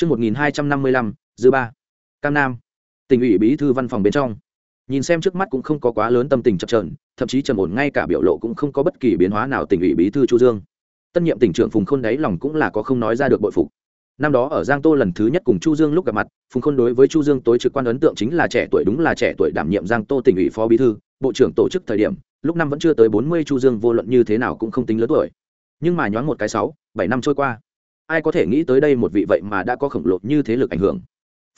Trước 1255, dư ba. Cam Nam. Tỉnh ủy bí thư văn phòng bên trong. Nhìn xem trước mắt cũng không có quá lớn tâm tình chập chờn, thậm chí trầm ổn ngay cả biểu lộ cũng không có bất kỳ biến hóa nào tỉnh ủy bí thư Chu Dương. Tân nhiệm tỉnh trưởng Phùng Khôn đáy lòng cũng là có không nói ra được bội phục. Năm đó ở Giang Tô lần thứ nhất cùng Chu Dương lúc gặp mặt, Phùng Khôn đối với Chu Dương tối trực quan ấn tượng chính là trẻ tuổi đúng là trẻ tuổi đảm nhiệm Giang Tô tỉnh ủy phó bí thư, bộ trưởng tổ chức thời điểm, lúc năm vẫn chưa tới bốn mươi Chu Dương vô luận như thế nào cũng không tính lớn tuổi. Nhưng mà nhoáng một cái sáu, bảy năm trôi qua, ai có thể nghĩ tới đây một vị vậy mà đã có khổng lồ như thế lực ảnh hưởng.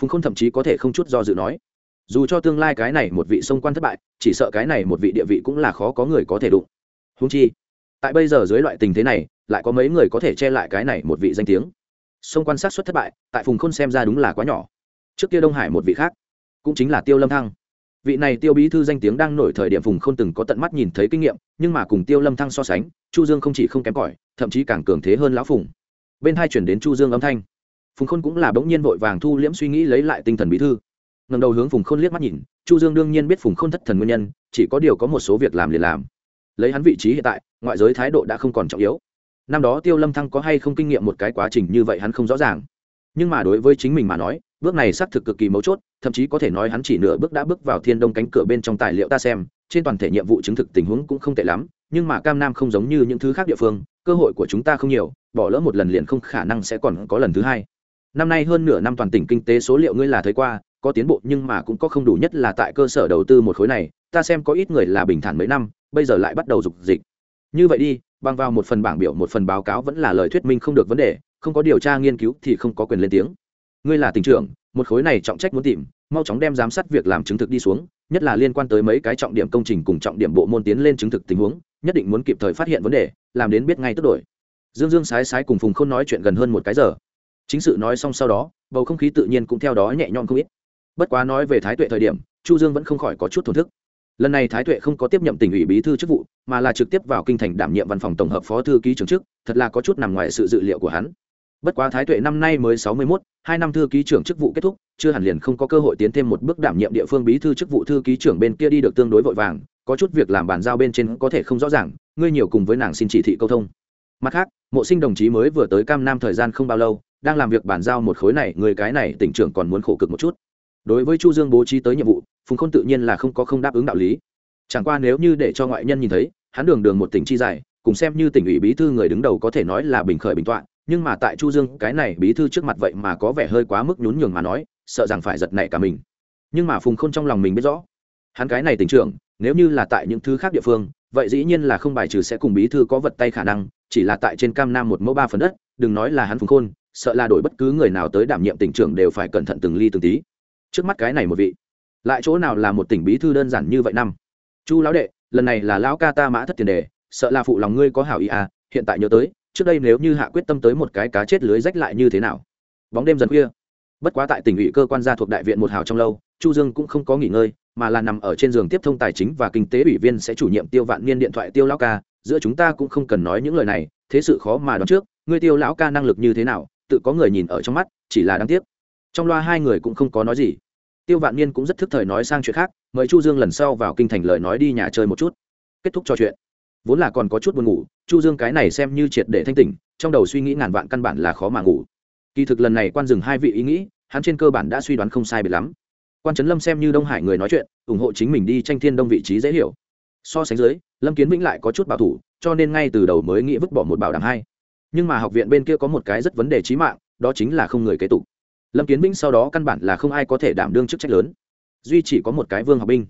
Phùng khôn thậm chí có thể không chút do dự nói, dù cho tương lai cái này một vị sông quan thất bại, chỉ sợ cái này một vị địa vị cũng là khó có người có thể đụng. Húng chi, tại bây giờ dưới loại tình thế này, lại có mấy người có thể che lại cái này một vị danh tiếng. Sông quan sát xuất thất bại, tại phùng khôn xem ra đúng là quá nhỏ. Trước kia đông hải một vị khác, cũng chính là tiêu lâm thăng. Vị này tiêu bí thư danh tiếng đang nổi thời điểm phùng khôn từng có tận mắt nhìn thấy kinh nghiệm, nhưng mà cùng tiêu lâm thăng so sánh, chu dương không chỉ không kém cỏi, thậm chí càng cường thế hơn lão phùng bên hai chuyển đến chu dương âm thanh. Phùng khôn cũng là bỗng nhiên vội vàng thu liễm suy nghĩ lấy lại tinh thần bí thư. Ngầm đầu hướng phùng khôn liếc mắt nhìn, chu dương đương nhiên biết phùng khôn thất thần nguyên nhân, chỉ có điều có một số việc làm liền làm. Lấy hắn vị trí hiện tại, ngoại giới thái độ đã không còn trọng yếu. Năm đó tiêu lâm thăng có hay không kinh nghiệm một cái quá trình như vậy hắn không rõ ràng. Nhưng mà đối với chính mình mà nói, bước này xác thực cực kỳ mấu chốt, thậm chí có thể nói hắn chỉ nửa bước đã bước vào thiên đông cánh cửa bên trong tài liệu ta xem, trên toàn thể nhiệm vụ chứng thực tình huống cũng không tệ lắm, nhưng mà cam nam không giống như những thứ khác địa phương, cơ hội của chúng ta không nhiều bỏ lỡ một lần liền không khả năng sẽ còn có lần thứ hai. Năm nay hơn nửa năm toàn tỉnh kinh tế số liệu ngươi là thấy qua, có tiến bộ nhưng mà cũng có không đủ nhất là tại cơ sở đầu tư một khối này, ta xem có ít người là bình thản mấy năm, bây giờ lại bắt đầu dục dịch. Như vậy đi, bằng vào một phần bảng biểu, một phần báo cáo vẫn là lời thuyết minh không được vấn đề, không có điều tra nghiên cứu thì không có quyền lên tiếng. Ngươi là tỉnh trưởng, một khối này trọng trách muốn tìm, mau chóng đem giám sát việc làm chứng thực đi xuống, nhất là liên quan tới mấy cái trọng điểm công trình cùng trọng điểm bộ môn tiến lên chứng thực tình huống, nhất định muốn kịp thời phát hiện vấn đề, làm đến biết ngay tức đổi dương dương sái sái cùng phùng k h ô n nói chuyện gần hơn một cái giờ. Chính sự nói xong sau đó, bầu không khí tự nhiên cũng theo đó nhẹ nhõm không ít. Bất quá nói về thái tuệ thời điểm, chu dương vẫn không khỏi có chút thổn thức. Lần này thái tuệ không có tiếp nhậm tỉnh ủy bí thư chức vụ, mà là trực tiếp vào kinh thành đảm nhiệm văn phòng tổng hợp phó thư ký trưởng chức, thật là có chút nằm ngoài sự dự liệu của hắn. Bất quá thái tuệ năm nay mới sáu mươi mốt, hai năm thư ký trưởng chức vụ kết thúc, chưa hẳn liền không có cơ hội tiến thêm một bước đảm nhiệm địa phương bí thư chức vụ thư ký trưởng bên kia đi được tương đối vội vàng, có chút việc làm bàn giao bên trên có thể không rõ ràng, ngươi nhiều cùng với nàng xin chỉ thị câu thông mặt khác, mộ sinh đồng chí mới vừa tới cam nam thời gian không bao lâu, đang làm việc bàn giao một khối này, người cái này tỉnh trưởng còn muốn khổ cực một chút. Đối với chu dương bố trí tới nhiệm vụ, phùng khôn tự nhiên là không có không đáp ứng đạo lý. Chẳng qua nếu như để cho ngoại nhân nhìn thấy, hắn đường đường một tỉnh chi dài cùng xem như tỉnh ủy bí thư người đứng đầu có thể nói là bình khởi bình tọa nhưng mà tại chu dương, cái này bí thư trước mặt vậy mà có vẻ hơi quá mức nhún nhường mà nói, sợ rằng phải giật nảy cả mình. Nhưng mà phùng khôn trong lòng mình biết rõ, hắn cái này tỉnh trưởng, nếu như là tại những thứ khác địa phương, vậy dĩ nhiên là không bài trừ sẽ cùng bí thư có vật tay khả năng chỉ là tại trên cam nam một mẫu ba phần đất, đừng nói là hắn phùng khôn, sợ là đổi bất cứ người nào tới đảm nhiệm tỉnh trưởng đều phải cẩn thận từng ly từng tí. Trước mắt cái này một vị, lại chỗ nào là một tỉnh bí thư đơn giản như vậy năm? Chu lão đệ, lần này là lão ca ta mã thất tiền đề, sợ là phụ lòng ngươi có hảo ý à hiện tại nhớ tới, trước đây nếu như hạ quyết tâm tới một cái cá chết lưới rách lại như thế nào? Bóng đêm dần khuya. Bất quá tại tỉnh ủy cơ quan gia thuộc đại viện một hào trong lâu, chu dương cũng không có nghỉ ngơi, mà là nằm ở trên giường tiếp thông tài chính và kinh tế ủy viên sẽ chủ nhiệm tiêu vạn niên điện thoại tiêu lão ca giữa chúng ta cũng không cần nói những lời này, thế sự khó mà đoán trước, ngươi tiêu lão ca năng lực như thế nào, tự có người nhìn ở trong mắt, chỉ là đáng tiếc. Trong loa hai người cũng không có nói gì. Tiêu vạn niên cũng rất thức thời nói sang chuyện khác, mời chu dương lần sau vào kinh thành lời nói đi nhà chơi một chút. Kết thúc trò chuyện. Vốn là còn có chút buồn ngủ, chu dương cái này xem như triệt để thanh tỉnh, trong đầu suy nghĩ ngàn vạn căn bản là khó mà ngủ. Kỳ thực lần này quan dừng hai vị ý nghĩ, hắn trên cơ bản đã suy đoán không sai biệt lắm. Quan trấn lâm xem như đông hải người nói chuyện, ủng hộ chính mình đi tranh thiên đông vị trí dễ hiểu so sánh dưới, lâm kiến vĩnh lại có chút bảo thủ, cho nên ngay từ đầu mới nghĩ vứt bỏ một bảo đảm hai. Nhưng mà học viện bên kia có một cái rất vấn đề trí mạng, đó chính là không người kế tục. Lâm kiến vĩnh sau đó căn bản là không ai có thể đảm đương chức trách lớn. Duy chỉ có một cái vương học binh.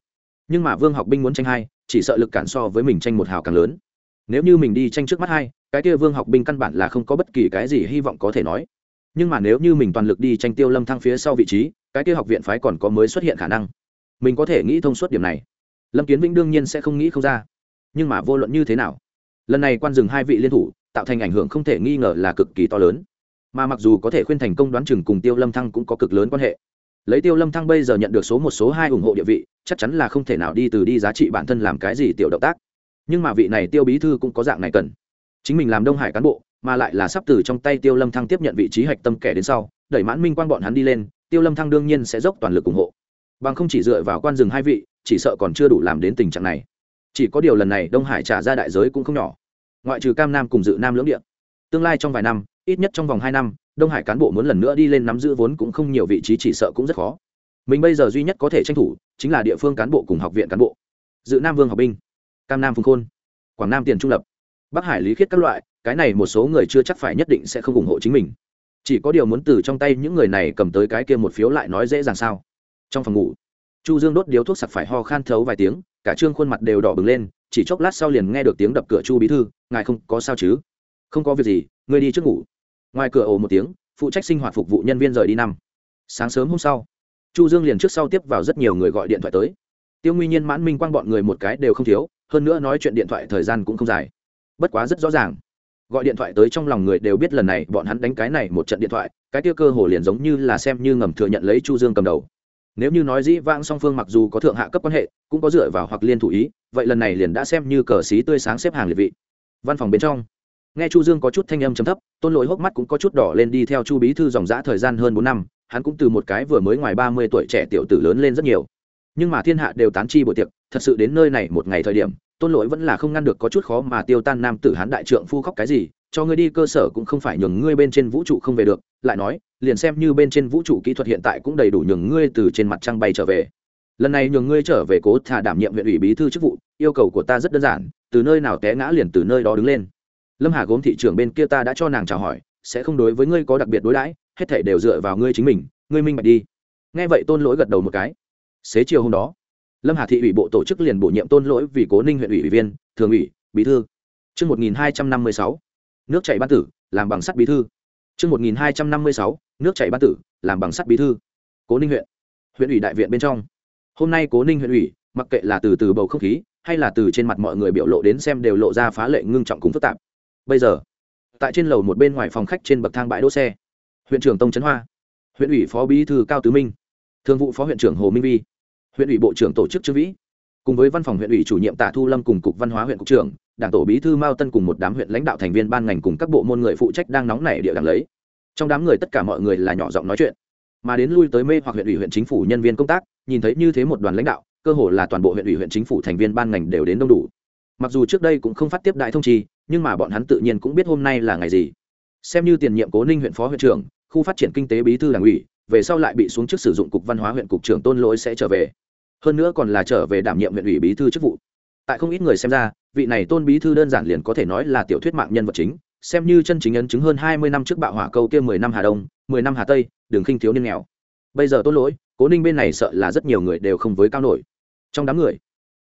Nhưng mà vương học binh muốn tranh hai, chỉ sợ lực cản so với mình tranh một hào càng lớn. Nếu như mình đi tranh trước mắt hai, cái kia vương học binh căn bản là không có bất kỳ cái gì hy vọng có thể nói. Nhưng mà nếu như mình toàn lực đi tranh tiêu lâm thăng phía sau vị trí, cái kia học viện phái còn có mới xuất hiện khả năng. Mình có thể nghĩ thông suốt điểm này lâm kiến vĩnh đương nhiên sẽ không nghĩ không ra. Nhưng mà vô luận như thế nào, lần này quan dừng hai vị liên thủ, tạo thành ảnh hưởng không thể nghi ngờ là cực kỳ to lớn. Mà mặc dù có thể khuyên thành công đoán chừng cùng tiêu lâm thăng cũng có cực lớn quan hệ. Lấy tiêu lâm thăng bây giờ nhận được số một, số hai ủng hộ địa vị, chắc chắn là không thể nào đi từ đi giá trị bản thân làm cái gì tiểu động tác. Nhưng mà vị này tiêu bí thư cũng có dạng này cần. Chính mình làm đông hải cán bộ, mà lại là sắp từ trong tay tiêu lâm thăng tiếp nhận vị trí hạch tâm kẻ đến sau, đẩy mãn minh Quan bọn hắn đi lên, tiêu lâm thăng đương nhiên sẽ dốc toàn lực ủng hộ. Bằng không chỉ dựa vào quan rừng hai vị chỉ sợ còn chưa đủ làm đến tình trạng này. Chỉ có điều lần này đông hải trả ra đại giới cũng không nhỏ. Ngoại trừ cam nam cùng dự nam lưỡng địa. Tương lai trong vài năm, ít nhất trong vòng hai năm, đông hải cán bộ muốn lần nữa đi lên nắm giữ vốn cũng không nhiều vị trí chỉ sợ cũng rất khó. Mình bây giờ duy nhất có thể tranh thủ, chính là địa phương cán bộ cùng học viện cán bộ. Dự nam vương học binh, cam nam phùng khôn, quảng nam tiền trung lập, bắc hải lý khiết các loại, cái này một số người chưa chắc phải nhất định sẽ không ủng hộ chính mình. Chỉ có điều muốn từ trong tay những người này cầm tới cái kia một phiếu lại nói dễ dàng sao? Trong phòng ngủ chu dương đốt điếu thuốc sặc phải ho khan thấu vài tiếng, cả trương khuôn mặt đều đỏ bừng lên, chỉ chốc lát sau liền nghe được tiếng đập cửa chu bí thư, ngài không có sao chứ? Không có việc gì, ngươi đi trước ngủ. Ngoài cửa ồ một tiếng, phụ trách sinh hoạt phục vụ nhân viên rời đi năm. Sáng sớm hôm sau, chu dương liền trước sau tiếp vào rất nhiều người gọi điện thoại tới. Tiêu nguyên nhiên, mãn minh quang bọn người một cái đều không thiếu, hơn nữa nói chuyện điện thoại thời gian cũng không dài. Bất quá rất rõ ràng, gọi điện thoại tới trong lòng người đều biết lần này bọn hắn đánh cái này một trận điện thoại, cái tiêu cơ hồ liền giống như là xem như ngầm thừa nhận lấy chu dương cầm đầu nếu như nói dĩ vãng song phương mặc dù có thượng hạ cấp quan hệ, cũng có dựa vào hoặc liên thủ ý, vậy lần này liền đã xem như cờ xí tươi sáng xếp hàng liệt vị. Văn phòng bên trong. Nghe chu dương có chút thanh âm chấm thấp, tôn lỗi hốc mắt cũng có chút đỏ lên đi theo chu bí thư dòng dã thời gian hơn bốn năm, hắn cũng từ một cái vừa mới ngoài ba mươi tuổi trẻ tiểu tử lớn lên rất nhiều. Nhưng mà thiên hạ đều tán chi buổi tiệc, thật sự đến nơi này một ngày thời điểm, tôn lỗi vẫn là không ngăn được có chút khó mà tiêu tan nam tử hán đại trượng phu khóc cái gì cho ngươi đi cơ sở cũng không phải nhường ngươi bên trên vũ trụ không về được. Lại nói liền xem như bên trên vũ trụ kỹ thuật hiện tại cũng đầy đủ nhường ngươi từ trên mặt trăng bay trở về. Lần này nhường ngươi trở về cố thả đảm nhiệm huyện ủy bí thư chức vụ yêu cầu của ta rất đơn giản từ nơi nào té ngã liền từ nơi đó đứng lên. Lâm hà gốm thị trường bên kia ta đã cho nàng chào hỏi sẽ không đối với ngươi có đặc biệt đối đãi hết thể đều dựa vào ngươi chính mình ngươi minh bạch đi. Nghe vậy tôn lỗi gật đầu một cái. Xế chiều hôm đó lâm hà thị ủy bộ tổ chức liền bổ nhiệm tôn lỗi vì cố ninh huyện ủy ủy viên thường ủy bí thư. Trước 1256, nước chảy ban tử, làm bằng sắt bí thư. Trước 1256, nước chảy ban tử, làm bằng sắt bí thư. Cố Ninh huyện. Huyện ủy đại viện bên trong. Hôm nay Cố Ninh huyện ủy, mặc kệ là từ từ bầu không khí, hay là từ trên mặt mọi người biểu lộ đến xem đều lộ ra phá lệ ngưng trọng cùng phức tạp. Bây giờ, tại trên lầu một bên ngoài phòng khách trên bậc thang bãi đỗ xe, huyện trưởng Tông Trấn Hoa, huyện ủy phó bí thư Cao Tứ Minh, thường vụ phó huyện trưởng Hồ Minh Vi, huyện ủy bộ trưởng tổ chức Trương Vĩ, cùng với văn phòng huyện ủy chủ nhiệm Tạ Thu Lâm cùng cục văn hóa huyện cục trưởng, đảng tổ bí thư Mao Tân cùng một đám huyện lãnh đạo thành viên ban ngành cùng các bộ môn người phụ trách đang nóng nảy địa đảng lấy. Trong đám người tất cả mọi người là nhỏ giọng nói chuyện, mà đến lui tới mê hoặc huyện ủy huyện chính phủ nhân viên công tác, nhìn thấy như thế một đoàn lãnh đạo, cơ hồ là toàn bộ huyện ủy huyện chính phủ thành viên ban ngành đều đến đông đủ. Mặc dù trước đây cũng không phát tiếp đại thông trì, nhưng mà bọn hắn tự nhiên cũng biết hôm nay là ngày gì. Xem như tiền nhiệm Cố Ninh huyện phó huyện trưởng, khu phát triển kinh tế bí thư đảng ủy, về sau lại bị xuống chức sử dụng cục văn hóa huyện cục trưởng Tôn Lỗi sẽ trở về hơn nữa còn là trở về đảm nhiệm huyện ủy bí thư chức vụ tại không ít người xem ra, vị này tôn bí thư đơn giản liền có thể nói là tiểu thuyết mạng nhân vật chính, xem như chân chính ấn chứng hơn hai mươi năm trước bạo hỏa câu kia mười năm hà đông, mười năm hà tây, đường khinh thiếu niên nghèo. Bây giờ tôn lỗi, cố ninh bên này sợ là rất nhiều người đều không với cao nổi. Trong đám người,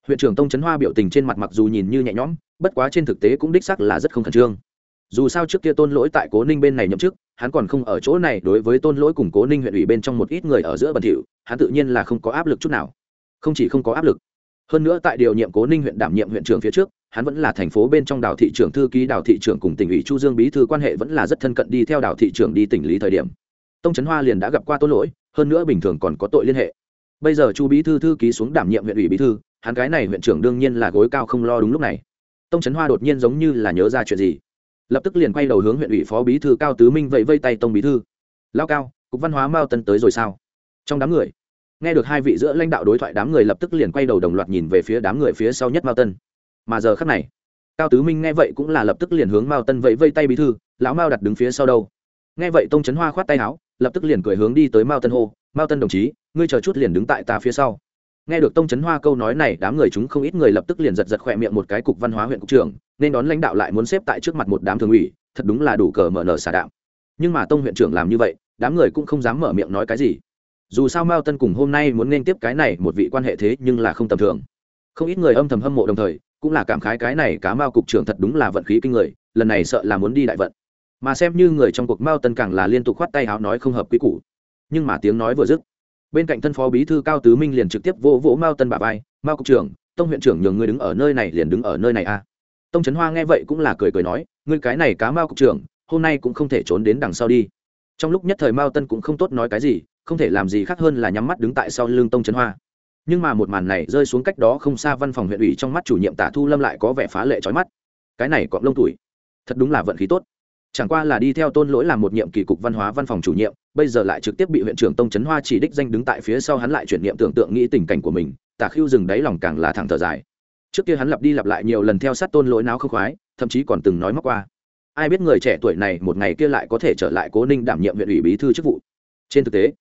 huyện trưởng tông trấn hoa biểu tình trên mặt mặc dù nhìn như nhẹ nhõm, bất quá trên thực tế cũng đích sắc là rất không khẩn trương. Dù sao trước kia tôn lỗi tại cố ninh bên này nhậm chức, hắn còn không ở chỗ này đối với tôn lỗi cùng cố ninh huyện ủy bên trong một ít người ở giữa bẩn thỉu, hắn tự nhiên là không có áp lực chút nào. Không chỉ không có áp lực hơn nữa tại điều nhiệm cố ninh huyện đảm nhiệm huyện trưởng phía trước, hắn vẫn là thành phố bên trong đảo thị trưởng thư ký, đảo thị trưởng cùng tỉnh ủy chu dương bí thư quan hệ vẫn là rất thân cận đi theo đảo thị trưởng đi tỉnh lý thời điểm. Tông trấn hoa liền đã gặp qua tốt lỗi, hơn nữa bình thường còn có tội liên hệ. Bây giờ chu bí thư thư ký xuống đảm nhiệm huyện ủy bí thư, hắn cái này huyện trưởng đương nhiên là gối cao không lo đúng lúc này. Tông trấn hoa đột nhiên giống như là nhớ ra chuyện gì, lập tức liền quay đầu hướng huyện ủy phó bí thư cao tứ minh vẫy vây tay tông bí thư. Lao cao, cục văn hóa mao tân tới rồi sao? Trong đám người nghe được hai vị giữa lãnh đạo đối thoại đám người lập tức liền quay đầu đồng loạt nhìn về phía đám người phía sau nhất mao tân. Mà giờ khắc này, cao tứ minh nghe vậy cũng là lập tức liền hướng mao tân vẫy vây tay bí thư, lão mao đặt đứng phía sau đâu? Nghe vậy tông trấn hoa khoát tay áo, lập tức liền cười hướng đi tới mao tân hô, mao tân đồng chí, ngươi chờ chút liền đứng tại ta phía sau. Nghe được tông trấn hoa câu nói này, đám người chúng không ít người lập tức liền giật giật khỏe miệng một cái cục văn hóa huyện cục trưởng, nên đón lãnh đạo lại muốn xếp tại trước mặt một đám thường ủy, thật đúng là đủ cờ mở nở xả đạo nhưng mà tông huyện trưởng làm như vậy, đám người cũng không dám mở miệng nói cái gì dù sao mao tân cùng hôm nay muốn nên tiếp cái này một vị quan hệ thế nhưng là không tầm thường. Không ít người âm thầm hâm mộ đồng thời, cũng là cảm khái cái này cá mao cục trưởng thật đúng là vận khí kinh người, lần này sợ là muốn đi đại vận. Mà xem như người trong cuộc mao tân càng là liên tục khoát tay háo nói không hợp quy củ. Nhưng mà tiếng nói vừa dứt, bên cạnh thân phó bí thư cao tứ minh liền trực tiếp vỗ vỗ mao tân bà vai, mao cục trưởng, tông huyện trưởng nhường ngươi đứng ở nơi này liền đứng ở nơi này a à. tông trấn hoa nghe vậy cũng là cười cười nói, ngươi cái này cá mao cục trưởng, hôm nay cũng không thể trốn đến đằng sau đi. Trong lúc nhất thời mao tân cũng không tốt nói cái gì không thể làm gì khác hơn là nhắm mắt đứng tại sau lưng tông trấn hoa. Nhưng mà một màn này rơi xuống cách đó không xa văn phòng huyện ủy trong mắt chủ nhiệm tả thu lâm lại có vẻ phá lệ trói mắt. Cái này cọp lông tuổi thật đúng là vận khí tốt. Chẳng qua là đi theo tôn lỗi làm một nhiệm kỳ cục văn hóa văn phòng chủ nhiệm, bây giờ lại trực tiếp bị huyện trưởng tông trấn hoa chỉ đích danh đứng tại phía sau hắn lại chuyển niệm tưởng tượng nghĩ tình cảnh của mình, tả khiêu dừng đáy lòng càng là thẳng thở dài. Trước kia hắn lặp đi lặp lại nhiều lần theo sát tôn lỗi náo không khoái, thậm chí còn từng nói móc qua. Ai biết người trẻ tuổi này một ngày kia lại có thể trở lại cố ninh đảm nhiệm huyện ủy bí thư chức vụ. Trên thực tế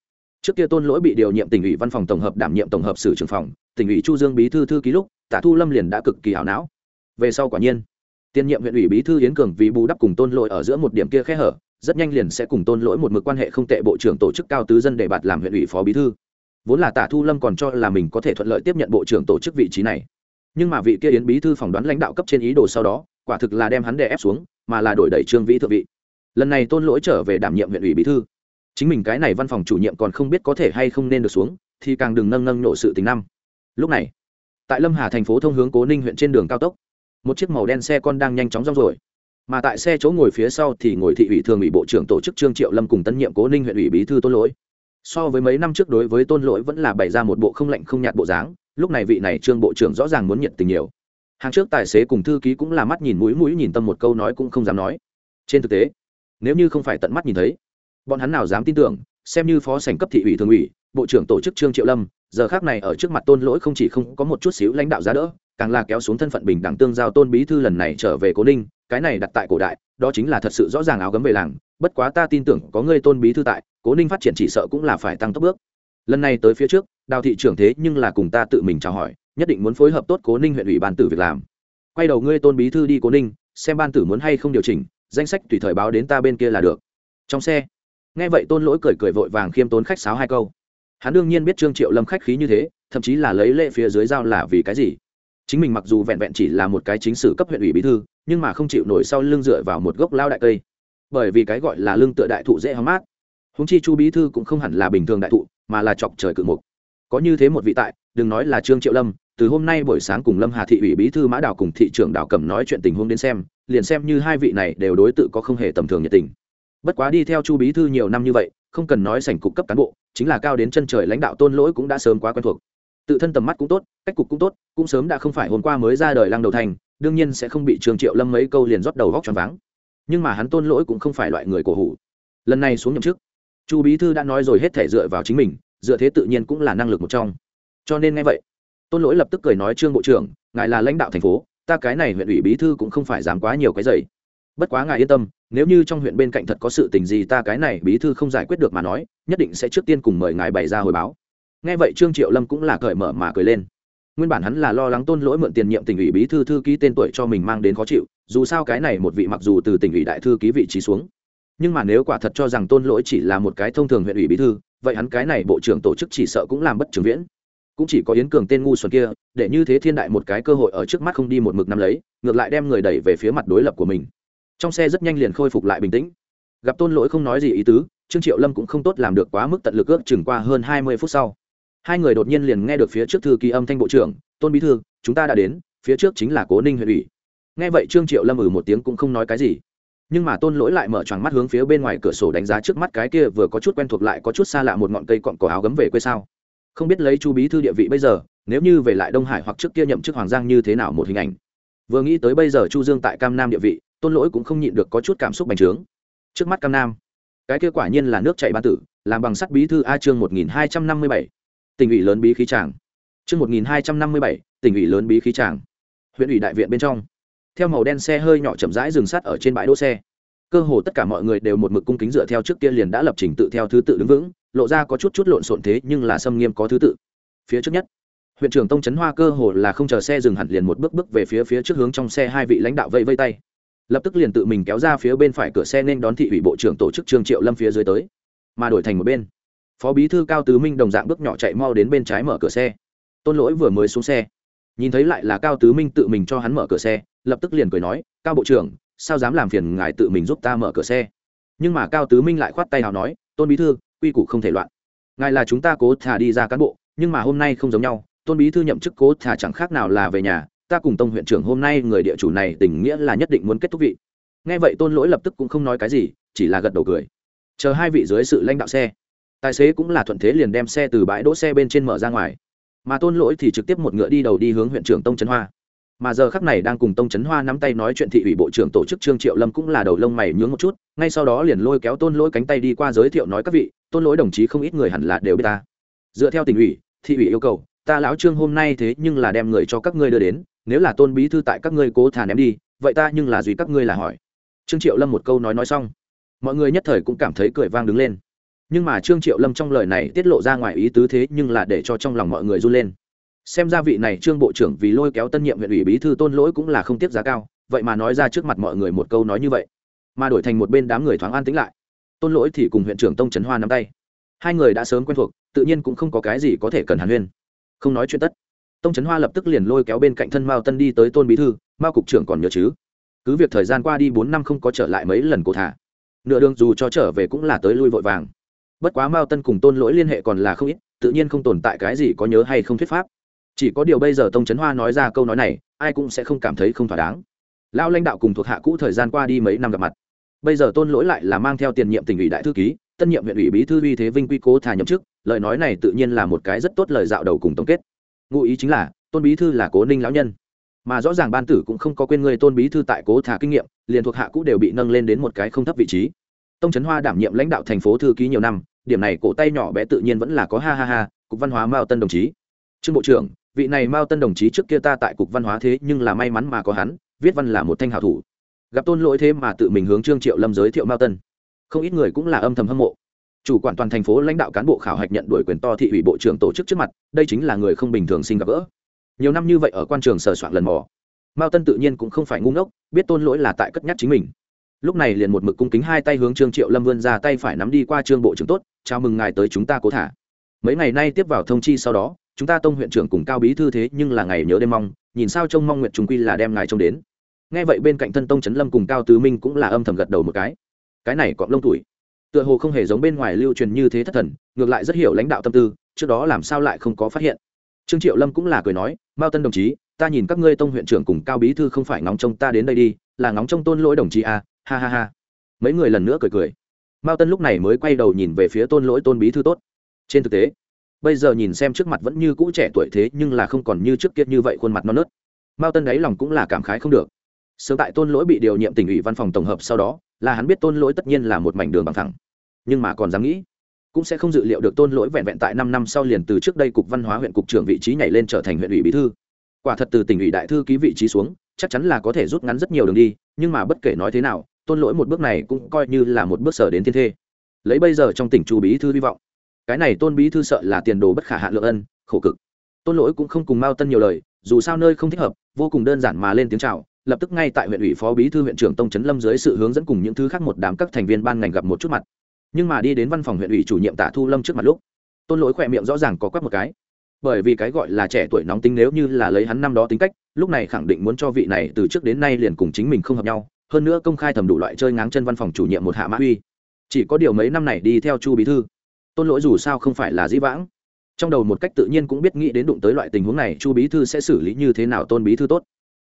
trước kia tôn lỗi bị điều nhiệm tỉnh ủy văn phòng tổng hợp đảm nhiệm tổng hợp sử trưởng phòng, tỉnh ủy chu dương bí thư thư ký lúc tạ thu lâm liền đã cực kỳ hảo não. Về sau quả nhiên, tiên nhiệm huyện ủy bí thư yến cường vì bù đắp cùng tôn lỗi ở giữa một điểm kia khe hở, rất nhanh liền sẽ cùng tôn lỗi một mực quan hệ không tệ bộ trưởng tổ chức cao tứ dân để bạt làm huyện ủy phó bí thư. Vốn là tạ thu lâm còn cho là mình có thể thuận lợi tiếp nhận bộ trưởng tổ chức vị trí này. Nhưng mà vị kia yến bí thư phỏng đoán lãnh đạo cấp trên ý đồ sau đó, quả thực là đem hắn đè ép xuống, mà là đổi đẩy trương vĩ thượng vị. Lần này tôn lỗi trở về đảm nhiệm huyện ủy bí thư chính mình cái này văn phòng chủ nhiệm còn không biết có thể hay không nên được xuống, thì càng đừng nâng nâng nộ sự tình năm. Lúc này, tại lâm hà thành phố thông hướng cố ninh huyện trên đường cao tốc, một chiếc màu đen xe con đang nhanh chóng rong rồi mà tại xe chỗ ngồi phía sau thì ngồi thị ủy thường ủy bộ trưởng tổ chức trương triệu lâm cùng tân nhiệm cố ninh huyện ủy bí thư tôn lỗi. So với mấy năm trước đối với tôn lỗi vẫn là bày ra một bộ không lạnh không nhạt bộ dáng, lúc này vị này trương bộ trưởng rõ ràng muốn nhiệt tình nhiều. Hàng trước tài xế cùng thư ký cũng là mắt nhìn mũi mũi nhìn tâm một câu nói cũng không dám nói. Trên thực tế, nếu như không phải tận mắt nhìn thấy bọn hắn nào dám tin tưởng, xem như phó sảnh cấp thị ủy thường ủy, bộ trưởng tổ chức trương triệu lâm, giờ khác này ở trước mặt tôn lỗi không chỉ không có một chút xíu lãnh đạo giá đỡ, càng là kéo xuống thân phận bình đẳng tương giao tôn bí thư lần này trở về cố ninh, cái này đặt tại cổ đại, đó chính là thật sự rõ ràng áo gấm về làng, bất quá ta tin tưởng có người tôn bí thư tại, cố ninh phát triển chỉ sợ cũng là phải tăng tốc bước. Lần này tới phía trước, đào thị trưởng thế nhưng là cùng ta tự mình chào hỏi, nhất định muốn phối hợp tốt cố ninh huyện ủy ban tử việc làm. Quay đầu ngươi tôn bí thư đi cố ninh, xem ban tử muốn hay không điều chỉnh, danh sách tùy thời báo đến ta bên kia là được. Trong xe nghe vậy tôn lỗi cười cười vội vàng khiêm tốn khách sáo hai câu. Hắn đương nhiên biết trương triệu lâm khách khí như thế, thậm chí là lấy lệ phía dưới giao là vì cái gì. Chính mình mặc dù vẹn vẹn chỉ là một cái chính sử cấp huyện ủy bí thư, nhưng mà không chịu nổi sau lưng dựa vào một gốc lao đại cây. Bởi vì cái gọi là lưng tựa đại thụ dễ hóng mát. Húng chi chu bí thư cũng không hẳn là bình thường đại thụ, mà là chọc trời cự mục. Có như thế một vị tại, đừng nói là trương triệu lâm, từ hôm nay buổi sáng cùng lâm hà thị ủy bí thư mã đào cùng thị trưởng đào cẩm nói chuyện tình huống đến xem, liền xem như hai vị này đều đối tự có không hề tầm thường nhiệt tình bất quá đi theo chu bí thư nhiều năm như vậy, không cần nói sảnh cục cấp cán bộ, chính là cao đến chân trời lãnh đạo tôn lỗi cũng đã sớm quá quen thuộc. Tự thân tầm mắt cũng tốt, cách cục cũng tốt, cũng sớm đã không phải hôm qua mới ra đời lăng đầu thành, đương nhiên sẽ không bị trường triệu lâm mấy câu liền rót đầu vóc tròn váng. Nhưng mà hắn tôn lỗi cũng không phải loại người cổ hủ. Lần này xuống nhậm chức, chu bí thư đã nói rồi hết thể dựa vào chính mình, dựa thế tự nhiên cũng là năng lực một trong. Cho nên nghe vậy, tôn lỗi lập tức cười nói, trương bộ trưởng, ngài là lãnh đạo thành phố, ta cái này huyện ủy bí thư cũng không phải dám quá nhiều cái giày bất quá ngài yên tâm, nếu như trong huyện bên cạnh thật có sự tình gì ta cái này bí thư không giải quyết được mà nói, nhất định sẽ trước tiên cùng mời ngài bày ra hồi báo. Nghe vậy trương triệu lâm cũng là cởi mở mà cười lên. Nguyên bản hắn là lo lắng tôn lỗi mượn tiền nhiệm tỉnh ủy bí thư thư ký tên tuổi cho mình mang đến khó chịu, dù sao cái này một vị mặc dù từ tỉnh ủy đại thư ký vị trí xuống, nhưng mà nếu quả thật cho rằng tôn lỗi chỉ là một cái thông thường huyện ủy bí thư, vậy hắn cái này bộ trưởng tổ chức chỉ sợ cũng làm bất trường viễn. Cũng chỉ có yến cường tên ngu xuẩn kia, để như thế thiên đại một cái cơ hội ở trước mắt không đi một mực năm lấy, ngược lại đem người đẩy về phía mặt đối lập của mình trong xe rất nhanh liền khôi phục lại bình tĩnh. Gặp tôn lỗi không nói gì ý tứ, trương triệu lâm cũng không tốt làm được quá mức tận lực ước chừng qua hơn hai mươi phút sau. Hai người đột nhiên liền nghe được phía trước thư ký âm thanh bộ trưởng, tôn bí thư, chúng ta đã đến, phía trước chính là cố ninh huyện ủy. Nghe vậy trương triệu lâm ừ một tiếng cũng không nói cái gì. Nhưng mà tôn lỗi lại mở choàng mắt hướng phía bên ngoài cửa sổ đánh giá trước mắt cái kia vừa có chút quen thuộc lại có chút xa lạ một ngọn cây cọn cỏ áo gấm về quê sao. Không biết lấy chu bí thư địa vị bây giờ, nếu như về lại đông hải hoặc trước kia nhậm chức hoàng giang như thế nào một hình ảnh. Vừa nghĩ tới bây giờ chu dương tại cam nam địa vị tôn lỗi cũng không nhịn được có chút cảm xúc bành trướng. Trước mắt cam nam, cái kia quả nhiên là nước chảy ban tử, làm bằng sắt bí thư a chương một nghìn hai trăm năm mươi bảy, tỉnh ủy lớn bí khí tràng. Chương một nghìn hai trăm năm mươi bảy, tỉnh ủy lớn bí khí tràng. Huyện ủy đại viện bên trong. Theo màu đen xe hơi nhỏ chậm rãi dừng sát ở trên bãi đỗ xe. Cơ hồ tất cả mọi người đều một mực cung kính dựa theo trước kia liền đã lập trình tự theo thứ tự đứng vững, lộ ra có chút chút lộn xộn thế nhưng là xâm nghiêm có thứ tự. Phía trước nhất, huyện trưởng tông trấn hoa cơ hồ là không chờ xe dừng hẳn liền một bước bước về phía phía trước hướng trong xe hai vị lãnh đạo vây vây tay lập tức liền tự mình kéo ra phía bên phải cửa xe nên đón thị ủy bộ trưởng tổ chức trương triệu lâm phía dưới tới. Mà đổi thành một bên, phó bí thư cao tứ minh đồng dạng bước nhỏ chạy mau đến bên trái mở cửa xe. Tôn lỗi vừa mới xuống xe, nhìn thấy lại là cao tứ minh tự mình cho hắn mở cửa xe, lập tức liền cười nói, cao bộ trưởng, sao dám làm phiền ngài tự mình giúp ta mở cửa xe? Nhưng mà cao tứ minh lại khoát tay nào nói, tôn bí thư, quy củ không thể loạn. Ngài là chúng ta cố thả đi ra cán bộ, nhưng mà hôm nay không giống nhau, tôn bí thư nhậm chức cố thả chẳng khác nào là về nhà ta cùng tông huyện trưởng hôm nay người địa chủ này tình nghĩa là nhất định muốn kết thúc vị. Nghe vậy tôn lỗi lập tức cũng không nói cái gì, chỉ là gật đầu cười. Chờ hai vị dưới sự lãnh đạo xe. Tài xế cũng là thuận thế liền đem xe từ bãi đỗ xe bên trên mở ra ngoài. Mà tôn lỗi thì trực tiếp một ngựa đi đầu đi hướng huyện trưởng tông trấn hoa. Mà giờ khắc này đang cùng tông trấn hoa nắm tay nói chuyện thị ủy bộ trưởng tổ chức trương triệu lâm cũng là đầu lông mày nhướng một chút, ngay sau đó liền lôi kéo tôn lỗi cánh tay đi qua giới thiệu nói các vị, tôn lỗi đồng chí không ít người hẳn là đều biết ta. Dựa theo tỉnh ủy, thị ủy yêu cầu, ta lão trương hôm nay thế nhưng là đem người cho các ngươi đưa đến nếu là tôn bí thư tại các ngươi cố thả ném đi, vậy ta nhưng là duy các ngươi là hỏi. Trương triệu lâm một câu nói nói xong, mọi người nhất thời cũng cảm thấy cười vang đứng lên. Nhưng mà trương triệu lâm trong lời này tiết lộ ra ngoài ý tứ thế nhưng là để cho trong lòng mọi người run lên. Xem ra vị này trương bộ trưởng vì lôi kéo tân nhiệm huyện ủy bí thư tôn lỗi cũng là không tiếp giá cao, vậy mà nói ra trước mặt mọi người một câu nói như vậy, mà đổi thành một bên đám người thoáng an tĩnh lại. Tôn lỗi thì cùng huyện trưởng tông trấn hoa nắm tay. Hai người đã sớm quen thuộc, tự nhiên cũng không có cái gì có thể cần hàn huyên. Không nói chuyện tất tông trấn hoa lập tức liền lôi kéo bên cạnh thân mao tân đi tới tôn bí thư mao cục trưởng còn nhớ chứ cứ việc thời gian qua đi bốn năm không có trở lại mấy lần cổ thả nửa đường dù cho trở về cũng là tới lui vội vàng bất quá mao tân cùng tôn lỗi liên hệ còn là không ít tự nhiên không tồn tại cái gì có nhớ hay không thuyết pháp chỉ có điều bây giờ tông trấn hoa nói ra câu nói này ai cũng sẽ không cảm thấy không thỏa đáng lao lãnh đạo cùng thuộc hạ cũ thời gian qua đi mấy năm gặp mặt bây giờ tôn lỗi lại là mang theo tiền nhiệm tỉnh ủy đại thư ký tân nhiệm huyện ủy bí thư uy thế vinh quy cố thả nhậm chức lời nói này tự nhiên là một cái rất tốt lời dạo đầu cùng tổng kết ngụ ý chính là, tôn bí thư là cố ninh lão nhân. Mà rõ ràng ban tử cũng không có quên người tôn bí thư tại cố thả kinh nghiệm, liền thuộc hạ cũ đều bị nâng lên đến một cái không thấp vị trí. Tông trấn hoa đảm nhiệm lãnh đạo thành phố thư ký nhiều năm, điểm này cổ tay nhỏ bé tự nhiên vẫn là có ha ha ha, cục văn hóa mao tân đồng chí. Trương bộ trưởng, vị này mao tân đồng chí trước kia ta tại cục văn hóa thế nhưng là may mắn mà có hắn, viết văn là một thanh hảo thủ. Gặp tôn lỗi thế mà tự mình hướng trương triệu lâm giới thiệu mao tân. Không ít người cũng là âm thầm hâm mộ chủ quản toàn thành phố lãnh đạo cán bộ khảo hạch nhận đuổi quyền to thị ủy bộ trưởng tổ chức trước mặt, đây chính là người không bình thường sinh gặp gỡ. Nhiều năm như vậy ở quan trường sờ soạn lần mò. Mao tân tự nhiên cũng không phải ngu ngốc, biết tôn lỗi là tại cất nhắc chính mình. Lúc này liền một mực cung kính hai tay hướng trương triệu lâm vươn ra tay phải nắm đi qua trương bộ trưởng tốt, chào mừng ngài tới chúng ta cố thả. Mấy ngày nay tiếp vào thông chi sau đó, chúng ta tông huyện trưởng cùng cao bí thư thế nhưng là ngày nhớ đêm mong, nhìn sao trông mong nguyện chúng quy là đem ngài trông đến. Nghe vậy bên cạnh thân tông trấn lâm cùng cao tứ minh cũng là âm thầm gật đầu một cái. Cái này cọm lông tuổi tựa hồ không hề giống bên ngoài lưu truyền như thế thất thần ngược lại rất hiểu lãnh đạo tâm tư trước đó làm sao lại không có phát hiện. Trương triệu lâm cũng là cười nói mao tân đồng chí ta nhìn các ngươi tông huyện trưởng cùng cao bí thư không phải ngóng trông ta đến đây đi là ngóng trông tôn lỗi đồng chí à, ha ha ha. Mấy người lần nữa cười cười. Mao tân lúc này mới quay đầu nhìn về phía tôn lỗi tôn bí thư tốt. Trên thực tế bây giờ nhìn xem trước mặt vẫn như cũ trẻ tuổi thế nhưng là không còn như trước kia như vậy khuôn mặt non nớt. Mao tân đáy lòng cũng là cảm khái không được sớm tại tôn lỗi bị điều nhiệm tỉnh ủy văn phòng tổng hợp sau đó, là hắn biết tôn lỗi tất nhiên là một mảnh đường bằng thẳng. Nhưng mà còn dám nghĩ, cũng sẽ không dự liệu được tôn lỗi vẹn vẹn tại năm năm sau liền từ trước đây cục văn hóa huyện cục trưởng vị trí nhảy lên trở thành huyện ủy bí thư. Quả thật từ tỉnh ủy đại thư ký vị trí xuống, chắc chắn là có thể rút ngắn rất nhiều đường đi, nhưng mà bất kể nói thế nào, tôn lỗi một bước này cũng coi như là một bước sở đến thiên thê. Lấy bây giờ trong tỉnh chu bí thư hy vọng, cái này tôn bí thư sợ là tiền đồ bất khả hạ lượng ân, khổ cực. Tôn lỗi cũng không cùng mao tân nhiều lời, dù sao nơi không thích hợp, vô cùng đơn giản mà lên tiếng chào lập tức ngay tại huyện ủy phó bí thư huyện trưởng tông trấn lâm dưới sự hướng dẫn cùng những thứ khác một đám các thành viên ban ngành gặp một chút mặt. Nhưng mà đi đến văn phòng huyện ủy chủ nhiệm tả thu lâm trước mặt lúc, tôn lỗi khỏe miệng rõ ràng có quắc một cái. Bởi vì cái gọi là trẻ tuổi nóng tính nếu như là lấy hắn năm đó tính cách, lúc này khẳng định muốn cho vị này từ trước đến nay liền cùng chính mình không hợp nhau, hơn nữa công khai thầm đủ loại chơi ngáng chân văn phòng chủ nhiệm một hạ mã uy. Chỉ có điều mấy năm này đi theo chu bí thư, tôn lỗi dù sao không phải là dĩ vãng. Trong đầu một cách tự nhiên cũng biết nghĩ đến đụng tới loại tình huống này, chu bí thư sẽ xử lý như thế nào tôn bí thư tốt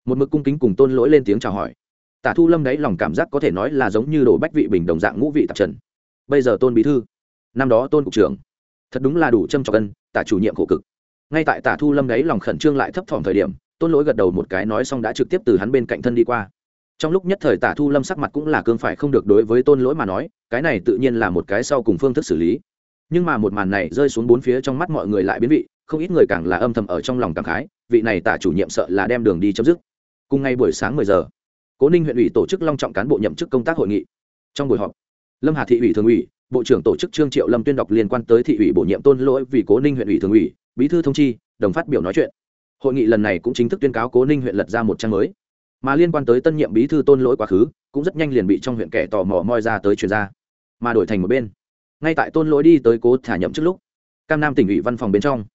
một mực cung kính cùng tôn lỗi lên tiếng chào hỏi. Tả thu lâm đấy lòng cảm giác có thể nói là giống như đồ bách vị bình đồng dạng ngũ vị tạp trần. Bây giờ tôn bí thư, năm đó tôn cục trưởng, thật đúng là đủ châm trọc cân tả chủ nhiệm khổ cực. Ngay tại tả thu lâm đấy lòng khẩn trương lại thấp thỏm thời điểm, tôn lỗi gật đầu một cái nói xong đã trực tiếp từ hắn bên cạnh thân đi qua. Trong lúc nhất thời tả thu lâm sắc mặt cũng là cương phải không được đối với tôn lỗi mà nói, cái này tự nhiên là một cái sau cùng phương thức xử lý. Nhưng mà một màn này rơi xuống bốn phía trong mắt mọi người lại biến vị, không ít người càng là âm thầm ở trong lòng cảm khái, vị này tả chủ nhiệm sợ là đem đường đi chấm dứt cùng ngay buổi sáng mười giờ, cố ninh huyện ủy tổ chức long trọng cán bộ nhậm chức công tác hội nghị. Trong buổi họp, lâm hà thị ủy thường ủy, bộ trưởng tổ chức trương triệu lâm tuyên đọc liên quan tới thị ủy bổ nhiệm tôn lỗi vì cố ninh huyện ủy thường ủy, bí thư thông chi, đồng phát biểu nói chuyện. Hội nghị lần này cũng chính thức tuyên cáo cố ninh huyện lật ra một trang mới. Mà liên quan tới tân nhiệm bí thư tôn lỗi quá khứ, cũng rất nhanh liền bị trong huyện kẻ tò mò moi ra tới chuyên gia mà đổi thành một bên. Ngay tại tôn lỗi đi tới cố thả nhậm trước lúc, cam nam tỉnh ủy văn phòng bên trong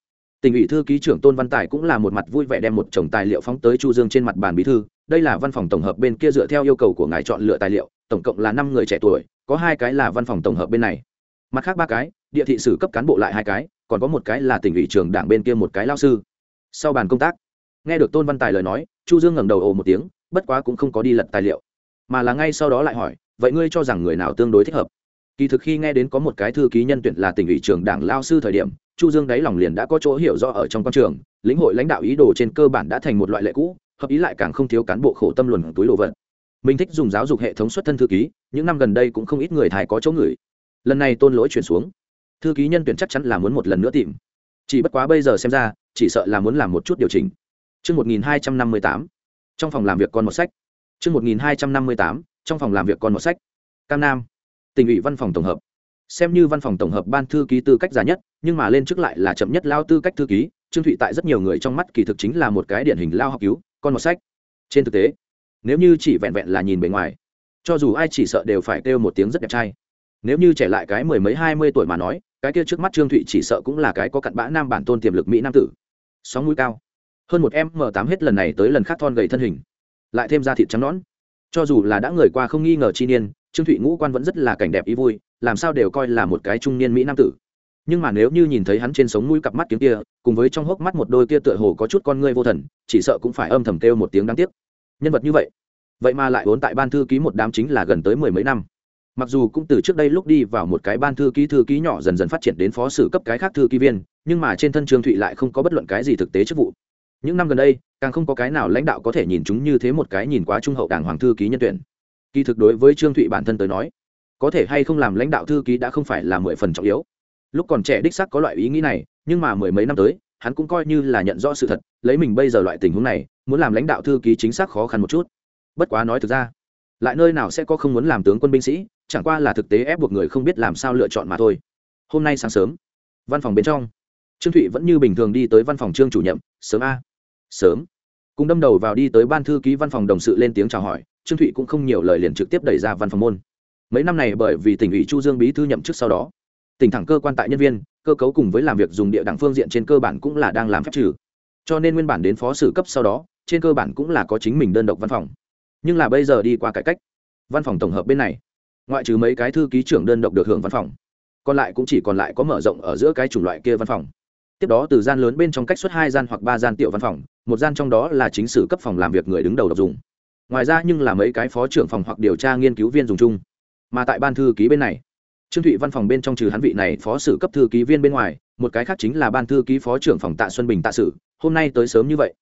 tỉnh ủy thư ký trưởng tôn văn tài cũng là một mặt vui vẻ đem một chồng tài liệu phóng tới chu dương trên mặt bàn bí thư. Đây là văn phòng tổng hợp bên kia dựa theo yêu cầu của ngài chọn lựa tài liệu, tổng cộng là năm người trẻ tuổi, có hai cái là văn phòng tổng hợp bên này. Mặt khác ba cái, địa thị sử cấp cán bộ lại hai cái, còn có một cái là tỉnh ủy trường đảng bên kia một cái lao sư. Sau bàn công tác, nghe được tôn văn tài lời nói, chu dương ngẩng đầu ồ một tiếng, bất quá cũng không có đi lật tài liệu. Mà là ngay sau đó lại hỏi, vậy ngươi cho rằng người nào tương đối thích hợp? Kỳ thực khi nghe đến có một cái thư ký nhân tuyển là tỉnh ủy trường đảng lao sư thời điểm chu dương đáy lòng liền đã có chỗ hiểu rõ ở trong quan trường lĩnh hội lãnh đạo ý đồ trên cơ bản đã thành một loại lệ cũ hợp ý lại càng không thiếu cán bộ khổ tâm luận túi đồ vật. Mình thích dùng giáo dục hệ thống xuất thân thư ký những năm gần đây cũng không ít người thải có chỗ người lần này tôn lỗi chuyển xuống. Thư ký nhân tuyển chắc chắn là muốn một lần nữa tìm. Chỉ bất quá bây giờ xem ra chỉ sợ là muốn làm một chút điều chỉnh. Trước 1258, trong phòng làm việc còn một sách. Trước 1258, trong phòng làm việc còn một sách. Cam nam tỉnh ủy văn phòng tổng hợp xem như văn phòng tổng hợp ban thư ký tư cách giá nhất, nhưng mà lên trước lại là chậm nhất lao tư cách thư ký, trương thụy tại rất nhiều người trong mắt kỳ thực chính là một cái điển hình lao học cứu, con một sách. Trên thực tế, nếu như chỉ vẹn vẹn là nhìn bề ngoài, cho dù ai chỉ sợ đều phải kêu một tiếng rất đẹp trai. Nếu như trẻ lại cái mười mấy, hai mươi tuổi mà nói, cái kia trước mắt trương thụy chỉ sợ cũng là cái có cặn bã nam bản tôn tiềm lực mỹ nam tử. Sóng mũi cao. Hơn một m tám hết lần này tới lần khác thon gầy thân hình. Lại thêm da thịt trắng nõn. Cho dù là đã người qua không nghi ngờ chi niên, trương thụy ngũ quan vẫn rất là cảnh đẹp ý vui làm sao đều coi là một cái trung niên mỹ nam tử. Nhưng mà nếu như nhìn thấy hắn trên sống mũi cặp mắt kiếm kia, cùng với trong hốc mắt một đôi kia tựa hồ có chút con ngươi vô thần, chỉ sợ cũng phải âm thầm kêu một tiếng đáng tiếc. Nhân vật như vậy vậy mà lại vốn tại ban thư ký một đám chính là gần tới mười mấy năm. Mặc dù cũng từ trước đây lúc đi vào một cái ban thư ký thư ký nhỏ dần dần phát triển đến phó sử cấp cái khác thư ký viên, nhưng mà trên thân trương thụy lại không có bất luận cái gì thực tế chức vụ. Những năm gần đây, càng không có cái nào lãnh đạo có thể nhìn chúng như thế một cái nhìn quá trung hậu đảng hoàng thư ký nhân tuyển. Kỳ thực đối với trương thụy bản thân tới nói có thể hay không làm lãnh đạo thư ký đã không phải là mười phần trọng yếu. Lúc còn trẻ đích sắc có loại ý nghĩ này, nhưng mà mười mấy năm tới, hắn cũng coi như là nhận rõ sự thật, lấy mình bây giờ loại tình huống này, muốn làm lãnh đạo thư ký chính xác khó khăn một chút. Bất quá nói thực ra, lại nơi nào sẽ có không muốn làm tướng quân binh sĩ, chẳng qua là thực tế ép buộc người không biết làm sao lựa chọn mà thôi. Hôm nay sáng sớm, văn phòng bên trong, trương thụy vẫn như bình thường đi tới văn phòng trương chủ nhiệm, sớm a. Sớm. Cùng đâm đầu vào đi tới ban thư ký văn phòng đồng sự lên tiếng chào hỏi, trương thụy cũng không nhiều lời liền trực tiếp đẩy ra văn phòng môn mấy năm này bởi vì tỉnh ủy chu dương bí thư nhậm chức sau đó, tỉnh thẳng cơ quan tại nhân viên, cơ cấu cùng với làm việc dùng địa đảng phương diện trên cơ bản cũng là đang làm phép trừ. Cho nên nguyên bản đến phó sử cấp sau đó, trên cơ bản cũng là có chính mình đơn độc văn phòng. Nhưng là bây giờ đi qua cải cách, văn phòng tổng hợp bên này, ngoại trừ mấy cái thư ký trưởng đơn độc được hưởng văn phòng, còn lại cũng chỉ còn lại có mở rộng ở giữa cái chủng loại kia văn phòng. Tiếp đó từ gian lớn bên trong cách xuất hai gian hoặc ba gian tiểu văn phòng, một gian trong đó là chính sử cấp phòng làm việc người đứng đầu đọc dùng. Ngoài ra nhưng là mấy cái phó trưởng phòng hoặc điều tra nghiên cứu viên dùng chung mà tại ban thư ký bên này. Trương thụy văn phòng bên trong trừ hắn vị này phó sử cấp thư ký viên bên ngoài, một cái khác chính là ban thư ký phó trưởng phòng tạ xuân bình tạ sử, hôm nay tới sớm như vậy.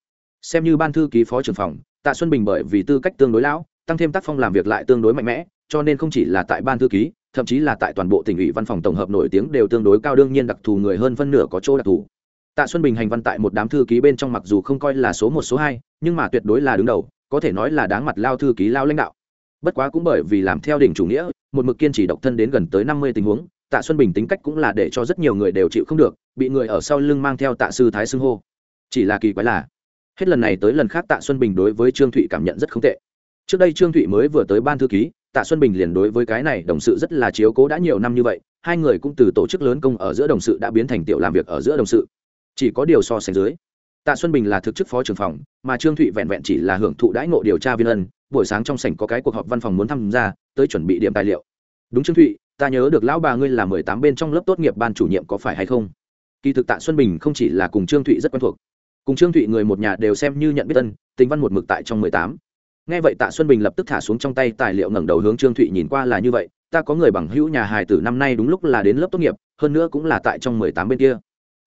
Xem như ban thư ký phó trưởng phòng, tạ xuân bình bởi vì tư cách tương đối lão, tăng thêm tác phong làm việc lại tương đối mạnh mẽ, cho nên không chỉ là tại ban thư ký, thậm chí là tại toàn bộ tỉnh ủy văn phòng tổng hợp nổi tiếng đều tương đối cao đương nhiên đặc thù người hơn phân nửa có chỗ đặc thù. Tạ xuân bình hành văn tại một đám thư ký bên trong mặc dù không coi là số một, số hai, nhưng mà tuyệt đối là đứng đầu, có thể nói là đáng mặt lao thư ký lao lãnh đạo bất quá cũng bởi vì làm theo đỉnh chủ nghĩa, một mực kiên trì độc thân đến gần tới năm mươi tình huống, tạ xuân bình tính cách cũng là để cho rất nhiều người đều chịu không được, bị người ở sau lưng mang theo tạ sư thái xưng hô. Chỉ là kỳ quái là, hết lần này tới lần khác tạ xuân bình đối với trương thụy cảm nhận rất không tệ. Trước đây trương thụy mới vừa tới ban thư ký, tạ xuân bình liền đối với cái này đồng sự rất là chiếu cố đã nhiều năm như vậy, hai người cũng từ tổ chức lớn công ở giữa đồng sự đã biến thành tiểu làm việc ở giữa đồng sự. Chỉ có điều so sánh dưới tạ xuân bình là thực chức phó trưởng phòng, mà trương thụy vẹn vẹn chỉ là hưởng thụ đãi ngộ điều tra viên ân, buổi sáng trong sảnh có cái cuộc họp văn phòng muốn tham gia, tới chuẩn bị điểm tài liệu. Đúng trương thụy, ta nhớ được lão bà ngươi là mười tám bên trong lớp tốt nghiệp ban chủ nhiệm có phải hay không? Kỳ thực tạ xuân bình không chỉ là cùng trương thụy rất quen thuộc. Cùng trương thụy người một nhà đều xem như nhận biết tân tính văn một mực tại trong mười tám. Nghe vậy tạ xuân bình lập tức thả xuống trong tay tài liệu ngẩng đầu hướng trương thụy nhìn qua là như vậy, ta có người bằng hữu nhà hài tử năm nay đúng lúc là đến lớp tốt nghiệp, hơn nữa cũng là tại trong mười tám bên kia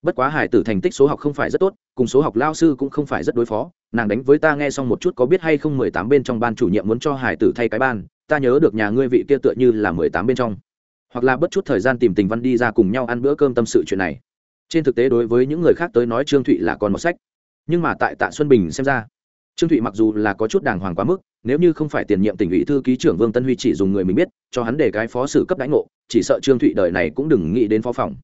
bất quá Hải tử thành tích số học không phải rất tốt, cùng số học lao sư cũng không phải rất đối phó. Nàng đánh với ta nghe xong một chút có biết hay không mười tám bên trong ban chủ nhiệm muốn cho Hải tử thay cái ban, ta nhớ được nhà ngươi vị kia tựa như là mười tám bên trong. Hoặc là bất chút thời gian tìm tình văn đi ra cùng nhau ăn bữa cơm tâm sự chuyện này. Trên thực tế đối với những người khác tới nói trương thụy là còn một sách. Nhưng mà tại tạ xuân bình xem ra, trương thụy mặc dù là có chút đàng hoàng quá mức, nếu như không phải tiền nhiệm tỉnh ủy thư ký trưởng vương tân huy chỉ dùng người mình biết, cho hắn để cái phó sử cấp đánh ngộ, chỉ sợ trương thụy đời này cũng đừng nghĩ đến phó phòng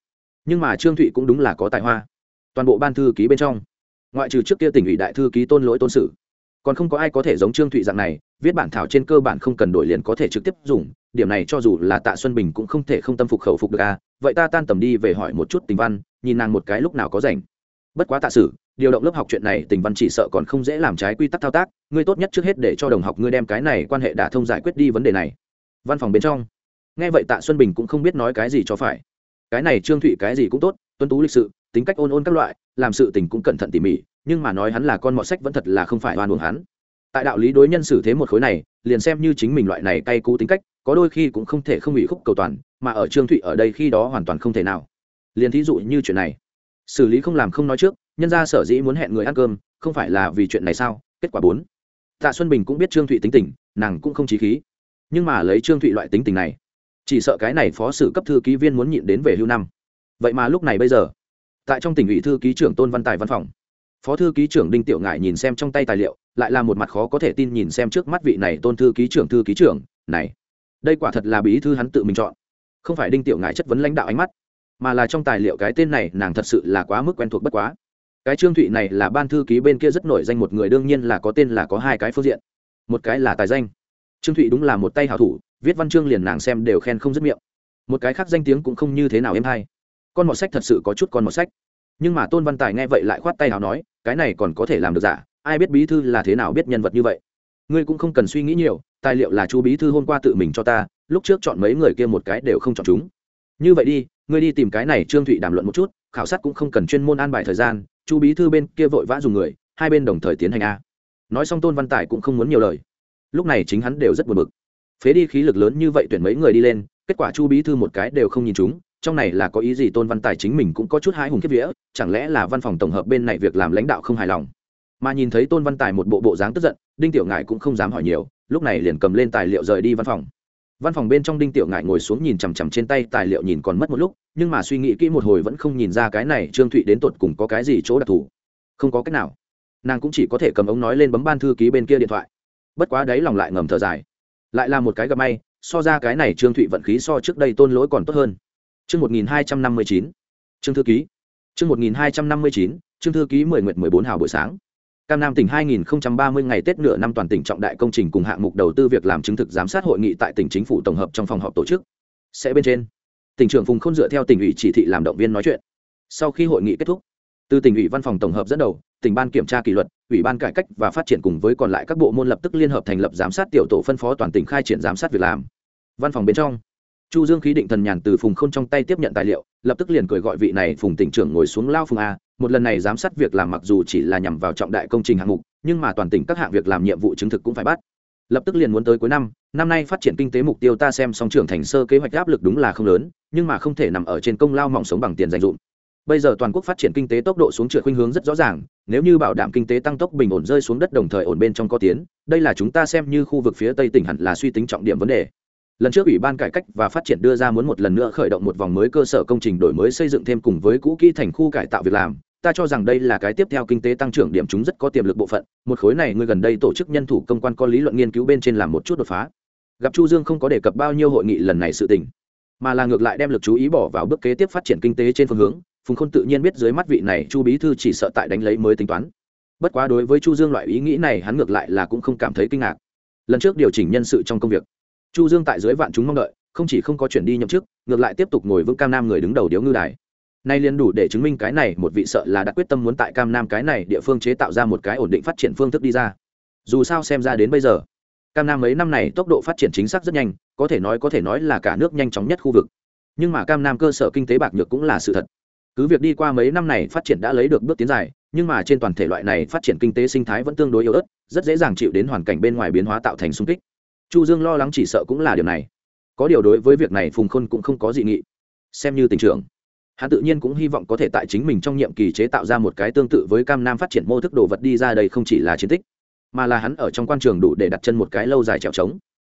nhưng mà trương thụy cũng đúng là có tài hoa. Toàn bộ ban thư ký bên trong, ngoại trừ trước kia tỉnh ủy đại thư ký tôn lỗi tôn sử, còn không có ai có thể giống trương thụy dạng này, viết bản thảo trên cơ bản không cần đổi liền có thể trực tiếp dùng, điểm này cho dù là tạ xuân bình cũng không thể không tâm phục khẩu phục được à. Vậy ta tan tầm đi về hỏi một chút tình văn, nhìn nàng một cái lúc nào có rảnh. Bất quá tạ sử, điều động lớp học chuyện này tình văn chỉ sợ còn không dễ làm trái quy tắc thao tác, ngươi tốt nhất trước hết để cho đồng học ngươi đem cái này quan hệ đả thông giải quyết đi vấn đề này. Văn phòng bên trong. Nghe vậy tạ xuân bình cũng không biết nói cái gì cho phải cái này trương thụy cái gì cũng tốt, tuân tú lịch sự, tính cách ôn ôn các loại, làm sự tình cũng cẩn thận tỉ mỉ, nhưng mà nói hắn là con mọt sách vẫn thật là không phải oan uổng hắn. Tại đạo lý đối nhân xử thế một khối này, liền xem như chính mình loại này cay cú tính cách, có đôi khi cũng không thể không bị khúc cầu toàn, mà ở trương thụy ở đây khi đó hoàn toàn không thể nào. Liền thí dụ như chuyện này. Xử lý không làm không nói trước, nhân ra sở dĩ muốn hẹn người ăn cơm, không phải là vì chuyện này sao? Kết quả bốn. Tạ xuân bình cũng biết trương thụy tính tình, nàng cũng không trí khí. Nhưng mà lấy trương thụy loại tính tình này chỉ sợ cái này phó sử cấp thư ký viên muốn nhịn đến về hưu năm. Vậy mà lúc này bây giờ, tại trong tỉnh ủy thư ký trưởng tôn văn tài văn phòng, phó thư ký trưởng đinh tiểu ngải nhìn xem trong tay tài liệu, lại là một mặt khó có thể tin nhìn xem trước mắt vị này tôn thư ký trưởng thư ký trưởng, này, đây quả thật là bí thư hắn tự mình chọn. Không phải đinh tiểu ngải chất vấn lãnh đạo ánh mắt, mà là trong tài liệu cái tên này, nàng thật sự là quá mức quen thuộc bất quá. Cái trương thụy này là ban thư ký bên kia rất nổi danh một người, đương nhiên là có tên là có hai cái phương diện. Một cái là tài danh. Trương thụy đúng là một tay hảo thủ viết văn chương liền nàng xem đều khen không dứt miệng. Một cái khác danh tiếng cũng không như thế nào em hay. Con mọt sách thật sự có chút con mọt sách. Nhưng mà tôn văn tài nghe vậy lại khoát tay nào nói, cái này còn có thể làm được giả ai biết bí thư là thế nào biết nhân vật như vậy. Ngươi cũng không cần suy nghĩ nhiều, tài liệu là chú bí thư hôm qua tự mình cho ta, lúc trước chọn mấy người kia một cái đều không chọn chúng. Như vậy đi, ngươi đi tìm cái này trương thụy đàm luận một chút, khảo sát cũng không cần chuyên môn an bài thời gian, chú bí thư bên kia vội vã dùng người, hai bên đồng thời tiến hành a. Nói xong tôn văn tài cũng không muốn nhiều lời. Lúc này chính hắn đều rất buồn bực phế đi khí lực lớn như vậy tuyển mấy người đi lên, kết quả chu bí thư một cái đều không nhìn chúng, trong này là có ý gì tôn văn tài chính mình cũng có chút hái hùng kiếp vía, chẳng lẽ là văn phòng tổng hợp bên này việc làm lãnh đạo không hài lòng? Mà nhìn thấy tôn văn tài một bộ bộ dáng tức giận, đinh tiểu ngại cũng không dám hỏi nhiều, lúc này liền cầm lên tài liệu rời đi văn phòng. Văn phòng bên trong đinh tiểu ngại ngồi xuống nhìn chằm chằm trên tay, tài liệu nhìn còn mất một lúc, nhưng mà suy nghĩ kỹ một hồi vẫn không nhìn ra cái này trương thụy đến tột cùng có cái gì chỗ đặc thù. Không có cách nào. Nàng cũng chỉ có thể cầm ống nói lên bấm ban thư ký bên kia điện thoại. Bất quá đấy lòng lại ngầm thở dài lại là một cái gặp may, so ra cái này trương thụy vận khí so trước đây tôn lỗi còn tốt hơn. Chương một nghìn hai trăm năm mươi chín. Trương thư ký. Chương một nghìn hai trăm năm mươi chín, trương thư ký mười nguyện mười bốn hào buổi sáng. Cam nam tỉnh hai nghìn ba mươi ngày tết nửa năm toàn tỉnh trọng đại công trình cùng hạng mục đầu tư việc làm chứng thực giám sát hội nghị tại tỉnh chính phủ tổng hợp trong phòng họp tổ chức. Sẽ bên trên, tỉnh trưởng phùng không dựa theo tỉnh ủy chỉ thị làm động viên nói chuyện. Sau khi hội nghị kết thúc, từ tỉnh ủy văn phòng tổng hợp dẫn đầu tỉnh ban kiểm tra kỷ luật, ủy ban cải cách và phát triển cùng với còn lại các bộ môn lập tức liên hợp thành lập giám sát tiểu tổ phân phó toàn tỉnh khai triển giám sát việc làm. Văn phòng bên trong, chu dương khí định thần nhàn từ phùng khôn trong tay tiếp nhận tài liệu, lập tức liền cười gọi vị này phùng tỉnh trưởng ngồi xuống lao phùng a. Một lần này giám sát việc làm mặc dù chỉ là nhằm vào trọng đại công trình hạng mục, nhưng mà toàn tỉnh các hạng việc làm nhiệm vụ chứng thực cũng phải bắt. Lập tức liền muốn tới cuối năm năm nay phát triển kinh tế mục tiêu ta xem song trưởng thành sơ kế hoạch áp lực đúng là không lớn, nhưng mà không thể nằm ở trên công lao mỏng sống bằng tiền dành dụm bây giờ toàn quốc phát triển kinh tế tốc độ xuống trượt khuynh hướng rất rõ ràng, nếu như bảo đảm kinh tế tăng tốc bình ổn rơi xuống đất đồng thời ổn bên trong có tiến, đây là chúng ta xem như khu vực phía tây tỉnh hẳn là suy tính trọng điểm vấn đề. Lần trước ủy ban cải cách và phát triển đưa ra muốn một lần nữa khởi động một vòng mới cơ sở công trình đổi mới xây dựng thêm cùng với cũ kỹ thành khu cải tạo việc làm, ta cho rằng đây là cái tiếp theo kinh tế tăng trưởng điểm chúng rất có tiềm lực bộ phận, một khối này người gần đây tổ chức nhân thủ công quan có lý luận nghiên cứu bên trên làm một chút đột phá. Gặp chu dương không có đề cập bao nhiêu hội nghị lần này sự tình, mà là ngược lại đem lực chú ý bỏ vào bước kế tiếp phát triển kinh tế trên phương hướng phùng khôn tự nhiên biết dưới mắt vị này chu bí thư chỉ sợ tại đánh lấy mới tính toán. Bất quá đối với chu dương loại ý nghĩ này hắn ngược lại là cũng không cảm thấy kinh ngạc. Lần trước điều chỉnh nhân sự trong công việc, chu dương tại dưới vạn chúng mong đợi, không chỉ không có chuyển đi nhậm chức, ngược lại tiếp tục ngồi vững cam nam người đứng đầu điếu ngư đài. Nay liền đủ để chứng minh cái này một vị sợ là đã quyết tâm muốn tại cam nam cái này địa phương chế tạo ra một cái ổn định phát triển phương thức đi ra. Dù sao xem ra đến bây giờ, cam nam mấy năm này tốc độ phát triển chính xác rất nhanh, có thể nói có thể nói là cả nước nhanh chóng nhất khu vực. Nhưng mà cam nam cơ sở kinh tế bạc nhược cũng là sự thật cứ việc đi qua mấy năm này phát triển đã lấy được bước tiến dài, nhưng mà trên toàn thể loại này phát triển kinh tế sinh thái vẫn tương đối yếu ớt, rất dễ dàng chịu đến hoàn cảnh bên ngoài biến hóa tạo thành sung kích. Chu dương lo lắng chỉ sợ cũng là điều này. Có điều đối với việc này phùng khôn cũng không có dị nghị. Xem như tình trưởng, hắn tự nhiên cũng hy vọng có thể tại chính mình trong nhiệm kỳ chế tạo ra một cái tương tự với cam nam phát triển mô thức đồ vật đi ra đây không chỉ là chiến tích, mà là hắn ở trong quan trường đủ để đặt chân một cái lâu dài trèo trống.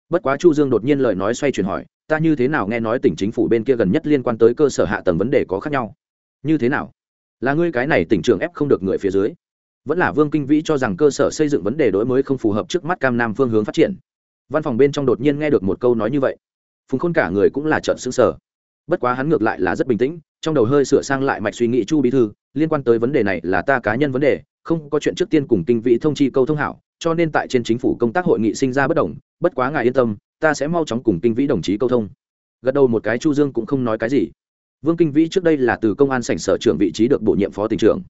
Bất quá chu dương đột nhiên lời nói xoay chuyển hỏi, ta như thế nào nghe nói tỉnh chính phủ bên kia gần nhất liên quan tới cơ sở hạ tầng vấn đề có khác nhau? Như thế nào? Là ngươi cái này tỉnh trường ép không được người phía dưới. Vẫn là vương kinh vĩ cho rằng cơ sở xây dựng vấn đề đổi mới không phù hợp trước mắt cam nam phương hướng phát triển. Văn phòng bên trong đột nhiên nghe được một câu nói như vậy. Phùng khôn cả người cũng là trợn xứng sở bất quá hắn ngược lại là rất bình tĩnh, trong đầu hơi sửa sang lại mạch suy nghĩ chu bí thư, liên quan tới vấn đề này là ta cá nhân vấn đề, không có chuyện trước tiên cùng kinh vĩ thông chi câu thông hảo, cho nên tại trên chính phủ công tác hội nghị sinh ra bất đồng, bất quá ngài yên tâm, ta sẽ mau chóng cùng kinh vĩ đồng chí câu thông. Gật đầu một cái chu dương cũng không nói cái gì vương kinh vĩ trước đây là từ công an sảnh sở trưởng vị trí được bổ nhiệm phó tỉnh trưởng.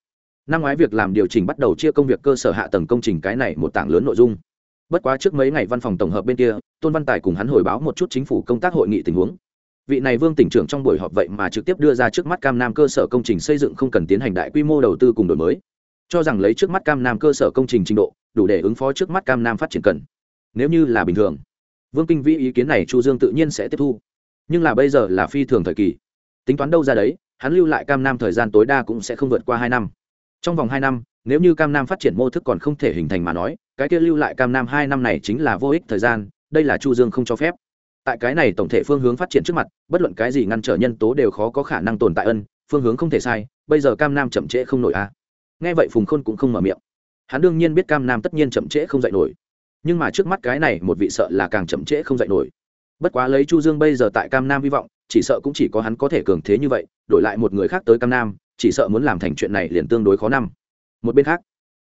Năm ngoái việc làm điều chỉnh bắt đầu chia công việc cơ sở hạ tầng công trình cái này một tảng lớn nội dung. Bất quá trước mấy ngày văn phòng tổng hợp bên kia, tôn văn tài cùng hắn hồi báo một chút chính phủ công tác hội nghị tình huống. Vị này vương tỉnh trưởng trong buổi họp vậy mà trực tiếp đưa ra trước mắt cam nam cơ sở công trình xây dựng không cần tiến hành đại quy mô đầu tư cùng đổi mới. Cho rằng lấy trước mắt cam nam cơ sở công trình trình độ, đủ để ứng phó trước mắt cam nam phát triển cần. Nếu như là bình thường, vương kinh vĩ ý kiến này chu dương tự nhiên sẽ tiếp thu. Nhưng là bây giờ là phi thường thời kỳ tính toán đâu ra đấy, hắn lưu lại cam nam thời gian tối đa cũng sẽ không vượt qua hai năm. Trong vòng hai năm, nếu như cam nam phát triển mô thức còn không thể hình thành mà nói, cái kia lưu lại cam nam hai năm này chính là vô ích thời gian, đây là chu dương không cho phép. Tại cái này tổng thể phương hướng phát triển trước mặt, bất luận cái gì ngăn trở nhân tố đều khó có khả năng tồn tại ân, phương hướng không thể sai, bây giờ cam nam chậm trễ không nổi a nghe vậy phùng khôn cũng không mở miệng. Hắn đương nhiên biết cam nam tất nhiên chậm trễ không dạy nổi. Nhưng mà trước mắt cái này một vị sợ là càng chậm trễ không dạy nổi. Bất quá lấy chu dương bây giờ tại cam nam hy vọng chỉ sợ cũng chỉ có hắn có thể cường thế như vậy, đổi lại một người khác tới cam nam, chỉ sợ muốn làm thành chuyện này liền tương đối khó năm. Một bên khác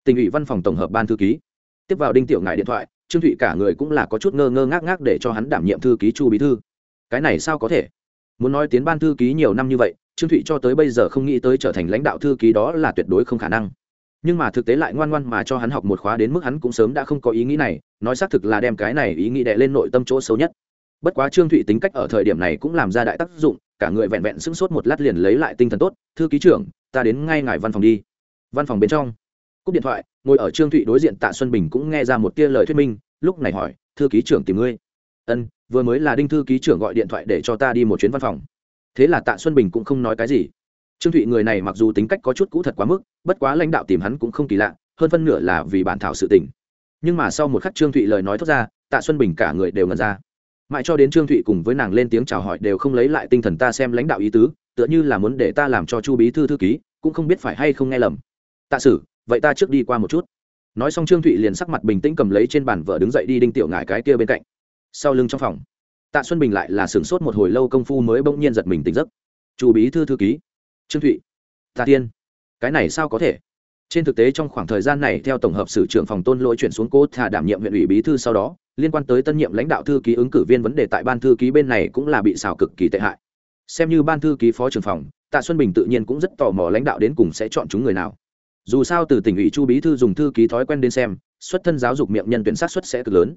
tỉnh ủy văn phòng tổng hợp ban thư ký, tiếp vào đinh tiểu ngài điện thoại, trương thụy cả người cũng là có chút ngơ ngơ ngác ngác để cho hắn đảm nhiệm thư ký chu bí thư. Cái này sao có thể? Muốn nói tiến ban thư ký nhiều năm như vậy, trương thụy cho tới bây giờ không nghĩ tới trở thành lãnh đạo thư ký đó là tuyệt đối không khả năng. Nhưng mà thực tế lại ngoan ngoan mà cho hắn học một khóa đến mức hắn cũng sớm đã không có ý nghĩ này, nói xác thực là đem cái này ý nghĩ đè lên nội tâm chỗ xấu nhất bất quá trương thụy tính cách ở thời điểm này cũng làm ra đại tác dụng, cả người vẹn vẹn sững sốt một lát liền lấy lại tinh thần tốt, thư ký trưởng, ta đến ngay ngài văn phòng đi. Văn phòng bên trong, cúp điện thoại, ngồi ở trương thụy đối diện tạ xuân bình cũng nghe ra một tia lời thuyết minh, lúc này hỏi, thư ký trưởng tìm ngươi? Ân, vừa mới là đinh thư ký trưởng gọi điện thoại để cho ta đi một chuyến văn phòng. Thế là tạ xuân bình cũng không nói cái gì. Trương thụy người này mặc dù tính cách có chút cũ thật quá mức, bất quá lãnh đạo tìm hắn cũng không kỳ lạ, hơn phân nửa là vì bản thảo sự tình. Nhưng mà sau một khắc trương thụy lời nói thốt ra, tạ xuân bình cả người đều ngần ra mãi cho đến trương thụy cùng với nàng lên tiếng chào hỏi đều không lấy lại tinh thần ta xem lãnh đạo ý tứ, tựa như là muốn để ta làm cho chu bí thư thư ký, cũng không biết phải hay không nghe lầm. Tạ sử, vậy ta trước đi qua một chút. Nói xong trương thụy liền sắc mặt bình tĩnh cầm lấy trên bàn vợ đứng dậy đi đinh tiểu ngại cái kia bên cạnh. Sau lưng trong phòng, tạ xuân bình lại là sửng sốt một hồi lâu công phu mới bỗng nhiên giật mình tỉnh giấc. Chu bí thư thư ký. Trương thụy. Tạ tiên. Cái này sao có thể? Trên thực tế trong khoảng thời gian này, theo tổng hợp sử trưởng phòng tôn lỗi chuyển xuống cố thả đảm nhiệm huyện ủy bí thư sau đó liên quan tới tân nhiệm lãnh đạo thư ký ứng cử viên vấn đề tại ban thư ký bên này cũng là bị xào cực kỳ tệ hại. Xem như ban thư ký phó trưởng phòng, tạ xuân bình tự nhiên cũng rất tò mò lãnh đạo đến cùng sẽ chọn chúng người nào. Dù sao từ tỉnh ủy chu bí thư dùng thư ký thói quen đến xem, xuất thân giáo dục miệng nhân tuyển sát xuất sẽ cực lớn.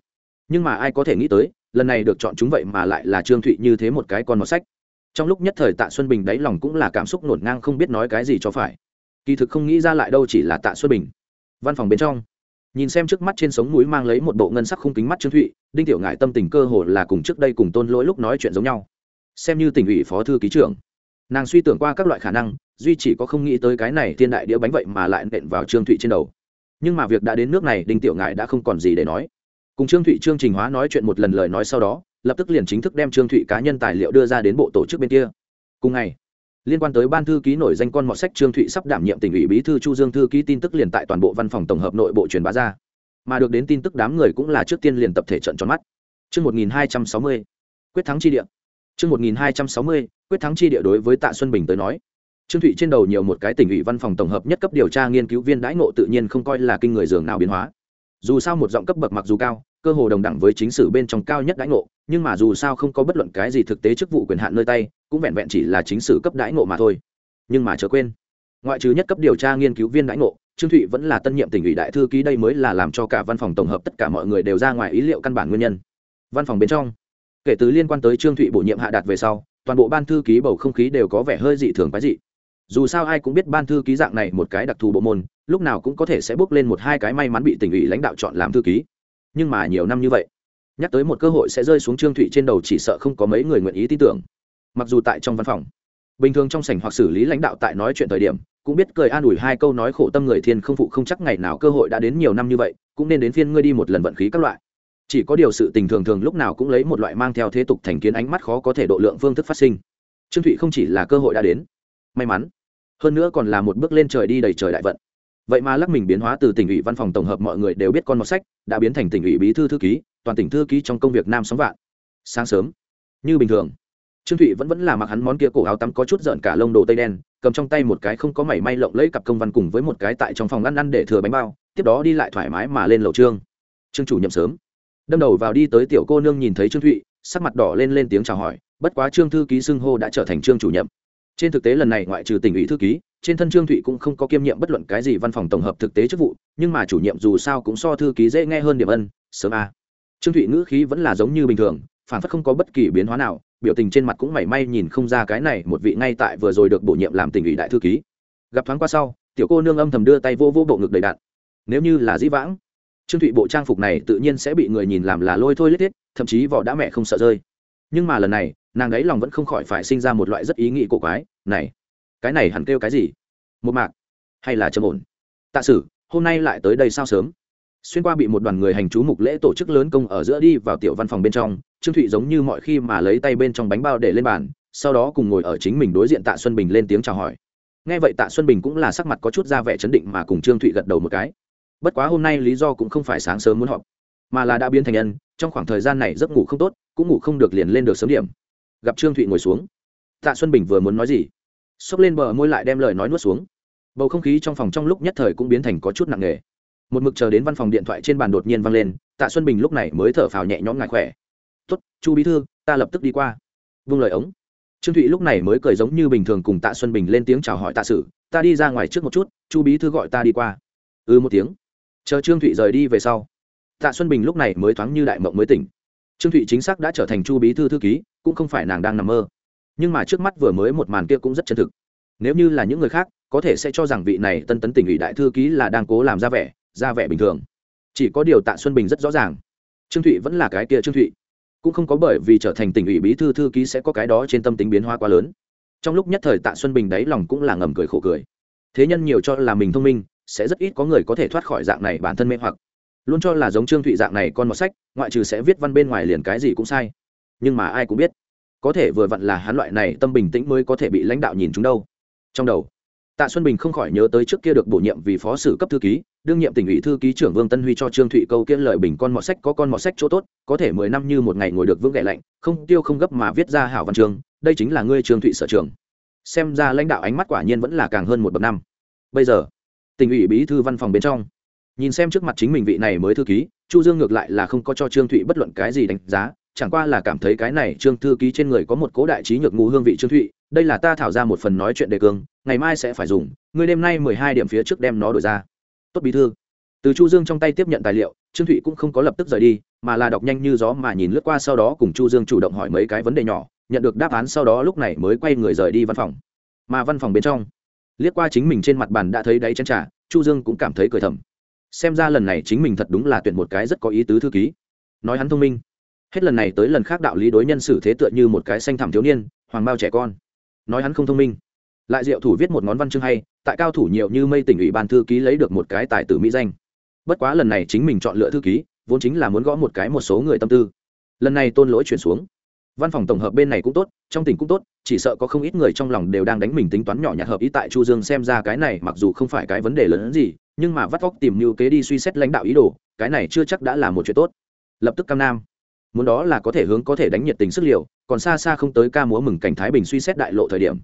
Nhưng mà ai có thể nghĩ tới, lần này được chọn chúng vậy mà lại là trương thụy như thế một cái con mọt sách. Trong lúc nhất thời tạ xuân bình đáy lòng cũng là cảm xúc nổn ngang không biết nói cái gì cho phải. Kỳ thực không nghĩ ra lại đâu chỉ là tạ xuân bình. Văn phòng bên trong nhìn xem trước mắt trên sống núi mang lấy một bộ ngân sắc khung kính mắt trương thụy, đinh tiểu ngại tâm tình cơ hồ là cùng trước đây cùng tôn lỗi lúc nói chuyện giống nhau. Xem như tỉnh ủy phó thư ký trưởng, nàng suy tưởng qua các loại khả năng, duy chỉ có không nghĩ tới cái này thiên đại đĩa bánh vậy mà lại nện vào trương thụy trên đầu. Nhưng mà việc đã đến nước này, đinh tiểu ngại đã không còn gì để nói. Cùng trương thụy trương trình hóa nói chuyện một lần lời nói sau đó, lập tức liền chính thức đem trương thụy cá nhân tài liệu đưa ra đến bộ tổ chức bên kia. Cùng ngày liên quan tới ban thư ký nổi danh con mọt sách trương thụy sắp đảm nhiệm tỉnh ủy bí thư chu dương thư ký tin tức liền tại toàn bộ văn phòng tổng hợp nội bộ truyền bá ra mà được đến tin tức đám người cũng là trước tiên liền tập thể trận tròn mắt Trước 1260, quyết thắng chi địa. Trước 1260, quyết thắng chi địa đối với Tạ Xuân Bình tới nói, Trương Thụy trên đầu nhiều một cái tỉnh ủy văn phòng tổng hợp nhất cấp điều tra nghiên cứu viên đãi ngộ tự nhiên không coi là kinh người dường nào biến hóa. Dù sao một giọng cấp bậc mặc dù cao, cơ hồ đồng đẳng với chính sử bên trong cao nhất đãi ngộ, nhưng mà dù sao không có bất luận cái gì thực tế chức vụ quyền hạn nơi tay, cũng vẹn vẹn chỉ là chính sử cấp đãi ngộ mà thôi. Nhưng mà chớ quên, ngoại trừ nhất cấp điều tra nghiên cứu viên đãi ngộ, Trương Thụy vẫn là tân nhiệm tỉnh ủy đại thư ký đây mới là làm cho cả văn phòng tổng hợp tất cả mọi người đều ra ngoài ý liệu căn bản nguyên nhân. Văn phòng bên trong, kể từ liên quan tới Trương Thụy bổ nhiệm hạ đạt về sau, toàn bộ ban thư ký bầu không khí đều có vẻ hơi dị thường quái dị dù sao ai cũng biết ban thư ký dạng này một cái đặc thù bộ môn lúc nào cũng có thể sẽ bước lên một hai cái may mắn bị tỉnh ủy lãnh đạo chọn làm thư ký nhưng mà nhiều năm như vậy, nhắc tới một cơ hội sẽ rơi xuống trương thụy trên đầu chỉ sợ không có mấy người nguyện ý tin tưởng. Mặc dù tại trong văn phòng, bình thường trong sảnh hoặc xử lý lãnh đạo tại nói chuyện thời điểm, cũng biết cười an ủi hai câu nói khổ tâm người thiên không phụ không chắc ngày nào cơ hội đã đến nhiều năm như vậy, cũng nên đến phiên ngươi đi một lần vận khí các loại. Chỉ có điều sự tình thường thường lúc nào cũng lấy một loại mang theo thế tục thành kiến ánh mắt khó có thể độ lượng phương thức phát sinh. Trương thụy không chỉ là cơ hội đã đến, may mắn, hơn nữa còn là một bước lên trời đi đầy trời đại vận vậy mà lắc mình biến hóa từ tỉnh ủy văn phòng tổng hợp mọi người đều biết con một sách đã biến thành tỉnh ủy bí thư thư ký, toàn tỉnh thư ký trong công việc nam sóng vạn. Sáng sớm, như bình thường, trương thụy vẫn vẫn là mặc hắn món kia cổ áo tắm có chút rợn cả lông đồ tây đen, cầm trong tay một cái không có mảy may lộng lấy cặp công văn cùng với một cái tại trong phòng ăn ăn để thừa bánh bao, tiếp đó đi lại thoải mái mà lên lầu trương. Trương chủ nhậm sớm, đâm đầu vào đi tới tiểu cô nương nhìn thấy trương thụy, sắc mặt đỏ lên lên tiếng chào hỏi, bất quá trương thư ký xưng hô đã trở thành trương chủ nhiệm. Trên thực tế lần này ngoại trừ tỉnh ủy thư ký trên thân trương thụy cũng không có kiêm nhiệm bất luận cái gì văn phòng tổng hợp thực tế chức vụ, nhưng mà chủ nhiệm dù sao cũng so thư ký dễ nghe hơn điểm ân, sớm a. Trương thụy ngữ khí vẫn là giống như bình thường, phản phất không có bất kỳ biến hóa nào, biểu tình trên mặt cũng mảy may nhìn không ra cái này một vị ngay tại vừa rồi được bổ nhiệm làm tỉnh ủy đại thư ký. Gặp thoáng qua sau, tiểu cô nương âm thầm đưa tay vô vô bộ ngực đầy đạn. Nếu như là dĩ vãng, trương thụy bộ trang phục này tự nhiên sẽ bị người nhìn làm là lôi thôi lết hết thậm chí vỏ đã mẹ không sợ rơi. Nhưng mà lần này, nàng ấy lòng vẫn không khỏi phải sinh ra một loại rất ý nghĩ cổ quái, này cái này hẳn kêu cái gì? Một mạc, hay là trầm ổn? Tạ sử, hôm nay lại tới đây sao sớm? Xuyên qua bị một đoàn người hành chú mục lễ tổ chức lớn công ở giữa đi vào tiểu văn phòng bên trong, trương thụy giống như mọi khi mà lấy tay bên trong bánh bao để lên bàn, sau đó cùng ngồi ở chính mình đối diện tạ xuân bình lên tiếng chào hỏi. Nghe vậy tạ xuân bình cũng là sắc mặt có chút ra vẻ chấn định mà cùng trương thụy gật đầu một cái. Bất quá hôm nay lý do cũng không phải sáng sớm muốn họp, mà là đã biến thành nhân, trong khoảng thời gian này giấc ngủ không tốt, cũng ngủ không được liền lên được sớm điểm. Gặp trương thụy ngồi xuống, tạ xuân bình vừa muốn nói gì? Xốc lên bờ môi lại đem lời nói nuốt xuống. Bầu không khí trong phòng trong lúc nhất thời cũng biến thành có chút nặng nề. Một mực chờ đến văn phòng điện thoại trên bàn đột nhiên vang lên, tạ xuân bình lúc này mới thở phào nhẹ nhõm ngại khỏe. Tốt, chu bí thư, ta lập tức đi qua. Vung lời ống. Trương thụy lúc này mới cười giống như bình thường cùng tạ xuân bình lên tiếng chào hỏi tạ sử, ta đi ra ngoài trước một chút, chu bí thư gọi ta đi qua. Ừ một tiếng. Chờ trương thụy rời đi về sau, tạ xuân bình lúc này mới thoáng như đại mộng mới tỉnh. Trương thụy chính xác đã trở thành chu bí thư thư ký, cũng không phải nàng đang nằm mơ nhưng mà trước mắt vừa mới một màn kia cũng rất chân thực. Nếu như là những người khác, có thể sẽ cho rằng vị này tân tấn tỉnh ủy đại thư ký là đang cố làm ra vẻ ra vẻ bình thường. Chỉ có điều tạ xuân bình rất rõ ràng. Trương thụy vẫn là cái kia trương thụy. Cũng không có bởi vì trở thành tỉnh ủy bí thư thư ký sẽ có cái đó trên tâm tính biến hóa quá lớn. Trong lúc nhất thời tạ xuân bình đáy lòng cũng là ngầm cười khổ cười. Thế nhân nhiều cho là mình thông minh, sẽ rất ít có người có thể thoát khỏi dạng này bản thân mê hoặc. Luôn cho là giống trương thụy dạng này con một sách, ngoại trừ sẽ viết văn bên ngoài liền cái gì cũng sai. Nhưng mà ai cũng biết có thể vừa vặn là hắn loại này tâm bình tĩnh mới có thể bị lãnh đạo nhìn chúng đâu. Trong đầu, tạ xuân bình không khỏi nhớ tới trước kia được bổ nhiệm vì phó sử cấp thư ký, đương nhiệm tỉnh ủy thư ký trưởng vương tân huy cho trương thụy câu kiên lời bình con mọt sách có con mọt sách chỗ tốt, có thể mười năm như một ngày ngồi được vững gậy lạnh, không tiêu không gấp mà viết ra hảo văn trường đây chính là ngươi trương thụy sở trường. Xem ra lãnh đạo ánh mắt quả nhiên vẫn là càng hơn một bậc năm. Bây giờ, tỉnh ủy bí thư văn phòng bên trong, nhìn xem trước mặt chính mình vị này mới thư ký, chu dương ngược lại là không có cho trương thụy bất luận cái gì đánh giá chẳng qua là cảm thấy cái này trương thư ký trên người có một cố đại trí nhược ngũ hương vị trương thụy, đây là ta thảo ra một phần nói chuyện đề cương, ngày mai sẽ phải dùng, ngươi đêm nay mười hai điểm phía trước đem nó đổi ra. Tốt bí thư. Từ chu dương trong tay tiếp nhận tài liệu, trương thụy cũng không có lập tức rời đi, mà là đọc nhanh như gió mà nhìn lướt qua sau đó cùng chu dương chủ động hỏi mấy cái vấn đề nhỏ, nhận được đáp án sau đó lúc này mới quay người rời đi văn phòng. Mà văn phòng bên trong, liếc qua chính mình trên mặt bàn đã thấy đáy chân trà, chu dương cũng cảm thấy cười thầm. Xem ra lần này chính mình thật đúng là tuyển một cái rất có ý tứ thư ký. Nói hắn thông minh hết lần này tới lần khác đạo lý đối nhân xử thế tựa như một cái xanh thẳm thiếu niên, hoàng bao trẻ con. Nói hắn không thông minh. Lại diệu thủ viết một ngón văn chương hay, tại cao thủ nhiều như mây tỉnh ủy ban thư ký lấy được một cái tài tử mỹ danh. Bất quá lần này chính mình chọn lựa thư ký, vốn chính là muốn gõ một cái một số người tâm tư. Lần này tôn lỗi chuyển xuống. Văn phòng tổng hợp bên này cũng tốt, trong tỉnh cũng tốt, chỉ sợ có không ít người trong lòng đều đang đánh mình tính toán nhỏ nhặt hợp ý tại chu dương xem ra cái này mặc dù không phải cái vấn đề lớn hơn gì, nhưng mà vắt vóc tìm mưu kế đi suy xét lãnh đạo ý đồ, cái này chưa chắc đã là một chuyện tốt. Lập tức cam nam muốn đó là có thể hướng có thể đánh nhiệt tình sức liều, còn xa xa không tới ca múa mừng cảnh thái bình suy xét đại lộ thời điểm.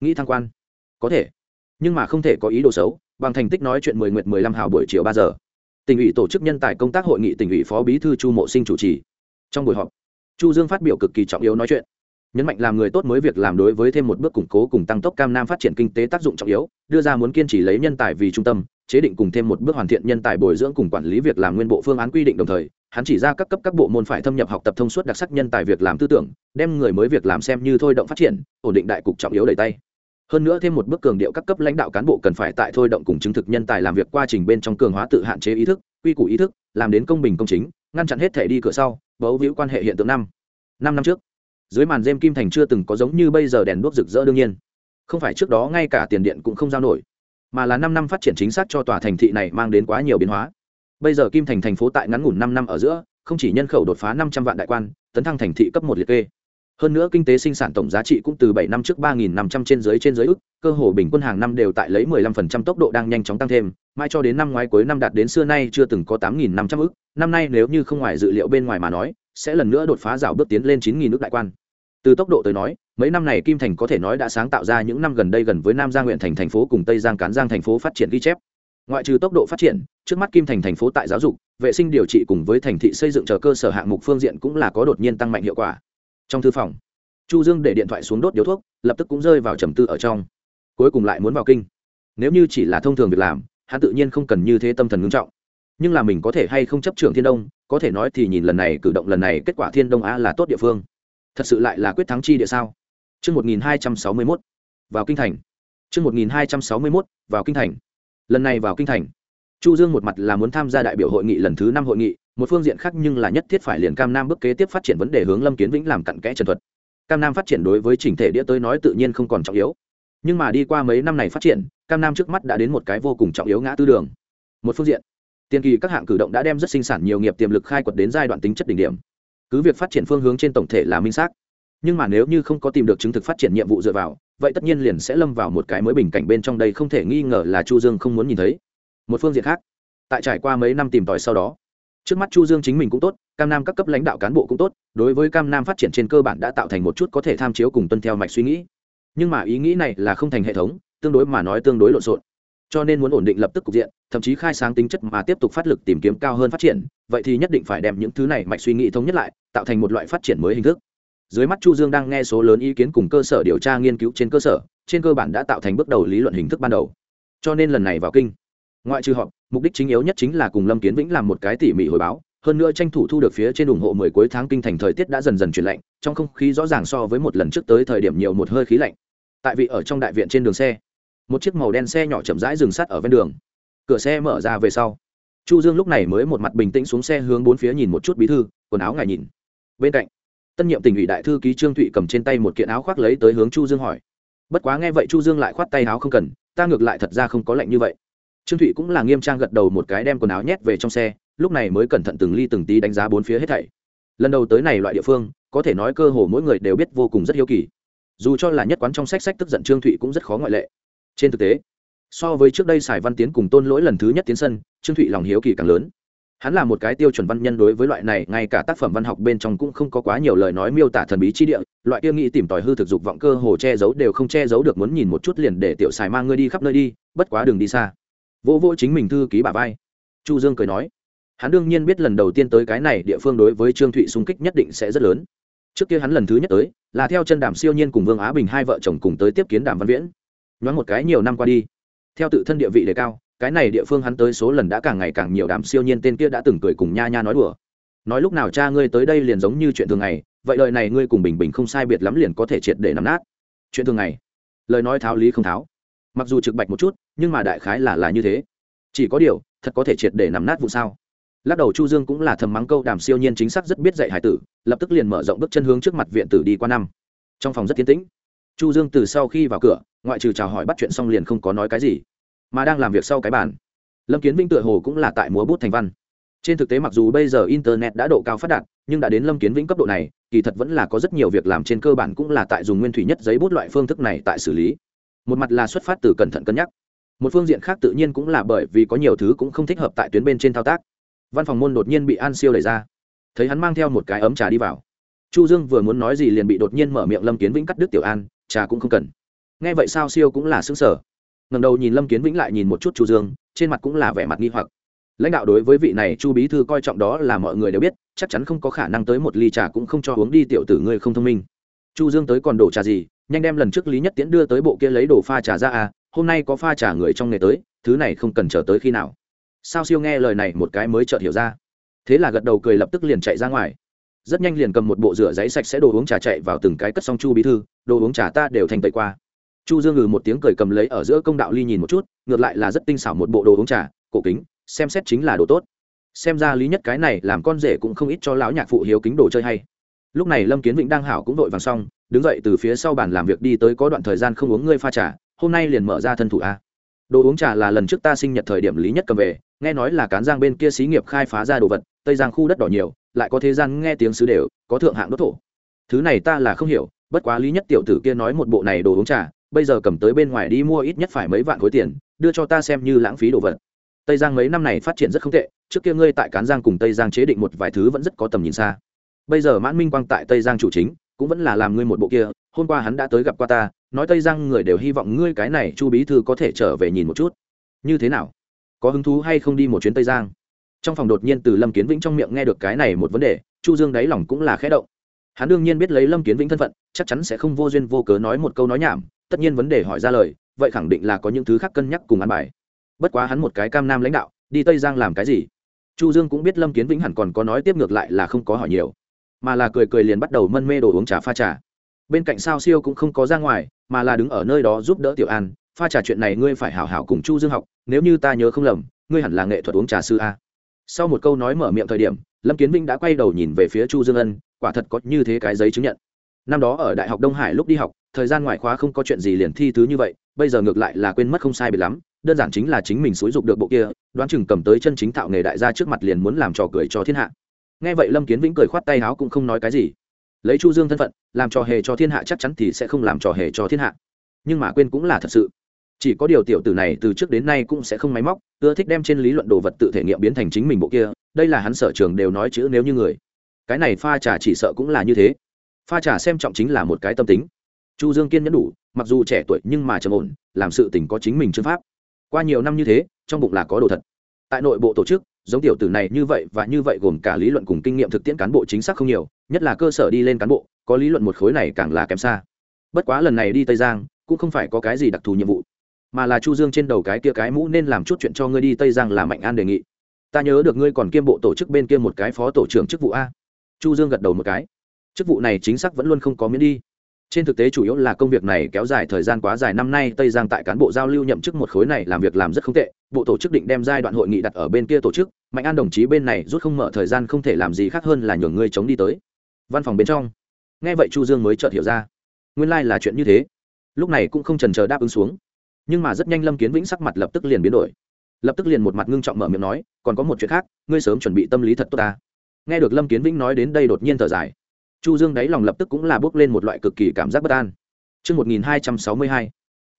Nghĩ thăng quan. Có thể. Nhưng mà không thể có ý đồ xấu, bằng thành tích nói chuyện mười nguyện mười lăm hào buổi chiều ba giờ. Tỉnh ủy tổ chức nhân tài công tác hội nghị tỉnh ủy phó bí thư chu mộ sinh chủ trì. Trong buổi họp, chu dương phát biểu cực kỳ trọng yếu nói chuyện. Nhấn mạnh làm người tốt mới việc làm đối với thêm một bước củng cố cùng tăng tốc cam nam phát triển kinh tế tác dụng trọng yếu, đưa ra muốn kiên trì lấy nhân tài vì trung tâm chế định cùng thêm một bước hoàn thiện nhân tài bồi dưỡng cùng quản lý việc làm nguyên bộ phương án quy định đồng thời, hắn chỉ ra các cấp các bộ môn phải thâm nhập học tập thông suốt đặc sắc nhân tài việc làm tư tưởng, đem người mới việc làm xem như thôi động phát triển, ổn định đại cục trọng yếu đầy tay. Hơn nữa thêm một bước cường điệu các cấp lãnh đạo cán bộ cần phải tại thôi động cùng chứng thực nhân tài làm việc quá trình bên trong cường hóa tự hạn chế ý thức, quy củ ý thức, làm đến công bình công chính, ngăn chặn hết thể đi cửa sau, bấu víu quan hệ hiện tượng năm. Năm năm trước, dưới màn dêm kim thành chưa từng có giống như bây giờ đèn đuốc rực rỡ đương nhiên. Không phải trước đó ngay cả tiền điện cũng không giao nổi mà là năm năm phát triển chính xác cho tòa thành thị này mang đến quá nhiều biến hóa. Bây giờ kim thành thành phố tại ngắn ngủn năm năm ở giữa, không chỉ nhân khẩu đột phá năm trăm vạn đại quan, tấn thăng thành thị cấp một liệt kê. Hơn nữa kinh tế sinh sản tổng giá trị cũng từ bảy năm trước ba nghìn năm trăm trên dưới trên dưới ức cơ hồ bình quân hàng năm đều tại lấy mười lăm phần trăm tốc độ đang nhanh chóng tăng thêm mai cho đến năm ngoái cuối năm đạt đến xưa nay chưa từng có tám nghìn năm trăm ức năm nay nếu như không ngoài dự liệu bên ngoài mà nói, sẽ lần nữa đột phá rào bước tiến lên chín nghìn ức đại quan từ tốc độ tới nói, mấy năm này kim thành có thể nói đã sáng tạo ra những năm gần đây gần với nam giang huyện thành thành phố cùng tây giang, cán giang thành phố phát triển ghi chép. Ngoại trừ tốc độ phát triển, trước mắt kim thành thành phố tại giáo dục, vệ sinh điều trị cùng với thành thị xây dựng chờ cơ sở hạng mục phương diện cũng là có đột nhiên tăng mạnh hiệu quả. Trong thư phòng, chu dương để điện thoại xuống đốt điếu thuốc, lập tức cũng rơi vào trầm tư ở trong. Cuối cùng lại muốn vào kinh. Nếu như chỉ là thông thường việc làm, hắn tự nhiên không cần như thế tâm thần ngưng trọng. Nhưng là mình có thể hay không chấp trưởng thiên đông, có thể nói thì nhìn lần này cử động lần này kết quả thiên đông a là tốt địa phương thật sự lại là quyết thắng chi địa sao? Chương một nghìn hai trăm sáu mươi mốt, vào kinh thành. Chương một nghìn hai trăm sáu mươi mốt, vào kinh thành. Lần này vào kinh thành, chu dương một mặt là muốn tham gia đại biểu hội nghị lần thứ năm hội nghị, một phương diện khác nhưng là nhất thiết phải liền cam nam bước kế tiếp phát triển vấn đề hướng lâm kiến vĩnh làm cặn kẽ trần thuật. Cam nam phát triển đối với chỉnh thể đĩa tới nói tự nhiên không còn trọng yếu. Nhưng mà đi qua mấy năm này phát triển, cam nam trước mắt đã đến một cái vô cùng trọng yếu ngã tư đường. Một phương diện, tiền kỳ các hạng cử động đã đem rất sinh sản nhiều nghiệp tiềm lực khai quật đến giai đoạn tính chất đỉnh điểm cứ việc phát triển phương hướng trên tổng thể là minh xác, nhưng mà nếu như không có tìm được chứng thực phát triển nhiệm vụ dựa vào, vậy tất nhiên liền sẽ lâm vào một cái mới bình cảnh bên trong đây không thể nghi ngờ là chu dương không muốn nhìn thấy. Một phương diện khác, tại trải qua mấy năm tìm tòi sau đó, trước mắt chu dương chính mình cũng tốt, cam nam các cấp lãnh đạo cán bộ cũng tốt, đối với cam nam phát triển trên cơ bản đã tạo thành một chút có thể tham chiếu cùng tuân theo mạch suy nghĩ. Nhưng mà ý nghĩ này là không thành hệ thống, tương đối mà nói tương đối lộn xộn. Cho nên muốn ổn định lập tức cục diện thậm chí khai sáng tính chất mà tiếp tục phát lực tìm kiếm cao hơn phát triển, vậy thì nhất định phải đem những thứ này mạch suy nghĩ thống nhất lại, tạo thành một loại phát triển mới hình thức. Dưới mắt chu dương đang nghe số lớn ý kiến cùng cơ sở điều tra nghiên cứu trên cơ sở, trên cơ bản đã tạo thành bước đầu lý luận hình thức ban đầu. Cho nên lần này vào kinh, ngoại trừ họp, mục đích chính yếu nhất chính là cùng lâm kiến vĩnh làm một cái tỉ mỉ hồi báo, hơn nữa tranh thủ thu được phía trên ủng hộ mười cuối tháng kinh thành thời tiết đã dần dần chuyển lạnh, trong không khí rõ ràng so với một lần trước tới thời điểm nhiều một hơi khí lạnh. Tại vì ở trong đại viện trên đường xe, một chiếc màu đen xe nhỏ chậm rãi dừng sát ở ven đường cửa xe mở ra về sau. Chu dương lúc này mới một mặt bình tĩnh xuống xe hướng bốn phía nhìn một chút bí thư, quần áo ngài nhìn. Bên cạnh, tân nhiệm tỉnh ủy đại thư ký trương thụy cầm trên tay một kiện áo khoác lấy tới hướng chu dương hỏi. Bất quá nghe vậy chu dương lại khoát tay áo không cần, ta ngược lại thật ra không có lạnh như vậy. Trương thụy cũng là nghiêm trang gật đầu một cái đem quần áo nhét về trong xe, lúc này mới cẩn thận từng ly từng tí đánh giá bốn phía hết thảy. Lần đầu tới này loại địa phương, có thể nói cơ hồ mỗi người đều biết vô cùng rất hiếu kỳ. Dù cho là nhất quán trong sách sách tức giận trương thụy cũng rất khó ngoại lệ. Trên thực tế so với trước đây sài văn tiến cùng tôn lỗi lần thứ nhất tiến sân, trương thụy lòng hiếu kỳ càng lớn. Hắn là một cái tiêu chuẩn văn nhân đối với loại này, ngay cả tác phẩm văn học bên trong cũng không có quá nhiều lời nói miêu tả thần bí chi địa, loại kia nghĩ tìm tòi hư thực dục vọng cơ hồ che giấu đều không che giấu được muốn nhìn một chút liền để tiểu xài mang ngươi đi khắp nơi đi, bất quá đường đi xa. Vô vỗ chính mình thư ký bà vai. Chu dương cười nói, hắn đương nhiên biết lần đầu tiên tới cái này địa phương đối với trương thụy xung kích nhất định sẽ rất lớn. Trước kia hắn lần thứ nhất tới, là theo chân đàm siêu nhiên cùng vương á bình hai vợ chồng cùng tới tiếp kiến đàm văn viễn. Nhoáng một cái nhiều năm qua đi theo tự thân địa vị đề cao, cái này địa phương hắn tới số lần đã càng ngày càng nhiều đám siêu nhiên tên kia đã từng cười cùng nha nha nói đùa. Nói lúc nào cha ngươi tới đây liền giống như chuyện thường ngày, vậy lời này ngươi cùng bình bình không sai biệt lắm liền có thể triệt để nắm nát. Chuyện thường ngày. Lời nói tháo lý không tháo. Mặc dù trực bạch một chút, nhưng mà đại khái là là như thế. Chỉ có điều, thật có thể triệt để nắm nát vụ sao? Lắc đầu chu dương cũng là thầm mắng câu đàm siêu nhiên chính xác rất biết dạy hải tử, lập tức liền mở rộng bước chân hướng trước mặt viện tử đi qua năm. Trong phòng rất tiến tĩnh chu dương từ sau khi vào cửa, ngoại trừ chào hỏi bắt chuyện xong liền không có nói cái gì, mà đang làm việc sau cái bàn. Lâm kiến vĩnh tựa hồ cũng là tại múa bút thành văn. Trên thực tế mặc dù bây giờ internet đã độ cao phát đạt, nhưng đã đến lâm kiến vĩnh cấp độ này, kỳ thật vẫn là có rất nhiều việc làm trên cơ bản cũng là tại dùng nguyên thủy nhất giấy bút loại phương thức này tại xử lý. Một mặt là xuất phát từ cẩn thận cân nhắc, một phương diện khác tự nhiên cũng là bởi vì có nhiều thứ cũng không thích hợp tại tuyến bên trên thao tác. Văn phòng môn đột nhiên bị an siêu đẩy ra, thấy hắn mang theo một cái ấm trà đi vào. Chu dương vừa muốn nói gì liền bị đột nhiên mở miệng lâm kiến vĩnh cắt đứt tiểu an trà cũng không cần. Nghe vậy sao siêu cũng là xứng sở ngầm đầu nhìn lâm kiến vĩnh lại nhìn một chút chu dương, trên mặt cũng là vẻ mặt nghi hoặc. Lãnh đạo đối với vị này chu bí thư coi trọng đó là mọi người đều biết, chắc chắn không có khả năng tới một ly trà cũng không cho uống đi, tiểu tử ngươi không thông minh. Chu dương tới còn đổ trà gì, nhanh đem lần trước lý nhất tiễn đưa tới bộ kia lấy đồ pha trà ra à hôm nay có pha trà người trong nghề tới, thứ này không cần chờ tới khi nào. Sao siêu nghe lời này một cái mới chợt hiểu ra. Thế là gật đầu cười lập tức liền chạy ra ngoài rất nhanh liền cầm một bộ rửa giấy sạch sẽ đồ uống trà chạy vào từng cái cất xong chu bí thư, đồ uống trà ta đều thành tẩy qua. Chu dương ngừ một tiếng cười cầm lấy ở giữa công đạo ly nhìn một chút, ngược lại là rất tinh xảo một bộ đồ uống trà, cổ kính, xem xét chính là đồ tốt. Xem ra lý nhất cái này làm con rể cũng không ít cho lão nhạc phụ hiếu kính đồ chơi hay. Lúc này lâm kiến vịnh đang hảo cũng vội vàng xong, đứng dậy từ phía sau bàn làm việc đi tới có đoạn thời gian không uống ngươi pha trà, hôm nay liền mở ra thân thủ a. Đồ uống trà là lần trước ta sinh nhật thời điểm lý nhất cầm về nghe nói là cán giang bên kia xí nghiệp khai phá ra đồ vật, tây giang khu đất đỏ nhiều, lại có thế gian nghe tiếng xứ đều, có thượng hạng đốt thổ. Thứ này ta là không hiểu, bất quá lý nhất tiểu tử kia nói một bộ này đồ uống trà, bây giờ cầm tới bên ngoài đi mua ít nhất phải mấy vạn khối tiền, đưa cho ta xem như lãng phí đồ vật. Tây giang mấy năm này phát triển rất không tệ, trước kia ngươi tại cán giang cùng tây giang chế định một vài thứ vẫn rất có tầm nhìn xa. Bây giờ mãn minh quang tại tây giang chủ chính, cũng vẫn là làm ngươi một bộ kia, hôm qua hắn đã tới gặp qua ta, nói tây giang người đều hy vọng ngươi cái này chu bí thư có thể trở về nhìn một chút. Như thế nào? Có hứng thú hay không đi một chuyến tây giang. Trong phòng đột nhiên từ lâm kiến vĩnh trong miệng nghe được cái này một vấn đề, chu dương đáy lòng cũng là khẽ động. Hắn đương nhiên biết lấy lâm kiến vĩnh thân phận, chắc chắn sẽ không vô duyên vô cớ nói một câu nói nhảm, tất nhiên vấn đề hỏi ra lời, vậy khẳng định là có những thứ khác cân nhắc cùng ăn bài. Bất quá hắn một cái cam nam lãnh đạo, đi tây giang làm cái gì? Chu dương cũng biết lâm kiến vĩnh hẳn còn có nói tiếp ngược lại là không có hỏi nhiều, mà là cười cười liền bắt đầu mân mê đồ uống trà pha trà. Bên cạnh sao siêu cũng không có ra ngoài, mà là đứng ở nơi đó giúp đỡ tiểu an pha trà chuyện này ngươi phải hảo hảo cùng chu dương học, nếu như ta nhớ không lầm, ngươi hẳn là nghệ thuật uống trà sư a. Sau một câu nói mở miệng thời điểm, lâm kiến vinh đã quay đầu nhìn về phía chu dương ân, quả thật có như thế cái giấy chứng nhận. Năm đó ở đại học đông hải lúc đi học, thời gian ngoại khóa không có chuyện gì liền thi thứ như vậy, bây giờ ngược lại là quên mất không sai biệt lắm, đơn giản chính là chính mình xúi dục được bộ kia, đoán chừng cầm tới chân chính thạo nghề đại gia trước mặt liền muốn làm trò cười cho thiên hạ. Nghe vậy lâm kiến vĩnh cười khoát tay áo cũng không nói cái gì. Lấy chu dương thân phận, làm trò hề cho thiên hạ chắc chắn thì sẽ không làm trò hề cho thiên hạ. Nhưng mà quên cũng là thật sự chỉ có điều tiểu tử này từ trước đến nay cũng sẽ không máy móc, ưa thích đem trên lý luận đồ vật tự thể nghiệm biến thành chính mình bộ kia, đây là hắn sở trường đều nói chữ nếu như người. Cái này pha trà chỉ sợ cũng là như thế. Pha trà xem trọng chính là một cái tâm tính. Chu dương kiên nhẫn đủ, mặc dù trẻ tuổi nhưng mà trầm ổn, làm sự tình có chính mình chương pháp. Qua nhiều năm như thế, trong bụng là có đồ thật. Tại nội bộ tổ chức, giống tiểu tử này như vậy và như vậy gồm cả lý luận cùng kinh nghiệm thực tiễn cán bộ chính xác không nhiều, nhất là cơ sở đi lên cán bộ, có lý luận một khối này càng là kém xa. Bất quá lần này đi tây giang, cũng không phải có cái gì đặc thù nhiệm vụ mà là chu dương trên đầu cái kia cái mũ nên làm chút chuyện cho ngươi đi, tây giang là mạnh an đề nghị. Ta nhớ được ngươi còn kiêm bộ tổ chức bên kia một cái phó tổ trưởng chức vụ a. Chu dương gật đầu một cái. Chức vụ này chính xác vẫn luôn không có miễn đi. Trên thực tế chủ yếu là công việc này kéo dài thời gian quá dài. Năm nay tây giang tại cán bộ giao lưu nhậm chức một khối này làm việc làm rất không tệ. Bộ tổ chức định đem giai đoạn hội nghị đặt ở bên kia tổ chức. Mạnh an đồng chí bên này rút không mở thời gian không thể làm gì khác hơn là nhường ngươi chống đi tới văn phòng bên trong. Nghe vậy chu dương mới chợt hiểu ra. Nguyên lai là chuyện như thế. Lúc này cũng không trần chờ đáp ứng xuống nhưng mà rất nhanh lâm kiến vĩnh sắc mặt lập tức liền biến đổi lập tức liền một mặt ngưng trọng mở miệng nói còn có một chuyện khác ngươi sớm chuẩn bị tâm lý thật tốt ta nghe được lâm kiến vĩnh nói đến đây đột nhiên thở dài chu dương đáy lòng lập tức cũng là bước lên một loại cực kỳ cảm giác bất an Trước 1262,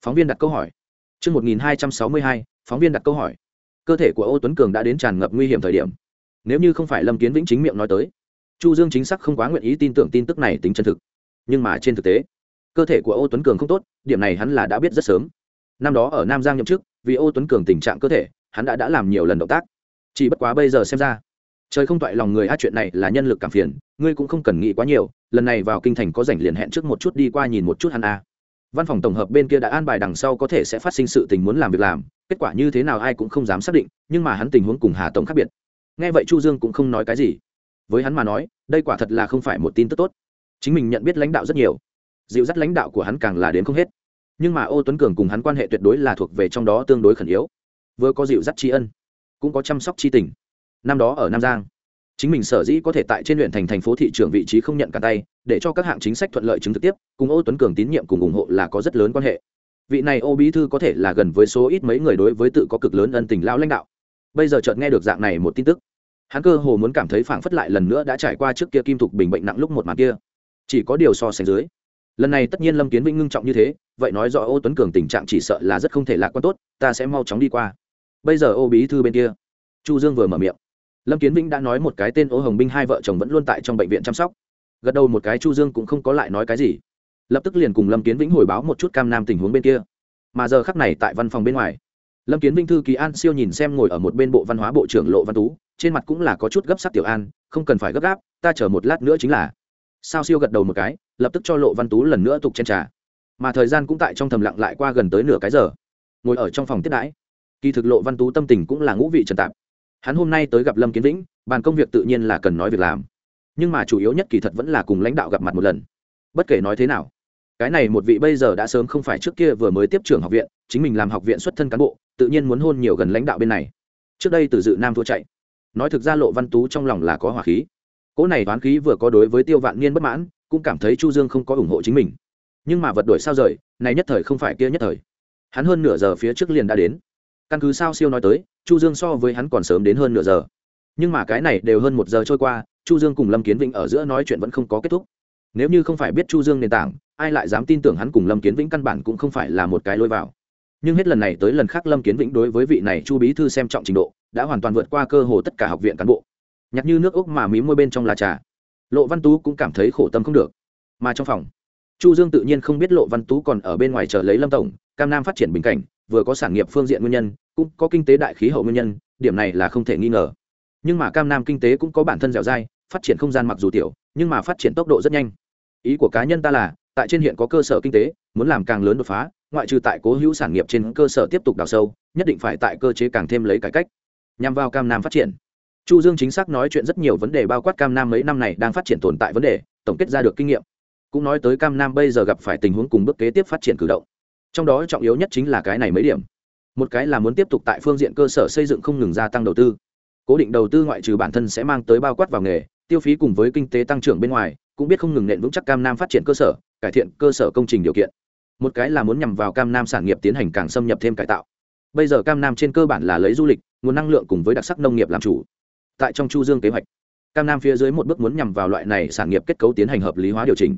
phóng viên đặt câu hỏi. Trước 1262, phóng viên đặt câu hỏi. Cơ thể của Ô Tuấn Cường đã đến tràn ngập nguy hiểm thời điểm. Nếu như không phải Lâm Kiến Vĩnh chính miệng nói tới, Chu Dương chính xác không quá nguyện ý tin tưởng tin tức này tính chân thực. Nhưng mà trên thực tế, cơ thể của Ô Tuấn Cường không tốt, điểm này hắn là đã biết rất sớm. Năm đó ở Nam Giang nhậm chức, vì Ô Tuấn Cường tình trạng cơ thể, hắn đã đã làm nhiều lần động tác. Chỉ bất quá bây giờ xem ra, trời không toại lòng người hát chuyện này là nhân lực cảm phiền ngươi cũng không cần nghĩ quá nhiều lần này vào kinh thành có rảnh liền hẹn trước một chút đi qua nhìn một chút hắn a. Văn phòng tổng hợp bên kia đã an bài đằng sau có thể sẽ phát sinh sự tình muốn làm việc làm kết quả như thế nào ai cũng không dám xác định nhưng mà hắn tình huống cùng hà tổng khác biệt. Nghe vậy chu dương cũng không nói cái gì. Với hắn mà nói đây quả thật là không phải một tin tức tốt. Chính mình nhận biết lãnh đạo rất nhiều dịu dắt lãnh đạo của hắn càng là đến không hết nhưng mà ô tuấn cường cùng hắn quan hệ tuyệt đối là thuộc về trong đó tương đối khẩn yếu. Vừa có dịu dắt tri ân, cũng có chăm sóc tri tình. Năm đó ở nam giang, chính mình sở dĩ có thể tại trên huyện thành thành phố thị trường vị trí không nhận cả tay, để cho các hạng chính sách thuận lợi chứng thực tiếp, cùng ô tuấn cường tín nhiệm cùng ủng hộ là có rất lớn quan hệ. Vị này ô bí thư có thể là gần với số ít mấy người đối với tự có cực lớn ân tình lao lãnh đạo. Bây giờ chợt nghe được dạng này một tin tức, hắn cơ hồ muốn cảm thấy phảng phất lại lần nữa đã trải qua trước kia kim thục bình bệnh nặng lúc một màn kia. Chỉ có điều so sánh dưới lần này tất nhiên lâm kiến vĩnh ngưng trọng như thế, vậy nói rõ ô tuấn cường tình trạng chỉ sợ là rất không thể lạc quan tốt, ta sẽ mau chóng đi qua. Bây giờ ô bí thư bên kia. Chu dương vừa mở miệng. Lâm kiến vĩnh đã nói một cái tên ô hồng binh hai vợ chồng vẫn luôn tại trong bệnh viện chăm sóc. Gật đầu một cái chu dương cũng không có lại nói cái gì. Lập tức liền cùng lâm kiến vĩnh hồi báo một chút cam nam tình huống bên kia. Mà giờ khắc này tại văn phòng bên ngoài, lâm kiến vĩnh thư ký an siêu nhìn xem ngồi ở một bên bộ văn hóa bộ trưởng lộ văn tú, trên mặt cũng là có chút gấp sắc tiểu an, không cần phải gấp gáp, ta chờ một lát nữa chính là sao siêu gật đầu một cái, lập tức cho lộ văn tú lần nữa tục chen trà. Mà thời gian cũng tại trong thầm lặng lại qua gần tới nửa cái giờ. Ngồi ở trong phòng tiếp đãi. Kỳ thực lộ văn tú tâm tình cũng là ngũ vị trần tạp. Hắn hôm nay tới gặp lâm kiến vĩnh, bàn công việc tự nhiên là cần nói việc làm. Nhưng mà chủ yếu nhất kỳ thật vẫn là cùng lãnh đạo gặp mặt một lần. Bất kể nói thế nào, cái này một vị bây giờ đã sớm không phải trước kia vừa mới tiếp trưởng học viện, chính mình làm học viện xuất thân cán bộ, tự nhiên muốn hôn nhiều gần lãnh đạo bên này. Trước đây từ dự nam thua chạy. Nói thực ra lộ văn tú trong lòng là có hỏa khí cỗ này toán khí vừa có đối với tiêu vạn niên bất mãn, cũng cảm thấy chu dương không có ủng hộ chính mình. Nhưng mà vật đổi sao rời, này nhất thời không phải kia nhất thời. Hắn hơn nửa giờ phía trước liền đã đến. Căn cứ sao siêu nói tới, chu dương so với hắn còn sớm đến hơn nửa giờ. Nhưng mà cái này đều hơn một giờ trôi qua, chu dương cùng lâm kiến vĩnh ở giữa nói chuyện vẫn không có kết thúc. Nếu như không phải biết chu dương nền tảng, ai lại dám tin tưởng hắn cùng lâm kiến vĩnh căn bản cũng không phải là một cái lôi vào. Nhưng hết lần này tới lần khác lâm kiến vĩnh đối với vị này chu bí thư xem trọng trình độ, đã hoàn toàn vượt qua cơ hồ tất cả học viện cán bộ nhặt như nước úc mà mí môi bên trong là trà. Lộ văn tú cũng cảm thấy khổ tâm không được. Mà trong phòng, chu dương tự nhiên không biết lộ văn tú còn ở bên ngoài chờ lấy lâm tổng, cam nam phát triển bình cảnh, vừa có sản nghiệp phương diện nguyên nhân, cũng có kinh tế đại khí hậu nguyên nhân, điểm này là không thể nghi ngờ. Nhưng mà cam nam kinh tế cũng có bản thân dẻo dai, phát triển không gian mặc dù tiểu, nhưng mà phát triển tốc độ rất nhanh. Ý của cá nhân ta là, tại trên hiện có cơ sở kinh tế, muốn làm càng lớn đột phá, ngoại trừ tại cố hữu sản nghiệp trên cơ sở tiếp tục đào sâu, nhất định phải tại cơ chế càng thêm lấy cải cách. Nhằm vào cam nam phát triển chu dương chính xác nói chuyện rất nhiều vấn đề bao quát cam nam mấy năm này đang phát triển tồn tại vấn đề, tổng kết ra được kinh nghiệm. Cũng nói tới cam nam bây giờ gặp phải tình huống cùng bước kế tiếp phát triển cử động. Trong đó trọng yếu nhất chính là cái này mấy điểm. Một cái là muốn tiếp tục tại phương diện cơ sở xây dựng không ngừng gia tăng đầu tư. Cố định đầu tư ngoại trừ bản thân sẽ mang tới bao quát vào nghề, tiêu phí cùng với kinh tế tăng trưởng bên ngoài, cũng biết không ngừng nện vững chắc cam nam phát triển cơ sở, cải thiện cơ sở công trình điều kiện. Một cái là muốn nhằm vào cam nam sản nghiệp tiến hành càng xâm nhập thêm cải tạo. Bây giờ cam nam trên cơ bản là lấy du lịch, nguồn năng lượng cùng với đặc sắc nông nghiệp làm chủ tại trong chu dương kế hoạch. Cam nam phía dưới một bước muốn nhằm vào loại này sản nghiệp kết cấu tiến hành hợp lý hóa điều chỉnh.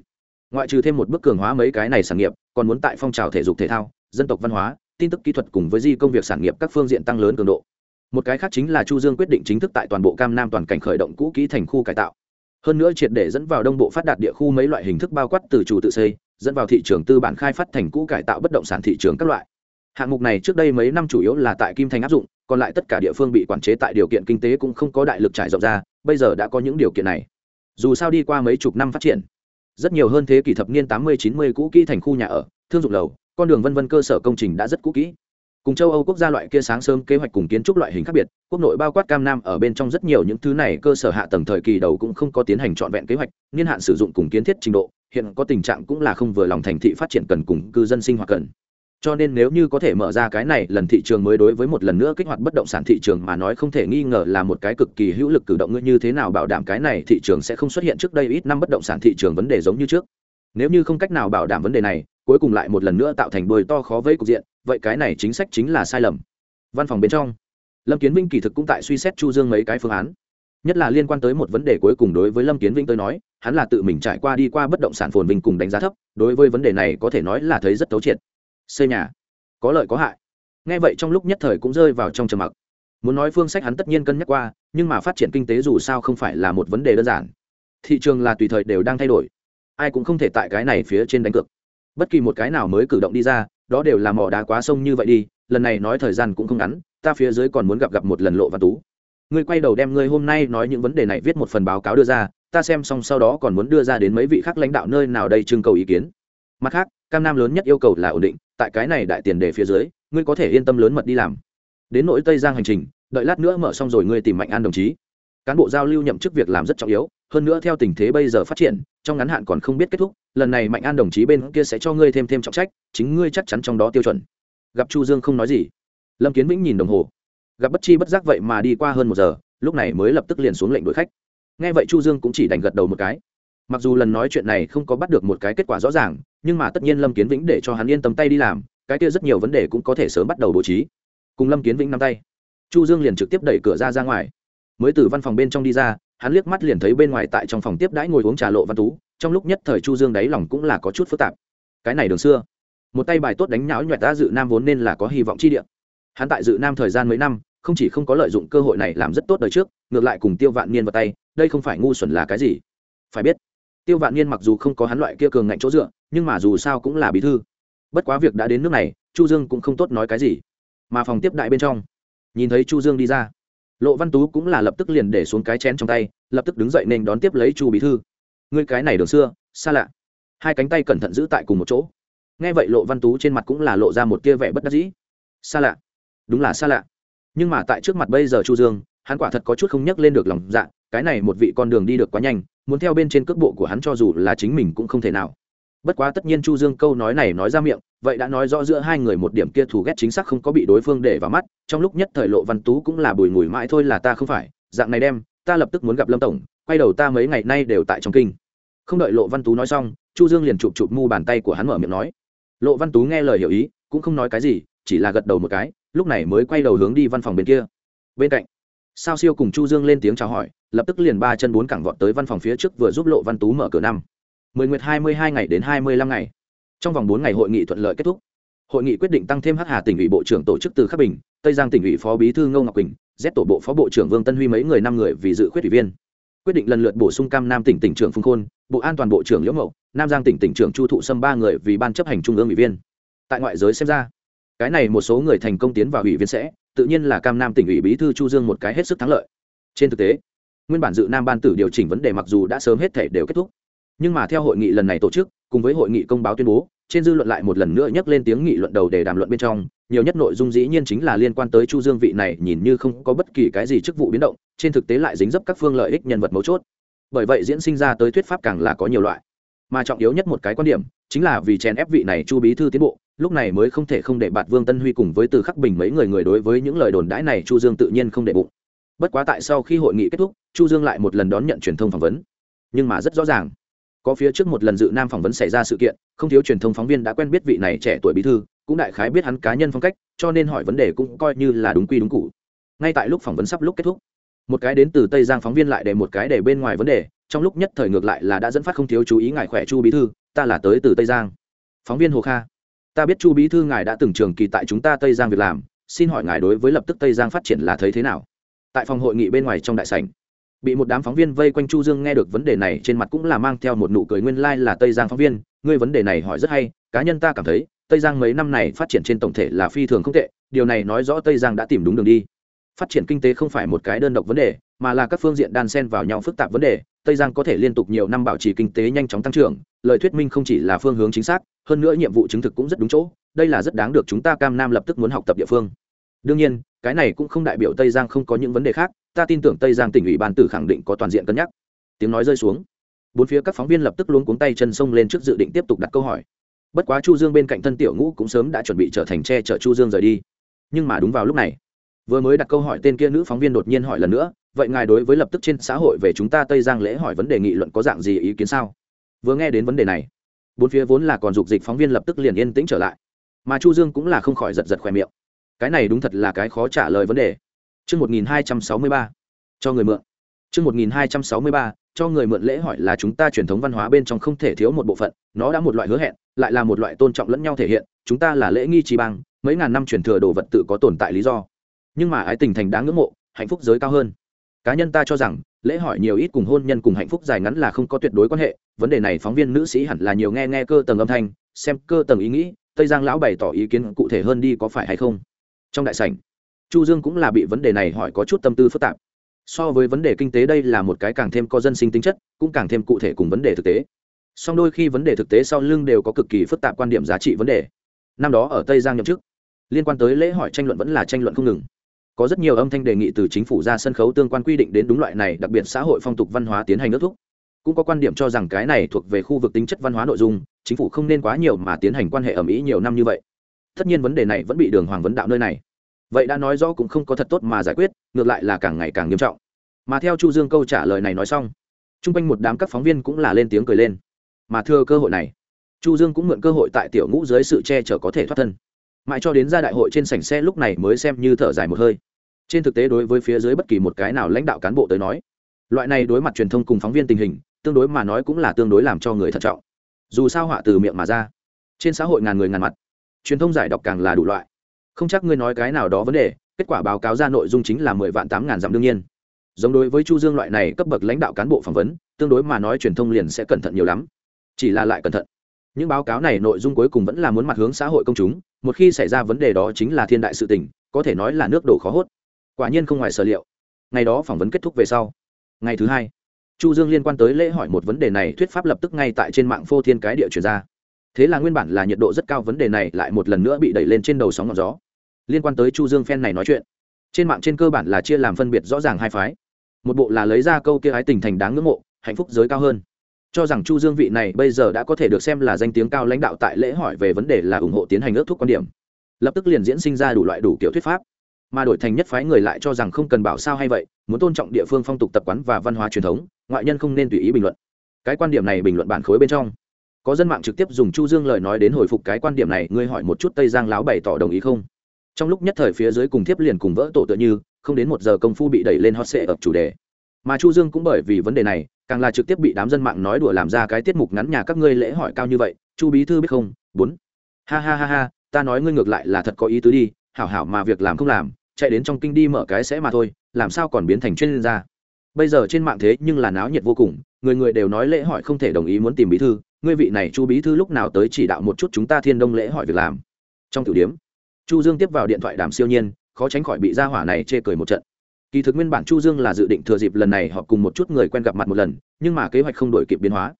Ngoại trừ thêm một bước cường hóa mấy cái này sản nghiệp, còn muốn tại phong trào thể dục thể thao, dân tộc văn hóa, tin tức kỹ thuật cùng với di công việc sản nghiệp các phương diện tăng lớn cường độ. Một cái khác chính là chu dương quyết định chính thức tại toàn bộ cam nam toàn cảnh khởi động cũ kỹ thành khu cải tạo. Hơn nữa triệt để dẫn vào đông bộ phát đạt địa khu mấy loại hình thức bao quát từ chủ tự xây, dẫn vào thị trường tư bản khai phát thành cũ cải tạo bất động sản thị trường các loại. Hạng mục này trước đây mấy năm chủ yếu là tại kim thành áp dụng còn lại tất cả địa phương bị quản chế tại điều kiện kinh tế cũng không có đại lực trải rộng ra, bây giờ đã có những điều kiện này. Dù sao đi qua mấy chục năm phát triển, rất nhiều hơn thế kỷ thập niên tám mươi, chín mươi cũ kỹ thành khu nhà ở, thương dụng lầu, con đường vân vân cơ sở công trình đã rất cũ kỹ. Cùng châu âu quốc gia loại kia sáng sớm kế hoạch cùng kiến trúc loại hình khác biệt, quốc nội bao quát cam nam ở bên trong rất nhiều những thứ này cơ sở hạ tầng thời kỳ đầu cũng không có tiến hành trọn vẹn kế hoạch, niên hạn sử dụng cùng kiến thiết trình độ, hiện có tình trạng cũng là không vừa lòng thành thị phát triển cần cùng cư dân sinh hoạt cần cho nên nếu như có thể mở ra cái này, lần thị trường mới đối với một lần nữa kích hoạt bất động sản thị trường mà nói không thể nghi ngờ là một cái cực kỳ hữu lực cử động. Ngươi như thế nào bảo đảm cái này thị trường sẽ không xuất hiện trước đây ít năm bất động sản thị trường vấn đề giống như trước? Nếu như không cách nào bảo đảm vấn đề này, cuối cùng lại một lần nữa tạo thành bồi to khó vây cục diện, vậy cái này chính sách chính là sai lầm. Văn phòng bên trong, lâm kiến vinh kỳ thực cũng tại suy xét chu dương mấy cái phương án. Nhất là liên quan tới một vấn đề cuối cùng đối với lâm kiến vinh tới nói, hắn là tự mình trải qua đi qua bất động sản phồn vinh cùng đánh giá thấp, đối với vấn đề này có thể nói là thấy rất thấu triệt xây nhà. Có lợi có hại. Nghe vậy trong lúc nhất thời cũng rơi vào trong trầm mặc. Muốn nói phương sách hắn tất nhiên cân nhắc qua, nhưng mà phát triển kinh tế dù sao không phải là một vấn đề đơn giản. Thị trường là tùy thời đều đang thay đổi. Ai cũng không thể tại cái này phía trên đánh cược. Bất kỳ một cái nào mới cử động đi ra, đó đều là mỏ đá quá sông như vậy đi, lần này nói thời gian cũng không ngắn, ta phía dưới còn muốn gặp gặp một lần lộ văn tú. Ngươi quay đầu đem ngươi hôm nay nói những vấn đề này viết một phần báo cáo đưa ra, ta xem xong sau đó còn muốn đưa ra đến mấy vị khác lãnh đạo nơi nào đây trưng cầu ý kiến. Mặt khác, cam nam lớn nhất yêu cầu là ổn định tại cái này đại tiền đề phía dưới, ngươi có thể yên tâm lớn mật đi làm. Đến nỗi tây giang hành trình, đợi lát nữa mở xong rồi ngươi tìm mạnh an đồng chí. Cán bộ giao lưu nhậm chức việc làm rất trọng yếu, hơn nữa theo tình thế bây giờ phát triển, trong ngắn hạn còn không biết kết thúc, lần này mạnh an đồng chí bên kia sẽ cho ngươi thêm thêm trọng trách, chính ngươi chắc chắn trong đó tiêu chuẩn. Gặp chu dương không nói gì. Lâm kiến vĩnh nhìn đồng hồ. Gặp bất chi bất giác vậy mà đi qua hơn một giờ, lúc này mới lập tức liền xuống lệnh đuổi khách. Nghe vậy chu dương cũng chỉ đành gật đầu một cái. Mặc dù lần nói chuyện này không có bắt được một cái kết quả rõ ràng nhưng mà tất nhiên lâm kiến vĩnh để cho hắn yên tâm tay đi làm, cái kia rất nhiều vấn đề cũng có thể sớm bắt đầu bố trí. Cùng lâm kiến vĩnh nắm tay, chu dương liền trực tiếp đẩy cửa ra ra ngoài. Mới từ văn phòng bên trong đi ra, hắn liếc mắt liền thấy bên ngoài tại trong phòng tiếp đãi ngồi uống trà lộ văn tú, trong lúc nhất thời chu dương đáy lòng cũng là có chút phức tạp. Cái này đường xưa, một tay bài tốt đánh nhão nhoẹt ta dự nam vốn nên là có hy vọng chi địa. Hắn tại dự nam thời gian mấy năm, không chỉ không có lợi dụng cơ hội này làm rất tốt đời trước, ngược lại cùng tiêu vạn niên vào tay, đây không phải ngu xuẩn là cái gì. Phải biết tiêu vạn niên mặc dù không có hắn loại kia cường ngạnh chỗ dựa, nhưng mà dù sao cũng là bí thư. Bất quá việc đã đến nước này, chu dương cũng không tốt nói cái gì. Mà phòng tiếp đại bên trong, nhìn thấy chu dương đi ra, lộ văn tú cũng là lập tức liền để xuống cái chén trong tay, lập tức đứng dậy nên đón tiếp lấy chu bí thư. Ngươi cái này đường xưa, xa lạ. Hai cánh tay cẩn thận giữ tại cùng một chỗ. Nghe vậy lộ văn tú trên mặt cũng là lộ ra một tia vẻ bất đắc dĩ. Xa lạ. Đúng là xa lạ. Nhưng mà tại trước mặt bây giờ chu dương, hắn quả thật có chút không nhắc lên được lòng dạ cái này một vị con đường đi được quá nhanh muốn theo bên trên cước bộ của hắn cho dù là chính mình cũng không thể nào. Bất quá tất nhiên chu dương câu nói này nói ra miệng, vậy đã nói rõ giữa hai người một điểm kia thù ghét chính xác không có bị đối phương để vào mắt, trong lúc nhất thời lộ văn tú cũng là bùi ngùi mãi thôi là ta không phải, dạng này đem, ta lập tức muốn gặp lâm tổng, quay đầu ta mấy ngày nay đều tại trong kinh. Không đợi lộ văn tú nói xong, chu dương liền chụp chụp mu bàn tay của hắn mở miệng nói. Lộ văn tú nghe lời hiểu ý, cũng không nói cái gì, chỉ là gật đầu một cái, lúc này mới quay đầu hướng đi văn phòng bên kia. Bên cạnh, sao siêu cùng chu dương lên tiếng chào hỏi lập tức liền ba chân bốn cẳng vọt tới văn phòng phía trước vừa giúp lộ văn tú mở cửa năm. Mười nguyệt hai mươi hai ngày đến hai mươi lăm ngày. Trong vòng bốn ngày hội nghị thuận lợi kết thúc. Hội nghị quyết định tăng thêm hắc hà tỉnh ủy bộ trưởng tổ chức từ khắc bình, tây giang tỉnh ủy phó bí thư ngô ngọc quỳnh, z tổ bộ phó bộ trưởng vương tân huy mấy người năm người vì dự khuyết ủy viên. Quyết định lần lượt bổ sung cam nam tỉnh tỉnh trưởng phung khôn, bộ an toàn bộ trưởng liễu mậu, nam giang tỉnh tỉnh trưởng chu thụ sâm ba người vì ban chấp hành trung ương ủy viên. Tại ngoại giới xem ra, cái này một số người thành công tiến vào ủy viên sẽ, tự nhiên là cam nam tỉnh ủy bí thư chu dương một cái hết sức thắng lợi. Trên thực tế nguyên bản dự nam ban tử điều chỉnh vấn đề mặc dù đã sớm hết thể đều kết thúc. Nhưng mà theo hội nghị lần này tổ chức, cùng với hội nghị công báo tuyên bố, trên dư luận lại một lần nữa nhắc lên tiếng nghị luận đầu để đàm luận bên trong, nhiều nhất nội dung dĩ nhiên chính là liên quan tới chu dương vị này nhìn như không có bất kỳ cái gì chức vụ biến động, trên thực tế lại dính dấp các phương lợi ích nhân vật mấu chốt. Bởi vậy diễn sinh ra tới thuyết pháp càng là có nhiều loại. Mà trọng yếu nhất một cái quan điểm, chính là vì chèn ép vị này chu bí thư tiến bộ, lúc này mới không thể không để bạt vương tân huy cùng với từ khắc bình mấy người người đối với những lời đồn đãi này chu dương tự nhiên không để bụng bất quá tại sau khi hội nghị kết thúc, chu dương lại một lần đón nhận truyền thông phỏng vấn. Nhưng mà rất rõ ràng, có phía trước một lần dự nam phỏng vấn xảy ra sự kiện, không thiếu truyền thông phóng viên đã quen biết vị này trẻ tuổi bí thư, cũng đại khái biết hắn cá nhân phong cách, cho nên hỏi vấn đề cũng coi như là đúng quy đúng cụ. Ngay tại lúc phỏng vấn sắp lúc kết thúc, một cái đến từ tây giang phóng viên lại để một cái để bên ngoài vấn đề, trong lúc nhất thời ngược lại là đã dẫn phát không thiếu chú ý ngài khỏe chu bí thư, ta là tới từ tây giang. Phóng viên hồ kha, ta biết chu bí thư ngài đã từng trường kỳ tại chúng ta tây giang việc làm, xin hỏi ngài đối với lập tức tây giang phát triển là thấy thế nào? Tại phòng hội nghị bên ngoài trong đại sảnh. Bị một đám phóng viên vây quanh chu dương nghe được vấn đề này, trên mặt cũng là mang theo một nụ cười nguyên lai like là tây giang phóng viên. Ngươi vấn đề này hỏi rất hay, cá nhân ta cảm thấy, tây giang mấy năm này phát triển trên tổng thể là phi thường không tệ, điều này nói rõ tây giang đã tìm đúng đường đi. Phát triển kinh tế không phải một cái đơn độc vấn đề, mà là các phương diện đan xen vào nhau phức tạp vấn đề. Tây giang có thể liên tục nhiều năm bảo trì kinh tế nhanh chóng tăng trưởng, lời thuyết minh không chỉ là phương hướng chính xác, hơn nữa nhiệm vụ chứng thực cũng rất đúng chỗ, đây là rất đáng được chúng ta cam nam lập tức muốn học tập địa phương đương nhiên, cái này cũng không đại biểu tây giang không có những vấn đề khác, ta tin tưởng tây giang tỉnh ủy ban tử khẳng định có toàn diện cân nhắc. Tiếng nói rơi xuống. Bốn phía các phóng viên lập tức luống cuống tay chân sông lên trước dự định tiếp tục đặt câu hỏi. Bất quá chu dương bên cạnh thân tiểu ngũ cũng sớm đã chuẩn bị trở thành che chở chu dương rời đi. Nhưng mà đúng vào lúc này, vừa mới đặt câu hỏi tên kia nữ phóng viên đột nhiên hỏi lần nữa, vậy ngài đối với lập tức trên xã hội về chúng ta tây giang lễ hỏi vấn đề nghị luận có dạng gì ý kiến sao? Vừa nghe đến vấn đề này, bốn phía vốn là còn dục dịch phóng viên lập tức liền yên tĩnh trở lại. Mà chu dương cũng là không khỏi giật giật khoe miệng cái này đúng thật là cái khó trả lời vấn đề Chương 1263. Cho người mượn. Chương 1263. Cho người mượn lễ hỏi là chúng ta truyền thống văn hóa bên trong không thể thiếu một bộ phận, nó đã một loại hứa hẹn, lại là một loại tôn trọng lẫn nhau thể hiện, chúng ta là lễ nghi trí bang, mấy ngàn năm truyền thừa đồ vật tự có tồn tại lý do. Nhưng mà ái tình thành đáng ngưỡng mộ, hạnh phúc giới cao hơn. Cá nhân ta cho rằng, lễ hỏi nhiều ít cùng hôn nhân cùng hạnh phúc dài ngắn là không có tuyệt đối quan hệ, vấn đề này phóng viên nữ sĩ hẳn là nhiều nghe nghe cơ tầng âm thanh, xem cơ tầng ý nghĩ, Tây Giang lão bày tỏ ý kiến cụ thể hơn đi có phải hay không. Trong đại sảnh, chu dương cũng là bị vấn đề này hỏi có chút tâm tư phức tạp. So với vấn đề kinh tế đây là một cái càng thêm có dân sinh tính chất cũng càng thêm cụ thể cùng vấn đề thực tế. Song đôi khi vấn đề thực tế sau lưng đều có cực kỳ phức tạp quan điểm giá trị vấn đề. Năm đó ở tây giang nhậm chức liên quan tới lễ hỏi tranh luận vẫn là tranh luận không ngừng. Có rất nhiều âm thanh đề nghị từ chính phủ ra sân khấu tương quan quy định đến đúng loại này đặc biệt xã hội phong tục văn hóa tiến hành ước thúc. Cũng có quan điểm cho rằng cái này thuộc về khu vực tính chất văn hóa nội dung chính phủ không nên quá nhiều mà tiến hành quan hệ ở mỹ nhiều năm như vậy tất nhiên vấn đề này vẫn bị đường hoàng vấn đạo nơi này. Vậy đã nói rõ cũng không có thật tốt mà giải quyết, ngược lại là càng ngày càng nghiêm trọng. Mà theo chu dương câu trả lời này nói xong, chung quanh một đám các phóng viên cũng là lên tiếng cười lên. Mà thưa cơ hội này, chu dương cũng mượn cơ hội tại tiểu ngũ dưới sự che chở có thể thoát thân. Mãi cho đến ra đại hội trên sảnh xe lúc này mới xem như thở dài một hơi. Trên thực tế đối với phía dưới bất kỳ một cái nào lãnh đạo cán bộ tới nói, loại này đối mặt truyền thông cùng phóng viên tình hình, tương đối mà nói cũng là tương đối làm cho người thận trọng. Dù sao họa từ miệng mà ra, trên xã hội ngàn người ngàn mặt truyền thông giải đọc càng là đủ loại. Không chắc ngươi nói cái nào đó vấn đề, kết quả báo cáo ra nội dung chính là mười vạn tám ngàn dặm đương nhiên. Giống đối với chu dương loại này cấp bậc lãnh đạo cán bộ phỏng vấn, tương đối mà nói truyền thông liền sẽ cẩn thận nhiều lắm. Chỉ là lại cẩn thận. Những báo cáo này nội dung cuối cùng vẫn là muốn mặt hướng xã hội công chúng, một khi xảy ra vấn đề đó chính là thiên đại sự tình, có thể nói là nước đổ khó hốt. Quả nhiên không ngoài sở liệu. Ngày đó phỏng vấn kết thúc về sau. Ngày thứ hai, chu dương liên quan tới lễ hỏi một vấn đề này, thuyết pháp lập tức ngay tại trên mạng phô thiên cái địa chuyển ra thế là nguyên bản là nhiệt độ rất cao, vấn đề này lại một lần nữa bị đẩy lên trên đầu sóng ngọn gió. Liên quan tới chu dương phen này nói chuyện, trên mạng trên cơ bản là chia làm phân biệt rõ ràng hai phái. Một bộ là lấy ra câu kia ái tình thành đáng ngưỡng mộ, hạnh phúc giới cao hơn. Cho rằng chu dương vị này bây giờ đã có thể được xem là danh tiếng cao lãnh đạo tại lễ hỏi về vấn đề là ủng hộ tiến hành ước thúc quan điểm. Lập tức liền diễn sinh ra đủ loại đủ kiểu thuyết pháp. Mà đổi thành nhất phái người lại cho rằng không cần bảo sao hay vậy, muốn tôn trọng địa phương phong tục tập quán và văn hóa truyền thống, ngoại nhân không nên tùy ý bình luận. Cái quan điểm này bình luận bản khối bên trong có dân mạng trực tiếp dùng chu dương lời nói đến hồi phục cái quan điểm này, ngươi hỏi một chút tây giang láo bày tỏ đồng ý không? Trong lúc nhất thời phía dưới cùng thiếp liền cùng vỡ tổ tựa như, không đến một giờ công phu bị đẩy lên hot sệ ập chủ đề. Mà chu dương cũng bởi vì vấn đề này, càng là trực tiếp bị đám dân mạng nói đùa làm ra cái tiết mục ngắn nhà các ngươi lễ hỏi cao như vậy, chu bí thư biết không? bốn. Ha ha ha ha, ta nói ngươi ngược lại là thật có ý tứ đi, hảo hảo mà việc làm không làm, chạy đến trong kinh đi mở cái sẽ mà thôi, làm sao còn biến thành chuyên gia? Bây giờ trên mạng thế nhưng là náo nhiệt vô cùng, người người đều nói lễ hỏi không thể đồng ý muốn tìm bí thư ngươi vị này chu bí thư lúc nào tới chỉ đạo một chút chúng ta thiên đông lễ hỏi việc làm? Trong tử điếm, chu dương tiếp vào điện thoại đàm siêu nhiên, khó tránh khỏi bị gia hỏa này chê cười một trận. Kỳ thực nguyên bản chu dương là dự định thừa dịp lần này họ cùng một chút người quen gặp mặt một lần, nhưng mà kế hoạch không đổi kịp biến hóa.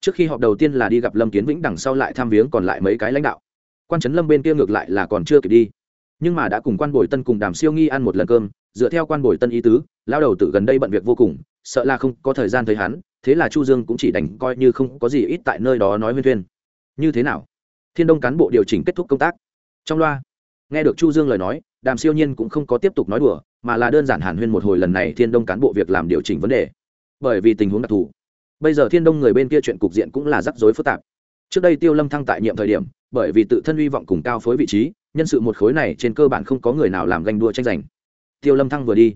Trước khi họp đầu tiên là đi gặp lâm kiến vĩnh đằng sau lại tham viếng còn lại mấy cái lãnh đạo. Quan trấn lâm bên kia ngược lại là còn chưa kịp đi. Nhưng mà đã cùng quan bồi tân cùng đàm siêu nghi ăn một lần cơm, dựa theo quan bồi tân ý tứ lao đầu tử gần đây bận việc vô cùng, sợ là không có thời gian thấy hắn thế là chu dương cũng chỉ đành coi như không có gì ít tại nơi đó nói huyên thuyên. Như thế nào? Thiên đông cán bộ điều chỉnh kết thúc công tác. Trong loa, nghe được chu dương lời nói, đàm siêu nhiên cũng không có tiếp tục nói đùa, mà là đơn giản hàn huyên một hồi lần này thiên đông cán bộ việc làm điều chỉnh vấn đề. Bởi vì tình huống đặc thù, bây giờ thiên đông người bên kia chuyện cục diện cũng là rắc rối phức tạp. Trước đây tiêu lâm thăng tại nhiệm thời điểm, bởi vì tự thân hy vọng cùng cao phối vị trí, nhân sự một khối này trên cơ bản không có người nào làm ganh đua tranh giành. Tiêu lâm thăng vừa đi,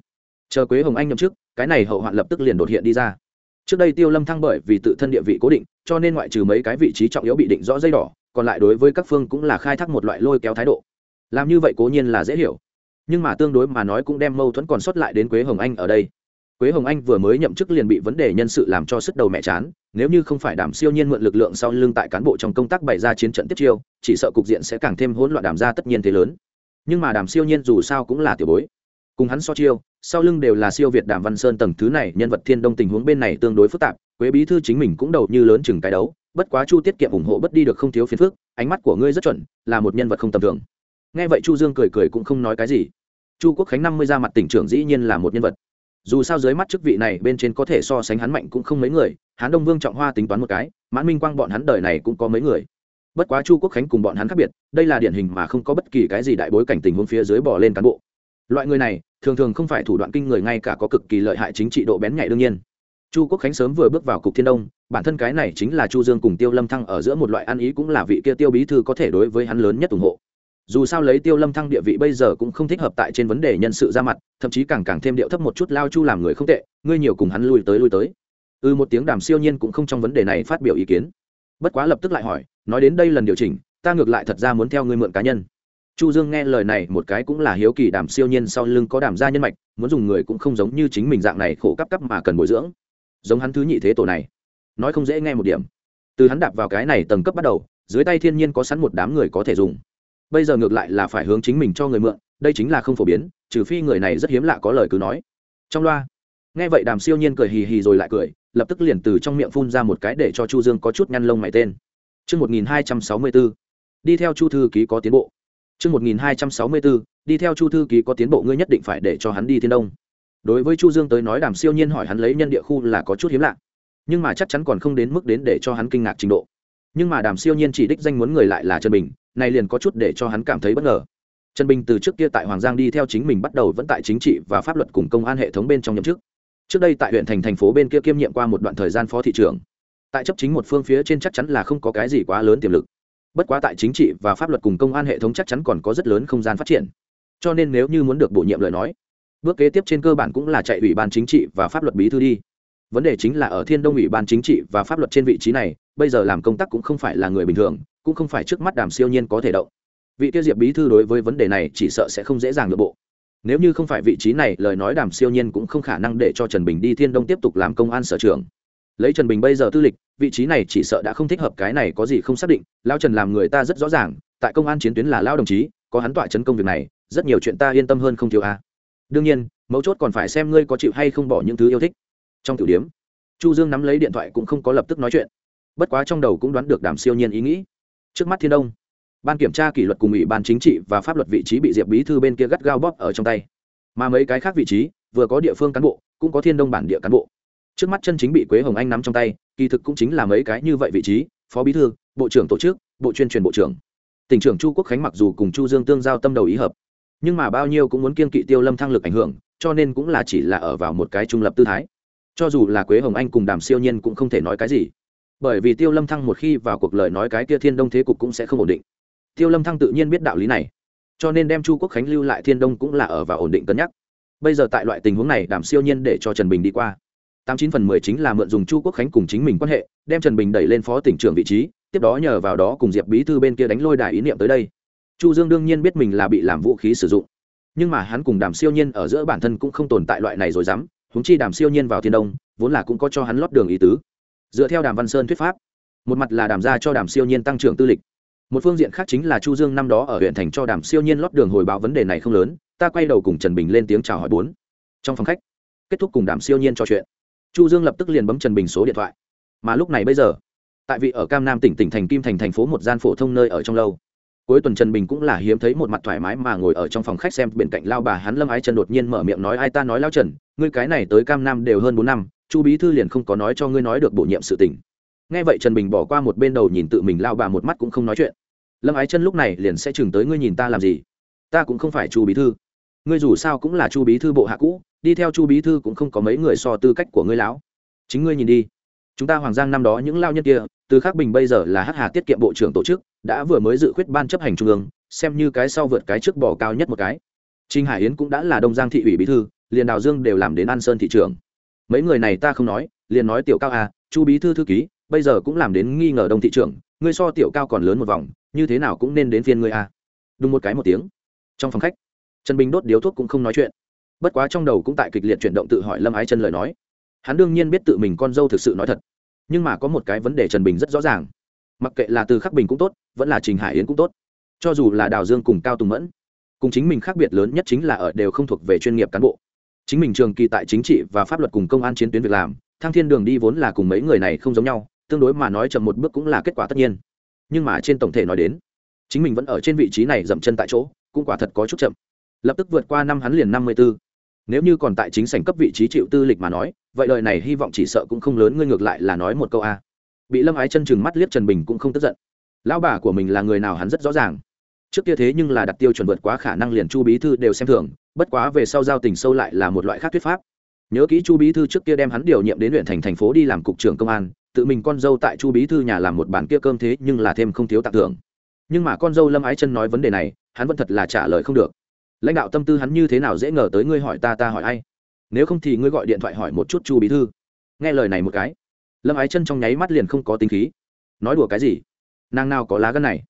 chờ quế hồng anh nhậm chức, cái này hậu hoạn lập tức liền đột hiện đi ra trước đây tiêu lâm thăng bởi vì tự thân địa vị cố định, cho nên ngoại trừ mấy cái vị trí trọng yếu bị định rõ dây đỏ, còn lại đối với các phương cũng là khai thác một loại lôi kéo thái độ. Làm như vậy cố nhiên là dễ hiểu. Nhưng mà tương đối mà nói cũng đem mâu thuẫn còn sót lại đến quế hồng anh ở đây. Quế hồng anh vừa mới nhậm chức liền bị vấn đề nhân sự làm cho sức đầu mẹ chán, nếu như không phải đảm siêu nhiên mượn lực lượng sau lưng tại cán bộ trong công tác bày ra chiến trận tiếp chiêu, chỉ sợ cục diện sẽ càng thêm hỗn loạn đàm ra tất nhiên thế lớn. Nhưng mà đàm siêu nhiên dù sao cũng là tiểu bối cùng hắn so chiêu, sau lưng đều là siêu việt đàm văn sơn tầng thứ này, nhân vật thiên đông tình huống bên này tương đối phức tạp, quế bí thư chính mình cũng đầu như lớn chừng cái đấu, bất quá chu tiết kiệm ủng hộ bất đi được không thiếu phiền phức, ánh mắt của ngươi rất chuẩn, là một nhân vật không tầm thường. Nghe vậy chu dương cười cười cũng không nói cái gì. Chu quốc khánh năm mươi ra mặt tỉnh trưởng dĩ nhiên là một nhân vật. Dù sao dưới mắt chức vị này bên trên có thể so sánh hắn mạnh cũng không mấy người, hán đông vương trọng hoa tính toán một cái, mãn minh quang bọn hắn đời này cũng có mấy người. Bất quá chu quốc khánh cùng bọn hắn khác biệt, đây là điển hình mà không có bất kỳ cái gì đại bối cảnh tình huống phía dưới bỏ lên cán bộ. Loại người này thường thường không phải thủ đoạn kinh người ngay cả có cực kỳ lợi hại chính trị độ bén nhạy đương nhiên. Chu quốc khánh sớm vừa bước vào cục thiên đông, bản thân cái này chính là chu dương cùng tiêu lâm thăng ở giữa một loại ăn ý cũng là vị kia tiêu bí thư có thể đối với hắn lớn nhất ủng hộ. Dù sao lấy tiêu lâm thăng địa vị bây giờ cũng không thích hợp tại trên vấn đề nhân sự ra mặt, thậm chí càng càng thêm điệu thấp một chút lao chu làm người không tệ, ngươi nhiều cùng hắn lui tới lui tới. Ừ một tiếng đàm siêu nhiên cũng không trong vấn đề này phát biểu ý kiến. Bất quá lập tức lại hỏi, nói đến đây lần điều chỉnh, ta ngược lại thật ra muốn theo ngươi mượn cá nhân chu dương nghe lời này một cái cũng là hiếu kỳ đàm siêu nhiên sau lưng có đàm gia nhân mạch, muốn dùng người cũng không giống như chính mình dạng này khổ cấp cấp mà cần bồi dưỡng. Giống hắn thứ nhị thế tổ này. Nói không dễ nghe một điểm. Từ hắn đạp vào cái này tầng cấp bắt đầu, dưới tay thiên nhiên có sẵn một đám người có thể dùng. Bây giờ ngược lại là phải hướng chính mình cho người mượn, đây chính là không phổ biến, trừ phi người này rất hiếm lạ có lời cứ nói. Trong loa, nghe vậy đàm siêu nhiên cười hì hì rồi lại cười, lập tức liền từ trong miệng phun ra một cái để cho chu dương có chút nhăn lông mày tên. Chương 1264. Đi theo Chu thư ký có tiến bộ. Chương 1264. Đi theo Chu thư ký có tiến bộ ngươi nhất định phải để cho hắn đi thiên đông. Đối với Chu Dương tới nói Đàm Siêu Nhiên hỏi hắn lấy nhân địa khu là có chút hiếm lạ, nhưng mà chắc chắn còn không đến mức đến để cho hắn kinh ngạc trình độ. Nhưng mà Đàm Siêu Nhiên chỉ đích danh muốn người lại là Trần Bình, này liền có chút để cho hắn cảm thấy bất ngờ. Trần Bình từ trước kia tại Hoàng Giang đi theo chính mình bắt đầu vẫn tại chính trị và pháp luật cùng công an hệ thống bên trong nhậm chức. Trước đây tại huyện thành thành phố bên kia kiêm nhiệm qua một đoạn thời gian phó thị trưởng tại chấp chính một phương phía trên chắc chắn là không có cái gì quá lớn tiềm lực bất quá tại chính trị và pháp luật cùng công an hệ thống chắc chắn còn có rất lớn không gian phát triển. Cho nên nếu như muốn được bổ nhiệm lời nói, bước kế tiếp trên cơ bản cũng là chạy ủy ban chính trị và pháp luật bí thư đi. Vấn đề chính là ở thiên đông ủy ban chính trị và pháp luật trên vị trí này, bây giờ làm công tác cũng không phải là người bình thường, cũng không phải trước mắt đàm siêu nhiên có thể động. Vị tiêu diệp bí thư đối với vấn đề này chỉ sợ sẽ không dễ dàng nội bộ. Nếu như không phải vị trí này, lời nói đàm siêu nhiên cũng không khả năng để cho trần bình đi thiên đông tiếp tục làm công an sở trưởng lấy trần bình bây giờ tư lịch, vị trí này chỉ sợ đã không thích hợp, cái này có gì không xác định, lao trần làm người ta rất rõ ràng, tại công an chiến tuyến là lao đồng chí, có hắn tọa chấn công việc này, rất nhiều chuyện ta yên tâm hơn không thiếu a. Đương nhiên, mấu chốt còn phải xem ngươi có chịu hay không bỏ những thứ yêu thích. Trong tiểu điếm chu dương nắm lấy điện thoại cũng không có lập tức nói chuyện. Bất quá trong đầu cũng đoán được đàm siêu nhiên ý nghĩ. Trước mắt thiên đông, ban kiểm tra kỷ luật cùng ủy ban chính trị và pháp luật vị trí bị diệp bí thư bên kia gắt gao bóp ở trong tay. Mà mấy cái khác vị trí, vừa có địa phương cán bộ, cũng có thiên đông bản địa cán bộ trước mắt chân chính bị quế hồng anh nắm trong tay, kỳ thực cũng chính là mấy cái như vậy vị trí, phó bí thư, bộ trưởng tổ chức, bộ chuyên truyền bộ trưởng. Tỉnh trưởng chu quốc khánh mặc dù cùng chu dương tương giao tâm đầu ý hợp, nhưng mà bao nhiêu cũng muốn kiên kỵ tiêu lâm thăng lực ảnh hưởng, cho nên cũng là chỉ là ở vào một cái trung lập tư thái. Cho dù là quế hồng anh cùng đàm siêu nhiên cũng không thể nói cái gì. Bởi vì tiêu lâm thăng một khi vào cuộc lời nói cái kia thiên đông thế cục cũng sẽ không ổn định. Tiêu lâm thăng tự nhiên biết đạo lý này. Cho nên đem chu quốc khánh lưu lại thiên đông cũng là ở vào ổn định cân nhắc. Bây giờ tại loại tình huống này đàm siêu nhiên để cho trần bình đi qua tám chín phần mười chính là mượn dùng chu quốc khánh cùng chính mình quan hệ, đem trần bình đẩy lên phó tỉnh trưởng vị trí, tiếp đó nhờ vào đó cùng diệp bí thư bên kia đánh lôi đài ý niệm tới đây. Chu dương đương nhiên biết mình là bị làm vũ khí sử dụng. Nhưng mà hắn cùng đàm siêu nhiên ở giữa bản thân cũng không tồn tại loại này rồi dám húng chi đàm siêu nhiên vào thiên đông, vốn là cũng có cho hắn lót đường ý tứ. Dựa theo đàm văn sơn thuyết pháp, một mặt là đàm ra cho đàm siêu nhiên tăng trưởng tư lịch, một phương diện khác chính là chu dương năm đó ở huyện thành cho đàm siêu nhiên lót đường hồi báo vấn đề này không lớn, ta quay đầu cùng trần bình lên tiếng chào hỏi bốn. Trong phòng khách, kết thúc cùng đàm siêu nhiên trò chuyện chu dương lập tức liền bấm trần bình số điện thoại. Mà lúc này bây giờ, tại vị ở cam nam tỉnh tỉnh thành kim thành thành phố một gian phổ thông nơi ở trong lâu. Cuối tuần trần bình cũng là hiếm thấy một mặt thoải mái mà ngồi ở trong phòng khách xem bên cạnh lao bà hắn lâm ái trần đột nhiên mở miệng nói, ai ta nói lao trần, ngươi cái này tới cam nam đều hơn bốn năm, chu bí thư liền không có nói cho ngươi nói được bổ nhiệm sự tình. Nghe vậy trần bình bỏ qua một bên đầu nhìn tự mình, lao bà một mắt cũng không nói chuyện. Lâm ái chân lúc này liền sẽ chừng tới ngươi nhìn ta làm gì? Ta cũng không phải chu bí thư ngươi dù sao cũng là chu bí thư bộ hạ cũ, đi theo chu bí thư cũng không có mấy người so tư cách của ngươi lão. Chính ngươi nhìn đi. Chúng ta hoàng giang năm đó những lao nhân kia, từ khắc bình bây giờ là hắc hà tiết kiệm bộ trưởng tổ chức, đã vừa mới dự khuyết ban chấp hành trung ương, xem như cái sau vượt cái trước bỏ cao nhất một cái. Trinh hải yến cũng đã là đông giang thị ủy bí thư, liền đào dương đều làm đến an sơn thị trường mấy người này ta không nói, liền nói tiểu cao à chu bí thư thư ký, bây giờ cũng làm đến nghi ngờ đông thị trường ngươi so tiểu cao còn lớn một vòng, như thế nào cũng nên đến phiên ngươi à. Đúng một cái một tiếng. Trong phòng khách trần bình đốt điếu thuốc cũng không nói chuyện. Bất quá trong đầu cũng tại kịch liệt chuyển động tự hỏi lâm ái chân lời nói. Hắn đương nhiên biết tự mình con dâu thực sự nói thật. Nhưng mà có một cái vấn đề trần bình rất rõ ràng. Mặc kệ là từ khắc bình cũng tốt, vẫn là trình hải yến cũng tốt. Cho dù là đào dương cùng cao tùng mẫn, cùng chính mình khác biệt lớn nhất chính là ở đều không thuộc về chuyên nghiệp cán bộ. Chính mình trường kỳ tại chính trị và pháp luật cùng công an chiến tuyến việc làm Thang thiên đường đi vốn là cùng mấy người này không giống nhau, tương đối mà nói chậm một bước cũng là kết quả tất nhiên. Nhưng mà trên tổng thể nói đến, chính mình vẫn ở trên vị trí này dậm chân tại chỗ, cũng quả thật có chút chậm lập tức vượt qua năm hắn liền năm mươi b ố nếu như còn tại chính sảnh cấp vị trí chịu tư lịch mà nói, vậy đời này hy vọng chỉ sợ cũng không lớn, ngươi ngược lại là nói một câu a. Bị lâm ái chân chừng mắt liếc trần bình cũng không tức giận. Lão bà của mình là người nào hắn rất rõ ràng. Trước kia thế nhưng là đặt tiêu chuẩn vượt quá khả năng liền chu bí thư đều xem thường, bất quá về sau giao tình sâu lại là một loại khác thuyết pháp. Nhớ kỹ chu bí thư trước kia đem hắn điều nhiệm đến huyện thành thành phố đi làm cục trưởng công an, tự mình con dâu tại chu bí thư nhà làm một bàn kia cơm thế nhưng là thêm không thiếu tặng thưởng. Nhưng mà con dâu lâm ái chân nói vấn đề này, hắn vẫn thật là trả lời không được lãnh đạo tâm tư hắn như thế nào dễ ngờ tới ngươi hỏi ta ta hỏi ai? Nếu không thì ngươi gọi điện thoại hỏi một chút chu bí thư. Nghe lời này một cái, lâm ái chân trong nháy mắt liền không có tính khí. Nói đùa cái gì? Nàng nào có lá gân này?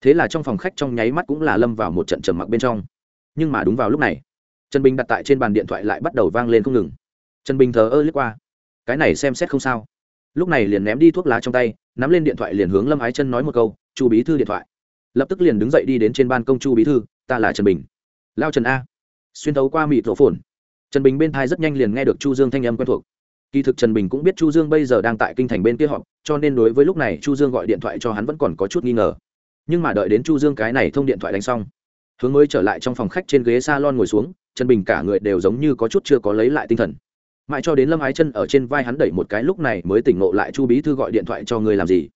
Thế là trong phòng khách trong nháy mắt cũng là lâm vào một trận trầm mặc bên trong. Nhưng mà đúng vào lúc này, trần bình đặt tại trên bàn điện thoại lại bắt đầu vang lên không ngừng. Trần bình thờ ơ lướt qua. Cái này xem xét không sao. Lúc này liền ném đi thuốc lá trong tay, nắm lên điện thoại liền hướng lâm ái chân nói một câu, chu bí thư điện thoại. Lập tức liền đứng dậy đi đến trên ban công chu bí thư, ta là trần bình lao trần a. Xuyên thấu qua mịt rổ phồn. Trần bình bên thai rất nhanh liền nghe được chu dương thanh âm quen thuộc. Kỳ thực trần bình cũng biết chu dương bây giờ đang tại kinh thành bên kia họp, cho nên đối với lúc này chu dương gọi điện thoại cho hắn vẫn còn có chút nghi ngờ. Nhưng mà đợi đến chu dương cái này thông điện thoại đánh xong, hướng mới trở lại trong phòng khách trên ghế salon ngồi xuống, trần bình cả người đều giống như có chút chưa có lấy lại tinh thần. Mãi cho đến lâm ái chân ở trên vai hắn đẩy một cái lúc này mới tỉnh ngộ lại chu bí thư gọi điện thoại cho ngươi làm gì?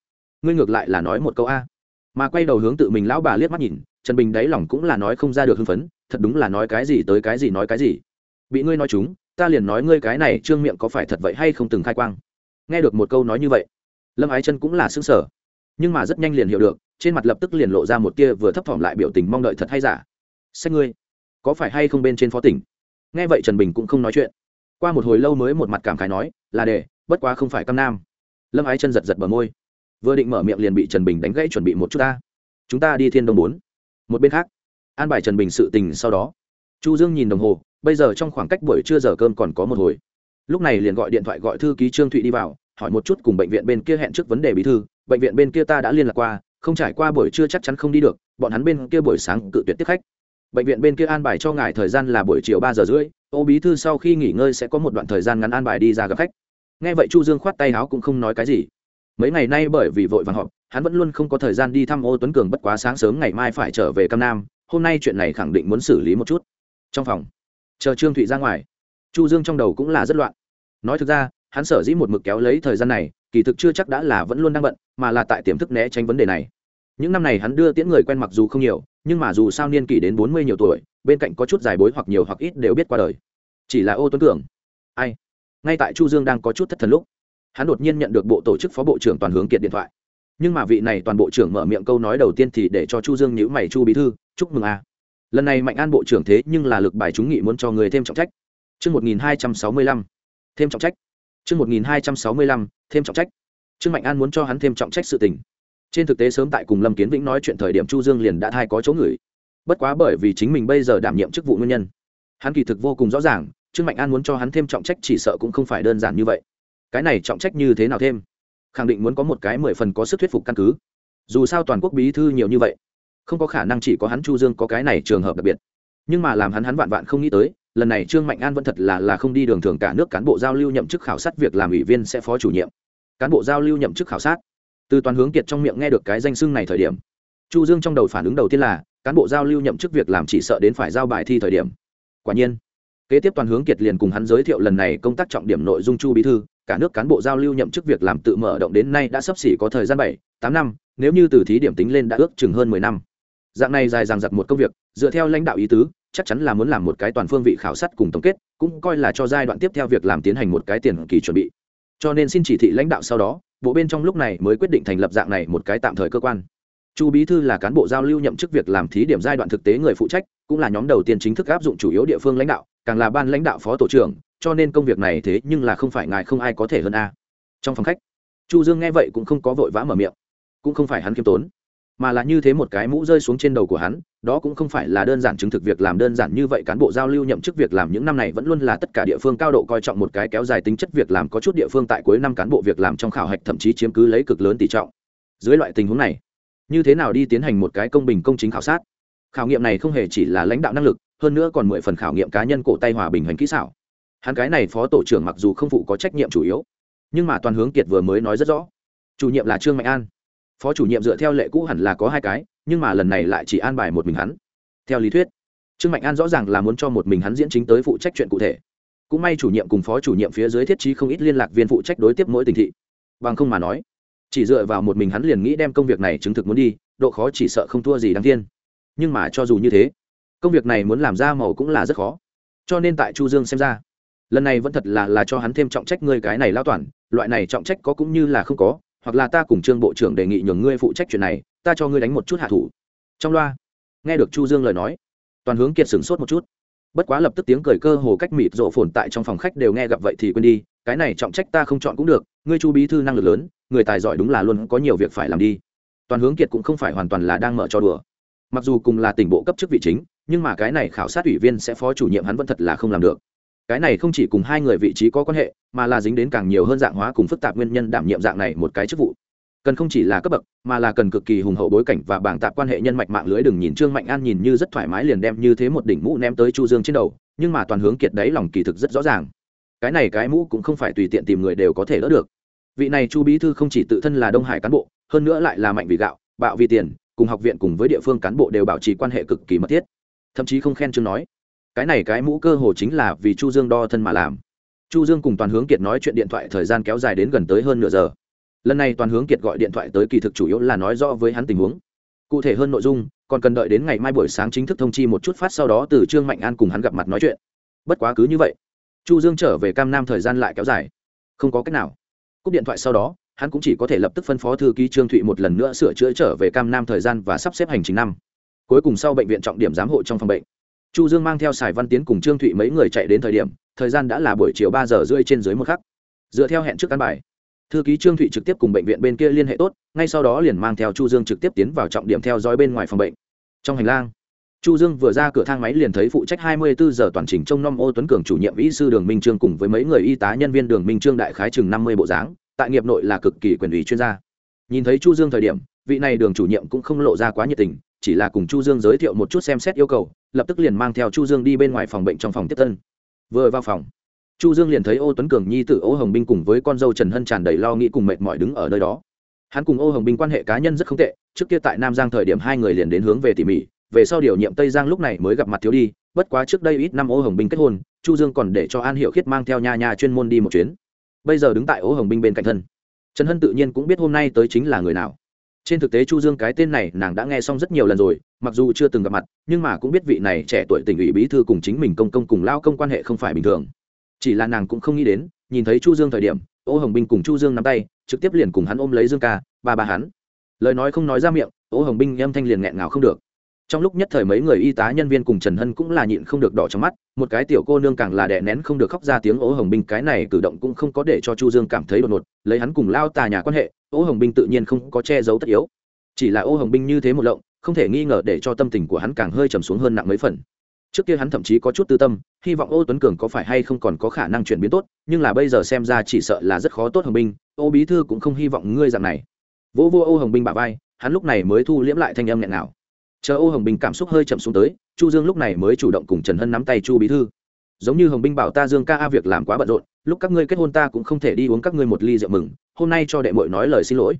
Ngươi ngược lại là nói một câu a. Mà quay đầu hướng tự mình lão bà liếc mắt nhìn, trần bình đáy lòng cũng là nói không ra được hưng phấn thật đúng là nói cái gì tới cái gì nói cái gì. Bị ngươi nói chúng, ta liền nói ngươi cái này trương miệng có phải thật vậy hay không từng khai quang. Nghe được một câu nói như vậy, lâm ái chân cũng là xứng sở nhưng mà rất nhanh liền hiểu được, trên mặt lập tức liền lộ ra một tia vừa thấp thỏm lại biểu tình mong đợi thật hay giả. Sách ngươi, có phải hay không bên trên phó tỉnh? Nghe vậy trần bình cũng không nói chuyện. Qua một hồi lâu mới một mặt cảm khái nói, là để, bất quá không phải cam nam. Lâm ái chân giật giật bờ môi, vừa định mở miệng liền bị trần bình đánh gãy chuẩn bị một chút ta. Chúng ta đi thiên đông bốn. Một bên khác an bài trần bình sự tình sau đó. Chu dương nhìn đồng hồ, bây giờ trong khoảng cách buổi trưa giờ cơm còn có một hồi. Lúc này liền gọi điện thoại gọi thư ký trương thụy đi vào, hỏi một chút cùng bệnh viện bên kia hẹn trước vấn đề bí thư. Bệnh viện bên kia ta đã liên lạc qua, không trải qua buổi trưa chắc chắn không đi được, bọn hắn bên kia buổi sáng cự tuyệt tiếp khách. Bệnh viện bên kia an bài cho ngài thời gian là buổi chiều ba giờ rưỡi, ô bí thư sau khi nghỉ ngơi sẽ có một đoạn thời gian ngắn an bài đi ra gặp khách. Nghe vậy chu dương khoát tay áo cũng không nói cái gì. Mấy ngày nay bởi vì vội vàng họp, hắn vẫn luôn không có thời gian đi thăm ô tuấn cường bất quá sáng sớm ngày mai phải trở về cam nam hôm nay chuyện này khẳng định muốn xử lý một chút. Trong phòng, chờ trương thụy ra ngoài, chu dương trong đầu cũng là rất loạn. Nói thực ra, hắn sở dĩ một mực kéo lấy thời gian này, kỳ thực chưa chắc đã là vẫn luôn đang bận, mà là tại tiềm thức né tránh vấn đề này. Những năm này hắn đưa tiễn người quen mặc dù không nhiều, nhưng mà dù sao niên kỷ đến bốn mươi nhiều tuổi, bên cạnh có chút dài bối hoặc nhiều hoặc ít đều biết qua đời. Chỉ là ô tuấn cường, ai? Ngay tại chu dương đang có chút thất thần lúc, hắn đột nhiên nhận được bộ tổ chức phó bộ trưởng toàn hướng kiệt điện thoại nhưng mà vị này toàn bộ trưởng mở miệng câu nói đầu tiên thì để cho chu dương nhữ mày, chu bí thư, chúc mừng a. Lần này mạnh an bộ trưởng thế nhưng là lực bài chúng nghị muốn cho người thêm trọng trách. Chương một nghìn hai trăm sáu mươi lăm. Thêm trọng trách. Chương một nghìn hai trăm sáu mươi lăm, thêm trọng trách. Trương mạnh an muốn cho hắn thêm trọng trách sự tình. Trên thực tế sớm tại cùng lâm kiến vĩnh nói chuyện thời điểm chu dương liền đã thai có chỗ ngửi bất quá bởi vì chính mình bây giờ đảm nhiệm chức vụ nguyên nhân, hắn kỳ thực vô cùng rõ ràng, trương mạnh an muốn cho hắn thêm trọng trách chỉ sợ cũng không phải đơn giản như vậy. Cái này trọng trách như thế nào thêm? Khẳng định muốn có một cái mười phần có sức thuyết phục căn cứ. Dù sao toàn quốc bí thư nhiều như vậy, không có khả năng chỉ có hắn chu dương có cái này trường hợp đặc biệt. Nhưng mà làm hắn hắn vạn vạn không nghĩ tới, lần này trương mạnh an vẫn thật là là không đi đường thường cả nước cán bộ giao lưu nhậm chức khảo sát việc làm ủy viên sẽ phó chủ nhiệm. Cán bộ giao lưu nhậm chức khảo sát. Từ toàn hướng kiệt trong miệng nghe được cái danh xưng này thời điểm, chu dương trong đầu phản ứng đầu tiên là, cán bộ giao lưu nhậm chức việc làm chỉ sợ đến phải giao bài thi thời điểm. Quả nhiên kế tiếp toàn hướng kiệt liền cùng hắn giới thiệu lần này công tác trọng điểm nội dung chu bí thư, cả nước cán bộ giao lưu nhậm chức việc làm tự mở động đến nay đã sắp xỉ có thời gian bảy, tám năm, nếu như từ thí điểm tính lên đã ước chừng hơn mười năm. Dạng này dài dằng dặc một công việc, dựa theo lãnh đạo ý tứ, chắc chắn là muốn làm một cái toàn phương vị khảo sát cùng tổng kết, cũng coi là cho giai đoạn tiếp theo việc làm tiến hành một cái tiền kỳ chuẩn bị. Cho nên xin chỉ thị lãnh đạo sau đó, bộ bên trong lúc này mới quyết định thành lập dạng này một cái tạm thời cơ quan. Chu bí thư là cán bộ giao lưu nhậm chức việc làm thí điểm giai đoạn thực tế người phụ trách, cũng là nhóm đầu tiên chính thức áp dụng chủ yếu địa phương lãnh đạo càng là ban lãnh đạo phó tổ trưởng, cho nên công việc này thế nhưng là không phải ngài không ai có thể hơn a. Trong phòng khách, chu dương nghe vậy cũng không có vội vã mở miệng. Cũng không phải hắn kiêm tốn, mà là như thế một cái mũ rơi xuống trên đầu của hắn, đó cũng không phải là đơn giản chứng thực việc làm đơn giản như vậy, cán bộ giao lưu nhậm chức việc làm những năm này vẫn luôn là tất cả địa phương cao độ coi trọng một cái kéo dài tính chất việc làm, có chút địa phương tại cuối năm cán bộ việc làm trong khảo hạch thậm chí chiếm cứ lấy cực lớn tỷ trọng. Dưới loại tình huống này, như thế nào đi tiến hành một cái công bình công chính khảo sát? Khảo nghiệm này không hề chỉ là lãnh đạo năng lực hơn nữa còn mười phần khảo nghiệm cá nhân cổ tay hòa bình hành kỹ xảo. Hắn cái này phó tổ trưởng mặc dù không phụ có trách nhiệm chủ yếu, nhưng mà toàn hướng kiệt vừa mới nói rất rõ. Chủ nhiệm là trương mạnh an. Phó chủ nhiệm dựa theo lệ cũ hẳn là có hai cái, nhưng mà lần này lại chỉ an bài một mình hắn. Theo lý thuyết, trương mạnh an rõ ràng là muốn cho một mình hắn diễn chính tới phụ trách chuyện cụ thể. Cũng may chủ nhiệm cùng phó chủ nhiệm phía dưới thiết trí không ít liên lạc viên phụ trách đối tiếp mỗi tình thị. Bằng không mà nói, chỉ dựa vào một mình hắn liền nghĩ đem công việc này chứng thực muốn đi, độ khó chỉ sợ không thua gì đáng tiên nhưng mà cho dù như thế công việc này muốn làm ra màu cũng là rất khó. Cho nên tại chu dương xem ra, lần này vẫn thật là là cho hắn thêm trọng trách ngươi cái này lao toàn, loại này trọng trách có cũng như là không có, hoặc là ta cùng trương bộ trưởng đề nghị nhường ngươi phụ trách chuyện này, ta cho ngươi đánh một chút hạ thủ. Trong loa, nghe được chu dương lời nói, toàn hướng kiệt sửng sốt một chút. Bất quá lập tức tiếng cười cơ hồ cách mịt rộ phồn tại trong phòng khách đều nghe gặp vậy thì quên đi, cái này trọng trách ta không chọn cũng được, ngươi chu bí thư năng lực lớn, người tài giỏi đúng là luôn có nhiều việc phải làm đi. Toàn hướng kiệt cũng không phải hoàn toàn là đang mở cho đùa. Mặc dù cùng là tỉnh bộ cấp chức vị chính nhưng mà cái này khảo sát ủy viên sẽ phó chủ nhiệm hắn vẫn thật là không làm được. Cái này không chỉ cùng hai người vị trí có quan hệ, mà là dính đến càng nhiều hơn dạng hóa cùng phức tạp nguyên nhân đảm nhiệm dạng này một cái chức vụ. Cần không chỉ là cấp bậc, mà là cần cực kỳ hùng hậu bối cảnh và bảng tạp quan hệ nhân mạch mạng lưới đừng nhìn trương mạnh an nhìn như rất thoải mái liền đem như thế một đỉnh mũ ném tới chu dương trên đầu, nhưng mà toàn hướng kiệt đấy lòng kỳ thực rất rõ ràng. Cái này cái mũ cũng không phải tùy tiện tìm người đều có thể đỡ được. Vị này chu bí thư không chỉ tự thân là đông hải cán bộ, hơn nữa lại là mạnh vì gạo, bạo vì tiền, cùng học viện cùng với địa phương cán bộ đều bảo trì quan hệ cực kỳ mật thiết thậm chí không khen chương nói. Cái này cái mũ cơ hồ chính là vì chu dương đo thân mà làm. Chu dương cùng toàn hướng kiệt nói chuyện điện thoại thời gian kéo dài đến gần tới hơn nửa giờ. Lần này toàn hướng kiệt gọi điện thoại tới kỳ thực chủ yếu là nói rõ với hắn tình huống. Cụ thể hơn nội dung, còn cần đợi đến ngày mai buổi sáng chính thức thông chi một chút phát sau đó từ trương mạnh an cùng hắn gặp mặt nói chuyện. Bất quá cứ như vậy, chu dương trở về cam nam thời gian lại kéo dài. Không có cách nào. Cúp điện thoại sau đó, hắn cũng chỉ có thể lập tức phân phó thư ký trương thụy một lần nữa sửa chữa trở về cam nam thời gian và sắp xếp hành trình năm cuối cùng sau bệnh viện trọng điểm giám hộ trong phòng bệnh. Chu dương mang theo sài văn tiến cùng trương thụy mấy người chạy đến thời điểm, thời gian đã là buổi chiều ba giờ rưỡi trên dưới một khắc. Dựa theo hẹn trước căn bài, thư ký trương thụy trực tiếp cùng bệnh viện bên kia liên hệ tốt, ngay sau đó liền mang theo chu dương trực tiếp tiến vào trọng điểm theo dõi bên ngoài phòng bệnh. Trong hành lang, chu dương vừa ra cửa thang máy liền thấy phụ trách 24 giờ toàn trình trông nom ô tuấn cường chủ nhiệm y sư đường minh trương cùng với mấy người y tá nhân viên đường minh trương đại khái chừng 50 bộ dáng, tại nghiệp nội là cực kỳ quyền ủy chuyên gia. Nhìn thấy chu dương thời điểm, vị này đường chủ nhiệm cũng không lộ ra quá nhiệt tình chỉ là cùng chu dương giới thiệu một chút xem xét yêu cầu, lập tức liền mang theo chu dương đi bên ngoài phòng bệnh trong phòng tiếp tân vừa vào phòng, chu dương liền thấy ô tuấn cường nhi tử ô hồng binh cùng với con dâu trần hân tràn đầy lo nghĩ cùng mệt mỏi đứng ở nơi đó. Hắn cùng ô hồng binh quan hệ cá nhân rất không tệ, trước kia tại nam giang thời điểm hai người liền đến hướng về tỉ mỉ, về sau điều nhiệm tây giang lúc này mới gặp mặt thiếu đi, bất quá trước đây ít năm ô hồng binh kết hôn, chu dương còn để cho an hiệu khiết mang theo nhà nhà chuyên môn đi một chuyến. Bây giờ đứng tại ô hồng binh bên cạnh thân, trần hân tự nhiên cũng biết hôm nay tới chính là người nào trên thực tế chu dương cái tên này nàng đã nghe xong rất nhiều lần rồi, mặc dù chưa từng gặp mặt, nhưng mà cũng biết vị này trẻ tuổi tỉnh ủy bí thư cùng chính mình công công cùng lao công quan hệ không phải bình thường. Chỉ là nàng cũng không nghĩ đến, nhìn thấy chu dương thời điểm, ô hồng binh cùng chu dương nắm tay, trực tiếp liền cùng hắn ôm lấy dương ca, ba ba hắn. Lời nói không nói ra miệng, ô hồng binh âm thanh liền nghẹn ngào không được trong lúc nhất thời mấy người y tá nhân viên cùng trần hân cũng là nhịn không được đỏ trong mắt, một cái tiểu cô nương càng là đè nén không được khóc ra tiếng ố hồng binh cái này cử động cũng không có để cho chu dương cảm thấy đột ngột, lấy hắn cùng lao tà nhà quan hệ ố hồng binh tự nhiên không có che giấu tất yếu. Chỉ là ô hồng binh như thế một lộng, không thể nghi ngờ để cho tâm tình của hắn càng hơi trầm xuống hơn nặng mấy phần. Trước kia hắn thậm chí có chút tư tâm, hy vọng ô tuấn cường có phải hay không còn có khả năng chuyển biến tốt, nhưng là bây giờ xem ra chỉ sợ là rất khó tốt hồng binh ô bí thư cũng không hy vọng ngươi dạng này. Vỗ vô ô hồng binh bà vai, hắn lúc này mới thu liễm lại thanh âm nghẹn nào chờ ô hồng binh cảm xúc hơi chậm xuống tới, chu dương lúc này mới chủ động cùng trần hân nắm tay chu bí thư. Giống như hồng binh bảo ta dương ca a việc làm quá bận rộn, lúc các ngươi kết hôn ta cũng không thể đi uống các ngươi một ly rượu mừng, hôm nay cho đệ mội nói lời xin lỗi.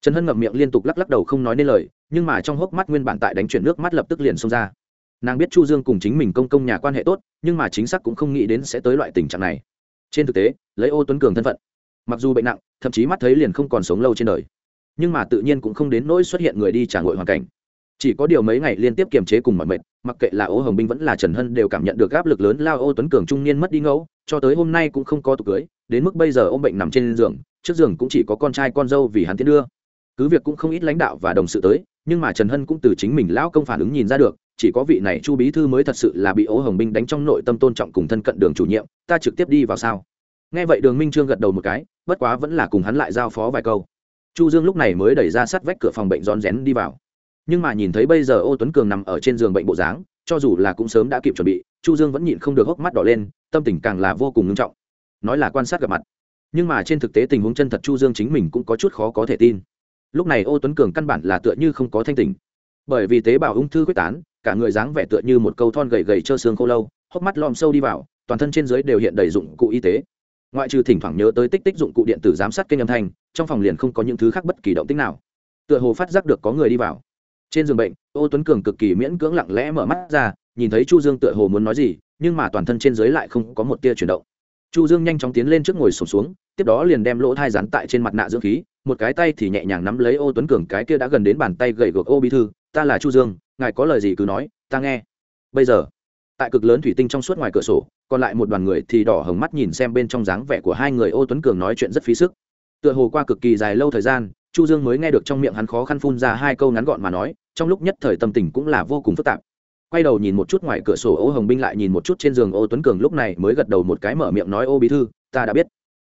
Trần hân ngậm miệng liên tục lắc lắc đầu không nói nên lời, nhưng mà trong hốc mắt nguyên bản tại đánh chuyển nước mắt lập tức liền xông ra. Nàng biết chu dương cùng chính mình công công nhà quan hệ tốt, nhưng mà chính xác cũng không nghĩ đến sẽ tới loại tình trạng này. Trên thực tế, lấy ô tuấn cường thân phận, mặc dù bệnh nặng, thậm chí mắt thấy liền không còn sống lâu trên đời, nhưng mà tự nhiên cũng không đến nỗi xuất hiện người đi trả ngội hoàn cảnh chỉ có điều mấy ngày liên tiếp kiềm chế cùng mọi mệt, mặc kệ là ô hồng binh vẫn là trần hân đều cảm nhận được áp lực lớn, lao ô tuấn cường trung niên mất đi ngẫu, cho tới hôm nay cũng không có tục cưới, đến mức bây giờ ô bệnh nằm trên giường, trước giường cũng chỉ có con trai con dâu vì hắn tiến đưa. Cứ việc cũng không ít lãnh đạo và đồng sự tới, nhưng mà trần hân cũng từ chính mình lão công phản ứng nhìn ra được, chỉ có vị này chu bí thư mới thật sự là bị Ô hồng binh đánh trong nội tâm tôn trọng cùng thân cận đường chủ nhiệm, ta trực tiếp đi vào sao? Nghe vậy đường minh trương gật đầu một cái, bất quá vẫn là cùng hắn lại giao phó vài câu. Chu dương lúc này mới đẩy ra sát vách cửa phòng bệnh rón rén đi vào nhưng mà nhìn thấy bây giờ ô tuấn cường nằm ở trên giường bệnh bộ dáng, cho dù là cũng sớm đã kịp chuẩn bị, chu dương vẫn nhịn không được hốc mắt đỏ lên, tâm tình càng là vô cùng nghiêm trọng. Nói là quan sát gặp mặt, nhưng mà trên thực tế tình huống chân thật chu dương chính mình cũng có chút khó có thể tin. Lúc này ô tuấn cường căn bản là tựa như không có thanh tình bởi vì tế bào ung thư quyết tán, cả người dáng vẻ tựa như một câu thon gầy gầy trơ xương khô lâu, hốc mắt lom sâu đi vào, toàn thân trên dưới đều hiện đầy dụng cụ y tế. Ngoại trừ thỉnh thoảng nhớ tới tích tích dụng cụ điện tử giám sát kênh âm thanh, trong phòng liền không có những thứ khác bất kỳ động tích nào. Tựa hồ phát giác được có người đi vào trên giường bệnh ô tuấn cường cực kỳ miễn cưỡng lặng lẽ mở mắt ra nhìn thấy chu dương tựa hồ muốn nói gì nhưng mà toàn thân trên dưới lại không có một tia chuyển động. Chu dương nhanh chóng tiến lên trước ngồi sụp xuống, xuống tiếp đó liền đem lỗ thai rắn tại trên mặt nạ dưỡng khí một cái tay thì nhẹ nhàng nắm lấy ô tuấn cường cái kia đã gần đến bàn tay gầy gược ô bí thư ta là chu dương ngài có lời gì cứ nói ta nghe. Bây giờ tại cực lớn thủy tinh trong suốt ngoài cửa sổ còn lại một đoàn người thì đỏ hồng mắt nhìn xem bên trong dáng vẻ của hai người ô tuấn cường nói chuyện rất phí sức. Tựa hồ qua cực kỳ dài lâu thời gian chu dương mới nghe được trong miệng hắn khó khăn phun ra hai câu ngắn gọn mà nói trong lúc nhất thời tâm tình cũng là vô cùng phức tạp quay đầu nhìn một chút ngoài cửa sổ ô hồng binh lại nhìn một chút trên giường ô tuấn cường lúc này mới gật đầu một cái mở miệng nói ô bí thư ta đã biết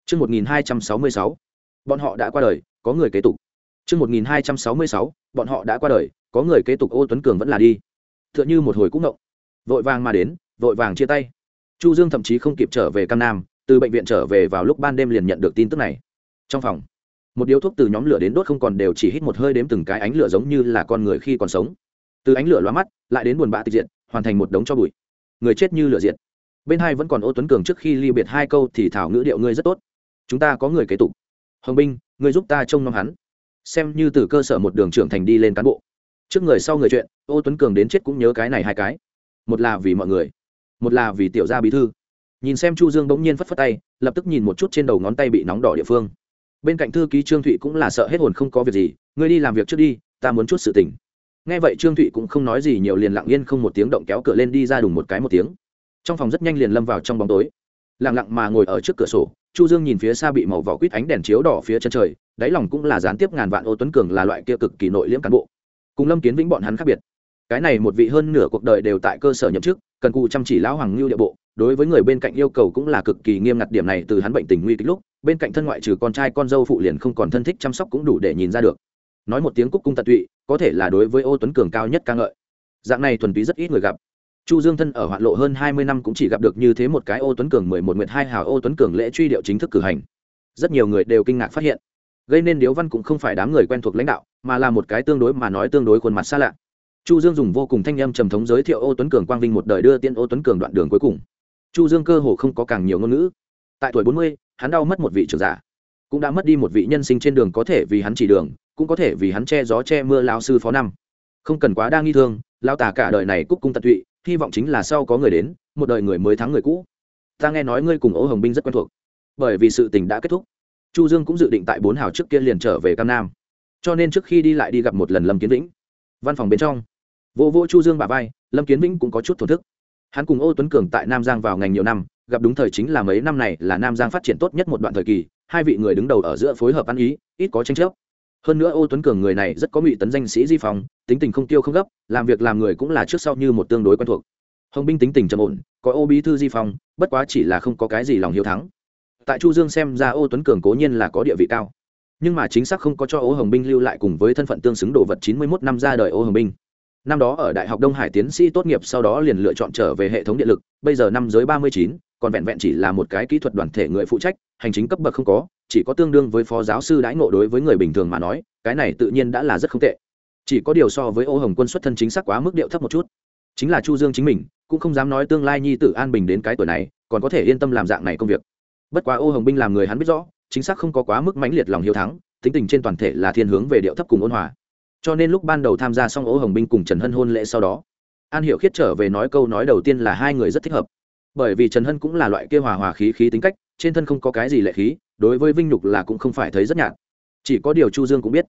Trước 1266, bọn họ đã qua đời, có người kế tục. Trước 1266, bọn họ đã qua đời, có người kế tục ô tuấn cường vẫn là đi. Tựa như một hồi cũng ngộng. Vội vàng mà đến, vội vàng chia tay. Chu Dương thậm chí không kịp trở về Cam Nam, từ bệnh viện trở về vào lúc ban đêm liền nhận được tin tức này. Trong phòng, một điếu thuốc từ nhóm lửa đến đốt không còn đều chỉ hít một hơi đếm từng cái ánh lửa giống như là con người khi còn sống. Từ ánh lửa loa mắt, lại đến buồn bã tịch diện hoàn thành một đống cho bụi. Người chết như lửa diệt. Bên hai vẫn còn ô tuấn cường trước khi ly biệt hai câu thì thảo ngữ điệu ngươi rất tốt. Chúng ta có người kế tục. Hồng binh, ngươi giúp ta trông nom hắn. Xem như từ cơ sở một đường trưởng thành đi lên cán bộ. Trước người sau người chuyện, ô tuấn cường đến chết cũng nhớ cái này hai cái. Một là vì mọi người, một là vì tiểu gia bí thư. Nhìn xem chu dương bỗng nhiên phất phất tay, lập tức nhìn một chút trên đầu ngón tay bị nóng đỏ địa phương bên cạnh thư ký trương thụy cũng là sợ hết hồn không có việc gì, ngươi đi làm việc trước đi, ta muốn chút sự tình. Nghe vậy trương thụy cũng không nói gì nhiều liền lặng yên không một tiếng động kéo cửa lên đi ra đùng một cái một tiếng. Trong phòng rất nhanh liền lâm vào trong bóng tối. Lặng lặng mà ngồi ở trước cửa sổ, chu dương nhìn phía xa bị màu vỏ quýt ánh đèn chiếu đỏ phía chân trời, đáy lòng cũng là gián tiếp ngàn vạn ô tuấn cường là loại kia cực kỳ nội liễm cán bộ. Cùng lâm kiến vĩnh bọn hắn khác biệt. Cái này một vị hơn nửa cuộc đời đều tại cơ sở nhậm chức, cần cù chăm chỉ lão hoàng lưu địa bộ đối với người bên cạnh yêu cầu cũng là cực kỳ nghiêm ngặt điểm này, từ hắn bệnh tình nguy kịch lúc, bên cạnh thân ngoại trừ con trai con dâu phụ liền không còn thân thích chăm sóc cũng đủ để nhìn ra được. Nói một tiếng cúc cung tận tụy, có thể là đối với ô tuấn cường cao nhất ca ngợi. Dạng này thuần túy rất ít người gặp. Chu dương thân ở hoạn lộ hơn hai mươi năm cũng chỉ gặp được như thế một cái ô tuấn cường mười một nguyệt hai hào ô tuấn cường lễ truy điệu chính thức cử hành. Rất nhiều người đều kinh ngạc phát hiện, gây nên điếu văn cũng không phải đám người quen thuộc lãnh đạo, mà là một cái tương đối mà nói tương đối khuôn mặt xa lạ. Chu dương dùng vô cùng thanh âm trầm thống giới thiệu ô tuấn cường quang vinh một đời đưa tiên ô tuấn cường đoạn đường cuối cùng chu dương cơ hồ không có càng nhiều ngôn ngữ. Tại tuổi bốn mươi, hắn đau mất một vị trưởng giả. Cũng đã mất đi một vị nhân sinh trên đường có thể vì hắn chỉ đường cũng có thể vì hắn che gió che mưa lao sư phó năm. Không cần quá đa nghi thương lao tả cả đời này cúc cung tận tụy hy vọng chính là sau có người đến một đời người mới thắng người cũ. Ta nghe nói ngươi cùng ố hồng binh rất quen thuộc. Bởi vì sự tình đã kết thúc chu dương cũng dự định tại bốn hào trước kia liền trở về cam nam. Cho nên trước khi đi lại đi gặp một lần lâm kiến vĩnh. Văn phòng bên trong. Vô vô chu dương bà vai lâm kiến vĩnh cũng có chút thổn thức hắn cùng ô tuấn cường tại nam giang vào ngành nhiều năm, gặp đúng thời chính là mấy năm này là nam giang phát triển tốt nhất một đoạn thời kỳ, hai vị người đứng đầu ở giữa phối hợp ăn ý, ít có tranh chấp. Hơn nữa ô tuấn cường người này rất có ngụy tấn danh sĩ di phòng tính tình không tiêu không gấp, làm việc làm người cũng là trước sau như một tương đối quen thuộc. Hồng binh tính tình trầm ổn, có ô bí thư di phòng bất quá chỉ là không có cái gì lòng hiếu thắng. Tại chu dương xem ra ô tuấn cường cố nhiên là có địa vị cao. Nhưng mà chính xác không có cho ô hồng binh lưu lại cùng với thân phận tương xứng đồ vật chín mươi 91 năm ra đời ô hồng binh năm đó ở đại học đông hải tiến sĩ tốt nghiệp sau đó liền lựa chọn trở về hệ thống điện lực, bây giờ năm giới ba mươi chín, còn vẹn vẹn chỉ là một cái kỹ thuật đoàn thể người phụ trách, hành chính cấp bậc không có, chỉ có tương đương với phó giáo sư đãi ngộ đối với người bình thường mà nói, cái này tự nhiên đã là rất không tệ. Chỉ có điều so với ô hồng quân xuất thân chính xác quá mức điệu thấp một chút. Chính là chu dương chính mình, cũng không dám nói tương lai nhi tử an bình đến cái tuổi này, còn có thể yên tâm làm dạng này công việc. Bất quá ô hồng binh làm người hắn biết rõ, chính xác không có quá mức mãnh liệt lòng hiếu thắng, tính tình trên toàn thể là thiên hướng về điệu thấp cùng ôn hòa cho nên lúc ban đầu tham gia xong ố hồng binh cùng trần hân hôn lễ sau đó, an hiểu khiết trở về nói câu nói đầu tiên là hai người rất thích hợp. Bởi vì trần hân cũng là loại kia hòa hòa khí khí tính cách, trên thân không có cái gì lệ khí, đối với vinh nhục là cũng không phải thấy rất nhạt. Chỉ có điều chu dương cũng biết,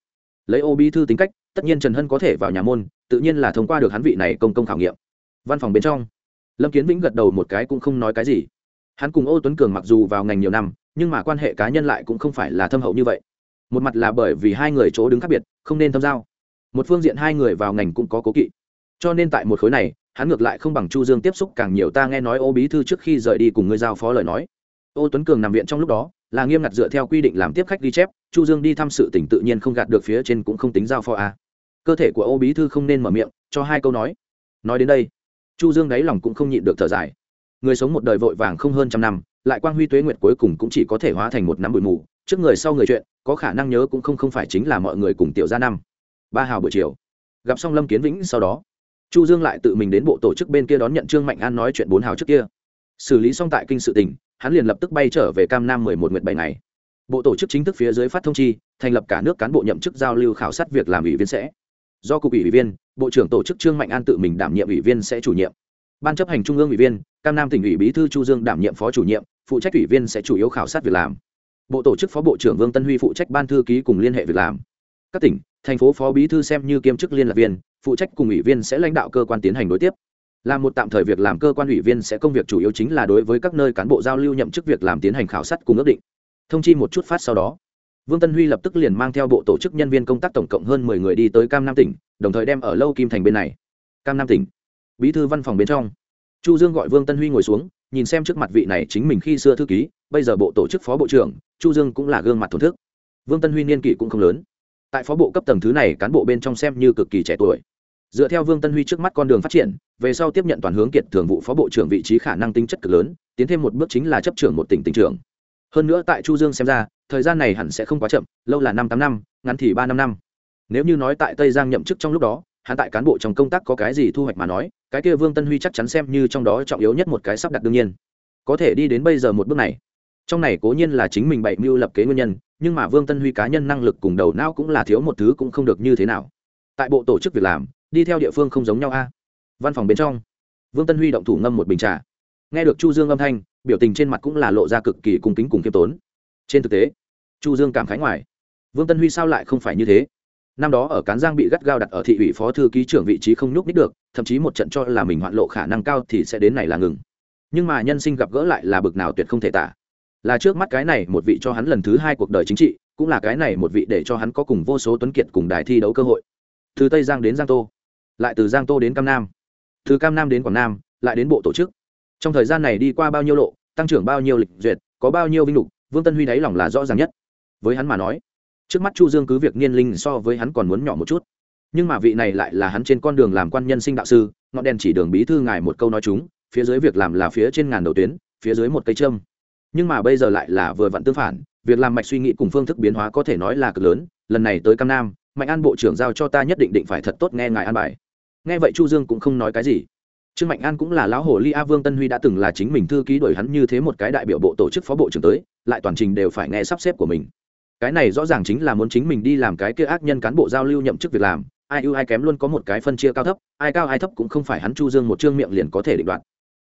lấy ô bí thư tính cách, tất nhiên trần hân có thể vào nhà môn, tự nhiên là thông qua được hắn vị này công công khảo nghiệm. Văn phòng bên trong, lâm kiến vĩnh gật đầu một cái cũng không nói cái gì. Hắn cùng ô tuấn cường mặc dù vào ngành nhiều năm, nhưng mà quan hệ cá nhân lại cũng không phải là thâm hậu như vậy. Một mặt là bởi vì hai người chỗ đứng khác biệt, không nên thâm giao một phương diện hai người vào ngành cũng có cố kỵ. Cho nên tại một khối này, hắn ngược lại không bằng chu dương tiếp xúc càng nhiều. Ta nghe nói ô bí thư trước khi rời đi cùng ngươi giao phó lời nói. Ô tuấn cường nằm viện trong lúc đó, là nghiêm ngặt dựa theo quy định làm tiếp khách ghi chép. Chu dương đi thăm sự tỉnh tự nhiên không gạt được phía trên cũng không tính giao phó a cơ thể của ô bí thư không nên mở miệng, cho hai câu nói. Nói đến đây, chu dương đáy lòng cũng không nhịn được thở dài. Người sống một đời vội vàng không hơn trăm năm, lại quang huy tuế nguyệt cuối cùng cũng chỉ có thể hóa thành một năm bụi mù. Trước người sau người chuyện, có khả năng nhớ cũng không không phải chính là mọi người cùng tiểu gia năm ba hào buổi chiều. Gặp xong lâm kiến vĩnh sau đó, chu dương lại tự mình đến bộ tổ chức bên kia đón nhận trương mạnh an nói chuyện bốn hào trước kia. Xử lý xong tại kinh sự tình, hắn liền lập tức bay trở về cam nam mười một nguyệt bảy ngày. Bộ tổ chức chính thức phía dưới phát thông chi, thành lập cả nước cán bộ nhậm chức giao lưu khảo sát việc làm ủy viên sẽ. Do cục ủy viên, bộ trưởng tổ chức trương mạnh an tự mình đảm nhiệm ủy viên sẽ chủ nhiệm. Ban chấp hành trung ương ủy viên, cam nam tỉnh ủy bí thư chu dương đảm nhiệm phó chủ nhiệm, phụ trách ủy viên sẽ chủ yếu khảo sát việc làm. Bộ tổ chức phó bộ trưởng vương tân huy phụ trách ban thư ký cùng liên hệ việc làm các tỉnh, thành phố phó bí thư xem như kiêm chức liên lạc viên, phụ trách cùng ủy viên sẽ lãnh đạo cơ quan tiến hành đối tiếp. Làm một tạm thời việc làm cơ quan ủy viên sẽ công việc chủ yếu chính là đối với các nơi cán bộ giao lưu nhậm chức việc làm tiến hành khảo sát cùng ước định. Thông chi một chút phát sau đó. Vương tân huy lập tức liền mang theo bộ tổ chức nhân viên công tác tổng cộng hơn mười người đi tới cam nam tỉnh, đồng thời đem ở lâu kim thành bên này. Cam nam tỉnh. Bí thư văn phòng bên trong. Chu dương gọi vương tân huy ngồi xuống, nhìn xem trước mặt vị này chính mình khi xưa thư ký, bây giờ bộ tổ chức phó bộ trưởng, chu dương cũng là gương mặt thổn thức. Vương tân huy niên kỷ cũng không lớn tại phó bộ cấp tầng thứ này cán bộ bên trong xem như cực kỳ trẻ tuổi. Dựa theo vương tân huy trước mắt con đường phát triển, về sau tiếp nhận toàn hướng kiệt thường vụ phó bộ trưởng vị trí khả năng tính chất cực lớn, tiến thêm một bước chính là chấp trưởng một tỉnh tỉnh trưởng. Hơn nữa tại chu dương xem ra, thời gian này hẳn sẽ không quá chậm, lâu là năm tám năm, ngắn thì ba năm năm. Nếu như nói tại tây giang nhậm chức trong lúc đó, hắn tại cán bộ trong công tác có cái gì thu hoạch mà nói, cái kia vương tân huy chắc chắn xem như trong đó trọng yếu nhất một cái sắp đặt đương nhiên. Có thể đi đến bây giờ một bước này trong này cố nhiên là chính mình bậy mưu lập kế nguyên nhân, nhưng mà vương tân huy cá nhân năng lực cùng đầu não cũng là thiếu một thứ cũng không được như thế nào. Tại bộ tổ chức việc làm, đi theo địa phương không giống nhau a. Văn phòng bên trong, vương tân huy động thủ ngâm một bình trà. Nghe được chu dương âm thanh, biểu tình trên mặt cũng là lộ ra cực kỳ cung kính cùng kiêm tốn. Trên thực tế, chu dương cảm khái ngoài, vương tân huy sao lại không phải như thế? Năm đó ở cán giang bị gắt gao đặt ở thị ủy phó thư ký trưởng vị trí không nhúc nít được, thậm chí một trận cho là mình hoạn lộ khả năng cao thì sẽ đến này là ngừng. Nhưng mà nhân sinh gặp gỡ lại là bực nào tuyệt không thể tả là trước mắt cái này một vị cho hắn lần thứ hai cuộc đời chính trị, cũng là cái này một vị để cho hắn có cùng vô số tuấn kiệt cùng đài thi đấu cơ hội. Từ tây giang đến giang tô, lại từ giang tô đến cam nam, từ cam nam đến quảng nam, lại đến bộ tổ chức. Trong thời gian này đi qua bao nhiêu lộ, tăng trưởng bao nhiêu lịch duyệt, có bao nhiêu vinh lục, vương tân huy đáy lòng là rõ ràng nhất. Với hắn mà nói, trước mắt chu dương cứ việc niên linh so với hắn còn muốn nhỏ một chút, nhưng mà vị này lại là hắn trên con đường làm quan nhân sinh đạo sư, ngọn đèn chỉ đường bí thư ngài một câu nói chúng, phía dưới việc làm là phía trên ngàn đầu tuyến, phía dưới một cây trâm nhưng mà bây giờ lại là vừa vặn tương phản, việc làm mạch suy nghĩ cùng phương thức biến hóa có thể nói là cực lớn, lần này tới cam nam, mạnh an bộ trưởng giao cho ta nhất định định phải thật tốt nghe ngài an bài. Nghe vậy chu dương cũng không nói cái gì. Trương mạnh an cũng là lão hồ ly a vương tân huy đã từng là chính mình thư ký đổi hắn như thế một cái đại biểu bộ tổ chức phó bộ trưởng tới, lại toàn trình đều phải nghe sắp xếp của mình. Cái này rõ ràng chính là muốn chính mình đi làm cái kia ác nhân cán bộ giao lưu nhậm chức việc làm, ai ưu ai kém luôn có một cái phân chia cao thấp, ai cao ai thấp cũng không phải hắn chu dương một trương miệng liền có thể định đoạt.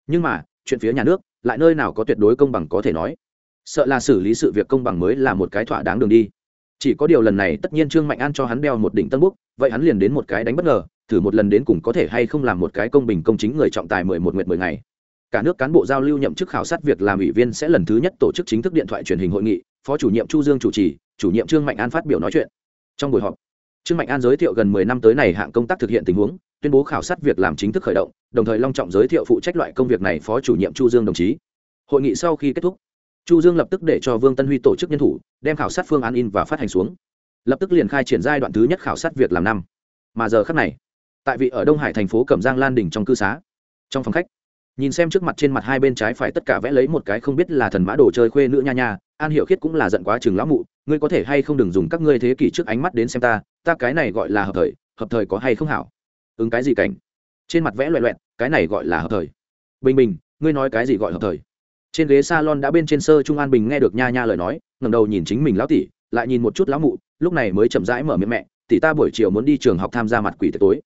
Nhưng mà, chuyện phía nhà nước lại nơi nào có tuyệt đối công bằng có thể nói. Sợ là xử lý sự việc công bằng mới là một cái thỏa đáng đường đi. Chỉ có điều lần này tất nhiên trương mạnh an cho hắn đeo một đỉnh tân búc vậy hắn liền đến một cái đánh bất ngờ, thử một lần đến cùng có thể hay không làm một cái công bình công chính người trọng tài mười một nguyệt mười ngày. Cả nước cán bộ giao lưu nhậm chức khảo sát việc làm ủy viên sẽ lần thứ nhất tổ chức chính thức điện thoại truyền hình hội nghị, phó chủ nhiệm chu dương chủ trì, chủ nhiệm trương mạnh an phát biểu nói chuyện. Trong buổi họp trương mạnh an giới thiệu gần mười năm tới này hạng công tác thực hiện tình huống, tuyên bố khảo sát việc làm chính thức khởi động, đồng thời long trọng giới thiệu phụ trách loại công việc này phó chủ nhiệm chu dương đồng chí. Hội nghị sau khi kết thúc, chu dương lập tức để cho vương tân huy tổ chức nhân thủ, đem khảo sát phương án in và phát hành xuống. Lập tức liền khai triển giai đoạn thứ nhất khảo sát việc làm năm. Mà giờ khắc này, tại vị ở đông hải thành phố cẩm giang lan đình trong cư xá, trong phòng khách, nhìn xem trước mặt trên mặt hai bên trái phải tất cả vẽ lấy một cái không biết là thần mã đồ chơi khuê nữ nha nha, an hiểu khiết cũng là giận quá chừng lão mụ, ngươi có thể hay không đừng dùng các ngươi thế kỷ trước ánh mắt đến xem ta ta cái này gọi là hợp thời hợp thời có hay không hảo? Ứng cái gì cảnh? Trên mặt vẽ loẹ loẹt, cái này gọi là hợp thời. Bình bình, ngươi nói cái gì gọi hợp thời? Trên ghế salon đã bên trên sơ trung an bình nghe được nha nha lời nói, ngẩng đầu nhìn chính mình lão tỷ, lại nhìn một chút lão mụ, lúc này mới chậm rãi mở miệng mẹ, tỷ ta buổi chiều muốn đi trường học tham gia mặt quỷ tối.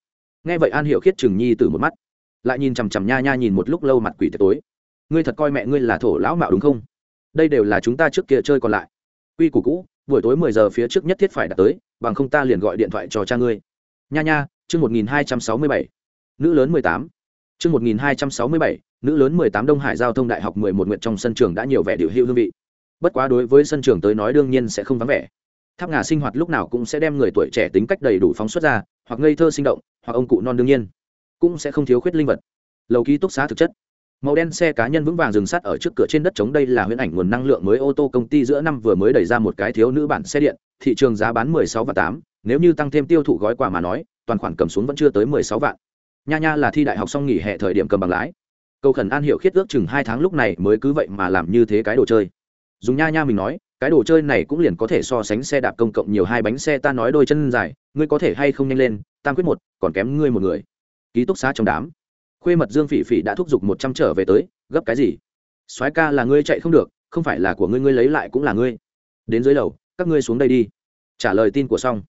Nghe vậy an hiểu khiết trừng nhi từ một mắt, lại nhìn chằm chằm nha nha nhìn một lúc lâu mặt quỷ tối. Ngươi thật coi mẹ ngươi là thổ lão mạo đúng không? Đây đều là chúng ta trước kia chơi còn lại quy củ cũ, buổi tối mười giờ phía trước nhất thiết phải đã tới, bằng không ta liền gọi điện thoại cho cha ngươi. Nha nha, chương một nghìn hai trăm sáu mươi bảy. Nữ lớn mười tám. Chương một nghìn hai trăm sáu mươi bảy, nữ lớn mười tám đông hải giao thông đại học mười một nguyện trong sân trường đã nhiều vẻ điệu hữu hương vị. Bất quá đối với sân trường tới nói đương nhiên sẽ không vắng vẻ. Tháp ngà sinh hoạt lúc nào cũng sẽ đem người tuổi trẻ tính cách đầy đủ phóng xuất ra, hoặc ngây thơ sinh động, hoặc ông cụ non đương nhiên. Cũng sẽ không thiếu khuyết linh vật. Lầu ký túc xá thực chất màu đen xe cá nhân vững vàng dừng sắt ở trước cửa trên đất chống đây là huyễn ảnh nguồn năng lượng mới ô tô công ty giữa năm vừa mới đẩy ra một cái thiếu nữ bản xe điện thị trường giá bán 16 và 8, nếu như tăng thêm tiêu thụ gói quà mà nói toàn khoản cầm xuống vẫn chưa tới 16 vạn. Nha nha là thi đại học xong nghỉ hè thời điểm cầm bằng lái. Câu khẩn an hiểu khiết ước chừng hai tháng lúc này mới cứ vậy mà làm như thế cái đồ chơi. Dùng nha nha mình nói cái đồ chơi này cũng liền có thể so sánh xe đạp công cộng nhiều hai bánh xe ta nói đôi chân dài ngươi có thể hay không nhanh lên tam quyết một còn kém ngươi một người. Ký túc xá trong đám khuê mật dương phỉ phỉ đã thúc giục một trăm trở về tới, gấp cái gì? Soái ca là ngươi chạy không được, không phải là của ngươi ngươi lấy lại cũng là ngươi. Đến dưới lầu, các ngươi xuống đây đi. Trả lời tin của xong.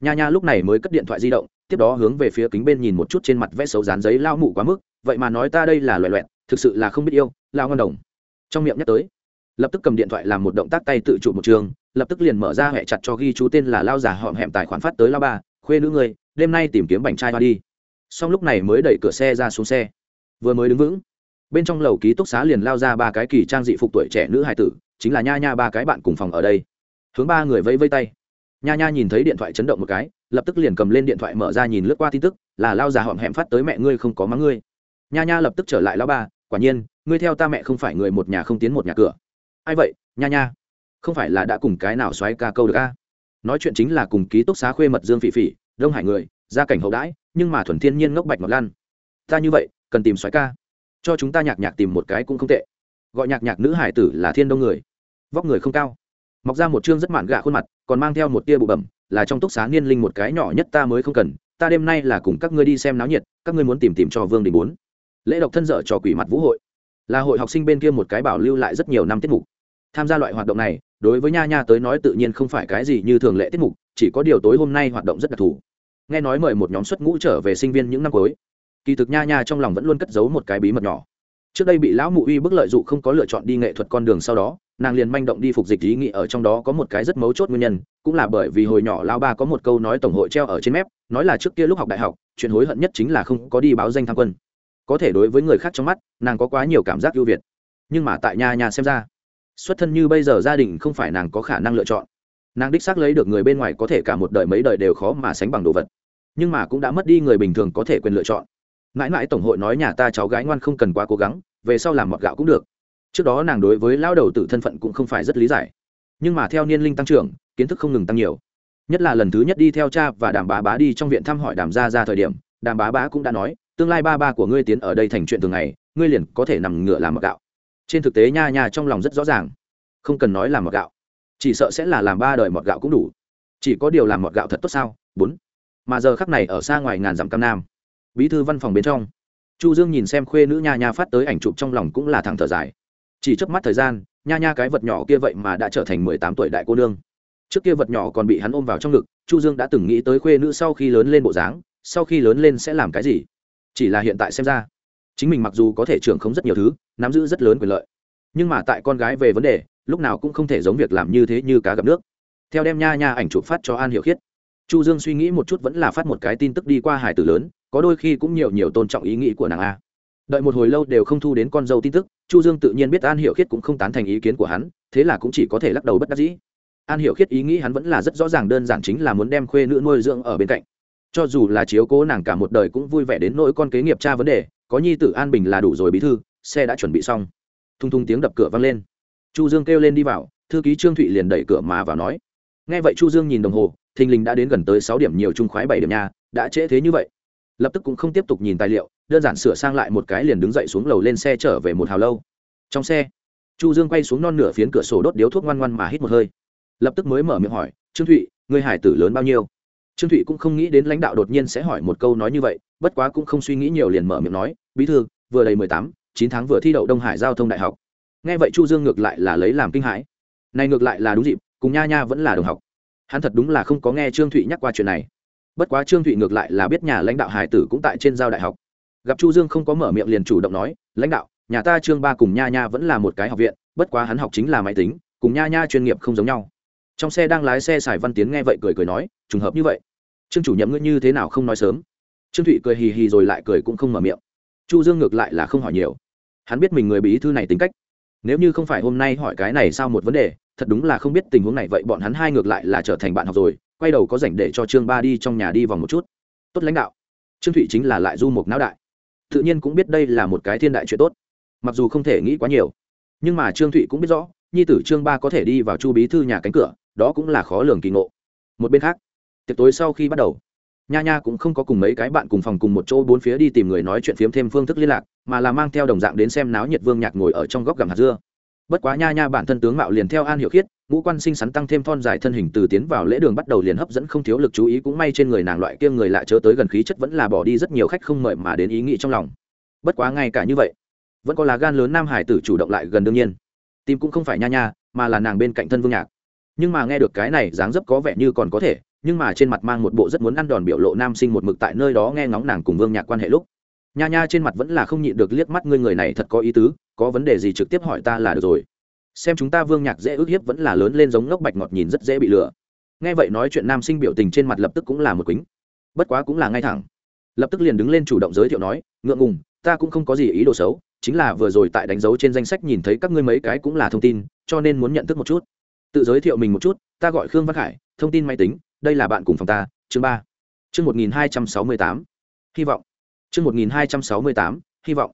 Nha nha lúc này mới cất điện thoại di động, tiếp đó hướng về phía kính bên nhìn một chút trên mặt vẽ xấu dán giấy lao mụ quá mức, vậy mà nói ta đây là loẹ loẹt thực sự là không biết yêu lao ngon đồng. Trong miệng nhắc tới, lập tức cầm điện thoại làm một động tác tay tự trụ một trường, lập tức liền mở ra hẹ chặt cho ghi chú tên là lao giả họm hẹm tài khoản phát tới lao ba, khuê nữ người đêm nay tìm kiếm bảnh trai hoa đi xong lúc này mới đẩy cửa xe ra xuống xe. Vừa mới đứng vững, bên trong lầu ký túc xá liền lao ra ba cái kỳ trang dị phục tuổi trẻ nữ hài tử, chính là nha nha ba cái bạn cùng phòng ở đây. Hướng ba người vẫy vây tay. Nha nha nhìn thấy điện thoại chấn động một cái, lập tức liền cầm lên điện thoại mở ra nhìn lướt qua tin tức, là lao già họm hẹm phát tới mẹ ngươi không có mắng ngươi. Nha nha lập tức trở lại lao ba, quả nhiên, ngươi theo ta mẹ không phải người một nhà không tiến một nhà cửa. Ai vậy, nha nha? Không phải là đã cùng cái nào xoáy ca câu được a? Nói chuyện chính là cùng ký túc xá khuê mật dương phỉ phỉ, đông hải người, gia cảnh hậu đãi nhưng mà thuần thiên nhiên ngốc bạch ngọc lan. Ta như vậy, cần tìm xoáy ca. Cho chúng ta nhạc nhạc tìm một cái cũng không tệ. Gọi nhạc nhạc nữ hải tử là thiên đông người. Vóc người không cao. Mọc ra một chương rất mạn gạ khuôn mặt, còn mang theo một tia bụ bẩm, là trong túc xá niên linh một cái nhỏ nhất ta mới không cần. Ta đêm nay là cùng các ngươi đi xem náo nhiệt, các ngươi muốn tìm tìm cho vương đình bốn. Lễ độc thân dở cho quỷ mặt vũ hội. Là hội học sinh bên kia một cái bảo lưu lại rất nhiều năm tiết mục. Tham gia loại hoạt động này, đối với nha nha tới nói tự nhiên không phải cái gì như thường lệ tiết mục, chỉ có điều tối hôm nay hoạt động rất đặc thù nghe nói mời một nhóm xuất ngũ trở về sinh viên những năm cuối. Kỳ thực nha nha trong lòng vẫn luôn cất giấu một cái bí mật nhỏ. Trước đây bị lão mụ uy bức lợi dụng không có lựa chọn đi nghệ thuật con đường sau đó, nàng liền manh động đi phục dịch ý nghĩ ở trong đó có một cái rất mấu chốt nguyên nhân, cũng là bởi vì hồi nhỏ lao ba có một câu nói tổng hội treo ở trên mép, nói là trước kia lúc học đại học, chuyện hối hận nhất chính là không có đi báo danh tham quân. Có thể đối với người khác trong mắt, nàng có quá nhiều cảm giác ưu việt. Nhưng mà tại nhà nhà xem ra, xuất thân như bây giờ gia đình không phải nàng có khả năng lựa chọn. Nàng đích xác lấy được người bên ngoài có thể cả một đời mấy đời đều khó mà sánh bằng đồ vật nhưng mà cũng đã mất đi người bình thường có thể quyền lựa chọn. Mãi mãi tổng hội nói nhà ta cháu gái ngoan không cần quá cố gắng, về sau làm mọt gạo cũng được. Trước đó nàng đối với lao đầu tử thân phận cũng không phải rất lý giải. Nhưng mà theo niên linh tăng trưởng, kiến thức không ngừng tăng nhiều. Nhất là lần thứ nhất đi theo cha và đàm bá bá đi trong viện thăm hỏi đàm gia ra thời điểm, đàm bá bá cũng đã nói, tương lai ba ba của ngươi tiến ở đây thành chuyện thường ngày, ngươi liền có thể nằm ngựa làm mọt gạo. Trên thực tế nha nha trong lòng rất rõ ràng. Không cần nói làm mọt gạo, chỉ sợ sẽ là làm ba đời mọt gạo cũng đủ. Chỉ có điều làm mọt gạo thật tốt sao? Bốn mà giờ khắc này ở xa ngoài ngàn dặm cam nam. Bí thư văn phòng bên trong. Chu dương nhìn xem khuê nữ nha nha phát tới ảnh chụp trong lòng cũng là thẳng thở dài. Chỉ trước mắt thời gian, nha nha cái vật nhỏ kia vậy mà đã trở thành mười tám tuổi đại cô nương. Trước kia vật nhỏ còn bị hắn ôm vào trong ngực, chu dương đã từng nghĩ tới khuê nữ sau khi lớn lên bộ dáng, sau khi lớn lên sẽ làm cái gì. Chỉ là hiện tại xem ra, chính mình mặc dù có thể trưởng không rất nhiều thứ, nắm giữ rất lớn quyền lợi. Nhưng mà tại con gái về vấn đề, lúc nào cũng không thể giống việc làm như thế như cá gặp nước. Theo đem nha nha ảnh chụp phát cho an hiểu khiết chu dương suy nghĩ một chút vẫn là phát một cái tin tức đi qua hải tử lớn, có đôi khi cũng nhiều nhiều tôn trọng ý nghĩ của nàng a. Đợi một hồi lâu đều không thu đến con dâu tin tức, chu dương tự nhiên biết an hiểu khiết cũng không tán thành ý kiến của hắn, thế là cũng chỉ có thể lắc đầu bất đắc dĩ. An hiểu khiết ý nghĩ hắn vẫn là rất rõ ràng đơn giản chính là muốn đem khuê nữ nuôi dưỡng ở bên cạnh. Cho dù là chiếu cố nàng cả một đời cũng vui vẻ đến nỗi con kế nghiệp cha vấn đề, có nhi tử an bình là đủ rồi bí thư, xe đã chuẩn bị xong. Thung thung tiếng đập cửa vang lên. Chu dương kêu lên đi vào, thư ký trương thụy liền đẩy cửa mà vào nói. Nghe vậy chu dương nhìn đồng hồ thình lình đã đến gần tới sáu điểm nhiều trung khoái bảy điểm nhà đã trễ thế như vậy. Lập tức cũng không tiếp tục nhìn tài liệu, đơn giản sửa sang lại một cái liền đứng dậy xuống lầu lên xe trở về một hào lâu. Trong xe, chu dương quay xuống non nửa phiến cửa sổ đốt điếu thuốc ngoan ngoan mà hít một hơi. Lập tức mới mở miệng hỏi, trương thụy người hải tử lớn bao nhiêu? Trương thụy cũng không nghĩ đến lãnh đạo đột nhiên sẽ hỏi một câu nói như vậy, bất quá cũng không suy nghĩ nhiều liền mở miệng nói, bí thư, vừa đầy mười tám, chín tháng vừa thi đậu đông hải giao thông đại học. Nghe vậy chu dương ngược lại là lấy làm kinh hãi. Này ngược lại là đúng dịp, cùng nha nha vẫn là đồng học hắn thật đúng là không có nghe trương thụy nhắc qua chuyện này. Bất quá trương thụy ngược lại là biết nhà lãnh đạo hải tử cũng tại trên giao đại học. Gặp chu dương không có mở miệng liền chủ động nói, lãnh đạo, nhà ta trương ba cùng nha nha vẫn là một cái học viện, bất quá hắn học chính là máy tính, cùng nha nha chuyên nghiệp không giống nhau. Trong xe đang lái xe xài văn tiến nghe vậy cười cười nói, trùng hợp như vậy, trương chủ nhậm ngươi như thế nào không nói sớm? Trương thụy cười hì hì rồi lại cười cũng không mở miệng. Chu dương ngược lại là không hỏi nhiều. Hắn biết mình người bí thư này tính cách. Nếu như không phải hôm nay hỏi cái này sao một vấn đề thật đúng là không biết tình huống này, vậy bọn hắn hai ngược lại là trở thành bạn học rồi. Quay đầu có rảnh để cho trương ba đi trong nhà đi vòng một chút. Tốt lãnh đạo. Trương thụy chính là lại du mục não đại. Tự nhiên cũng biết đây là một cái thiên đại chuyện tốt. Mặc dù không thể nghĩ quá nhiều, nhưng mà trương thụy cũng biết rõ, nhi tử trương ba có thể đi vào chu bí thư nhà cánh cửa, đó cũng là khó lường kỳ ngộ. Một bên khác, tiệc tối sau khi bắt đầu, nha nha cũng không có cùng mấy cái bạn cùng phòng cùng một chỗ bốn phía đi tìm người nói chuyện phiếm thêm phương thức liên lạc, mà là mang theo đồng dạng đến xem náo nhiệt vương nhạc ngồi ở trong góc gầm hạt dưa bất quá nha nha bản thân tướng mạo liền theo an hiệu khiết, ngũ quan sinh sắn tăng thêm thon dài thân hình từ tiến vào lễ đường bắt đầu liền hấp dẫn không thiếu lực chú ý, cũng may trên người nàng loại kia người lại chớ tới gần khí chất vẫn là bỏ đi rất nhiều khách không mời mà đến ý nghĩ trong lòng. Bất quá ngay cả như vậy, vẫn có lá gan lớn nam hải tử chủ động lại gần đương nhiên. Tim cũng không phải nha nha, mà là nàng bên cạnh thân vương nhạc. Nhưng mà nghe được cái này, dáng dấp có vẻ như còn có thể, nhưng mà trên mặt mang một bộ rất muốn ăn đòn biểu lộ nam sinh một mực tại nơi đó nghe ngóng nàng cùng vương nhạc quan hệ lúc nha nha trên mặt vẫn là không nhịn được liếc mắt, ngươi người này thật có ý tứ, có vấn đề gì trực tiếp hỏi ta là được rồi. Xem chúng ta vương nhạc dễ ước hiếp vẫn là lớn lên giống ngốc bạch ngọt nhìn rất dễ bị lừa. Nghe vậy nói chuyện nam sinh biểu tình trên mặt lập tức cũng là một quýnh bất quá cũng là ngay thẳng. Lập tức liền đứng lên chủ động giới thiệu nói, ngượng ngùng, ta cũng không có gì ý đồ xấu, chính là vừa rồi tại đánh dấu trên danh sách nhìn thấy các ngươi mấy cái cũng là thông tin, cho nên muốn nhận thức một chút. Tự giới thiệu mình một chút, ta gọi khương văn khải, thông tin máy tính, đây là bạn cùng phòng ta, chương ba, chương một nghìn hai trăm sáu mươi tám. Hy vọng chương một nghìn hai trăm sáu mươi tám, hy vọng.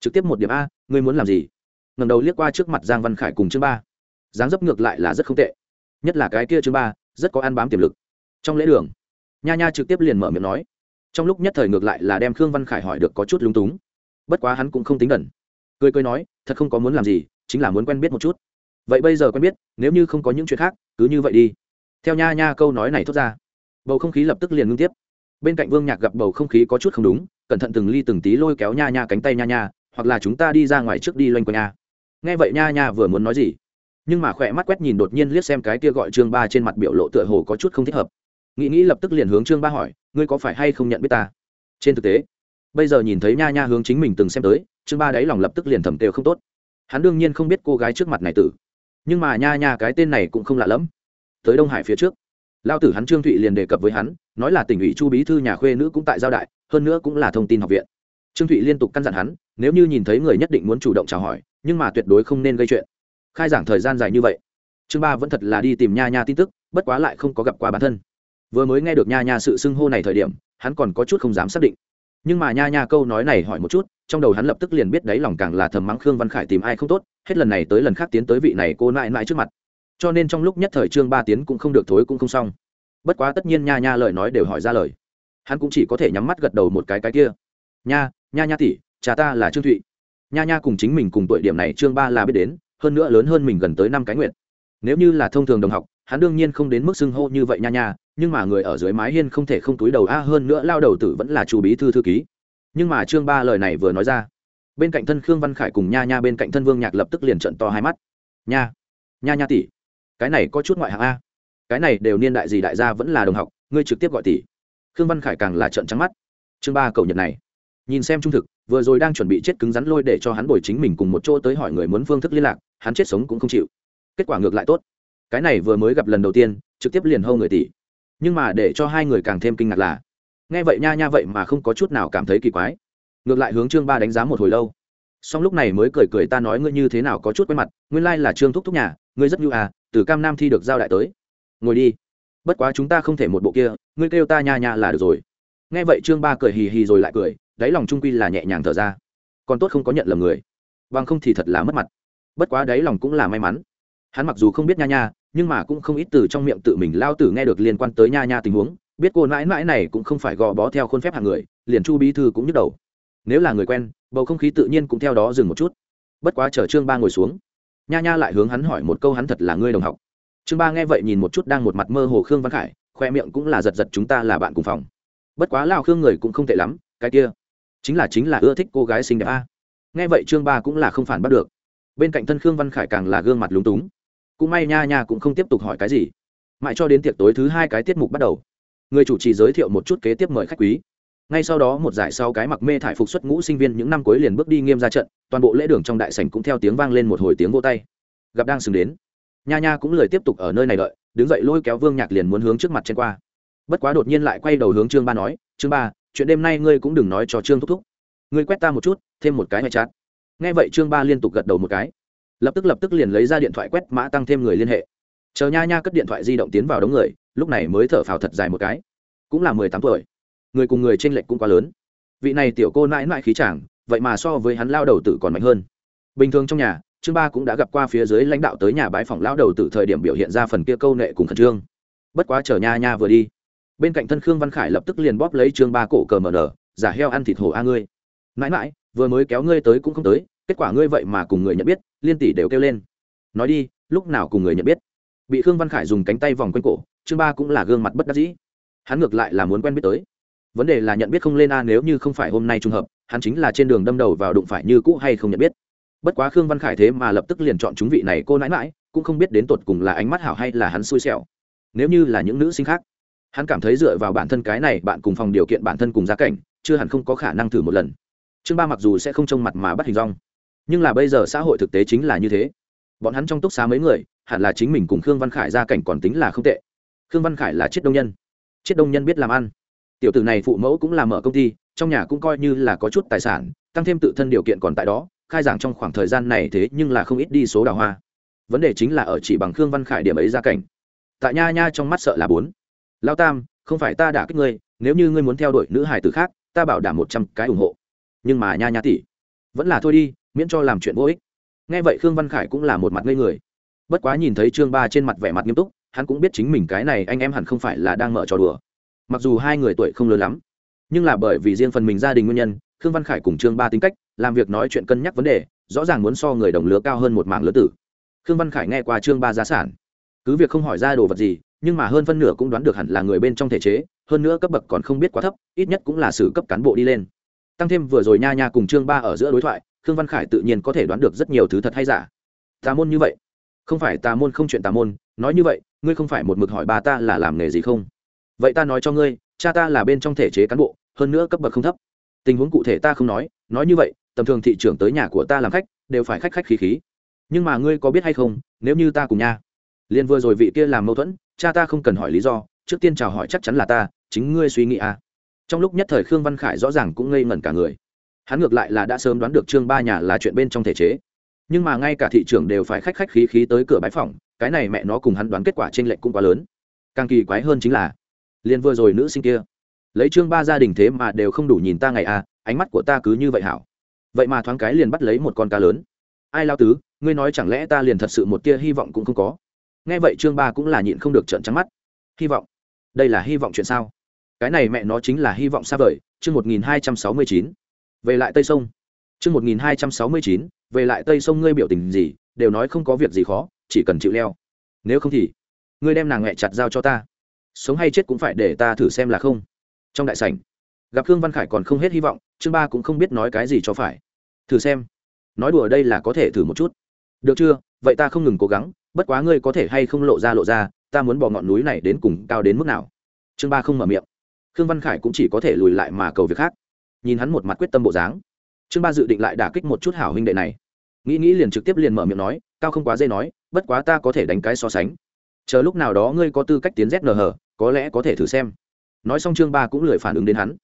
Trực tiếp một điểm a, ngươi muốn làm gì? Ngẩng đầu liếc qua trước mặt giang văn khải cùng chương ba. Dáng dấp ngược lại là rất không tệ. Nhất là cái kia chương ba, rất có ăn bám tiềm lực. Trong lễ đường, nha nha trực tiếp liền mở miệng nói. Trong lúc nhất thời ngược lại là đem khương văn khải hỏi được có chút lúng túng. Bất quá hắn cũng không tính đần. Cười cười nói, thật không có muốn làm gì, chính là muốn quen biết một chút. Vậy bây giờ quen biết, nếu như không có những chuyện khác, cứ như vậy đi. Theo nha nha câu nói này thốt ra, bầu không khí lập tức liền ngưng tiếp. Bên cạnh vương nhạc gặp bầu không khí có chút không đúng cẩn thận từng ly từng tí lôi kéo nha nha cánh tay nha nha, hoặc là chúng ta đi ra ngoài trước đi loanh quanh nha nghe vậy nha nha vừa muốn nói gì, nhưng mà khỏe mắt quét nhìn đột nhiên liếc xem cái kia gọi trương ba trên mặt biểu lộ tựa hồ có chút không thích hợp. Nghĩ nghĩ lập tức liền hướng trương ba hỏi, ngươi có phải hay không nhận biết ta? Trên thực tế, bây giờ nhìn thấy nha nha hướng chính mình từng xem tới, trương ba đáy lòng lập tức liền thầm têu không tốt. Hắn đương nhiên không biết cô gái trước mặt này tử, nhưng mà nha nha cái tên này cũng không lạ lẫm. Tới đông hải phía trước lao tử hắn trương thụy liền đề cập với hắn, nói là tỉnh ủy chu bí thư nhà khuê nữ cũng tại giao đại, hơn nữa cũng là thông tin học viện. Trương thụy liên tục căn dặn hắn, nếu như nhìn thấy người nhất định muốn chủ động chào hỏi, nhưng mà tuyệt đối không nên gây chuyện. Khai giảng thời gian dài như vậy trương ba vẫn thật là đi tìm nha nha tin tức, bất quá lại không có gặp qua bản thân. Vừa mới nghe được nha nha sự xưng hô này thời điểm, hắn còn có chút không dám xác định. Nhưng mà nha nha câu nói này hỏi một chút, trong đầu hắn lập tức liền biết đấy lòng càng là thầm mắng khương văn khải tìm ai không tốt, hết lần này tới lần khác tiến tới vị này cô nại nại trước mặt cho nên trong lúc nhất thời trương ba tiến cũng không được thối cũng không xong. Bất quá tất nhiên nha nha lời nói đều hỏi ra lời. Hắn cũng chỉ có thể nhắm mắt gật đầu một cái cái kia. Nha nha nha tỷ, cha ta là trương thụy. Nha nha cùng chính mình cùng tuổi điểm này trương ba là biết đến, hơn nữa lớn hơn mình gần tới năm cái nguyện nếu như là thông thường đồng học, hắn đương nhiên không đến mức xưng hô như vậy nha nha, nhưng mà người ở dưới mái hiên không thể không túi đầu a, hơn nữa lao đầu tử vẫn là chủ bí thư thư ký. Nhưng mà trương ba lời này vừa nói ra, bên cạnh thân khương văn khải cùng nha nha bên cạnh thân vương nhạc lập tức liền trận to hai mắt. Nha nha nha tỷ cái này có chút ngoại hạng a. Cái này đều niên đại gì đại gia vẫn là đồng học, ngươi trực tiếp gọi tỷ. Khương văn khải càng là trận trắng mắt. Chương ba cầu nhật này. Nhìn xem trung thực, vừa rồi đang chuẩn bị chết cứng rắn lôi để cho hắn bồi chính mình cùng một chỗ tới hỏi người muốn phương thức liên lạc, hắn chết sống cũng không chịu. Kết quả ngược lại tốt. Cái này vừa mới gặp lần đầu tiên, trực tiếp liền hâu người tỷ. Nhưng mà để cho hai người càng thêm kinh ngạc là, nghe vậy nha nha vậy mà không có chút nào cảm thấy kỳ quái. Ngược lại hướng trương ba đánh giá một hồi lâu. Song lúc này mới cười cười ta nói ngươi như thế nào có chút quen mặt, nguyên lai là trương thúc thúc nhà, ngươi rất nhu à từ cam nam thi được giao đại tới. Ngồi đi. Bất quá chúng ta không thể một bộ kia, ngươi kêu ta nha nha là được rồi. Nghe vậy trương ba cười hì hì rồi lại cười, đáy lòng trung quy là nhẹ nhàng thở ra. Còn tốt không có nhận lầm người. Bằng không thì thật là mất mặt. Bất quá đáy lòng cũng là may mắn. Hắn mặc dù không biết nha nha, nhưng mà cũng không ít từ trong miệng tự mình lao tử nghe được liên quan tới nha nha tình huống. Biết cô mãi mãi này cũng không phải gò bó theo khuôn phép hàng người, liền chu bí thư cũng nhức đầu. Nếu là người quen, bầu không khí tự nhiên cũng theo đó dừng một chút. Bất quá chờ trương ba ngồi xuống nha nha lại hướng hắn hỏi một câu hắn thật là ngươi đồng học. Trương ba nghe vậy nhìn một chút đang một mặt mơ hồ khương văn khải, khoe miệng cũng là giật giật chúng ta là bạn cùng phòng. Bất quá lao khương người cũng không tệ lắm, cái kia chính là chính là ưa thích cô gái xinh đẹp a. Nghe vậy trương ba cũng là không phản bắt được. Bên cạnh thân khương văn khải càng là gương mặt lúng túng. Cũng may nha nha cũng không tiếp tục hỏi cái gì. Mãi cho đến tiệc tối thứ hai cái tiết mục bắt đầu, người chủ trì giới thiệu một chút kế tiếp mời khách quý ngay sau đó một giải sau cái mặc mê thải phục xuất ngũ sinh viên những năm cuối liền bước đi nghiêm ra trận, toàn bộ lễ đường trong đại sảnh cũng theo tiếng vang lên một hồi tiếng vô tay. Gặp đang xứng đến. Nha nha cũng lời tiếp tục ở nơi này đợi, đứng dậy lôi kéo vương nhạc liền muốn hướng trước mặt trên qua. Bất quá đột nhiên lại quay đầu hướng trương ba nói, trương ba, chuyện đêm nay ngươi cũng đừng nói cho trương thúc thúc. Ngươi quét ta một chút, thêm một cái hay chát nghe vậy trương ba liên tục gật đầu một cái. Lập tức lập tức liền lấy ra điện thoại quét mã tăng thêm người liên hệ. Chờ nha nha cất điện thoại di động tiến vào đống người, lúc này mới thở phào thật dài một cái. Cũng là mười tám tuổi người cùng người trên lệch cũng quá lớn. Vị này tiểu cô nãi nãi khí chàng, vậy mà so với hắn lao đầu tử còn mạnh hơn. Bình thường trong nhà chương ba cũng đã gặp qua phía dưới lãnh đạo tới nhà bãi phòng lao đầu tử thời điểm biểu hiện ra phần kia câu nệ cùng khẩn trương. Bất quá chờ nha nha vừa đi, bên cạnh thân khương văn khải lập tức liền bóp lấy chương ba cổ cờ mờ nở, giả heo ăn thịt hổ a ngươi. Mãi mãi vừa mới kéo ngươi tới cũng không tới, kết quả ngươi vậy mà cùng người nhận biết, liên tỷ đều kêu lên. Nói đi, lúc nào cùng người nhận biết? Bị khương văn khải dùng cánh tay vòng quanh cổ chương ba cũng là gương mặt bất đắc dĩ. Hắn ngược lại là muốn quen biết tới vấn đề là nhận biết không lên a nếu như không phải hôm nay trùng hợp, hắn chính là trên đường đâm đầu vào đụng phải như cũ hay không nhận biết. Bất quá khương văn khải thế mà lập tức liền chọn chúng vị này cô nãi mãi cũng không biết đến tột cùng là ánh mắt hảo hay là hắn xui xẻo. Nếu như là những nữ sinh khác, hắn cảm thấy dựa vào bản thân cái này, bạn cùng phòng điều kiện bản thân cùng gia cảnh, chưa hẳn không có khả năng thử một lần. Chương ba mặc dù sẽ không trông mặt mà bắt hình rong nhưng là bây giờ xã hội thực tế chính là như thế. Bọn hắn trong túc xá mấy người, hẳn là chính mình cùng khương văn khải gia cảnh còn tính là không tệ. Khương văn khải là chiết đông nhân. Chiết đông nhân biết làm ăn tiểu tử này phụ mẫu cũng làm mở công ty, trong nhà cũng coi như là có chút tài sản, tăng thêm tự thân điều kiện còn tại đó, khai giảng trong khoảng thời gian này thế nhưng là không ít đi số đào hoa. Vấn đề chính là ở chỉ bằng khương văn khải điểm ấy ra cảnh. Tại nha nha trong mắt sợ là bốn. Lao tam, không phải ta đã kích ngươi, nếu như ngươi muốn theo đuổi nữ hải tử khác, ta bảo đảm một trăm cái ủng hộ. Nhưng mà nha nha tỷ, vẫn là thôi đi, miễn cho làm chuyện vô ích. Nghe vậy khương văn khải cũng là một mặt ngây người. Bất quá nhìn thấy trương ba trên mặt vẻ mặt nghiêm túc, hắn cũng biết chính mình cái này anh em hẳn không phải là đang mở trò đùa mặc dù hai người tuổi không lớn lắm, nhưng là bởi vì riêng phần mình gia đình nguyên nhân, khương văn khải cùng trương ba tính cách, làm việc nói chuyện cân nhắc vấn đề, rõ ràng muốn so người đồng lứa cao hơn một mạng lứa tử. Khương văn khải nghe qua trương ba giá sản, cứ việc không hỏi ra đồ vật gì, nhưng mà hơn phân nửa cũng đoán được hẳn là người bên trong thể chế, hơn nữa cấp bậc còn không biết quá thấp, ít nhất cũng là xử cấp cán bộ đi lên. Tăng thêm vừa rồi nha nha cùng trương ba ở giữa đối thoại, khương văn khải tự nhiên có thể đoán được rất nhiều thứ thật hay giả. Tà môn như vậy, không phải tà môn không chuyện tà môn, nói như vậy, ngươi không phải một mực hỏi bà ta là làm nghề gì không? Vậy ta nói cho ngươi, cha ta là bên trong thể chế cán bộ, hơn nữa cấp bậc không thấp. Tình huống cụ thể ta không nói nói như vậy, tầm thường thị trưởng tới nhà của ta làm khách, đều phải khách khách khí khí. Nhưng mà ngươi có biết hay không, nếu như ta cùng nha, liền vừa rồi vị kia làm mâu thuẫn, cha ta không cần hỏi lý do, trước tiên chào hỏi chắc chắn là ta, chính ngươi suy nghĩ à. Trong lúc nhất thời khương văn khải rõ ràng cũng ngây ngẩn cả người. Hắn ngược lại là đã sớm đoán được trương ba nhà là chuyện bên trong thể chế. Nhưng mà ngay cả thị trường đều phải khách khách khí khí tới cửa bãi phòng cái này mẹ nó cùng hắn đoán kết quả t r ê n lệch cũng quá lớn. Càng kỳ quái hơn chính là liền vừa rồi nữ sinh kia. Lấy trương ba gia đình thế mà đều không đủ nhìn ta ngày à ánh mắt của ta cứ như vậy hảo. Vậy mà thoáng cái liền bắt lấy một con cá lớn. Ai lao tứ, ngươi nói chẳng lẽ ta liền thật sự một tia hy vọng cũng không có? Nghe vậy trương ba cũng là nhịn không được trợn trắng mắt. Hy vọng? Đây là hy vọng chuyện sao? Cái này mẹ nó chính là hy vọng xa vời, chương một nghìn hai trăm sáu mươi chín. Về lại tây sông. Chương một nghìn hai trăm sáu mươi chín, về lại tây sông ngươi biểu tình gì, đều nói không có việc gì khó, chỉ cần chịu leo. Nếu không thì, ngươi đem nàng mẹ chặt giao cho ta sống hay chết cũng phải để ta thử xem là không. Trong đại sảnh, gặp khương văn khải còn không hết hy vọng chương ba cũng không biết nói cái gì cho phải. Thử xem. Nói đùa đây là có thể thử một chút. Được chưa? Vậy ta không ngừng cố gắng, bất quá ngươi có thể hay không lộ ra lộ ra, ta muốn bỏ ngọn núi này đến cùng cao đến mức nào? Chương ba không mở miệng. Khương văn khải cũng chỉ có thể lùi lại mà cầu việc khác. Nhìn hắn một mặt quyết tâm bộ dáng chương ba dự định lại đả kích một chút hảo huynh đệ này. Nghĩ nghĩ liền trực tiếp liền mở miệng nói, cao không quá dây nói, bất quá ta có thể đánh cái so sánh chờ lúc nào đó ngươi có tư cách tiến znh có lẽ có thể thử xem. Nói xong chương ba cũng lười phản ứng đến hắn.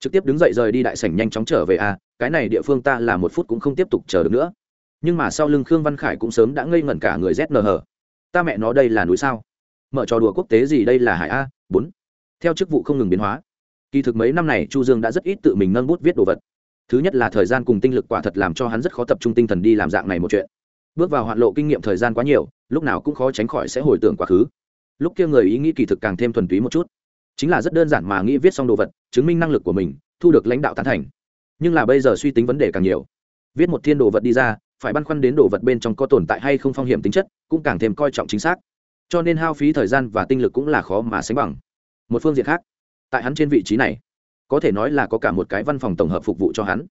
Trực tiếp đứng dậy rời đi đại sảnh nhanh chóng trở về a à, cái này địa phương ta là một phút cũng không tiếp tục chờ được nữa. Nhưng mà sau lưng khương văn khải cũng sớm đã ngây ngẩn cả người znh ta mẹ nó đây là núi sao? Mở trò đùa quốc tế gì đây là hải a bốn. Theo chức vụ không ngừng biến hóa. Kỳ thực mấy năm này chu dương đã rất ít tự mình nâng bút viết đồ vật. Thứ nhất là thời gian cùng tinh lực quả thật làm cho hắn rất khó tập trung tinh thần đi làm dạng này một chuyện bước vào hoạn lộ kinh nghiệm thời gian quá nhiều, lúc nào cũng khó tránh khỏi sẽ hồi tưởng quá khứ. Lúc kia người ý nghĩ kỳ thực càng thêm thuần túy một chút. Chính là rất đơn giản mà nghĩ viết xong đồ vật, chứng minh năng lực của mình, thu được lãnh đạo tán thành. Nhưng là bây giờ suy tính vấn đề càng nhiều. Viết một thiên đồ vật đi ra, phải băn khoăn đến đồ vật bên trong có tồn tại hay không phong hiểm tính chất, cũng càng thêm coi trọng chính xác. Cho nên hao phí thời gian và tinh lực cũng là khó mà sánh bằng. Một phương diện khác, tại hắn trên vị trí này, có thể nói là có cả một cái văn phòng tổng hợp phục vụ cho hắn.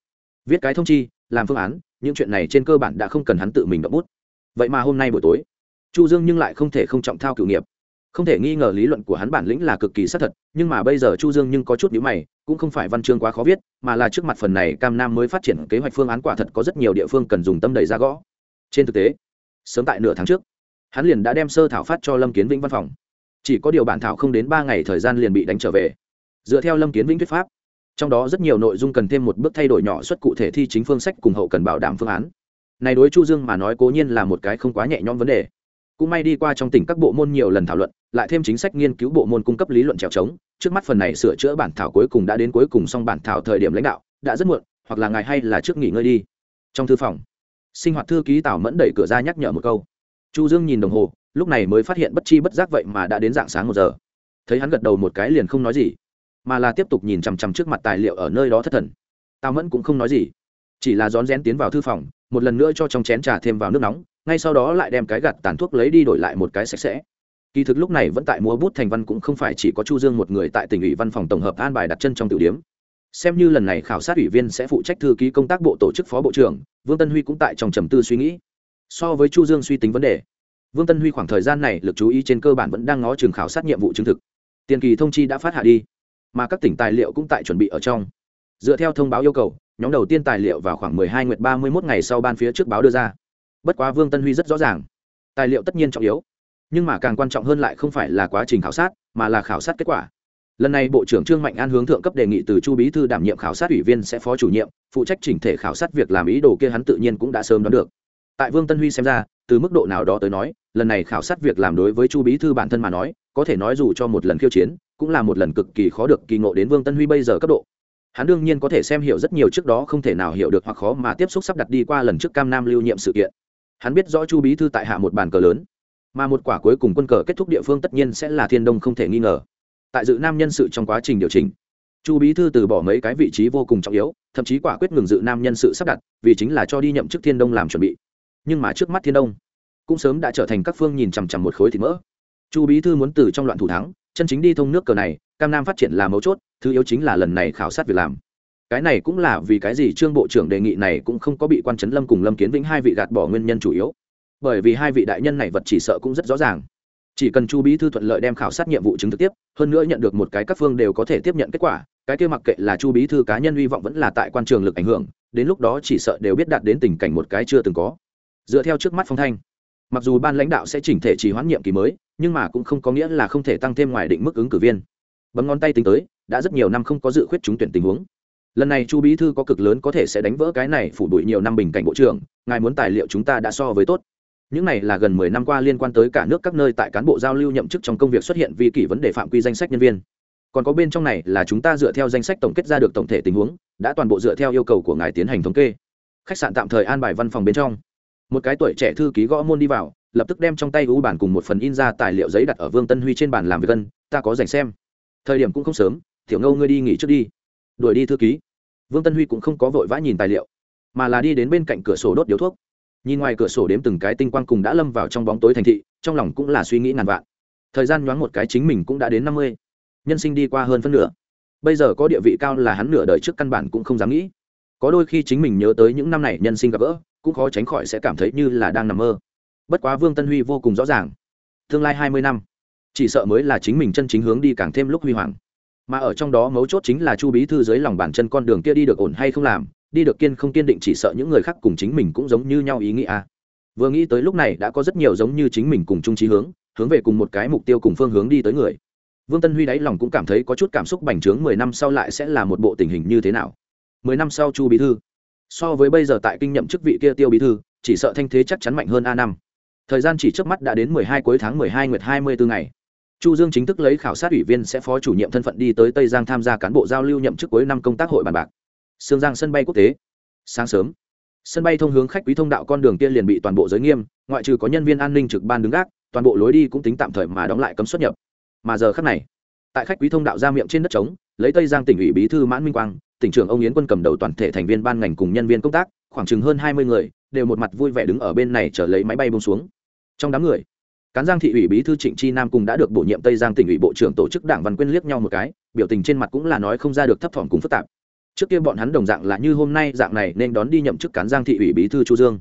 Viết cái thông chi, làm phương án những chuyện này trên cơ bản đã không cần hắn tự mình động bút. Vậy mà hôm nay buổi tối, chu dương nhưng lại không thể không trọng thao cựu nghiệp. Không thể nghi ngờ lý luận của hắn bản lĩnh là cực kỳ xác thật, nhưng mà bây giờ chu dương nhưng có chút nhữ mày, cũng không phải văn chương quá khó viết, mà là trước mặt phần này cam nam mới phát triển kế hoạch phương án quả thật có rất nhiều địa phương cần dùng tâm đẩy ra gõ. Trên thực tế, sớm tại nửa tháng trước, hắn liền đã đem sơ thảo phát cho lâm kiến vĩnh văn phòng. Chỉ có điều bản thảo không đến ba ngày thời gian liền bị đánh trở về. Dựa theo lâm kiến vĩnh thuyết pháp trong đó rất nhiều nội dung cần thêm một bước thay đổi nhỏ suất cụ thể thi chính phương sách cùng hậu cần bảo đảm phương án. Này đối chu dương mà nói cố nhiên là một cái không quá nhẹ nhõm vấn đề. Cũng may đi qua trong tỉnh các bộ môn nhiều lần thảo luận, lại thêm chính sách nghiên cứu bộ môn cung cấp lý luận trèo trống, trước mắt phần này sửa chữa bản thảo cuối cùng đã đến cuối cùng xong bản thảo thời điểm lãnh đạo, đã rất muộn, hoặc là ngài hay là trước nghỉ ngơi đi. Trong thư phòng, sinh hoạt thư ký tào mẫn đẩy cửa ra nhắc nhở một câu. Chu dương nhìn đồng hồ, lúc này mới phát hiện bất chi bất giác vậy mà đã đến dạng sáng một giờ. Thấy hắn gật đầu một cái liền không nói gì mà là tiếp tục nhìn chằm chằm trước mặt tài liệu ở nơi đó thất thần. Tào mẫn cũng không nói gì, chỉ là rón rén tiến vào thư phòng, một lần nữa cho trong chén trà thêm vào nước nóng, ngay sau đó lại đem cái gạt tàn thuốc lấy đi đổi lại một cái sạch sẽ. Kỳ thực lúc này vẫn tại mua bút thành văn cũng không phải chỉ có chu dương một người tại tỉnh ủy văn phòng tổng hợp an bài đặt chân trong tiểu điếm xem như lần này khảo sát ủy viên sẽ phụ trách thư ký công tác bộ tổ chức phó bộ trưởng, vương tân huy cũng tại trong trầm tư suy nghĩ. So với chu dương suy tính vấn đề, vương tân huy khoảng thời gian này lực chú ý trên cơ bản vẫn đang ngó trường khảo sát nhiệm vụ chứng thực. Tiền kỳ thông chi đã phát hạ đi mà các tỉnh tài liệu cũng tại chuẩn bị ở trong. Dựa theo thông báo yêu cầu, nhóm đầu tiên tài liệu vào khoảng 12 nguyệt 31 ngày sau ban phía trước báo đưa ra. Bất quá vương tân huy rất rõ ràng, tài liệu tất nhiên trọng yếu. Nhưng mà càng quan trọng hơn lại không phải là quá trình khảo sát, mà là khảo sát kết quả. Lần này bộ trưởng trương mạnh an hướng thượng cấp đề nghị từ chu bí thư đảm nhiệm khảo sát ủy viên sẽ phó chủ nhiệm, phụ trách chỉnh thể khảo sát việc làm ý đồ kia hắn tự nhiên cũng đã sớm đoán được. Tại vương tân huy xem ra, từ mức độ nào đó tới nói, lần này khảo sát việc làm đối với chu bí thư bản thân mà nói, có thể nói dù cho một lần khiêu chiến cũng là một lần cực kỳ khó được kỳ ngộ đến vương tân huy bây giờ cấp độ. Hắn đương nhiên có thể xem hiểu rất nhiều trước đó không thể nào hiểu được hoặc khó mà tiếp xúc sắp đặt đi qua lần trước cam nam lưu nhiệm sự kiện. Hắn biết rõ chu bí thư tại hạ một bàn cờ lớn, mà một quả cuối cùng quân cờ kết thúc địa phương tất nhiên sẽ là thiên đông không thể nghi ngờ. Tại dự nam nhân sự trong quá trình điều chỉnh, chu bí thư từ bỏ mấy cái vị trí vô cùng trọng yếu, thậm chí quả quyết ngừng dự nam nhân sự sắp đặt, vì chính là cho đi nhậm chức thiên đông làm chuẩn bị. Nhưng mà trước mắt thiên đông cũng sớm đã trở thành các phương nhìn chằm chằm một khối thịt mỡ. Chu bí thư muốn từ trong loạn thủ thắng chân chính đi thông nước cờ này, cam nam phát triển là mấu chốt, thứ yếu chính là lần này khảo sát việc làm. Cái này cũng là vì cái gì trương bộ trưởng đề nghị này cũng không có bị quan trấn lâm cùng lâm kiến vĩnh hai vị gạt bỏ nguyên nhân chủ yếu. Bởi vì hai vị đại nhân này vật chỉ sợ cũng rất rõ ràng. Chỉ cần chu bí thư thuận lợi đem khảo sát nhiệm vụ chứng thực tiếp, hơn nữa nhận được một cái các phương đều có thể tiếp nhận kết quả, cái kia mặc kệ là chu bí thư cá nhân hy vọng vẫn là tại quan trường lực ảnh hưởng, đến lúc đó chỉ sợ đều biết đạt đến tình cảnh một cái chưa từng có. Dựa theo trước mắt phong thanh mặc dù ban lãnh đạo sẽ chỉnh thể trì hoãn nhiệm kỳ mới, nhưng mà cũng không có nghĩa là không thể tăng thêm ngoài định mức ứng cử viên. Bấm ngón tay tính tới, đã rất nhiều năm không có dự khuyết trúng tuyển tình huống. Lần này chu bí thư có cực lớn có thể sẽ đánh vỡ cái này phủ đuổi nhiều năm bình cảnh bộ trưởng, ngài muốn tài liệu chúng ta đã so với tốt. Những này là gần mười năm qua liên quan tới cả nước các nơi tại cán bộ giao lưu nhậm chức trong công việc xuất hiện vi kỷ vấn đề phạm quy danh sách nhân viên. Còn có bên trong này là chúng ta dựa theo danh sách tổng kết ra được tổng thể tình huống, đã toàn bộ dựa theo yêu cầu của ngài tiến hành thống kê. Khách sạn tạm thời an bài văn phòng bên trong một cái tuổi trẻ thư ký gõ môn đi vào, lập tức đem trong tay u bản cùng một phần in ra tài liệu giấy đặt ở vương tân huy trên bàn làm việc gần ta có dành xem. Thời điểm cũng không sớm, tiểu ngâu ngươi đi nghỉ trước đi. Đuổi đi thư ký. Vương tân huy cũng không có vội vã nhìn tài liệu, mà là đi đến bên cạnh cửa sổ đốt điếu thuốc. Nhìn ngoài cửa sổ đếm từng cái tinh quang cùng đã lâm vào trong bóng tối thành thị, trong lòng cũng là suy nghĩ ngàn vạn. Thời gian nhoáng một cái chính mình cũng đã đến năm mươi, nhân sinh đi qua hơn phân nửa. Bây giờ có địa vị cao là hắn nửa đời trước căn bản cũng không dám nghĩ. Có đôi khi chính mình nhớ tới những năm này nhân sinh gặp gỡ cũng khó tránh khỏi sẽ cảm thấy như là đang nằm mơ. Bất quá vương tân huy vô cùng rõ ràng, tương lai hai mươi năm, chỉ sợ mới là chính mình chân chính hướng đi càng thêm lúc huy hoàng. Mà ở trong đó mấu chốt chính là chu bí thư dưới lòng bàn chân con đường kia đi được ổn hay không làm, đi được kiên không kiên định chỉ sợ những người khác cùng chính mình cũng giống như nhau ý nghĩ à. vừa nghĩ tới lúc này đã có rất nhiều giống như chính mình cùng chung trí hướng hướng về cùng một cái mục tiêu cùng phương hướng đi tới người. Vương tân huy đáy lòng cũng cảm thấy có chút cảm xúc bành trướng mười năm sau lại sẽ là một bộ tình hình như thế nào. Mười năm sau chu bí thư so với bây giờ tại kinh nhậm chức vị kia tiêu bí thư, chỉ sợ thanh thế chắc chắn mạnh hơn a năm. Thời gian chỉ trước mắt đã đến mười hai cuối tháng mười hai nguyệt hai mươi bốn ngày. Chu dương chính thức lấy khảo sát ủy viên sẽ phó chủ nhiệm thân phận đi tới tây giang tham gia cán bộ giao lưu nhậm chức cuối năm công tác hội bàn bạc. Sương giang sân bay quốc tế. Sáng sớm, sân bay thông hướng khách quý thông đạo con đường kia liền bị toàn bộ giới nghiêm, ngoại trừ có nhân viên an ninh trực ban đứng gác, toàn bộ lối đi cũng tính tạm thời mà đóng lại cấm xuất nhập. Mà giờ khắc này, tại khách quý thông đạo ra miệng trên đất trống, lấy tây giang tỉnh ủy bí thư mãn minh quang tỉnh trưởng ông yến quân cầm đầu toàn thể thành viên ban ngành cùng nhân viên công tác, khoảng chừng hơn hai mươi người, đều một mặt vui vẻ đứng ở bên này chờ lấy máy bay bông xuống. Trong đám người, cán giang thị ủy bí thư trịnh chi nam cùng đã được bổ nhiệm tây giang tỉnh ủy bộ trưởng tổ chức đảng văn quyên liếc nhau một cái, biểu tình trên mặt cũng là nói không ra được thấp thỏm cùng phức tạp. Trước kia bọn hắn đồng dạng là như hôm nay dạng này nên đón đi nhậm chức cán giang thị ủy bí thư chu dương.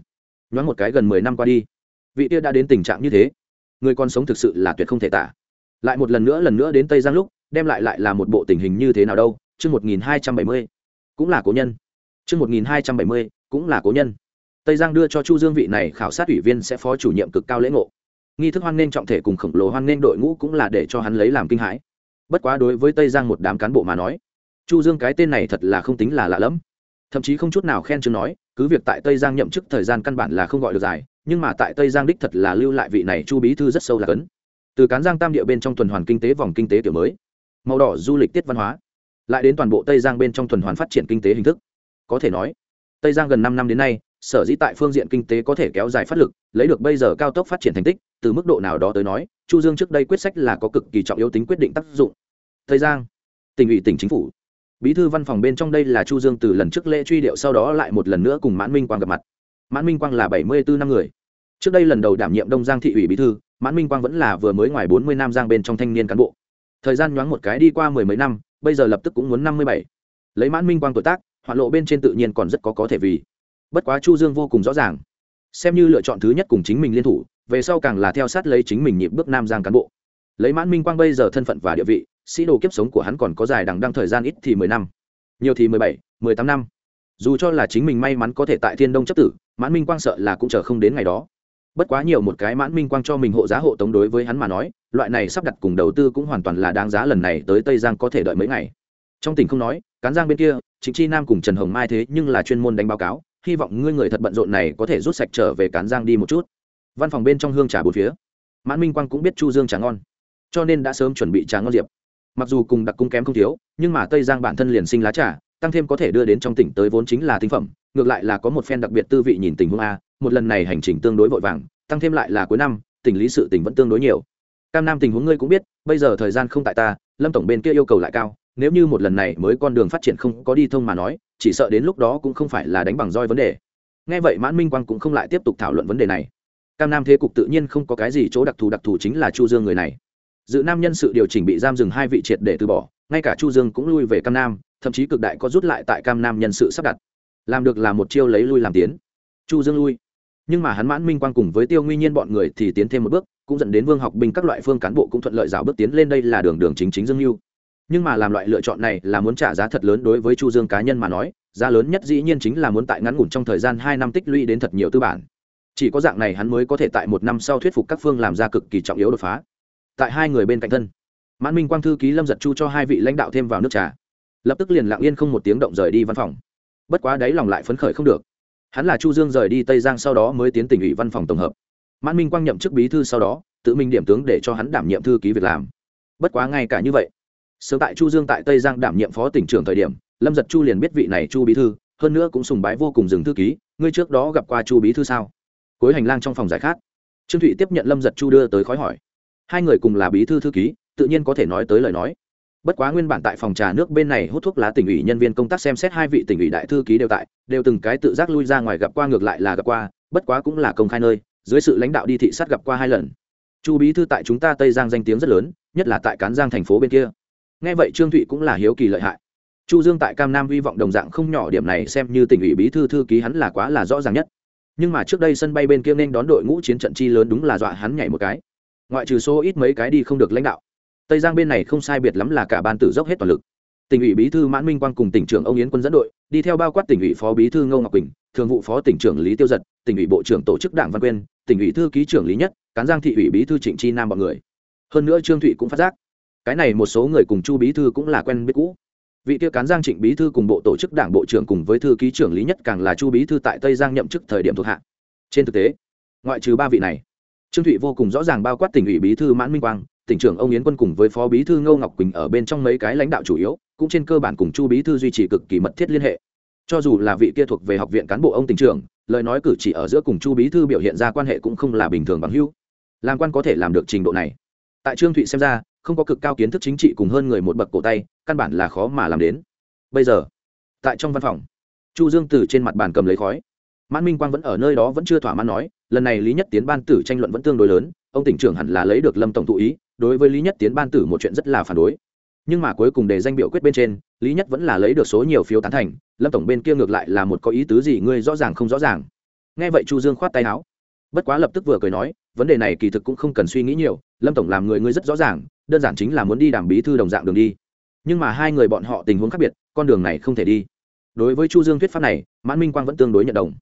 Nhoáng một cái gần mười năm qua đi, vị kia đã đến tình trạng như thế. Người còn sống thực sự là tuyệt không thể tả. Lại một lần nữa lần nữa đến tây giang lúc, đem lại lại là một bộ tình hình như thế nào đâu, chương một nghìn hai trăm bảy mươi cũng là cố nhân. Trước 1270 cũng là cố nhân. Tây giang đưa cho chu dương vị này khảo sát ủy viên sẽ phó chủ nhiệm cực cao lễ ngộ. Nghi thức hoan nên trọng thể cùng khổng lồ hoan nên đội ngũ cũng là để cho hắn lấy làm kinh hãi. Bất quá đối với tây giang một đám cán bộ mà nói, chu dương cái tên này thật là không tính là lạ lẫm. Thậm chí không chút nào khen chừng nói, cứ việc tại tây giang nhậm chức thời gian căn bản là không gọi được dài, nhưng mà tại tây giang đích thật là lưu lại vị này chu bí thư rất sâu là cấn. Từ cán giang tam địa bên trong tuần hoàn kinh tế vòng kinh tế tiểu mới, màu đỏ du lịch tiết văn hóa lại đến toàn bộ tây giang bên trong tuần hoàn phát triển kinh tế hình thức. Có thể nói, tây giang gần năm năm đến nay, sở dĩ tại phương diện kinh tế có thể kéo dài phát lực, lấy được bây giờ cao tốc phát triển thành tích, từ mức độ nào đó tới nói, chu dương trước đây quyết sách là có cực kỳ trọng yếu tính quyết định tác dụng. Tây giang, tỉnh ủy, tỉnh chính phủ. Bí thư văn phòng bên trong đây là chu dương từ lần trước lễ truy điệu sau đó lại một lần nữa cùng mãn minh quang gặp mặt. Mãn minh quang là bảy mươi bốn năm người. Trước đây lần đầu đảm nhiệm đông giang thị ủy bí thư, mãn minh quang vẫn là vừa mới ngoài bốn mươi năm giang bên trong thanh niên cán bộ thời gian nhoáng một cái đi qua mười mấy năm, bây giờ lập tức cũng muốn năm mươi bảy. Lấy mãn minh quang tuổi tác, hoạn lộ bên trên tự nhiên còn rất có có thể vì. Bất quá chu dương vô cùng rõ ràng. Xem như lựa chọn thứ nhất cùng chính mình liên thủ, về sau càng là theo sát lấy chính mình nhịp bước nam giang cán bộ. Lấy mãn minh quang bây giờ thân phận và địa vị, sĩ đồ kiếp sống của hắn còn có dài đằng đăng thời gian ít thì mười năm. Nhiều thì mười bảy, mười tám năm. Dù cho là chính mình may mắn có thể tại thiên đông chấp tử, mãn minh quang sợ là cũng chờ không đến ngày đó bất quá nhiều một cái mãn minh quang cho mình hộ giá hộ tống đối với hắn mà nói, loại này sắp đặt cùng đầu tư cũng hoàn toàn là đáng giá lần này tới tây giang có thể đợi mấy ngày. Trong tỉnh không nói, cán giang bên kia chính chi nam cùng trần hồng mai thế nhưng là chuyên môn đánh báo cáo, hy vọng ngươi người thật bận rộn này có thể rút sạch trở về cán giang đi một chút. Văn phòng bên trong hương trà bốn phía. Mãn minh quang cũng biết chu dương trà ngon, cho nên đã sớm chuẩn bị trà ngon diệp. Mặc dù cùng đặc cung kém không thiếu, nhưng mà tây giang bản thân liền sinh lá trà, tăng thêm có thể đưa đến trong tỉnh tới vốn chính là tinh phẩm ngược lại là có một phen đặc biệt tư vị nhìn tình huống a, một lần này hành trình tương đối vội vàng, tăng thêm lại là cuối năm, tình lý sự tình vẫn tương đối nhiều. Cam nam tình huống ngươi cũng biết, bây giờ thời gian không tại ta, lâm tổng bên kia yêu cầu lại cao, nếu như một lần này mới con đường phát triển không có đi thông mà nói, chỉ sợ đến lúc đó cũng không phải là đánh bằng roi vấn đề. Nghe vậy mãn minh quang cũng không lại tiếp tục thảo luận vấn đề này. Cam nam thế cục tự nhiên không có cái gì chỗ đặc thù đặc thù chính là chu dương người này. Dự nam nhân sự điều chỉnh bị giam dừng hai vị triệt để từ bỏ, ngay cả chu dương cũng lui về cam nam, thậm chí cực đại có rút lại tại cam nam nhân sự sắp đặt làm được là một chiêu lấy lui làm tiến. Chu dương lui. Nhưng mà hắn mãn minh quang cùng với tiêu nguy nhiên bọn người thì tiến thêm một bước, cũng dẫn đến vương học binh các loại phương cán bộ cũng thuận lợi rào bước tiến lên đây là đường đường chính chính dương lưu nhưng mà làm loại lựa chọn này là muốn trả giá thật lớn đối với chu dương cá nhân mà nói, giá lớn nhất dĩ nhiên chính là muốn tại ngắn ngủn trong thời gian hai năm tích lũy đến thật nhiều tư bản. Chỉ có dạng này hắn mới có thể tại một năm sau thuyết phục các phương làm ra cực kỳ trọng yếu đột phá. Tại hai người bên cạnh thân, mãn minh quang thư ký lâm giật chu cho hai vị lãnh đạo thêm vào nước trà. Lập tức liền lặng yên không một tiếng động rời đi văn phòng bất quá đấy lòng lại phấn khởi không được. Hắn là chu dương rời đi tây giang sau đó mới tiến tỉnh ủy văn phòng tổng hợp. Mãn minh quang nhậm chức bí thư sau đó, tự mình điểm tướng để cho hắn đảm nhiệm thư ký việc làm. Bất quá ngay cả như vậy, sớm tại chu dương tại tây giang đảm nhiệm phó tỉnh trưởng thời điểm, lâm giật chu liền biết vị này chu bí thư, hơn nữa cũng sùng bái vô cùng dừng thư ký, ngươi trước đó gặp qua chu bí thư sao? Cuối hành lang trong phòng giải khát, trương thụy tiếp nhận lâm giật chu đưa tới khói hỏi. Hai người cùng là bí thư thư ký, tự nhiên có thể nói tới lời nói bất quá nguyên bản tại phòng trà nước bên này hút thuốc lá tỉnh ủy nhân viên công tác xem xét hai vị tỉnh ủy đại thư ký đều tại, đều từng cái tự giác lui ra ngoài gặp qua ngược lại là gặp qua, bất quá cũng là công khai nơi, dưới sự lãnh đạo đi thị sát gặp qua hai lần. Chu bí thư tại chúng ta tây giang danh tiếng rất lớn, nhất là tại cán giang thành phố bên kia. Nghe vậy trương thụy cũng là hiếu kỳ lợi hại. Chu dương tại cam nam hy vọng đồng dạng không nhỏ điểm này xem như tỉnh ủy bí thư thư ký hắn là quá là rõ ràng nhất. Nhưng mà trước đây sân bay bên kia nên đón đội ngũ chiến trận chi lớn đúng là dọa hắn nhảy một cái. Ngoại trừ số ít mấy cái đi không được lãnh đạo tây giang bên này không sai biệt lắm là cả ban tử dốc hết toàn lực. Tỉnh ủy bí thư mãn minh quang cùng tỉnh trưởng ông yến quân dẫn đội, đi theo bao quát tỉnh ủy phó bí thư ngô ngọc quỳnh, thường vụ phó tỉnh trưởng lý tiêu giật, tỉnh ủy bộ trưởng tổ chức đảng văn quyên, tỉnh ủy thư ký trưởng lý nhất, cán giang thị ủy bí thư trịnh chi nam b ọ n người. Hơn nữa trương thụy cũng phát giác. Cái này một số người cùng chu bí thư cũng là quen biết cũ. Vị tiêu cán giang trịnh bí thư cùng bộ tổ chức đảng bộ trưởng cùng với thư ký trưởng lý nhất càng là chu bí thư tại tây giang nhậm chức thời điểm thuộc hạ. Trên thực tế, ngoại trừ ba vị này, trương thụy vô cùng rõ ràng bao quát tỉnh ủy bí thư mãn minh quang tỉnh trưởng ông yến quân cùng với phó bí thư ngô ngọc quỳnh ở bên trong mấy cái lãnh đạo chủ yếu, cũng trên cơ bản cùng chu bí thư duy trì cực kỳ mật thiết liên hệ. Cho dù là vị kia thuộc về học viện cán bộ ông tỉnh trưởng, lời nói cử chỉ ở giữa cùng chu bí thư biểu hiện ra quan hệ cũng không là bình thường bằng hữu. Làm quan có thể làm được trình độ này. Tại trương thụy xem ra, không có cực cao kiến thức chính trị cùng hơn người một bậc cổ tay, căn bản là khó mà làm đến. Bây giờ, tại trong văn phòng, chu dương từ trên mặt bàn cầm lấy khói. Mãn minh quang vẫn ở nơi đó vẫn chưa thỏa mãn nói, lần này lý nhất tiến ban tử tranh luận vẫn tương đối lớn, ông tỉnh trưởng hẳn là lấy được lâm tổng thụ ý đối với lý nhất tiến ban tử một chuyện rất là phản đối. Nhưng mà cuối cùng để danh biểu quyết bên trên, lý nhất vẫn là lấy được số nhiều phiếu tán thành, lâm tổng bên kia ngược lại là một có ý tứ gì ngươi rõ ràng không rõ ràng. Nghe vậy chu dương khoát tay áo. Bất quá lập tức vừa cười nói, vấn đề này kỳ thực cũng không cần suy nghĩ nhiều, lâm tổng làm người ngươi rất rõ ràng, đơn giản chính là muốn đi đàm bí thư đồng dạng đường đi. Nhưng mà hai người bọn họ tình huống khác biệt, con đường này không thể đi. Đối với chu dương thuyết pháp này, mãn minh quang vẫn tương đối nhận đồng.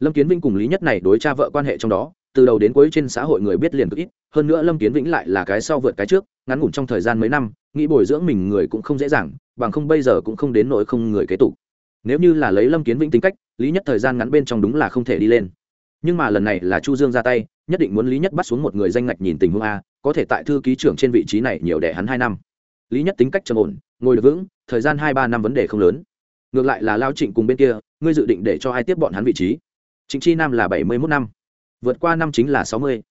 Lâm kiến vinh cùng lý nhất này đối cha vợ quan hệ trong đó từ đầu đến cuối trên xã hội người biết liền cực ít, hơn nữa lâm kiến vĩnh lại là cái sau vượt cái trước, ngắn ngủn trong thời gian mấy năm, nghĩ bồi dưỡng mình người cũng không dễ dàng, bằng không bây giờ cũng không đến nỗi không người kế tục. Nếu như là lấy lâm kiến vĩnh tính cách, lý nhất thời gian ngắn bên trong đúng là không thể đi lên. Nhưng mà lần này là chu dương ra tay, nhất định muốn lý nhất bắt xuống một người danh ngạch nhìn tình huống a, có thể tại thư ký trưởng trên vị trí này nhiều đẻ hắn hai năm. Lý nhất tính cách trầm ổn, ngồi được vững, thời gian hai ba năm vấn đề không lớn. Ngược lại là lao trịnh cùng bên kia, ngươi dự định để cho ai tiếp bọn hắn vị trí? Trịnh chi nam là bảy mươi mốt năm vượt qua năm chính là sáu mươi.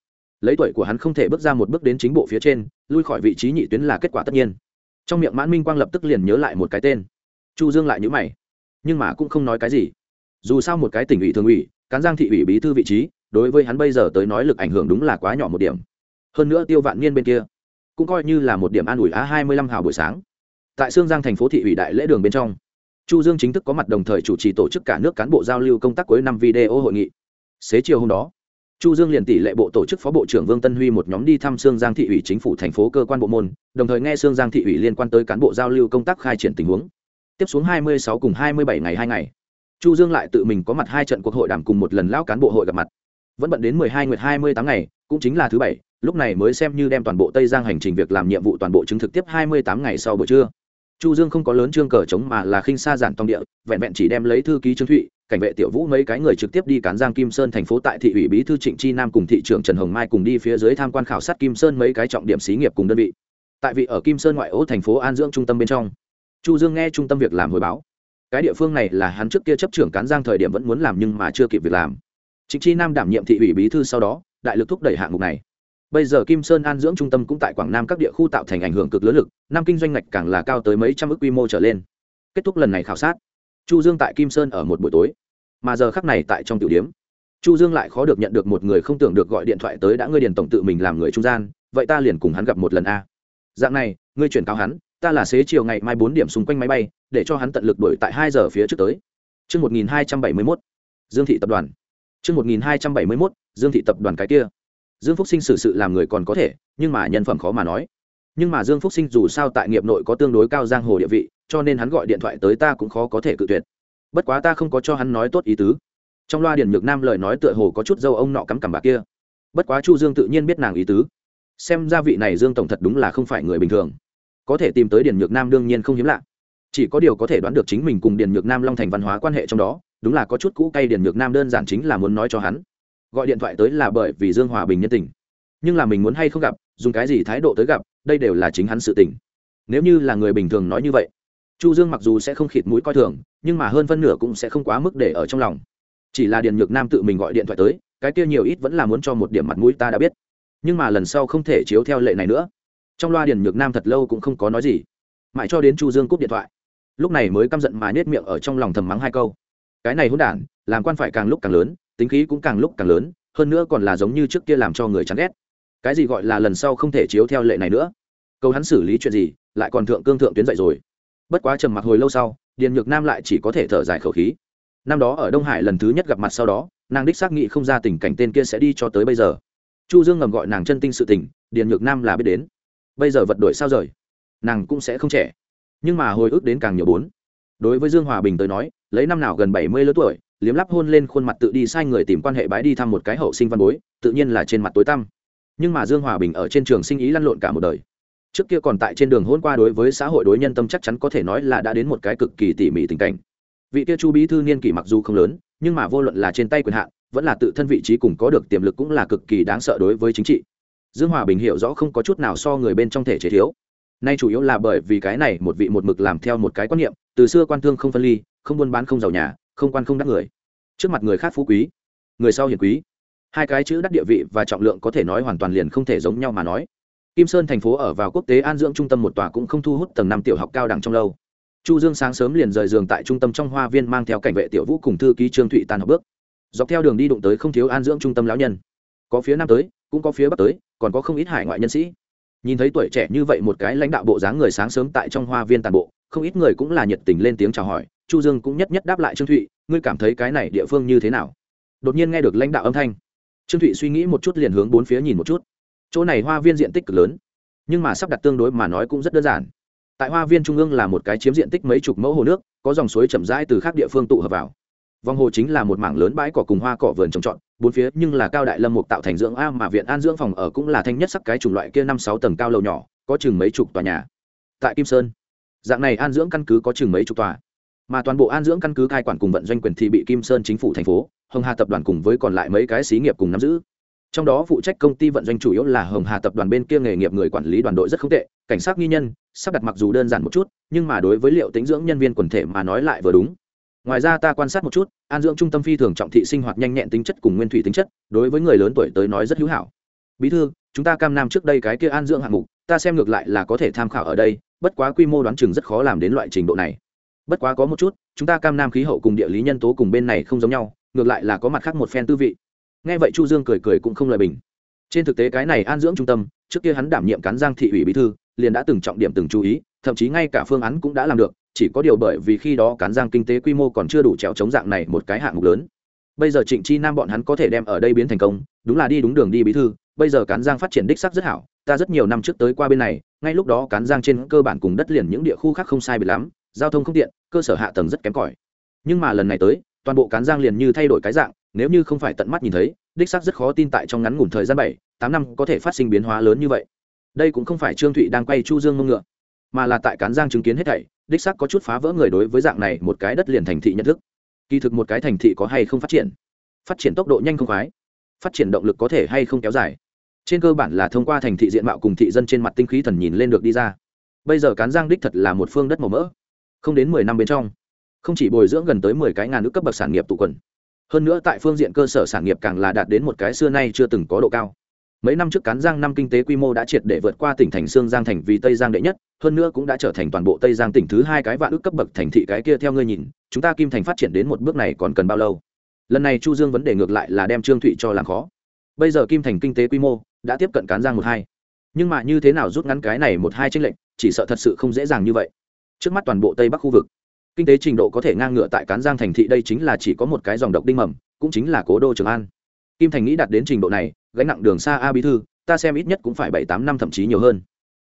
Lấy tuổi của hắn không thể bước ra một bước đến chính bộ phía trên, lui khỏi vị trí nhị tuyến là kết quả tất nhiên. Trong miệng mãn minh quang lập tức liền nhớ lại một cái tên. Chu dương lại nhữ mày. Nhưng mà cũng không nói cái gì. Dù sao một cái tỉnh ủy thường ủy, cán giang thị ủy bí thư vị trí, đối với hắn bây giờ tới nói lực ảnh hưởng đúng là quá nhỏ một điểm. Hơn nữa tiêu vạn niên bên kia, cũng coi như là một điểm an ủi á hai mươi lăm hào buổi sáng. Tại sương giang thành phố thị ủy đại lễ đường bên trong, chu dương chính thức có mặt đồng thời chủ trì tổ chức cả nước cán bộ giao lưu công tác cuối năm video hội nghị. Xế chiều hôm đó chu dương liền tỷ lệ bộ tổ chức phó bộ trưởng vương tân huy một nhóm đi thăm sương giang thị ủy chính phủ thành phố cơ quan bộ môn, đồng thời nghe sương giang thị ủy liên quan tới cán bộ giao lưu công tác khai triển tình huống. Tiếp xuống 26 cùng 27 ngày hai ngày, chu dương lại tự mình có mặt hai trận cuộc hội đàm cùng một lần lão cán bộ hội gặp mặt. Vẫn bận đến 12 nguyệt 28 ngày, cũng chính là thứ bảy, lúc này mới xem như đem toàn bộ tây giang hành trình việc làm nhiệm vụ toàn bộ chứng thực tiếp 28 ngày sau buổi trưa. Chu dương không có lớn trương cờ chống mà là khinh xa giản tông địa, vẹn vẹn chỉ đem lấy thư ký trương thụy cảnh vệ tiểu vũ mấy cái người trực tiếp đi cán giang kim sơn thành phố tại thị ủy bí thư trịnh chi nam cùng thị trưởng trần hồng mai cùng đi phía dưới tham quan khảo sát kim sơn mấy cái trọng điểm xí nghiệp cùng đơn vị tại vị ở kim sơn ngoại ô thành phố an dưỡng trung tâm bên trong chu dương nghe trung tâm việc làm hồi báo cái địa phương này là hắn trước kia chấp trưởng cán giang thời điểm vẫn muốn làm nhưng mà chưa kịp việc làm trịnh chi nam đảm nhiệm thị ủy bí thư sau đó đại lực thúc đẩy hạng mục này bây giờ kim sơn an dưỡng trung tâm cũng tại quảng nam các địa khu tạo thành ảnh hưởng cực lớn lực năm kinh doanh ngạch càng là cao tới mấy trăm ước quy mô trở lên kết thúc lần này khảo sát chu dương tại kim sơn ở một buổi tối mà giờ khắc này tại trong tiểu điếm chu dương lại khó được nhận được một người không tưởng được gọi điện thoại tới đã ngươi điền tổng tự mình làm người trung gian vậy ta liền cùng hắn gặp một lần a dạng này ngươi chuyển cáo hắn ta là xế chiều ngày mai bốn điểm xung quanh máy bay để cho hắn tận lực đuổi tại hai giờ phía trước tới Trước 1271, Dương thị tập đoàn. Trước 1271, Dương thị tập đoàn cái kia. Dương Phúc Sinh xử sự làm người còn có thể, nhưng mà nhân phẩm khó mà nói. Nhưng mà Dương Phúc Sinh dù sao tại nghiệp nội có tương đối cao giang hồ địa vị, cho nên hắn gọi điện thoại tới ta cũng khó có thể cự tuyệt bất quá ta không có cho hắn nói tốt ý tứ. Trong loa điển nhược nam lời nói tựa hồ có chút dâu ông nọ cắm cằm bà kia. Bất quá chu dương tự nhiên biết nàng ý tứ. Xem ra vị này dương tổng thật đúng là không phải người bình thường. Có thể tìm tới điển nhược nam đương nhiên không hiếm lạ. Chỉ có điều có thể đoán được chính mình cùng điển nhược nam long thành văn hóa quan hệ trong đó, đúng là có chút cũ cay điển nhược nam đơn giản chính là muốn nói cho hắn. Gọi điện thoại tới là bởi vì dương hòa bình nhân tình. Nhưng là mình muốn hay không gặp, dùng cái gì thái độ tới gặp, đây đều là chính hắn sự tình. Nếu như là người bình thường nói như vậy chu dương mặc dù sẽ không khịt mũi coi thường, nhưng mà hơn phân nửa cũng sẽ không quá mức để ở trong lòng. Chỉ là điền nhược nam tự mình gọi điện thoại tới, cái kia nhiều ít vẫn là muốn cho một điểm mặt mũi ta đã biết. Nhưng mà lần sau không thể chiếu theo lệ này nữa. Trong loa điền nhược nam thật lâu cũng không có nói gì. Mãi cho đến chu dương cúp điện thoại, lúc này mới căm giận mà nết miệng ở trong lòng thầm mắng hai câu. Cái này hỗn đản, làm quan phải càng lúc càng lớn, tính khí cũng càng lúc càng lớn, hơn nữa còn là giống như trước kia làm cho người chán ghét. Cái gì gọi là lần sau không thể chiếu theo lệ này nữa? Câu hắn xử lý chuyện gì, lại còn thượng cương thượng tuyến dậy rồi bất quá trầm mặc hồi lâu sau, điền nhược nam lại chỉ có thể thở dài khẩu khí. Năm đó ở đông hải lần thứ nhất gặp mặt sau đó, nàng đích xác nghị không ra tình cảnh tên kia sẽ đi cho tới bây giờ. Chu dương ngầm gọi nàng chân tinh sự tình, điền nhược nam là biết đến. Bây giờ vật đổi sao rời? Nàng cũng sẽ không trẻ. Nhưng mà hồi ức đến càng nhiều bốn. Đối với dương hòa bình tới nói, lấy năm nào gần bảy mươi lứa tuổi, liếm lắp hôn lên khuôn mặt tự đi sai người tìm quan hệ bái đi thăm một cái hậu sinh văn bối, tự nhiên là trên mặt tối tăm. Nhưng mà dương hòa bình ở trên trường sinh ý lăn lộn cả một đời trước kia còn tại trên đường hôn qua đối với xã hội đối nhân tâm chắc chắn có thể nói là đã đến một cái cực kỳ tỉ mỉ tình cảnh. Vị kia chu bí thư niên kỷ mặc dù không lớn, nhưng mà vô luận là trên tay quyền hạn, vẫn là tự thân vị trí cùng có được tiềm lực cũng là cực kỳ đáng sợ đối với chính trị. Dương hòa bình hiểu rõ không có chút nào so người bên trong thể chế thiếu. Nay chủ yếu là bởi vì cái này một vị một mực làm theo một cái quan niệm, từ xưa quan thương không phân ly, không buôn bán không giàu nhà, không quan không đắc người. Trước mặt người khác phú quý, người sau hiền quý. Hai cái chữ đắc địa vị và trọng lượng có thể nói hoàn toàn liền không thể giống nhau mà nói kim sơn thành phố ở vào quốc tế an dưỡng trung tâm một tòa cũng không thu hút tầng năm tiểu học cao đẳng trong lâu. Chu dương sáng sớm liền rời giường tại trung tâm trong hoa viên mang theo cảnh vệ tiểu vũ cùng thư ký trương thụy tan học bước. Dọc theo đường đi đụng tới không thiếu an dưỡng trung tâm lão nhân. Có phía nam tới, cũng có phía bắc tới, còn có không ít hải ngoại nhân sĩ. Nhìn thấy tuổi trẻ như vậy một cái lãnh đạo bộ dáng người sáng sớm tại trong hoa viên tàn bộ, không ít người cũng là nhiệt tình lên tiếng chào hỏi, chu dương cũng nhất nhất đáp lại trương thụy, ngươi cảm thấy cái này địa phương như thế nào? Đột nhiên nghe được lãnh đạo âm thanh. Trương thụy suy nghĩ một chút liền hướng bốn phía nhìn một chút chỗ này hoa viên diện tích cực lớn, nhưng mà sắp đặt tương đối mà nói cũng rất đơn giản. Tại hoa viên trung ương là một cái chiếm diện tích mấy chục mẫu hồ nước, có dòng suối chậm rãi từ các địa phương tụ hợp vào. Vòng hồ chính là một mảng lớn bãi cỏ cùng hoa cỏ vườn trồng trọt, bốn phía nhưng là cao đại lâm mục tạo thành dưỡng a mà viện an dưỡng phòng ở cũng là thanh nhất sắc cái chủng loại kia năm sáu tầng cao lầu nhỏ, có chừng mấy chục tòa nhà. Tại kim sơn, dạng này an dưỡng căn cứ có chừng mấy chục tòa. Mà toàn bộ an dưỡng căn cứ cai quản cùng vận doanh quyền thì bị kim sơn chính phủ thành phố, hồng hà tập đoàn cùng với còn lại mấy cái xí nghiệp cùng nắm giữ trong đó phụ trách công ty vận doanh chủ yếu là hồng hà tập đoàn bên kia nghề nghiệp người quản lý đoàn đội rất không tệ, cảnh sát nghi nhân, sắp đặt mặc dù đơn giản một chút, nhưng mà đối với liệu tính dưỡng nhân viên quần thể mà nói lại vừa đúng. Ngoài ra ta quan sát một chút, an dưỡng trung tâm phi thường trọng thị sinh hoạt nhanh nhẹn tính chất cùng nguyên thủy tính chất, đối với người lớn tuổi tới nói rất hữu hảo. Bí thư, chúng ta cam nam trước đây cái kia an dưỡng hạng mục, ta xem ngược lại là có thể tham khảo ở đây, bất quá quy mô đoán chừng rất khó làm đến loại trình độ này. Bất quá có một chút, chúng ta cam nam khí hậu cùng địa lý nhân tố cùng bên này không giống nhau, ngược lại là có mặt khác một phen tư vị nghe vậy chu dương cười cười cũng không lời bình. Trên thực tế cái này an dưỡng trung tâm, trước kia hắn đảm nhiệm cán giang thị ủy bí thư, liền đã từng trọng điểm từng chú ý, thậm chí ngay cả phương án cũng đã làm được, chỉ có điều bởi vì khi đó cán giang kinh tế quy mô còn chưa đủ trèo chống dạng này một cái hạng mục lớn. Bây giờ trịnh chi nam bọn hắn có thể đem ở đây biến thành công, đúng là đi đúng đường đi bí thư, bây giờ cán giang phát triển đích sắc rất hảo, ta rất nhiều năm trước tới qua bên này, ngay lúc đó cán giang trên cơ bản cùng đất liền những địa khu khác không sai biệt lắm, giao thông không tiện, cơ sở hạ tầng rất kém cỏi. Nhưng mà lần này tới, toàn bộ cán giang liền như thay đổi cái dạng nếu như không phải tận mắt nhìn thấy, đích xác rất khó tin tại trong ngắn ngủn thời gian bảy, tám năm có thể phát sinh biến hóa lớn như vậy. Đây cũng không phải trương thụy đang quay chu dương mông ngựa, mà là tại cán giang chứng kiến hết thảy, đích xác có chút phá vỡ người đối với dạng này một cái đất liền thành thị nhận thức. Kỳ thực một cái thành thị có hay không phát triển? Phát triển tốc độ nhanh không khoái, phát triển động lực có thể hay không kéo dài? Trên cơ bản là thông qua thành thị diện mạo cùng thị dân trên mặt tinh khí thần nhìn lên được đi ra. Bây giờ cán giang đích thật là một phương đất màu mỡ, không đến mười năm bên trong, không chỉ bồi dưỡng gần tới mười cái ngàn nước cấp bậc sản nghiệp tụ quần hơn nữa tại phương diện cơ sở sản nghiệp càng là đạt đến một cái xưa nay chưa từng có độ cao. Mấy năm trước cán giang năm kinh tế quy mô đã triệt để vượt qua tỉnh thành sương giang thành vì tây giang đệ nhất, hơn nữa cũng đã trở thành toàn bộ tây giang tỉnh thứ hai cái vạn ước cấp bậc thành thị cái kia theo ngươi nhìn, chúng ta kim thành phát triển đến một bước này còn cần bao lâu? Lần này chu dương vấn đề ngược lại là đem trương thụy cho làm khó. Bây giờ kim thành kinh tế quy mô đã tiếp cận cán giang một hai. Nhưng mà như thế nào rút ngắn cái này một hai tranh lệnh chỉ sợ thật sự không dễ dàng như vậy. Trước mắt toàn bộ tây bắc khu vực kinh tế trình độ có thể ngang ngựa tại cán giang thành thị đây chính là chỉ có một cái dòng độc đinh mầm cũng chính là cố đô trường an. Kim thành nghĩ đạt đến trình độ này gánh nặng đường xa a bí thư ta xem ít nhất cũng phải bảy tám năm thậm chí nhiều hơn.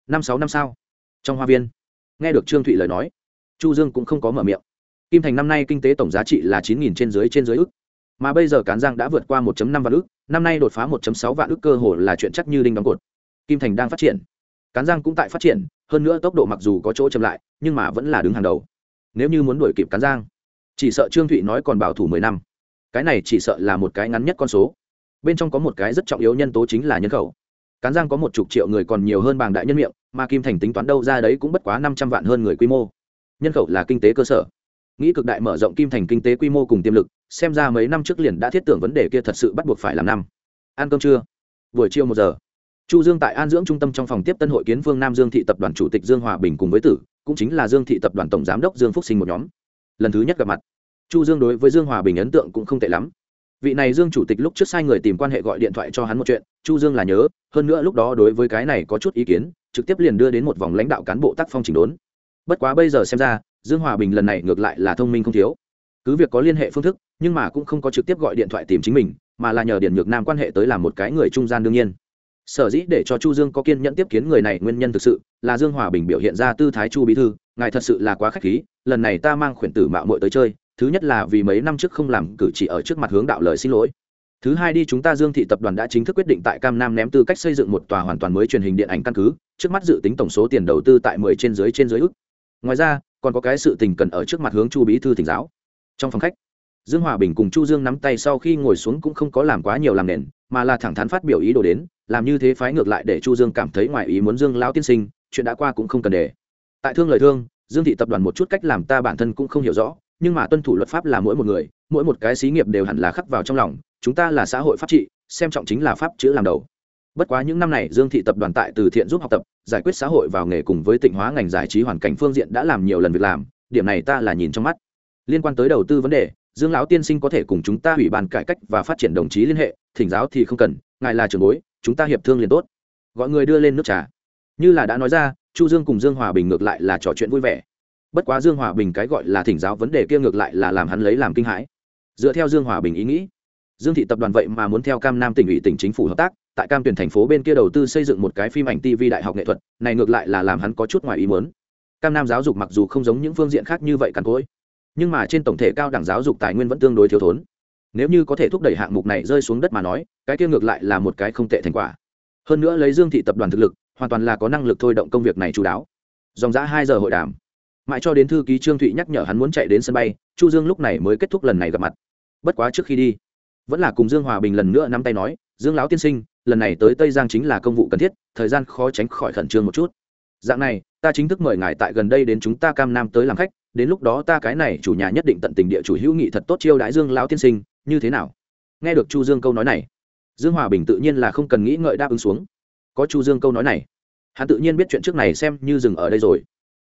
Năm sáu năm sao trong hoa viên nghe được trương thụy lời nói chu dương cũng không có mở miệng. Kim thành năm nay kinh tế tổng giá trị là chín nghìn trên dưới trên dưới ức, mà bây giờ cán giang đã vượt qua 1 năm vạn ức năm nay đột phá 1 sáu vạn ức cơ hồ là chuyện chắc như đinh đóng cột. Kim thành đang phát triển. Cán giang cũng tại phát triển hơn nữa tốc độ mặc dù có chỗ chậm lại nhưng mà vẫn là đứng hàng đầu nếu như muốn đuổi kịp cán giang, chỉ sợ trương thụy nói còn bảo thủ mười năm. Cái này chỉ sợ là một cái ngắn nhất con số. Bên trong có một cái rất trọng yếu nhân tố chính là nhân khẩu. Cán giang có một chục triệu người còn nhiều hơn bảng đại nhân miệng, mà kim thành tính toán đâu ra đấy cũng bất quá năm trăm vạn hơn người quy mô. Nhân khẩu là kinh tế cơ sở. Nghĩ cực đại mở rộng kim thành kinh tế quy mô cùng tiềm lực, xem ra mấy năm trước liền đã thiết tưởng vấn đề kia thật sự bắt buộc phải làm năm. Ăn cơm trưa. Buổi chiều một giờ. Chu dương tại an dưỡng trung tâm trong phòng tiếp tân hội kiến vương nam dương thị tập đoàn chủ tịch dương hòa bình cùng với tử cũng chính là dương thị tập đoàn tổng giám đốc dương phúc sinh một nhóm. Lần thứ nhất gặp mặt, chu dương đối với dương hòa bình ấn tượng cũng không tệ lắm. Vị này dương chủ tịch lúc trước sai người tìm quan hệ gọi điện thoại cho hắn một chuyện, chu dương là nhớ, hơn nữa lúc đó đối với cái này có chút ý kiến, trực tiếp liền đưa đến một vòng lãnh đạo cán bộ tác phong chỉnh đốn. Bất quá bây giờ xem ra, dương hòa bình lần này ngược lại là thông minh không thiếu. Cứ việc có liên hệ phương thức, nhưng mà cũng không có trực tiếp gọi điện thoại tìm chính mình, mà là nhờ điện nhược nam quan hệ tới làm một cái người trung gian đương nhiên sở dĩ để cho chu dương có kiên nhẫn tiếp kiến người này nguyên nhân thực sự là dương hòa bình biểu hiện ra tư thái chu bí thư, ngài thật sự là quá khách khí, lần này ta mang khuyển tử mạo muội tới chơi, thứ nhất là vì mấy năm trước không làm cử chỉ ở trước mặt hướng đạo lời xin lỗi. Thứ hai đi, chúng ta dương thị tập đoàn đã chính thức quyết định tại cam nam ném tư cách xây dựng một tòa hoàn toàn mới truyền hình điện ảnh căn cứ, trước mắt dự tính tổng số tiền đầu tư tại mười trên dưới trên dưới ước. Ngoài ra, còn có cái sự tình cần ở trước mặt hướng chu bí thư thỉnh giáo. Trong phòng khách, dương hòa bình cùng chu dương nắm tay sau khi ngồi xuống cũng không có làm quá nhiều làm nền mà là thẳng thắn phát biểu ý đồ đến, làm như thế phái ngược lại để chu dương cảm thấy ngoài ý muốn dương lão tiên sinh, chuyện đã qua cũng không cần để. Tại thương lời thương, dương thị tập đoàn một chút cách làm ta bản thân cũng không hiểu rõ, nhưng mà tuân thủ luật pháp là mỗi một người, mỗi một cái xí nghiệp đều hẳn là khắc vào trong lòng, chúng ta là xã hội pháp trị, xem trọng chính là pháp chữ làm đầu. Bất quá những năm này dương thị tập đoàn tại từ thiện giúp học tập, giải quyết xã hội vào nghề cùng với tịnh hóa ngành giải trí hoàn cảnh phương diện đã làm nhiều lần việc làm, điểm này ta là nhìn trong mắt. Liên quan tới đầu tư vấn đề dương lão tiên sinh có thể cùng chúng ta ủy ban cải cách và phát triển đồng chí liên hệ, thỉnh giáo thì không cần, ngài là trưởng bối, chúng ta hiệp thương liền tốt. Gọi người đưa lên nước trà. Như là đã nói ra, chu dương cùng dương hòa bình ngược lại là trò chuyện vui vẻ. Bất quá dương hòa bình cái gọi là thỉnh giáo vấn đề kia ngược lại là làm hắn lấy làm kinh hãi. Dựa theo dương hòa bình ý nghĩ, dương thị tập đoàn vậy mà muốn theo cam nam tỉnh ủy tỉnh chính phủ hợp tác, tại cam tuyển thành phố bên kia đầu tư xây dựng một cái phim ảnh tv đại học nghệ thuật, này ngược lại là làm hắn có chút ngoài ý muốn. Cam nam giáo dục mặc dù không giống những phương diện khác như vậy càn cối nhưng mà trên tổng thể cao đẳng giáo dục tài nguyên vẫn tương đối thiếu thốn. Nếu như có thể thúc đẩy hạng mục này rơi xuống đất mà nói, cái kia ngược lại là một cái không tệ thành quả. Hơn nữa lấy dương thị tập đoàn thực lực, hoàn toàn là có năng lực thôi động công việc này chú đáo. Dòng giã hai giờ hội đàm. Mãi cho đến thư ký trương thụy nhắc nhở hắn muốn chạy đến sân bay, chu dương lúc này mới kết thúc lần này gặp mặt. Bất quá trước khi đi, vẫn là cùng dương hòa bình lần nữa nắm tay nói, dương lão tiên sinh, lần này tới tây giang chính là công vụ cần thiết, thời gian khó tránh khỏi khẩn trương một chút. Dạng này ta ta chính thức mời ngài tại gần đây đến chúng ta cam nam tới làm khách đến lúc đó ta cái này chủ nhà nhất định tận tình địa chủ hữu nghị thật tốt chiêu đãi dương lão tiên sinh, như thế nào? Nghe được chu dương câu nói này, dương hòa bình tự nhiên là không cần nghĩ ngợi đáp ứng xuống. Có chu dương câu nói này, hắn tự nhiên biết chuyện trước này xem như dừng ở đây rồi.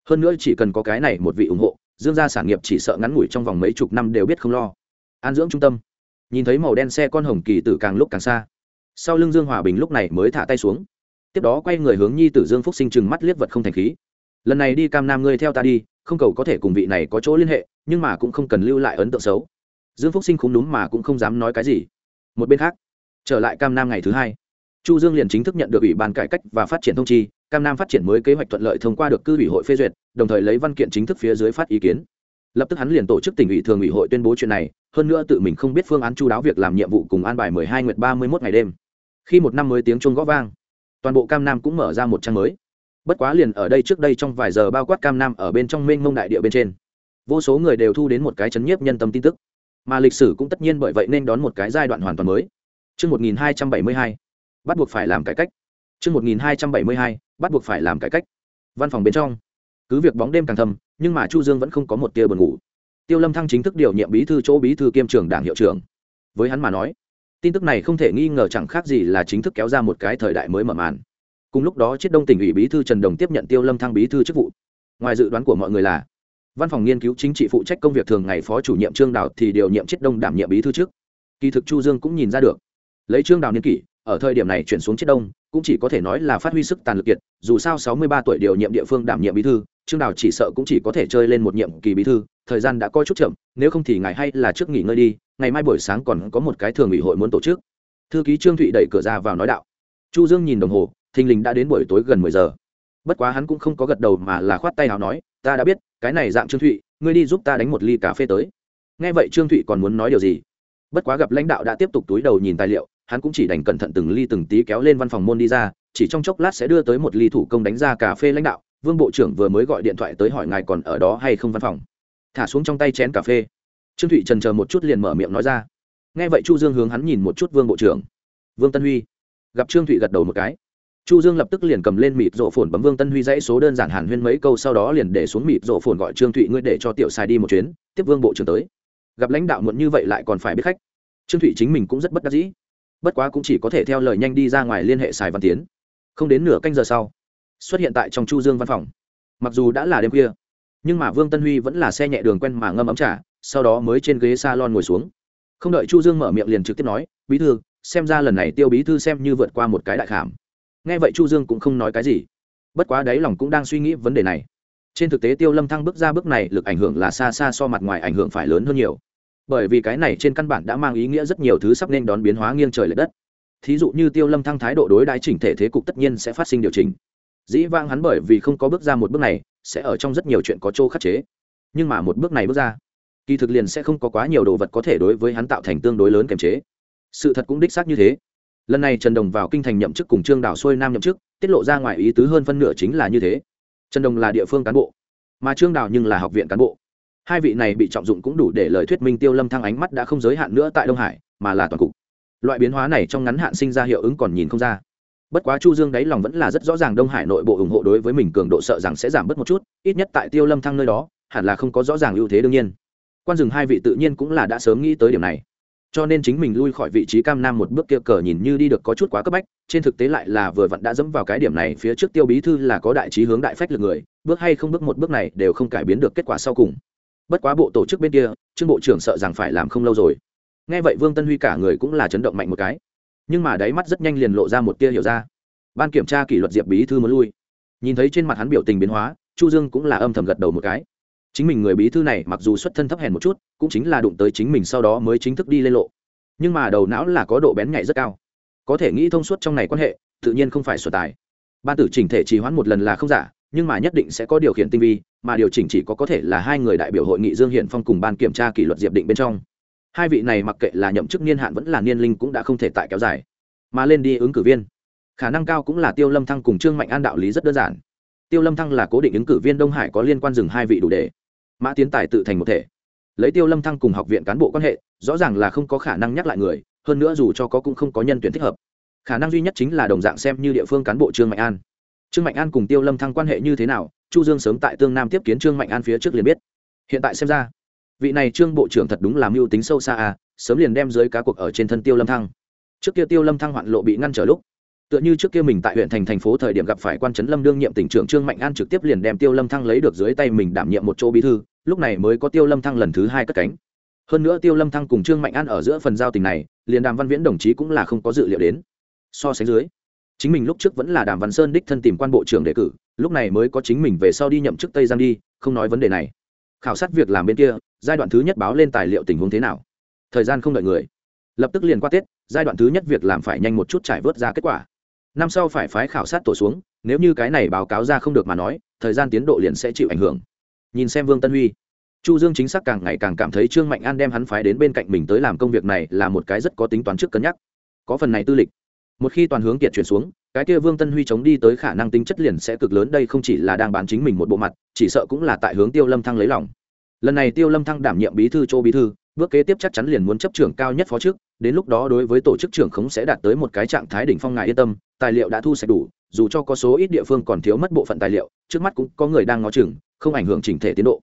Hơn nữa chỉ cần có cái này một vị ủng hộ, dương gia sản nghiệp chỉ sợ ngắn ngủi trong vòng mấy chục năm đều biết không lo. An dưỡng trung tâm, nhìn thấy màu đen xe con hồng kỳ tử càng lúc càng xa. Sau lưng dương hòa bình lúc này mới thả tay xuống. Tiếp đó quay người hướng nhi tử dương phúc sinh chừng mắt liếc vật không thành khí. Lần này đi cam nam ngươi theo ta đi không cầu có thể cùng vị này có chỗ liên hệ, nhưng mà cũng không cần lưu lại ấn tượng xấu. Dương phúc sinh khúng đúng mà cũng không dám nói cái gì. Một bên khác, trở lại cam nam ngày thứ hai, chu dương liền chính thức nhận được ủy ban cải cách và phát triển thông chi, cam nam phát triển mới kế hoạch thuận lợi thông qua được cư ủy hội phê duyệt, đồng thời lấy văn kiện chính thức phía dưới phát ý kiến. Lập tức hắn liền tổ chức tỉnh ủy thường ủy hội tuyên bố chuyện này, hơn nữa tự mình không biết phương án chu đáo việc làm nhiệm vụ cùng an bài 12 nguyệt 31 ngày đêm. Khi một năm mới tiếng chuông gõ vang, toàn bộ cam nam cũng mở ra một trang mới bất quá liền ở đây trước đây trong vài giờ bao quát cam nam ở bên trong mênh mông đại địa bên trên vô số người đều thu đến một cái chấn nhiếp nhân tâm tin tức mà lịch sử cũng tất nhiên bởi vậy nên đón một cái giai đoạn hoàn toàn mới Trước 1272, bắt buộc phải làm cải cách. Trước 1272, bắt buộc phải làm cải cách. Văn phòng bên trong, cứ việc bóng đêm càng thầm, nhưng mà Chu Dương vẫn không có một tia buồn ngủ. Tiêu Lâm Thăng chính thức điều nhiệm bí thư chỗ bí thư kiêm trưởng đảng hiệu trưởng. Với hắn mà nói, tin tức này không thể nghi ngờ chẳng khác gì là chính thức kéo ra một cái thời đại mới mở màn cùng lúc đó chiết đông tỉnh ủy bí thư trần đồng tiếp nhận tiêu lâm thăng bí thư chức vụ. Ngoài dự đoán của mọi người là, văn phòng nghiên cứu chính trị phụ trách công việc thường ngày phó chủ nhiệm trương đào thì điều nhiệm chiết đông đảm nhiệm bí thư trước. Kỳ thực chu dương cũng nhìn ra được, lấy trương đào niên kỷ, ở thời điểm này chuyển xuống chiết đông, cũng chỉ có thể nói là phát huy sức tàn lực kiệt, dù sao 63 tuổi điều nhiệm địa phương đảm nhiệm bí thư, trương đào chỉ sợ cũng chỉ có thể chơi lên một nhiệm kỳ bí thư, thời gian đã coi chút chậm, nếu không thì ngài hay là trước nghỉ ngơi đi, ngày mai buổi sáng còn có một cái thường ủy hội muốn tổ chức. Thư ký trương thụy đẩy cửa ra vào nói đạo. Chu dương nhìn đồng hồ thình lình đã đến buổi tối gần mười giờ. Bất quá hắn cũng không có gật đầu mà là khoát tay nào nói, ta đã biết, cái này dạng trương thụy, ngươi đi giúp ta đánh một ly cà phê tới. Nghe vậy trương thụy còn muốn nói điều gì? Bất quá gặp lãnh đạo đã tiếp tục túi đầu nhìn tài liệu, hắn cũng chỉ đành cẩn thận từng ly từng tí kéo lên văn phòng môn đi ra, chỉ trong chốc lát sẽ đưa tới một ly thủ công đánh ra cà phê lãnh đạo, vương bộ trưởng vừa mới gọi điện thoại tới hỏi ngài còn ở đó hay không văn phòng. Thả xuống trong tay chén cà phê. Trương thụy trần chờ một chút liền mở miệng nói ra. Nghe vậy chu dương hướng hắn nhìn một chút vương bộ trưởng. Vương tân huy. Gặp trương thụy gật đầu một cái chu dương lập tức liền cầm lên mịt rộ phồn bấm vương tân huy dãy số đơn giản hàn huyên mấy câu sau đó liền để xuống mịt rộ phồn gọi trương thụy ngươi để cho tiểu xài đi một chuyến, tiếp vương bộ trưởng tới. Gặp lãnh đạo muộn như vậy lại còn phải biết khách. Trương thụy chính mình cũng rất bất đắc dĩ. Bất quá cũng chỉ có thể theo lời nhanh đi ra ngoài liên hệ xài văn tiến. Không đến nửa canh giờ sau, xuất hiện tại trong chu dương văn phòng. Mặc dù đã là đêm khuya, nhưng mà vương tân huy vẫn là xe nhẹ đường quen mà ngâm ấm trà, sau đó mới trên ghế salon ngồi xuống. Không đợi chu dương mở miệng liền trực tiếp nói, bí thư, xem ra lần này tiêu bí thư xem như vượt qua một cái đại khảm nghe vậy chu dương cũng không nói cái gì. Bất quá đấy lòng cũng đang suy nghĩ vấn đề này. Trên thực tế tiêu lâm thăng bước ra bước này lực ảnh hưởng là xa xa so mặt ngoài ảnh hưởng phải lớn hơn nhiều. Bởi vì cái này trên căn bản đã mang ý nghĩa rất nhiều thứ sắp nên đón biến hóa nghiêng trời l ệ đất. Thí dụ như tiêu lâm thăng thái độ đối đãi chỉnh thể thế cục tất nhiên sẽ phát sinh điều chỉnh. Dĩ vang hắn bởi vì không có bước ra một bước này, sẽ ở trong rất nhiều chuyện có chỗ khắc chế. Nhưng mà một bước này bước ra, kỳ thực liền sẽ không có quá nhiều đồ vật có thể đối với hắn tạo thành tương đối lớn kiềm chế. Sự thật cũng đích xác như thế lần này trần đồng vào kinh thành nhậm chức cùng trương đảo xuôi nam nhậm chức, tiết lộ ra ngoài ý tứ hơn phân nửa chính là như thế. Trần đồng là địa phương cán bộ, mà trương đảo nhưng là học viện cán bộ. Hai vị này bị trọng dụng cũng đủ để lời thuyết minh tiêu lâm thăng ánh mắt đã không giới hạn nữa tại đông hải, mà là toàn cục. Loại biến hóa này trong ngắn hạn sinh ra hiệu ứng còn nhìn không ra. Bất quá chu dương đáy lòng vẫn là rất rõ ràng đông hải nội bộ ủng hộ đối với mình cường độ sợ rằng sẽ giảm bớt một chút, ít nhất tại tiêu lâm thăng nơi đó, hẳn là không có rõ ràng ưu thế đương nhiên. Quan rừng hai vị tự nhiên cũng là đã sớm nghĩ tới điểm này cho nên chính mình lui khỏi vị trí cam nam một bước kia cờ nhìn như đi được có chút quá cấp bách, trên thực tế lại là vừa vặn đã dẫm vào cái điểm này phía trước tiêu bí thư là có đại trí hướng đại phách lực người, bước hay không bước một bước này đều không cải biến được kết quả sau cùng. Bất quá bộ tổ chức bên kia, trương bộ trưởng sợ rằng phải làm không lâu rồi. Nghe vậy vương tân huy cả người cũng là chấn động mạnh một cái. Nhưng mà đáy mắt rất nhanh liền lộ ra một tia hiểu ra. Ban kiểm tra kỷ luật diệp bí thư muốn lui. Nhìn thấy trên mặt hắn biểu tình biến hóa, chu dương cũng là âm thầm gật đầu một cái chính mình người bí thư này mặc dù xuất thân thấp hèn một chút, cũng chính là đụng tới chính mình sau đó mới chính thức đi lên lộ. Nhưng mà đầu não là có độ bén nhạy rất cao. Có thể nghĩ thông suốt trong này quan hệ, tự nhiên không phải sửa tài. Ban tử chỉnh thể trì hoãn một lần là không giả, nhưng mà nhất định sẽ có điều khiển tinh vi, mà điều chỉnh chỉ có có thể là hai người đại biểu hội nghị dương hiển phong cùng ban kiểm tra kỷ luật diệp định bên trong. Hai vị này mặc kệ là nhậm chức niên hạn vẫn là niên linh cũng đã không thể tại kéo dài. Mà lên đi ứng cử viên. Khả năng cao cũng là tiêu lâm thăng cùng trương mạnh an đạo lý rất đơn giản. Tiêu lâm thăng là cố định ứng cử viên đông hải có liên quan dừng hai vị đủ để mã tiến tài tự thành một thể. Lấy tiêu lâm thăng cùng học viện cán bộ quan hệ, rõ ràng là không có khả năng nhắc lại người, hơn nữa dù cho có cũng không có nhân tuyển thích hợp. Khả năng duy nhất chính là đồng dạng xem như địa phương cán bộ trương mạnh an. Trương mạnh an cùng tiêu lâm thăng quan hệ như thế nào, chu dương sớm tại tương nam tiếp kiến trương mạnh an phía trước liền biết. Hiện tại xem ra, vị này trương bộ trưởng thật đúng là mưu tính sâu xa à sớm liền đem dưới cá cuộc ở trên thân tiêu lâm thăng. Trước kia tiêu lâm thăng hoạn lộ bị ngăn trở lúc tựa như trước kia mình tại huyện thành thành phố thời điểm gặp phải quan trấn lâm đương nhiệm tỉnh trưởng trương mạnh an trực tiếp liền đem tiêu lâm thăng lấy được dưới tay mình đảm nhiệm một chỗ bí thư, lúc này mới có tiêu lâm thăng lần thứ hai cất cánh. Hơn nữa tiêu lâm thăng cùng trương mạnh an ở giữa phần giao tình này, liền đàm văn viễn đồng chí cũng là không có dự liệu đến. So sánh dưới, chính mình lúc trước vẫn là đàm văn sơn đích thân tìm quan bộ trưởng đề cử, lúc này mới có chính mình về sau đi nhậm chức tây giang đi, không nói vấn đề này. Khảo sát việc làm bên kia, giai đoạn thứ nhất báo lên tài liệu tình huống thế nào? Thời gian không đợi người. Lập tức liền qua tết, giai đoạn thứ nhất việc làm phải nhanh một chút trải vớt ra kết quả năm sau phải phái khảo sát tổ xuống nếu như cái này báo cáo ra không được mà nói thời gian tiến độ liền sẽ chịu ảnh hưởng. Nhìn xem vương tân huy. Chu dương chính xác càng ngày càng cảm thấy trương mạnh an đem hắn phái đến bên cạnh mình tới làm công việc này là một cái rất có tính toán trước cân nhắc. Có phần này tư lịch. Một khi toàn hướng kiệt chuyển xuống cái kia vương tân huy chống đi tới khả năng tính chất liền sẽ cực lớn đây không chỉ là đang bán chính mình một bộ mặt chỉ sợ cũng là tại hướng tiêu lâm thăng lấy lòng. Lần này tiêu lâm thăng đảm nhiệm bí thư châu bí thư bước kế tiếp chắc chắn liền muốn chấp trưởng cao nhất phó trước, đến lúc đó đối với tổ chức trưởng khống sẽ đạt tới một cái trạng thái đỉnh phong ngài yên tâm tài liệu đã thu sạch đủ, dù cho có số ít địa phương còn thiếu mất bộ phận tài liệu, trước mắt cũng có người đang ngó chừng, không ảnh hưởng chỉnh thể tiến độ.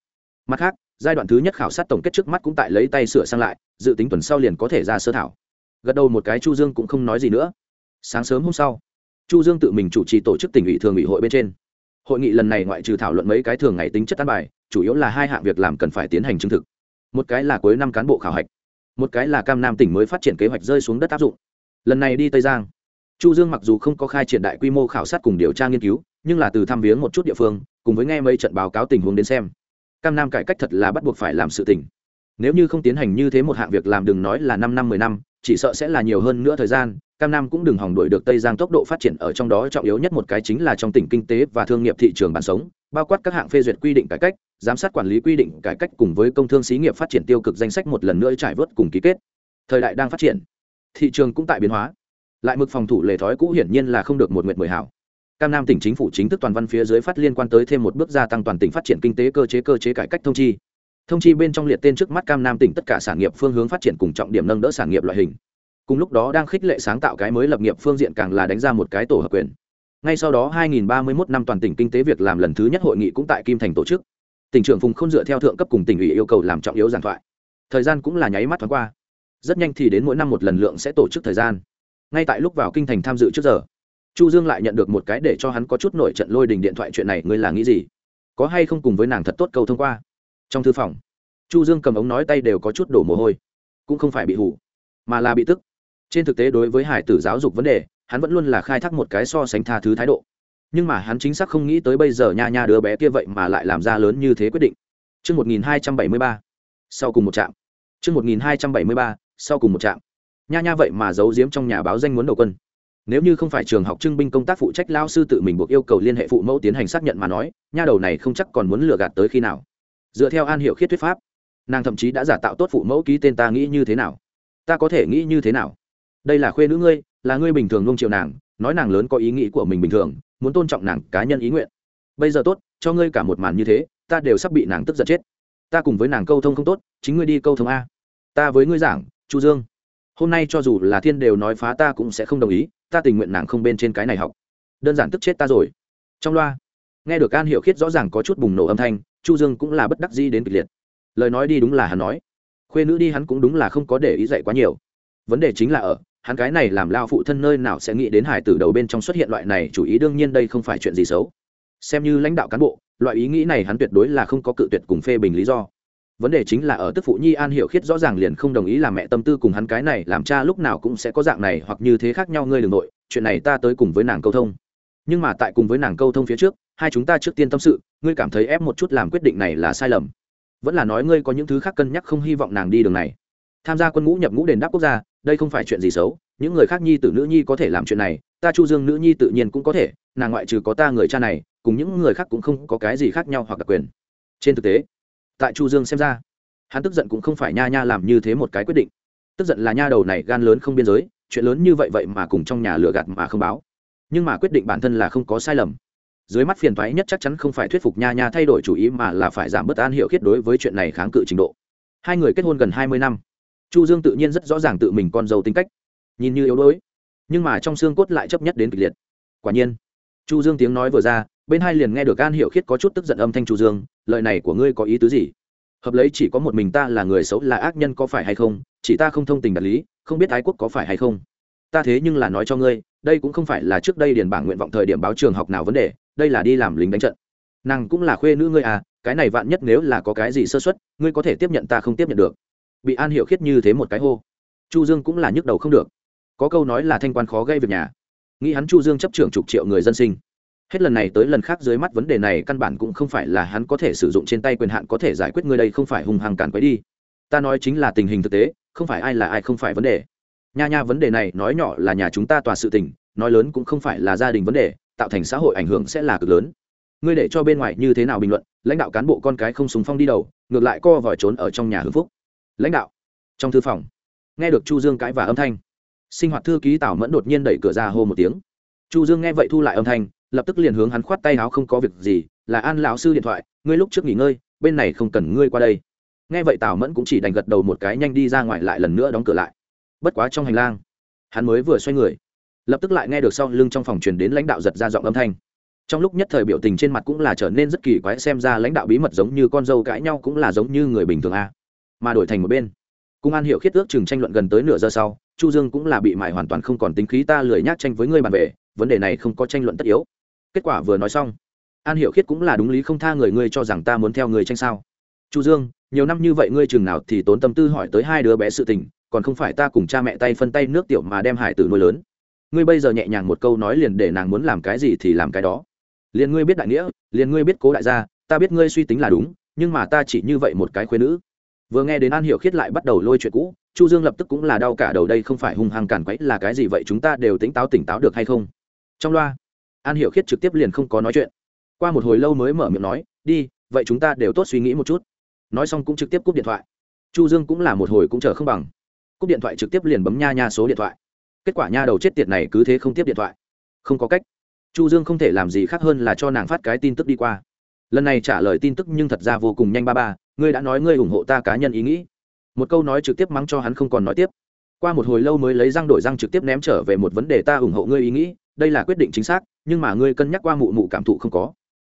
Mặt khác, giai đoạn thứ nhất khảo sát tổng kết trước mắt cũng tại lấy tay sửa sang lại, dự tính tuần sau liền có thể ra sơ thảo. Gật đầu một cái chu dương cũng không nói gì nữa. Sáng sớm hôm sau, chu dương tự mình chủ trì tổ chức tỉnh ủy thường ủy hội bên trên. Hội nghị lần này ngoại trừ thảo luận mấy cái thường ngày tính chất tán bài, chủ yếu là hai hạng việc làm cần phải tiến hành chứng thực. Một cái là cuối năm cán bộ khảo hạch, một cái là cam nam tỉnh mới phát triển kế hoạch rơi xuống đất áp dụng. Lần này đi tây giang chu dương mặc dù không có khai triển đại quy mô khảo sát cùng điều tra nghiên cứu, nhưng là từ thăm viếng một chút địa phương, cùng với nghe mấy trận báo cáo tình huống đến xem, cam nam cải cách thật là bắt buộc phải làm sự tình. Nếu như không tiến hành như thế một hạng việc làm đừng nói là năm năm, mười năm, chỉ sợ sẽ là nhiều hơn nữa thời gian, cam nam cũng đừng hỏng đuổi được tây giang tốc độ phát triển ở trong đó trọng yếu nhất một cái chính là trong tỉnh kinh tế và thương nghiệp thị trường bản sống, bao quát các hạng phê duyệt quy định cải cách, giám sát quản lý quy định cải cách cùng với công thương xí nghiệp phát triển tiêu cực danh sách một lần nữa trải vớt cùng ký kết. Thời đại đang phát triển, thị trường cũng tại biến hóa lại mực phòng thủ lề thói cũ hiển nhiên là không được một nguyện mười hảo. Cam nam tỉnh chính phủ chính thức toàn văn phía dưới phát liên quan tới thêm một bước gia tăng toàn tỉnh phát triển kinh tế cơ chế cơ chế cải cách thông chi. Thông chi bên trong liệt tên trước mắt cam nam tỉnh tất cả sản nghiệp phương hướng phát triển cùng trọng điểm nâng đỡ sản nghiệp loại hình. Cùng lúc đó đang khích lệ sáng tạo cái mới lập nghiệp phương diện càng là đánh ra một cái tổ hợp quyền. Ngay sau đó 2031 năm toàn tỉnh kinh tế việc làm lần thứ nhất hội nghị cũng tại kim thành tổ chức. Tỉnh trưởng phùng không dựa theo thượng cấp cùng tỉnh ủy yêu cầu làm trọng yếu giảng thoại. Thời gian cũng là nháy mắt thoáng qua. Rất nhanh thì đến mỗi năm một lần lượng sẽ tổ chức thời gian ngay tại lúc vào kinh thành tham dự trước giờ chu dương lại nhận được một cái để cho hắn có chút nổi trận lôi đình điện thoại chuyện này ngươi là nghĩ gì? Có hay không cùng với nàng thật tốt câu thông qua? Trong thư phòng chu dương cầm ống nói tay đều có chút đổ mồ hôi cũng không phải bị hủ mà là bị tức. Trên thực tế đối với hải tử giáo dục vấn đề hắn vẫn luôn là khai thác một cái so sánh tha thứ thái độ. Nhưng mà hắn chính xác không nghĩ tới bây giờ nha nha đứa bé kia vậy mà lại làm ra lớn như thế quyết định. Trước 1273, sau cùng một trạm. Trước 1273, sau cùng một trạm. Nha nha vậy mà giấu giếm trong nhà báo danh muốn đầu quân. Nếu như không phải trường học trưng binh công tác phụ trách lao sư tự mình buộc yêu cầu liên hệ phụ mẫu tiến hành xác nhận mà nói, nha đầu này không chắc còn muốn lừa gạt tới khi nào. Dựa theo An Hiệu Khiết thuyết pháp, nàng thậm chí đã giả tạo tốt phụ mẫu ký tên ta nghĩ như thế nào? Ta có thể nghĩ như thế nào? Đây là khuê nữ ngươi, là ngươi bình thường nuông chiều nàng, nói nàng lớn có ý nghĩ của mình bình thường, muốn tôn trọng nàng cá nhân ý nguyện bây giờ tốt cho ngươi cả một màn như thế ta đều sắp bị nàng tức giận chết ta cùng với nàng câu thông không tốt chính ngươi đi câu thông a ta với ngươi giảng chu dương hôm nay cho dù là thiên đều nói phá ta cũng sẽ không đồng ý, ta tình nguyện nàng không bên trên cái này học. Đơn giản tức chết ta rồi. Trong loa, nghe được an hiểu khiết rõ ràng có chút bùng nổ âm thanh, chu dương cũng là bất đắc dĩ đến kịch liệt. Lời nói đi đúng là hắn nói. Khuê nữ đi hắn cũng đúng là không có để ý dạy quá nhiều. Vấn đề chính là ở, hắn cái này làm lao phụ thân nơi nào sẽ nghĩ đến hải tử đầu bên trong xuất hiện loại này chủ ý đương nhiên đây không phải chuyện gì xấu. Xem như lãnh đạo cán bộ, loại ý nghĩ này hắn tuyệt đối là không có cự tuyệt cùng phê bình lý do vấn đề chính là ở tức phụ nhi an hiểu khiết rõ ràng liền không đồng ý làm mẹ tâm tư cùng hắn cái này làm cha lúc nào cũng sẽ có dạng này hoặc như thế khác nhau, ngươi đ ừ n g nội, chuyện này ta tới cùng với nàng câu thông. Nhưng mà tại cùng với nàng câu thông phía trước, hai chúng ta trước tiên tâm sự, ngươi cảm thấy ép một chút làm quyết định này là sai lầm. Vẫn là nói ngươi có những thứ khác cân nhắc không hy vọng nàng đi đường này. Tham gia quân ngũ nhập ngũ đền đáp quốc gia, đây không phải chuyện gì xấu, những người khác nhi tử nữ nhi có thể làm chuyện này, ta chu dương nữ nhi tự nhiên cũng có thể, nàng ngoại trừ có ta người cha này, cùng những người khác cũng không có cái gì khác nhau hoặc đặc quyền. Trên thực tế tại chu dương xem ra, hắn tức giận cũng không phải nha nha làm như thế một cái quyết định. Tức giận là nha đầu này gan lớn không biên giới, chuyện lớn như vậy vậy mà cùng trong nhà lừa gạt mà không báo. Nhưng mà quyết định bản thân là không có sai lầm. Dưới mắt phiền thoái nhất chắc chắn không phải thuyết phục nha nha thay đổi chủ ý mà là phải giảm bớt an hiệu khiết đối với chuyện này kháng cự trình độ. Hai người kết hôn gần hai mươi năm, chu dương tự nhiên rất rõ ràng tự mình con dâu tính cách, nhìn như yếu đuối, nhưng mà trong xương cốt lại chấp nhất đến kịch liệt. Quả nhiên, chu dương tiếng nói vừa ra bên hai liền nghe được an hiểu khiết có chút tức giận âm thanh chu dương, lời này của ngươi có ý tứ gì? Hợp lấy chỉ có một mình ta là người xấu là ác nhân có phải hay không? Chỉ ta không thông tình đạt lý, không biết ái quốc có phải hay không? Ta thế nhưng là nói cho ngươi, đây cũng không phải là trước đây điền bảng nguyện vọng thời điểm báo trường học nào vấn đề, đây là đi làm lính đánh trận. Nàng cũng là khuê nữ ngươi à cái này vạn nhất nếu là có cái gì sơ xuất ngươi có thể tiếp nhận ta không tiếp nhận được. Bị an hiểu khiết như thế một cái hô. Chu dương cũng là nhức đầu không được. Có câu nói là thanh quan khó gây việc nhà. Nghĩ hắn chu dương chấp trưởng chục triệu người dân sinh hết lần này tới lần khác dưới mắt vấn đề này căn bản cũng không phải là hắn có thể sử dụng trên tay quyền hạn có thể giải quyết ngươi đây không phải hung hăng cản quấy đi. Ta nói chính là tình hình thực tế, không phải ai là ai không phải vấn đề. Nha nha vấn đề này nói nhỏ là nhà chúng ta tòa sự tình, nói lớn cũng không phải là gia đình vấn đề, tạo thành xã hội ảnh hưởng sẽ là cực lớn. Ngươi để cho bên ngoài như thế nào bình luận, lãnh đạo cán bộ con cái không súng phong đi đầu, ngược lại co vòi trốn ở trong nhà hưng phúc. Lãnh đạo, trong thư phòng, nghe được chu dương cãi và âm thanh, sinh hoạt thư ký tảo mẫn đột nhiên đẩy cửa ra hô một tiếng. Chu dương nghe vậy thu lại âm thanh lập tức liền hướng hắn khoát tay áo không có việc gì, là an lão sư điện thoại, ngươi lúc trước nghỉ ngơi, bên này không cần ngươi qua đây. Nghe vậy tào mẫn cũng chỉ đành gật đầu một cái nhanh đi ra ngoài lại lần nữa đóng cửa lại. Bất quá trong hành lang, hắn mới vừa xoay người, lập tức lại nghe được sau lưng trong phòng truyền đến lãnh đạo giật ra giọng âm thanh. Trong lúc nhất thời biểu tình trên mặt cũng là trở nên rất kỳ quái, xem ra lãnh đạo bí mật giống như con dâu cãi nhau cũng là giống như người bình thường a. Mà đổi thành một bên, cung an hiệu khiết ước chừng tranh luận gần tới nửa giờ sau, chu dương cũng là bị mại hoàn toàn không còn tính khí ta lười nhác tranh với ngươi bàn về vấn đề này không có tranh luận tất yếu. Kết quả vừa nói xong, an hiểu khiết cũng là đúng lý không tha người ngươi cho rằng ta muốn theo người tranh sao? Chu dương, nhiều năm như vậy ngươi chừng nào thì tốn tâm tư hỏi tới hai đứa bé sự tình, còn không phải ta cùng cha mẹ tay phân tay nước tiểu mà đem hải tử nuôi lớn. Ngươi bây giờ nhẹ nhàng một câu nói liền để nàng muốn làm cái gì thì làm cái đó. Liền ngươi biết đại nghĩa, liền ngươi biết cố đại gia, ta biết ngươi suy tính là đúng, nhưng mà ta chỉ như vậy một cái khuyên nữ. Vừa nghe đến an hiểu khiết lại bắt đầu lôi chuyện cũ, chu dương lập tức cũng là đau cả đầu đây không phải hung hăng càn quấy là cái gì vậy chúng ta đều tỉnh táo tỉnh táo được hay không? Trong loa, an hiểu khiết trực tiếp liền không có nói chuyện. Qua một hồi lâu mới mở miệng nói, đi, vậy chúng ta đều tốt suy nghĩ một chút. Nói xong cũng trực tiếp cúp điện thoại. Chu dương cũng là một hồi cũng chờ không bằng. Cúp điện thoại trực tiếp liền bấm nha nha số điện thoại. Kết quả nha đầu chết tiệt này cứ thế không tiếp điện thoại. Không có cách. Chu dương không thể làm gì khác hơn là cho nàng phát cái tin tức đi qua. Lần này trả lời tin tức nhưng thật ra vô cùng nhanh ba ba, ngươi đã nói ngươi ủng hộ ta cá nhân ý nghĩ. Một câu nói trực tiếp mắng cho hắn không còn nói tiếp. Qua một hồi lâu mới lấy răng đổi răng trực tiếp ném trở về một vấn đề, ta ủng hộ ngươi ý nghĩ đây là quyết định chính xác, nhưng mà ngươi cân nhắc qua mụ mụ cảm thụ không có.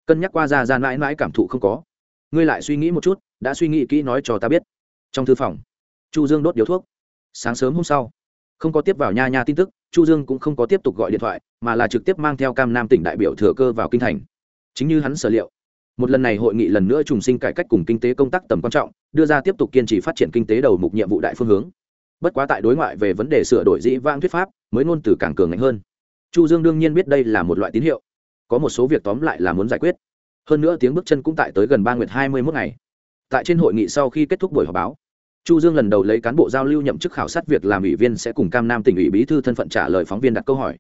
Cân nhắc qua ra ra mãi mãi cảm thụ không có. Ngươi lại suy nghĩ một chút, đã suy nghĩ kỹ nói cho ta biết. Trong thư phòng, chu dương đốt điếu thuốc. Sáng sớm hôm sau, không có tiếp vào nha nha tin tức, chu dương cũng không có tiếp tục gọi điện thoại, mà là trực tiếp mang theo cam nam tỉnh đại biểu thừa cơ vào kinh thành. Chính như hắn sở liệu, một lần này hội nghị lần nữa trùng sinh cải cách cùng kinh tế công tác tầm quan trọng, đưa ra tiếp tục kiên trì phát triển kinh tế đầu mục nhiệm vụ đại phương hướng. Bất quá tại đối ngoại về vấn đề sửa đổi dĩ vãng thuyết pháp, mới ngôn từ càng cường ngạnh hơn chu dương đương nhiên biết đây là một loại tín hiệu. Có một số việc tóm lại là muốn giải quyết. Hơn nữa tiếng bước chân cũng tại tới gần ba nguyệt hai mươi mốt ngày. Tại trên hội nghị sau khi kết thúc buổi họp báo, chu dương lần đầu lấy cán bộ giao lưu nhậm chức khảo sát việc làm ủy viên sẽ cùng cam nam tỉnh ủy bí thư thân phận trả lời phóng viên đặt câu hỏi.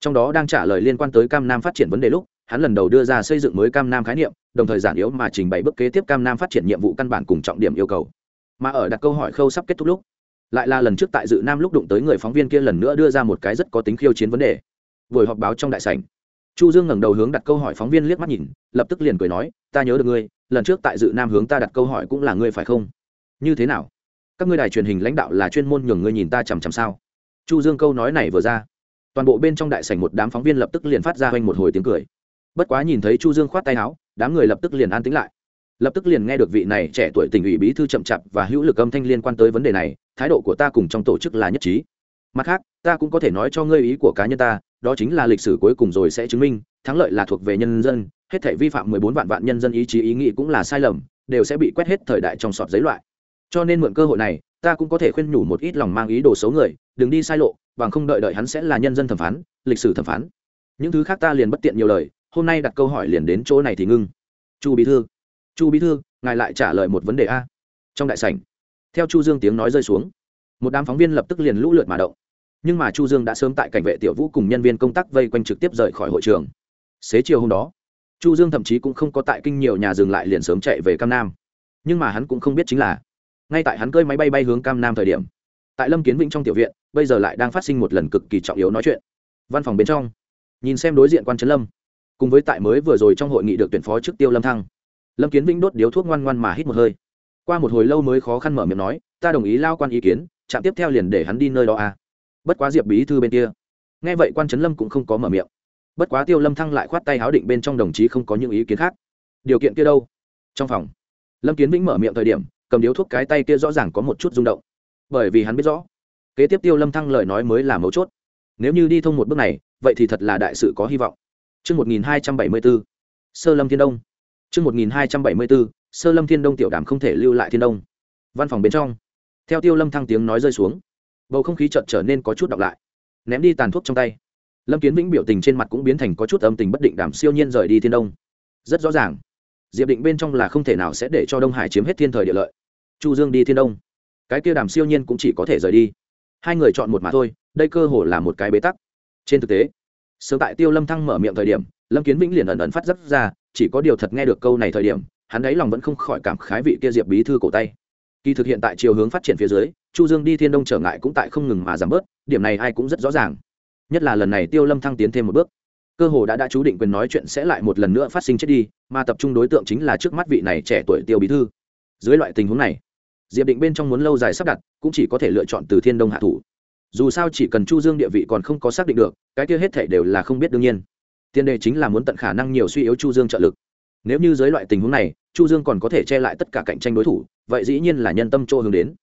Trong đó đang trả lời liên quan tới cam nam phát triển vấn đề lúc, hắn lần đầu đưa ra xây dựng mới cam nam khái niệm, đồng thời giản yếu mà trình bày bước kế tiếp cam nam phát triển nhiệm vụ căn bản cùng trọng điểm yêu cầu. Mà ở đặt câu hỏi khâu sắp kết thúc lúc, lại là lần trước tại dự nam lúc đụng tới người phóng viên kia lần nữa đưa ra một cái rất có tính khiêu chiến vấn đề buổi họp báo trong đại sảnh. Chu dương ngẩng đầu hướng đặt câu hỏi phóng viên liếc mắt nhìn, lập tức liền cười nói, ta nhớ được ngươi, lần trước tại dự nam hướng ta đặt câu hỏi cũng là ngươi phải không? Như thế nào? Các ngươi đài truyền hình lãnh đạo là chuyên môn nhường ngươi nhìn ta chằm chằm sao? Chu dương câu nói này vừa ra, toàn bộ bên trong đại sảnh một đám phóng viên lập tức liền phát ra hoành một hồi tiếng cười. Bất quá nhìn thấy chu dương khoát tay áo, đám người lập tức liền an tĩnh lại. Lập tức liền nghe được vị này trẻ tuổi tỉnh ủy bí thư chậm chạp và hữu lực âm thanh liên quan tới vấn đề này, thái độ của ta cùng trong tổ chức là nhất trí. Mặt khác, ta cũng có thể nói cho ngươi ý của cá nhân ta đó chính là lịch sử cuối cùng rồi sẽ chứng minh, thắng lợi là thuộc về nhân dân, hết thể vi phạm 14 vạn vạn nhân dân ý chí, ý nghĩ cũng là sai lầm, đều sẽ bị quét hết thời đại trong sọt giấy loại. Cho nên mượn cơ hội này, ta cũng có thể khuyên nhủ một ít lòng mang ý đồ xấu người, đừng đi sai lộ, bằng không đợi đợi hắn sẽ là nhân dân thẩm phán, lịch sử thẩm phán. Những thứ khác ta liền bất tiện nhiều lời, hôm nay đặt câu hỏi liền đến chỗ này thì ngưng. Chu bí thư, chu bí thư, ngài lại trả lời một vấn đề a. Trong đại sảnh, theo chu dương tiếng nói rơi xuống, một đám phóng viên lập tức liền lũ lượt mà động nhưng mà chu dương đã sớm tại cảnh vệ tiểu vũ cùng nhân viên công tác vây quanh trực tiếp rời khỏi hội trường. Xế chiều hôm đó, chu dương thậm chí cũng không có tại kinh nhiều nhà dừng lại liền sớm chạy về cam nam. Nhưng mà hắn cũng không biết chính là, ngay tại hắn cơi máy bay bay hướng cam nam thời điểm, tại lâm kiến vĩnh trong tiểu viện, bây giờ lại đang phát sinh một lần cực kỳ trọng yếu nói chuyện. Văn phòng bên trong, nhìn xem đối diện quan trấn lâm, cùng với tại mới vừa rồi trong hội nghị được tuyển phó trước tiêu lâm thăng, lâm kiến vĩnh đốt điếu thuốc ngoan ngoan mà hít một hơi. Qua một hồi lâu mới khó khăn mở miệng nói, ta đồng ý lao quan ý kiến, Trạm tiếp theo liền để hắn đi nơi đó à bất quá diệp bí thư bên kia. Nghe vậy quan trấn lâm cũng không có mở miệng. Bất quá tiêu lâm thăng lại khoát tay háo định bên trong đồng chí không có những ý kiến khác. Điều kiện kia đâu? Trong phòng. Lâm kiến vĩnh mở miệng thời điểm cầm điếu thuốc cái tay kia rõ ràng có một chút rung động. Bởi vì hắn biết rõ kế tiếp tiêu lâm thăng lời nói mới là mấu chốt. Nếu như đi thông một bước này vậy thì thật là đại sự có hy vọng. Trước 1274, Sơ Lâm Thiên Đông. Trước 1274, Sơ Lâm Thiên Đông tiểu đàm không thể lưu lại Thiên Đông. Văn phòng bên trong. Theo Tiêu Lâm thăng tiếng nói rơi xuống, bầu không khí chợt trở nên có chút đọc lại. Ném đi tàn thuốc trong tay. Lâm Kiến Vĩnh biểu tình trên mặt cũng biến thành có chút âm tình bất định đàm siêu nhiên rời đi Thiên Đông. Rất rõ ràng, Diệp Định bên trong là không thể nào sẽ để cho Đông Hải chiếm hết thiên thời địa lợi. Chu Dương đi Thiên Đông, cái kia đàm siêu nhiên cũng chỉ có thể rời đi. Hai người chọn một mà thôi, đây cơ hồ là một cái bế tắc. Trên thực tế, sớm tại tiêu lâm thăng mở miệng thời điểm lâm kiến vĩnh liền ẩn ẩn phát dấp ra chỉ có điều thật nghe được câu này thời điểm hắn ấy lòng vẫn không khỏi cảm khái vị kia diệp bí thư cổ tay kỳ thực hiện tại chiều hướng phát triển phía dưới, chu dương đi thiên đông trở ngại cũng tại không ngừng mà giảm bớt, điểm này ai cũng rất rõ ràng. Nhất là lần này tiêu lâm thăng tiến thêm một bước. Cơ hồ đã đã chú định quyền nói chuyện sẽ lại một lần nữa phát sinh chết đi, mà tập trung đối tượng chính là trước mắt vị này trẻ tuổi tiêu bí thư. Dưới loại tình huống này, diệp định bên trong muốn lâu dài sắp đặt, cũng chỉ có thể lựa chọn từ thiên đông hạ thủ. Dù sao chỉ cần chu dương địa vị còn không có xác định được, cái kia hết thể đều là không biết đương nhiên. Tiền đề chính là muốn tận khả năng nhiều suy yếu chu dương trợ lực. Nếu như dưới loại tình huống này, chu dương còn có thể che lại tất cả cạnh tranh đối thủ vậy dĩ nhiên là nhân tâm chỗ hướng đến.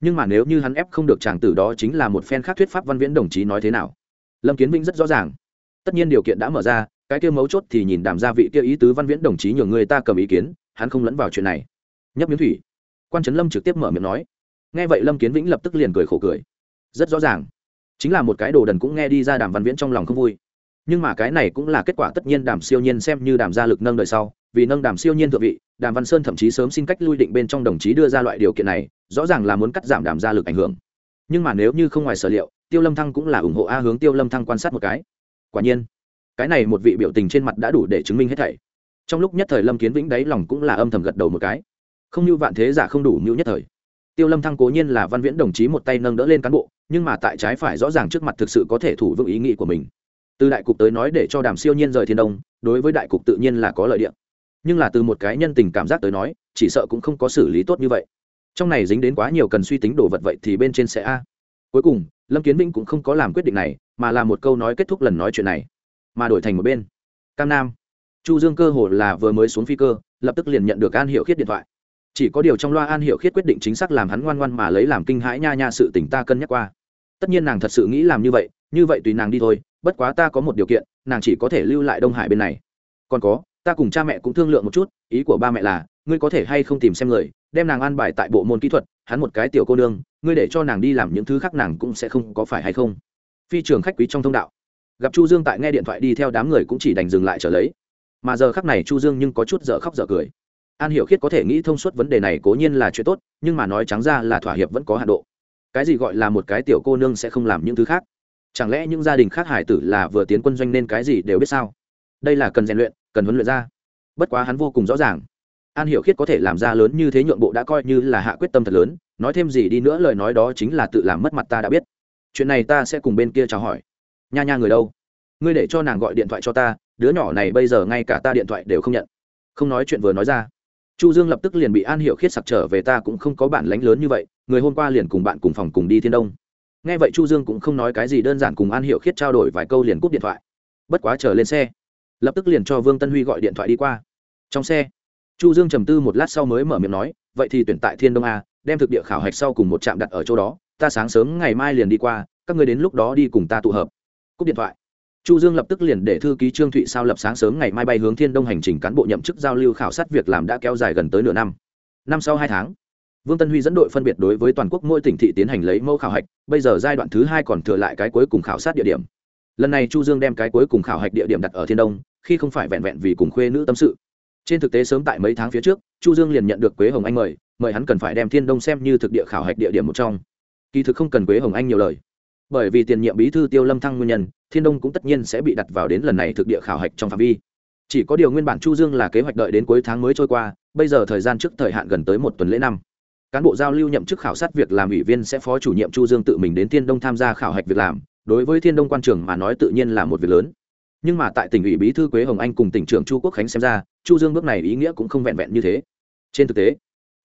Nhưng mà nếu như hắn ép không được chàng tử đó chính là một phen khác thuyết pháp văn viễn đồng chí nói thế nào? Lâm kiến vinh rất rõ ràng. Tất nhiên điều kiện đã mở ra, cái kia mấu chốt thì nhìn đàm gia vị kia ý tứ văn viễn đồng chí nhường người ta cầm ý kiến, hắn không lẫn vào chuyện này. Nhấp miếng thủy. Quan trấn lâm trực tiếp mở miệng nói. Nghe vậy lâm kiến vĩnh lập tức liền cười khổ cười. Rất rõ ràng. Chính là một cái đồ đần cũng nghe đi ra đàm văn viễn trong lòng không vui. Nhưng mà cái này cũng là kết quả tất nhiên đàm siêu nhiên xem như đàm gia lực nâng đời sau, vì nâng đàm siêu nhiên thượng vị đàm văn sơn thậm chí sớm xin cách lui định bên trong đồng chí đưa ra loại điều kiện này, rõ ràng là muốn cắt giảm đàm gia lực ảnh hưởng. Nhưng mà nếu như không ngoài sở liệu, tiêu lâm thăng cũng là ủng hộ a hướng tiêu lâm thăng quan sát một cái. Quả nhiên, cái này một vị biểu tình trên mặt đã đủ để chứng minh hết thảy. Trong lúc nhất thời lâm kiến vĩnh đáy lòng cũng là âm thầm gật đầu một cái. Không như vạn thế giả không đủ mưu nhất thời. Tiêu lâm thăng cố nhiên là văn viễn đồng chí một tay nâng đỡ lên cán bộ, nhưng mà tại trái phải rõ ràng trước mặt thực sự có thể thủ vững ý nghĩ của mình. Từ đại cục tới nói để cho đàm siêu nhiên rời thiên đông, đối với đại cục tự nhiên là có lợi điện nhưng là từ một cái nhân tình cảm giác tới nói, chỉ sợ cũng không có xử lý tốt như vậy. Trong này dính đến quá nhiều cần suy tính đồ vật vậy thì bên trên sẽ a. Cuối cùng, lâm kiến vĩnh cũng không có làm quyết định này, mà là một câu nói kết thúc lần nói chuyện này. Mà đổi thành một bên. Cam nam. Chu dương cơ hồ là vừa mới xuống phi cơ, lập tức liền nhận được an hiệu khiết điện thoại. Chỉ có điều trong loa an hiệu khiết quyết định chính xác làm hắn ngoan ngoan mà lấy làm kinh hãi nha nha sự tỉnh ta cân nhắc qua. Tất nhiên nàng thật sự nghĩ làm như vậy như vậy tùy nàng đi thôi, bất quá ta có một điều kiện, nàng chỉ có thể lưu lại đông hải bên này. Còn có ta cùng cha mẹ cũng thương lượng một chút, ý của ba mẹ là, ngươi có thể hay không tìm xem người, đem nàng an bài tại bộ môn kỹ thuật, hắn một cái tiểu cô nương, ngươi để cho nàng đi làm những thứ khác nàng cũng sẽ không có phải hay không. Phi trường khách quý trong thông đạo. Gặp chu dương tại nghe điện thoại đi theo đám người cũng chỉ đành dừng lại trở lấy. Mà giờ khắc này chu dương nhưng có chút dở khóc dở cười. An hiểu khiết có thể nghĩ thông suốt vấn đề này cố nhiên là chuyện tốt, nhưng mà nói trắng ra là thỏa hiệp vẫn có hạ độ. Cái gì gọi là một cái tiểu cô nương sẽ không làm những thứ khác? Chẳng lẽ những gia đình khác hải tử là vừa tiến quân doanh nên cái gì đều biết sao? Đây là cần rèn luyện cần huấn luyện ra. Bất quá hắn vô cùng rõ ràng. An hiểu khiết có thể làm ra lớn như thế nhượng bộ đã coi như là hạ quyết tâm thật lớn, nói thêm gì đi nữa lời nói đó chính là tự làm mất mặt ta đã biết. Chuyện này ta sẽ cùng bên kia chào hỏi. Nha nha người đâu? Ngươi để cho nàng gọi điện thoại cho ta, đứa nhỏ này bây giờ ngay cả ta điện thoại đều không nhận. Không nói chuyện vừa nói ra. Chu dương lập tức liền bị an hiểu khiết sặc trở về ta cũng không có bản lánh lớn như vậy, người hôm qua liền cùng bạn cùng phòng cùng đi thiên đông. Nghe vậy chu dương cũng không nói cái gì, đơn giản cùng an hiểu khiết trao đổi vài câu liền cúp điện thoại. Bất quá chờ lên xe lập tức liền cho vương tân huy gọi điện thoại đi qua trong xe chu dương trầm tư một lát sau mới mở miệng nói vậy thì tuyển tại thiên đông a đem thực địa khảo hạch sau cùng một trạm đặt ở chỗ đó ta sáng sớm ngày mai liền đi qua các người đến lúc đó đi cùng ta tụ hợp cúp điện thoại chu dương lập tức liền để thư ký trương thụy sao lập sáng sớm ngày mai bay hướng thiên đông hành trình cán bộ nhậm chức giao lưu khảo sát việc làm đã kéo dài gần tới nửa năm năm sau hai tháng vương tân huy dẫn đội phân biệt đối với toàn quốc mỗi tỉnh thị tiến hành lấy mẫu khảo hạch bây giờ giai đoạn thứ hai còn thừa lại cái cuối cùng khảo sát địa điểm lần này chu dương đem cái cuối cùng khảo hạch địa điểm đặt ở thiên đông khi không phải vẹn vẹn vì cùng khuê nữ tâm sự. Trên thực tế sớm tại mấy tháng phía trước, chu dương liền nhận được quế hồng anh mời mời hắn cần phải đem thiên đông xem như thực địa khảo hạch địa điểm một trong. Kỳ thực không cần quế hồng anh nhiều lời. Bởi vì tiền nhiệm bí thư tiêu lâm thăng nguyên nhân, thiên đông cũng tất nhiên sẽ bị đặt vào đến lần này thực địa khảo hạch trong phạm vi. Chỉ có điều nguyên bản chu dương là kế hoạch đợi đến cuối tháng mới trôi qua, bây giờ thời gian trước thời hạn gần tới một tuần lễ năm. Cán bộ giao lưu nhậm chức khảo sát việc làm ủy viên sẽ phó chủ nhiệm chu dương tự mình đến thiên đông tham gia khảo hạch việc làm, đối với thiên đông quan trường mà nói tự nhiên là một việc lớn nhưng mà tại tỉnh ủy bí thư quế hồng anh cùng tỉnh trưởng chu quốc khánh xem ra, chu dương bước này ý nghĩa cũng không vẹn vẹn như thế. Trên thực tế,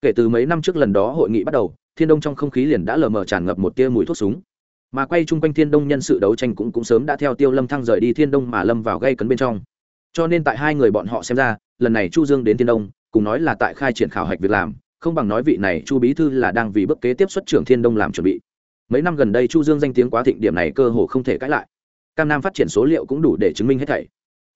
kể từ mấy năm trước lần đó hội nghị bắt đầu, thiên đông trong không khí liền đã lờ mờ tràn ngập một tia mùi thuốc súng. Mà quay chung quanh thiên đông nhân sự đấu tranh cũng cũng sớm đã theo tiêu lâm thăng rời đi thiên đông mà lâm vào gây cấn bên trong. Cho nên tại hai người bọn họ xem ra, lần này chu dương đến thiên đông, cùng nói là tại khai triển khảo hạch việc làm, không bằng nói vị này chu bí thư là đang vì bước kế tiếp xuất trưởng thiên đông làm chuẩn bị. Mấy năm gần đây chu dương danh tiếng quá thịnh điểm này cơ hồ không thể cãi lại cam nam phát triển số liệu cũng đủ để chứng minh hết thảy.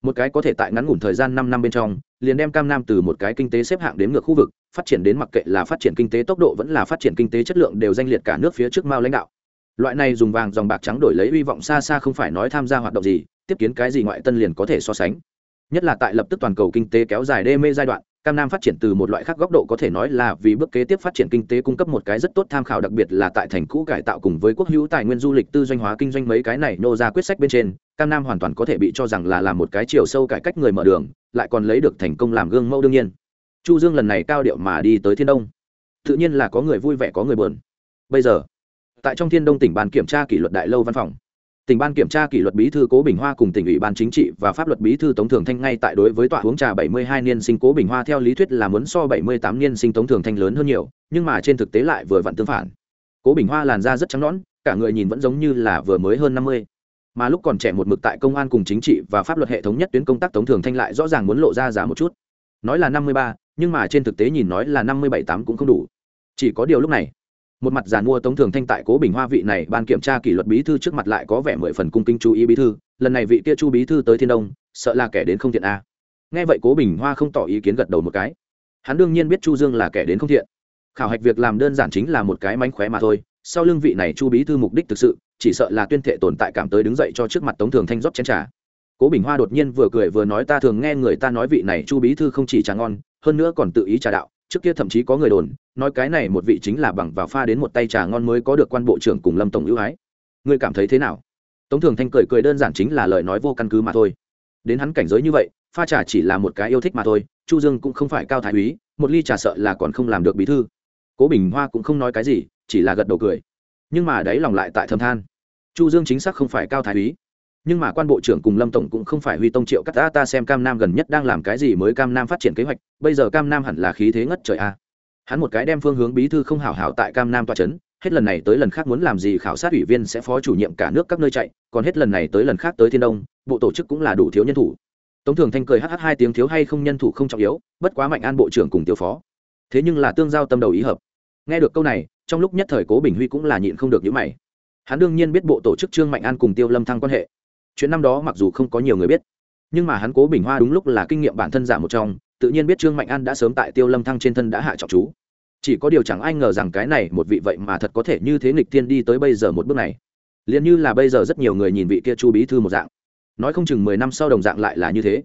Một cái có thể tại ngắn ngủn thời gian năm năm bên trong, liền đem cam nam từ một cái kinh tế xếp hạng đến ngược khu vực, phát triển đến mặc kệ là phát triển kinh tế tốc độ vẫn là phát triển kinh tế chất lượng đều danh liệt cả nước phía trước mao lãnh đạo. Loại này dùng vàng dòng bạc trắng đổi lấy hy vọng xa xa không phải nói tham gia hoạt động gì, tiếp kiến cái gì ngoại tân liền có thể so sánh. Nhất là tại lập tức toàn cầu kinh tế kéo dài đê mê giai đoạn cam nam phát triển từ một loại khác góc độ có thể nói là vì bước kế tiếp phát triển kinh tế cung cấp một cái rất tốt tham khảo, đặc biệt là tại thành cũ cải tạo cùng với quốc hữu tài nguyên du lịch tư doanh hóa kinh doanh mấy cái này nô ra quyết sách bên trên, cam nam hoàn toàn có thể bị cho rằng là làm một cái chiều sâu cải cách người mở đường, lại còn lấy được thành công làm gương mẫu đương nhiên. Chu dương lần này cao điệu mà đi tới thiên đông. Tự nhiên là có người vui vẻ, có người buồn. Bây giờ, tại trong thiên đông tỉnh ban kiểm tra kỷ luật đại lâu văn phòng tỉnh ban kiểm tra kỷ luật bí thư cố bình hoa cùng tỉnh ủy ban chính trị và pháp luật bí thư tống thường thanh ngay tại đối với tọa huống trà 72 niên sinh cố bình hoa theo lý thuyết là muốn so 78 niên sinh tống thường thanh lớn hơn nhiều nhưng mà trên thực tế lại vừa vặn tương phản. Cố bình hoa làn da rất trắng nõn cả người nhìn vẫn giống như là vừa mới hơn 50. mà lúc còn trẻ một mực tại công an cùng chính trị và pháp luật hệ thống nhất tuyến công tác tống thường thanh lại rõ ràng muốn lộ ra giả một chút. Nói là 53, nhưng mà trên thực tế nhìn nói là 57 tám cũng không đủ. Chỉ có điều lúc này một mặt giàn mua tống thường thanh tại cố bình hoa vị này ban kiểm tra kỷ luật bí thư trước mặt lại có vẻ mười phần cung kính chú ý bí thư, lần này vị kia chu bí thư tới thiên đông, sợ là kẻ đến không thiện a. Nghe vậy cố bình hoa không tỏ ý kiến gật đầu một cái. Hắn đương nhiên biết chu dương là kẻ đến không thiện. Khảo hạch việc làm đơn giản chính là một cái mánh khóe mà thôi, sau lưng vị này chu bí thư mục đích thực sự, chỉ sợ là tuyên thệ tồn tại cảm tới đứng dậy cho trước mặt tống thường thanh rót chén trà. Cố bình hoa đột nhiên vừa cười vừa nói ta thường nghe người ta nói vị này chu bí thư không chỉ trà ngon, hơn nữa còn tự ý trà đạo trước kia thậm chí có người đồn, nói cái này một vị chính là bằng vào pha đến một tay trà ngon mới có được quan bộ trưởng cùng lâm tổng ưu ái. Ngươi cảm thấy thế nào? Tống thường thanh cười cười đơn giản chính là lời nói vô căn cứ mà thôi. Đến hắn cảnh giới như vậy, pha trà chỉ là một cái yêu thích mà thôi, chu dương cũng không phải cao thái úy, một ly trà sợ là còn không làm được bí thư. Cố bình hoa cũng không nói cái gì, chỉ là gật đầu cười. Nhưng mà đấy lòng lại tại thầm than. Chu dương chính xác không phải cao thái úy nhưng mà quan bộ trưởng cùng lâm tổng cũng không phải huy tông triệu cắt ta ta xem cam nam gần nhất đang làm cái gì mới cam nam phát triển kế hoạch, bây giờ cam nam hẳn là khí thế ngất trời a hắn một cái đem phương hướng bí thư không hảo hảo tại cam nam tòa trấn hết lần này tới lần khác muốn làm gì khảo sát ủy viên sẽ phó chủ nhiệm cả nước các nơi chạy, còn hết lần này tới lần khác tới thiên đông, bộ tổ chức cũng là đủ thiếu nhân thủ. Tống thường thanh cười hh hai tiếng thiếu hay không nhân thủ không trọng yếu, bất quá mạnh an bộ trưởng cùng tiêu phó. Thế nhưng là tương giao tâm đầu ý hợp. Nghe được câu này, trong lúc nhất thời cố bình huy cũng là nhịn không được những mày. Hắn đương nhiên biết bộ tổ chức trương mạnh an cùng tiêu lâm thăng quan hệ chuyện năm đó mặc dù không có nhiều người biết, nhưng mà hắn cố bình hoa đúng lúc là kinh nghiệm bản thân giả một trong, tự nhiên biết trương mạnh an đã sớm tại tiêu lâm thăng trên thân đã hạ trọng chú. Chỉ có điều chẳng ai ngờ rằng cái này một vị vậy mà thật có thể như thế nghịch thiên đi tới bây giờ một bước này. Liền như là bây giờ rất nhiều người nhìn vị kia chu bí thư một dạng. Nói không chừng mười năm sau đồng dạng lại là như thế.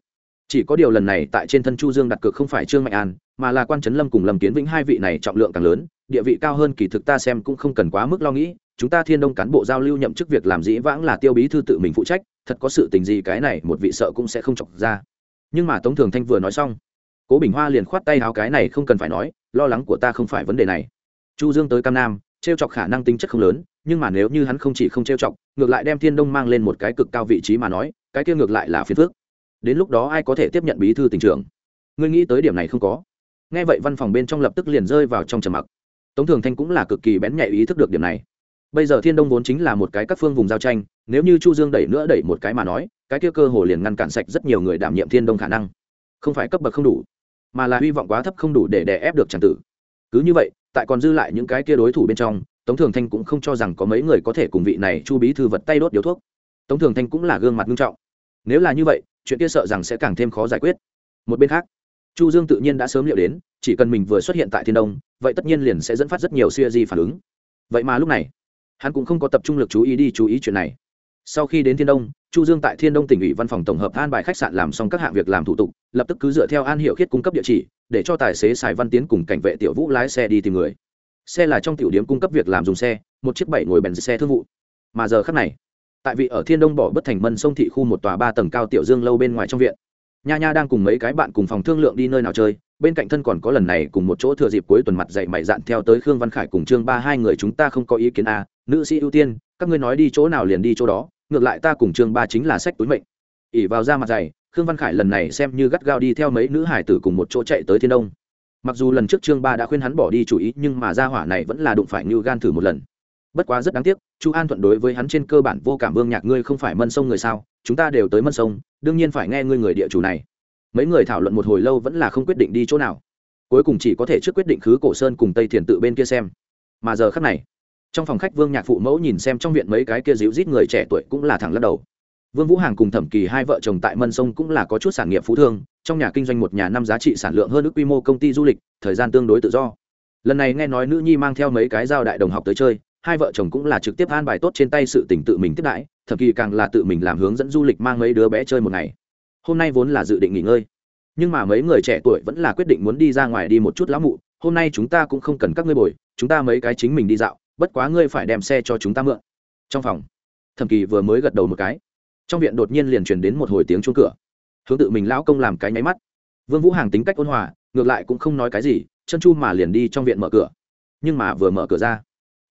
Chỉ có điều lần này tại trên thân chu dương đặt cược không phải trương mạnh an, mà là quan trấn lâm cùng lâm kiến vĩnh hai vị này trọng lượng càng lớn, địa vị cao hơn kỳ thực ta xem cũng không cần quá mức lo nghĩ chúng ta thiên đông cán bộ giao lưu nhậm chức việc làm dĩ vãng là tiêu bí thư tự mình phụ trách, thật có sự tình gì cái này một vị sợ cũng sẽ không chọc ra. Nhưng mà tống thường thanh vừa nói xong, cố bình hoa liền khoát tay áo cái này không cần phải nói, lo lắng của ta không phải vấn đề này. Chu dương tới cam nam, trêu chọc khả năng tính chất không lớn, nhưng mà nếu như hắn không chỉ không trêu chọc, ngược lại đem thiên đông mang lên một cái cực cao vị trí mà nói, cái kia ngược lại là phiền phước đến lúc đó ai có thể tiếp nhận bí thư tỉnh trưởng? Ngươi nghĩ tới điểm này không có? Nghe vậy văn phòng bên trong lập tức liền rơi vào trong trầm mặc. Tống thường thanh cũng là cực kỳ bén nhạy ý thức được điểm này bây giờ thiên đông vốn chính là một cái các phương vùng giao tranh, nếu như chu dương đẩy nữa đẩy một cái mà nói, cái kia cơ hồ liền ngăn cản sạch rất nhiều người đảm nhiệm thiên đông khả năng. Không phải cấp bậc không đủ, mà là hy vọng quá thấp không đủ để đè ép được tràng tử. Cứ như vậy, tại còn dư lại những cái kia đối thủ bên trong, tống thường thanh cũng không cho rằng có mấy người có thể cùng vị này chu bí thư vật tay đốt điếu thuốc. Tống thường thanh cũng là gương mặt nghiêm trọng. Nếu là như vậy, chuyện kia sợ rằng sẽ càng thêm khó giải quyết. Một bên khác, chu dương tự nhiên đã sớm liệu đến, chỉ cần mình vừa xuất hiện tại thiên đông, vậy tất nhiên liền sẽ dẫn phát rất nhiều siêu di phản ứng. Vậy mà lúc này hắn cũng không có tập trung lực chú ý đi chú ý chuyện này. Sau khi đến thiên đông, chu dương tại thiên đông tỉnh ủy văn phòng tổng hợp an bài khách sạn làm xong các hạng việc làm thủ tục, lập tức cứ dựa theo an hiệu khiết cung cấp địa chỉ, để cho tài xế xài văn tiến cùng cảnh vệ tiểu vũ lái xe đi tìm người. Xe là trong tiểu điểm cung cấp việc làm dùng xe, một chiếc bảy ngồi bèn xe thương vụ. Mà giờ khắc này, tại vị ở thiên đông bỏ bất thành mân sông thị khu một tòa ba tầng cao tiểu dương lâu bên ngoài trong viện, nha nha đang cùng mấy cái bạn cùng phòng thương lượng đi nơi nào chơi bên cạnh thân còn có lần này cùng một chỗ thừa dịp cuối tuần mặt dạy mày dạn theo tới khương văn khải cùng trương ba hai người chúng ta không có ý kiến à, nữ sĩ ưu tiên các ngươi nói đi chỗ nào liền đi chỗ đó ngược lại ta cùng trương ba chính là sách túi mệnh. Ỉ vào ra mặt dày khương văn khải lần này xem như gắt gao đi theo mấy nữ hải tử cùng một chỗ chạy tới thiên đông. Mặc dù lần trước trương ba đã khuyên hắn bỏ đi chủ ý nhưng mà ra hỏa này vẫn là đụng phải như gan thử một lần. Bất quá rất đáng tiếc chu an thuận đối với hắn trên cơ bản vô cảm vương nhạc ngươi không phải mân sông người sao chúng ta đều tới mân sông đương nhiên phải nghe ngươi người địa chủ này mấy người thảo luận một hồi lâu vẫn là không quyết định đi chỗ nào. Cuối cùng chỉ có thể trước quyết định khứ cổ sơn cùng tây thiền tự bên kia xem. Mà giờ khắc này, trong phòng khách vương nhạc phụ mẫu nhìn xem trong viện mấy cái kia dịu rít người trẻ tuổi cũng là thẳng lắc đầu. Vương vũ hàng cùng thẩm kỳ hai vợ chồng tại mân sông cũng là có chút sản nghiệp phú thương, trong nhà kinh doanh một nhà năm giá trị sản lượng hơn ước quy mô công ty du lịch, thời gian tương đối tự do. Lần này nghe nói nữ nhi mang theo mấy cái giao đại đồng học tới chơi, hai vợ chồng cũng là trực tiếp an bài tốt trên tay sự tình tự mình tiếp đãi thậm kỳ càng là tự mình làm hướng dẫn du lịch mang mấy đứa bé chơi một ngày hôm nay vốn là dự định nghỉ ngơi. Nhưng mà mấy người trẻ tuổi vẫn là quyết định muốn đi ra ngoài đi một chút lão mụ, hôm nay chúng ta cũng không cần các ngươi bồi, chúng ta mấy cái chính mình đi dạo, bất quá ngươi phải đem xe cho chúng ta mượn. Trong phòng, thẩm kỳ vừa mới gật đầu một cái. Trong viện đột nhiên liền truyền đến một hồi tiếng chuông cửa. Hướng tự mình lão công làm cái nháy mắt. Vương vũ hàng tính cách ôn hòa, ngược lại cũng không nói cái gì, chân chu mà liền đi trong viện mở cửa. Nhưng mà vừa mở cửa ra,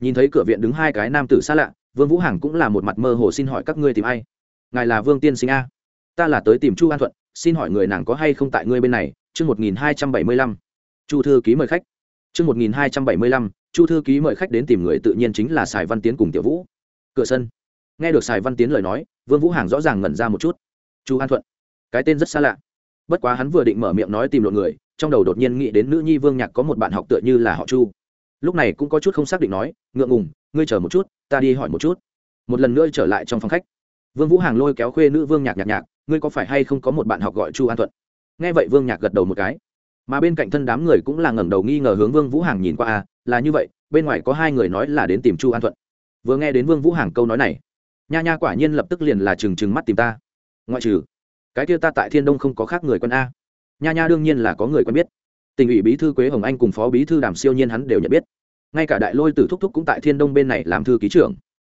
nhìn thấy cửa viện đứng hai cái nam tử xa lạ, vương vũ hàng cũng là một mặt mơ hồ xin hỏi các ngươi tìm ai? Ngài là vương tiên sinh a? Ta là tới tìm chu an thuận, xin hỏi người nàng có hay không tại ngươi bên này? Chương một nghìn hai trăm bảy mươi lăm. Chu thư ký mời khách. Chương một nghìn hai trăm bảy mươi lăm, chu thư ký mời khách đến tìm người tự nhiên chính là sài văn tiến cùng tiểu vũ. Cửa sân. Nghe được sài văn tiến lời nói, vương vũ hàng rõ ràng ngẩn ra một chút. Chu an thuận. Cái tên rất xa lạ. Bất quá hắn vừa định mở miệng nói tìm lộn người, trong đầu đột nhiên nghĩ đến nữ nhi vương nhạc có một bạn học tựa như là họ chu. Lúc này cũng có chút không xác định nói, ngượng ngùng, ngươi chờ một chút, ta đi hỏi một chút. Một lần nữa trở lại trong phòng khách. Vương vũ hàng lôi kéo khuê nữ vương nhạc nhạc nhạc ngươi có phải hay không có một bạn học gọi chu an thuận? Nghe vậy vương nhạc gật đầu một cái. Mà bên cạnh thân đám người cũng là ngẩng đầu nghi ngờ hướng vương vũ hàng nhìn qua à là như vậy, bên ngoài có hai người nói là đến tìm chu an thuận. Vừa nghe đến vương vũ hàng câu nói này, nha nha quả nhiên lập tức liền là trừng trừng mắt tìm ta. Ngoại trừ, cái kia ta tại thiên đông không có khác người quân a. Nha nha đương nhiên là có người quen biết. Tỉnh ủy bí thư quế hồng anh cùng phó bí thư đàm siêu nhiên hắn đều nhận biết. Ngay cả đại lôi tử thúc thúc cũng tại thiên đông bên này làm thư ký trưởng.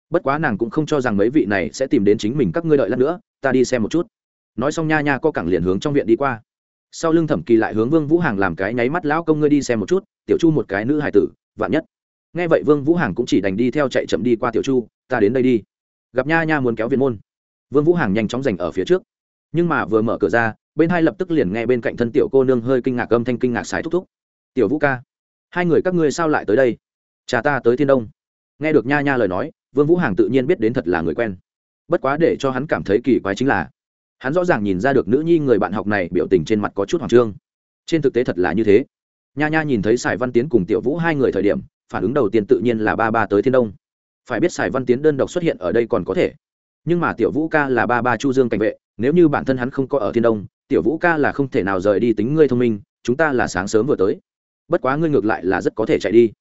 Bất quá nàng cũng không cho rằng mấy vị này sẽ tìm đến chính mình các ngươi đợi lát nữa ta đi xem một chút. Nói xong nha nha co cẳng liền hướng trong viện đi qua. Sau lưng thẩm kỳ lại hướng vương vũ hàng làm cái nháy mắt lão công ngươi đi xem một chút, tiểu chu một cái nữ hải tử, vạn nhất. Nghe vậy vương vũ hàng cũng chỉ đành đi theo chạy chậm đi qua tiểu chu, ta đến đây đi. Gặp nha nha muốn kéo viện môn. Vương vũ hàng nhanh chóng giành ở phía trước. Nhưng mà vừa mở cửa ra, bên hai lập tức liền nghe bên cạnh thân tiểu cô nương hơi kinh ngạc âm thanh kinh ngạc sái thúc thúc. Tiểu vũ ca, hai người các ngươi sao lại tới đây? Cha ta tới thiên đông. Nghe được nha nha lời nói, vương vũ hàng tự nhiên biết đến thật là người quen bất quá để cho hắn cảm thấy kỳ quái chính là, hắn rõ ràng nhìn ra được nữ nhi người bạn học này biểu tình trên mặt có chút hoàng trương. Trên thực tế thật là như thế. Nha nha nhìn thấy sài văn tiến cùng tiểu vũ hai người thời điểm, phản ứng đầu tiên tự nhiên là ba ba tới thiên đông. Phải biết sài văn tiến đơn độc xuất hiện ở đây còn có thể. Nhưng mà tiểu vũ ca là ba ba chu dương cảnh vệ, nếu như bản thân hắn không có ở thiên đông, tiểu vũ ca là không thể nào rời đi tính ngươi thông minh, chúng ta là sáng sớm vừa tới. Bất quá ngươi ngược lại là rất có thể chạy đi.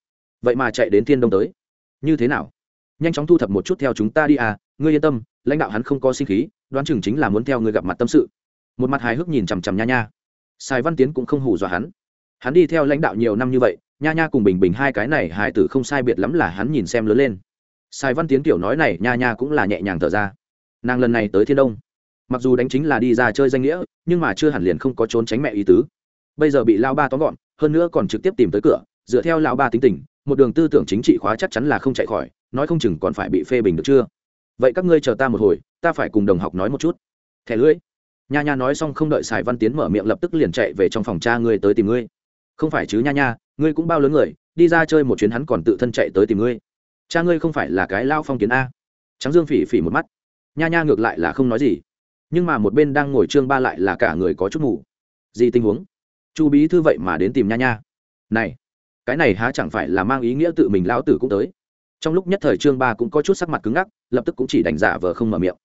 Vậy mà chạy đến thiên đông tới. Như thế nào? Nhanh chóng thu thập một chút theo chúng ta đi à ngươi yên tâm lãnh đạo hắn không có sinh khí, đoán chừng chính là muốn theo người gặp mặt tâm sự. Một mặt hài hước nhìn chằm chằm nha nha. Sài văn tiến cũng không hù dọa hắn. Hắn đi theo lãnh đạo nhiều năm như vậy, nha nha cùng bình bình hai cái này hài tử không sai biệt lắm là hắn nhìn xem lớn lên. Sài văn tiến kiểu nói này, nha nha cũng là nhẹ nhàng thở ra. Nàng lần này tới thiên đông. Mặc dù đánh chính là đi ra chơi danh nghĩa, nhưng mà chưa hẳn liền không có trốn tránh mẹ ý tứ. Bây giờ bị lao ba tóm gọn, hơn nữa còn trực tiếp tìm tới cửa, dựa theo lao ba tính tình, một đường tư tưởng chính trị khóa chắc chắn là không chạy khỏi, nói không chừng còn phải bị phê bình được chưa? Vậy các ngươi chờ ta một hồi, ta phải cùng đồng học nói một chút. Thẻ lưỡi. Nha nha nói xong không đợi sài văn tiến mở miệng lập tức liền chạy về trong phòng cha ngươi tới tìm ngươi. Không phải chứ nha nha, ngươi cũng bao lớn người, đi ra chơi một chuyến hắn còn tự thân chạy tới tìm ngươi. Cha ngươi không phải là cái lao phong kiến a. Trắng dương phỉ phỉ một mắt. Nha nha ngược lại là không nói gì. Nhưng mà một bên đang ngồi trương ba lại là cả người có chút ngủ gì tình huống? Chu bí thư vậy mà đến tìm nha nha. Này, cái này há chẳng phải là mang ý nghĩa tự mình lão tử cũng tới? Trong lúc nhất thời trương ba cũng có chút sắc mặt cứng ngắc, lập tức cũng chỉ đành giả vờ không mở miệng.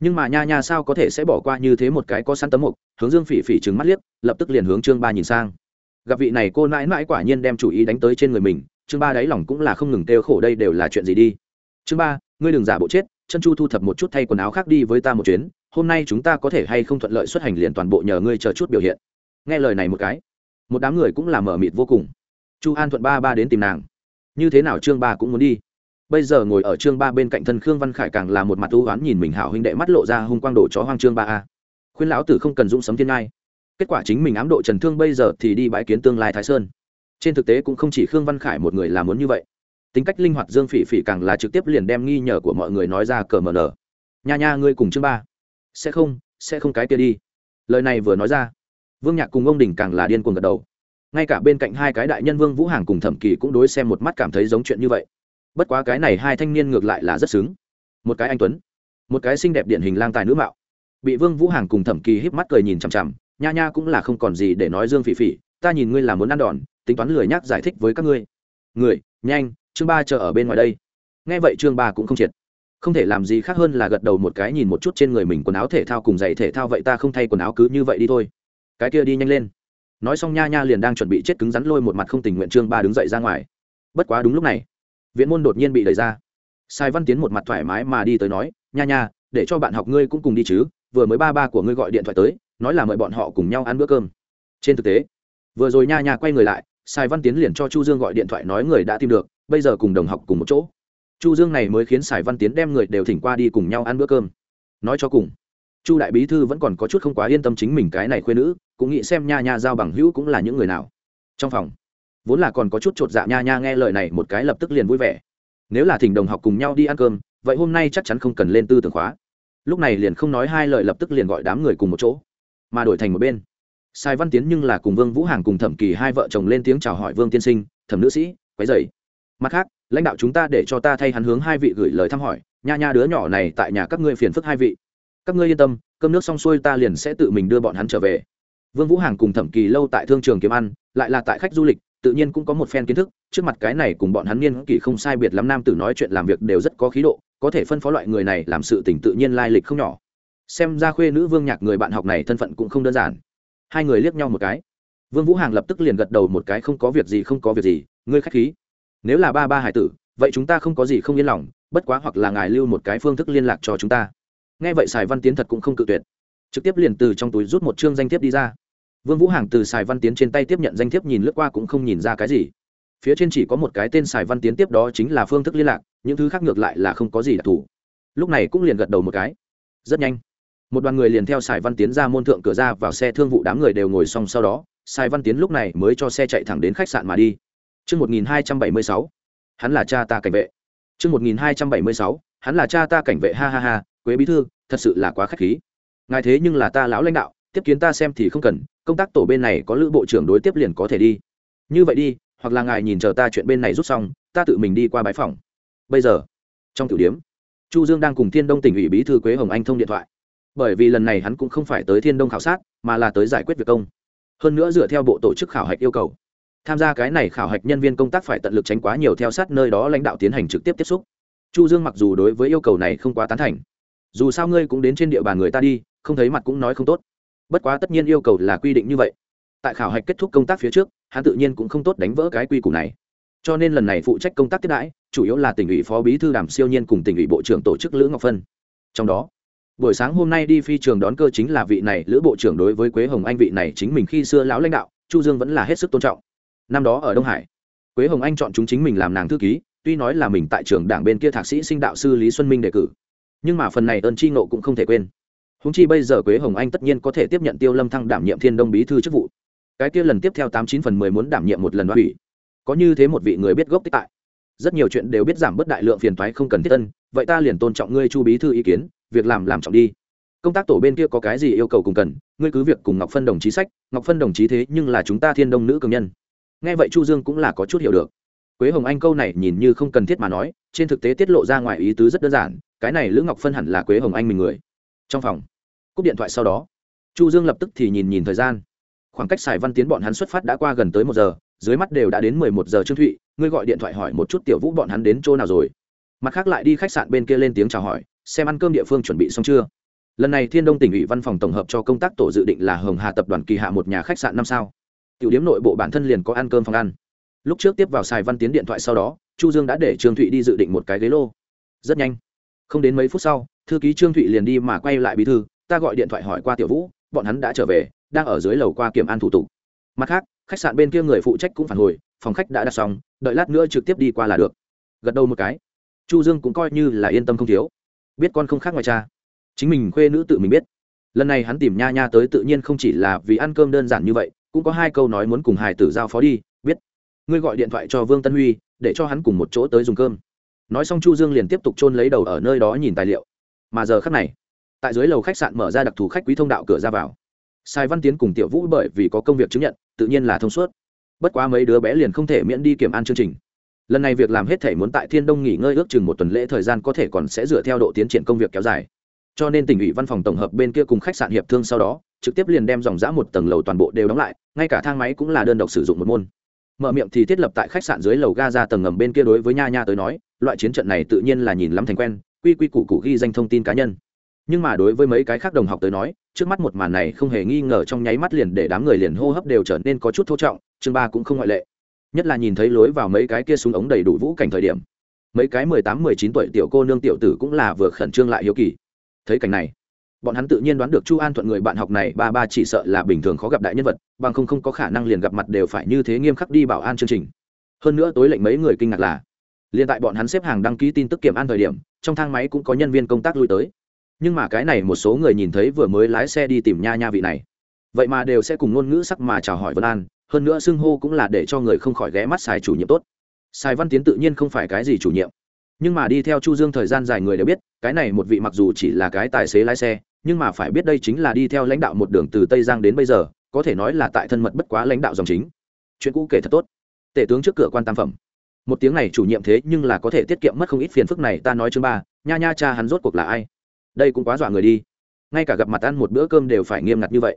Nhưng mà nha nha sao có thể sẽ bỏ qua như thế một cái có săn tấm mục, hướng dương phỉ phỉ trừng mắt liếc, lập tức liền hướng trương ba nhìn sang. Gặp vị này cô mãi mãi quả nhiên đem chủ ý đánh tới trên người mình, trương ba đáy lòng cũng là không ngừng kêu khổ đây đều là chuyện gì đi. Trương ba, ngươi đừng giả bộ chết, chân chu thu thập một chút thay quần áo khác đi với ta một chuyến, hôm nay chúng ta có thể hay không thuận lợi xuất hành liền toàn bộ nhờ ngươi chờ chút biểu hiện. Nghe lời này một cái, một đám người cũng là mở mịt vô cùng. Chu an thuận ba ba đến tìm nàng. Như thế nào trương ba cũng muốn đi bây giờ ngồi ở trương ba bên cạnh thân khương văn khải càng là một mặt ưu oán nhìn mình hảo huynh đệ mắt lộ ra hung quang đổ chó hoang trương ba a. Khuyên lão tử không cần dũng sấm thiên ngai. Kết quả chính mình ám độ trần thương bây giờ thì đi bãi kiến tương lai thái sơn. Trên thực tế cũng không chỉ khương văn khải một người là muốn như vậy. Tính cách linh hoạt dương phỉ phỉ càng là trực tiếp liền đem nghi nhờ của mọi người nói ra cờ mờ nở nha nha, ngươi cùng chương ba. Sẽ không sẽ không cái kia đi. Lời này vừa nói ra, vương nhạc cùng ông đình càng là điên cuồng gật đầu. Ngay cả bên cạnh hai cái đại nhân vương vũ hàng cùng thẩm kỳ cũng đối xem một mắt cảm thấy giống chuyện như vậy bất quá cái này hai thanh niên ngược lại là rất xứng. Một cái anh tuấn, một cái xinh đẹp điển hình lang tài nữ mạo. Bị vương vũ hàng cùng thẩm kỳ híp mắt cười nhìn chằm chằm, nha nha cũng là không còn gì để nói dương phỉ phỉ, ta nhìn ngươi là muốn ăn đòn, tính toán lười nhắc giải thích với các ngươi. Người, nhanh, chương ba chờ ở bên ngoài đây. Nghe vậy chương ba cũng không triệt. Không thể làm gì khác hơn là gật đầu một cái nhìn một chút trên người mình quần áo thể thao cùng giày thể thao vậy ta không thay quần áo cứ như vậy đi thôi. Cái kia đi nhanh lên. Nói xong nha nha liền đang chuẩn bị chết cứng rắn lôi một mặt không tình nguyện chương ba đứng dậy ra ngoài. Bất quá đúng lúc này viện môn đột nhiên bị đẩy ra. Sai văn tiến một mặt thoải mái mà đi tới nói, nha nha, để cho bạn học ngươi cũng cùng đi chứ, vừa mới ba ba của ngươi gọi điện thoại tới, nói là mời bọn họ cùng nhau ăn bữa cơm. Trên thực tế, vừa rồi nha nha quay người lại, sai văn tiến liền cho chu dương gọi điện thoại nói người đã tìm được, bây giờ cùng đồng học cùng một chỗ. Chu dương này mới khiến sài văn tiến đem người đều thỉnh qua đi cùng nhau ăn bữa cơm. Nói cho cùng, chu đại bí thư vẫn còn có chút không quá yên tâm chính mình cái này khuyên nữ, cũng nghĩ xem nha nha giao bằng hữu cũng là những người nào. Trong phòng vốn là còn có chút chột dạ nha nha nghe lời này một cái lập tức liền vui vẻ. Nếu là thỉnh đồng học cùng nhau đi ăn cơm, vậy hôm nay chắc chắn không cần lên tư tưởng khóa. Lúc này liền không nói hai lời lập tức liền gọi đám người cùng một chỗ, mà đổi thành một bên. Sai văn tiến nhưng là cùng vương vũ hàng cùng thẩm kỳ hai vợ chồng lên tiếng chào hỏi vương tiên sinh, thẩm nữ sĩ, quấy dày mặt khác, lãnh đạo chúng ta để cho ta thay hắn hướng hai vị gửi lời thăm hỏi, nha nha đứa nhỏ này tại nhà các ngươi phiền phức hai vị. Các ngươi yên tâm, cơm nước xong xuôi ta liền sẽ tự mình đưa bọn hắn trở về. Vương vũ hàng cùng thẩm kỳ lâu tại thương trường kiếm ăn, lại là tại khách du lịch tự nhiên cũng có một phen kiến thức, trước mặt cái này cùng bọn hắn niên kỷ không sai biệt lắm nam tử nói chuyện làm việc đều rất có khí độ, có thể phân phó loại người này làm sự tỉnh tự nhiên lai lịch không nhỏ. Xem ra khuê nữ vương nhạc người bạn học này thân phận cũng không đơn giản. Hai người liếc nhau một cái. Vương vũ hàng lập tức liền gật đầu một cái, không có việc gì, không có việc gì, ngươi khách khí. Nếu là ba ba hải tử, vậy chúng ta không có gì không yên lòng, bất quá hoặc là ngài lưu một cái phương thức liên lạc cho chúng ta. Nghe vậy sài văn tiến thật cũng không cự tuyệt. Trực tiếp liền từ trong túi rút một chương danh thiếp đi ra vương vũ hàng từ sài văn tiến trên tay tiếp nhận danh thiếp nhìn lướt qua cũng không nhìn ra cái gì phía trên chỉ có một cái tên sài văn tiến tiếp đó chính là phương thức liên lạc những thứ khác ngược lại là không có gì đặc thù lúc này cũng liền gật đầu một cái rất nhanh một đoàn người liền theo sài văn tiến ra môn thượng cửa ra vào xe thương vụ đám người đều ngồi xong sau đó sài văn tiến lúc này mới cho xe chạy thẳng đến khách sạn mà đi Chương 1276. Hắn là cha ta cảnh vệ. Chương 1276. Hắn là cha ta cảnh vệ ha ha ha, Quế bí thư, thật sự là quá khách khí. Ngài thế nhưng là ta lão lãnh đạo, tiếp kiến ta xem thì không cần, công tác tổ bên này có lữ bộ trưởng đối tiếp liền có thể đi. Như vậy đi, hoặc là ngài nhìn chờ ta chuyện bên này rút xong, ta tự mình đi qua bãi phòng. Bây giờ, trong tiểu điểm, Chu Dương đang cùng Thiên Đông tỉnh ủy bí thư Quế Hồng Anh thông điện thoại. Bởi vì lần này hắn cũng không phải tới Thiên Đông khảo sát, mà là tới giải quyết việc công. Hơn nữa dựa theo bộ tổ chức khảo hạch yêu cầu tham gia cái này khảo hạch nhân viên công tác phải tận lực tránh quá nhiều theo sát nơi đó lãnh đạo tiến hành trực tiếp tiếp xúc chu dương mặc dù đối với yêu cầu này không quá tán thành dù sao ngươi cũng đến trên địa bàn người ta đi không thấy mặt cũng nói không tốt bất quá tất nhiên yêu cầu là quy định như vậy. Tại khảo hạch kết thúc công tác phía trước, hắn tự nhiên cũng không tốt đánh vỡ cái quy củ này. Cho nên lần này phụ trách công tác tiếp đãi, chủ yếu là tỉnh ủy phó bí thư đàm siêu nhiên cùng tỉnh ủy bộ trưởng tổ chức lữ ngọc phân. Trong đó, buổi sáng hôm nay đi phi trường đón cơ chính là vị này lữ bộ trưởng đối với quế hồng anh vị này chính mình khi xưa lão lãnh đạo, chu dương vẫn là hết sức tôn trọng. Năm đó ở đông hải, quế hồng anh chọn chúng chính mình làm nàng thư ký, tuy nói là mình tại trường đảng bên kia thạc sĩ sinh đạo sư lý xuân minh đề cử. Nhưng mà phần này ơn tri ngộ cũng không thể quên húng chi bây giờ quế hồng anh tất nhiên có thể tiếp nhận tiêu lâm thăng đảm nhiệm thiên đông bí thư chức vụ. Cái kia lần tiếp theo tám chín phần mười muốn đảm nhiệm một lần đoán ủy. Có như thế một vị người biết gốc tích tại. Rất nhiều chuyện đều biết giảm bớt đại lượng phiền thoái không cần thiết tân vậy ta liền tôn trọng ngươi chu bí thư ý kiến, việc làm làm trọng đi. Công tác tổ bên kia có cái gì yêu cầu cùng cần, ngươi cứ việc cùng ngọc phân đồng chí sách, ngọc phân đồng chí thế nhưng là chúng ta thiên đông nữ cường nhân. Nghe vậy chu dương cũng là có chút hiểu được. Quế hồng anh câu này nhìn như không cần thiết mà nói, trên thực tế tiết lộ ra ngoài ý tứ rất đơn giản, cái này lữ ngọc phân hẳn là quế hồng anh mình người. Trong phòng cúp điện thoại sau đó, chu dương lập tức thì nhìn nhìn thời gian. Khoảng cách xài văn tiến bọn hắn xuất phát đã qua gần tới một giờ, dưới mắt đều đã đến mười một giờ trương thụy, ngươi gọi điện thoại hỏi một chút tiểu vũ bọn hắn đến chỗ nào rồi. Mặt khác lại đi khách sạn bên kia lên tiếng chào hỏi, xem ăn cơm địa phương chuẩn bị xong chưa. Lần này thiên đông tỉnh ủy văn phòng tổng hợp cho công tác tổ dự định là hồng hà tập đoàn kỳ hạ một nhà khách sạn năm sao. Tiểu điếm nội bộ bản thân liền có ăn cơm phòng ăn. Lúc trước tiếp vào xài văn tiến điện thoại sau đó, chu dương đã để trương thụy đi dự định một cái ghế lô. Rất nhanh. Không đến mấy phút sau, thư ký trương thụy liền đi mà quay lại bí thư ta gọi điện thoại hỏi qua tiểu vũ, bọn hắn đã trở về, đang ở dưới lầu qua kiểm an thủ tục. Mặt khác, khách sạn bên kia người phụ trách cũng phản hồi, phòng khách đã đặt xong, đợi lát nữa trực tiếp đi qua là được. Gật đầu một cái. Chu dương cũng coi như là yên tâm không thiếu. Biết con không khác ngoài cha. Chính mình khuê nữ tự mình biết. Lần này hắn tìm nha nha tới tự nhiên không chỉ là vì ăn cơm đơn giản như vậy, cũng có hai câu nói muốn cùng hải tử giao phó đi, biết. Ngươi gọi điện thoại cho vương tân huy, để cho hắn cùng một chỗ tới dùng cơm. Nói xong chu dương liền tiếp tục chôn lấy đầu ở nơi đó nhìn tài liệu. Mà giờ khắc này tại dưới lầu khách sạn mở ra đặc thù khách quý thông đạo cửa ra vào. Sai văn tiến cùng tiểu vũ bởi vì có công việc chứng nhận, tự nhiên là thông suốt. Bất quá mấy đứa bé liền không thể miễn đi kiểm an chương trình. Lần này việc làm hết thể muốn tại thiên đông nghỉ ngơi ước chừng một tuần lễ thời gian có thể còn sẽ dựa theo độ tiến triển công việc kéo dài. Cho nên tỉnh ủy văn phòng tổng hợp bên kia cùng khách sạn hiệp thương sau đó, trực tiếp liền đem dòng giã một tầng lầu toàn bộ đều đóng lại, ngay cả thang máy cũng là đơn độc sử dụng một môn. Mở miệng thì thiết lập tại khách sạn dưới lầu ga ra tầng ngầm bên kia đối với nha nha tới nói, loại chiến trận này tự nhiên là nhìn lắm thành quen, quy quy củ củ ghi danh thông tin cá nhân nhưng mà đối với mấy cái khác đồng học tới nói, trước mắt một màn này không hề nghi ngờ trong nháy mắt liền để đám người liền hô hấp đều trở nên có chút thô trọng, chương ba cũng không ngoại lệ. Nhất là nhìn thấy lối vào mấy cái kia súng ống đầy đủ vũ cảnh thời điểm. Mấy cái mười tám, mười chín tuổi tiểu cô nương tiểu tử cũng là vừa khẩn trương lại hiếu kỳ. Thấy cảnh này, bọn hắn tự nhiên đoán được chu an thuận người bạn học này ba ba chỉ sợ là bình thường khó gặp đại nhân vật, bằng không không có khả năng liền gặp mặt đều phải như thế nghiêm khắc đi bảo an chương trình. Hơn nữa tối lệnh mấy người kinh ngạc là, liền tại bọn hắn xếp hàng đăng ký tin tức kiểm an thời điểm, trong thang máy cũng có nhân viên công tác lui tới nhưng mà cái này một số người nhìn thấy vừa mới lái xe đi tìm nha nha vị này. Vậy mà đều sẽ cùng ngôn ngữ sắc mà chào hỏi vân an, hơn nữa xưng hô cũng là để cho người không khỏi ghé mắt xài chủ nhiệm tốt. Xài văn tiến tự nhiên không phải cái gì chủ nhiệm. Nhưng mà đi theo chu dương thời gian dài người đều biết, cái này một vị mặc dù chỉ là cái tài xế lái xe, nhưng mà phải biết đây chính là đi theo lãnh đạo một đường từ tây giang đến bây giờ, có thể nói là tại thân mật bất quá lãnh đạo dòng chính. Chuyện cũ kể thật tốt. Tể tướng trước cửa quan tam phẩm. Một tiếng này chủ nhiệm thế nhưng là có thể tiết kiệm mất không ít phiền phức này, ta nói chương ba, nha nha cha hắn rốt cuộc là ai? Đây cũng quá dọa người đi. Ngay cả gặp mặt ăn một bữa cơm đều phải nghiêm ngặt như vậy.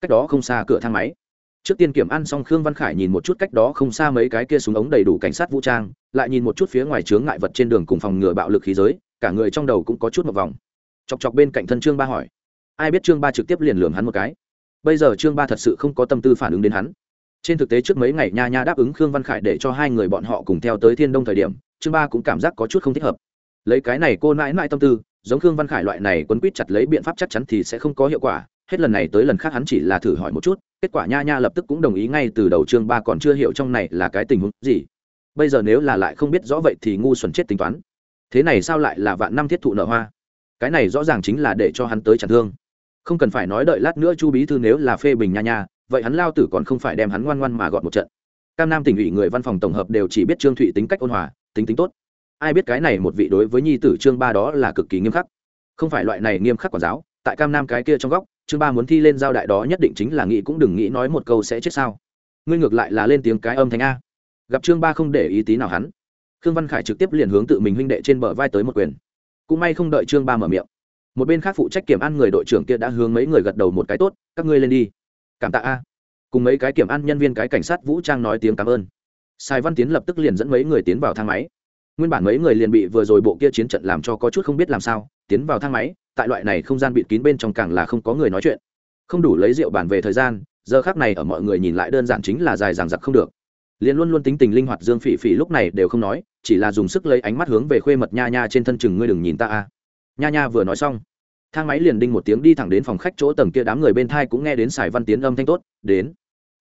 Cách đó không xa cửa thang máy. Trước tiên kiểm ăn xong, khương văn khải nhìn một chút cách đó không xa mấy cái kia súng ống đầy đủ cảnh sát vũ trang, lại nhìn một chút phía ngoài chướng ngại vật trên đường cùng phòng ngừa bạo lực khí giới, cả người trong đầu cũng có chút một vòng. Chọc chọc bên cạnh thân trương ba hỏi, ai biết trương ba trực tiếp liền lường hắn một cái? Bây giờ trương ba thật sự không có tâm tư phản ứng đến hắn. Trên thực tế trước mấy ngày nha nha đáp ứng khương văn khải để cho hai người bọn họ cùng theo tới thiên đông thời điểm, trương ba cũng cảm giác có chút không thích hợp. Lấy cái này cô mãi mãi tâm tư giống khương văn khải loại này quấn quýt chặt lấy biện pháp chắc chắn thì sẽ không có hiệu quả. Hết lần này tới lần khác hắn chỉ là thử hỏi một chút, kết quả nha nha lập tức cũng đồng ý ngay từ đầu chương ba còn chưa hiểu trong này là cái tình huống gì. Bây giờ nếu là lại không biết rõ vậy thì ngu xuẩn chết tính toán. Thế này sao lại là vạn năm thiết thụ nở hoa? Cái này rõ ràng chính là để cho hắn tới chặn thương. Không cần phải nói đợi lát nữa chu bí thư nếu là phê bình nha nha, vậy hắn lao tử còn không phải đem hắn ngoan ngoan mà gọn một trận. Cam nam tỉnh ủy người văn phòng tổng hợp đều chỉ biết trương thụy tính cách ôn hòa, tính tính tốt ai biết cái này một vị đối với nhi tử trương ba đó là cực kỳ nghiêm khắc. Không phải loại này nghiêm khắc quản giáo, tại cam nam cái kia trong góc, trương ba muốn thi lên giao đại đó nhất định chính là nghĩ cũng đừng nghĩ nói một câu sẽ chết sao. Ngươi ngược lại là lên tiếng cái âm thanh a. Gặp trương ba không để ý tí nào hắn. Khương văn khải trực tiếp liền hướng tự mình huynh đệ trên bờ vai tới một quyền. Cũng may không đợi trương ba mở miệng. Một bên khác phụ trách kiểm ăn người đội trưởng kia đã hướng mấy người gật đầu một cái tốt, các ngươi lên đi. Cảm tạ a. Cùng mấy cái kiểm ăn nhân viên cái cảnh sát vũ trang nói tiếng cảm ơn. Sài văn tiến lập tức liền dẫn mấy người tiến vào thang máy nguyên bản mấy người liền bị vừa rồi bộ kia chiến trận làm cho có chút không biết làm sao, tiến vào thang máy, tại loại này không gian bịt kín bên trong càng là không có người nói chuyện. Không đủ lấy rượu bàn về thời gian, giờ khác này ở mọi người nhìn lại đơn giản chính là dài dằng dặc không được. Liền luôn luôn tính tình linh hoạt dương phỉ phỉ lúc này đều không nói, chỉ là dùng sức lấy ánh mắt hướng về khuê mật nha nha trên thân chừng ngươi đừng nhìn ta a. Nha nha vừa nói xong, thang máy liền đinh một tiếng đi thẳng đến phòng khách chỗ tầng kia đám người bên thai cũng nghe đến sài văn tiến âm thanh tốt, đến.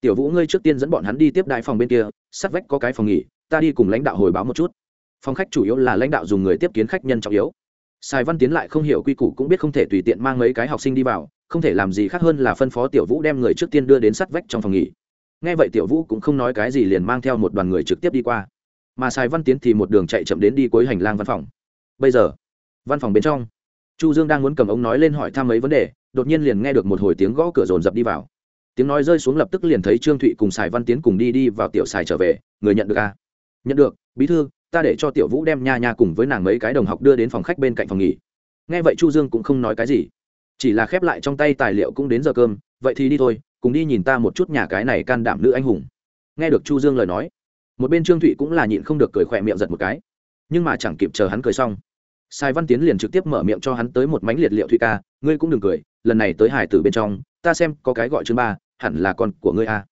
Tiểu vũ ngươi trước tiên dẫn bọn hắn đi tiếp đại phòng bên kia sát vách có cái phòng nghỉ, ta đi cùng lãnh đạo hồi báo một chút phòng khách chủ yếu là lãnh đạo dùng người tiếp kiến khách nhân trọng yếu. Sài văn tiến lại không hiểu quy củ cũng biết không thể tùy tiện mang mấy cái học sinh đi vào, không thể làm gì khác hơn là phân phó tiểu vũ đem người trước tiên đưa đến sát vách trong phòng nghỉ. Nghe vậy tiểu vũ cũng không nói cái gì liền mang theo một đoàn người trực tiếp đi qua. Mà sài văn tiến thì một đường chạy chậm đến đi cuối hành lang văn phòng. Bây giờ, văn phòng bên trong, chu dương đang muốn cầm ống nói lên hỏi thăm mấy vấn đề, đột nhiên liền nghe được một hồi tiếng gõ cửa rồn rập đi vào. Tiếng nói rơi xuống lập tức liền thấy trương thụy cùng sài văn tiến cùng đi đi vào tiểu sài trở về, người nhận được à? nhận được, bí thư ta để cho tiểu vũ đem nha nha cùng với nàng mấy cái đồng học đưa đến phòng khách bên cạnh phòng nghỉ. Nghe vậy chu dương cũng không nói cái gì. Chỉ là khép lại trong tay tài liệu cũng đến giờ cơm, vậy thì đi thôi, cùng đi nhìn ta một chút nhà cái này can đảm nữ anh hùng. Nghe được chu dương lời nói, một bên trương thụy cũng là nhịn không được cười khỏe miệng giật một cái. Nhưng mà chẳng kịp chờ hắn cười xong, sai văn tiến liền trực tiếp mở miệng cho hắn tới một mánh liệt liệu thụy ca, ngươi cũng đừng cười, lần này tới hải tử bên trong, ta xem có cái gọi chương ba, hẳn là con của ngươi a.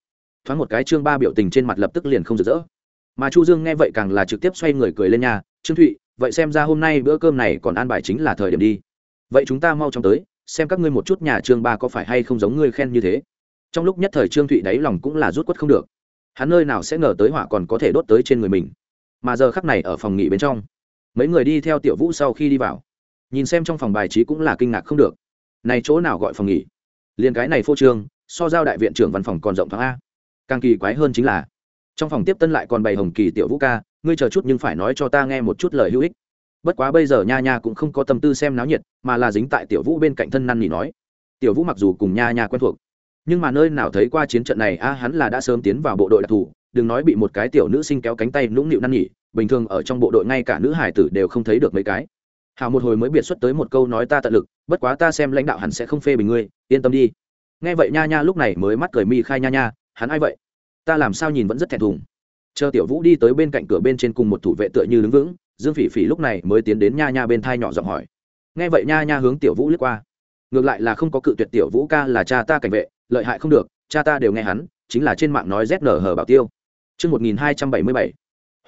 Thoáng một cái chương ba biểu tình trên mặt lập tức liền không rực rỡ mà chu dương nghe vậy càng là trực tiếp xoay người cười lên nhà trương thụy, vậy xem ra hôm nay bữa cơm này còn an bài chính là thời điểm đi. Vậy chúng ta mau chóng tới, xem các ngươi một chút nhà trương ba có phải hay không giống ngươi khen như thế. Trong lúc nhất thời trương thụy đáy lòng cũng là rút quất không được. Hắn nơi nào sẽ ngờ tới hỏa còn có thể đốt tới trên người mình. Mà giờ khắc này ở phòng nghỉ bên trong, mấy người đi theo tiểu vũ sau khi đi vào. Nhìn xem trong phòng bài trí cũng là kinh ngạc không được. Này chỗ nào gọi phòng nghỉ? Liền cái này phô trương, so giao đại viện trưởng văn phòng còn rộng thoáng a. Càng kỳ quái hơn chính là trong phòng tiếp tân lại còn bày hồng kỳ tiểu vũ ca, ngươi chờ chút nhưng phải nói cho ta nghe một chút lời hữu ích. Bất quá bây giờ nha nha cũng không có tâm tư xem náo nhiệt, mà là dính tại tiểu vũ bên cạnh thân năn nỉ nói. Tiểu vũ mặc dù cùng nha nha quen thuộc, nhưng mà nơi nào thấy qua chiến trận này, a, hắn là đã sớm tiến vào bộ đội đặc thù, đừng nói bị một cái tiểu nữ sinh kéo cánh tay nũng nịu năn nỉ, bình thường ở trong bộ đội ngay cả nữ hải tử đều không thấy được mấy cái. Hào một hồi mới biệt xuất tới một câu nói ta tận lực, bất quá ta xem lãnh đạo hẳn sẽ không phê bình ngươi, yên tâm đi. Nghe vậy nha nha lúc này mới mắt cười mi khai nha nha, hắn ai vậy? Ta làm sao nhìn vẫn rất thẹn thùng. Chờ tiểu vũ đi tới bên cạnh cửa bên trên cùng một thủ vệ tựa như đứng vững, dương phỉ phỉ lúc này mới tiến đến nha nha bên thai nhỏ giọng hỏi. Nghe vậy nha nha hướng tiểu vũ lướt qua. Ngược lại là không có cự tuyệt tiểu vũ ca là cha ta cảnh vệ, lợi hại không được, cha ta đều nghe hắn, chính là trên mạng nói zn hờ bảo tiêu. Chương một nghìn hai trăm bảy mươi bảy.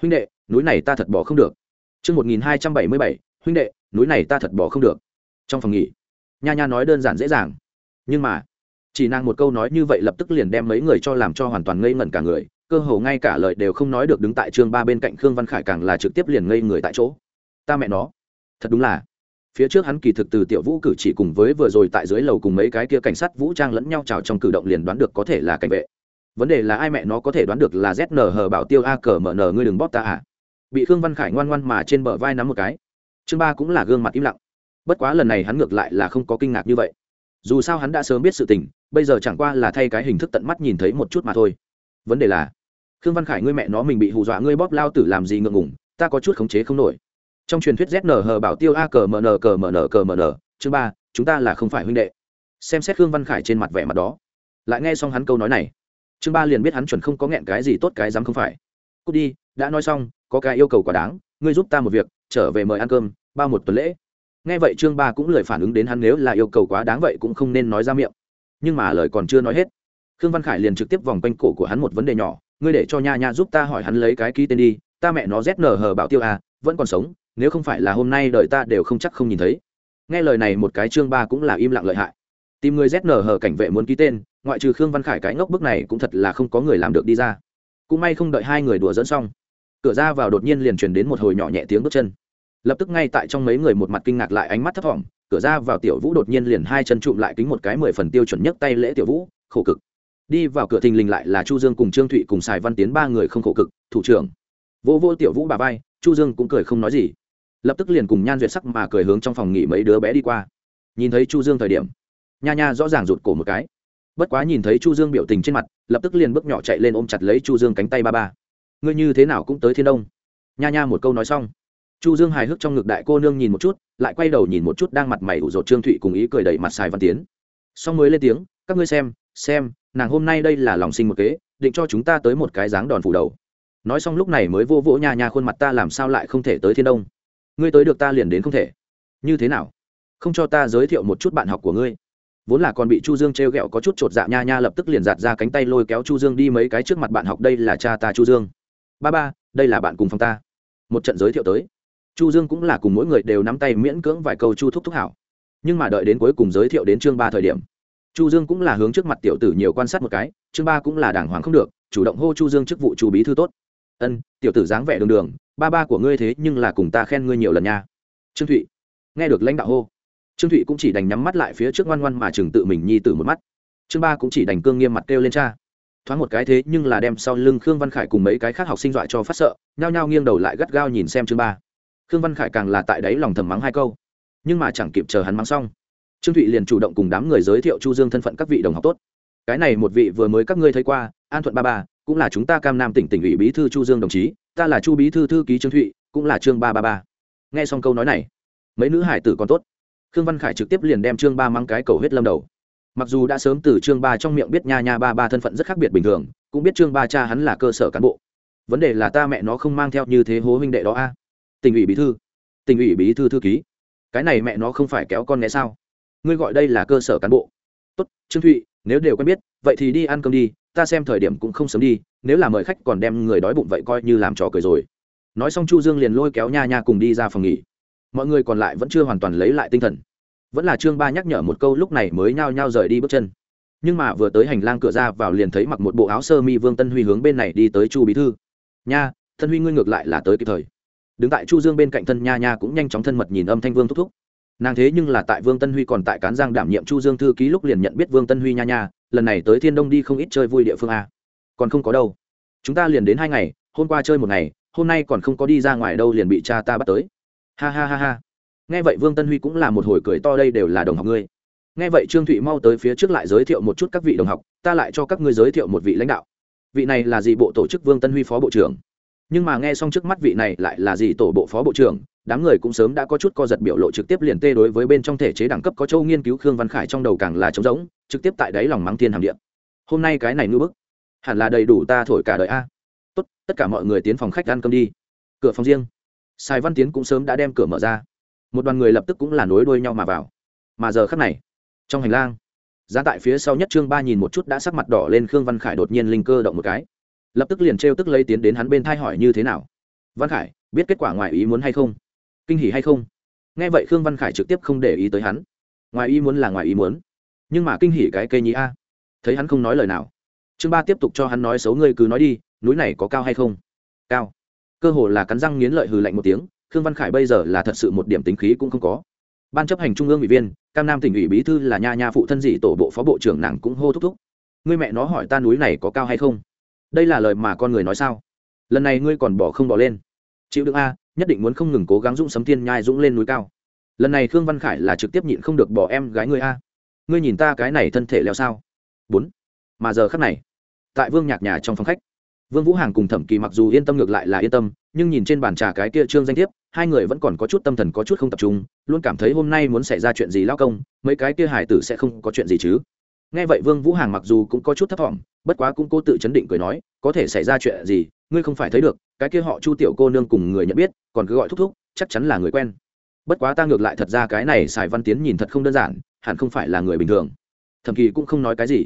Huynh đệ, núi này ta thật bỏ không được. Chương một nghìn hai trăm bảy mươi bảy. Huynh đệ, núi này ta thật bỏ không được. Trong phòng nghỉ, nha nha nói đơn giản dễ dàng. Nhưng mà chỉ nàng một câu nói như vậy lập tức liền đem mấy người cho làm cho hoàn toàn ngây ngẩn cả người, cơ hồ ngay cả lời đều không nói được đứng tại chương ba bên cạnh khương văn khải càng là trực tiếp liền ngây người tại chỗ. Ta mẹ nó, thật đúng là. Phía trước hắn kỳ thực từ tiểu vũ cử chỉ cùng với vừa rồi tại dưới lầu cùng mấy cái kia cảnh sát vũ trang lẫn nhau trào trong cử động liền đoán được có thể là cảnh vệ. Vấn đề là ai mẹ nó có thể đoán được là zn hờ bảo tiêu a cờ mờ nờ ngươi đừng bóp ta à? Bị khương văn khải ngoan ngoan mà trên bờ vai nắm một cái. Chương ba cũng là gương mặt im lặng. Bất quá lần này hắn ngược lại là không có kinh ngạc như vậy dù sao hắn đã sớm biết sự tình, bây giờ chẳng qua là thay cái hình thức tận mắt nhìn thấy một chút mà thôi. Vấn đề là, khương văn khải ngươi mẹ nó mình bị hù dọa ngươi bóp lao tử làm gì ngượng ngủng ta có chút khống chế không nổi. Trong truyền thuyết zn hờ bảo tiêu a cờ mn cờ mn cờ mn chương ba, chúng ta là không phải huynh đệ. Xem xét khương văn khải trên mặt vẻ mặt đó. Lại nghe xong hắn câu nói này, chương ba liền biết hắn chuẩn không có nghẹn cái gì tốt cái dám không phải. Cút đi, đã nói xong, có cái yêu cầu quá đáng, ngươi giúp ta một việc, trở về mời ăn cơm, bao một tuần lễ nghe vậy trương ba cũng lời phản ứng đến hắn nếu là yêu cầu quá đáng vậy cũng không nên nói ra miệng. Nhưng mà lời còn chưa nói hết, khương văn khải liền trực tiếp vòng quanh cổ của hắn một vấn đề nhỏ. Ngươi để cho nha nha giúp ta hỏi hắn lấy cái ký tên đi, ta mẹ nó zn hờ bảo tiêu à vẫn còn sống, nếu không phải là hôm nay đợi ta đều không chắc không nhìn thấy. Nghe lời này một cái chương ba cũng là im lặng lợi hại. Tìm người zn hờ cảnh vệ muốn ký tên, ngoại trừ khương văn khải cái ngốc bức này cũng thật là không có người làm được đi ra. Cũng may không đợi hai người đùa dẫn xong, cửa ra vào đột nhiên liền truyền đến một hồi nhỏ nhẹ tiếng bước chân lập tức ngay tại trong mấy người một mặt kinh ngạc lại ánh mắt thấp thỏm, cửa ra vào tiểu vũ đột nhiên liền hai chân trụm lại kính một cái mười phần tiêu chuẩn nhất tay lễ tiểu vũ, khổ cực. Đi vào cửa thình lình lại là chu dương cùng trương thụy cùng sài văn tiến ba người không khổ cực, thủ trưởng. Vô vô tiểu vũ bà vai, chu dương cũng cười không nói gì. Lập tức liền cùng nhan duyệt sắc mà cười hướng trong phòng nghỉ mấy đứa bé đi qua. Nhìn thấy chu dương thời điểm, nha nha rõ ràng rụt cổ một cái. Bất quá nhìn thấy chu dương biểu tình trên mặt, lập tức liền bước nhỏ chạy lên ôm chặt lấy chu dương cánh tay ba ba. Ngươi như thế nào cũng tới thiên đông. Nha nha một câu nói xong chu dương hài hước trong ngực đại cô nương nhìn một chút, lại quay đầu nhìn một chút đang mặt mày ủ rột trương thụy cùng ý cười đẩy mặt xài văn tiến. Xong mới lên tiếng, các ngươi xem xem, nàng hôm nay đây là lòng sinh một kế, định cho chúng ta tới một cái dáng đòn phủ đầu. Nói xong lúc này mới vô vỗ nhà nhà khuôn mặt ta làm sao lại không thể tới thiên đông? Ngươi tới được ta liền đến không thể. Như thế nào? Không cho ta giới thiệu một chút bạn học của ngươi. Vốn là còn bị chu dương trêu ghẹo có chút chột dạ nha nha lập tức liền giạt ra cánh tay lôi kéo chu dương đi mấy cái trước mặt bạn học, đây là cha ta chu dương. Ba ba, đây là bạn cùng phòng ta. Một trận giới thiệu tới chu dương cũng là cùng mỗi người đều nắm tay miễn cưỡng vài câu chu thúc thúc hảo. Nhưng mà đợi đến cuối cùng giới thiệu đến chương ba thời điểm, chu dương cũng là hướng trước mặt tiểu tử nhiều quan sát một cái, chương ba cũng là đàng hoàng không được, chủ động hô chu dương chức vụ chu bí thư tốt. Ân, tiểu tử dáng vẻ đường đường, ba ba của ngươi thế nhưng là cùng ta khen ngươi nhiều lần nha. Trương thụy nghe được lãnh đạo hô. Trương thụy cũng chỉ đành nhắm mắt lại phía trước ngoan ngoan mà chừng tự mình nhi tử một mắt. Trương ba cũng chỉ đành cương nghiêm mặt kêu lên cha. Thoáng một cái thế nhưng là đem sau lưng khương văn khải cùng mấy cái khác học sinh dọa cho phát sợ, nhao nhao nghiêng đầu lại gắt gao nhìn xem chương ba khương văn khải càng là tại đấy lòng thầm mắng hai câu. Nhưng mà chẳng kịp chờ hắn mắng xong, trương thụy liền chủ động cùng đám người giới thiệu chu dương thân phận các vị đồng học tốt. Cái này một vị vừa mới các ngươi thấy qua, an thuận ba ba, cũng là chúng ta cam nam tỉnh tỉnh ủy bí thư chu dương đồng chí, ta là chu bí thư thư ký trương thụy, cũng là trương ba ba ba. Nghe xong câu nói này, mấy nữ hải tử còn tốt. Khương văn khải trực tiếp liền đem trương ba mang cái cầu huyết lâm đầu. Mặc dù đã sớm từ trương ba trong miệng biết nha nha ba ba thân phận rất khác biệt bình thường, cũng biết trương ba cha hắn là cơ sở cán bộ. Vấn đề là ta mẹ nó không mang theo như thế hố huynh đệ đó a tỉnh ủy bí thư. Tỉnh ủy bí thư thư ký. Cái này mẹ nó không phải kéo con nghe sao? Ngươi gọi đây là cơ sở cán bộ. Tốt, trương thụy, nếu đều quen biết, vậy thì đi ăn cơm đi, ta xem thời điểm cũng không sớm đi, nếu là mời khách còn đem người đói bụng vậy coi như làm trò cười rồi. Nói xong chu dương liền lôi kéo nha nha cùng đi ra phòng nghỉ. Mọi người còn lại vẫn chưa hoàn toàn lấy lại tinh thần. Vẫn là trương ba nhắc nhở một câu lúc này mới nhao nhao rời đi bước chân. Nhưng mà vừa tới hành lang cửa ra vào liền thấy mặc một bộ áo sơ mi vương tân huy hướng bên này đi tới chu bí thư. Nha, tân huy ngươi ngược lại là tới kịp thời đứng tại chu dương bên cạnh thân nha nha cũng nhanh chóng thân mật nhìn âm thanh vương thúc thúc. Nàng thế nhưng là tại vương tân huy còn tại cán giang đảm nhiệm chu dương thư ký lúc liền nhận biết vương tân huy nha nha, lần này tới thiên đông đi không ít chơi vui địa phương a. Còn không có đâu. Chúng ta liền đến hai ngày, hôm qua chơi một ngày, hôm nay còn không có đi ra ngoài đâu liền bị cha ta bắt tới. Ha ha ha ha. Nghe vậy vương tân huy cũng là một hồi cười to đây đều là đồng học ngươi. Nghe vậy trương thụy mau tới phía trước lại giới thiệu một chút các vị đồng học, ta lại cho các ngươi giới thiệu một vị lãnh đạo. Vị này là gì bộ tổ chức vương tân huy phó bộ trưởng? Nhưng mà nghe xong trước mắt vị này lại là gì tổ bộ phó bộ trưởng, đám người cũng sớm đã có chút co giật biểu lộ trực tiếp liền tê đối với bên trong thể chế đẳng cấp có châu nghiên cứu khương văn khải trong đầu càng là trống rỗng, trực tiếp tại đáy lòng mắng thiên hàm điện hôm nay cái này ngư bức, hẳn là đầy đủ ta thổi cả đời a. Tốt, tất cả mọi người tiến phòng khách ăn cơm đi. Cửa phòng riêng. Sài văn tiến cũng sớm đã đem cửa mở ra. Một đoàn người lập tức cũng là nối đuôi nhau mà vào. Mà giờ khắc này, trong hành lang, giá tại phía sau nhất trương ba nhìn một chút đã sắc mặt đỏ lên khương văn khải đột nhiên linh cơ động một cái lập tức liền trêu tức lấy tiến đến hắn bên thai hỏi như thế nào. Văn khải, biết kết quả ngoài ý muốn hay không? Kinh hỉ hay không? Nghe vậy khương văn khải trực tiếp không để ý tới hắn. Ngoài ý muốn là ngoài ý muốn. Nhưng mà kinh hỉ cái cây nhí a. Thấy hắn không nói lời nào. Trương ba tiếp tục cho hắn nói xấu ngươi cứ nói đi, núi này có cao hay không? Cao. Cơ hồ là cắn răng nghiến lợi hừ lạnh một tiếng, khương văn khải bây giờ là thật sự một điểm tính khí cũng không có. Ban chấp hành trung ương ủy viên, cam nam tỉnh ủy bí thư là nha nha phụ thân dị tổ bộ phó bộ trưởng nàng cũng hô thúc thúc. Ngươi mẹ nó hỏi ta núi này có cao hay không? Đây là lời mà con người nói sao? Lần này ngươi còn bỏ không bỏ lên. Chịu đựng a, nhất định muốn không ngừng cố gắng dũng sấm tiên nhai dũng lên núi cao. Lần này khương văn khải là trực tiếp nhịn không được bỏ em gái ngươi a. Ngươi nhìn ta cái này thân thể leo sao? Bốn. Mà giờ khắc này, tại vương nhạc nhà trong phòng khách, vương vũ hàng cùng thẩm kỳ mặc dù yên tâm ngược lại là yên tâm, nhưng nhìn trên bàn trà cái kia trương danh thiếp, hai người vẫn còn có chút tâm thần có chút không tập trung, luôn cảm thấy hôm nay muốn xảy ra chuyện gì lao công, mấy cái kia hải tử sẽ không có chuyện gì chứ nghe vậy vương vũ hàng mặc dù cũng có chút thấp thỏm bất quá cũng cố tự chấn định cười nói có thể xảy ra chuyện gì ngươi không phải thấy được cái kia họ chu tiểu cô nương cùng người nhận biết còn cứ gọi thúc thúc chắc chắn là người quen bất quá ta ngược lại thật ra cái này xài văn tiến nhìn thật không đơn giản hẳn không phải là người bình thường thậm kỳ cũng không nói cái gì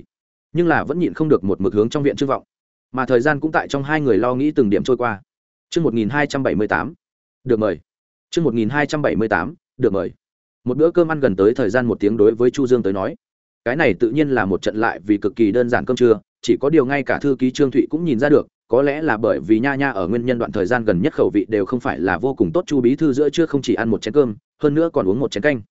nhưng là vẫn nhịn không được một mực hướng trong viện trương vọng mà thời gian cũng tại trong hai người lo nghĩ từng điểm trôi qua Trước 1278, được mời. Trước 1278, được mời. Một bữa cơm ăn gần tới thời gian một tiếng đối với Chu Dương tới nói. Cái này tự nhiên là một trận lại vì cực kỳ đơn giản cơm trưa, chỉ có điều ngay cả thư ký Trương Thụy cũng nhìn ra được, có lẽ là bởi vì nha nha ở nguyên nhân đoạn thời gian gần nhất khẩu vị đều không phải là vô cùng tốt chu bí thư giữa chưa không chỉ ăn một chén cơm hơn nữa còn uống một chén canh.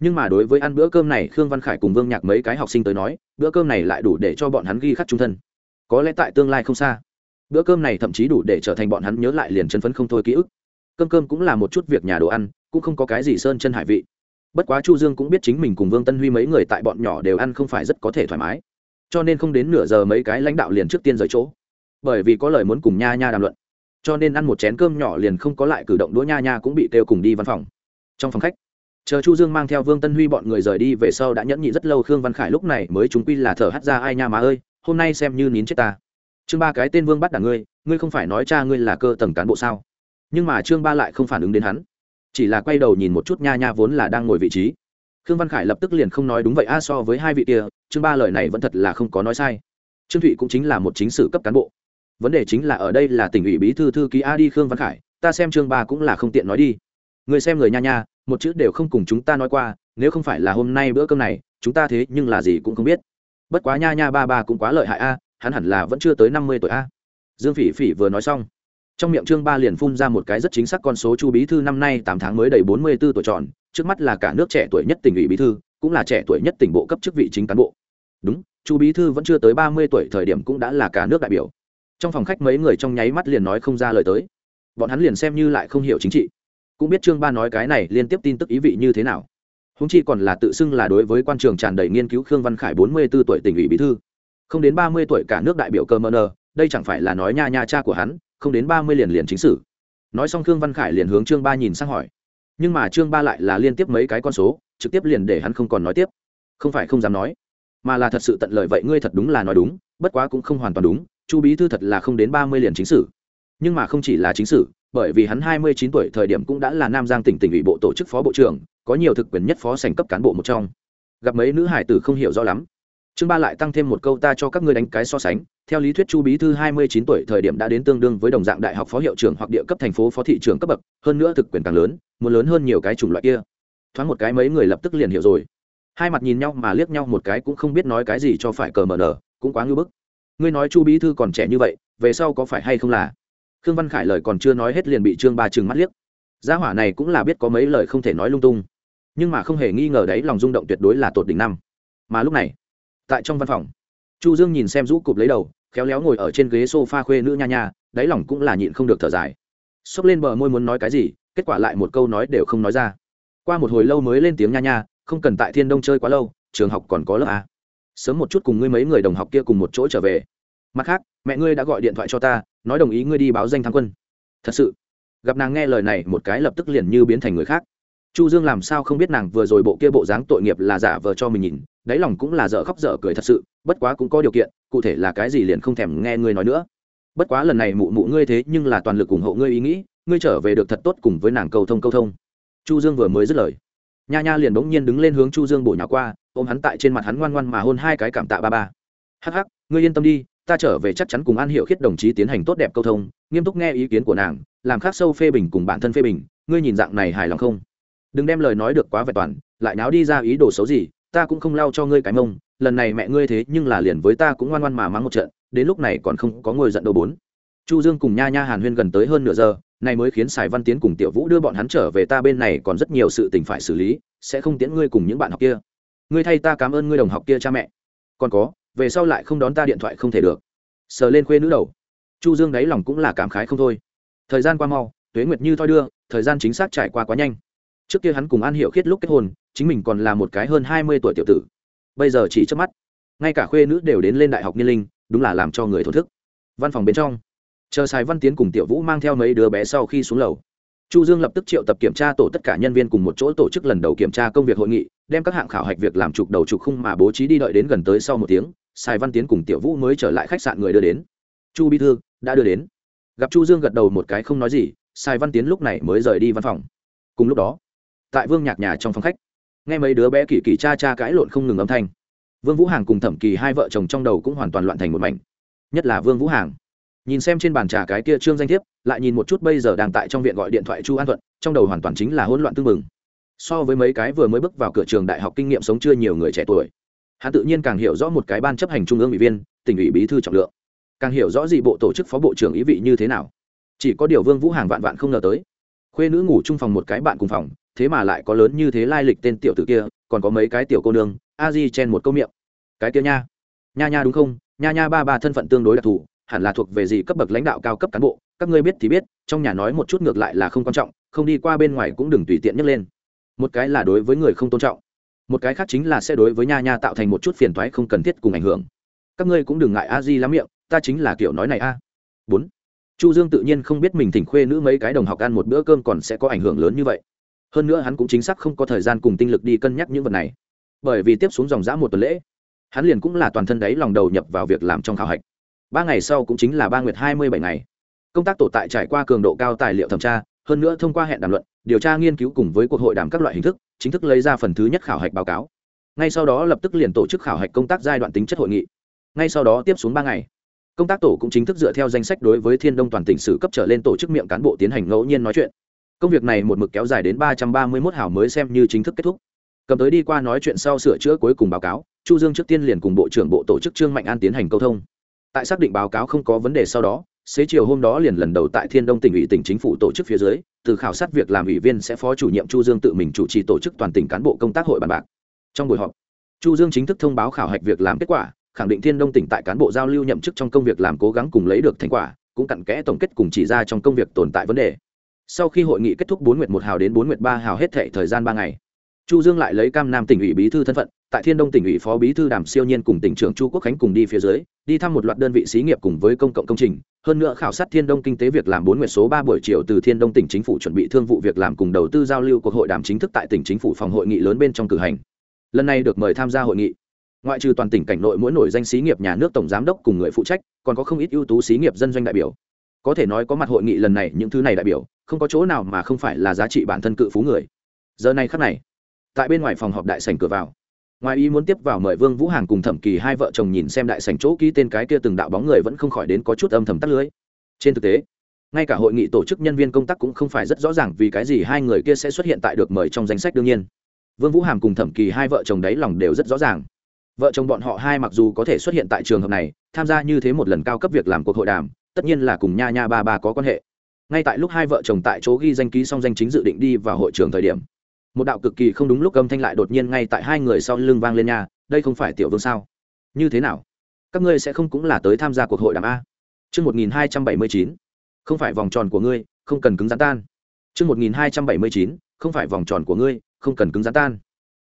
Nhưng mà đối với ăn bữa cơm này khương văn khải cùng vương nhạc mấy cái học sinh tới nói bữa cơm này lại đủ để cho bọn hắn ghi khắc trung thân. Có lẽ tại tương lai không xa bữa cơm này thậm chí đủ để trở thành bọn hắn nhớ lại liền chân phấn không thôi ký ức. Cơm cơm cũng là một chút việc nhà đồ ăn cũng không có cái gì sơn chân hải vị bất quá chu dương cũng biết chính mình cùng vương tân huy mấy người tại bọn nhỏ đều ăn không phải rất có thể thoải mái. Cho nên không đến nửa giờ mấy cái lãnh đạo liền trước tiên rời chỗ. Bởi vì có lời muốn cùng nha nha đàm luận. Cho nên ăn một chén cơm nhỏ liền không có lại cử động đũa nha nha cũng bị kêu cùng đi văn phòng. Trong phòng khách, chờ chu dương mang theo vương tân huy bọn người rời đi về sau đã nhẫn nhị rất lâu khương văn khải lúc này mới chúng quy là thở hắt ra, ai nha má ơi, hôm nay xem như nín chết ta. Chương ba cái tên vương bắt đảng ngươi ngươi không phải nói cha ngươi là cơ tầng cán bộ sao? Nhưng mà trương ba lại không phản ứng đến hắn chỉ là quay đầu nhìn một chút nha nha vốn là đang ngồi vị trí. Khương văn khải lập tức liền không nói đúng vậy, a, so với hai vị kia chương ba lời này vẫn thật là không có nói sai. Trương thụy cũng chính là một chính sử cấp cán bộ. Vấn đề chính là ở đây là tỉnh ủy bí thư thư ký a đi khương văn khải, ta xem chương ba cũng là không tiện nói đi. Người xem người nha nha, một chữ đều không cùng chúng ta nói qua, nếu không phải là hôm nay bữa cơm này, chúng ta thế nhưng là gì cũng không biết. Bất quá nha nha ba ba cũng quá lợi hại a, hắn hẳn là vẫn chưa tới năm mươi tuổi a. Dương phỉ phỉ vừa nói xong trong miệng trương ba liền phun ra một cái rất chính xác con số chu bí thư năm nay tám tháng mới đầy bốn mươi b ố tuổi tròn trước mắt là cả nước trẻ tuổi nhất tỉnh ủy bí thư, cũng là trẻ tuổi nhất tỉnh bộ cấp chức vị chính cán bộ. Đúng, chu bí thư vẫn chưa tới ba mươi tuổi thời điểm cũng đã là cả nước đại biểu. Trong phòng khách mấy người trong nháy mắt liền nói không ra lời tới. Bọn hắn liền xem như lại không hiểu chính trị. Cũng biết trương ba nói cái này liên tiếp tin tức ý vị như thế nào. Húng chi còn là tự xưng là đối với quan trường tràn đầy nghiên cứu khương văn khải bốn mươi b ố tuổi tỉnh ủy bí thư. Không đến ba mươi tuổi cả nước đại biểu cơ mờ nờ đây chẳng phải là nói nha nha cha của hắn không đến ba mươi liền liền chính sử nói xong khương văn khải liền hướng trương ba nhìn sang hỏi. Nhưng mà trương ba lại là liên tiếp mấy cái con số, trực tiếp liền để hắn không còn nói tiếp. Không phải không dám nói, mà là thật sự tận lời vậy ngươi thật đúng là nói đúng, bất quá cũng không hoàn toàn đúng, chu bí thư thật là không đến ba mươi liền chính sử nhưng mà không chỉ là chính sử bởi vì hắn hai mươi chín tuổi thời điểm cũng đã là nam giang tỉnh tỉnh ủy bộ tổ chức phó bộ trưởng, có nhiều thực quyền nhất phó sành cấp cán bộ một trong. Gặp mấy nữ hải tử không hiểu rõ lắm chương ba lại tăng thêm một câu ta cho các ngươi đánh cái so sánh. Theo lý thuyết chu bí thư hai mươi chín tuổi thời điểm đã đến tương đương với đồng dạng đại học phó hiệu trưởng hoặc địa cấp thành phố phó thị trưởng cấp bậc, hơn nữa thực quyền càng lớn, muốn lớn hơn nhiều cái chủng loại kia. Thoáng một cái mấy người lập tức liền hiểu rồi. Hai mặt nhìn nhau mà liếc nhau một cái cũng không biết nói cái gì cho phải cờ mở nở, cũng quá ngu bức. Ngươi nói chu bí thư còn trẻ như vậy, về sau có phải hay không là? Khương văn khải lời còn chưa nói hết liền bị trương ba trừng mắt liếc. Gia hỏa này cũng là biết có mấy lời không thể nói lung tung. Nhưng mà không hề nghi ngờ đấy, lòng rung động tuyệt đối là tột đỉnh năm. Mà lúc này tại trong văn phòng. Chu dương nhìn xem rũ cụp lấy đầu, khéo léo ngồi ở trên ghế sofa khuê nữ nha nha, đáy lòng cũng là nhịn không được thở dài. Xốc lên bờ môi muốn nói cái gì, kết quả lại một câu nói đều không nói ra. Qua một hồi lâu mới lên tiếng nha nha, không cần tại thiên đông chơi quá lâu, trường học còn có lớp a. Sớm một chút cùng ngươi mấy người đồng học kia cùng một chỗ trở về. Mặt khác, mẹ ngươi đã gọi điện thoại cho ta, nói đồng ý ngươi đi báo danh thắng quân. Thật sự, gặp nàng nghe lời này một cái lập tức liền như biến thành người khác chu dương làm sao không biết nàng vừa rồi bộ kia bộ dáng tội nghiệp là giả vờ cho mình nhìn, đáy lòng cũng là dở khóc dở cười thật sự, bất quá cũng có điều kiện, cụ thể là cái gì liền không thèm nghe ngươi nói nữa. Bất quá lần này mụ mụ ngươi thế nhưng là toàn lực ủng hộ ngươi ý nghĩ, ngươi trở về được thật tốt cùng với nàng cầu thông câu thông. Chu dương vừa mới dứt lời, nha nha liền bỗng nhiên đứng lên hướng chu dương bổ nhào qua, ôm hắn tại trên mặt hắn ngoan ngoan mà hôn hai cái cảm tạ ba ba. Hắc hắc, ngươi yên tâm đi, ta trở về chắc chắn cùng an hiệu khiết đồng chí tiến hành tốt đẹp câu thông, nghiêm túc nghe ý kiến của nàng, làm khác sâu phê bình cùng bản thân phê bình, ngươi nhìn dạng này hài lòng không? Đừng đem lời nói được quá vẹn toàn, lại náo đi ra ý đồ xấu gì, ta cũng không lau cho ngươi cái mông, lần này mẹ ngươi thế nhưng là liền với ta cũng ngoan ngoan mà mắng một trận, đến lúc này còn không có ngồi giận đâu bốn. Chu dương cùng nha nha hàn huyên gần tới hơn nửa giờ này mới khiến sài văn tiến cùng tiểu vũ đưa bọn hắn trở về ta bên này còn rất nhiều sự tình phải xử lý, sẽ không tiễn ngươi cùng những bạn học kia. Ngươi thay ta cảm ơn ngươi đồng học kia cha mẹ. Còn có, về sau lại không đón ta điện thoại không thể được. Sờ lên khuê nữ đầu. Chu dương đáy lòng cũng là cảm khái không thôi. Thời gian qua mau, tuế nguyệt như thoi đưa, thời gian chính xác trải qua quá nhanh trước kia hắn cùng an hiểu khiết lúc kết hôn, chính mình còn là một cái hơn hai mươi tuổi tiểu tử. Bây giờ chỉ trước mắt, ngay cả khuê nữ đều đến lên đại học niên linh, đúng là làm cho người thổn thức. Văn phòng bên trong, chờ sài văn tiến cùng tiểu vũ mang theo mấy đứa bé sau khi xuống lầu, chu dương lập tức triệu tập kiểm tra tổ tất cả nhân viên cùng một chỗ tổ chức lần đầu kiểm tra công việc hội nghị, đem các hạng khảo hạch việc làm trục đầu trục khung mà bố trí đi đợi đến gần tới sau một tiếng, sài văn tiến cùng tiểu vũ mới trở lại khách sạn người đưa đến. Chu bi thư đã đưa đến. Gặp chu dương gật đầu một cái không nói gì, sài văn tiến lúc này mới rời đi văn phòng. Cùng lúc đó tại vương nhạc nhà trong phòng khách. Nghe mấy đứa bé kỳ kỳ cha cha cãi lộn không ngừng âm thanh. Vương vũ hàng cùng thẩm kỳ hai vợ chồng trong đầu cũng hoàn toàn loạn thành một mảnh. Nhất là vương vũ hàng nhìn xem trên bàn trà cái kia trương danh thiếp, lại nhìn một chút bây giờ đang tại trong viện gọi điện thoại chu an thuận, trong đầu hoàn toàn chính là hỗn loạn tương mừng so với mấy cái vừa mới bước vào cửa trường đại học kinh nghiệm sống chưa nhiều người trẻ tuổi, hắn tự nhiên càng hiểu rõ một cái ban chấp hành trung ương ủy viên, tỉnh ủy bí thư trọng lượng. Càng hiểu rõ gì bộ tổ chức phó bộ trưởng ý vị như thế nào. Chỉ có điều vương vũ hàng vạn vạn không ngờ tới. Khuê nữ ngủ chung phòng một cái bạn cùng phòng thế mà lại có lớn như thế lai lịch tên tiểu tử kia, còn có mấy cái tiểu cô nương, a di chen một câu miệng. Cái kia nha. Nha nha đúng không? Nha nha ba ba thân phận tương đối đặc thù, hẳn là thuộc về gì cấp bậc lãnh đạo cao cấp cán bộ, các ngươi biết thì biết, trong nhà nói một chút ngược lại là không quan trọng, không đi qua bên ngoài cũng đừng tùy tiện nhấc lên. Một cái là đối với người không tôn trọng, một cái khác chính là sẽ đối với nha nha tạo thành một chút phiền toái không cần thiết cùng ảnh hưởng. Các ngươi cũng đừng ngại a di lắm miệng, ta chính là kiểu nói này a. Bốn. Chu dương tự nhiên không biết mình thỉnh khuê nữ mấy cái đồng học ăn một bữa cơm còn sẽ có ảnh hưởng lớn như vậy hơn nữa hắn cũng chính xác không có thời gian cùng tinh lực đi cân nhắc những vật này. Bởi vì tiếp xuống dòng dã một tuần lễ, hắn liền cũng là toàn thân đấy lòng đầu nhập vào việc làm trong khảo hạch. Ba ngày sau cũng chính là ba nguyệt hai mươi bảy ngày. Công tác tổ tại trải qua cường độ cao tài liệu thẩm tra, hơn nữa thông qua hẹn đàm luận, điều tra nghiên cứu cùng với cuộc hội đàm các loại hình thức, chính thức lấy ra phần thứ nhất khảo hạch báo cáo. Ngay sau đó lập tức liền tổ chức khảo hạch công tác giai đoạn tính chất hội nghị. Ngay sau đó tiếp xuống ba ngày, công tác tổ cũng chính thức dựa theo danh sách đối với thiên đông toàn tỉnh sử cấp trở lên tổ chức miệng cán bộ tiến hành ngẫu nhiên nói chuyện công việc này một mực kéo dài đến ba trăm ba mươi mốt hào mới xem như chính thức kết thúc. Cầm tới đi qua nói chuyện sau sửa chữa cuối cùng báo cáo, chu dương trước tiên liền cùng bộ trưởng bộ tổ chức trương mạnh an tiến hành câu thông. Tại xác định báo cáo không có vấn đề sau đó, xế chiều hôm đó liền lần đầu tại thiên đông tỉnh ủy tỉnh chính phủ tổ chức phía dưới, từ khảo sát việc làm ủy viên sẽ phó chủ nhiệm chu dương tự mình chủ trì tổ chức toàn tỉnh cán bộ công tác hội bàn bạc. Trong buổi họp, chu dương chính thức thông báo khảo hạch việc làm kết quả, khẳng định thiên đông tỉnh tại cán bộ giao lưu nhậm chức trong công việc làm cố gắng cùng lấy được thành quả, cũng cặn kẽ tổng kết cùng chỉ ra trong công việc tồn tại vấn đề sau khi hội nghị kết thúc bốn nguyệt một hào đến bốn nguyệt ba hào hết thệ thời gian ba ngày, chu dương lại lấy cam nam tỉnh ủy bí thư thân phận, tại thiên đông tỉnh ủy phó bí thư đàm siêu nhiên cùng tỉnh trưởng chu quốc khánh cùng đi phía dưới, đi thăm một loạt đơn vị xí nghiệp cùng với công cộng công trình. Hơn nữa khảo sát thiên đông kinh tế việc làm bốn nguyệt số ba buổi chiều từ thiên đông tỉnh chính phủ chuẩn bị thương vụ việc làm cùng đầu tư giao lưu cuộc hội đàm chính thức tại tỉnh chính phủ phòng hội nghị lớn bên trong cử hành. Lần này được mời tham gia hội nghị. Ngoại trừ toàn tỉnh cảnh nội mỗi nổi danh xí nghiệp nhà nước tổng giám đốc cùng người phụ trách, còn có không ít ưu tú xí nghiệp dân doanh đại biểu. Có thể nói có mặt hội nghị lần này những thứ này đại biểu không có chỗ nào mà không phải là giá trị bản thân cự phú người. Giờ này khắc này, tại bên ngoài phòng họp đại sành cửa vào, ngoài ý muốn tiếp vào mời vương vũ hàng cùng thẩm kỳ hai vợ chồng nhìn xem đại sành chỗ ký tên cái kia từng đạo bóng người vẫn không khỏi đến có chút âm thầm tắt lưới. Trên thực tế, ngay cả hội nghị tổ chức nhân viên công tác cũng không phải rất rõ ràng vì cái gì hai người kia sẽ xuất hiện tại được mời trong danh sách đương nhiên. Vương vũ hàm cùng thẩm kỳ hai vợ chồng đấy lòng đều rất rõ ràng. Vợ chồng bọn họ hai mặc dù có thể xuất hiện tại trường hợp này, tham gia như thế một lần cao cấp việc làm cuộc hội đàm, tất nhiên là cùng nha nha ba ba có quan hệ ngay tại lúc hai vợ chồng tại chỗ ghi danh ký xong danh chính dự định đi vào hội trường thời điểm, một đạo cực kỳ không đúng lúc âm thanh lại đột nhiên ngay tại hai người sau lưng vang lên nhà đây không phải tiểu vương sao? Như thế nào? Các ngươi sẽ không cũng là tới tham gia cuộc hội đàm a? Chương một nghìn hai trăm bảy mươi chín, không phải vòng tròn của ngươi, không cần cứng rắn tan. Chương một nghìn hai trăm bảy mươi chín, không phải vòng tròn của ngươi, không cần cứng rắn tan.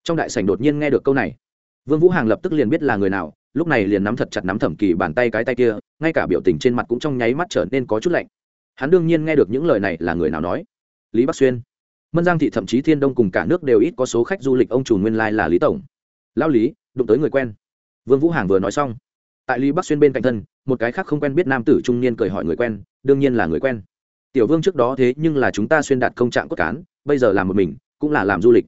Trong đại sảnh đột nhiên nghe được câu này, vương vũ hàng lập tức liền biết là người nào, lúc này liền nắm thật chặt nắm thẩm kỳ bàn tay cái tay kia, ngay cả biểu tình trên mặt cũng trong nháy mắt trở nên có chút lạnh hắn đương nhiên nghe được những lời này là người nào nói. Lý bắc xuyên. Mân giang thị thậm chí thiên đông cùng cả nước đều ít có số khách du lịch ông chủ nguyên lai là lý tổng. Lao lý, đụng tới người quen. Vương vũ hàng vừa nói xong. Tại lý bắc xuyên bên cạnh thân, một cái khác không quen biết nam tử trung niên cười hỏi người quen, đương nhiên là người quen. Tiểu vương trước đó thế nhưng là chúng ta xuyên đạt công trạng cốt cán, bây giờ làm một mình, cũng là làm du lịch.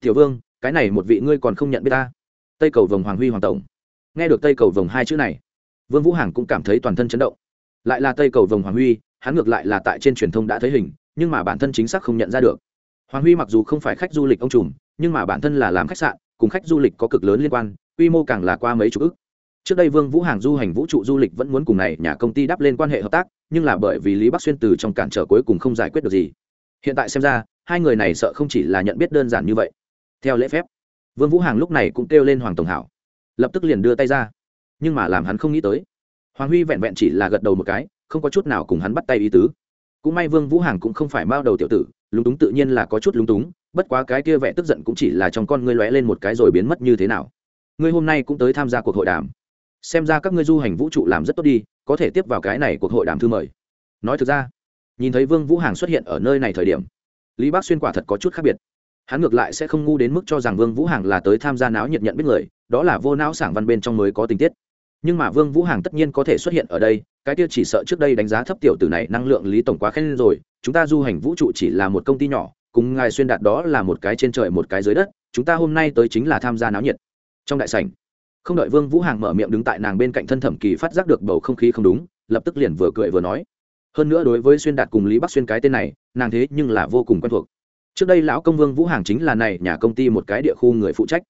Tiểu vương, cái này một vị ngươi còn không nhận biết ta. Tây cầu vồng hoàng huy hoàng tổng. Nghe được tây cầu vồng hai chữ này, vương vũ hàng cũng cảm thấy toàn thân chấn động. Lại là tây cầu vồng hoàng huy hắn ngược lại là tại trên truyền thông đã thấy hình, nhưng mà bản thân chính xác không nhận ra được. Hoàng huy mặc dù không phải khách du lịch ông trùm, nhưng mà bản thân là làm khách sạn, cùng khách du lịch có cực lớn liên quan, quy mô càng là qua mấy chục ức. Trước đây vương vũ hàng du hành vũ trụ du lịch vẫn muốn cùng này nhà công ty đắp lên quan hệ hợp tác, nhưng là bởi vì lý bắc xuyên từ trong cản trở cuối cùng không giải quyết được gì. Hiện tại xem ra, hai người này sợ không chỉ là nhận biết đơn giản như vậy. Theo lễ phép, vương vũ hàng lúc này cũng kêu lên hoàng tổng hảo, lập tức liền đưa tay ra. Nhưng mà làm hắn không nghĩ tới. Hoàng huy vẹn vẹn chỉ là gật đầu một cái không có chút nào cùng hắn bắt tay ý tứ. Cũng may vương vũ hàng cũng không phải bao đầu tiểu tử, lúng túng tự nhiên là có chút lúng túng, bất quá cái kia vẻ tức giận cũng chỉ là trong con ngươi lóe lên một cái rồi biến mất như thế nào. Ngươi hôm nay cũng tới tham gia cuộc hội đàm. Xem ra các ngươi du hành vũ trụ làm rất tốt đi, có thể tiếp vào cái này cuộc hội đàm thư mời. Nói thực ra, nhìn thấy vương vũ hàng xuất hiện ở nơi này thời điểm, lý bác xuyên quả thật có chút khác biệt. Hắn ngược lại sẽ không ngu đến mức cho rằng vương vũ hàng là tới tham gia náo nhiệt nhận biết người, đó là vô não sảng văn bên trong mới có tình tiết. Nhưng mà vương vũ hàng tất nhiên có thể xuất hiện ở đây cái kia chỉ sợ trước đây đánh giá thấp tiểu tử này năng lượng lý tổng quá khen rồi, chúng ta du hành vũ trụ chỉ là một công ty nhỏ, cùng ngài xuyên đạt đó là một cái trên trời một cái dưới đất, chúng ta hôm nay tới chính là tham gia náo nhiệt. Trong đại sảnh, không đợi vương vũ hàng mở miệng đứng tại nàng bên cạnh thân thẩm kỳ phát giác được bầu không khí không đúng, lập tức liền vừa cười vừa nói. Hơn nữa đối với xuyên đạt cùng lý bắc xuyên cái tên này, nàng thế nhưng là vô cùng quen thuộc. Trước đây lão công vương vũ hàng chính là này nhà công ty một cái địa khu người phụ trách.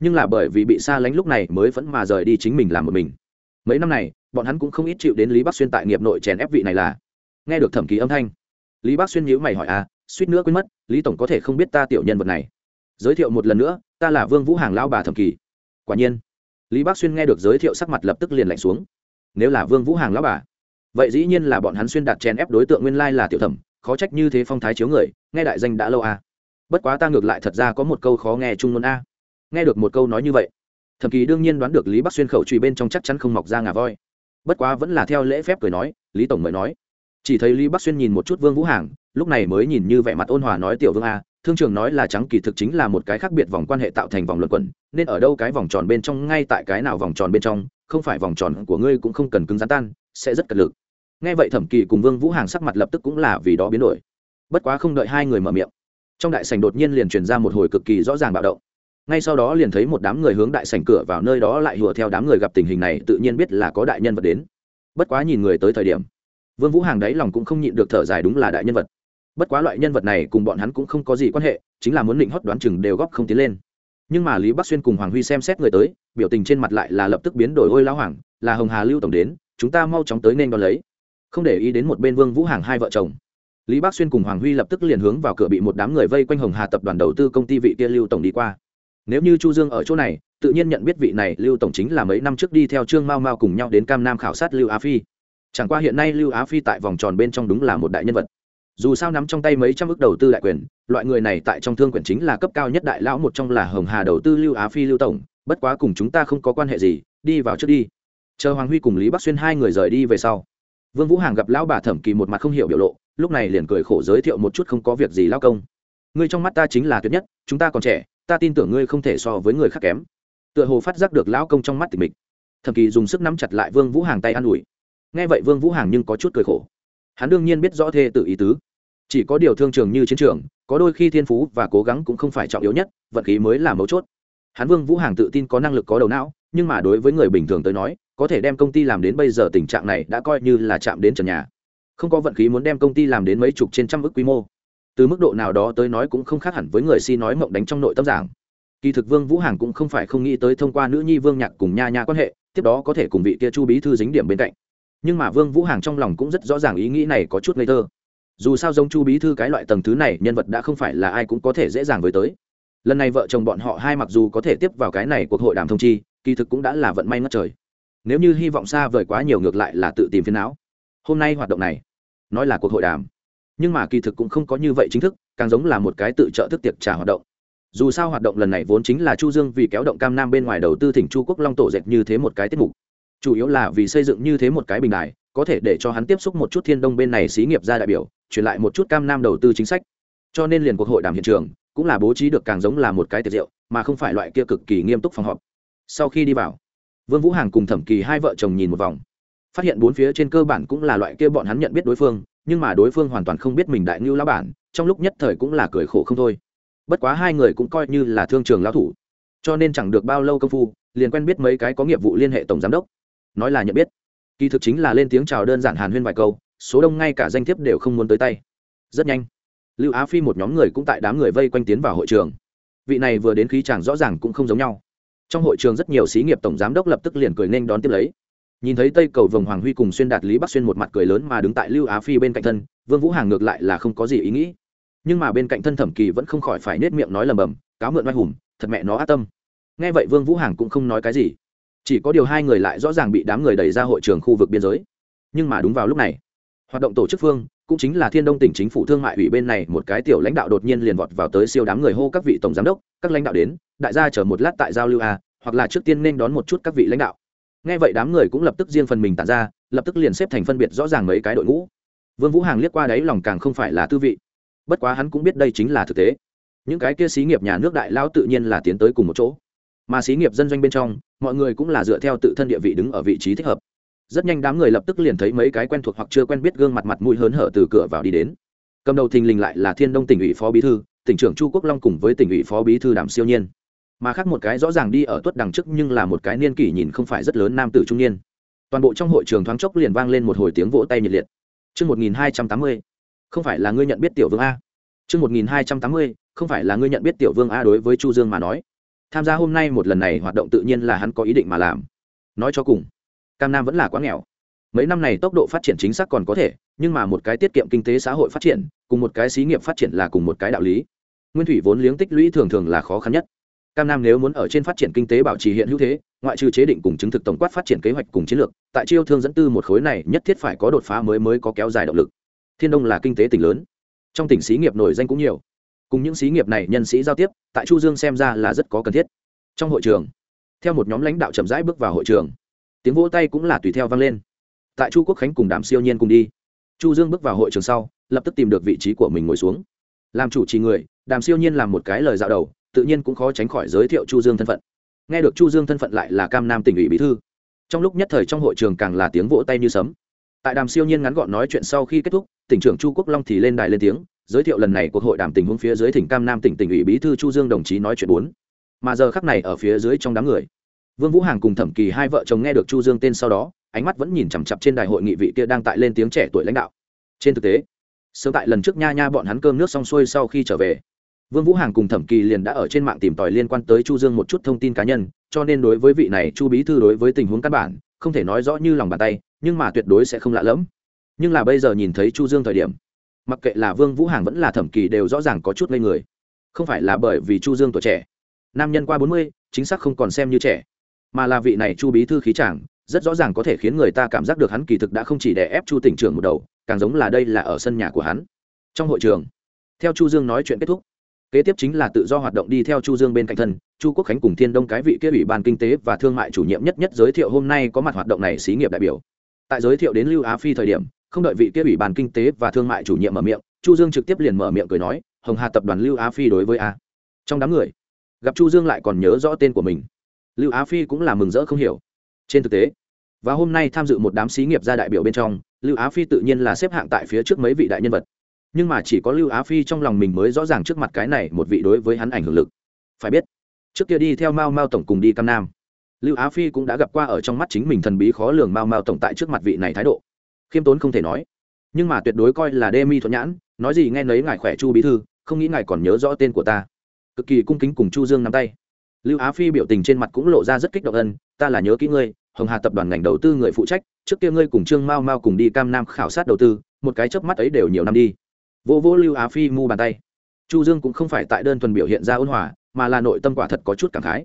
Nhưng là bởi vì bị xa lánh lúc này mới vẫn mà rời đi chính mình làm một mình. Mấy năm này bọn hắn cũng không ít chịu đến lý bắc xuyên tại nghiệp nội chèn ép vị này là. Nghe được thẩm ký âm thanh, lý bắc xuyên nhíu mày hỏi à suýt nữa quên mất, lý tổng có thể không biết ta tiểu nhân vật này? Giới thiệu một lần nữa, ta là vương vũ hàng Lao bà thẩm kỳ. Quả nhiên, lý bắc xuyên nghe được giới thiệu sắc mặt lập tức liền lạnh xuống. Nếu là vương vũ hàng Lao bà, vậy dĩ nhiên là bọn hắn xuyên đặt chèn ép đối tượng nguyên lai là tiểu thẩm, khó trách như thế phong thái chiếu người, nghe đại danh đã lâu à. bất quá ta ngược lại thật ra có một câu khó nghe chung ngôn a. Nghe được một câu nói như vậy, thẩm kỳ đương nhiên đoán được lý bắc xuyên khẩu truy bên trong chắc chắn không mọc ra ngà voi bất quá vẫn là theo lễ phép cười nói, lý tổng mới nói. Chỉ thấy lý bắc xuyên nhìn một chút vương vũ hàng, lúc này mới nhìn như vẻ mặt ôn hòa nói, tiểu vương a, thương trường nói là trắng kỳ thực chính là một cái khác biệt vòng quan hệ tạo thành vòng luận quẩn, nên ở đâu cái vòng tròn bên trong, ngay tại cái nào vòng tròn bên trong, không phải vòng tròn của ngươi cũng không cần cứng rắn tan, sẽ rất cật lực. Nghe vậy thẩm kỳ cùng vương vũ hàng sắc mặt lập tức cũng là vì đó biến đổi. Bất quá không đợi hai người mở miệng, trong đại sảnh đột nhiên liền truyền ra một hồi cực kỳ rõ ràng bạo động ngay sau đó liền thấy một đám người hướng đại sảnh cửa vào nơi đó lại hùa theo đám người gặp tình hình này, tự nhiên biết là có đại nhân vật đến. Bất quá nhìn người tới thời điểm, vương vũ hàng đấy lòng cũng không nhịn được thở dài đúng là đại nhân vật. Bất quá loại nhân vật này cùng bọn hắn cũng không có gì quan hệ, chính là muốn định hót đoán chừng đều góp không tiến lên. Nhưng mà lý bắc xuyên cùng hoàng huy xem xét người tới, biểu tình trên mặt lại là lập tức biến đổi, ôi lão hoàng, là hồng hà lưu tổng đến, chúng ta mau chóng tới nên đón lấy. Không để ý đến một bên vương vũ hàng hai vợ chồng, lý bắc xuyên cùng hoàng huy lập tức liền hướng vào cửa bị một đám người vây quanh hồng hà tập đoàn đầu tư công ty vị kia lưu tổng đi qua nếu như chu dương ở chỗ này, tự nhiên nhận biết vị này lưu tổng chính là mấy năm trước đi theo trương mao mao cùng nhau đến cam nam khảo sát lưu á phi. Chẳng qua hiện nay lưu á phi tại vòng tròn bên trong đúng là một đại nhân vật. Dù sao nắm trong tay mấy trăm ước đầu tư đại quyền, loại người này tại trong thương quyền chính là cấp cao nhất đại lão một trong là hồng hà đầu tư lưu á phi lưu tổng. Bất quá cùng chúng ta không có quan hệ gì, đi vào trước đi. Chờ hoàng huy cùng lý bắc xuyên hai người rời đi về sau, vương vũ hàng gặp lão bà thẩm kỳ một mặt không hiểu biểu lộ, lúc này liền cười khổ giới thiệu một chút không có việc gì lao công. Ngươi trong mắt ta chính là tuyệt nhất, chúng ta còn trẻ ta tin tưởng ngươi không thể so với người khác kém. Tựa hồ phát giác được lão công trong mắt tình mịch. Thẩm kỳ dùng sức nắm chặt lại vương vũ hàng tay an ủi. Nghe vậy vương vũ hàng nhưng có chút cười khổ. Hắn đương nhiên biết rõ thê tự ý tứ. Chỉ có điều thương trường như chiến trường, có đôi khi thiên phú và cố gắng cũng không phải trọng yếu nhất, vận khí mới là mấu chốt. Hắn vương vũ hàng tự tin có năng lực có đầu não, nhưng mà đối với người bình thường tới nói, có thể đem công ty làm đến bây giờ tình trạng này đã coi như là chạm đến trần nhà. Không có vận khí muốn đem công ty làm đến mấy chục trên trăm ước quy mô từ mức độ nào đó tới nói cũng không khác hẳn với người si nói mộng đánh trong nội tâm giảng. Kỳ thực vương vũ hàng cũng không phải không nghĩ tới thông qua nữ nhi vương nhạc cùng nha nha quan hệ, tiếp đó có thể cùng vị kia chu bí thư dính điểm bên cạnh. Nhưng mà vương vũ hàng trong lòng cũng rất rõ ràng ý nghĩ này có chút ngây thơ. Dù sao giống chu bí thư cái loại tầng thứ này, nhân vật đã không phải là ai cũng có thể dễ dàng với tới. Lần này vợ chồng bọn họ hai mặc dù có thể tiếp vào cái này cuộc hội đàm thông chi, kỳ thực cũng đã là vận may ngất trời. Nếu như hy vọng xa vời quá nhiều ngược lại là tự tìm phiền não. Hôm nay hoạt động này, nói là cuộc hội đàm nhưng mà kỳ thực cũng không có như vậy chính thức, càng giống là một cái tự trợ thức tiệc trả hoạt động. Dù sao hoạt động lần này vốn chính là chu dương vì kéo động cam nam bên ngoài đầu tư thỉnh chu quốc long tổ dệt như thế một cái tiết mục. Chủ yếu là vì xây dựng như thế một cái bình đài, có thể để cho hắn tiếp xúc một chút thiên đông bên này xí nghiệp ra đại biểu, truyền lại một chút cam nam đầu tư chính sách. Cho nên liền cuộc hội đàm hiện trường, cũng là bố trí được càng giống là một cái tiệc rượu, mà không phải loại kia cực kỳ nghiêm túc phòng họp. Sau khi đi vào, vương vũ hàng cùng thẩm kỳ hai vợ chồng nhìn một vòng. Phát hiện bốn phía trên cơ bản cũng là loại kia bọn hắn nhận biết đối phương nhưng mà đối phương hoàn toàn không biết mình đại ngưu lão bản, trong lúc nhất thời cũng là cười khổ không thôi. Bất quá hai người cũng coi như là thương trường lão thủ. Cho nên chẳng được bao lâu công phu, liền quen biết mấy cái có nghiệp vụ liên hệ tổng giám đốc. Nói là nhận biết. Kỳ thực chính là lên tiếng chào đơn giản hàn huyên vài câu, số đông ngay cả danh thiếp đều không muốn tới tay. Rất nhanh, lưu á phi một nhóm người cũng tại đám người vây quanh tiến vào hội trường. Vị này vừa đến khí chàng rõ ràng cũng không giống nhau. Trong hội trường rất nhiều xí nghiệp tổng giám đốc lập tức liền cười nên đón tiếp lấy nhìn thấy tây cầu vồng hoàng huy cùng xuyên đạt lý bắc xuyên một mặt cười lớn mà đứng tại lưu á phi bên cạnh thân, vương vũ hàng ngược lại là không có gì ý nghĩ. Nhưng mà bên cạnh thân thẩm kỳ vẫn không khỏi phải nết miệng nói lầm bầm, cáo mượn oai hùng, thật mẹ nó ác tâm. Nghe vậy vương vũ hàng cũng không nói cái gì. Chỉ có điều hai người lại rõ ràng bị đám người đẩy ra hội trường khu vực biên giới. Nhưng mà đúng vào lúc này, hoạt động tổ chức phương, cũng chính là thiên đông tỉnh chính phủ thương mại ủy bên này một cái tiểu lãnh đạo đột nhiên liền vọt vào tới siêu đám người hô các vị tổng giám đốc, các lãnh đạo đến, đại gia chờ một lát tại giao lưu a, hoặc là trước tiên nên đón một chút các vị lãnh đạo nghe vậy đám người cũng lập tức riêng phần mình tản ra, lập tức liền xếp thành phân biệt rõ ràng mấy cái đội ngũ. Vương vũ hàng liếc qua đấy lòng càng không phải là tư vị. Bất quá hắn cũng biết đây chính là thực tế. Những cái kia xí nghiệp nhà nước đại lao tự nhiên là tiến tới cùng một chỗ. Mà xí nghiệp dân doanh bên trong, mọi người cũng là dựa theo tự thân địa vị đứng ở vị trí thích hợp. Rất nhanh đám người lập tức liền thấy mấy cái quen thuộc hoặc chưa quen biết gương mặt mặt mũi hớn hở từ cửa vào đi đến. Cầm đầu thình lình lại là thiên đông tỉnh ủy phó bí thư, tỉnh trưởng chu quốc long cùng với tỉnh ủy phó bí thư đàm siêu nhiên mà khác một cái rõ ràng đi ở tuất đằng trước nhưng là một cái niên kỷ nhìn không phải rất lớn nam tử trung niên toàn bộ trong hội trường thoáng chốc liền vang lên một hồi tiếng vỗ tay nhiệt liệt Trước 1280, không phải là ngươi nhận biết tiểu vương A. Trước 1280, không phải là ngươi nhận biết tiểu vương A đối với Chu Dương mà nói. Tham gia hôm nay một lần này hoạt động tự nhiên là hắn có ý định mà làm. Nói cho cùng, Cam Nam vẫn là quá nghèo. Mấy năm này tốc độ phát triển chính xác còn có thể, nhưng mà một cái tiết kiệm kinh tế xã hội phát triển, cùng một cái xí nghiệp phát triển là cùng một cái đạo lý. Nguyên thủy vốn liếng tích lũy thường thường là khó khăn nhất cam nam nếu muốn ở trên phát triển kinh tế bảo trì hiện hữu thế, ngoại trừ chế định cùng chứng thực tổng quát phát triển kế hoạch cùng chiến lược, tại chiêu thương dẫn tư một khối này nhất thiết phải có đột phá mới mới có kéo dài động lực. Thiên đông là kinh tế tỉnh lớn, trong tỉnh xí nghiệp nổi danh cũng nhiều. Cùng những xí nghiệp này nhân sĩ giao tiếp, tại chu dương xem ra là rất có cần thiết. Trong hội trường, theo một nhóm lãnh đạo chậm rãi bước vào hội trường, tiếng vỗ tay cũng là tùy theo vang lên. Tại chu quốc khánh cùng đàm siêu nhiên cùng đi, chu dương bước vào hội trường sau, lập tức tìm được vị trí của mình ngồi xuống. Làm chủ trì người, đàm siêu nhiên làm một cái lời dạo đầu tự nhiên cũng khó tránh khỏi giới thiệu chu dương thân phận. Nghe được chu dương thân phận lại là cam nam tỉnh ủy bí thư. Trong lúc nhất thời trong hội trường càng là tiếng vỗ tay như sấm. Tại đàm siêu nhiên ngắn gọn nói chuyện sau khi kết thúc, tỉnh trưởng chu quốc long thì lên đài lên tiếng, giới thiệu lần này cuộc hội đàm tình huống phía dưới tỉnh cam nam tỉnh tỉnh ủy bí thư chu dương đồng chí nói chuyện bốn. Mà giờ khắc này ở phía dưới trong đám người, vương vũ hàng cùng thẩm kỳ hai vợ chồng nghe được chu dương tên sau đó, ánh mắt vẫn nhìn chằm chặp trên đài hội nghị vị kia đang tại lên tiếng trẻ tuổi lãnh đạo. Trên thực tế, sớm tại lần trước nha nha bọn hắn cơm nước xong xuôi sau khi trở về vương vũ hàng cùng thẩm kỳ liền đã ở trên mạng tìm tòi liên quan tới chu dương một chút thông tin cá nhân, cho nên đối với vị này chu bí thư đối với tình huống căn bản, không thể nói rõ như lòng bàn tay, nhưng mà tuyệt đối sẽ không lạ lẫm. Nhưng là bây giờ nhìn thấy chu dương thời điểm, mặc kệ là vương vũ hàng vẫn là thẩm kỳ đều rõ ràng có chút ngây người. Không phải là bởi vì chu dương tuổi trẻ, nam nhân qua bốn mươi, chính xác không còn xem như trẻ, mà là vị này chu bí thư khí chàng, rất rõ ràng có thể khiến người ta cảm giác được hắn kỳ thực đã không chỉ đè ép chu tỉnh trưởng một đầu, càng giống là đây là ở sân nhà của hắn. Trong hội trường, theo chu dương nói chuyện kết thúc kế tiếp chính là tự do hoạt động đi theo chu dương bên cạnh thân, chu quốc khánh cùng thiên đông cái vị kia ủy ban kinh tế và thương mại chủ nhiệm nhất nhất giới thiệu hôm nay có mặt hoạt động này xí nghiệp đại biểu. Tại giới thiệu đến lưu á phi thời điểm, không đợi vị kia ủy ban kinh tế và thương mại chủ nhiệm mở miệng, chu dương trực tiếp liền mở miệng cười nói, hồng hà tập đoàn lưu á phi đối với a. Trong đám người, gặp chu dương lại còn nhớ rõ tên của mình. Lưu á phi cũng là mừng rỡ không hiểu. Trên thực tế, và hôm nay tham dự một đám xí nghiệp gia đại biểu bên trong, lưu á phi tự nhiên là xếp hạng tại phía trước mấy vị đại nhân vật nhưng mà chỉ có lưu á phi trong lòng mình mới rõ ràng trước mặt cái này một vị đối với hắn ảnh hưởng lực. Phải biết, trước kia đi theo mao mao tổng cùng đi cam nam, lưu á phi cũng đã gặp qua ở trong mắt chính mình thần bí khó lường mao mao tổng tại trước mặt vị này thái độ. Khiêm tốn không thể nói. Nhưng mà tuyệt đối coi là đê mi thuận nhãn, nói gì nghe nấy ngài khỏe chu bí thư, không nghĩ ngài còn nhớ rõ tên của ta. Cực kỳ cung kính cùng chu dương nắm tay. Lưu á phi biểu tình trên mặt cũng lộ ra rất kích động ân, ta là nhớ kỹ ngươi, hồng hà tập đoàn ngành đầu tư người phụ trách, trước kia ngươi cùng trương mao mao cùng đi cam nam khảo sát đầu tư, một cái chớp mắt ấy đều nhiều năm đi vô vô lưu á phi mu bàn tay. Chu dương cũng không phải tại đơn thuần biểu hiện ra ôn hòa, mà là nội tâm quả thật có chút cảm khái.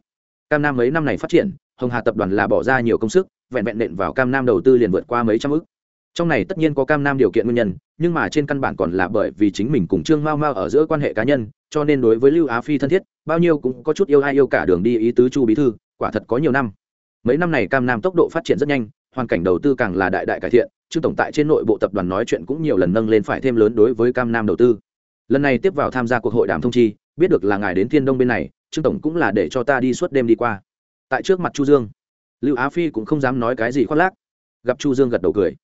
Cam nam mấy năm này phát triển, hồng hà tập đoàn là bỏ ra nhiều công sức, vẹn vẹn nện vào cam nam đầu tư liền vượt qua mấy trăm ước. Trong này tất nhiên có cam nam điều kiện nguyên nhân, nhưng mà trên căn bản còn là bởi vì chính mình cùng trương mao mao ở giữa quan hệ cá nhân, cho nên đối với lưu á phi thân thiết, bao nhiêu cũng có chút yêu ai yêu cả đường đi ý tứ chu bí thư, quả thật có nhiều năm. Mấy năm này cam nam tốc độ phát triển rất nhanh hoàn cảnh đầu tư càng là đại đại cải thiện trương tổng tại trên nội bộ tập đoàn nói chuyện cũng nhiều lần nâng lên phải thêm lớn đối với cam nam đầu tư. Lần này tiếp vào tham gia cuộc hội đàm thông chi, biết được là ngài đến thiên đông bên này trương tổng cũng là để cho ta đi suốt đêm đi qua. Tại trước mặt chu dương, lưu á phi cũng không dám nói cái gì khoác lác. Gặp chu dương gật đầu cười.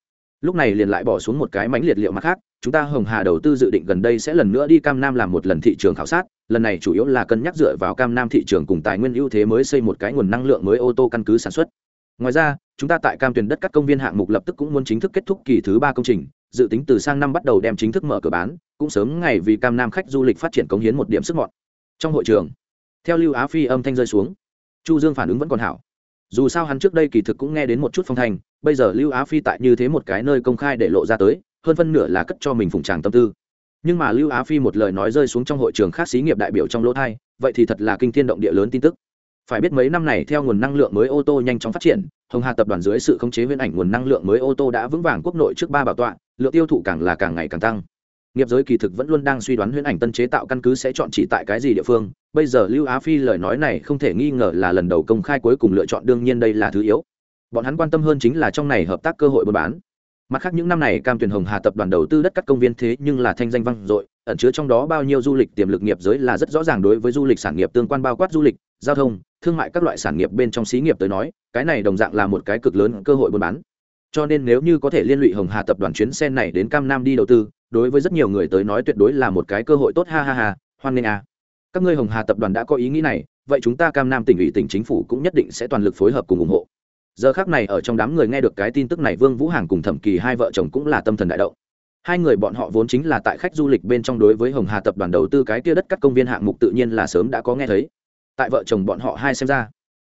Lúc này liền lại bỏ xuống một cái mánh liệt liệu mặt khác, chúng ta hồng hà đầu tư dự định gần đây sẽ lần nữa đi cam nam làm một lần thị trường khảo sát, lần này chủ yếu là cân nhắc dựa vào cam nam thị trường cùng tài nguyên ưu thế mới xây một cái nguồn năng lượng mới ô tô căn cứ sản xuất ngoài ra, chúng ta tại cam tuyền đất các công viên hạng mục lập tức cũng muốn chính thức kết thúc kỳ thứ ba công trình, dự tính từ sang năm bắt đầu đem chính thức mở cửa bán, cũng sớm ngày vì cam nam khách du lịch phát triển cống hiến một điểm sức mọn. Trong hội trường, theo lưu á phi âm thanh rơi xuống, chu dương phản ứng vẫn còn hảo. Dù sao hắn trước đây kỳ thực cũng nghe đến một chút phong thanh, bây giờ lưu á phi tại như thế một cái nơi công khai để lộ ra tới, hơn phân nửa là cất cho mình phụng tràng tâm tư. Nhưng mà lưu á phi một lời nói rơi xuống trong hội trường khác xí nghiệp đại biểu trong lỗ thai, vậy thì thật là kinh thiên động địa lớn tin tức phải biết mấy năm này theo nguồn năng lượng mới ô tô nhanh chóng phát triển, hồng hà tập đoàn dưới sự khống chế huyễn ảnh nguồn năng lượng mới ô tô đã vững vàng quốc nội trước ba bảo tọa, lượng tiêu thụ càng là càng ngày càng tăng. Nghiệp giới kỳ thực vẫn luôn đang suy đoán huyễn ảnh tân chế tạo căn cứ sẽ chọn chỉ tại cái gì địa phương, bây giờ lưu á phi lời nói này không thể nghi ngờ là lần đầu công khai cuối cùng lựa chọn, đương nhiên đây là thứ yếu. Bọn hắn quan tâm hơn chính là trong này hợp tác cơ hội buôn bán. Mặt khác những năm này cam tuyền hồng hà tập đoàn đầu tư đất các công viên thế nhưng là thanh danh vang dội, ẩn chứa trong đó bao nhiêu du lịch tiềm lực nghiệp giới là rất rõ ràng đối với du lịch sản nghiệp tương quan bao quát du lịch giao thông, thương mại các loại sản nghiệp bên trong xí nghiệp tới nói, cái này đồng dạng là một cái cực lớn cơ hội buôn bán. Cho nên nếu như có thể liên lụy hồng hà tập đoàn chuyến xe này đến cam nam đi đầu tư, đối với rất nhiều người tới nói tuyệt đối là một cái cơ hội tốt. Ha ha ha, hoan nghênh à. các ngươi hồng hà tập đoàn đã có ý nghĩ này, vậy chúng ta cam nam tỉnh ủy tỉnh chính phủ cũng nhất định sẽ toàn lực phối hợp cùng ủng hộ. Giờ khác này ở trong đám người nghe được cái tin tức này, vương vũ hàng cùng thẩm kỳ hai vợ chồng cũng là tâm thần đại động. Hai người bọn họ vốn chính là tại khách du lịch bên trong đối với hồng hà tập đoàn đầu tư cái kia đất các công viên hạng mục tự nhiên là sớm đã có nghe thấy tại vợ chồng bọn họ hai xem ra.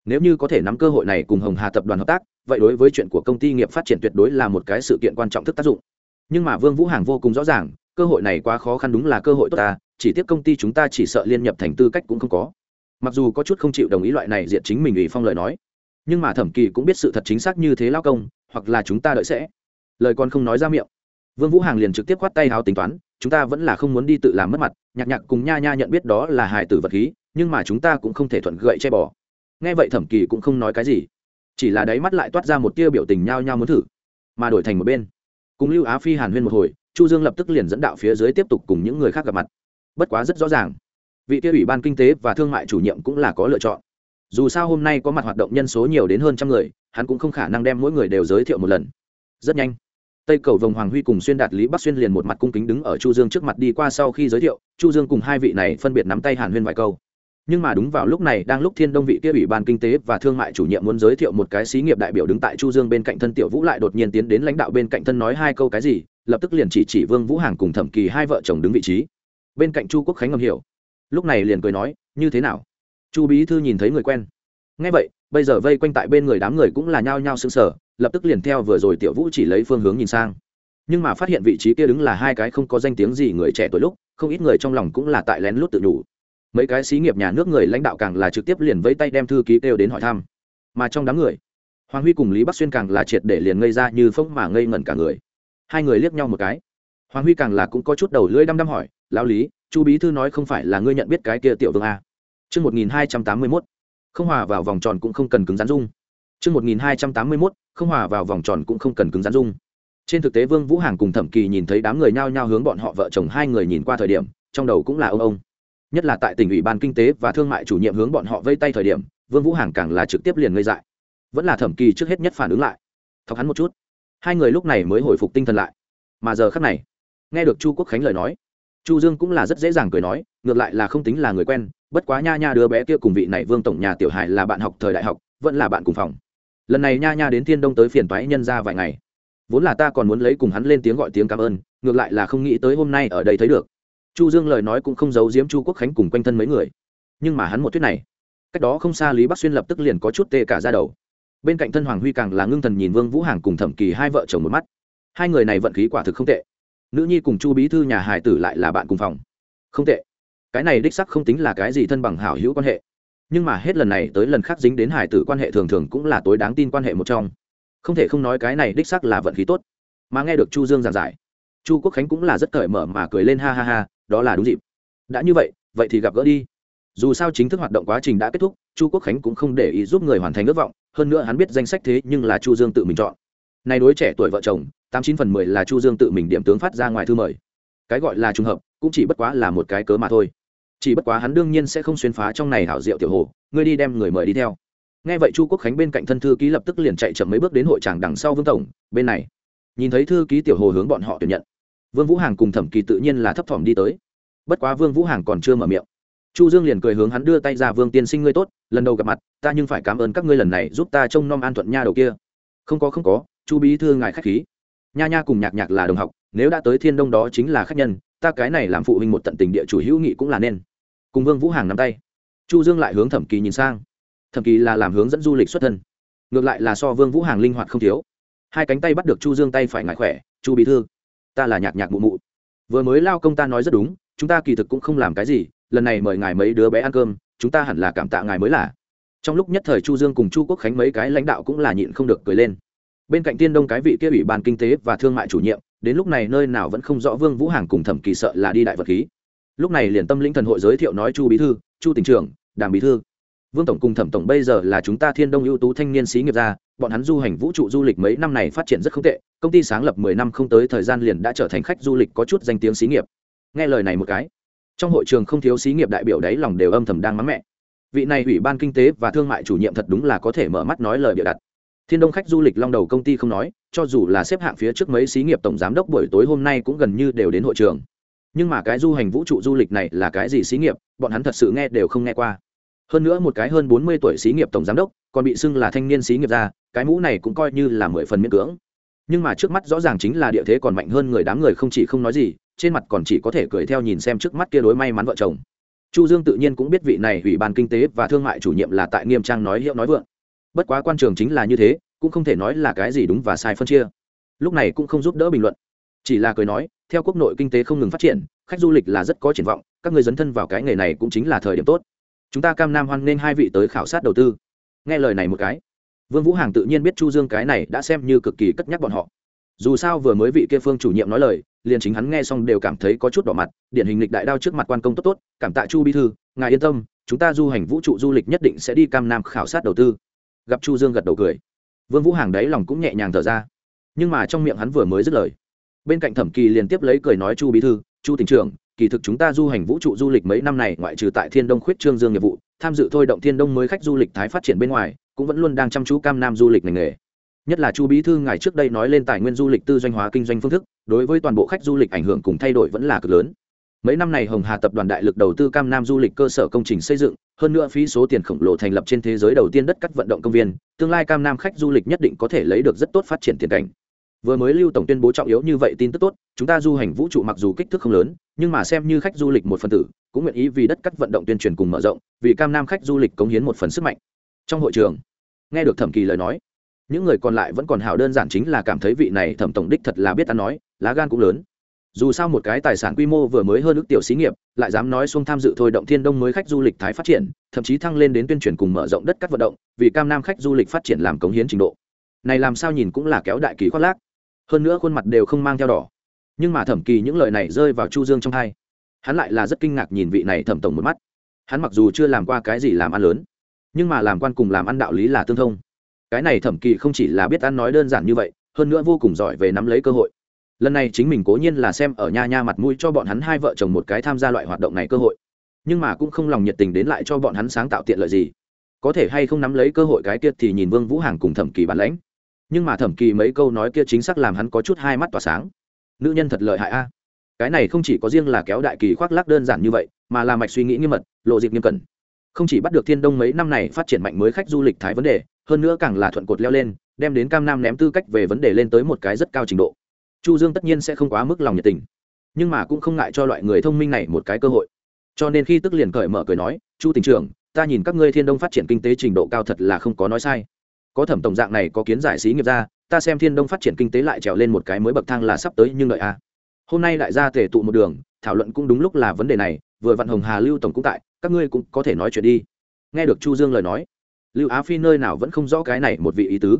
Nếu như có thể nắm cơ hội này cùng hồng hà tập đoàn hợp tác, vậy đối với chuyện của công ty nghiệp phát triển tuyệt đối là một cái sự kiện quan trọng thức tác dụng. Nhưng mà vương vũ hàng vô cùng rõ ràng, cơ hội này quá khó khăn đúng là cơ hội tốt ta, chỉ tiếc công ty chúng ta chỉ sợ liên nhập thành tư cách cũng không có. Mặc dù có chút không chịu đồng ý loại này diện chính mình ủy phong lời nói, nhưng mà thẩm kỳ cũng biết sự thật chính xác như thế lao công, hoặc là chúng ta đợi sẽ. Lời còn không nói ra miệng, vương vũ hàng liền trực tiếp khoát tay háo tính toán, chúng ta vẫn là không muốn đi tự làm mất mặt, nhạc nhạc cùng nha nha nhận biết đó là hài tử vật khí nhưng mà chúng ta cũng không thể thuận gậy che bỏ. Nghe vậy thẩm kỳ cũng không nói cái gì, chỉ là đáy mắt lại toát ra một tia biểu tình nhao nhao muốn thử, mà đổi thành một bên. Cùng lưu á phi hàn huyên một hồi, chu dương lập tức liền dẫn đạo phía dưới tiếp tục cùng những người khác gặp mặt. Bất quá rất rõ ràng, vị kia ủy ban kinh tế và thương mại chủ nhiệm cũng là có lựa chọn. Dù sao hôm nay có mặt hoạt động nhân số nhiều đến hơn trăm người, hắn cũng không khả năng đem mỗi người đều giới thiệu một lần. Rất nhanh, tây cầu vồng hoàng huy cùng xuyên đạt lý bắc xuyên liền một mặt cung kính đứng ở chu dương trước mặt đi qua sau khi giới thiệu, chu dương cùng hai vị này phân biệt nắm tay hàn huyên vài câu nhưng mà đúng vào lúc này, đang lúc thiên đông vị kia ủy ban kinh tế và thương mại chủ nhiệm muốn giới thiệu một cái xí nghiệp đại biểu đứng tại chu dương bên cạnh thân, tiểu vũ lại đột nhiên tiến đến lãnh đạo bên cạnh thân nói hai câu cái gì, lập tức liền chỉ chỉ vương vũ hàng cùng thẩm kỳ hai vợ chồng đứng vị trí. Bên cạnh chu quốc khánh ngầm hiểu. Lúc này liền cười nói, như thế nào? Chu bí thư nhìn thấy người quen. Ngay vậy, bây giờ vây quanh tại bên người đám người cũng là nhao nhao sững sờ, lập tức liền theo vừa rồi tiểu vũ chỉ lấy phương hướng nhìn sang. Nhưng mà phát hiện vị trí kia đứng là hai cái không có danh tiếng gì người trẻ tuổi lúc, không ít người trong lòng cũng là tại lén lút tự nhủ mấy cái xí nghiệp nhà nước người lãnh đạo càng là trực tiếp liền vẫy tay đem thư ký kêu đến hỏi thăm. Mà trong đám người hoàng huy cùng lý bắc xuyên càng là triệt để liền ngây ra như phông mà ngây ngẩn cả người. Hai người liếc nhau một cái. Hoàng huy càng là cũng có chút đầu lưỡi đăm đăm hỏi lão lý chu bí thư nói không phải là ngươi nhận biết cái kia tiểu vương a? Trước 1281, không hòa vào vòng tròn cũng không cần cứng rắn dung. Trước 1281, không hòa vào vòng tròn cũng không cần cứng rắn dung. Trên thực tế Vương Vũ Hàng cùng Thẩm Kỳ nhìn thấy đám người nhao nhao hướng bọn họ vợ chồng hai người nhìn qua thời điểm, trong đầu cũng là ông ông nhất là tại tỉnh ủy ban kinh tế và thương mại chủ nhiệm hướng bọn họ vây tay thời điểm, vương vũ hàng càng là trực tiếp liền ngây dại. Vẫn là thẩm kỳ trước hết nhất phản ứng lại. Thọc hắn một chút. Hai người lúc này mới hồi phục tinh thần lại. Mà giờ khắc này, nghe được chu quốc khánh lời nói, chu dương cũng là rất dễ dàng cười nói, ngược lại là không tính là người quen, bất quá nha nha đứa bé kia cùng vị này vương tổng nhà tiểu hải là bạn học thời đại học, vẫn là bạn cùng phòng. Lần này nha nha đến thiên đông tới phiền toái nhân ra vài ngày. Vốn là ta còn muốn lấy cùng hắn lên tiếng gọi tiếng cảm ơn, ngược lại là không nghĩ tới hôm nay ở đây thấy được chu dương lời nói cũng không giấu giếm chu quốc khánh cùng quanh thân mấy người. Nhưng mà hắn một thuyết này, cách đó không xa lý bắc xuyên lập tức liền có chút tê cả ra đầu. Bên cạnh thân hoàng huy càng là ngưng thần nhìn vương vũ hàng cùng thẩm kỳ hai vợ chồng một mắt. Hai người này vận khí quả thực không tệ. Nữ nhi cùng chu bí thư nhà hải tử lại là bạn cùng phòng. Không tệ. Cái này đích sắc không tính là cái gì thân bằng hảo hữu quan hệ. Nhưng mà hết lần này tới lần khác dính đến hải tử quan hệ thường thường cũng là tối đáng tin quan hệ một trong. Không thể không nói cái này đích sắc là vận khí tốt. Mà nghe được chu dương giảng giải, chu quốc khánh cũng là rất cởi mở mà cười lên ha ha ha đó là đúng dịp. Đã như vậy vậy thì gặp gỡ đi. Dù sao chính thức hoạt động quá trình đã kết thúc, chu quốc khánh cũng không để ý giúp người hoàn thành ước vọng, hơn nữa hắn biết danh sách thế nhưng là chu dương tự mình chọn. Này đối trẻ tuổi vợ chồng, tám chín phần mười là chu dương tự mình điểm tướng phát ra ngoài thư mời. Cái gọi là trùng hợp, cũng chỉ bất quá là một cái cớ mà thôi. Chỉ bất quá hắn đương nhiên sẽ không xuyên phá trong này hảo diệu tiểu hồ, ngươi đi đem người mời đi theo. Nghe vậy chu quốc khánh bên cạnh thân thư ký lập tức liền chạy chậm mấy bước đến hội tràng đằng sau vương tổng, bên này. Nhìn thấy thư ký tiểu hồ hướng bọn họ tuyển nhận vương vũ hàng cùng thẩm kỳ tự nhiên là thấp thỏm đi tới. Bất quá vương vũ hàng còn chưa mở miệng. Chu dương liền cười hướng hắn đưa tay ra, vương tiên sinh ngươi tốt, lần đầu gặp mặt, ta nhưng phải cảm ơn các ngươi lần này giúp ta trông nom an thuận nha đầu kia. Không có không có, chu bí thư ngài khách khí. Nha nha cùng nhạc nhạc là đồng học, nếu đã tới thiên đông đó chính là khách nhân, ta cái này làm phụ huynh một tận tình địa chủ hữu nghị cũng là nên. Cùng vương vũ hàng nắm tay. Chu dương lại hướng thẩm kỳ nhìn sang. Thẩm kỳ là làm hướng dẫn du lịch xuất thân, ngược lại là so vương vũ hàng linh hoạt không thiếu. Hai cánh tay bắt được chu dương tay phải ngại khỏe, chu bí thư ta là nhạc nhạc mụ mụ. Vừa mới lao công ta nói rất đúng, chúng ta kỳ thực cũng không làm cái gì, lần này mời ngài mấy đứa bé ăn cơm, chúng ta hẳn là cảm tạ ngài mới là. Trong lúc nhất thời chu dương cùng chu quốc khánh mấy cái lãnh đạo cũng là nhịn không được cười lên. Bên cạnh tiên đông cái vị kia ủy ban kinh tế và thương mại chủ nhiệm, đến lúc này nơi nào vẫn không rõ vương vũ hàng cùng thẩm kỳ sợ là đi đại vật khí. Lúc này liền tâm linh thần hội giới thiệu nói chu bí thư, chu tỉnh trưởng, đàm bí thư. Vương tổng cùng thẩm tổng bây giờ là chúng ta thiên đông ưu tú thanh niên sĩ nghiệp gia bọn hắn du hành vũ trụ du lịch mấy năm này phát triển rất không tệ, công ty sáng lập mười năm không tới thời gian liền đã trở thành khách du lịch có chút danh tiếng xí nghiệp. Nghe lời này một cái, trong hội trường không thiếu xí nghiệp đại biểu đấy lòng đều âm thầm đang mắng mẹ. Vị này ủy ban kinh tế và thương mại chủ nhiệm thật đúng là có thể mở mắt nói lời bịa đặt. Thiên đông khách du lịch long đầu công ty không nói, cho dù là xếp hạng phía trước mấy xí nghiệp tổng giám đốc buổi tối hôm nay cũng gần như đều đến hội trường. Nhưng mà cái du hành vũ trụ du lịch này là cái gì xí nghiệp, bọn hắn thật sự nghe đều không nghe qua. Hơn nữa một cái hơn bốn mươi tuổi xí nghiệp tổng giám đốc còn bị xưng là thanh niên xí nghiệp ra, cái mũ này cũng coi như là mười phần miễn cưỡng. Nhưng mà trước mắt rõ ràng chính là địa thế còn mạnh hơn người đám người không chỉ không nói gì, trên mặt còn chỉ có thể cười theo nhìn xem trước mắt kia đối may mắn vợ chồng. Chu dương tự nhiên cũng biết vị này ủy ban kinh tế và thương mại chủ nhiệm là tại nghiêm trang nói hiệu nói vượng. Bất quá quan trường chính là như thế, cũng không thể nói là cái gì đúng và sai phân chia. Lúc này cũng không giúp đỡ bình luận. Chỉ là cười nói, theo quốc nội kinh tế không ngừng phát triển, khách du lịch là rất có triển vọng, các người dấn thân vào cái nghề này cũng chính là thời điểm tốt. Chúng ta cam nam hoan nên hai vị tới khảo sát đầu tư nghe lời này một cái, vương vũ hàng tự nhiên biết chu dương cái này đã xem như cực kỳ cất nhắc bọn họ. Dù sao vừa mới vị kia phương chủ nhiệm nói lời, liền chính hắn nghe xong đều cảm thấy có chút đỏ mặt, điển hình lịch đại đao trước mặt quan công tốt tốt, cảm tạ chu bí thư, ngài yên tâm, chúng ta du hành vũ trụ du lịch nhất định sẽ đi cam nam khảo sát đầu tư. Gặp chu dương gật đầu cười. Vương vũ hàng đấy lòng cũng nhẹ nhàng thở ra. Nhưng mà trong miệng hắn vừa mới dứt lời. Bên cạnh thẩm kỳ liền tiếp lấy cười nói chu bí thư, chu tỉnh trưởng kỳ thực chúng ta du hành vũ trụ du lịch mấy năm này, ngoại trừ tại thiên đông khuyết trương dương nghiệp vụ, tham dự thôi động thiên đông mới khách du lịch thái phát triển bên ngoài, cũng vẫn luôn đang chăm chú cam nam du lịch ngành nghề. Nhất là chu bí thư ngài trước đây nói lên tài nguyên du lịch tư doanh hóa kinh doanh phương thức, đối với toàn bộ khách du lịch ảnh hưởng cùng thay đổi vẫn là cực lớn. Mấy năm này hồng hà tập đoàn đại lực đầu tư cam nam du lịch cơ sở công trình xây dựng, hơn nữa phí số tiền khổng lồ thành lập trên thế giới đầu tiên đất cắt vận động công viên, tương lai cam nam khách du lịch nhất định có thể lấy được rất tốt phát triển tiền cảnh. Vừa mới lưu tổng tuyên bố trọng yếu như vậy tin tức tốt, chúng ta du hành vũ trụ mặc dù kích thước không lớn nhưng mà xem như khách du lịch một phần tử, cũng nguyện ý vì đất cắt vận động tuyên truyền cùng mở rộng, vì cam nam khách du lịch cống hiến một phần sức mạnh. Trong hội trường, nghe được thẩm kỳ lời nói, những người còn lại vẫn còn hào đơn giản chính là cảm thấy vị này thẩm tổng đích thật là biết ăn nói, lá gan cũng lớn. Dù sao một cái tài sản quy mô vừa mới hơn ước tiểu xí nghiệp, lại dám nói xuông tham dự thôi động thiên đông mới khách du lịch thái phát triển, thậm chí thăng lên đến tuyên truyền cùng mở rộng đất cắt vận động, vì cam nam khách du lịch phát triển làm cống hiến trình độ. Này làm sao nhìn cũng là kéo đại kỳ khoác lác. Hơn nữa khuôn mặt đều không mang theo đỏ nhưng mà thẩm kỳ những lời này rơi vào chu dương trong hai hắn lại là rất kinh ngạc nhìn vị này thẩm tổng một mắt. Hắn mặc dù chưa làm qua cái gì làm ăn lớn, nhưng mà làm quan cùng làm ăn đạo lý là tương thông. Cái này thẩm kỳ không chỉ là biết ăn nói đơn giản như vậy, hơn nữa vô cùng giỏi về nắm lấy cơ hội. Lần này chính mình cố nhiên là xem ở nha nha mặt mũi cho bọn hắn hai vợ chồng một cái tham gia loại hoạt động này cơ hội. Nhưng mà cũng không lòng nhiệt tình đến lại cho bọn hắn sáng tạo tiện lợi gì. Có thể hay không nắm lấy cơ hội cái kia thì nhìn vương vũ hàng cùng thẩm kỳ bản lãnh. Nhưng mà thẩm kỳ mấy câu nói kia chính xác làm hắn có chút hai mắt tỏa sáng nữ nhân thật lợi hại a. À? Cái này không chỉ có riêng là kéo đại kỳ khoác lác đơn giản như vậy, mà là mạch suy nghĩ nghiêm mật, lộ dịp nghiêm cẩn. Không chỉ bắt được thiên đông mấy năm này phát triển mạnh mới khách du lịch thái vấn đề, hơn nữa càng là thuận cột leo lên, đem đến cam nam ném tư cách về vấn đề lên tới một cái rất cao trình độ. Chu dương tất nhiên sẽ không quá mức lòng nhiệt tình, nhưng mà cũng không ngại cho loại người thông minh này một cái cơ hội. Cho nên khi tức liền cởi mở cười nói, chu tỉnh trưởng ta nhìn các ngươi thiên đông phát triển kinh tế trình độ cao thật là không có nói sai. Có thẩm tổng dạng này có kiến giải sĩ nghiệp ra ta xem thiên đông phát triển kinh tế lại trèo lên một cái mới bậc thang là sắp tới nhưng đợi a hôm nay lại ra tề tụ một đường, thảo luận cũng đúng lúc là vấn đề này, vừa vặn hồng hà lưu tổng cũng tại, các ngươi cũng có thể nói chuyện đi. Nghe được chu dương lời nói, lưu á phi nơi nào vẫn không rõ cái này một vị ý tứ.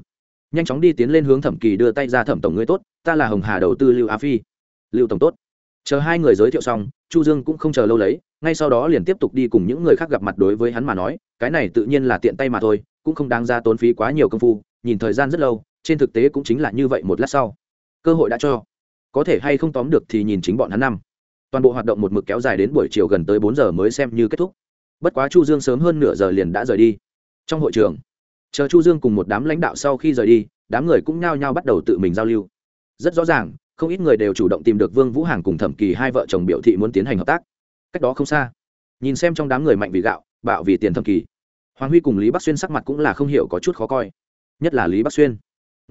Nhanh chóng đi tiến lên hướng thẩm kỳ đưa tay ra, thẩm tổng ngươi tốt, ta là hồng hà đầu tư lưu á phi. Lưu tổng tốt. Chờ hai người giới thiệu xong, chu dương cũng không chờ lâu lấy, ngay sau đó liền tiếp tục đi cùng những người khác gặp mặt đối với hắn mà nói, cái này tự nhiên là tiện tay mà thôi, cũng không đáng ra tốn phí quá nhiều công phu, nhìn thời gian rất lâu trên thực tế cũng chính là như vậy một lát sau. Cơ hội đã cho. Có thể hay không tóm được thì nhìn chính bọn hắn năm. Toàn bộ hoạt động một mực kéo dài đến buổi chiều gần tới bốn giờ mới xem như kết thúc. Bất quá chu dương sớm hơn nửa giờ liền đã rời đi. Trong hội trường, chờ chu dương cùng một đám lãnh đạo sau khi rời đi, đám người cũng nhao nhao bắt đầu tự mình giao lưu. Rất rõ ràng, không ít người đều chủ động tìm được vương vũ hàng cùng thẩm kỳ hai vợ chồng biểu thị muốn tiến hành hợp tác. Cách đó không xa, nhìn xem trong đám người mạnh vì gạo, bạo vì tiền thẩm kỳ, hoàng huy cùng lý bắc xuyên sắc mặt cũng là không hiểu có chút khó coi. Nhất là lý bắc xuyên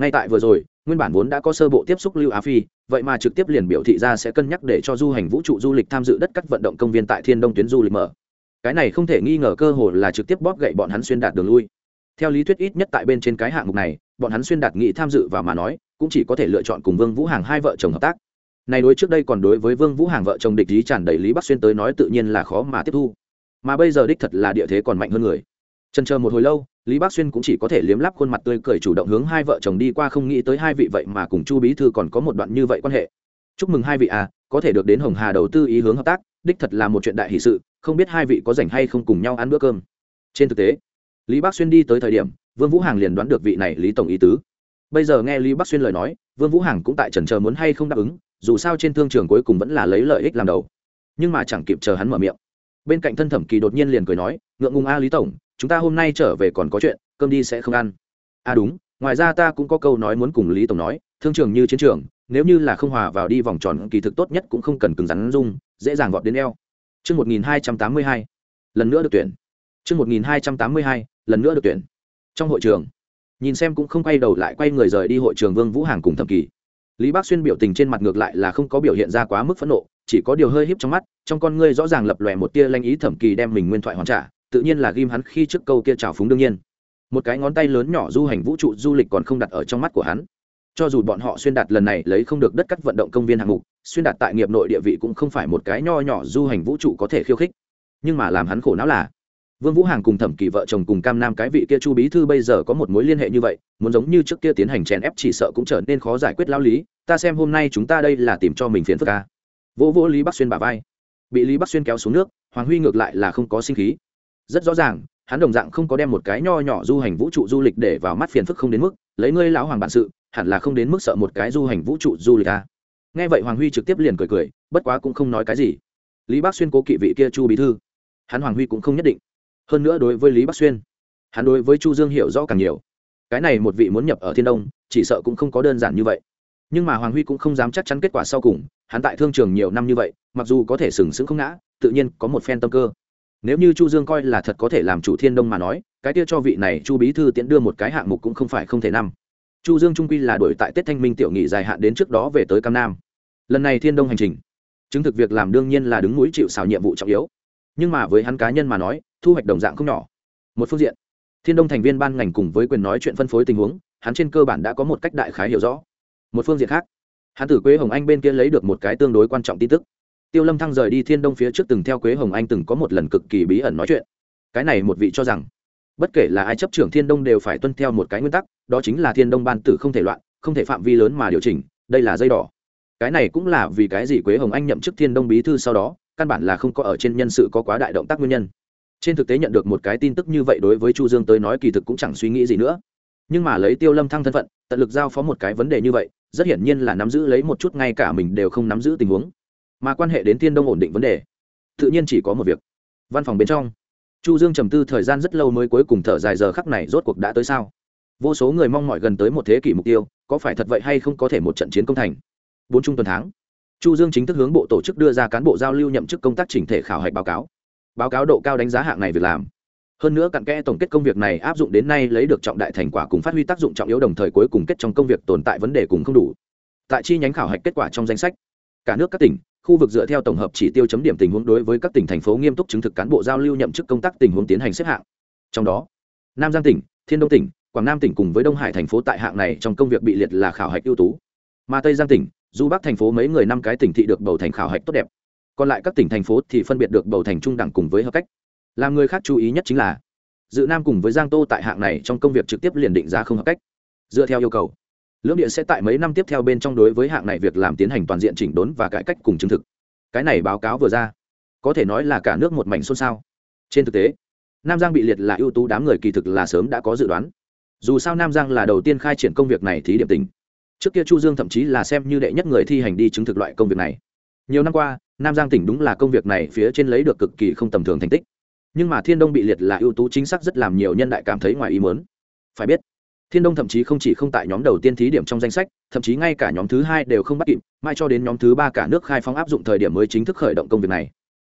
ngay tại vừa rồi, nguyên bản vốn đã có sơ bộ tiếp xúc lưu á phi, vậy mà trực tiếp liền biểu thị ra sẽ cân nhắc để cho du hành vũ trụ du lịch tham dự đất cắt vận động công viên tại thiên đông tuyến du lịch mở. Cái này không thể nghi ngờ cơ hội là trực tiếp bóp gậy bọn hắn xuyên đạt đường lui. Theo lý thuyết ít nhất tại bên trên cái hạng mục này, bọn hắn xuyên đạt nghị tham dự và mà nói, cũng chỉ có thể lựa chọn cùng vương vũ hàng hai vợ chồng hợp tác. Này đối trước đây còn đối với vương vũ hàng vợ chồng địch ý tràn đầy lý bắc xuyên tới nói tự nhiên là khó mà tiếp thu. Mà bây giờ đích thật là địa thế còn mạnh hơn người. Trần chờ một hồi lâu lý Bác xuyên cũng chỉ có thể liếm lắp khuôn mặt tươi cười chủ động hướng hai vợ chồng đi qua không nghĩ tới hai vị vậy mà cùng chu bí thư còn có một đoạn như vậy quan hệ. Chúc mừng hai vị à có thể được đến hồng hà đầu tư ý hướng hợp tác, đích thật là một chuyện đại hỷ sự, không biết hai vị có rảnh hay không cùng nhau ăn bữa cơm. Trên thực tế, lý Bác xuyên đi tới thời điểm, vương vũ hàng liền đoán được vị này lý tổng ý tứ. Bây giờ nghe lý Bác xuyên lời nói, vương vũ hàng cũng tại trần chờ muốn hay không đáp ứng, dù sao trên thương trường cuối cùng vẫn là lấy lợi ích làm đầu. Nhưng mà chẳng kịp chờ hắn mở miệng bên cạnh thân thẩm kỳ đột nhiên liền cười nói ngượng ngùng a lý tổng chúng ta hôm nay trở về còn có chuyện cơm đi sẽ không ăn à đúng ngoài ra ta cũng có câu nói muốn cùng lý tổng nói thương trường như chiến trường nếu như là không hòa vào đi vòng tròn kỳ thực tốt nhất cũng không cần cứng rắn dung dễ dàng vọt đến eo Chương 1282. Lần nữa được tuyển. Chương 1282. Lần nữa được tuyển. Trong hội trường, nhìn xem cũng không quay đầu lại quay người rời đi hội trường Vương Vũ Hàng cùng Thẩm Kỳ. Lý Bác Xuyên biểu tình trên mặt ngược lại là không có biểu hiện ra quá mức phẫn nộ, chỉ có điều hơi híp trong mắt, trong con ngươi rõ ràng lập lòe một tia lanh ý Thẩm Kỳ đem mình nguyên thoại hoàn trả, tự nhiên là ghim hắn khi trước câu kia chào phúng đương nhiên. Một cái ngón tay lớn nhỏ du hành vũ trụ du lịch còn không đặt ở trong mắt của hắn. Cho dù bọn họ xuyên đạt lần này lấy không được đất cắt vận động công viên hạng mục xuyên đạt tại nghiệp nội địa vị cũng không phải một cái nho nhỏ du hành vũ trụ có thể khiêu khích. Nhưng mà làm hắn khổ não là vương vũ hàng cùng thẩm kỳ vợ chồng cùng cam nam cái vị kia chu bí thư bây giờ có một mối liên hệ như vậy muốn giống như trước kia tiến hành chèn ép chỉ sợ cũng trở nên khó giải quyết lao lý ta xem hôm nay chúng ta đây là tìm cho mình phiền phức ca vỗ vỗ lý bắc xuyên bà vai. Bị lý bắc xuyên kéo xuống nước, hoàng huy ngược lại là không có sinh khí. Rất rõ ràng, hắn đồng dạng không có đem một cái nho nhỏ du hành vũ trụ du lịch để vào mắt phiền phức không đến mức, lấy ngươi lão hoàng bản sự, hẳn là không đến mức sợ một cái du hành vũ trụ du lịch à. nghe vậy hoàng huy trực tiếp liền cười cười, bất quá cũng không nói cái gì. Lý bắc xuyên cố kỵ vị kia chu bí thư. Hắn hoàng huy cũng không nhất định. Hơn nữa đối với lý bắc xuyên, hắn đối với chu dương hiểu rõ càng nhiều. Cái này một vị muốn nhập ở thiên đông, chỉ sợ cũng không có đơn giản như vậy. Nhưng mà hoàng huy cũng không dám chắc chắn kết quả sau cùng hắn tại thương trường nhiều năm như vậy, mặc dù có thể sừng sững không ngã, tự nhiên có một phen tâm cơ. Nếu như chu dương coi là thật có thể làm chủ thiên đông mà nói, cái kia cho vị này chu bí thư tiễn đưa một cái hạng mục cũng không phải không thể năm. Chu dương trung quy là đổi tại tết thanh minh tiểu nghị dài hạn đến trước đó về tới cam nam. Lần này thiên đông hành trình, chứng thực việc làm đương nhiên là đứng mũi chịu xào nhiệm vụ trọng yếu. Nhưng mà với hắn cá nhân mà nói, thu hoạch đồng dạng không nhỏ. Một phương diện, thiên đông thành viên ban ngành cùng với quyền nói chuyện phân phối tình huống, hắn trên cơ bản đã có một cách đại khái hiểu rõ. Một phương diện khác hắn từ quế hồng anh bên kia lấy được một cái tương đối quan trọng tin tức. Tiêu lâm thăng rời đi thiên đông phía trước từng theo quế hồng anh từng có một lần cực kỳ bí ẩn nói chuyện. Cái này một vị cho rằng, bất kể là ai chấp trưởng thiên đông đều phải tuân theo một cái nguyên tắc, đó chính là thiên đông ban tử không thể loạn, không thể phạm vi lớn mà điều chỉnh, đây là dây đỏ. Cái này cũng là vì cái gì quế hồng anh nhậm chức thiên đông bí thư sau đó, căn bản là không có ở trên nhân sự có quá đại động tác nguyên nhân. Trên thực tế nhận được một cái tin tức như vậy đối với chu dương tới nói kỳ thực cũng chẳng suy nghĩ gì nữa nhưng mà lấy tiêu lâm thăng thân phận, tận lực giao phó một cái vấn đề như vậy, rất hiển nhiên là nắm giữ lấy một chút ngay cả mình đều không nắm giữ tình huống. Mà quan hệ đến thiên đông ổn định vấn đề, tự nhiên chỉ có một việc. Văn phòng bên trong, chu dương trầm tư thời gian rất lâu mới cuối cùng thở dài giờ khắc này rốt cuộc đã tới sao? Vô số người mong mỏi gần tới một thế kỷ mục tiêu, có phải thật vậy hay không có thể một trận chiến công thành? Bốn trung tuần tháng, chu dương chính thức hướng bộ tổ chức đưa ra cán bộ giao lưu nhậm chức công tác chỉnh thể khảo hạch báo cáo. Báo cáo độ cao đánh giá hạng này việc làm hơn nữa cặn kẽ tổng kết công việc này áp dụng đến nay lấy được trọng đại thành quả cùng phát huy tác dụng trọng yếu đồng thời cuối cùng kết trong công việc tồn tại vấn đề cùng không đủ. Tại chi nhánh khảo hạch kết quả trong danh sách, cả nước các tỉnh, khu vực dựa theo tổng hợp chỉ tiêu chấm điểm tình huống đối với các tỉnh thành phố nghiêm túc chứng thực cán bộ giao lưu nhậm chức công tác tình huống tiến hành xếp hạng. Trong đó, nam giang tỉnh, thiên đông tỉnh, quảng nam tỉnh cùng với đông hải thành phố tại hạng này trong công việc bị liệt là khảo hạch ưu tú. Mà tây giang tỉnh, du bắc thành phố mấy người năm cái tỉnh thị được bầu thành khảo hạch tốt đẹp. Còn lại các tỉnh thành phố thì phân biệt được bầu thành trung đẳng cùng với hợp cách làm người khác chú ý nhất chính là, dự nam cùng với giang tô tại hạng này trong công việc trực tiếp liền định giá không hợp cách. Dựa theo yêu cầu, lưỡng địa sẽ tại mấy năm tiếp theo bên trong đối với hạng này việc làm tiến hành toàn diện chỉnh đốn và cải cách cùng chứng thực. Cái này báo cáo vừa ra, có thể nói là cả nước một mảnh xôn xao. Trên thực tế, nam giang bị liệt là ưu tú đám người kỳ thực là sớm đã có dự đoán. Dù sao nam giang là đầu tiên khai triển công việc này thí điểm tỉnh trước kia chu dương thậm chí là xem như đệ nhất người thi hành đi chứng thực loại công việc này. Nhiều năm qua, nam giang tỉnh đúng là công việc này phía trên lấy được cực kỳ không tầm thường thành tích nhưng mà thiên đông bị liệt là ưu tú chính xác rất làm nhiều nhân đại cảm thấy ngoài ý muốn. Phải biết, thiên đông thậm chí không chỉ không tại nhóm đầu tiên thí điểm trong danh sách, thậm chí ngay cả nhóm thứ hai đều không bắt kịp, mai cho đến nhóm thứ ba cả nước khai phóng áp dụng thời điểm mới chính thức khởi động công việc này.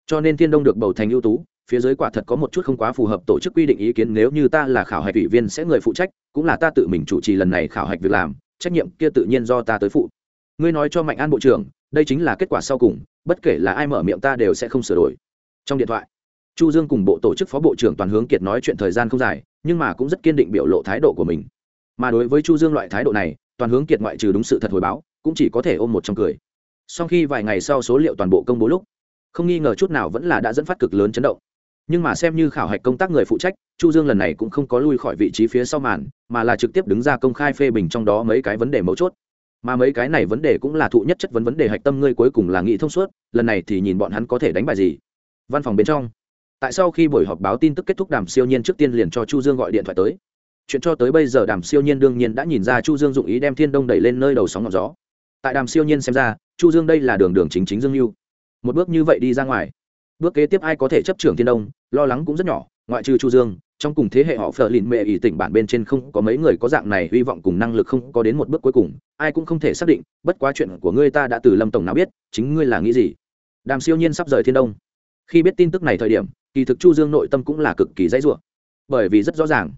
Cho nên thiên đông được bầu thành ưu tú, phía dưới quả thật có một chút không quá phù hợp tổ chức quy định ý kiến, nếu như ta là khảo hạch ủy viên sẽ người phụ trách, cũng là ta tự mình chủ trì lần này khảo hạch việc làm, trách nhiệm kia tự nhiên do ta tới phụ. Ngươi nói cho mạnh an bộ trưởng, đây chính là kết quả sau cùng, bất kể là ai mở miệng ta đều sẽ không sửa đổi. Trong điện thoại chu dương cùng bộ tổ chức phó bộ trưởng toàn hướng kiệt nói chuyện thời gian không dài, nhưng mà cũng rất kiên định biểu lộ thái độ của mình. Mà đối với chu dương loại thái độ này, toàn hướng kiệt ngoại trừ đúng sự thật hồi báo, cũng chỉ có thể ôm một trong cười. Sau khi vài ngày sau số liệu toàn bộ công bố lúc, không nghi ngờ chút nào vẫn là đã dẫn phát cực lớn chấn động. Nhưng mà xem như khảo hạch công tác người phụ trách, chu dương lần này cũng không có lui khỏi vị trí phía sau màn, mà là trực tiếp đứng ra công khai phê bình trong đó mấy cái vấn đề mấu chốt. Mà mấy cái này vấn đề cũng là thụ nhất chất vấn vấn đề hạch tâm, ngươi cuối cùng là nghị thông suốt, lần này thì nhìn bọn hắn có thể đánh bài gì? Văn phòng bên trong tại sau khi buổi họp báo tin tức kết thúc đàm siêu nhiên trước tiên liền cho chu dương gọi điện thoại tới. Chuyện cho tới bây giờ đàm siêu nhiên đương nhiên đã nhìn ra chu dương dụng ý đem thiên đông đẩy lên nơi đầu sóng ngọn gió. Tại đàm siêu nhiên xem ra, chu dương đây là đường đường chính chính dương lưu một bước như vậy đi ra ngoài. Bước kế tiếp ai có thể chấp trưởng thiên đông, lo lắng cũng rất nhỏ, ngoại trừ chu dương, trong cùng thế hệ họ phờ lìn mẹ ỷ tỉnh bản bên trên không có mấy người có dạng này, hy vọng cùng năng lực không có đến một bước cuối cùng, ai cũng không thể xác định, bất quá chuyện của ngươi ta đã từ lâm tổng nào biết, chính ngươi là nghĩ gì? Đàm siêu nhiên sắp rời thiên đông khi biết tin tức này thời điểm, kỳ thực chu dương nội tâm cũng là cực kỳ dãy ruộng bởi vì rất rõ ràng,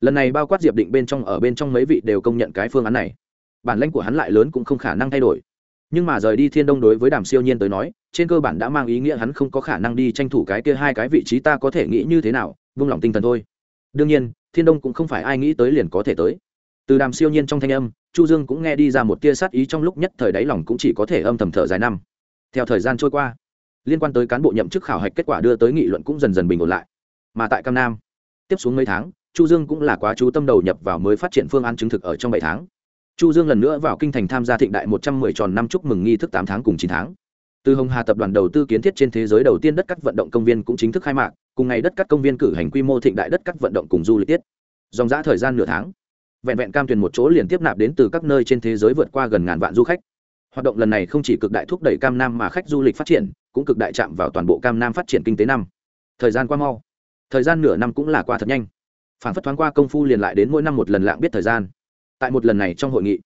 lần này bao quát diệp định bên trong ở bên trong mấy vị đều công nhận cái phương án này. Bản lãnh của hắn lại lớn cũng không khả năng thay đổi. Nhưng mà rời đi thiên đông đối với đàm siêu nhiên tới nói, trên cơ bản đã mang ý nghĩa hắn không có khả năng đi tranh thủ cái kia hai cái vị trí ta có thể nghĩ như thế nào, vung lòng tinh thần thôi. Đương nhiên, thiên đông cũng không phải ai nghĩ tới liền có thể tới. Từ đàm siêu nhiên trong thanh âm, chu dương cũng nghe đi ra một tia sát ý trong lúc nhất thời đáy lòng cũng chỉ có thể âm thầm thở dài năm. Theo thời gian trôi qua liên quan tới cán bộ nhậm chức khảo hạch kết quả đưa tới nghị luận cũng dần dần bình ổn lại. Mà tại cam nam, tiếp xuống mấy tháng, chu dương cũng là quá chú tâm đầu nhập vào mới phát triển phương án chứng thực ở trong bảy tháng. Chu dương lần nữa vào kinh thành tham gia thịnh đại một trăm mười tròn năm chúc mừng nghi thức tám tháng cùng chín tháng. Từ hồng hà tập đoàn đầu tư kiến thiết trên thế giới đầu tiên đất cắt vận động công viên cũng chính thức khai mạc, cùng ngày đất cắt công viên cử hành quy mô thịnh đại đất cắt vận động cùng du lịch tiết. Dòng giã thời gian nửa tháng, vẹn vẹn cam tuyền một chỗ liền tiếp nạp đến từ các nơi trên thế giới vượt qua gần ngàn vạn du khách. Hoạt động lần này không chỉ cực đại thúc đẩy cam nam mà khách du lịch phát triển cũng cực đại chạm vào toàn bộ cam nam phát triển kinh tế năm. Thời gian qua mau. Thời gian nửa năm cũng là qua thật nhanh. Phản phất thoáng qua công phu liền lại đến mỗi năm một lần lạng biết thời gian. Tại một lần này trong hội nghị,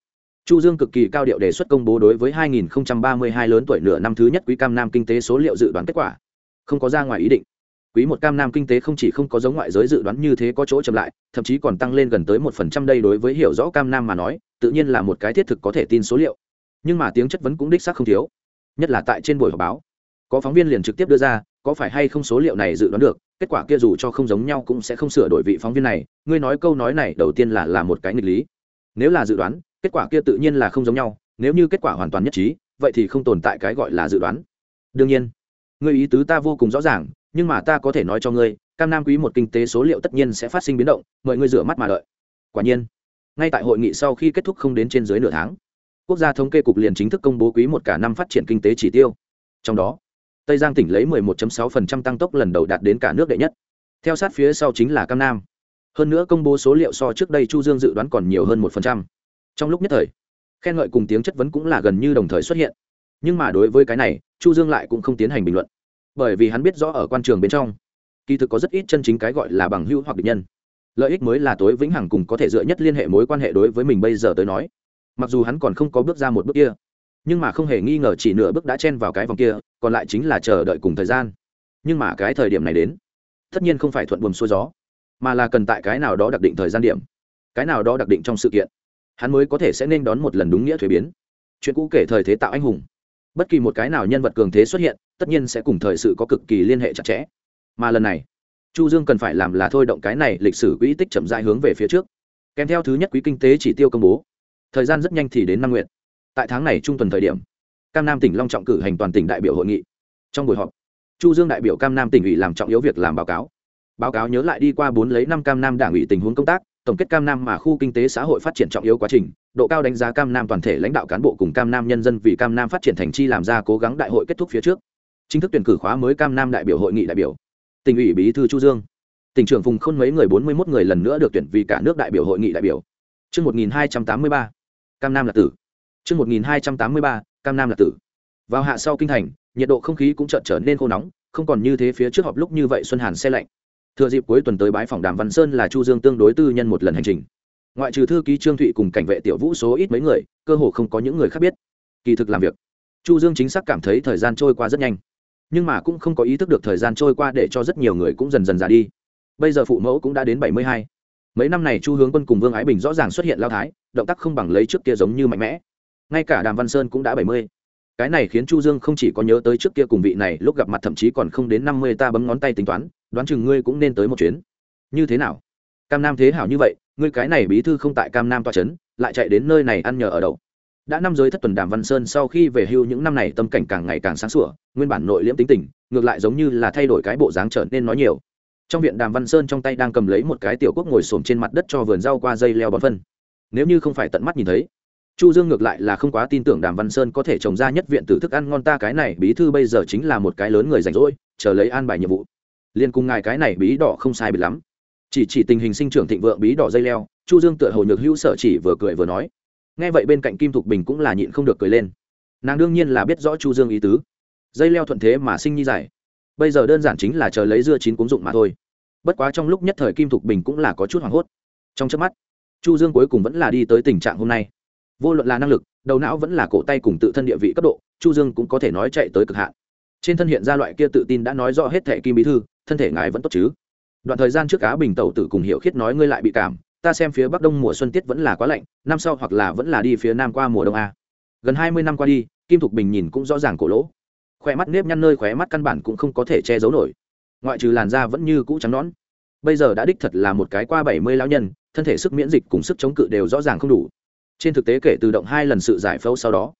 chu dương cực kỳ cao điệu đề xuất công bố đối với 2032 lớn tuổi nửa năm thứ nhất quý cam nam kinh tế số liệu dự đoán kết quả. Không có ra ngoài ý định. Quý một cam nam kinh tế không chỉ không có giống ngoại giới dự đoán như thế có chỗ chậm lại, thậm chí còn tăng lên gần tới một phần trăm đây đối với hiểu rõ cam nam mà nói, tự nhiên là một cái thiết thực có thể tin số liệu. Nhưng mà tiếng chất vấn cũng đích xác không thiếu. Nhất là tại trên buổi họp báo có phóng viên liền trực tiếp đưa ra, có phải hay không số liệu này dự đoán được, kết quả kia dù cho không giống nhau cũng sẽ không sửa đổi vị phóng viên này, ngươi nói câu nói này đầu tiên là là một cái nghịch lý. Nếu là dự đoán, kết quả kia tự nhiên là không giống nhau, nếu như kết quả hoàn toàn nhất trí, vậy thì không tồn tại cái gọi là dự đoán. Đương nhiên, ngươi ý tứ ta vô cùng rõ ràng, nhưng mà ta có thể nói cho ngươi, cam nam quý một kinh tế số liệu tất nhiên sẽ phát sinh biến động mời ngươi rửa mắt mà đợi. Quả nhiên, ngay tại hội nghị sau khi kết thúc không đến trên dưới nửa tháng, quốc gia thống kê cục liền chính thức công bố quý một cả năm phát triển kinh tế chỉ tiêu. Trong đó tây giang tỉnh lấy 11.6% tăng tốc lần đầu đạt đến cả nước đệ nhất. Theo sát phía sau chính là cam nam. Hơn nữa công bố số liệu so trước đây chu dương dự đoán còn nhiều hơn 1%. trong lúc nhất thời, khen ngợi cùng tiếng chất vấn cũng là gần như đồng thời xuất hiện. Nhưng mà đối với cái này, chu dương lại cũng không tiến hành bình luận. Bởi vì hắn biết rõ ở quan trường bên trong, kỳ thực có rất ít chân chính cái gọi là bằng hữu hoặc địch nhân. Lợi ích mới là tối vĩnh hằng cùng có thể dựa nhất liên hệ mối quan hệ đối với mình bây giờ tới nói. Mặc dù hắn còn không có bước ra một bước kia nhưng mà không hề nghi ngờ chỉ nửa bước đã chen vào cái vòng kia, còn lại chính là chờ đợi cùng thời gian. Nhưng mà cái thời điểm này đến, tất nhiên không phải thuận buồm xuôi gió, mà là cần tại cái nào đó đặc định thời gian điểm, cái nào đó đặc định trong sự kiện, hắn mới có thể sẽ nên đón một lần đúng nghĩa thuế biến. Chuyện cũ kể thời thế tạo anh hùng, bất kỳ một cái nào nhân vật cường thế xuất hiện, tất nhiên sẽ cùng thời sự có cực kỳ liên hệ chặt chẽ. Mà lần này, chu dương cần phải làm là thôi động cái này lịch sử quỹ tích chậm rãi hướng về phía trước. Kèm theo thứ nhất quý kinh tế chỉ tiêu công bố, thời gian rất nhanh thì đến năm nguyện tại tháng này trung tuần thời điểm, cam nam tỉnh long trọng cử hành toàn tỉnh đại biểu hội nghị. Trong buổi họp, chu dương đại biểu cam nam tỉnh ủy làm trọng yếu việc làm báo cáo. Báo cáo nhớ lại đi qua bốn lấy năm cam nam đảng ủy tình huống công tác, tổng kết cam nam mà khu kinh tế xã hội phát triển trọng yếu quá trình, độ cao đánh giá cam nam toàn thể lãnh đạo cán bộ cùng cam nam nhân dân vì cam nam phát triển thành chi làm ra cố gắng đại hội kết thúc phía trước. Chính thức tuyển cử khóa mới cam nam đại biểu hội nghị đại biểu. Tỉnh ủy bí thư chu dương. Tỉnh trưởng vùng khôn mấy người bốn mươi 41 người lần nữa được tuyển vì cả nước đại biểu hội nghị đại biểu. Chương 1283 cam nam là tử chương 1283 cam nam là tử. Vào hạ sau kinh thành, nhiệt độ không khí cũng chợt trở nên khô nóng, không còn như thế phía trước họp lúc như vậy xuân hàn xe lạnh. Thừa dịp cuối tuần tới bái phòng đàm văn sơn là chu dương tương đối tư nhân một lần hành trình. Ngoại trừ thư ký trương thụy cùng cảnh vệ tiểu vũ số ít mấy người, cơ hồ không có những người khác biết. Kỳ thực làm việc, chu dương chính xác cảm thấy thời gian trôi qua rất nhanh. Nhưng mà cũng không có ý thức được thời gian trôi qua để cho rất nhiều người cũng dần dần già đi. Bây giờ phụ mẫu cũng đã đến bảy mươi hai. Mấy năm này chu hướng quân cùng vương ái bình rõ ràng xuất hiện lao thái, động tác không bằng lấy trước kia giống như mạnh mẽ ngay cả đàm văn sơn cũng đã bảy mươi. Cái này khiến chu dương không chỉ có nhớ tới trước kia cùng vị này, lúc gặp mặt thậm chí còn không đến năm mươi ta bấm ngón tay tính toán, đoán chừng ngươi cũng nên tới một chuyến. Như thế nào? Cam nam thế hảo như vậy, ngươi cái này bí thư không tại cam nam toa trấn lại chạy đến nơi này ăn nhờ ở đậu đã năm giới thất tuần đàm văn sơn sau khi về hưu những năm này tâm cảnh càng ngày càng sáng sủa, nguyên bản nội liễm tính tình, ngược lại giống như là thay đổi cái bộ dáng trở nên nói nhiều. Trong viện đàm văn sơn trong tay đang cầm lấy một cái tiểu quốc ngồi xổm trên mặt đất cho vườn rau qua dây leo bón phân. Nếu như không phải tận mắt nhìn thấy chu dương ngược lại là không quá tin tưởng đàm văn sơn có thể trồng ra nhất viện tử thức ăn ngon ta cái này bí thư bây giờ chính là một cái lớn người rảnh rỗi, chờ lấy an bài nhiệm vụ. Liên cùng ngài cái này bí đỏ không sai biệt lắm. Chỉ chỉ tình hình sinh trưởng thịnh vượng bí đỏ dây leo, chu dương tựa hồ nhược hữu sở chỉ vừa cười vừa nói. Nghe vậy bên cạnh kim thục bình cũng là nhịn không được cười lên. Nàng đương nhiên là biết rõ chu dương ý tứ. Dây leo thuận thế mà sinh nhi giải. Bây giờ đơn giản chính là chờ lấy dưa chín cuốn dụng mà thôi. Bất quá trong lúc nhất thời kim thục bình cũng là có chút hoảng hốt. Trong chớp mắt, chu dương cuối cùng vẫn là đi tới tình trạng hôm nay vô luận là năng lực, đầu não vẫn là cổ tay cùng tự thân địa vị cấp độ, chu dương cũng có thể nói chạy tới cực hạn. Trên thân hiện ra loại kia tự tin đã nói rõ hết thẻ kim bí thư, thân thể ngài vẫn tốt chứ? Đoạn thời gian trước cá bình tẩu tử cùng hiểu khiết nói ngươi lại bị cảm, ta xem phía bắc đông mùa xuân tiết vẫn là quá lạnh, năm sau hoặc là vẫn là đi phía nam qua mùa đông a. Gần hai mươi năm qua đi, kim thục bình nhìn cũng rõ ràng cổ lỗ. Khỏe mắt nếp nhăn nơi khóe mắt căn bản cũng không có thể che giấu nổi. Ngoại trừ làn da vẫn như cũ trắng nón bây giờ đã đích thật là một cái qua bảy mươi lão nhân, thân thể sức miễn dịch cùng sức chống cự đều rõ ràng không đủ trên thực tế kể từ động hai lần sự giải phẫu sau đó,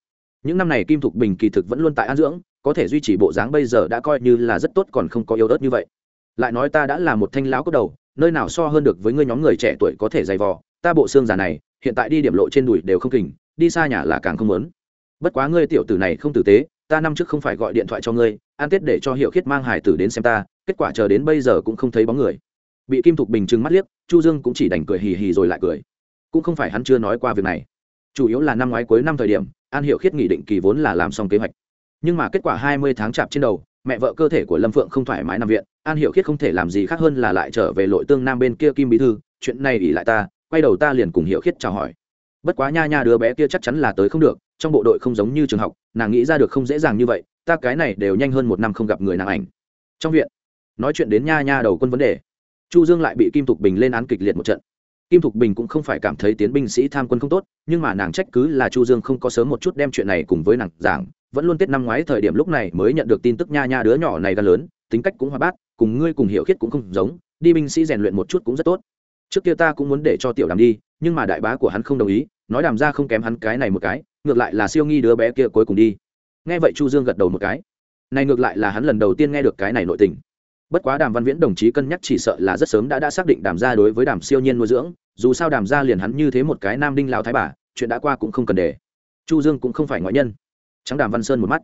những năm này kim thục bình kỳ thực vẫn luôn tại an dưỡng, có thể duy trì bộ dáng bây giờ đã coi như là rất tốt còn không có yếu ớt như vậy. Lại nói ta đã là một thanh lão cốt đầu, nơi nào so hơn được với ngươi nhóm người trẻ tuổi có thể dày vò, ta bộ xương già này, hiện tại đi điểm lộ trên đùi đều không kình, đi xa nhà là càng không muốn. Bất quá ngươi tiểu tử này không tử tế, ta năm trước không phải gọi điện thoại cho ngươi an tết để cho hiệu khiết mang hải tử đến xem ta, kết quả chờ đến bây giờ cũng không thấy bóng người. Bị kim thục bình trừng mắt liếc, chu dương cũng chỉ đành cười hì hì rồi lại cười cũng không phải hắn chưa nói qua việc này. Chủ yếu là năm ngoái cuối năm thời điểm, an hiệu khiết nghị định kỳ vốn là làm xong kế hoạch. Nhưng mà kết quả hai mươi tháng chạp trên đầu, mẹ vợ cơ thể của lâm phượng không thoải mái nằm viện, an hiệu khiết không thể làm gì khác hơn là lại trở về lội tương nam bên kia kim bí thư, chuyện này ỉ lại ta, quay đầu ta liền cùng hiệu khiết chào hỏi. Bất quá nha nha đứa bé kia chắc chắn là tới không được, trong bộ đội không giống như trường học, nàng nghĩ ra được không dễ dàng như vậy, ta cái này đều nhanh hơn một năm không gặp người nàng ảnh. Trong viện, nói chuyện đến nha nha đầu quân vấn đề. Chu dương lại bị kim tục bình lên án kịch liệt một trận kim thục bình cũng không phải cảm thấy tiến binh sĩ tham quân không tốt, nhưng mà nàng trách cứ là chu dương không có sớm một chút đem chuyện này cùng với nàng giảng, vẫn luôn tết năm ngoái thời điểm lúc này mới nhận được tin tức nha nha đứa nhỏ này gan lớn, tính cách cũng hoa bát, cùng ngươi cùng hiểu khiết cũng không giống, đi binh sĩ rèn luyện một chút cũng rất tốt. Trước kia ta cũng muốn để cho tiểu đàm đi, nhưng mà đại bá của hắn không đồng ý, nói đàm ra không kém hắn cái này một cái, ngược lại là siêu nghi đứa bé kia cuối cùng đi. Nghe vậy chu dương gật đầu một cái. Này ngược lại là hắn lần đầu tiên nghe được cái này nội tình bất quá đàm văn viễn đồng chí cân nhắc chỉ sợ là rất sớm đã đã xác định đàm gia đối với đàm siêu nhiên nuôi dưỡng, dù sao đàm gia liền hắn như thế một cái nam đinh lao thái bà, chuyện đã qua cũng không cần để. Chu dương cũng không phải ngoại nhân. Trắng đàm văn sơn một mắt.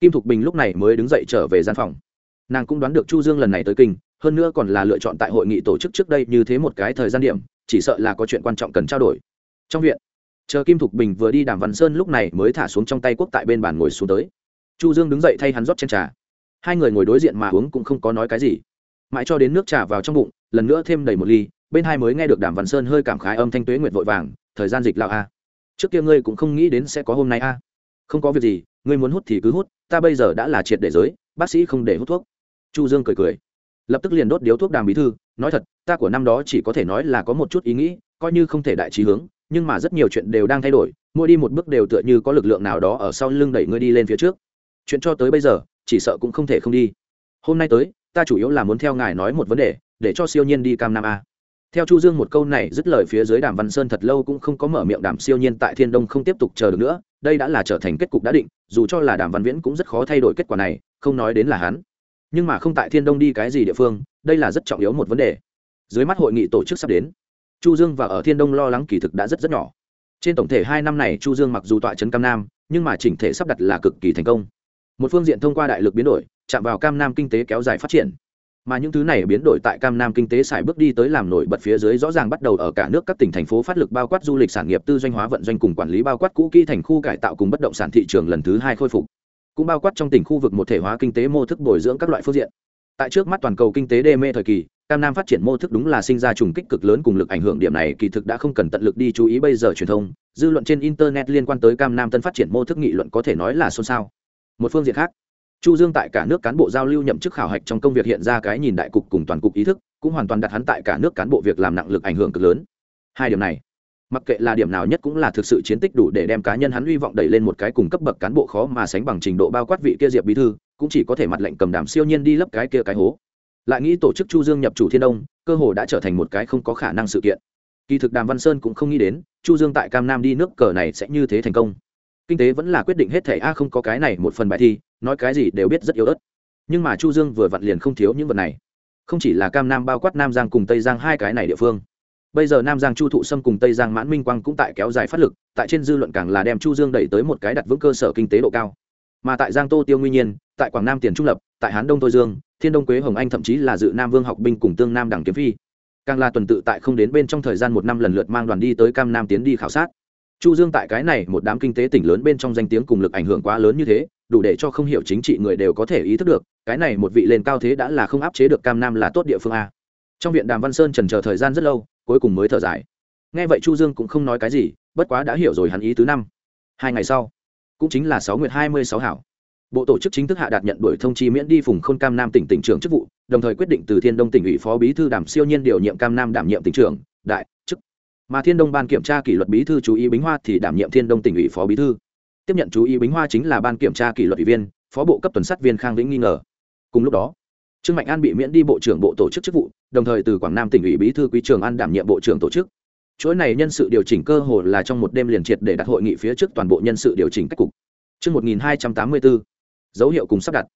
Kim thục bình lúc này mới đứng dậy trở về gian phòng. Nàng cũng đoán được chu dương lần này tới kinh, hơn nữa còn là lựa chọn tại hội nghị tổ chức trước đây như thế một cái thời gian điểm, chỉ sợ là có chuyện quan trọng cần trao đổi. Trong viện, chờ kim thục bình vừa đi đàm văn sơn lúc này mới thả xuống trong tay quốc tại bên bàn ngồi xuống tới. Chu dương đứng dậy thay hắn rót chén trà hai người ngồi đối diện mà uống cũng không có nói cái gì. Mãi cho đến nước trà vào trong bụng, lần nữa thêm đầy một ly, bên hai mới nghe được đàm văn sơn hơi cảm khái âm thanh tuế nguyệt vội vàng, thời gian dịch lạo a. Trước kia ngươi cũng không nghĩ đến sẽ có hôm nay a. Không có việc gì, ngươi muốn hút thì cứ hút, ta bây giờ đã là triệt để giới, bác sĩ không để hút thuốc. Chu dương cười cười. Lập tức liền đốt điếu thuốc đàm bí thư, nói thật, ta của năm đó chỉ có thể nói là có một chút ý nghĩ, coi như không thể đại trí hướng, nhưng mà rất nhiều chuyện đều đang thay đổi, mỗi đi một bước đều tựa như có lực lượng nào đó ở sau lưng đẩy ngươi đi lên phía trước. Chuyện cho tới bây giờ chỉ sợ cũng không thể không đi. Hôm nay tới, ta chủ yếu là muốn theo ngài nói một vấn đề, để cho siêu nhiên đi cam nam a. Theo chu dương một câu này dứt lời phía dưới đàm văn sơn thật lâu cũng không có mở miệng đàm siêu nhiên tại thiên đông không tiếp tục chờ được nữa, đây đã là trở thành kết cục đã định, dù cho là đàm văn viễn cũng rất khó thay đổi kết quả này, không nói đến là hắn. Nhưng mà không tại thiên đông đi cái gì địa phương, đây là rất trọng yếu một vấn đề. Dưới mắt hội nghị tổ chức sắp đến, chu dương và ở thiên đông lo lắng kỳ thực đã rất rất nhỏ. Trên tổng thể hai năm này chu dương mặc dù tọa trấn cam nam, nhưng mà chỉnh thể sắp đặt là cực kỳ thành công một phương diện thông qua đại lực biến đổi, chạm vào cam nam kinh tế kéo dài phát triển. Mà những thứ này biến đổi tại cam nam kinh tế xài bước đi tới làm nổi bật phía dưới rõ ràng bắt đầu ở cả nước các tỉnh thành phố phát lực bao quát du lịch sản nghiệp, tư doanh hóa vận doanh cùng quản lý bao quát cũ kỹ thành khu cải tạo cùng bất động sản thị trường lần thứ hai khôi phục. Cũng bao quát trong tỉnh khu vực một thể hóa kinh tế mô thức bồi dưỡng các loại phương diện. Tại trước mắt toàn cầu kinh tế đê mê thời kỳ, cam nam phát triển mô thức đúng là sinh ra trùng kích cực lớn cùng lực ảnh hưởng điểm này kỳ thực đã không cần tận lực đi chú ý bây giờ truyền thông, dư luận trên internet liên quan tới cam nam tân phát triển mô thức nghị luận có thể nói là xôn xao một phương diện khác. Chu dương tại cả nước cán bộ giao lưu nhậm chức khảo hạch trong công việc hiện ra cái nhìn đại cục cùng toàn cục ý thức, cũng hoàn toàn đặt hắn tại cả nước cán bộ việc làm nặng lực ảnh hưởng cực lớn. Hai điểm này, mặc kệ là điểm nào nhất cũng là thực sự chiến tích đủ để đem cá nhân hắn hy vọng đẩy lên một cái cùng cấp bậc cán bộ khó mà sánh bằng trình độ bao quát vị kia diệp bí thư, cũng chỉ có thể mặt lệnh cầm đàm siêu nhiên đi lấp cái kia cái hố. Lại nghĩ tổ chức chu dương nhập chủ thiên đông, cơ hồ đã trở thành một cái không có khả năng sự kiện. Kỳ thực đàm văn sơn cũng không nghĩ đến, chu dương tại cam nam đi nước cờ này sẽ như thế thành công kinh tế vẫn là quyết định hết thẻ, a, không có cái này một phần bài thi, nói cái gì đều biết rất yếu ớt. Nhưng mà chu dương vừa vặn liền không thiếu những vật này. Không chỉ là cam nam, bao quát nam giang cùng tây giang hai cái này địa phương. Bây giờ nam giang chu thụ sâm cùng tây giang mãn minh quang cũng tại kéo dài phát lực, tại trên dư luận càng là đem chu dương đẩy tới một cái đặt vững cơ sở kinh tế độ cao. Mà tại giang tô tiêu nguyên nhiên, tại quảng nam tiền trung lập, tại hán đông thôi dương, thiên đông quế hồng anh thậm chí là dự nam vương học binh cùng tương nam đẳng kiếm phi. Càng là tuần tự tại không đến bên trong thời gian một năm lần lượt mang đoàn đi tới cam nam tiến đi khảo sát chu dương tại cái này một đám kinh tế tỉnh lớn bên trong danh tiếng cùng lực ảnh hưởng quá lớn như thế, đủ để cho không hiểu chính trị người đều có thể ý thức được, cái này một vị lên cao thế đã là không áp chế được cam nam là tốt địa phương a. Trong viện đàm văn sơn trần chờ thời gian rất lâu, cuối cùng mới thở dài. Nghe vậy chu dương cũng không nói cái gì, bất quá đã hiểu rồi hắn ý thứ năm. Hai ngày sau, cũng chính là sáu nguyệt hai mươi sáu hảo. Bộ tổ chức chính thức hạ đạt nhận đuổi thông chi miễn đi phùng khôn cam nam tỉnh tỉnh trưởng chức vụ, đồng thời quyết định từ thiên đông tỉnh ủy phó bí thư đảm siêu nhiên điều nhiệm cam nam đảm nhiệm tỉnh trưởng, đại mà thiên đông ban kiểm tra kỷ luật bí thư chú ý bính hoa thì đảm nhiệm thiên đông tỉnh ủy phó bí thư tiếp nhận chú ý bính hoa chính là ban kiểm tra kỷ luật ủy viên phó bộ cấp tuần sát viên khang vĩnh nghi ngờ cùng lúc đó trương mạnh an bị miễn đi bộ trưởng bộ tổ chức chức vụ đồng thời từ quảng nam tỉnh ủy bí thư quý trường an đảm nhiệm bộ trưởng tổ chức chuỗi này nhân sự điều chỉnh cơ hồ là trong một đêm liền triệt để đặt hội nghị phía trước toàn bộ nhân sự điều chỉnh cách cục Chương 1284, dấu hiệu cùng sắp đặt.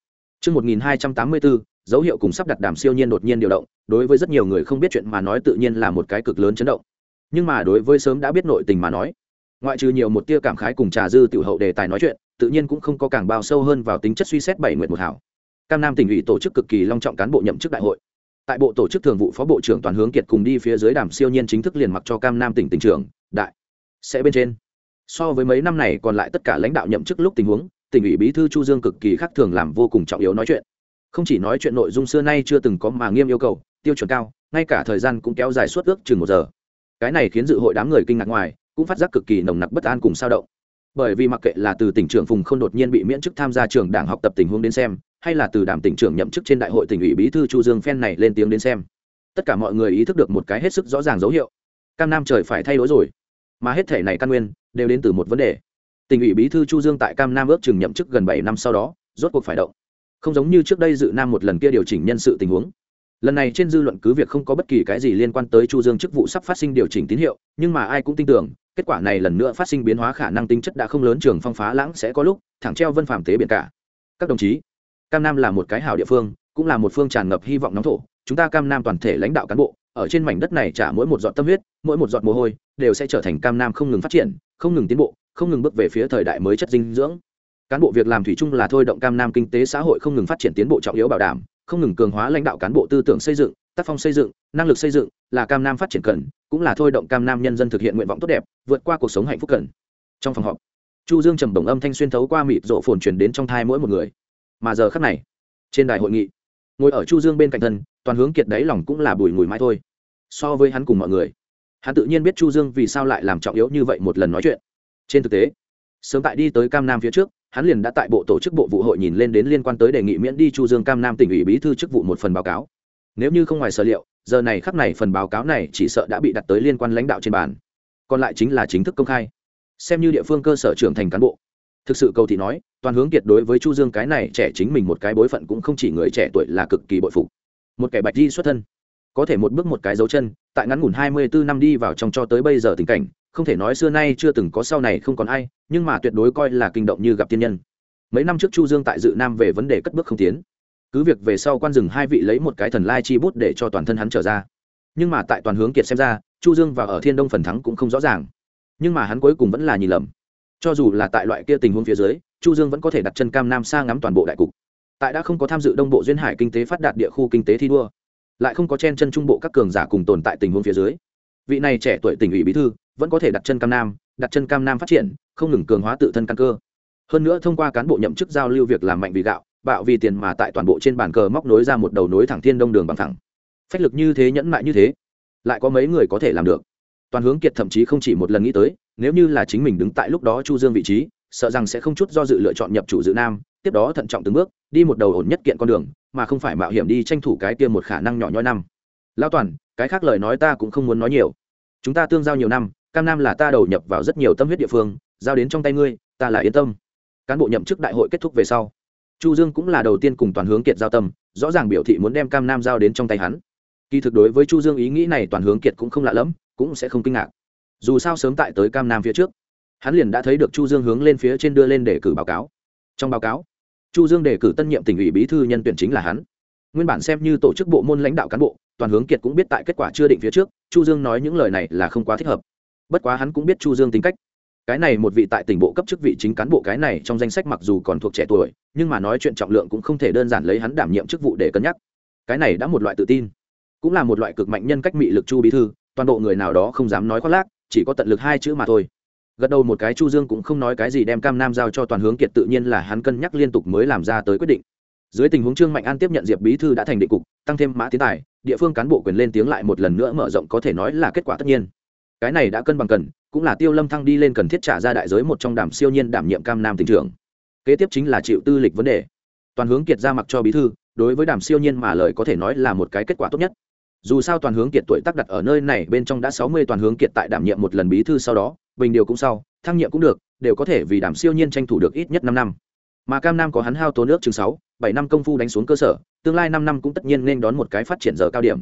Chương 1284, dấu hiệu cùng sắp đặt đàm siêu nhiên đột nhiên điều động, đối với rất nhiều người không biết chuyện mà nói tự nhiên là một cái cực lớn chấn động. Nhưng mà đối với sớm đã biết nội tình mà nói, ngoại trừ nhiều một tia cảm khái cùng trà dư tiểu hậu đề tài nói chuyện, tự nhiên cũng không có càng bao sâu hơn vào tính chất suy xét bảy nguyện một hảo. Cam Nam tỉnh ủy tổ chức cực kỳ long trọng cán bộ nhậm chức đại hội. Tại bộ tổ chức thường vụ phó bộ trưởng toàn hướng kiệt cùng đi phía dưới đàm siêu nhiên chính thức liền mặc cho Cam Nam tỉnh tỉnh trưởng, đại sẽ bên trên so với mấy năm này còn lại tất cả lãnh đạo nhậm chức lúc tình huống tỉnh ủy bí thư chu dương cực kỳ khác thường làm vô cùng trọng yếu nói chuyện không chỉ nói chuyện nội dung xưa nay chưa từng có mà nghiêm yêu cầu tiêu chuẩn cao ngay cả thời gian cũng kéo dài suốt ước chừng một giờ cái này khiến dự hội đám người kinh ngạc ngoài, cũng phát giác cực kỳ nồng nặc bất an cùng sao động. Bởi vì mặc kệ là từ tỉnh trưởng phùng không đột nhiên bị miễn chức tham gia trường đảng học tập tình huống đến xem, hay là từ đảm tỉnh trưởng nhậm chức trên đại hội tỉnh ủy bí thư chu dương phen này lên tiếng đến xem, tất cả mọi người ý thức được một cái hết sức rõ ràng dấu hiệu. Cam nam trời phải thay đổi rồi, mà hết thể này căn nguyên đều đến từ một vấn đề. Tỉnh ủy bí thư chu dương tại cam nam ước chừng nhậm chức gần bảy năm sau đó, rốt cuộc phải động. Không giống như trước đây dự nam một lần kia điều chỉnh nhân sự tình huống lần này trên dư luận cứ việc không có bất kỳ cái gì liên quan tới chu dương chức vụ sắp phát sinh điều chỉnh tín hiệu, nhưng mà ai cũng tin tưởng, kết quả này lần nữa phát sinh biến hóa khả năng tính chất đã không lớn trường phong phá lãng sẽ có lúc, thẳng treo vân phạm tế biển cả. Các đồng chí, cam nam là một cái hảo địa phương, cũng là một phương tràn ngập hy vọng nóng thổ, chúng ta cam nam toàn thể lãnh đạo cán bộ, ở trên mảnh đất này trả mỗi một giọt tâm huyết, mỗi một giọt mồ hôi, đều sẽ trở thành cam nam không ngừng phát triển, không ngừng tiến bộ, không ngừng bước về phía thời đại mới chất dinh dưỡng. Cán bộ việc làm thủy chung là thôi động cam nam kinh tế xã hội không ngừng phát triển tiến bộ trọng yếu bảo đảm không ngừng cường hóa lãnh đạo cán bộ tư tưởng xây dựng, tác phong xây dựng, năng lực xây dựng, là cam nam phát triển cần, cũng là thôi động cam nam nhân dân thực hiện nguyện vọng tốt đẹp, vượt qua cuộc sống hạnh phúc cần. Trong phòng họp, chu dương trầm đồng âm thanh xuyên thấu qua mịt rộ phồn truyền đến trong thai mỗi một người. Mà giờ khắc này, trên đài hội nghị, ngồi ở chu dương bên cạnh thân, toàn hướng kiệt đáy lòng cũng là bùi ngùi mãi thôi. So với hắn cùng mọi người, hắn tự nhiên biết chu dương vì sao lại làm trọng yếu như vậy một lần nói chuyện. Trên thực tế, sớm tại đi tới cam nam phía trước hắn liền đã tại bộ tổ chức bộ vụ hội nhìn lên đến liên quan tới đề nghị miễn đi chu dương cam nam tỉnh ủy bí thư chức vụ một phần báo cáo. Nếu như không ngoài sở liệu, giờ này khắc này phần báo cáo này chỉ sợ đã bị đặt tới liên quan lãnh đạo trên bàn. Còn lại chính là chính thức công khai. Xem như địa phương cơ sở trưởng thành cán bộ. Thực sự cầu thị nói, toàn hướng kiệt đối với chu dương cái này trẻ chính mình một cái bối phận cũng không chỉ người trẻ tuổi là cực kỳ bội phục. Một kẻ bạch di xuất thân có thể một bước một cái dấu chân, tại ngắn ngủn hai mươi bốn năm đi vào trong cho tới bây giờ tình cảnh, không thể nói xưa nay chưa từng có sau này không còn ai, nhưng mà tuyệt đối coi là kinh động như gặp tiên nhân. Mấy năm trước chu dương tại dự nam về vấn đề cất bước không tiến. Cứ việc về sau quan rừng hai vị lấy một cái thần lai chi bút để cho toàn thân hắn trở ra. Nhưng mà tại toàn hướng kiệt xem ra, chu dương và ở thiên đông phần thắng cũng không rõ ràng. Nhưng mà hắn cuối cùng vẫn là nhìn lầm. Cho dù là tại loại kia tình huống phía dưới, chu dương vẫn có thể đặt chân cam nam xa ngắm toàn bộ đại cục. Tại đã không có tham dự đông bộ duyên hải kinh tế phát đạt địa khu kinh tế thi đua lại không có chen chân trung bộ các cường giả cùng tồn tại tình huống phía dưới. Vị này trẻ tuổi tỉnh ủy bí thư vẫn có thể đặt chân cam nam, đặt chân cam nam phát triển, không ngừng cường hóa tự thân căn cơ. Hơn nữa thông qua cán bộ nhậm chức giao lưu việc làm mạnh vì gạo, bạo vì tiền mà tại toàn bộ trên bàn cờ móc nối ra một đầu nối thẳng thiên đông đường bằng thẳng. Phách lực như thế nhẫn mại như thế, lại có mấy người có thể làm được. Toàn hướng kiệt thậm chí không chỉ một lần nghĩ tới, nếu như là chính mình đứng tại lúc đó chu dương vị trí, sợ rằng sẽ không chút do dự lựa chọn nhập chủ dự nam, tiếp đó thận trọng từng bước, đi một đầu ổn nhất kiện con đường mà không phải mạo hiểm đi tranh thủ cái kia một khả năng nhỏ nhoi năm. Lao toàn, cái khác lời nói ta cũng không muốn nói nhiều. Chúng ta tương giao nhiều năm, cam nam là ta đầu nhập vào rất nhiều tâm huyết địa phương, giao đến trong tay ngươi, ta là yên tâm. Cán bộ nhậm chức đại hội kết thúc về sau, chu dương cũng là đầu tiên cùng toàn hướng kiệt giao tâm, rõ ràng biểu thị muốn đem cam nam giao đến trong tay hắn. Kỳ thực đối với chu dương ý nghĩ này toàn hướng kiệt cũng không lạ lẫm, cũng sẽ không kinh ngạc. Dù sao sớm tại tới cam nam phía trước, hắn liền đã thấy được chu dương hướng lên phía trên đưa lên để cử báo cáo. Trong báo cáo chu dương đề cử tân nhiệm tỉnh ủy bí thư nhân tuyển chính là hắn. Nguyên bản xem như tổ chức bộ môn lãnh đạo cán bộ, toàn hướng kiệt cũng biết tại kết quả chưa định phía trước, chu dương nói những lời này là không quá thích hợp. Bất quá hắn cũng biết chu dương tính cách. Cái này một vị tại tỉnh bộ cấp chức vị chính cán bộ cái này trong danh sách mặc dù còn thuộc trẻ tuổi, nhưng mà nói chuyện trọng lượng cũng không thể đơn giản lấy hắn đảm nhiệm chức vụ để cân nhắc. Cái này đã một loại tự tin, cũng là một loại cực mạnh nhân cách mị lực chu bí thư, toàn bộ người nào đó không dám nói khoác lác, chỉ có tận lực hai chữ mà thôi gật đầu một cái chu dương cũng không nói cái gì đem cam nam giao cho toàn hướng kiệt tự nhiên là hắn cân nhắc liên tục mới làm ra tới quyết định. Dưới tình huống trương mạnh an tiếp nhận diệp bí thư đã thành định cục, tăng thêm mã tiến tài, địa phương cán bộ quyền lên tiếng lại một lần nữa mở rộng có thể nói là kết quả tất nhiên. Cái này đã cân bằng cần, cũng là tiêu lâm thăng đi lên cần thiết trả ra đại giới một trong đảm siêu nhiên đảm nhiệm cam nam tỉnh trưởng. Kế tiếp chính là chịu tư lịch vấn đề. Toàn hướng kiệt ra mặc cho bí thư, đối với đàm siêu nhiên mà lời có thể nói là một cái kết quả tốt nhất. Dù sao toàn hướng kiệt tuổi tác đặt ở nơi này bên trong đã sáu mươi, toàn hướng kiệt tại đảm nhiệm một lần bí thư sau đó bình điều cũng sau, thăng nhiệm cũng được, đều có thể vì đảm siêu nhiên tranh thủ được ít nhất năm năm. Mà cam nam có hắn hao tố nước chừng sáu, bảy năm công phu đánh xuống cơ sở, tương lai năm năm cũng tất nhiên nên đón một cái phát triển giờ cao điểm.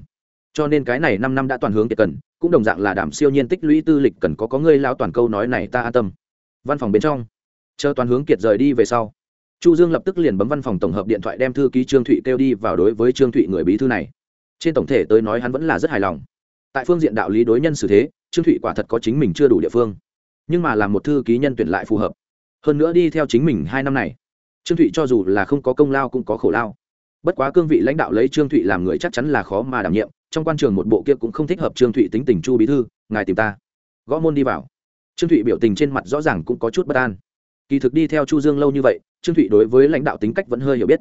Cho nên cái này năm năm đã toàn hướng kiệt cần, cũng đồng dạng là đảm siêu nhiên tích lũy tư lịch cần có có ngươi lao toàn câu nói này ta an tâm. Văn phòng bên trong, chờ toàn hướng kiệt rời đi về sau, chu dương lập tức liền bấm văn phòng tổng hợp điện thoại đem thư ký trương thụy kêu đi vào đối với trương thụy người bí thư này. Trên tổng thể tới nói hắn vẫn là rất hài lòng. Tại phương diện đạo lý đối nhân xử thế, trương thụy quả thật có chính mình chưa đủ địa phương nhưng mà làm một thư ký nhân tuyển lại phù hợp. Hơn nữa đi theo chính mình hai năm này, trương thụy cho dù là không có công lao cũng có khổ lao. Bất quá cương vị lãnh đạo lấy trương thụy làm người chắc chắn là khó mà đảm nhiệm, trong quan trường một bộ kia cũng không thích hợp trương thụy tính tình chu bí thư, ngài tìm ta. Gõ môn đi vào. Trương thụy biểu tình trên mặt rõ ràng cũng có chút bất an. Kỳ thực đi theo chu dương lâu như vậy, trương thụy đối với lãnh đạo tính cách vẫn hơi hiểu biết.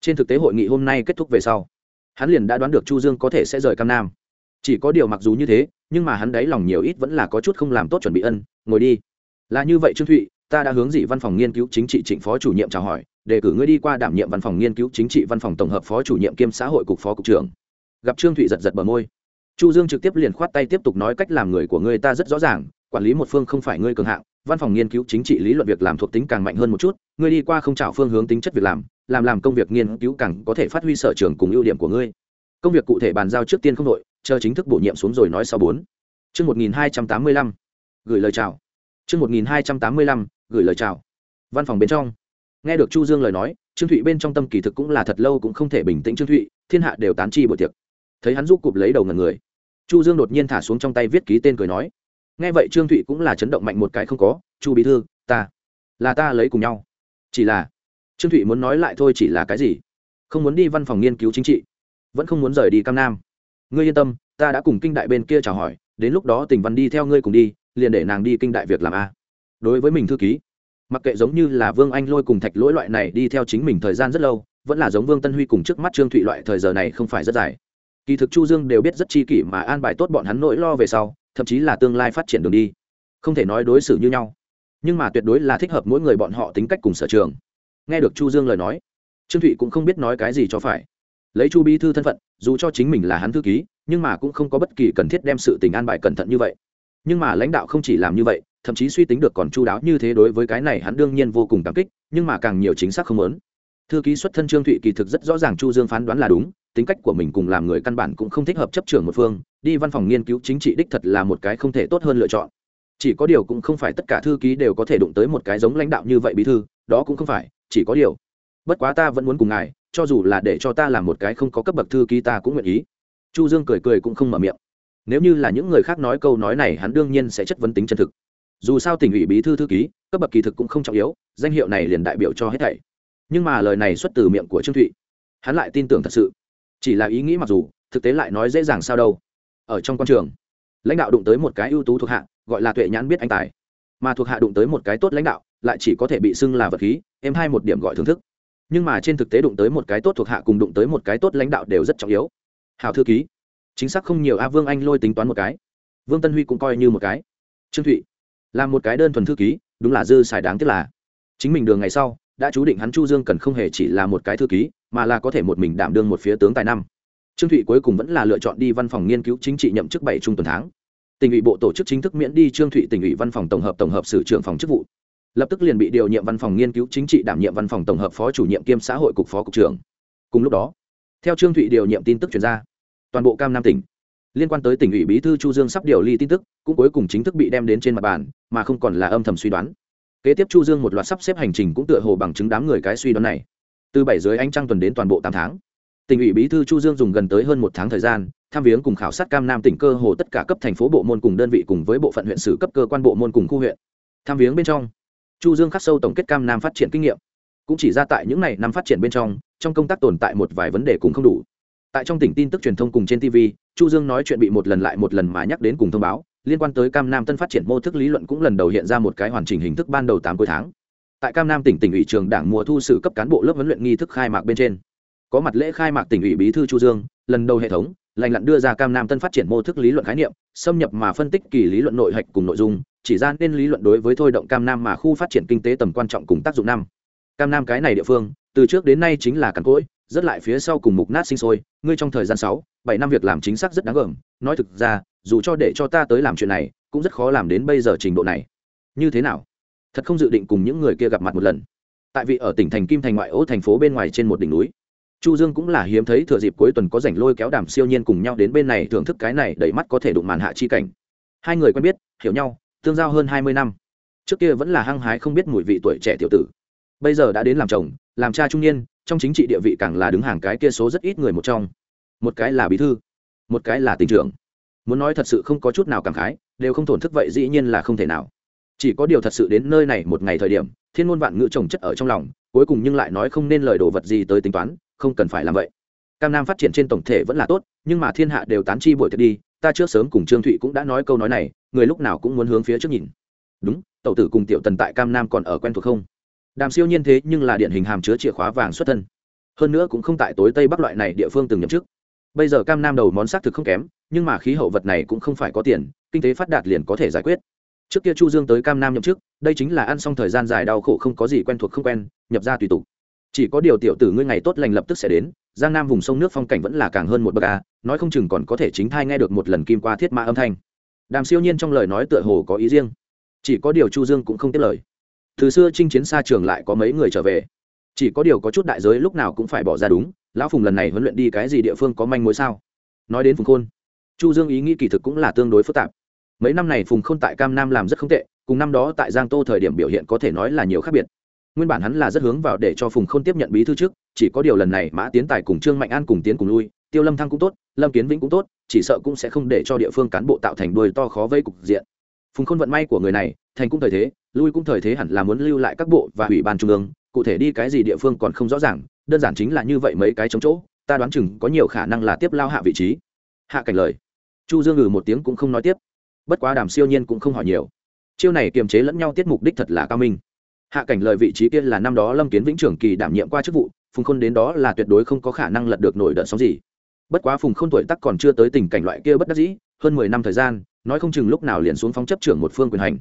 Trên thực tế hội nghị hôm nay kết thúc về sau, hắn liền đã đoán được chu dương có thể sẽ rời cam nam chỉ có điều mặc dù như thế, nhưng mà hắn đáy lòng nhiều ít vẫn là có chút không làm tốt chuẩn bị ân, ngồi đi. Là như vậy, trương thụy, ta đã hướng dị văn phòng nghiên cứu chính trị trịnh phó chủ nhiệm chào hỏi, đề cử ngươi đi qua đảm nhiệm văn phòng nghiên cứu chính trị văn phòng tổng hợp phó chủ nhiệm kiêm xã hội cục phó cục trưởng. Gặp trương thụy giật giật bờ môi, chu dương trực tiếp liền khoát tay tiếp tục nói cách làm người của ngươi ta rất rõ ràng, quản lý một phương không phải ngươi cường hạng, văn phòng nghiên cứu chính trị lý luận việc làm thuộc tính càng mạnh hơn một chút, ngươi đi qua không trào phương hướng tính chất việc làm làm làm công việc nghiên cứu càng có thể phát huy sở trường cùng ưu điểm của ngươi. Công việc cụ thể bàn giao trước tiên không đội chờ chính thức bổ nhiệm xuống rồi nói sau bốn. Chương một nghìn hai trăm tám mươi lăm. Gửi lời chào. Chương một nghìn hai trăm tám mươi lăm, gửi lời chào. Văn phòng bên trong. Nghe được chu dương lời nói, trương thụy bên trong tâm kỳ thực cũng là thật lâu cũng không thể bình tĩnh trương thụy, thiên hạ đều tán chi buổi tiệc. Thấy hắn giúp cụp lấy đầu ngần người. Chu dương đột nhiên thả xuống trong tay viết ký tên cười nói. Nghe vậy trương thụy cũng là chấn động mạnh một cái không có, chu bí thư, ta, là ta lấy cùng nhau. Chỉ là, trương thụy muốn nói lại thôi chỉ là cái gì? Không muốn đi văn phòng nghiên cứu chính trị, vẫn không muốn rời đi cam nam ngươi yên tâm, ta đã cùng kinh đại bên kia chào hỏi, đến lúc đó tình văn đi theo ngươi cùng đi, liền để nàng đi kinh đại việc làm a. Đối với mình thư ký, mặc kệ giống như là vương anh lôi cùng thạch lỗi loại này đi theo chính mình thời gian rất lâu, vẫn là giống vương tân huy cùng trước mắt trương thụy loại thời giờ này không phải rất dài. Kỳ thực chu dương đều biết rất chi kỷ mà an bài tốt bọn hắn nỗi lo về sau, thậm chí là tương lai phát triển đường đi. Không thể nói đối xử như nhau, nhưng mà tuyệt đối là thích hợp mỗi người bọn họ tính cách cùng sở trường. Nghe được chu dương lời nói, trương thụy cũng không biết nói cái gì cho phải lấy chu bí thư thân phận, dù cho chính mình là hắn thư ký, nhưng mà cũng không có bất kỳ cần thiết đem sự tình an bài cẩn thận như vậy. Nhưng mà lãnh đạo không chỉ làm như vậy, thậm chí suy tính được còn chu đáo như thế đối với cái này hắn đương nhiên vô cùng cảm kích, nhưng mà càng nhiều chính xác không lớn thư ký xuất thân trương thụy kỳ thực rất rõ ràng chu dương phán đoán là đúng, tính cách của mình cùng làm người căn bản cũng không thích hợp chấp trưởng một phương, đi văn phòng nghiên cứu chính trị đích thật là một cái không thể tốt hơn lựa chọn. Chỉ có điều cũng không phải tất cả thư ký đều có thể đụng tới một cái giống lãnh đạo như vậy bí thư, đó cũng không phải, chỉ có điều. Bất quá ta vẫn muốn cùng ngài cho dù là để cho ta làm một cái không có cấp bậc thư ký ta cũng nguyện ý. Chu dương cười cười cũng không mở miệng. Nếu như là những người khác nói câu nói này, hắn đương nhiên sẽ chất vấn tính chân thực. Dù sao tỉnh ủy bí thư thư ký, cấp bậc kỳ thực cũng không trọng yếu, danh hiệu này liền đại biểu cho hết thảy. Nhưng mà lời này xuất từ miệng của trương thụy. Hắn lại tin tưởng thật sự. Chỉ là ý nghĩ mặc dù, thực tế lại nói dễ dàng sao đâu. Ở trong quan trường, lãnh đạo đụng tới một cái ưu tú thuộc hạ, gọi là tuệ nhãn biết anh tài. Mà thuộc hạ đụng tới một cái tốt lãnh đạo, lại chỉ có thể bị xưng là vật khí, em hai một điểm gọi thưởng thức nhưng mà trên thực tế đụng tới một cái tốt thuộc hạ cùng đụng tới một cái tốt lãnh đạo đều rất trọng yếu. Hào thư ký, chính xác không nhiều a vương anh lôi tính toán một cái. Vương tân huy cũng coi như một cái. Trương thụy, là một cái đơn thuần thư ký, đúng là dư xài đáng tiếc là. Chính mình đường ngày sau, đã chú định hắn chu dương cần không hề chỉ là một cái thư ký, mà là có thể một mình đảm đương một phía tướng tài năm. Trương thụy cuối cùng vẫn là lựa chọn đi văn phòng nghiên cứu chính trị nhậm chức bảy trung tuần tháng. Tỉnh ủy bộ tổ chức chính thức miễn đi trương thụy tỉnh ủy văn phòng tổng hợp tổng hợp sử trưởng phòng chức vụ lập tức liền bị điều nhiệm văn phòng nghiên cứu chính trị đảm nhiệm văn phòng tổng hợp phó chủ nhiệm kiêm xã hội cục phó cục trưởng. Cùng lúc đó, theo trương thụy điều nhiệm tin tức chuyển ra, toàn bộ cam nam tỉnh, liên quan tới tỉnh ủy bí thư chu dương sắp điều ly tin tức, cũng cuối cùng chính thức bị đem đến trên mặt bàn, mà không còn là âm thầm suy đoán. Kế tiếp chu dương một loạt sắp xếp hành trình cũng tựa hồ bằng chứng đám người cái suy đoán này. Từ bảy dưới ánh trăng tuần đến toàn bộ tám tháng, tỉnh ủy bí thư chu dương dùng gần tới hơn một tháng thời gian, tham viếng cùng khảo sát cam nam tỉnh cơ hồ tất cả cấp thành phố bộ môn cùng đơn vị cùng với bộ phận huyện sử cấp cơ quan bộ môn cùng khu huyện. Tham viếng bên trong chu dương khắc sâu tổng kết cam nam phát triển kinh nghiệm. Cũng chỉ ra tại những ngày năm phát triển bên trong trong công tác tồn tại một vài vấn đề cùng không đủ. Tại trong tỉnh tin tức truyền thông cùng trên tv chu dương nói chuyện bị một lần lại một lần mà nhắc đến cùng thông báo, liên quan tới cam nam tân phát triển mô thức lý luận cũng lần đầu hiện ra một cái hoàn chỉnh hình thức ban đầu tám cuối tháng. Tại cam nam tỉnh tỉnh ủy trường đảng mùa thu sự cấp cán bộ lớp huấn luyện nghi thức khai mạc bên trên. Có mặt lễ khai mạc tỉnh ủy bí thư chu dương, lần đầu hệ thống, lành lặn đưa ra cam nam tân phát triển mô thức lý luận khái niệm, xâm nhập mà phân tích kỳ lý luận nội hạch cùng nội dung chỉ ra nên lý luận đối với thôi động cam nam mà khu phát triển kinh tế tầm quan trọng cùng tác dụng năm. Cam nam cái này địa phương, từ trước đến nay chính là cằn cỗi, rất lại phía sau cùng mục nát sinh sôi, ngươi trong thời gian sáu, bảy năm việc làm chính xác rất đáng gờm. Nói thực ra, dù cho để cho ta tới làm chuyện này, cũng rất khó làm đến bây giờ trình độ này. Như thế nào? Thật không dự định cùng những người kia gặp mặt một lần. Tại vì ở tỉnh thành kim thành ngoại ô thành phố bên ngoài trên một đỉnh núi. Chu dương cũng là hiếm thấy thừa dịp cuối tuần có rảnh lôi kéo đàm siêu nhiên cùng nhau đến bên này thưởng thức cái này đẩy mắt có thể đụng màn hạ chi cảnh. Hai người quen biết, hiểu nhau tương giao hơn hai mươi năm. Trước kia vẫn là hăng hái không biết mùi vị tuổi trẻ tiểu tử. Bây giờ đã đến làm chồng, làm cha trung niên, trong chính trị địa vị càng là đứng hàng cái kia số rất ít người một trong. Một cái là bí thư, một cái là tỉnh trưởng. Muốn nói thật sự không có chút nào cảm khái, đều không thổn thức vậy dĩ nhiên là không thể nào. Chỉ có điều thật sự đến nơi này một ngày thời điểm, thiên ngôn vạn ngữ trồng chất ở trong lòng, cuối cùng nhưng lại nói không nên lời đồ vật gì tới tính toán, không cần phải làm vậy. Cam nam phát triển trên tổng thể vẫn là tốt, nhưng mà thiên hạ đều tán chi buổi tiệc đi ta trước sớm cùng trương thụy cũng đã nói câu nói này, người lúc nào cũng muốn hướng phía trước nhìn. Đúng, tẩu tử cùng tiểu tần tại cam nam còn ở quen thuộc không? Đàm siêu nhiên thế nhưng là điện hình hàm chứa chìa khóa vàng xuất thân. Hơn nữa cũng không tại tối tây bắc loại này địa phương từng nhậm chức. Bây giờ cam nam đầu món xác thực không kém, nhưng mà khí hậu vật này cũng không phải có tiền, kinh tế phát đạt liền có thể giải quyết. Trước kia chu dương tới cam nam nhậm chức, đây chính là ăn xong thời gian dài đau khổ không có gì quen thuộc không quen, nhập ra tùy tục. Chỉ có điều tiểu tử ngươi ngày tốt lành lập tức sẽ đến giang nam vùng sông nước phong cảnh vẫn là càng hơn một bậc a, nói không chừng còn có thể chính thai nghe được một lần kim qua thiết mã âm thanh. Đàm siêu nhiên trong lời nói tựa hồ có ý riêng. Chỉ có điều chu dương cũng không tiếp lời. Từ xưa chinh chiến xa trường lại có mấy người trở về. Chỉ có điều có chút đại giới lúc nào cũng phải bỏ ra đúng, lão phùng lần này huấn luyện đi cái gì địa phương có manh mối sao? Nói đến phùng khôn, chu dương ý nghĩ kỳ thực cũng là tương đối phức tạp. Mấy năm này phùng khôn tại cam nam làm rất không tệ, cùng năm đó tại giang tô thời điểm biểu hiện có thể nói là nhiều khác biệt. Nguyên bản hắn là rất hướng vào để cho phùng khôn tiếp nhận bí thư trước chỉ có điều lần này mã tiến tài cùng trương mạnh an cùng tiến cùng lui, tiêu lâm thăng cũng tốt, lâm kiến vĩnh cũng tốt, chỉ sợ cũng sẽ không để cho địa phương cán bộ tạo thành đuôi to khó vây cục diện. Phùng khôn vận may của người này, thành cũng thời thế, lui cũng thời thế hẳn là muốn lưu lại các bộ và ủy ban trung ương, cụ thể đi cái gì địa phương còn không rõ ràng, đơn giản chính là như vậy mấy cái chống chỗ, ta đoán chừng có nhiều khả năng là tiếp lao hạ vị trí. Hạ cảnh lời. Chu dương ngừ một tiếng cũng không nói tiếp. Bất quá đàm siêu nhiên cũng không hỏi nhiều. Chiêu này kiềm chế lẫn nhau tiết mục đích thật là cao minh hạ cảnh lời vị trí kia là năm đó lâm kiến vĩnh trưởng kỳ đảm nhiệm qua chức vụ, phùng khôn đến đó là tuyệt đối không có khả năng lật được nổi đợt sóng gì. Bất quá phùng khôn tuổi tắc còn chưa tới tình cảnh loại kia bất đắc dĩ, hơn mười năm thời gian, nói không chừng lúc nào liền xuống phóng chấp trưởng một phương quyền hành.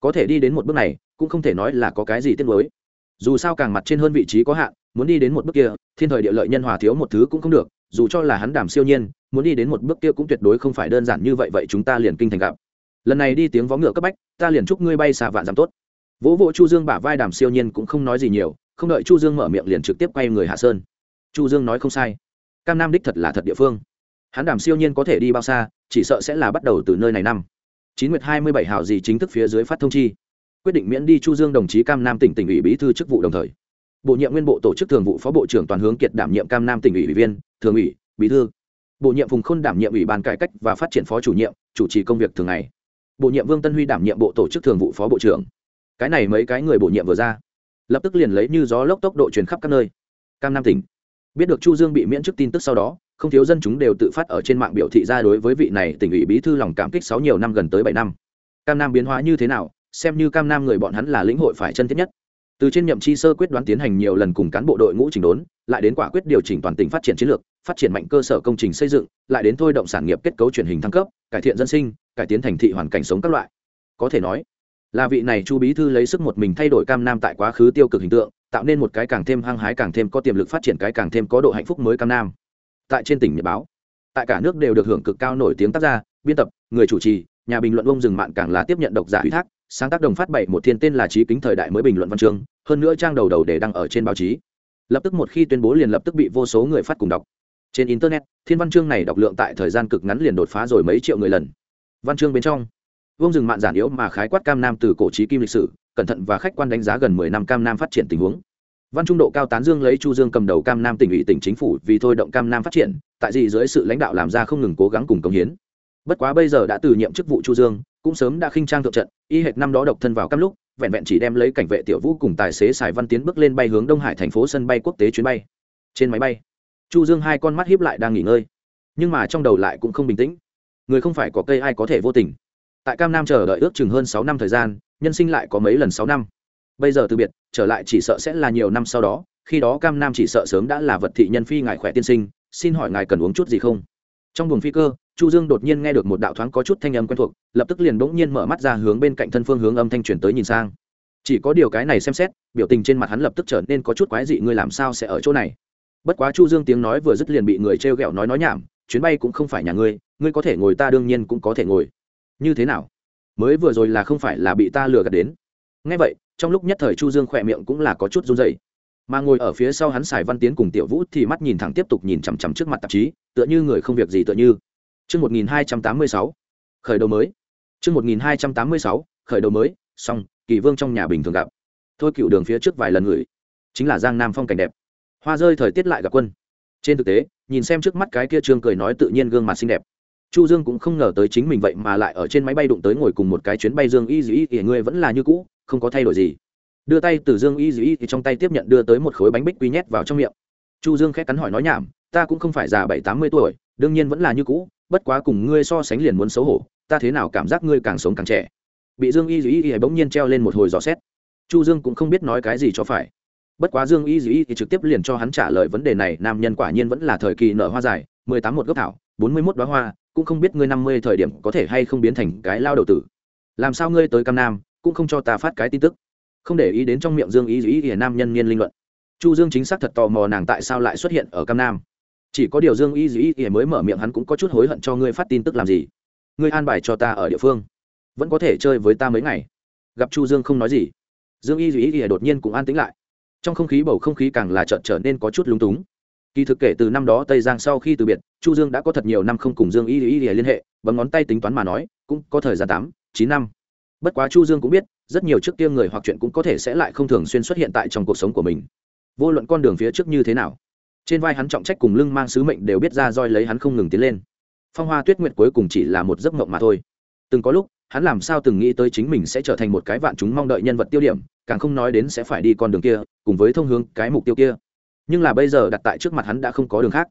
Có thể đi đến một bước này, cũng không thể nói là có cái gì tiếc mới dù sao càng mặt trên hơn vị trí có hạn, muốn đi đến một bước kia, thiên thời địa lợi nhân hòa thiếu một thứ cũng không được, dù cho là hắn đảm siêu nhiên, muốn đi đến một bước kia cũng tuyệt đối không phải đơn giản như vậy vậy chúng ta liền kinh thành gặp. Lần này đi tiếng vó ngựa cấp bách, ta liền chúc ngươi bay xà vạn giảm tốt vỗ vỗ chu dương bả vai đàm siêu nhiên cũng không nói gì nhiều, không đợi chu dương mở miệng liền trực tiếp quay người hạ sơn. Chu dương nói không sai. Cam nam đích thật là thật địa phương. Hắn đàm siêu nhiên có thể đi bao xa, chỉ sợ sẽ là bắt đầu từ nơi này năm. Chín nguyệt hai mươi bảy hào gì chính thức phía dưới phát thông chi. Quyết định miễn đi chu dương đồng chí cam nam tỉnh tỉnh ủy bí thư chức vụ đồng thời. Bộ nhiệm nguyên bộ tổ chức thường vụ phó bộ trưởng toàn hướng kiệt đảm nhiệm cam nam tỉnh ủy ủy viên, thường ủy, bí thư. Bộ nhiệm phùng khôn đảm nhiệm ủy ban cải cách và phát triển phó chủ nhiệm, chủ trì công việc thường ngày. Bộ nhiệm vương tân huy đảm nhiệm bộ tổ chức thường vụ phó bộ trưởng cái này mấy cái người bổ nhiệm vừa ra, lập tức liền lấy như gió lốc tốc độ truyền khắp các nơi. Cam nam tỉnh. Biết được chu dương bị miễn chức tin tức sau đó, không thiếu dân chúng đều tự phát ở trên mạng biểu thị ra đối với vị này tỉnh ủy bí thư lòng cảm kích sáu nhiều năm gần tới bảy năm. Cam nam biến hóa như thế nào, xem như cam nam người bọn hắn là lĩnh hội phải chân thiết nhất. Từ trên nhậm chi sơ quyết đoán tiến hành nhiều lần cùng cán bộ đội ngũ chỉnh đốn, lại đến quả quyết điều chỉnh toàn tỉnh phát triển chiến lược, phát triển mạnh cơ sở công trình xây dựng, lại đến thôi động sản nghiệp kết cấu truyền hình thăng cấp, cải thiện dân sinh, cải tiến thành thị hoàn cảnh sống các loại. Có thể nói là vị này chu bí thư lấy sức một mình thay đổi cam nam tại quá khứ tiêu cực hình tượng, tạo nên một cái càng thêm hăng hái càng thêm có tiềm lực phát triển cái càng thêm có độ hạnh phúc mới cam nam. Tại trên tỉnh nhật báo, tại cả nước đều được hưởng cực cao nổi tiếng tác gia, biên tập, người chủ trì, nhà bình luận ông rừng mạng càng là tiếp nhận độc giả ủy thác, sáng tác đồng phát bảy một thiên tên là trí kính thời đại mới bình luận văn chương, hơn nữa trang đầu đầu để đăng ở trên báo chí. Lập tức một khi tuyên bố liền lập tức bị vô số người phát cùng đọc. Trên internet, thiên văn chương này đọc lượng tại thời gian cực ngắn liền đột phá rồi mấy triệu người lần. Văn chương bên trong vương rừng mạn giản yếu mà khái quát cam nam từ cổ trí kim lịch sử, cẩn thận và khách quan đánh giá gần mười năm cam nam phát triển tình huống. Văn trung độ cao tán dương lấy chu dương cầm đầu cam nam tỉnh ủy tỉnh chính phủ vì thôi động cam nam phát triển, tại gì dưới sự lãnh đạo làm ra không ngừng cố gắng cùng công hiến. Bất quá bây giờ đã từ nhiệm chức vụ chu dương, cũng sớm đã khinh trang thượng trận, y hệt năm đó độc thân vào cam lúc, vẹn vẹn chỉ đem lấy cảnh vệ tiểu vũ cùng tài xế sài văn tiến bước lên bay hướng đông hải thành phố sân bay quốc tế chuyến bay. Trên máy bay, chu dương hai con mắt hiếp lại đang nghỉ ngơi, nhưng mà trong đầu lại cũng không bình tĩnh. Người không phải có cây ai có thể vô tình tại cam nam chờ đợi ước chừng hơn sáu năm thời gian, nhân sinh lại có mấy lần sáu năm. Bây giờ từ biệt, trở lại chỉ sợ sẽ là nhiều năm sau đó, khi đó cam nam chỉ sợ sớm đã là vật thị nhân phi ngài khỏe tiên sinh, xin hỏi ngài cần uống chút gì không? Trong buồng phi cơ, chu dương đột nhiên nghe được một đạo thoáng có chút thanh âm quen thuộc, lập tức liền bỗng nhiên mở mắt ra hướng bên cạnh thân phương hướng âm thanh truyền tới nhìn sang. Chỉ có điều cái này xem xét, biểu tình trên mặt hắn lập tức trở nên có chút quái dị, ngươi làm sao sẽ ở chỗ này? Bất quá chu dương tiếng nói vừa dứt liền bị người trêu ghẹo nói nói nhảm, chuyến bay cũng không phải nhà ngươi ngươi có thể ngồi ta đương nhiên cũng có thể ngồi như thế nào mới vừa rồi là không phải là bị ta lừa gạt đến ngay vậy trong lúc nhất thời chu dương khỏe miệng cũng là có chút run rẩy mà ngồi ở phía sau hắn xài văn tiến cùng tiểu vũ thì mắt nhìn thẳng tiếp tục nhìn chằm chằm trước mặt tạp chí tựa như người không việc gì tựa như Trước 1286, khởi đầu mới. Trước 1286, khởi đầu mới, xong, Kỳ Vương trong nhà bình thường gặp. Thôi cựu đường phía trước vài lần ngửi. chính là Giang Nam phong cảnh đẹp. Hoa rơi thời tiết lại gặp quân. Trên thực tế, nhìn xem trước mắt cái kia trương cười nói tự nhiên gương mặt xinh đẹp. Chu Dương cũng không ngờ tới chính mình vậy mà lại ở trên máy bay đụng tới ngồi cùng một cái chuyến bay Dương Y Dĩ thì người vẫn là như cũ, không có thay đổi gì. Đưa tay từ Dương Y Dĩ thì trong tay tiếp nhận đưa tới một khối bánh bích quy nhét vào trong miệng. Chu Dương khẽ cắn hỏi nói nhảm, ta cũng không phải già bảy tám mươi tuổi, đương nhiên vẫn là như cũ, bất quá cùng ngươi so sánh liền muốn xấu hổ ta thế nào cảm giác ngươi càng sống càng trẻ bị dương y dĩ y bỗng nhiên treo lên một hồi dò xét chu dương cũng không biết nói cái gì cho phải bất quá dương y dĩ y trực tiếp liền cho hắn trả lời vấn đề này nam nhân quả nhiên vẫn là thời kỳ nở hoa dài mười tám một gốc thảo bốn mươi mốt đoá hoa cũng không biết ngươi năm mươi thời điểm có thể hay không biến thành cái lao đầu tử. Làm sao ngươi tới cam nam, cũng không cho ta phát cái tin tức. Không để ý đến trong miệng dương y dĩ y nam nhân niên linh luận. Chu dương chính xác thật tò mò nàng tại sao lại xuất hiện ở cam nam. Chỉ có điều dương y dĩ y mới mở miệng hắn cũng có chút hối hận cho ngươi phát tin tức làm gì. Ngươi an bài cho ta ở địa phương. Vẫn có thể chơi với ta mấy ngày. Gặp chu dương không nói gì. Dương y dĩ y đột nhiên cũng an tĩnh lại. Trong không khí bầu không khí càng là trợn trở nên có chút lúng túng kỳ thực kể từ năm đó tây giang sau khi từ biệt, chu dương đã có thật nhiều năm không cùng dương y y liên hệ, bấm ngón tay tính toán mà nói, cũng có thời gian tám, chín năm. Bất quá chu dương cũng biết, rất nhiều trước kia người hoặc chuyện cũng có thể sẽ lại không thường xuyên xuất hiện tại trong cuộc sống của mình. Vô luận con đường phía trước như thế nào, trên vai hắn trọng trách cùng lưng mang sứ mệnh đều biết ra roi lấy hắn không ngừng tiến lên. Phong hoa tuyết nguyệt cuối cùng chỉ là một giấc mộng mà thôi. Từng có lúc, hắn làm sao từng nghĩ tới chính mình sẽ trở thành một cái vạn chúng mong đợi nhân vật tiêu điểm, càng không nói đến sẽ phải đi con đường kia, cùng với thông hướng cái mục tiêu kia nhưng là bây giờ đặt tại trước mặt hắn đã không có đường khác.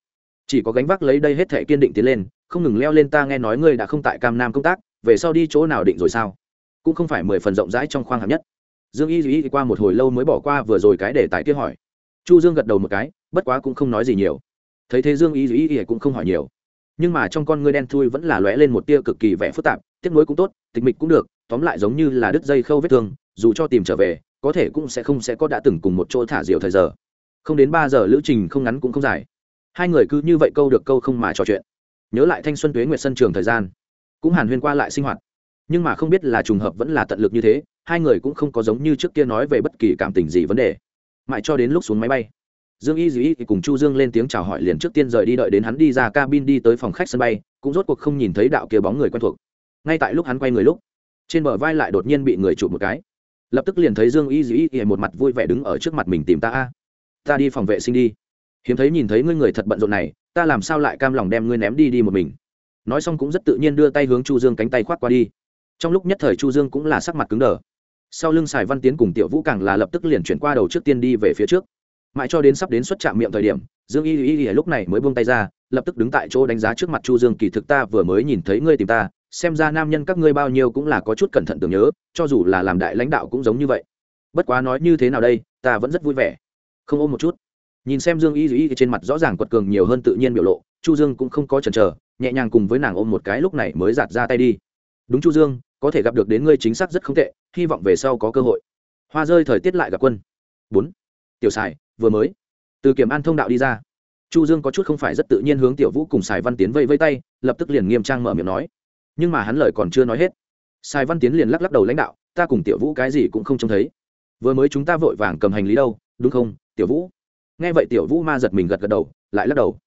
Chỉ có gánh vác lấy đây hết thể kiên định tiến lên, không ngừng leo lên ta nghe nói ngươi đã không tại cam nam công tác, về sau đi chỗ nào định rồi sao? Cũng không phải mười phần rộng rãi trong khoang hạng nhất. Dương y duy qua một hồi lâu mới bỏ qua vừa rồi cái để tài kia hỏi. Chu dương gật đầu một cái, bất quá cũng không nói gì nhiều. Thấy thế dương y duy cũng không hỏi nhiều. Nhưng mà trong con ngươi đen thui vẫn là lóe lên một tia cực kỳ vẻ phức tạp, tiếc nuối cũng tốt, tịch mịch cũng được, tóm lại giống như là đứt dây khâu vết thương, dù cho tìm trở về, có thể cũng sẽ không sẽ có đã từng cùng một chỗ thả diều thời giờ không đến ba giờ lữ trình không ngắn cũng không dài. Hai người cứ như vậy câu được câu không mà trò chuyện. Nhớ lại thanh xuân tuế nguyệt sân trường thời gian. Cũng hàn huyên qua lại sinh hoạt. Nhưng mà không biết là trùng hợp vẫn là tận lực như thế, hai người cũng không có giống như trước kia nói về bất kỳ cảm tình gì vấn đề. Mãi cho đến lúc xuống máy bay, dương y dĩ cùng chu dương lên tiếng chào hỏi liền trước tiên rời đi đợi đến hắn đi ra cabin đi tới phòng khách sân bay, cũng rốt cuộc không nhìn thấy đạo kia bóng người quen thuộc. Ngay tại lúc hắn quay người lúc, trên bờ vai lại đột nhiên bị người chụp một cái. Lập tức liền thấy dương y dĩ một mặt vui vẻ đứng ở trước mặt mình tìm ta a ta đi phòng vệ sinh đi. Hiếm thấy nhìn thấy ngươi người thật bận rộn này, ta làm sao lại cam lòng đem ngươi ném đi đi một mình? Nói xong cũng rất tự nhiên đưa tay hướng chu dương cánh tay khoác qua đi. Trong lúc nhất thời chu dương cũng là sắc mặt cứng đờ. Sau lưng sài văn tiến cùng tiểu vũ càng là lập tức liền chuyển qua đầu trước tiên đi về phía trước. Mãi cho đến sắp đến xuất trạm miệng thời điểm, dương y y y lúc này mới buông tay ra, lập tức đứng tại chỗ đánh giá trước mặt chu dương, kỳ thực ta vừa mới nhìn thấy ngươi tìm ta, xem ra nam nhân các ngươi bao nhiêu cũng là có chút cẩn thận tưởng nhớ, cho dù là làm đại lãnh đạo cũng giống như vậy. Bất quá nói như thế nào đây, ta vẫn rất vui vẻ không ôm một chút. Nhìn xem dương y y trên mặt rõ ràng quật cường nhiều hơn tự nhiên biểu lộ, chu dương cũng không có chần chờ, nhẹ nhàng cùng với nàng ôm một cái lúc này mới giạt ra tay đi. Đúng chu dương, có thể gặp được đến ngươi chính xác rất không tệ, hy vọng về sau có cơ hội. Hoa rơi thời tiết lại gặp quân. Bốn. Tiểu sài, vừa mới. Từ kiểm an thông đạo đi ra. Chu dương có chút không phải rất tự nhiên hướng tiểu vũ cùng sài văn tiến vây vây tay, lập tức liền nghiêm trang mở miệng nói. Nhưng mà hắn lời còn chưa nói hết. Sài văn tiến liền lắc lắc đầu lãnh đạo, ta cùng tiểu vũ cái gì cũng không trông thấy. Vừa mới chúng ta vội vàng cầm hành lý đâu, đúng không? Tiểu vũ. Nghe vậy tiểu vũ ma giật mình gật gật đầu, lại lắc đầu.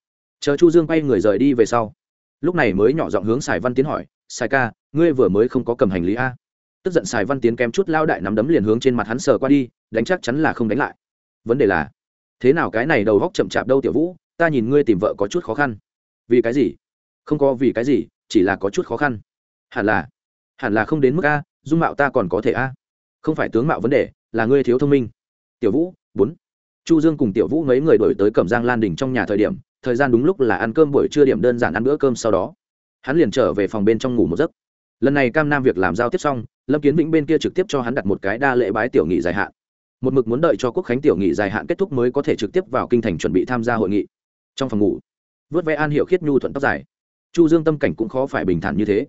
Chờ chu dương quay người rời đi về sau. Lúc này mới nhỏ giọng hướng sài văn tiến hỏi, sài ca, ngươi vừa mới không có cầm hành lý a? Tức giận sài văn tiến kém chút lao đại nắm đấm liền hướng trên mặt hắn sờ qua đi, đánh chắc chắn là không đánh lại. Vấn đề là, thế nào cái này đầu góc chậm chạp đâu tiểu vũ, ta nhìn ngươi tìm vợ có chút khó khăn. Vì cái gì? Không có vì cái gì, chỉ là có chút khó khăn. Hẳn là hẳn là không đến mức a, dung mạo ta còn có thể a. Không phải tướng mạo vấn đề, là ngươi thiếu thông minh. Tiểu vũ, bốn chu dương cùng tiểu vũ mấy người đổi tới cẩm giang lan đình trong nhà thời điểm, thời gian đúng lúc là ăn cơm buổi trưa điểm đơn giản ăn bữa cơm sau đó. Hắn liền trở về phòng bên trong ngủ một giấc. Lần này cam nam việc làm giao tiếp xong, lâm kiến vĩnh bên kia trực tiếp cho hắn đặt một cái đa lễ bái tiểu nghị dài hạn. Một mực muốn đợi cho quốc khánh tiểu nghị dài hạn kết thúc mới có thể trực tiếp vào kinh thành chuẩn bị tham gia hội nghị. Trong phòng ngủ, vớt vẽ an hiệu khiết nhu thuận tóc dài. Chu dương tâm cảnh cũng khó phải bình thản như thế.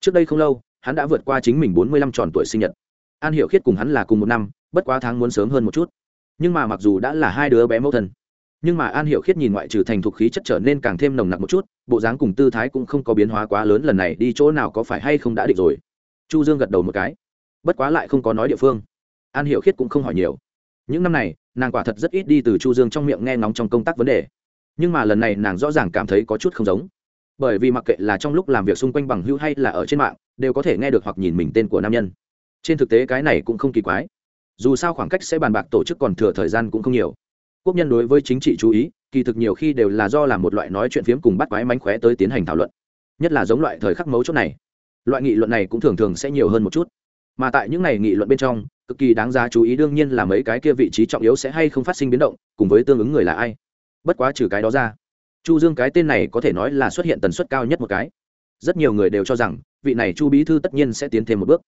Trước đây không lâu, hắn đã vượt qua chính mình bốn mươi lăm tròn tuổi sinh nhật. An hiệu khiết cùng hắn là cùng một năm, bất quá tháng muốn sớm hơn một chút nhưng mà mặc dù đã là hai đứa bé mẫu thân, nhưng mà an Hiểu khiết nhìn ngoại trừ thành thục khí chất trở nên càng thêm nồng nặc một chút, bộ dáng cùng tư thái cũng không có biến hóa quá lớn lần này đi chỗ nào có phải hay không đã định rồi. Chu dương gật đầu một cái. Bất quá lại không có nói địa phương. An Hiểu khiết cũng không hỏi nhiều. Những năm này, nàng quả thật rất ít đi từ chu dương trong miệng nghe ngóng trong công tác vấn đề. Nhưng mà lần này nàng rõ ràng cảm thấy có chút không giống. Bởi vì mặc kệ là trong lúc làm việc xung quanh bằng hữu hay là ở trên mạng, đều có thể nghe được hoặc nhìn mình tên của nam nhân. Trên thực tế cái này cũng không kỳ quái dù sao khoảng cách sẽ bàn bạc tổ chức còn thừa thời gian cũng không nhiều. Quốc nhân đối với chính trị chú ý, kỳ thực nhiều khi đều là do làm một loại nói chuyện phiếm cùng bắt quái mánh khóe tới tiến hành thảo luận. Nhất là giống loại thời khắc mấu chốt này, loại nghị luận này cũng thường thường sẽ nhiều hơn một chút. Mà tại những ngày nghị luận bên trong, cực kỳ đáng giá chú ý đương nhiên là mấy cái kia vị trí trọng yếu sẽ hay không phát sinh biến động, cùng với tương ứng người là ai. Bất quá trừ cái đó ra, chu dương cái tên này có thể nói là xuất hiện tần suất cao nhất một cái. Rất nhiều người đều cho rằng, vị này chu bí thư tất nhiên sẽ tiến thêm một bước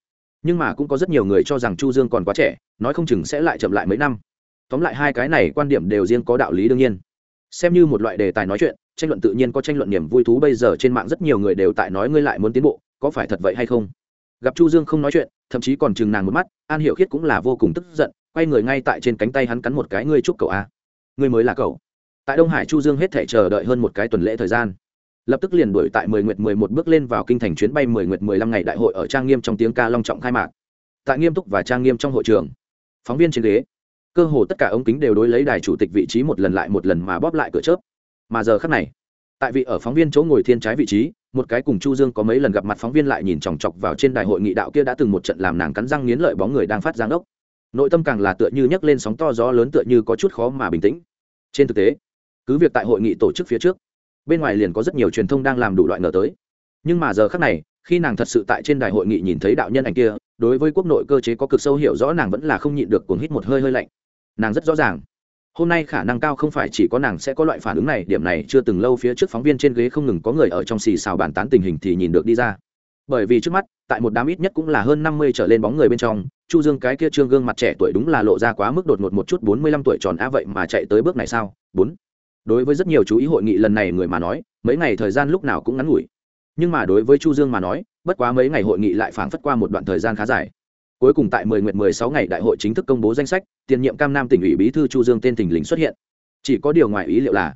nhưng mà cũng có rất nhiều người cho rằng chu dương còn quá trẻ, nói không chừng sẽ lại chậm lại mấy năm. Tóm lại hai cái này quan điểm đều riêng có đạo lý đương nhiên. Xem như một loại đề tài nói chuyện, tranh luận tự nhiên có tranh luận niềm vui thú, bây giờ trên mạng rất nhiều người đều tại nói ngươi lại muốn tiến bộ, có phải thật vậy hay không? Gặp chu dương không nói chuyện, thậm chí còn chừng nàng một mắt, an hiểu khiết cũng là vô cùng tức giận, quay người ngay tại trên cánh tay hắn cắn một cái, ngươi chúc cậu a ngươi mới là cậu. Tại đông hải, chu dương hết thể chờ đợi hơn một cái tuần lễ thời gian lập tức liền đuổi tại mười nguyệt mười một bước lên vào kinh thành chuyến bay mười nguyệt mười lăm ngày đại hội ở trang nghiêm trong tiếng ca long trọng khai mạc. Tại nghiêm túc và trang nghiêm trong hội trường, phóng viên trên ghế, cơ hồ tất cả ống kính đều đối lấy đài chủ tịch vị trí một lần lại một lần mà bóp lại cửa chớp. Mà giờ khắc này, tại vị ở phóng viên chỗ ngồi thiên trái vị trí, một cái cùng chu dương có mấy lần gặp mặt phóng viên lại nhìn chòng chọc vào trên đại hội nghị đạo kia đã từng một trận làm nàng cắn răng nghiến lợi bóng người đang phát giang ốc. Nội tâm càng là tựa như nhấc lên sóng to gió lớn tựa như có chút khó mà bình tĩnh. Trên thực tế, cứ việc tại hội nghị tổ chức phía trước bên ngoài liền có rất nhiều truyền thông đang làm đủ loại ngờ tới. Nhưng mà giờ khắc này, khi nàng thật sự tại trên đài hội nghị nhìn thấy đạo nhân ảnh kia, đối với quốc nội cơ chế có cực sâu hiểu rõ nàng vẫn là không nhịn được cuồng hít một hơi hơi lạnh. Nàng rất rõ ràng, hôm nay khả năng cao không phải chỉ có nàng sẽ có loại phản ứng này, điểm này chưa từng lâu phía trước phóng viên trên ghế không ngừng có người ở trong xì xào bàn tán tình hình thì nhìn được đi ra. Bởi vì trước mắt, tại một đám ít nhất cũng là hơn năm mươi trở lên bóng người bên trong, chu dương cái kia trương gương mặt trẻ tuổi đúng là lộ ra quá mức đột ngột một chút bốn mươi lăm tuổi tròn á vậy mà chạy tới bước này sao? Bốn đối với rất nhiều chú ý hội nghị lần này người mà nói, mấy ngày thời gian lúc nào cũng ngắn ngủi. Nhưng mà đối với chu dương mà nói, bất quá mấy ngày hội nghị lại phảng phất qua một đoạn thời gian khá dài. Cuối cùng tại 10 nguyệt 16 ngày đại hội chính thức công bố danh sách, tiền nhiệm cam nam tỉnh ủy bí thư chu dương tên tỉnh lình xuất hiện. Chỉ có điều ngoài ý liệu là,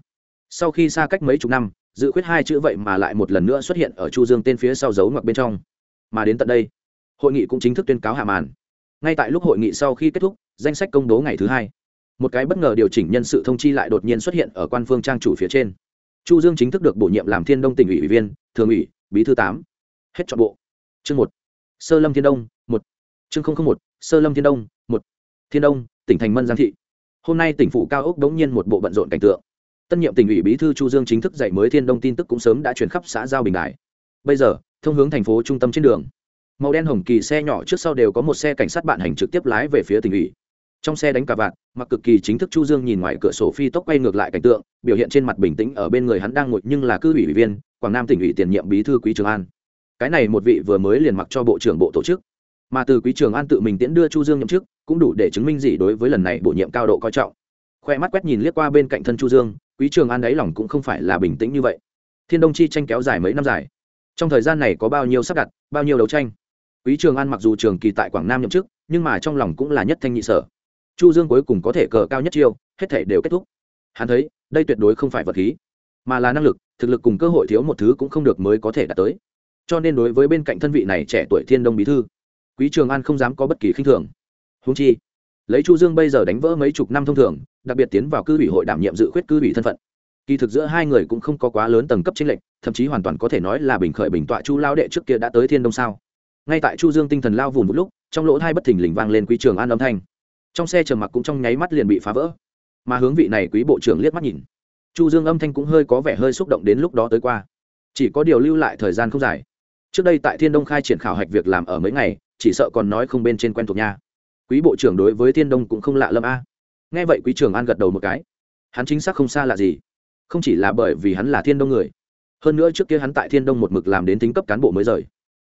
sau khi xa cách mấy chục năm, dự khuyết hai chữ vậy mà lại một lần nữa xuất hiện ở chu dương tên phía sau dấu ngoặc bên trong. Mà đến tận đây, hội nghị cũng chính thức tuyên cáo hạ màn. Ngay tại lúc hội nghị sau khi kết thúc, danh sách công bố ngày thứ hai một cái bất ngờ điều chỉnh nhân sự thông chi lại đột nhiên xuất hiện ở quan phương trang chủ phía trên. Chu dương chính thức được bổ nhiệm làm thiên đông tỉnh ủy ủy viên, thường ủy, bí thư tám. Hết chọn bộ. Chương một. Sơ lâm thiên đông, một. Chương không không một. Sơ lâm thiên đông, một. Thiên đông, tỉnh thành mân giang thị. Hôm nay tỉnh phủ cao ốc đống nhiên một bộ bận rộn cảnh tượng. Tân nhiệm tỉnh ủy bí thư chu dương chính thức dạy mới thiên đông tin tức cũng sớm đã chuyển khắp xã giao bình đại. Bây giờ, thông hướng thành phố trung tâm trên đường. Màu đen hồng kỳ xe nhỏ trước sau đều có một xe cảnh sát bạn hành trực tiếp lái về phía tỉnh ủy trong xe đánh cả vạn, mặc cực kỳ chính thức chu dương nhìn ngoài cửa sổ phi tốc quay ngược lại cảnh tượng, biểu hiện trên mặt bình tĩnh ở bên người hắn đang ngồi nhưng là cư ủy viên, quảng nam tỉnh ủy tiền nhiệm bí thư quý trường an. Cái này một vị vừa mới liền mặc cho bộ trưởng bộ tổ chức. Mà từ quý trường an tự mình tiễn đưa chu dương nhậm chức, cũng đủ để chứng minh gì đối với lần này bổ nhiệm cao độ coi trọng. Khoe mắt quét nhìn liếc qua bên cạnh thân chu dương, quý trường an đáy lòng cũng không phải là bình tĩnh như vậy. Thiên đông chi tranh kéo dài mấy năm dài. Trong thời gian này có bao nhiêu sắp đặt, bao nhiêu đấu tranh? Quý trường an mặc dù trường kỳ tại quảng nam nhậm chức, nhưng mà trong lòng cũng là nhất thanh nhị sở chu dương cuối cùng có thể cờ cao nhất chiêu, hết thể đều kết thúc. Hắn thấy, đây tuyệt đối không phải vật khí, mà là năng lực, thực lực cùng cơ hội thiếu một thứ cũng không được mới có thể đạt tới. Cho nên đối với bên cạnh thân vị này trẻ tuổi thiên đông bí thư, quý trường an không dám có bất kỳ khinh thường. Húng chi, lấy chu dương bây giờ đánh vỡ mấy chục năm thông thường, đặc biệt tiến vào cư ủy hội đảm nhiệm dự khuyết cư ủy thân phận, kỳ thực giữa hai người cũng không có quá lớn tầng cấp chính lệnh thậm chí hoàn toàn có thể nói là bình khởi bình tọa chu lao đệ trước kia đã tới thiên đông sao. Ngay tại chu dương tinh thần lao vùn một lúc, trong lỗ thai bất thình lình vang lên quý trường an âm thanh trong xe chờ mặc cũng trong nháy mắt liền bị phá vỡ. Mà hướng vị này quý bộ trưởng liếc mắt nhìn, chu dương âm thanh cũng hơi có vẻ hơi xúc động đến lúc đó tới qua. Chỉ có điều lưu lại thời gian không dài. Trước đây tại thiên đông khai triển khảo hạch việc làm ở mấy ngày, chỉ sợ còn nói không bên trên quen thuộc nha. Quý bộ trưởng đối với thiên đông cũng không lạ lâm a. Nghe vậy quý trưởng an gật đầu một cái. Hắn chính xác không xa lạ gì. Không chỉ là bởi vì hắn là thiên đông người, hơn nữa trước kia hắn tại thiên đông một mực làm đến tính cấp cán bộ mới rời.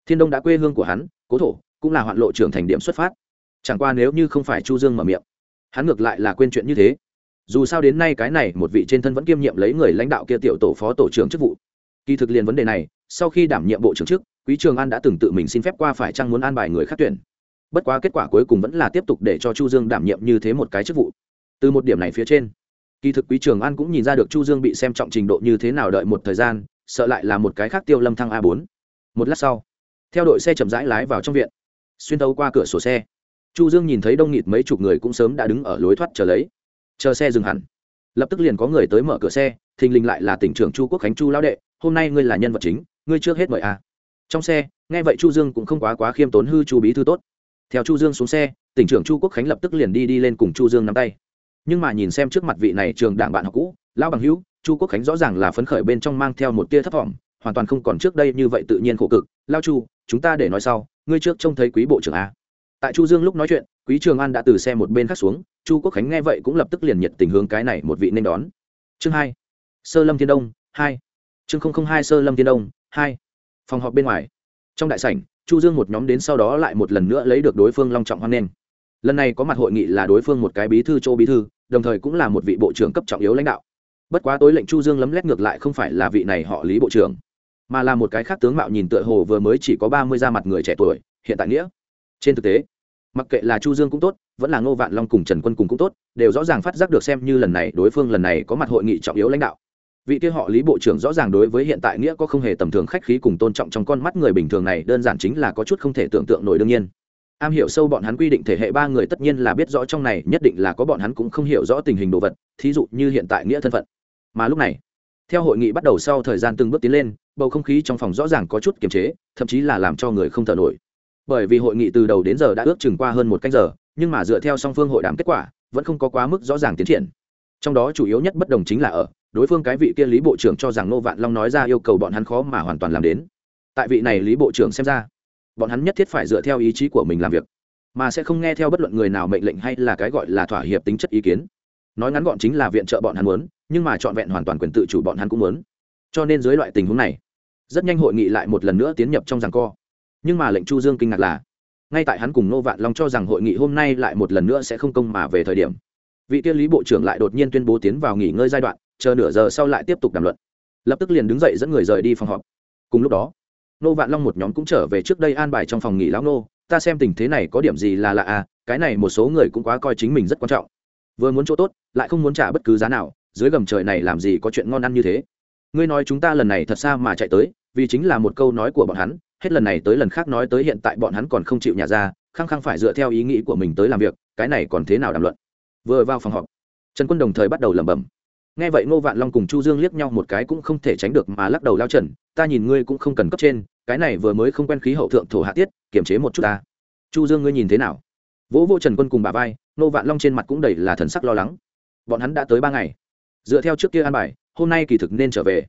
Thiên đông đã quê hương của hắn, cố thổ, cũng là hoạn lộ trưởng thành điểm xuất phát chẳng qua nếu như không phải chu dương mở miệng, hắn ngược lại là quên chuyện như thế. Dù sao đến nay cái này một vị trên thân vẫn kiêm nhiệm lấy người lãnh đạo kia tiểu tổ phó tổ trưởng chức vụ. Kỳ thực liền vấn đề này, sau khi đảm nhiệm bộ trưởng chức quý trường an đã từng tự mình xin phép qua phải chăng muốn an bài người khác tuyển. Bất quá kết quả cuối cùng vẫn là tiếp tục để cho chu dương đảm nhiệm như thế một cái chức vụ. Từ một điểm này phía trên, kỳ thực quý trường an cũng nhìn ra được chu dương bị xem trọng trình độ như thế nào đợi một thời gian, sợ lại là một cái khác tiêu lâm thăng a 4 một lát sau, theo đội xe chậm rãi lái vào trong viện, xuyên tấu qua cửa sổ xe chu dương nhìn thấy đông nghịt mấy chục người cũng sớm đã đứng ở lối thoát chờ lấy. Chờ xe dừng hẳn. Lập tức liền có người tới mở cửa xe, thình lình lại là tỉnh trưởng chu quốc khánh chu lão đệ, hôm nay ngươi là nhân vật chính, ngươi trước hết mời a. Trong xe, nghe vậy chu dương cũng không quá quá khiêm tốn hư chu bí thư tốt. Theo chu dương xuống xe, tỉnh trưởng chu quốc khánh lập tức liền đi đi lên cùng chu dương nắm tay. Nhưng mà nhìn xem trước mặt vị này trường đảng bạn học cũ, lão bằng hữu, chu quốc khánh rõ ràng là phấn khởi bên trong mang theo một tia thất vọng, hoàn toàn không còn trước đây như vậy tự nhiên khổ cực. Lao chu, chúng ta để nói sau, ngươi trước trông thấy quý bộ trưởng a tại chu dương lúc nói chuyện, quý trường an đã từ xe một bên khác xuống, chu quốc khánh nghe vậy cũng lập tức liền nhiệt tình hướng cái này một vị nên đón. Chương hai, sơ lâm thiên đông, hai. Chương không không hai sơ lâm thiên đông, hai. Phòng họp bên ngoài. Trong đại sảnh, chu dương một nhóm đến sau đó lại một lần nữa lấy được đối phương long trọng hoan nghênh. Lần này có mặt hội nghị là đối phương một cái bí thư châu bí thư, đồng thời cũng là một vị bộ trưởng cấp trọng yếu lãnh đạo. Bất quá tối lệnh chu dương lấm lét ngược lại không phải là vị này họ lý bộ trưởng, mà là một cái khác tướng mạo nhìn tựa hồ vừa mới chỉ có ba mươi ra mặt người trẻ tuổi, hiện tại nghĩa trên thực tế, mặc kệ là chu dương cũng tốt, vẫn là ngô vạn long cùng trần quân cùng cũng tốt, đều rõ ràng phát giác được xem như lần này đối phương lần này có mặt hội nghị trọng yếu lãnh đạo. Vị kia họ lý bộ trưởng rõ ràng đối với hiện tại nghĩa có không hề tầm thường khách khí cùng tôn trọng trong con mắt người bình thường này đơn giản chính là có chút không thể tưởng tượng nổi đương nhiên. Am hiểu sâu bọn hắn quy định thể hệ ba người tất nhiên là biết rõ trong này, nhất định là có bọn hắn cũng không hiểu rõ tình hình đồ vật, thí dụ như hiện tại nghĩa thân phận. Mà lúc này, theo hội nghị bắt đầu sau thời gian từng bước tiến lên, bầu không khí trong phòng rõ ràng có chút kiềm chế, thậm chí là làm cho người không thở nổi bởi vì hội nghị từ đầu đến giờ đã ước chừng qua hơn một canh giờ, nhưng mà dựa theo song phương hội đàm kết quả, vẫn không có quá mức rõ ràng tiến triển. Trong đó chủ yếu nhất bất đồng chính là ở, đối phương cái vị kia lý bộ trưởng cho rằng nô vạn long nói ra yêu cầu bọn hắn khó mà hoàn toàn làm đến. Tại vị này lý bộ trưởng xem ra, bọn hắn nhất thiết phải dựa theo ý chí của mình làm việc, mà sẽ không nghe theo bất luận người nào mệnh lệnh hay là cái gọi là thỏa hiệp tính chất ý kiến. Nói ngắn gọn chính là viện trợ bọn hắn muốn, nhưng mà trọn vẹn hoàn toàn quyền tự chủ bọn hắn cũng muốn. Cho nên dưới loại tình huống này, rất nhanh hội nghị lại một lần nữa tiến nhập trong rằng co nhưng mà lệnh chu dương kinh ngạc là, ngay tại hắn cùng nô vạn long cho rằng hội nghị hôm nay lại một lần nữa sẽ không công mà về thời điểm, vị tiên lý bộ trưởng lại đột nhiên tuyên bố tiến vào nghỉ ngơi giai đoạn, chờ nửa giờ sau lại tiếp tục đàm luận. Lập tức liền đứng dậy dẫn người rời đi phòng họp. Cùng lúc đó, nô vạn long một nhóm cũng trở về trước đây an bài trong phòng nghỉ lão nô, ta xem tình thế này có điểm gì là lạ à cái này một số người cũng quá coi chính mình rất quan trọng. Vừa muốn chỗ tốt, lại không muốn trả bất cứ giá nào, dưới gầm trời này làm gì có chuyện ngon ăn như thế. Ngươi nói chúng ta lần này thật xa mà chạy tới, vì chính là một câu nói của bọn hắn hết lần này tới lần khác nói tới hiện tại bọn hắn còn không chịu nhà ra, khăng khăng phải dựa theo ý nghĩ của mình tới làm việc, cái này còn thế nào đàm luận? Vừa vào phòng họp, trần quân đồng thời bắt đầu lẩm bẩm. Nghe vậy ngô vạn long cùng chu dương liếc nhau một cái cũng không thể tránh được mà lắc đầu lao trần, ta nhìn ngươi cũng không cần cấp trên, cái này vừa mới không quen khí hậu thượng thổ hạ tiết, kiềm chế một chút ta. Chu dương ngươi nhìn thế nào? Vỗ vô trần quân cùng bà vai, ngô vạn long trên mặt cũng đầy là thần sắc lo lắng. Bọn hắn đã tới ba ngày. Dựa theo trước kia an bài, hôm nay kỳ thực nên trở về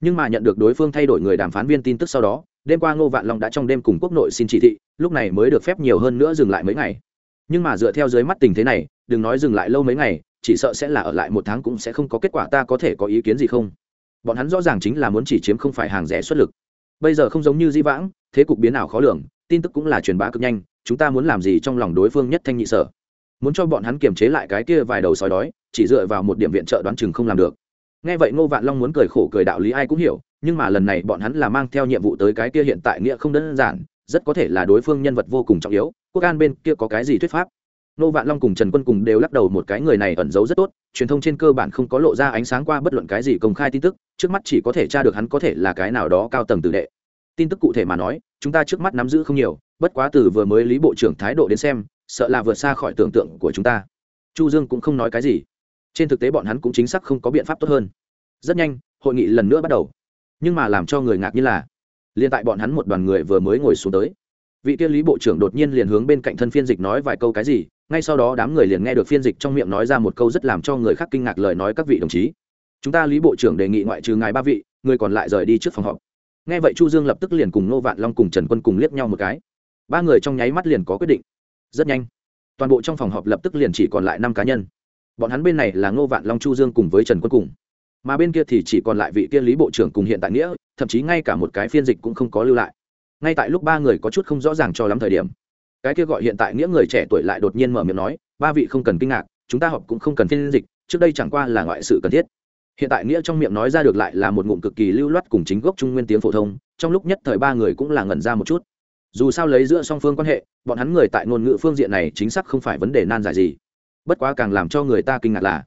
nhưng mà nhận được đối phương thay đổi người đàm phán viên tin tức sau đó, đêm qua ngô vạn long đã trong đêm cùng quốc nội xin chỉ thị, lúc này mới được phép nhiều hơn nữa dừng lại mấy ngày. Nhưng mà dựa theo dưới mắt tình thế này, đừng nói dừng lại lâu mấy ngày, chỉ sợ sẽ là ở lại một tháng cũng sẽ không có kết quả, ta có thể có ý kiến gì không? Bọn hắn rõ ràng chính là muốn chỉ chiếm không phải hàng rẻ xuất lực. Bây giờ không giống như di vãng, thế cục biến ảo khó lường, tin tức cũng là truyền bá cực nhanh, chúng ta muốn làm gì trong lòng đối phương nhất thanh nhị sở? Muốn cho bọn hắn kiềm chế lại cái kia vài đầu sói đói, chỉ dựa vào một điểm viện trợ đoán chừng không làm được nghe vậy ngô vạn long muốn cười khổ cười đạo lý ai cũng hiểu, nhưng mà lần này bọn hắn là mang theo nhiệm vụ tới cái kia hiện tại nghĩa không đơn giản, rất có thể là đối phương nhân vật vô cùng trọng yếu, quốc an bên kia có cái gì thuyết pháp? Nô vạn long cùng trần quân cùng đều lắc đầu một cái người này ẩn giấu rất tốt, truyền thông trên cơ bản không có lộ ra ánh sáng qua bất luận cái gì công khai tin tức, trước mắt chỉ có thể tra được hắn có thể là cái nào đó cao tầng tử đệ. Tin tức cụ thể mà nói, chúng ta trước mắt nắm giữ không nhiều, bất quá từ vừa mới lý bộ trưởng thái độ đến xem, sợ là vượt xa khỏi tưởng tượng của chúng ta. Chu dương cũng không nói cái gì trên thực tế bọn hắn cũng chính xác không có biện pháp tốt hơn. Rất nhanh, hội nghị lần nữa bắt đầu. Nhưng mà làm cho người ngạc như là, liền tại bọn hắn một đoàn người vừa mới ngồi xuống tới, vị tiên lý bộ trưởng đột nhiên liền hướng bên cạnh thân phiên dịch nói vài câu cái gì, ngay sau đó đám người liền nghe được phiên dịch trong miệng nói ra một câu rất làm cho người khác kinh ngạc lời nói các vị đồng chí. Chúng ta lý bộ trưởng đề nghị ngoại trừ ngài ba vị, người còn lại rời đi trước phòng họp. Nghe vậy chu dương lập tức liền cùng nô vạn long cùng trần quân cùng liếc nhau một cái. Ba người trong nháy mắt liền có quyết định. Rất nhanh, toàn bộ trong phòng họp lập tức liền chỉ còn lại năm cá nhân bọn hắn bên này là ngô vạn long chu dương cùng với trần quân cùng. Mà bên kia thì chỉ còn lại vị kia lý bộ trưởng cùng hiện tại nghĩa, thậm chí ngay cả một cái phiên dịch cũng không có lưu lại. Ngay tại lúc ba người có chút không rõ ràng cho lắm thời điểm, cái kia gọi hiện tại nghĩa người trẻ tuổi lại đột nhiên mở miệng nói, ba vị không cần kinh ngạc, chúng ta họp cũng không cần phiên dịch, trước đây chẳng qua là ngoại sự cần thiết. Hiện tại nghĩa trong miệng nói ra được lại là một ngụm cực kỳ lưu loát cùng chính gốc trung nguyên tiếng phổ thông, trong lúc nhất thời ba người cũng là ngẩn ra một chút. Dù sao lấy giữa song phương quan hệ, bọn hắn người tại ngôn ngữ phương diện này chính xác không phải vấn đề nan giải gì bất quá càng làm cho người ta kinh ngạc là,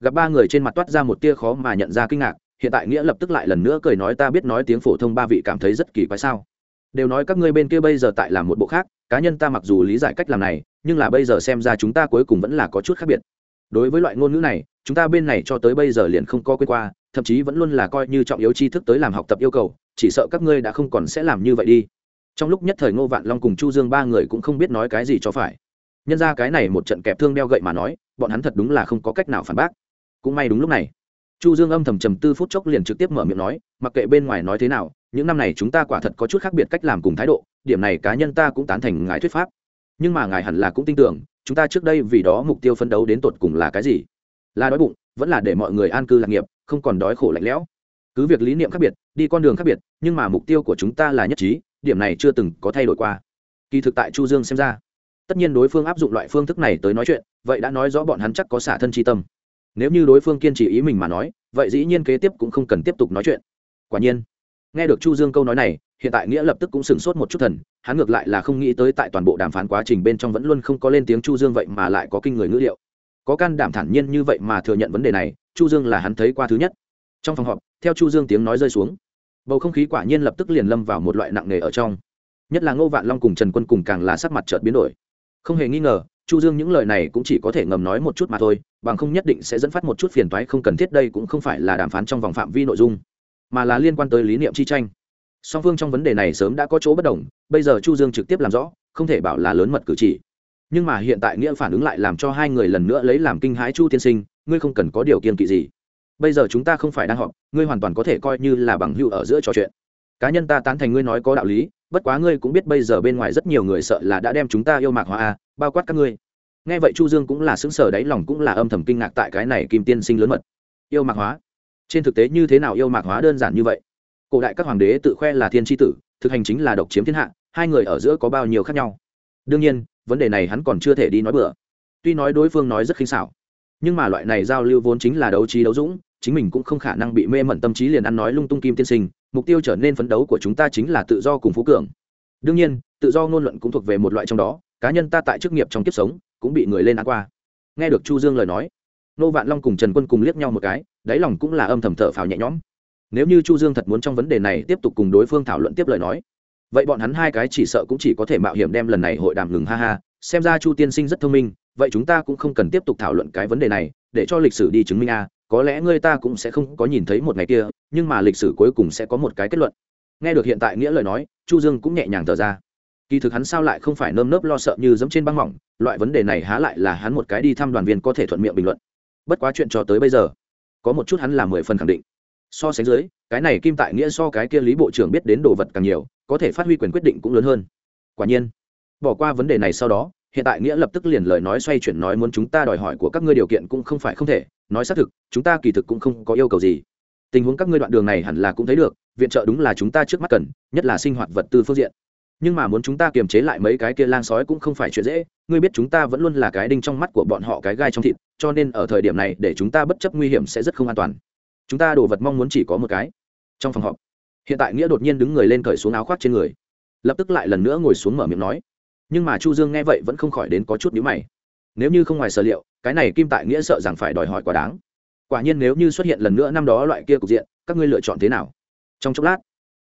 gặp ba người trên mặt toát ra một tia khó mà nhận ra kinh ngạc, hiện tại nghĩa lập tức lại lần nữa cười nói ta biết nói tiếng phổ thông ba vị cảm thấy rất kỳ quái sao. Đều nói các ngươi bên kia bây giờ tại làm một bộ khác, cá nhân ta mặc dù lý giải cách làm này, nhưng là bây giờ xem ra chúng ta cuối cùng vẫn là có chút khác biệt. Đối với loại ngôn ngữ này, chúng ta bên này cho tới bây giờ liền không có quên qua, thậm chí vẫn luôn là coi như trọng yếu tri thức tới làm học tập yêu cầu, chỉ sợ các ngươi đã không còn sẽ làm như vậy đi. Trong lúc nhất thời ngô vạn long cùng chu dương ba người cũng không biết nói cái gì cho phải nhân ra cái này một trận kẹp thương đeo gậy mà nói, bọn hắn thật đúng là không có cách nào phản bác. Cũng may đúng lúc này, chu dương âm thầm trầm tư phút chốc liền trực tiếp mở miệng nói, mặc kệ bên ngoài nói thế nào, những năm này chúng ta quả thật có chút khác biệt cách làm cùng thái độ, điểm này cá nhân ta cũng tán thành ngài thuyết pháp. Nhưng mà ngài hẳn là cũng tin tưởng, chúng ta trước đây vì đó mục tiêu phấn đấu đến tột cùng là cái gì? Là đói bụng, vẫn là để mọi người an cư lạc nghiệp, không còn đói khổ lạnh lẽo. Cứ việc lý niệm khác biệt, đi con đường khác biệt, nhưng mà mục tiêu của chúng ta là nhất trí, điểm này chưa từng có thay đổi qua. Kỳ thực tại chu dương xem ra tất nhiên đối phương áp dụng loại phương thức này tới nói chuyện, vậy đã nói rõ bọn hắn chắc có xả thân chi tâm. Nếu như đối phương kiên trì ý mình mà nói, vậy dĩ nhiên kế tiếp cũng không cần tiếp tục nói chuyện. Quả nhiên, nghe được chu dương câu nói này, hiện tại nghĩa lập tức cũng sửng sốt một chút thần, hắn ngược lại là không nghĩ tới tại toàn bộ đàm phán quá trình bên trong vẫn luôn không có lên tiếng chu dương vậy mà lại có kinh người ngữ liệu. Có can đảm thản nhiên như vậy mà thừa nhận vấn đề này, chu dương là hắn thấy qua thứ nhất. Trong phòng họp, theo chu dương tiếng nói rơi xuống, bầu không khí quả nhiên lập tức liền lâm vào một loại nặng nề ở trong. Nhất là ngô vạn long cùng trần quân cùng càng là sắc mặt chợt biến đổi không hề nghi ngờ, chu dương những lời này cũng chỉ có thể ngầm nói một chút mà thôi, bằng không nhất định sẽ dẫn phát một chút phiền toái không cần thiết đây cũng không phải là đàm phán trong vòng phạm vi nội dung, mà là liên quan tới lý niệm chi tranh. Song phương trong vấn đề này sớm đã có chỗ bất đồng, bây giờ chu dương trực tiếp làm rõ, không thể bảo là lớn mật cử chỉ. Nhưng mà hiện tại nghĩa phản ứng lại làm cho hai người lần nữa lấy làm kinh hãi chu tiên sinh, ngươi không cần có điều kiên kỵ gì. Bây giờ chúng ta không phải đang họp, ngươi hoàn toàn có thể coi như là bằng hữu ở giữa trò chuyện. Cá nhân ta tán thành ngươi nói có đạo lý bất quá ngươi cũng biết bây giờ bên ngoài rất nhiều người sợ là đã đem chúng ta yêu mạc hóa a, bao quát các ngươi. Nghe vậy chu dương cũng là xứng sở đáy lòng cũng là âm thầm kinh ngạc tại cái này kim tiên sinh lớn mật. Yêu mạc hóa? Trên thực tế như thế nào yêu mạc hóa đơn giản như vậy? Cổ đại các hoàng đế tự khoe là thiên tri tử, thực hành chính là độc chiếm thiên hạ, hai người ở giữa có bao nhiêu khác nhau? Đương nhiên, vấn đề này hắn còn chưa thể đi nói bừa. Tuy nói đối phương nói rất khinh xảo, nhưng mà loại này giao lưu vốn chính là đấu trí đấu dũng, chính mình cũng không khả năng bị mê mẩn tâm trí liền ăn nói lung tung kim tiên sinh mục tiêu trở nên phấn đấu của chúng ta chính là tự do cùng phú cường. Đương nhiên, tự do ngôn luận cũng thuộc về một loại trong đó, cá nhân ta tại chức nghiệp trong kiếp sống cũng bị người lên án qua. Nghe được chu dương lời nói, nô vạn long cùng trần quân cùng liếc nhau một cái, đáy lòng cũng là âm thầm thở phào nhẹ nhõm. Nếu như chu dương thật muốn trong vấn đề này tiếp tục cùng đối phương thảo luận tiếp lời nói, vậy bọn hắn hai cái chỉ sợ cũng chỉ có thể mạo hiểm đem lần này hội đàm ngừng ha ha, xem ra chu tiên sinh rất thông minh, vậy chúng ta cũng không cần tiếp tục thảo luận cái vấn đề này, để cho lịch sử đi chứng minh a, có lẽ người ta cũng sẽ không có nhìn thấy một ngày kia nhưng mà lịch sử cuối cùng sẽ có một cái kết luận. Nghe được hiện tại nghĩa lời nói, chu dương cũng nhẹ nhàng thở ra. Kỳ thực hắn sao lại không phải nơm nớp lo sợ như giống trên băng mỏng, loại vấn đề này há lại là hắn một cái đi thăm đoàn viên có thể thuận miệng bình luận. Bất quá chuyện cho tới bây giờ, có một chút hắn là mười phần khẳng định. So sánh dưới, cái này kim tại nghĩa so cái kia lý bộ trưởng biết đến đồ vật càng nhiều, có thể phát huy quyền quyết định cũng lớn hơn. Quả nhiên, bỏ qua vấn đề này sau đó, hiện tại nghĩa lập tức liền lời nói xoay chuyển nói muốn chúng ta đòi hỏi của các ngươi điều kiện cũng không phải không thể, nói xác thực, chúng ta kỳ thực cũng không có yêu cầu gì tình huống các ngươi đoạn đường này hẳn là cũng thấy được, viện trợ đúng là chúng ta trước mắt cần, nhất là sinh hoạt vật tư phương diện. Nhưng mà muốn chúng ta kiềm chế lại mấy cái kia lang sói cũng không phải chuyện dễ, ngươi biết chúng ta vẫn luôn là cái đinh trong mắt của bọn họ cái gai trong thịt, cho nên ở thời điểm này để chúng ta bất chấp nguy hiểm sẽ rất không an toàn. Chúng ta đồ vật mong muốn chỉ có một cái. Trong phòng họp, hiện tại nghĩa đột nhiên đứng người lên cởi xuống áo khoác trên người. Lập tức lại lần nữa ngồi xuống mở miệng nói. Nhưng mà chu dương nghe vậy vẫn không khỏi đến có chút nhíu mày. Nếu như không ngoài sở liệu, cái này kim tại nghĩa sợ rằng phải đòi hỏi quá đáng quả nhiên nếu như xuất hiện lần nữa năm đó loại kia cục diện, các ngươi lựa chọn thế nào? Trong chốc lát,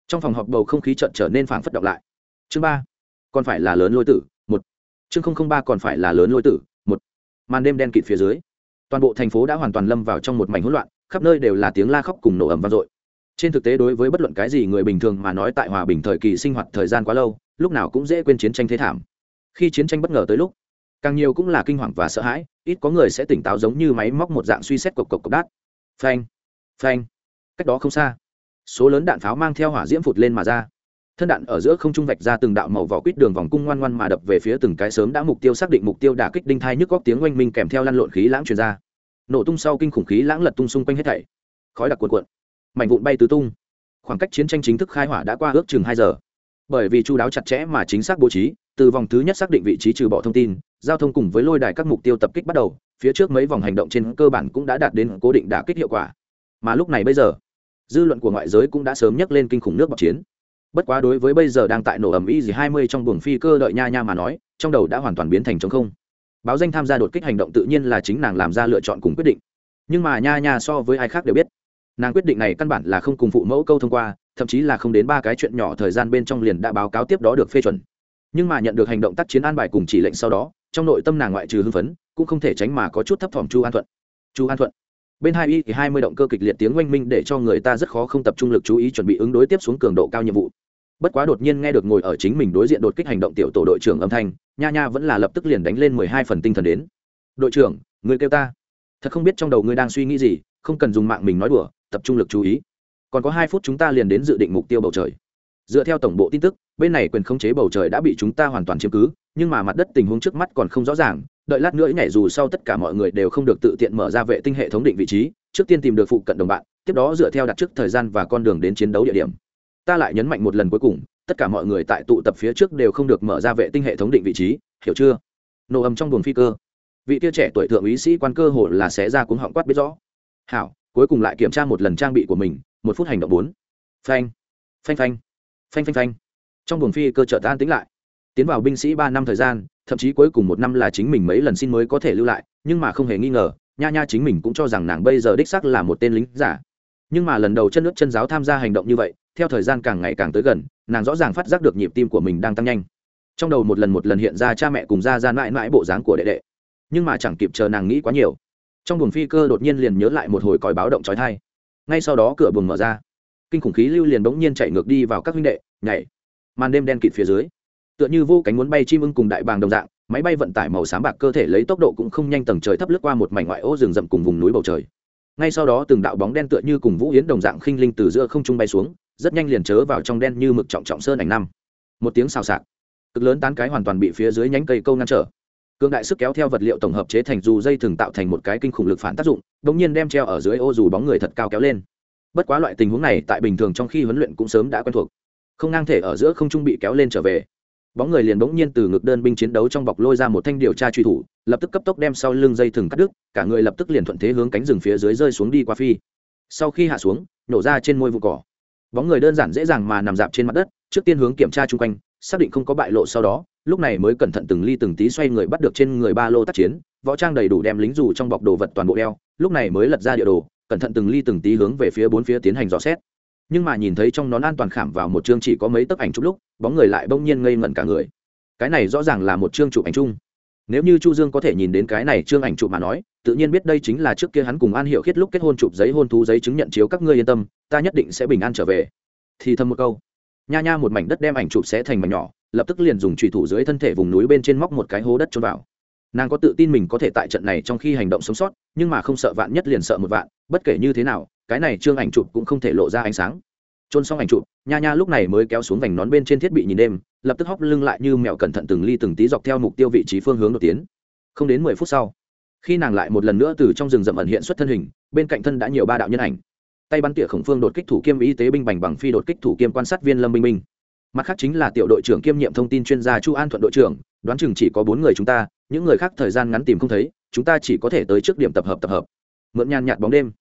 trong phòng họp bầu không khí trận trở nên phảng phất động lại. Chương ba, còn phải là lớn lôi tử, một. Chương không không ba, còn phải là lớn lôi tử, một. Màn đêm đen kịt phía dưới, toàn bộ thành phố đã hoàn toàn lâm vào trong một mảnh hỗn loạn, khắp nơi đều là tiếng la khóc cùng nổ ầm vang dội. Trên thực tế đối với bất luận cái gì người bình thường mà nói tại hòa bình thời kỳ sinh hoạt thời gian quá lâu, lúc nào cũng dễ quên chiến tranh thế thảm. Khi chiến tranh bất ngờ tới lúc, càng nhiều cũng là kinh hoàng và sợ hãi ít có người sẽ tỉnh táo giống như máy móc một dạng suy xét cộc cộc cộc đát. Phanh phanh. Cách đó không xa, số lớn đạn pháo mang theo hỏa diễm phụt lên mà ra. Thân đạn ở giữa không trung vạch ra từng đạo màu vỏ quýt đường vòng cung ngoan ngoan mà đập về phía từng cái sớm đã mục tiêu xác định mục tiêu đả kích đinh thai nhức góc tiếng oanh minh kèm theo lăn lộn khí lãng truyền ra. Nổ tung sau kinh khủng khí lãng lật tung xung quanh hết thảy. Khói đặc cuộn cuộn, mảnh vụn bay tứ tung. Khoảng cách chiến tranh chính thức khai hỏa đã qua ước chừng hai giờ. Bởi vì chú đáo chặt chẽ mà chính xác bố trí, từ vòng thứ nhất xác định vị trí trừ bỏ thông tin giao thông cùng với lôi đài các mục tiêu tập kích bắt đầu, phía trước mấy vòng hành động trên cơ bản cũng đã đạt đến cố định đả kích hiệu quả. Mà lúc này bây giờ, dư luận của ngoại giới cũng đã sớm nhắc lên kinh khủng nước bọc chiến. Bất quá đối với bây giờ đang tại nổ ầm ĩ gì hai mươi trong buồng phi cơ đợi nha nha mà nói, trong đầu đã hoàn toàn biến thành trống không. Báo danh tham gia đột kích hành động tự nhiên là chính nàng làm ra lựa chọn cùng quyết định. Nhưng mà nha nha so với ai khác đều biết, nàng quyết định này căn bản là không cùng phụ mẫu câu thông qua, thậm chí là không đến ba cái chuyện nhỏ thời gian bên trong liền đã báo cáo tiếp đó được phê chuẩn. Nhưng mà nhận được hành động tác chiến an bài cùng chỉ lệnh sau đó trong nội tâm nàng ngoại trừ hưng phấn, cũng không thể tránh mà có chút thấp thỏm chu an thuận. Chu an thuận. Bên hai y thì hai mươi động cơ kịch liệt tiếng oanh minh để cho người ta rất khó không tập trung lực chú ý chuẩn bị ứng đối tiếp xuống cường độ cao nhiệm vụ. Bất quá đột nhiên nghe được ngồi ở chính mình đối diện đột kích hành động tiểu tổ đội trưởng âm thanh, nha nha vẫn là lập tức liền đánh lên mười hai phần tinh thần đến. Đội trưởng, người kêu ta. Thật không biết trong đầu ngươi đang suy nghĩ gì, không cần dùng mạng mình nói đùa, tập trung lực chú ý. Còn có hai phút chúng ta liền đến dự định mục tiêu bầu trời. Dựa theo tổng bộ tin tức, bên này quyền khống chế bầu trời đã bị chúng ta hoàn toàn chiếm cứ nhưng mà mặt đất tình huống trước mắt còn không rõ ràng, đợi lát nữa nhảy dù sau tất cả mọi người đều không được tự tiện mở ra vệ tinh hệ thống định vị trí, trước tiên tìm được phụ cận đồng bạn, tiếp đó dựa theo đặt trước thời gian và con đường đến chiến đấu địa điểm. Ta lại nhấn mạnh một lần cuối cùng, tất cả mọi người tại tụ tập phía trước đều không được mở ra vệ tinh hệ thống định vị trí, hiểu chưa? Nổ ầm trong buồng phi cơ. Vị tia trẻ tuổi thượng úy sĩ quan cơ hồ là sẽ ra cuống họng quát biết rõ. Hảo, cuối cùng lại kiểm tra một lần trang bị của mình, một phút hành động bốn. Phanh. Phanh phanh. Phanh phanh phanh. Trong buồng phi cơ chợt an tính lại tiến vào binh sĩ ba năm thời gian, thậm chí cuối cùng một năm là chính mình mấy lần xin mới có thể lưu lại, nhưng mà không hề nghi ngờ, nha nha chính mình cũng cho rằng nàng bây giờ đích xác là một tên lính giả. Nhưng mà lần đầu chân nước chân giáo tham gia hành động như vậy, theo thời gian càng ngày càng tới gần, nàng rõ ràng phát giác được nhịp tim của mình đang tăng nhanh. Trong đầu một lần một lần hiện ra cha mẹ cùng ra ra mãi mãi bộ dáng của đệ đệ. Nhưng mà chẳng kịp chờ nàng nghĩ quá nhiều. Trong buồng phi cơ đột nhiên liền nhớ lại một hồi còi báo động trói thai. Ngay sau đó cửa buồng mở ra. Kinh khủng khí lưu liền bỗng nhiên chạy ngược đi vào các huynh đệ, nhảy. Màn đêm đen kịt phía dưới tựa như vô cánh muốn bay chim ưng cùng đại bàng đồng dạng, máy bay vận tải màu xám bạc cơ thể lấy tốc độ cũng không nhanh tầng trời thấp lướt qua một mảnh ngoại ô rừng rậm cùng vùng núi bầu trời. Ngay sau đó từng đạo bóng đen tựa như cùng vũ yến đồng dạng khinh linh từ giữa không trung bay xuống, rất nhanh liền chớ vào trong đen như mực trọng trọng sơn ảnh năm. Một tiếng xào xạc, cực lớn tán cái hoàn toàn bị phía dưới nhánh cây câu ngăn trở. Cương đại sức kéo theo vật liệu tổng hợp chế thành dù dây thường tạo thành một cái kinh khủng lực phản tác dụng bỗng nhiên đem treo ở dưới ô dù bóng người thật cao kéo lên. Bất quá loại tình huống này tại bình thường trong khi huấn luyện cũng sớm đã quen thuộc. Không ngang thể ở giữa không trung bị kéo lên trở về bóng người liền bỗng nhiên từ ngực đơn binh chiến đấu trong bọc lôi ra một thanh điều tra truy thủ, lập tức cấp tốc đem sau lưng dây thừng cắt đứt, cả người lập tức liền thuận thế hướng cánh rừng phía dưới rơi xuống đi qua phi. Sau khi hạ xuống, nổ ra trên môi vụ cỏ. Bóng người đơn giản dễ dàng mà nằm dạp trên mặt đất, trước tiên hướng kiểm tra chung quanh, xác định không có bại lộ sau đó, lúc này mới cẩn thận từng ly từng tí xoay người bắt được trên người ba lô tác chiến, võ trang đầy đủ đem lính dù trong bọc đồ vật toàn bộ đeo, lúc này mới lật ra địa đồ, cẩn thận từng ly từng tí hướng về phía bốn phía tiến hành dò xét nhưng mà nhìn thấy trong nón an toàn khảm vào một chương chỉ có mấy tấc ảnh chụp lúc, bóng người lại bỗng nhiên ngây ngẩn cả người. Cái này rõ ràng là một chương chụp ảnh chung. Nếu như chu dương có thể nhìn đến cái này chương ảnh chụp mà nói, tự nhiên biết đây chính là trước kia hắn cùng an hiệu khiết lúc kết hôn chụp giấy hôn thú giấy chứng nhận chiếu các ngươi yên tâm, ta nhất định sẽ bình an trở về. Thì thầm một câu. Nha nha một mảnh đất đem ảnh chụp sẽ thành mảnh nhỏ, lập tức liền dùng trùy thủ dưới thân thể vùng núi bên trên móc một cái hố đất trôn vào. Nàng có tự tin mình có thể tại trận này trong khi hành động sống sót, nhưng mà không sợ vạn nhất liền sợ một vạn, bất kể như thế nào cái này trương ảnh chụp cũng không thể lộ ra ánh sáng. Trôn xong ảnh chụp, nha nha lúc này mới kéo xuống vành nón bên trên thiết bị nhìn đêm, lập tức hóc lưng lại như mẹo cẩn thận từng ly từng tí dọc theo mục tiêu vị trí phương hướng đột tiến. Không đến mười phút sau, khi nàng lại một lần nữa từ trong rừng rậm ẩn hiện xuất thân hình, bên cạnh thân đã nhiều ba đạo nhân ảnh. Tay bắn tỉa khổng phương đột kích thủ kiêm y tế binh bành bằng phi đột kích thủ kiêm quan sát viên lâm minh minh mặt khác chính là tiểu đội trưởng kiêm nhiệm thông tin chuyên gia chu an thuận đội trưởng, đoán chừng chỉ có bốn người chúng ta, những người khác thời gian ngắn tìm không thấy, chúng ta chỉ có thể tới trước điểm tập hợp tập hợp. Mượn nhàn nhạt bóng đêm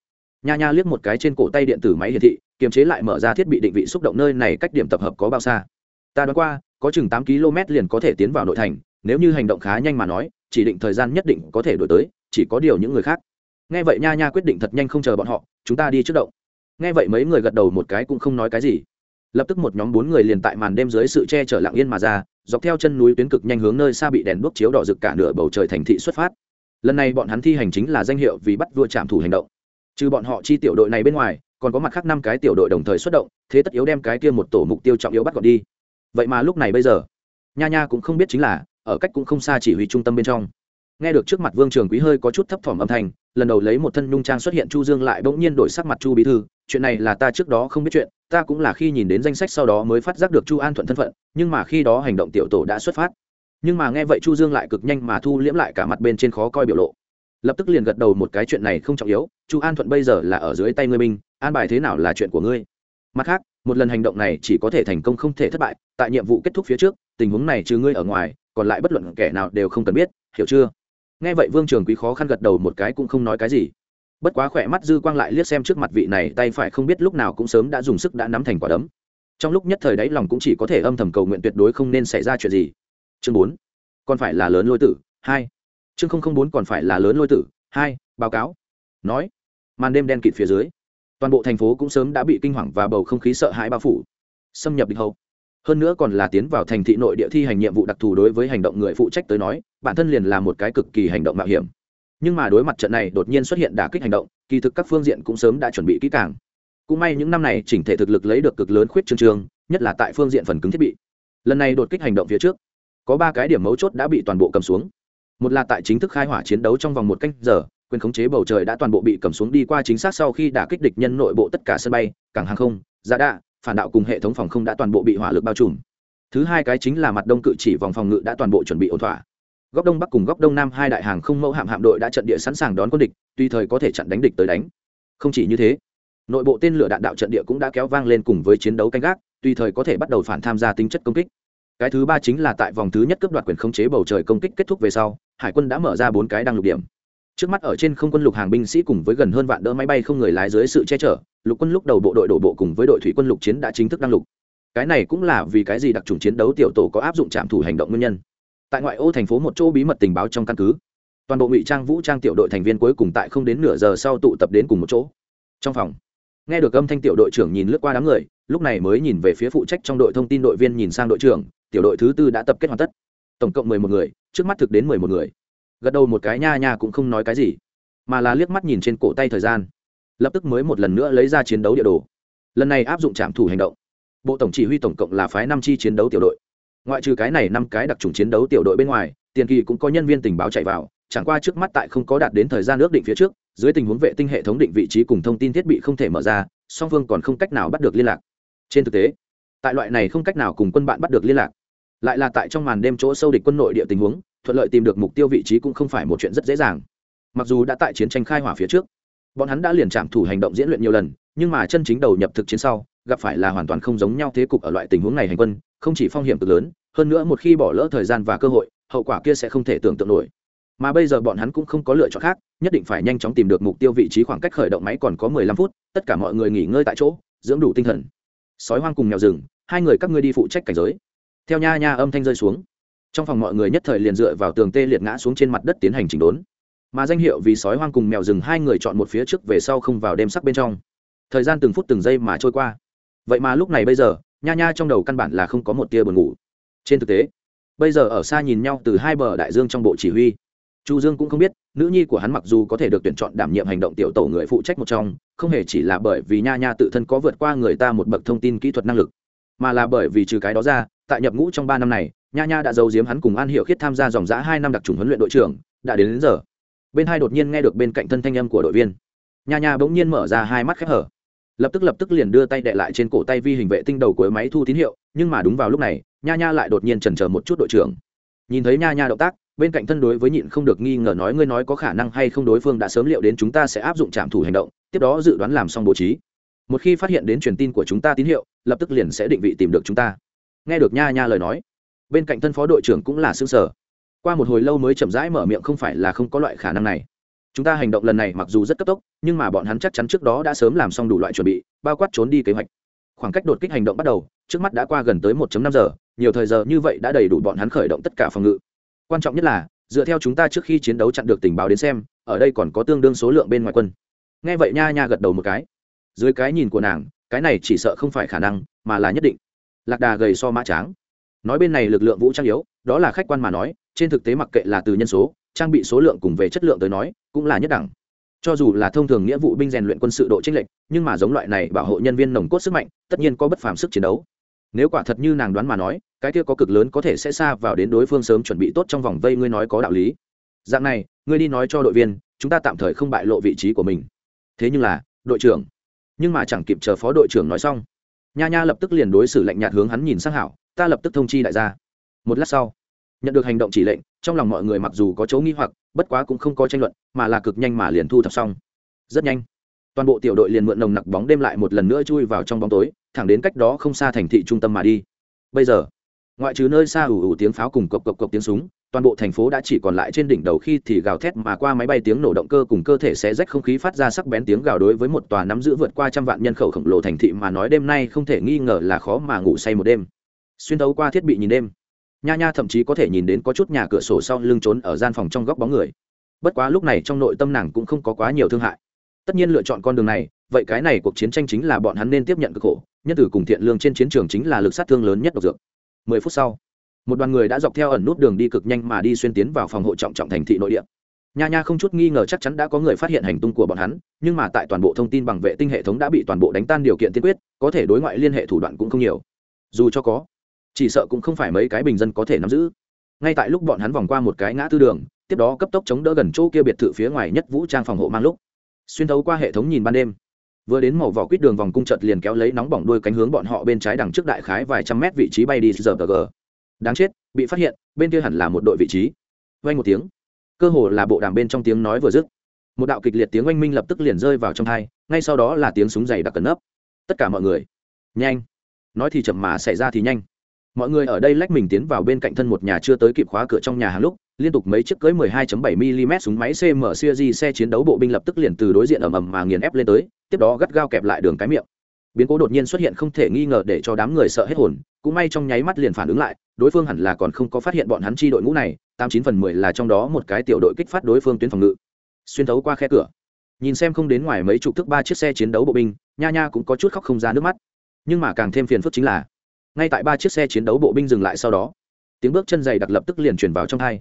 nha nha liếc một cái trên cổ tay điện tử máy hiển thị, kiềm chế lại mở ra thiết bị định vị xúc động nơi này cách điểm tập hợp có bao xa. Ta đoán qua, có chừng tám km liền có thể tiến vào nội thành, nếu như hành động khá nhanh mà nói, chỉ định thời gian nhất định có thể đổi tới, chỉ có điều những người khác. Nghe vậy nha nha quyết định thật nhanh không chờ bọn họ, chúng ta đi trước động. Nghe vậy mấy người gật đầu một cái cũng không nói cái gì. Lập tức một nhóm bốn người liền tại màn đêm dưới sự che chở lặng yên mà ra, dọc theo chân núi tuyến cực nhanh hướng nơi xa bị đèn đuốc chiếu đỏ rực cả nửa bầu trời thành thị xuất phát. Lần này bọn hắn thi hành chính là danh hiệu vì bắt vua trạm thủ hành động trừ bọn họ chi tiểu đội này bên ngoài, còn có mặt khác năm cái tiểu đội đồng thời xuất động, thế tất yếu đem cái kia một tổ mục tiêu trọng yếu bắt gọn đi. Vậy mà lúc này bây giờ, nha nha cũng không biết chính là, ở cách cũng không xa chỉ huy trung tâm bên trong. Nghe được trước mặt vương trường quý hơi có chút thấp thỏm âm thanh, lần đầu lấy một thân nhung trang xuất hiện chu dương lại bỗng nhiên đổi sắc mặt chu bí thư, chuyện này là ta trước đó không biết chuyện, ta cũng là khi nhìn đến danh sách sau đó mới phát giác được chu an thuận thân phận, nhưng mà khi đó hành động tiểu tổ đã xuất phát. Nhưng mà nghe vậy chu dương lại cực nhanh mà thu liễm lại cả mặt bên trên khó coi biểu lộ lập tức liền gật đầu một cái chuyện này không trọng yếu, chu an thuận bây giờ là ở dưới tay ngươi minh, an bài thế nào là chuyện của ngươi. Mặt khác, một lần hành động này chỉ có thể thành công không thể thất bại, tại nhiệm vụ kết thúc phía trước, tình huống này trừ ngươi ở ngoài, còn lại bất luận kẻ nào đều không cần biết, hiểu chưa? Nghe vậy vương trường quý khó khăn gật đầu một cái cũng không nói cái gì. Bất quá khỏe mắt dư quang lại liếc xem trước mặt vị này, tay phải không biết lúc nào cũng sớm đã dùng sức đã nắm thành quả đấm. Trong lúc nhất thời đấy lòng cũng chỉ có thể âm thầm cầu nguyện tuyệt đối không nên xảy ra chuyện gì. Chương bốn, còn phải là lớn lôi tử, hai chương không không bốn còn phải là lớn lôi tử, hai, báo cáo. Nói, màn đêm đen kịt phía dưới, toàn bộ thành phố cũng sớm đã bị kinh hoàng và bầu không khí sợ hãi bao phủ, xâm nhập địch hậu. Hơn nữa còn là tiến vào thành thị nội địa thi hành nhiệm vụ đặc thù đối với hành động người phụ trách tới nói, bản thân liền là một cái cực kỳ hành động mạo hiểm. Nhưng mà đối mặt trận này đột nhiên xuất hiện đả kích hành động, kỳ thực các phương diện cũng sớm đã chuẩn bị kỹ càng. Cũng may những năm này chỉnh thể thực lực lấy được cực lớn khuyết trương trương, nhất là tại phương diện phần cứng thiết bị. Lần này đột kích hành động phía trước, có ba cái điểm mấu chốt đã bị toàn bộ cầm xuống một là tại chính thức khai hỏa chiến đấu trong vòng một canh giờ, quyền khống chế bầu trời đã toàn bộ bị cầm xuống đi qua chính xác sau khi đã kích địch nhân nội bộ tất cả sân bay, cảng hàng không, giá đạ, phản đạo cùng hệ thống phòng không đã toàn bộ bị hỏa lực bao trùm. Thứ hai cái chính là mặt đông cự chỉ vòng phòng ngự đã toàn bộ chuẩn bị ổn thỏa. Góc đông bắc cùng góc đông nam hai đại hàng không mẫu hạm hạm đội đã trận địa sẵn sàng đón quân địch tùy thời có thể chặn đánh địch tới đánh. Không chỉ như thế, nội bộ tên lửa đạn đạo trận địa cũng đã kéo vang lên cùng với chiến đấu canh gác tùy thời có thể bắt đầu phản tham gia tính chất công kích cái thứ ba chính là tại vòng thứ nhất cấp đoạt quyền khống chế bầu trời công kích kết thúc về sau, hải quân đã mở ra bốn cái đăng lục điểm. Trước mắt ở trên không quân lục hàng binh sĩ cùng với gần hơn vạn đỡ máy bay không người lái dưới sự che chở, lục quân lúc đầu bộ đội đổ bộ cùng với đội thủy quân lục chiến đã chính thức đăng lục. Cái này cũng là vì cái gì đặc trùng chiến đấu tiểu tổ có áp dụng trạm thủ hành động nguyên nhân. Tại ngoại ô thành phố một chỗ bí mật tình báo trong căn cứ, toàn bộ ngụy trang vũ trang tiểu đội thành viên cuối cùng tại không đến nửa giờ sau tụ tập đến cùng một chỗ. Trong phòng, nghe được âm thanh tiểu đội trưởng nhìn lướt qua đám người, lúc này mới nhìn về phía phụ trách trong đội thông tin đội viên nhìn sang đội trưởng tiểu đội thứ tư đã tập kết hoàn tất. Tổng cộng mười một người, trước mắt thực đến mười một người. Gật đầu một cái nha nha cũng không nói cái gì, mà là liếc mắt nhìn trên cổ tay thời gian. Lập tức mới một lần nữa lấy ra chiến đấu địa đồ. Lần này áp dụng trạm thủ hành động. Bộ tổng chỉ huy tổng cộng là phái năm chi chiến đấu tiểu đội. Ngoại trừ cái này năm cái đặc trùng chiến đấu tiểu đội bên ngoài, tiền kỳ cũng có nhân viên tình báo chạy vào, chẳng qua trước mắt tại không có đạt đến thời gian ước định phía trước, dưới tình huống vệ tinh hệ thống định vị trí cùng thông tin thiết bị không thể mở ra, song phương còn không cách nào bắt được liên lạc. Trên thực tế, tại loại này không cách nào cùng quân bạn bắt được liên lạc lại là tại trong màn đêm chỗ sâu địch quân nội địa tình huống, thuận lợi tìm được mục tiêu vị trí cũng không phải một chuyện rất dễ dàng. Mặc dù đã tại chiến tranh khai hỏa phía trước, bọn hắn đã liền trạm thủ hành động diễn luyện nhiều lần, nhưng mà chân chính đầu nhập thực chiến sau, gặp phải là hoàn toàn không giống nhau thế cục ở loại tình huống này hành quân, không chỉ phong hiểm cực lớn, hơn nữa một khi bỏ lỡ thời gian và cơ hội, hậu quả kia sẽ không thể tưởng tượng nổi. Mà bây giờ bọn hắn cũng không có lựa chọn khác, nhất định phải nhanh chóng tìm được mục tiêu vị trí khoảng cách khởi động máy còn có mười lăm phút, tất cả mọi người nghỉ ngơi tại chỗ, dưỡng đủ tinh thần. Sói hoang cùng mèo rừng, hai người các ngươi đi phụ trách cảnh giới theo nha nha âm thanh rơi xuống, trong phòng mọi người nhất thời liền dựa vào tường tê liệt ngã xuống trên mặt đất tiến hành chỉnh đốn. Mà danh hiệu vì sói hoang cùng mèo rừng hai người chọn một phía trước về sau không vào đêm sắc bên trong. Thời gian từng phút từng giây mà trôi qua. Vậy mà lúc này bây giờ, nha nha trong đầu căn bản là không có một tia buồn ngủ. Trên thực tế, bây giờ ở xa nhìn nhau từ hai bờ đại dương trong bộ chỉ huy, chu dương cũng không biết, nữ nhi của hắn mặc dù có thể được tuyển chọn đảm nhiệm hành động tiểu tổ người phụ trách một trong, không hề chỉ là bởi vì nha nha tự thân có vượt qua người ta một bậc thông tin kỹ thuật năng lực, mà là bởi vì trừ cái đó ra tại nhập ngũ trong ba năm này nha nha đã giấu giếm hắn cùng an hiệu khiết tham gia dòng giã hai năm đặc trùng huấn luyện đội trưởng đã đến, đến giờ. Bên hai đột nhiên nghe được bên cạnh thân thanh âm của đội viên. Nha nha bỗng nhiên mở ra hai mắt khép hở. Lập tức lập tức liền đưa tay đệ lại trên cổ tay vi hình vệ tinh đầu cuối máy thu tín hiệu nhưng mà đúng vào lúc này nha nha lại đột nhiên chần chờ một chút đội trưởng. Nhìn thấy nha nha động tác bên cạnh thân đối với nhịn không được nghi ngờ nói ngươi nói có khả năng hay không đối phương đã sớm liệu đến chúng ta sẽ áp dụng trạm thủ hành động tiếp đó dự đoán làm xong bố trí. Một khi phát hiện đến truyền tin của chúng ta tín hiệu lập tức liền sẽ định vị tìm được chúng ta nghe được nha nha lời nói. Bên cạnh thân phó đội trưởng cũng là xương sở qua một hồi lâu mới chậm rãi mở miệng không phải là không có loại khả năng này. Chúng ta hành động lần này mặc dù rất cấp tốc, nhưng mà bọn hắn chắc chắn trước đó đã sớm làm xong đủ loại chuẩn bị, bao quát trốn đi kế hoạch. Khoảng cách đột kích hành động bắt đầu, trước mắt đã qua gần tới 1 năm giờ, nhiều thời giờ như vậy đã đầy đủ bọn hắn khởi động tất cả phòng ngự. Quan trọng nhất là, dựa theo chúng ta trước khi chiến đấu chặn được tình báo đến xem, ở đây còn có tương đương số lượng bên ngoài quân. Nghe vậy nha nha gật đầu một cái. Dưới cái nhìn của nàng, cái này chỉ sợ không phải khả năng, mà là nhất định lạc đà gầy so mã tráng. Nói bên này lực lượng vũ trang yếu, đó là khách quan mà nói, trên thực tế mặc kệ là từ nhân số, trang bị số lượng cùng về chất lượng tới nói, cũng là nhất đẳng. Cho dù là thông thường nghĩa vụ binh rèn luyện quân sự độ chênh lệch, nhưng mà giống loại này bảo hộ nhân viên nồng cốt sức mạnh, tất nhiên có bất phàm sức chiến đấu. Nếu quả thật như nàng đoán mà nói, cái kia có cực lớn có thể sẽ xa vào đến đối phương sớm chuẩn bị tốt trong vòng vây ngươi nói có đạo lý. Dạng này, ngươi đi nói cho đội viên, chúng ta tạm thời không bại lộ vị trí của mình. Thế nhưng là, đội trưởng. Nhưng mà chẳng kịp chờ phó đội trưởng nói xong nha nha lập tức liền đối xử lạnh nhạt hướng hắn nhìn sang hảo, ta lập tức thông chi đại gia. Một lát sau, nhận được hành động chỉ lệnh, trong lòng mọi người mặc dù có chỗ nghi hoặc, bất quá cũng không có tranh luận, mà là cực nhanh mà liền thu thập xong. Rất nhanh, toàn bộ tiểu đội liền mượn nồng nặc bóng đêm lại một lần nữa chui vào trong bóng tối, thẳng đến cách đó không xa thành thị trung tâm mà đi. Bây giờ, ngoại trừ nơi xa ủ ủ tiếng pháo cùng cộc cộc cộc tiếng súng toàn bộ thành phố đã chỉ còn lại trên đỉnh đầu khi thì gào thét mà qua máy bay tiếng nổ động cơ cùng cơ thể sẽ rách không khí phát ra sắc bén tiếng gào đối với một tòa nắm giữ vượt qua trăm vạn nhân khẩu khổng lồ thành thị mà nói đêm nay không thể nghi ngờ là khó mà ngủ say một đêm. Xuyên tấu qua thiết bị nhìn đêm, nha nha thậm chí có thể nhìn đến có chút nhà cửa sổ sau lưng trốn ở gian phòng trong góc bóng người. Bất quá lúc này trong nội tâm nàng cũng không có quá nhiều thương hại. Tất nhiên lựa chọn con đường này, vậy cái này cuộc chiến tranh chính là bọn hắn nên tiếp nhận cực khổ, nhân tử cùng thiện lương trên chiến trường chính là lực sát thương lớn nhất độc dược. Mười phút sau một đoàn người đã dọc theo ẩn nút đường đi cực nhanh mà đi xuyên tiến vào phòng hộ trọng trọng thành thị nội địa. Nha nha không chút nghi ngờ chắc chắn đã có người phát hiện hành tung của bọn hắn, nhưng mà tại toàn bộ thông tin bằng vệ tinh hệ thống đã bị toàn bộ đánh tan điều kiện tiên quyết, có thể đối ngoại liên hệ thủ đoạn cũng không nhiều. Dù cho có, chỉ sợ cũng không phải mấy cái bình dân có thể nắm giữ. Ngay tại lúc bọn hắn vòng qua một cái ngã tư đường, tiếp đó cấp tốc chống đỡ gần chỗ kia biệt thự phía ngoài nhất vũ trang phòng hộ mang lúc. Xuyên thấu qua hệ thống nhìn ban đêm. Vừa đến màu vỏ quýt đường vòng cung chợt liền kéo lấy nóng bỏng đuôi cánh hướng bọn họ bên trái đằng trước đại khái vài trăm mét vị trí bay đi giờ gờ đáng chết bị phát hiện bên kia hẳn là một đội vị trí. Vay một tiếng cơ hồ là bộ đàm bên trong tiếng nói vừa dứt. Một đạo kịch liệt tiếng oanh minh lập tức liền rơi vào trong thai ngay sau đó là tiếng súng dày đặc cẩn nấp. Tất cả mọi người nhanh. Nói thì chậm mà xảy ra thì nhanh. Mọi người ở đây lách mình tiến vào bên cạnh thân một nhà chưa tới kịp khóa cửa trong nhà hàng lúc liên tục mấy chiếc cưới 12.7 mm súng máy CM series xe chiến đấu bộ binh lập tức liền từ đối diện ầm ầm mà nghiền ép lên tới, tiếp đó gắt gao kẹp lại đường cái miệng. Biến cố đột nhiên xuất hiện không thể nghi ngờ để cho đám người sợ hết hồn, cũng may trong nháy mắt liền phản ứng lại, đối phương hẳn là còn không có phát hiện bọn hắn chi đội ngũ này, 89 phần 10 là trong đó một cái tiểu đội kích phát đối phương tuyến phòng ngự. Xuyên thấu qua khe cửa, nhìn xem không đến ngoài mấy chục thước ba chiếc xe chiến đấu bộ binh, nha nha cũng có chút khóc không ra nước mắt. Nhưng mà càng thêm phiền phức chính là, ngay tại ba chiếc xe chiến đấu bộ binh dừng lại sau đó, tiếng bước chân dày đặc lập tức liền truyền vào trong hai.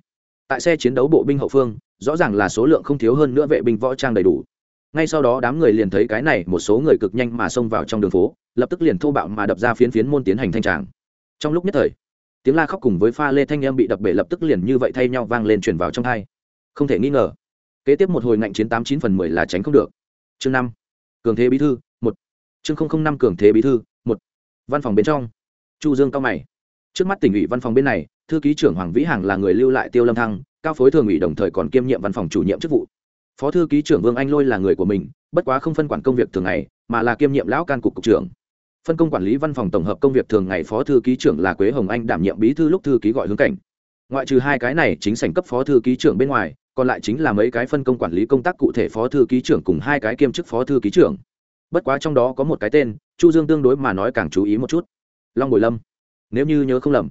tại xe chiến đấu bộ binh hậu phương rõ ràng là số lượng không thiếu hơn nữa vệ binh võ trang đầy đủ ngay sau đó đám người liền thấy cái này một số người cực nhanh mà xông vào trong đường phố, lập tức liền thô bạo mà đập ra phiến phiến môn tiến hành thanh tràng. Trong lúc nhất thời, tiếng la khóc cùng với pha lê thanh em bị đập bể lập tức liền như vậy thay nhau vang lên truyền vào trong hai không thể nghi ngờ, kế tiếp một hồi ngạnh chiến tám chín phần mười là tránh không được. Chương năm, cường thế bí thư, một. Chương không không năm cường thế bí thư, một. Văn phòng bên trong. Chu dương cao mày. Trước mắt tỉnh ủy văn phòng bên này, thư ký trưởng hoàng vĩ hàng là người lưu lại tiêu lâm thăng, cao phối thường ủy đồng thời còn kiêm nhiệm văn phòng chủ nhiệm chức vụ phó thư ký trưởng vương anh lôi là người của mình, bất quá không phân quản công việc thường ngày, mà là kiêm nhiệm lão can cục cục trưởng. Phân công quản lý văn phòng tổng hợp công việc thường ngày phó thư ký trưởng là quế hồng anh đảm nhiệm bí thư lúc thư ký gọi hướng cảnh. Ngoại trừ hai cái này chính sảnh cấp phó thư ký trưởng bên ngoài, còn lại chính là mấy cái phân công quản lý công tác cụ thể phó thư ký trưởng cùng hai cái kiêm chức phó thư ký trưởng. Bất quá trong đó có một cái tên, chu dương tương đối mà nói càng chú ý một chút. Long bồi lâm. Nếu như nhớ không lầm,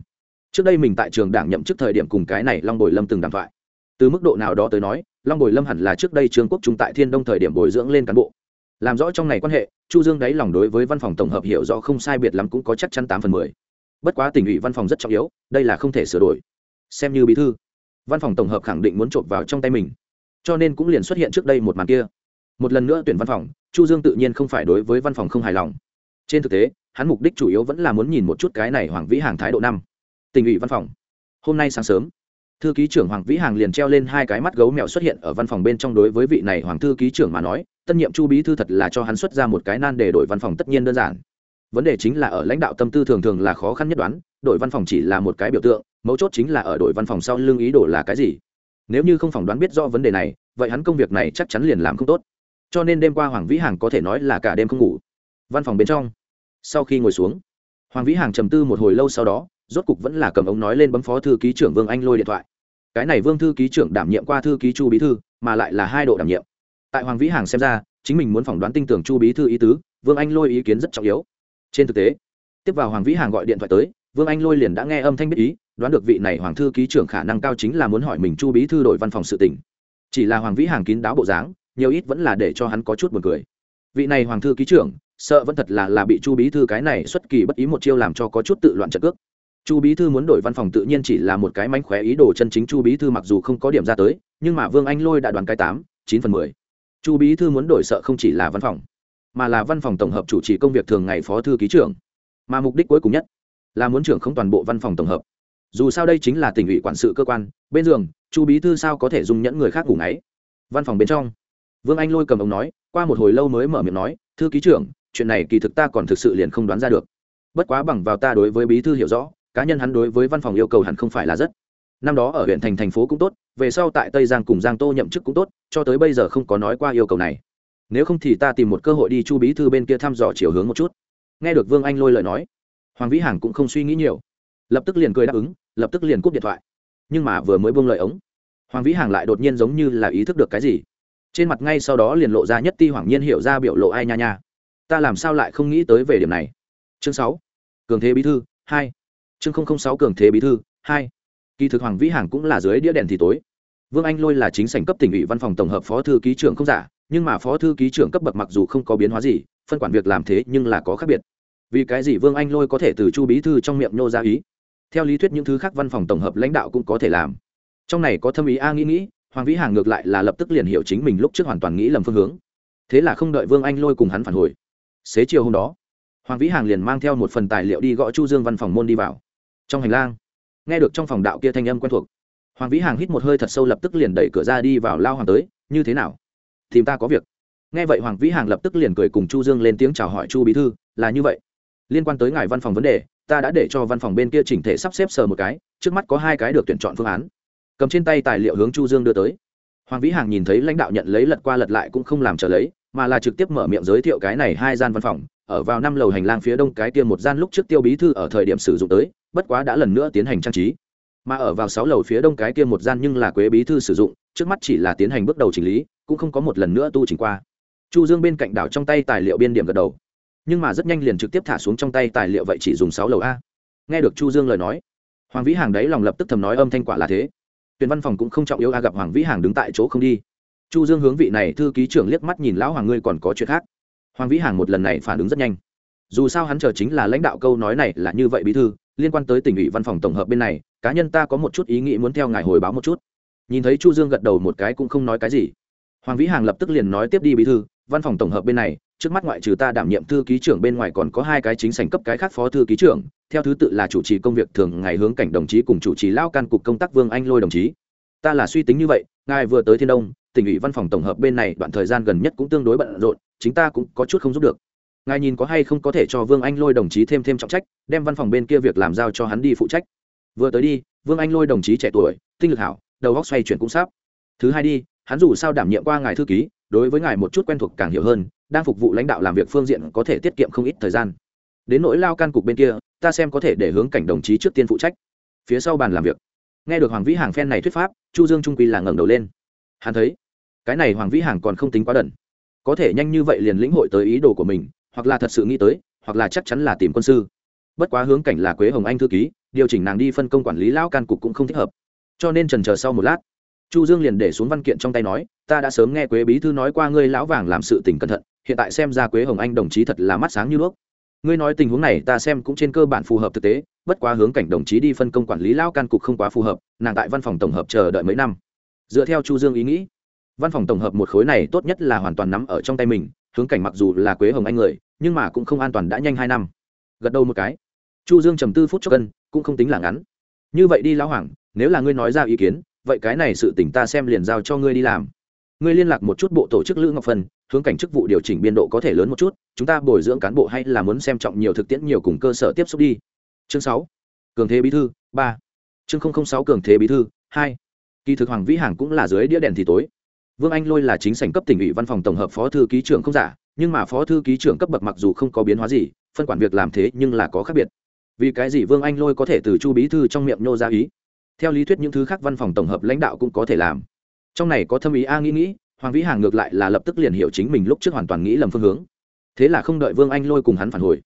trước đây mình tại trường đảng nhậm chức thời điểm cùng cái này long bồi lâm từng đàm thoại. Từ mức độ nào đó tới nói long bồi lâm hẳn là trước đây trương quốc trung tại thiên đông thời điểm bồi dưỡng lên cán bộ. Làm rõ trong này quan hệ, chu dương đáy lòng đối với văn phòng tổng hợp hiểu rõ không sai biệt lắm cũng có chắc chắn tám phần mười. Bất quá tỉnh ủy văn phòng rất trọng yếu, đây là không thể sửa đổi. Xem như bí thư, văn phòng tổng hợp khẳng định muốn trộm vào trong tay mình. Cho nên cũng liền xuất hiện trước đây một màn kia. Một lần nữa tuyển văn phòng, chu dương tự nhiên không phải đối với văn phòng không hài lòng. Trên thực tế, hắn mục đích chủ yếu vẫn là muốn nhìn một chút cái này hoàng vĩ hàng thái độ năm. Tỉnh ủy văn phòng. Hôm nay sáng sớm thư ký trưởng hoàng vĩ hàng liền treo lên hai cái mắt gấu mèo xuất hiện ở văn phòng bên trong đối với vị này hoàng thư ký trưởng mà nói, tân nhiệm chu bí thư thật là cho hắn xuất ra một cái nan để đổi văn phòng tất nhiên đơn giản. Vấn đề chính là ở lãnh đạo tâm tư thường thường là khó khăn nhất đoán đội văn phòng chỉ là một cái biểu tượng, mấu chốt chính là ở đội văn phòng sau lưng ý đồ là cái gì. Nếu như không phỏng đoán biết rõ vấn đề này, vậy hắn công việc này chắc chắn liền làm không tốt. Cho nên đêm qua hoàng vĩ hàng có thể nói là cả đêm không ngủ. Văn phòng bên trong, sau khi ngồi xuống, hoàng vĩ hàng trầm tư một hồi lâu sau đó rốt cục vẫn là cầm ống nói lên bấm phó thư ký trưởng vương anh lôi điện thoại. Cái này vương thư ký trưởng đảm nhiệm qua thư ký chu bí thư, mà lại là hai độ đảm nhiệm. Tại hoàng vĩ hàng xem ra, chính mình muốn phỏng đoán tin tưởng chu bí thư ý tứ, vương anh lôi ý kiến rất trọng yếu. Trên thực tế, tiếp vào hoàng vĩ hàng gọi điện thoại tới, vương anh lôi liền đã nghe âm thanh biết ý, đoán được vị này hoàng thư ký trưởng khả năng cao chính là muốn hỏi mình chu bí thư đổi văn phòng sự tỉnh chỉ là hoàng vĩ hàng kín đáo bộ dáng, nhiều ít vẫn là để cho hắn có chút buồn cười. Vị này hoàng thư ký trưởng, sợ vẫn thật là là bị chu bí thư cái này xuất kỳ bất ý một chiêu làm cho có chút tự loạn trận cước chu bí thư muốn đổi văn phòng tự nhiên chỉ là một cái mánh khóe ý đồ chân chính chu bí thư mặc dù không có điểm ra tới, nhưng mà vương anh lôi đã đoán cái tám, chín phần mười. Chu bí thư muốn đổi sợ không chỉ là văn phòng, mà là văn phòng tổng hợp chủ trì công việc thường ngày phó thư ký trưởng. Mà mục đích cuối cùng nhất là muốn trưởng không toàn bộ văn phòng tổng hợp. Dù sao đây chính là tỉnh ủy quản sự cơ quan, bên giường, chu bí thư sao có thể dùng nhẫn người khác ngủ ngáy? Văn phòng bên trong, vương anh lôi cầm ông nói, qua một hồi lâu mới mở miệng nói, thư ký trưởng, chuyện này kỳ thực ta còn thực sự liền không đoán ra được. Bất quá bằng vào ta đối với bí thư hiểu rõ cá nhân hắn đối với văn phòng yêu cầu hẳn không phải là rất. Năm đó ở huyện thành thành phố cũng tốt, về sau tại tây giang cùng giang tô nhậm chức cũng tốt, cho tới bây giờ không có nói qua yêu cầu này. Nếu không thì ta tìm một cơ hội đi chu bí thư bên kia thăm dò chiều hướng một chút. Nghe được vương anh lôi lời nói, hoàng vĩ hằng cũng không suy nghĩ nhiều, lập tức liền cười đáp ứng, lập tức liền cúp điện thoại. Nhưng mà vừa mới buông lời ống, hoàng vĩ hằng lại đột nhiên giống như là ý thức được cái gì. Trên mặt ngay sau đó liền lộ ra nhất ti hoàng nhiên hiểu ra biểu lộ ai nha nha. Ta làm sao lại không nghĩ tới về điểm này? Chương sáu, cường thế bí thư, hai chương sáu cường thế bí thư, hai. Kỳ thực hoàng vĩ hằng cũng là dưới đĩa đèn thì tối. Vương anh lôi là chính sảnh cấp tỉnh ủy văn phòng tổng hợp phó thư ký trưởng không giả, nhưng mà phó thư ký trưởng cấp bậc mặc dù không có biến hóa gì, phân quản việc làm thế nhưng là có khác biệt. Vì cái gì vương anh lôi có thể từ chu bí thư trong miệng nhô ra ý? Theo lý thuyết những thứ khác văn phòng tổng hợp lãnh đạo cũng có thể làm. Trong này có thâm ý a nghĩ nghĩ, hoàng vĩ hàng ngược lại là lập tức liền hiểu chính mình lúc trước hoàn toàn nghĩ lầm phương hướng. Thế là không đợi vương anh lôi cùng hắn phản hồi. Xế chiều hôm đó, hoàng vĩ hàng liền mang theo một phần tài liệu đi gõ chu dương văn phòng môn đi vào trong hành lang. Nghe được trong phòng đạo kia thanh âm quen thuộc, hoàng vĩ hàng hít một hơi thật sâu lập tức liền đẩy cửa ra đi vào lao hoàng tới, như thế nào? Thì ta có việc. Nghe vậy hoàng vĩ hàng lập tức liền cười cùng chu dương lên tiếng chào hỏi, chu bí thư, là như vậy. Liên quan tới ngài văn phòng vấn đề, ta đã để cho văn phòng bên kia chỉnh thể sắp xếp sờ một cái, trước mắt có hai cái được tuyển chọn phương án. Cầm trên tay tài liệu hướng chu dương đưa tới. Hoàng vĩ hàng nhìn thấy lãnh đạo nhận lấy lật qua lật lại cũng không làm trở lấy, mà là trực tiếp mở miệng giới thiệu cái này hai gian văn phòng ở vào năm lầu hành lang phía đông cái kia một gian lúc trước tiêu bí thư ở thời điểm sử dụng tới, bất quá đã lần nữa tiến hành trang trí. Mà ở vào sáu lầu phía đông cái kia một gian nhưng là quế bí thư sử dụng, trước mắt chỉ là tiến hành bước đầu chỉnh lý, cũng không có một lần nữa tu chỉnh qua. Chu dương bên cạnh đảo trong tay tài liệu biên điểm gật đầu. Nhưng mà rất nhanh liền trực tiếp thả xuống trong tay tài liệu vậy chỉ dùng sáu lầu a. Nghe được chu dương lời nói, hoàng vĩ hàng đấy lòng lập tức thầm nói âm thanh quả là thế. Tuyển văn phòng cũng không trọng yếu a gặp hoàng vĩ hàng đứng tại chỗ không đi. Chu dương hướng vị này thư ký trưởng liếc mắt nhìn, lão hoàng ngươi còn có chuyện khác? Hoàng vĩ hàng một lần này phản ứng rất nhanh. Dù sao hắn chờ chính là lãnh đạo câu nói này là như vậy bí thư, liên quan tới tỉnh ủy văn phòng tổng hợp bên này, cá nhân ta có một chút ý nghĩ muốn theo ngài hồi báo một chút. Nhìn thấy chu dương gật đầu một cái cũng không nói cái gì. Hoàng vĩ hàng lập tức liền nói tiếp đi bí thư, văn phòng tổng hợp bên này, trước mắt ngoại trừ ta đảm nhiệm thư ký trưởng bên ngoài còn có hai cái chính sảnh cấp cái khác phó thư ký trưởng, theo thứ tự là chủ trì công việc thường ngày hướng cảnh đồng chí cùng chủ trì lao can cục công tác vương anh lôi đồng chí. Ta là suy tính như vậy, ngài vừa tới thiên đông tỉnh ủy văn phòng tổng hợp bên này đoạn thời gian gần nhất cũng tương đối bận rộn, chính ta cũng có chút không giúp được. Ngài nhìn có hay không có thể cho vương anh lôi đồng chí thêm thêm trọng trách, đem văn phòng bên kia việc làm giao cho hắn đi phụ trách. Vừa tới đi, vương anh lôi đồng chí trẻ tuổi, tinh lực hảo, đầu góc xoay chuyển cũng sắp. Thứ hai đi, hắn dù sao đảm nhiệm qua ngài thư ký, đối với ngài một chút quen thuộc càng hiểu hơn, đang phục vụ lãnh đạo làm việc phương diện có thể tiết kiệm không ít thời gian. Đến nỗi lao can cục bên kia, ta xem có thể để hướng cảnh đồng chí trước tiên phụ trách. Phía sau bàn làm việc. Nghe được hoàng vĩ hàng phen này thuyết pháp, chu dương trung quy là ngẩng đầu lên. Hắn thấy cái này hoàng vĩ hàng còn không tính quá đần. Có thể nhanh như vậy liền lĩnh hội tới ý đồ của mình, hoặc là thật sự nghĩ tới, hoặc là chắc chắn là tìm quân sư. Bất quá hướng cảnh là quế hồng anh thư ký, điều chỉnh nàng đi phân công quản lý lão can cục cũng không thích hợp. Cho nên trần chờ sau một lát, chu dương liền để xuống văn kiện trong tay nói, ta đã sớm nghe quế bí thư nói qua ngươi lão vàng làm sự tình cẩn thận, hiện tại xem ra quế hồng anh đồng chí thật là mắt sáng như đuốc. Ngươi nói tình huống này ta xem cũng trên cơ bản phù hợp thực tế, bất quá hướng cảnh đồng chí đi phân công quản lý lão can cục không quá phù hợp, nàng tại văn phòng tổng hợp chờ đợi mấy năm. Dựa theo chu dương ý nghĩ văn phòng tổng hợp một khối này tốt nhất là hoàn toàn nắm ở trong tay mình, hướng cảnh mặc dù là quế hồng anh người, nhưng mà cũng không an toàn đã nhanh hai năm. Gật đầu một cái. Chu dương trầm tư phút cho cân, cũng không tính là ngắn. Như vậy đi lão hoàng, nếu là ngươi nói ra ý kiến, vậy cái này sự tỉnh ta xem liền giao cho ngươi đi làm. Ngươi liên lạc một chút bộ tổ chức lữ ngọc phân, hướng cảnh chức vụ điều chỉnh biên độ có thể lớn một chút, chúng ta bồi dưỡng cán bộ hay là muốn xem trọng nhiều thực tiễn nhiều cùng cơ sở tiếp xúc đi. Chương sáu. Cường thế bí thư, ba. Chương sáu cường thế bí thư, hai. Kỳ thực hoàng vĩ hàng cũng là dưới đĩa đèn thì tối vương anh lôi là chính sảnh cấp tỉnh ủy văn phòng tổng hợp phó thư ký trưởng không giả, nhưng mà phó thư ký trưởng cấp bậc mặc dù không có biến hóa gì, phân quản việc làm thế nhưng là có khác biệt. Vì cái gì vương anh lôi có thể từ chu bí thư trong miệng nhô ra ý? Theo lý thuyết những thứ khác văn phòng tổng hợp lãnh đạo cũng có thể làm. Trong này có thâm ý a nghĩ nghĩ, hoàng vĩ hàng ngược lại là lập tức liền hiểu chính mình lúc trước hoàn toàn nghĩ lầm phương hướng. Thế là không đợi vương anh lôi cùng hắn phản hồi.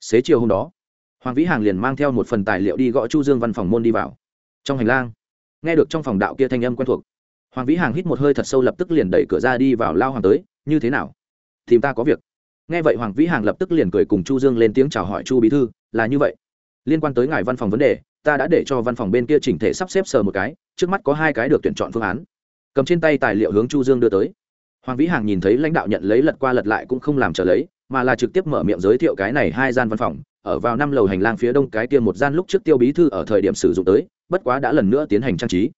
Xế chiều hôm đó, hoàng vĩ hàng liền mang theo một phần tài liệu đi gõ chu dương văn phòng môn đi vào. Trong hành lang, nghe được trong phòng đạo kia thanh âm quen thuộc hoàng vĩ hàng hít một hơi thật sâu lập tức liền đẩy cửa ra đi vào lao hoàng tới, như thế nào? Tìm ta có việc. Nghe vậy hoàng vĩ hàng lập tức liền cười cùng chu dương lên tiếng chào hỏi chu bí thư, là như vậy. Liên quan tới ngài văn phòng vấn đề, ta đã để cho văn phòng bên kia chỉnh thể sắp xếp sờ một cái, trước mắt có hai cái được tuyển chọn phương án. Cầm trên tay tài liệu hướng chu dương đưa tới. Hoàng vĩ hàng nhìn thấy lãnh đạo nhận lấy lật qua lật lại cũng không làm trở lấy, mà là trực tiếp mở miệng giới thiệu cái này hai gian văn phòng, ở vào năm lầu hành lang phía đông cái kia một gian lúc trước tiêu bí thư ở thời điểm sử dụng tới, bất quá đã lần nữa tiến hành trang trí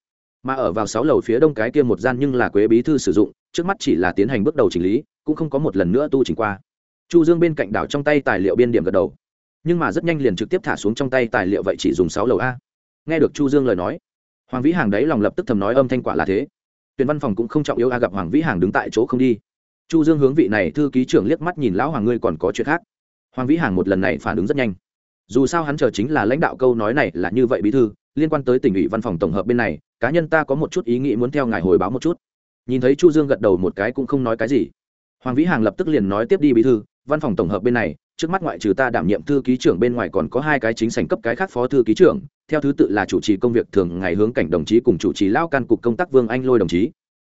mà ở vào sáu lầu phía đông cái kia một gian nhưng là quế bí thư sử dụng, trước mắt chỉ là tiến hành bước đầu chỉnh lý, cũng không có một lần nữa tu chỉnh qua. Chu dương bên cạnh đảo trong tay tài liệu biên điểm gật đầu. Nhưng mà rất nhanh liền trực tiếp thả xuống trong tay tài liệu vậy chỉ dùng sáu lầu a. Nghe được chu dương lời nói, hoàng vĩ hàng đấy lòng lập tức thầm nói âm thanh quả là thế. Tuyển văn phòng cũng không trọng yếu a gặp hoàng vĩ hàng đứng tại chỗ không đi. Chu dương hướng vị này thư ký trưởng liếc mắt nhìn lão hoàng ngươi còn có chuyện khác. Hoàng vĩ hàng một lần này phản ứng rất nhanh. Dù sao hắn chờ chính là lãnh đạo câu nói này là như vậy bí thư, liên quan tới tỉnh ủy văn phòng tổng hợp bên này cá nhân ta có một chút ý nghĩ muốn theo ngài hồi báo một chút. Nhìn thấy chu dương gật đầu một cái cũng không nói cái gì. Hoàng vĩ hàng lập tức liền nói tiếp đi bí thư, văn phòng tổng hợp bên này, trước mắt ngoại trừ ta đảm nhiệm thư ký trưởng bên ngoài còn có hai cái chính sành cấp cái khác phó thư ký trưởng, theo thứ tự là chủ trì công việc thường ngày hướng cảnh đồng chí cùng chủ trì lao can cục công tác vương anh lôi đồng chí.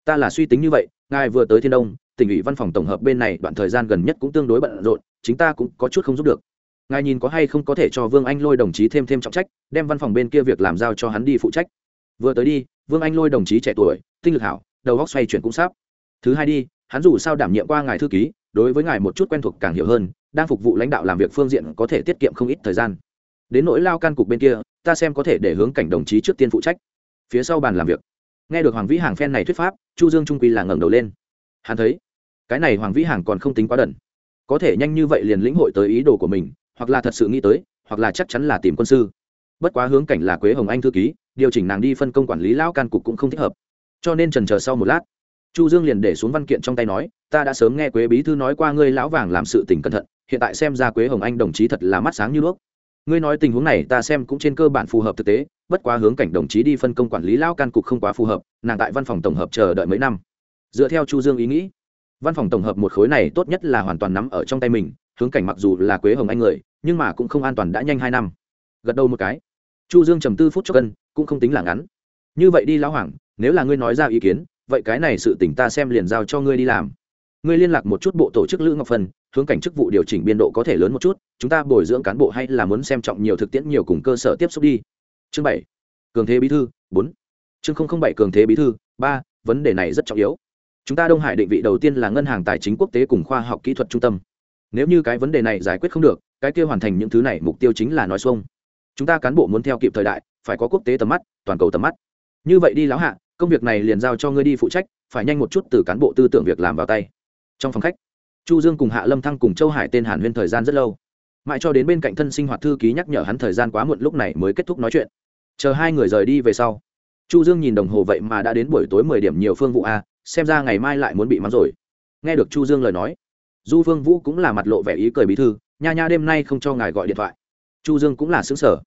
Ta là suy tính như vậy, ngài vừa tới thiên đông, tỉnh ủy văn phòng tổng hợp bên này đoạn thời gian gần nhất cũng tương đối bận rộn, chính ta cũng có chút không giúp được. Ngài nhìn có hay không có thể cho vương anh lôi đồng chí thêm thêm trọng trách, đem văn phòng bên kia việc làm giao cho hắn đi phụ trách vừa tới đi, vương anh lôi đồng chí trẻ tuổi, tinh lực hảo, đầu góc xoay chuyển cũng sắp. Thứ hai đi, hắn dù sao đảm nhiệm qua ngài thư ký, đối với ngài một chút quen thuộc càng hiểu hơn, đang phục vụ lãnh đạo làm việc phương diện có thể tiết kiệm không ít thời gian. Đến nỗi lao can cục bên kia, ta xem có thể để hướng cảnh đồng chí trước tiên phụ trách. Phía sau bàn làm việc. Nghe được hoàng vĩ hàng phen này thuyết pháp, chu dương trung quy là ngẩng đầu lên. Hắn thấy, cái này hoàng vĩ hàng còn không tính quá đần. Có thể nhanh như vậy liền lĩnh hội tới ý đồ của mình, hoặc là thật sự nghĩ tới, hoặc là chắc chắn là tìm quân sư bất quá hướng cảnh là quế hồng anh thư ký, điều chỉnh nàng đi phân công quản lý lão can cục cũng không thích hợp. Cho nên trần chờ sau một lát, chu dương liền để xuống văn kiện trong tay nói, ta đã sớm nghe quế bí thư nói qua ngươi lão vàng làm sự tình cẩn thận, hiện tại xem ra quế hồng anh đồng chí thật là mắt sáng như đuốc. Ngươi nói tình huống này ta xem cũng trên cơ bản phù hợp thực tế, bất quá hướng cảnh đồng chí đi phân công quản lý lão can cục không quá phù hợp, nàng tại văn phòng tổng hợp chờ đợi mấy năm. Dựa theo chu dương ý nghĩ, văn phòng tổng hợp một khối này tốt nhất là hoàn toàn nắm ở trong tay mình, hướng cảnh mặc dù là quế hồng anh người, nhưng mà cũng không an toàn đã nhanh hai năm. Gật đầu một cái chu dương trầm tư phút cho cân cũng không tính là ngắn. Như vậy đi lão hoàng, nếu là ngươi nói ra ý kiến, vậy cái này sự tỉnh ta xem liền giao cho ngươi đi làm. Ngươi liên lạc một chút bộ tổ chức lữ ngọc phân, hướng cảnh chức vụ điều chỉnh biên độ có thể lớn một chút, chúng ta bồi dưỡng cán bộ hay là muốn xem trọng nhiều thực tiễn nhiều cùng cơ sở tiếp xúc đi. Chương bảy, cường thế bí thư, bốn. Chương không không bảy, cường thế bí thư, ba, vấn đề này rất trọng yếu. Chúng ta đông hải định vị đầu tiên là ngân hàng tài chính quốc tế cùng khoa học kỹ thuật trung tâm. Nếu như cái vấn đề này giải quyết không được, cái kia hoàn thành những thứ này mục tiêu chính là nói xuông chúng ta cán bộ muốn theo kịp thời đại, phải có quốc tế tầm mắt, toàn cầu tầm mắt. Như vậy đi láo hạ, công việc này liền giao cho ngươi đi phụ trách, phải nhanh một chút từ cán bộ tư tưởng việc làm vào tay. Trong phòng khách, chu dương cùng hạ lâm thăng cùng châu hải tên hàn huyên thời gian rất lâu. Mãi cho đến bên cạnh thân sinh hoạt thư ký nhắc nhở hắn thời gian quá muộn lúc này mới kết thúc nói chuyện. Chờ hai người rời đi về sau, chu dương nhìn đồng hồ vậy mà đã đến buổi tối mười điểm nhiều phương vụ a, xem ra ngày mai lại muốn bị mắng rồi. Nghe được chu dương lời nói, du phương vũ cũng là mặt lộ vẻ ý cười bí thư, nha nha, đêm nay không cho ngài gọi điện thoại. Chu dương cũng là xứng sở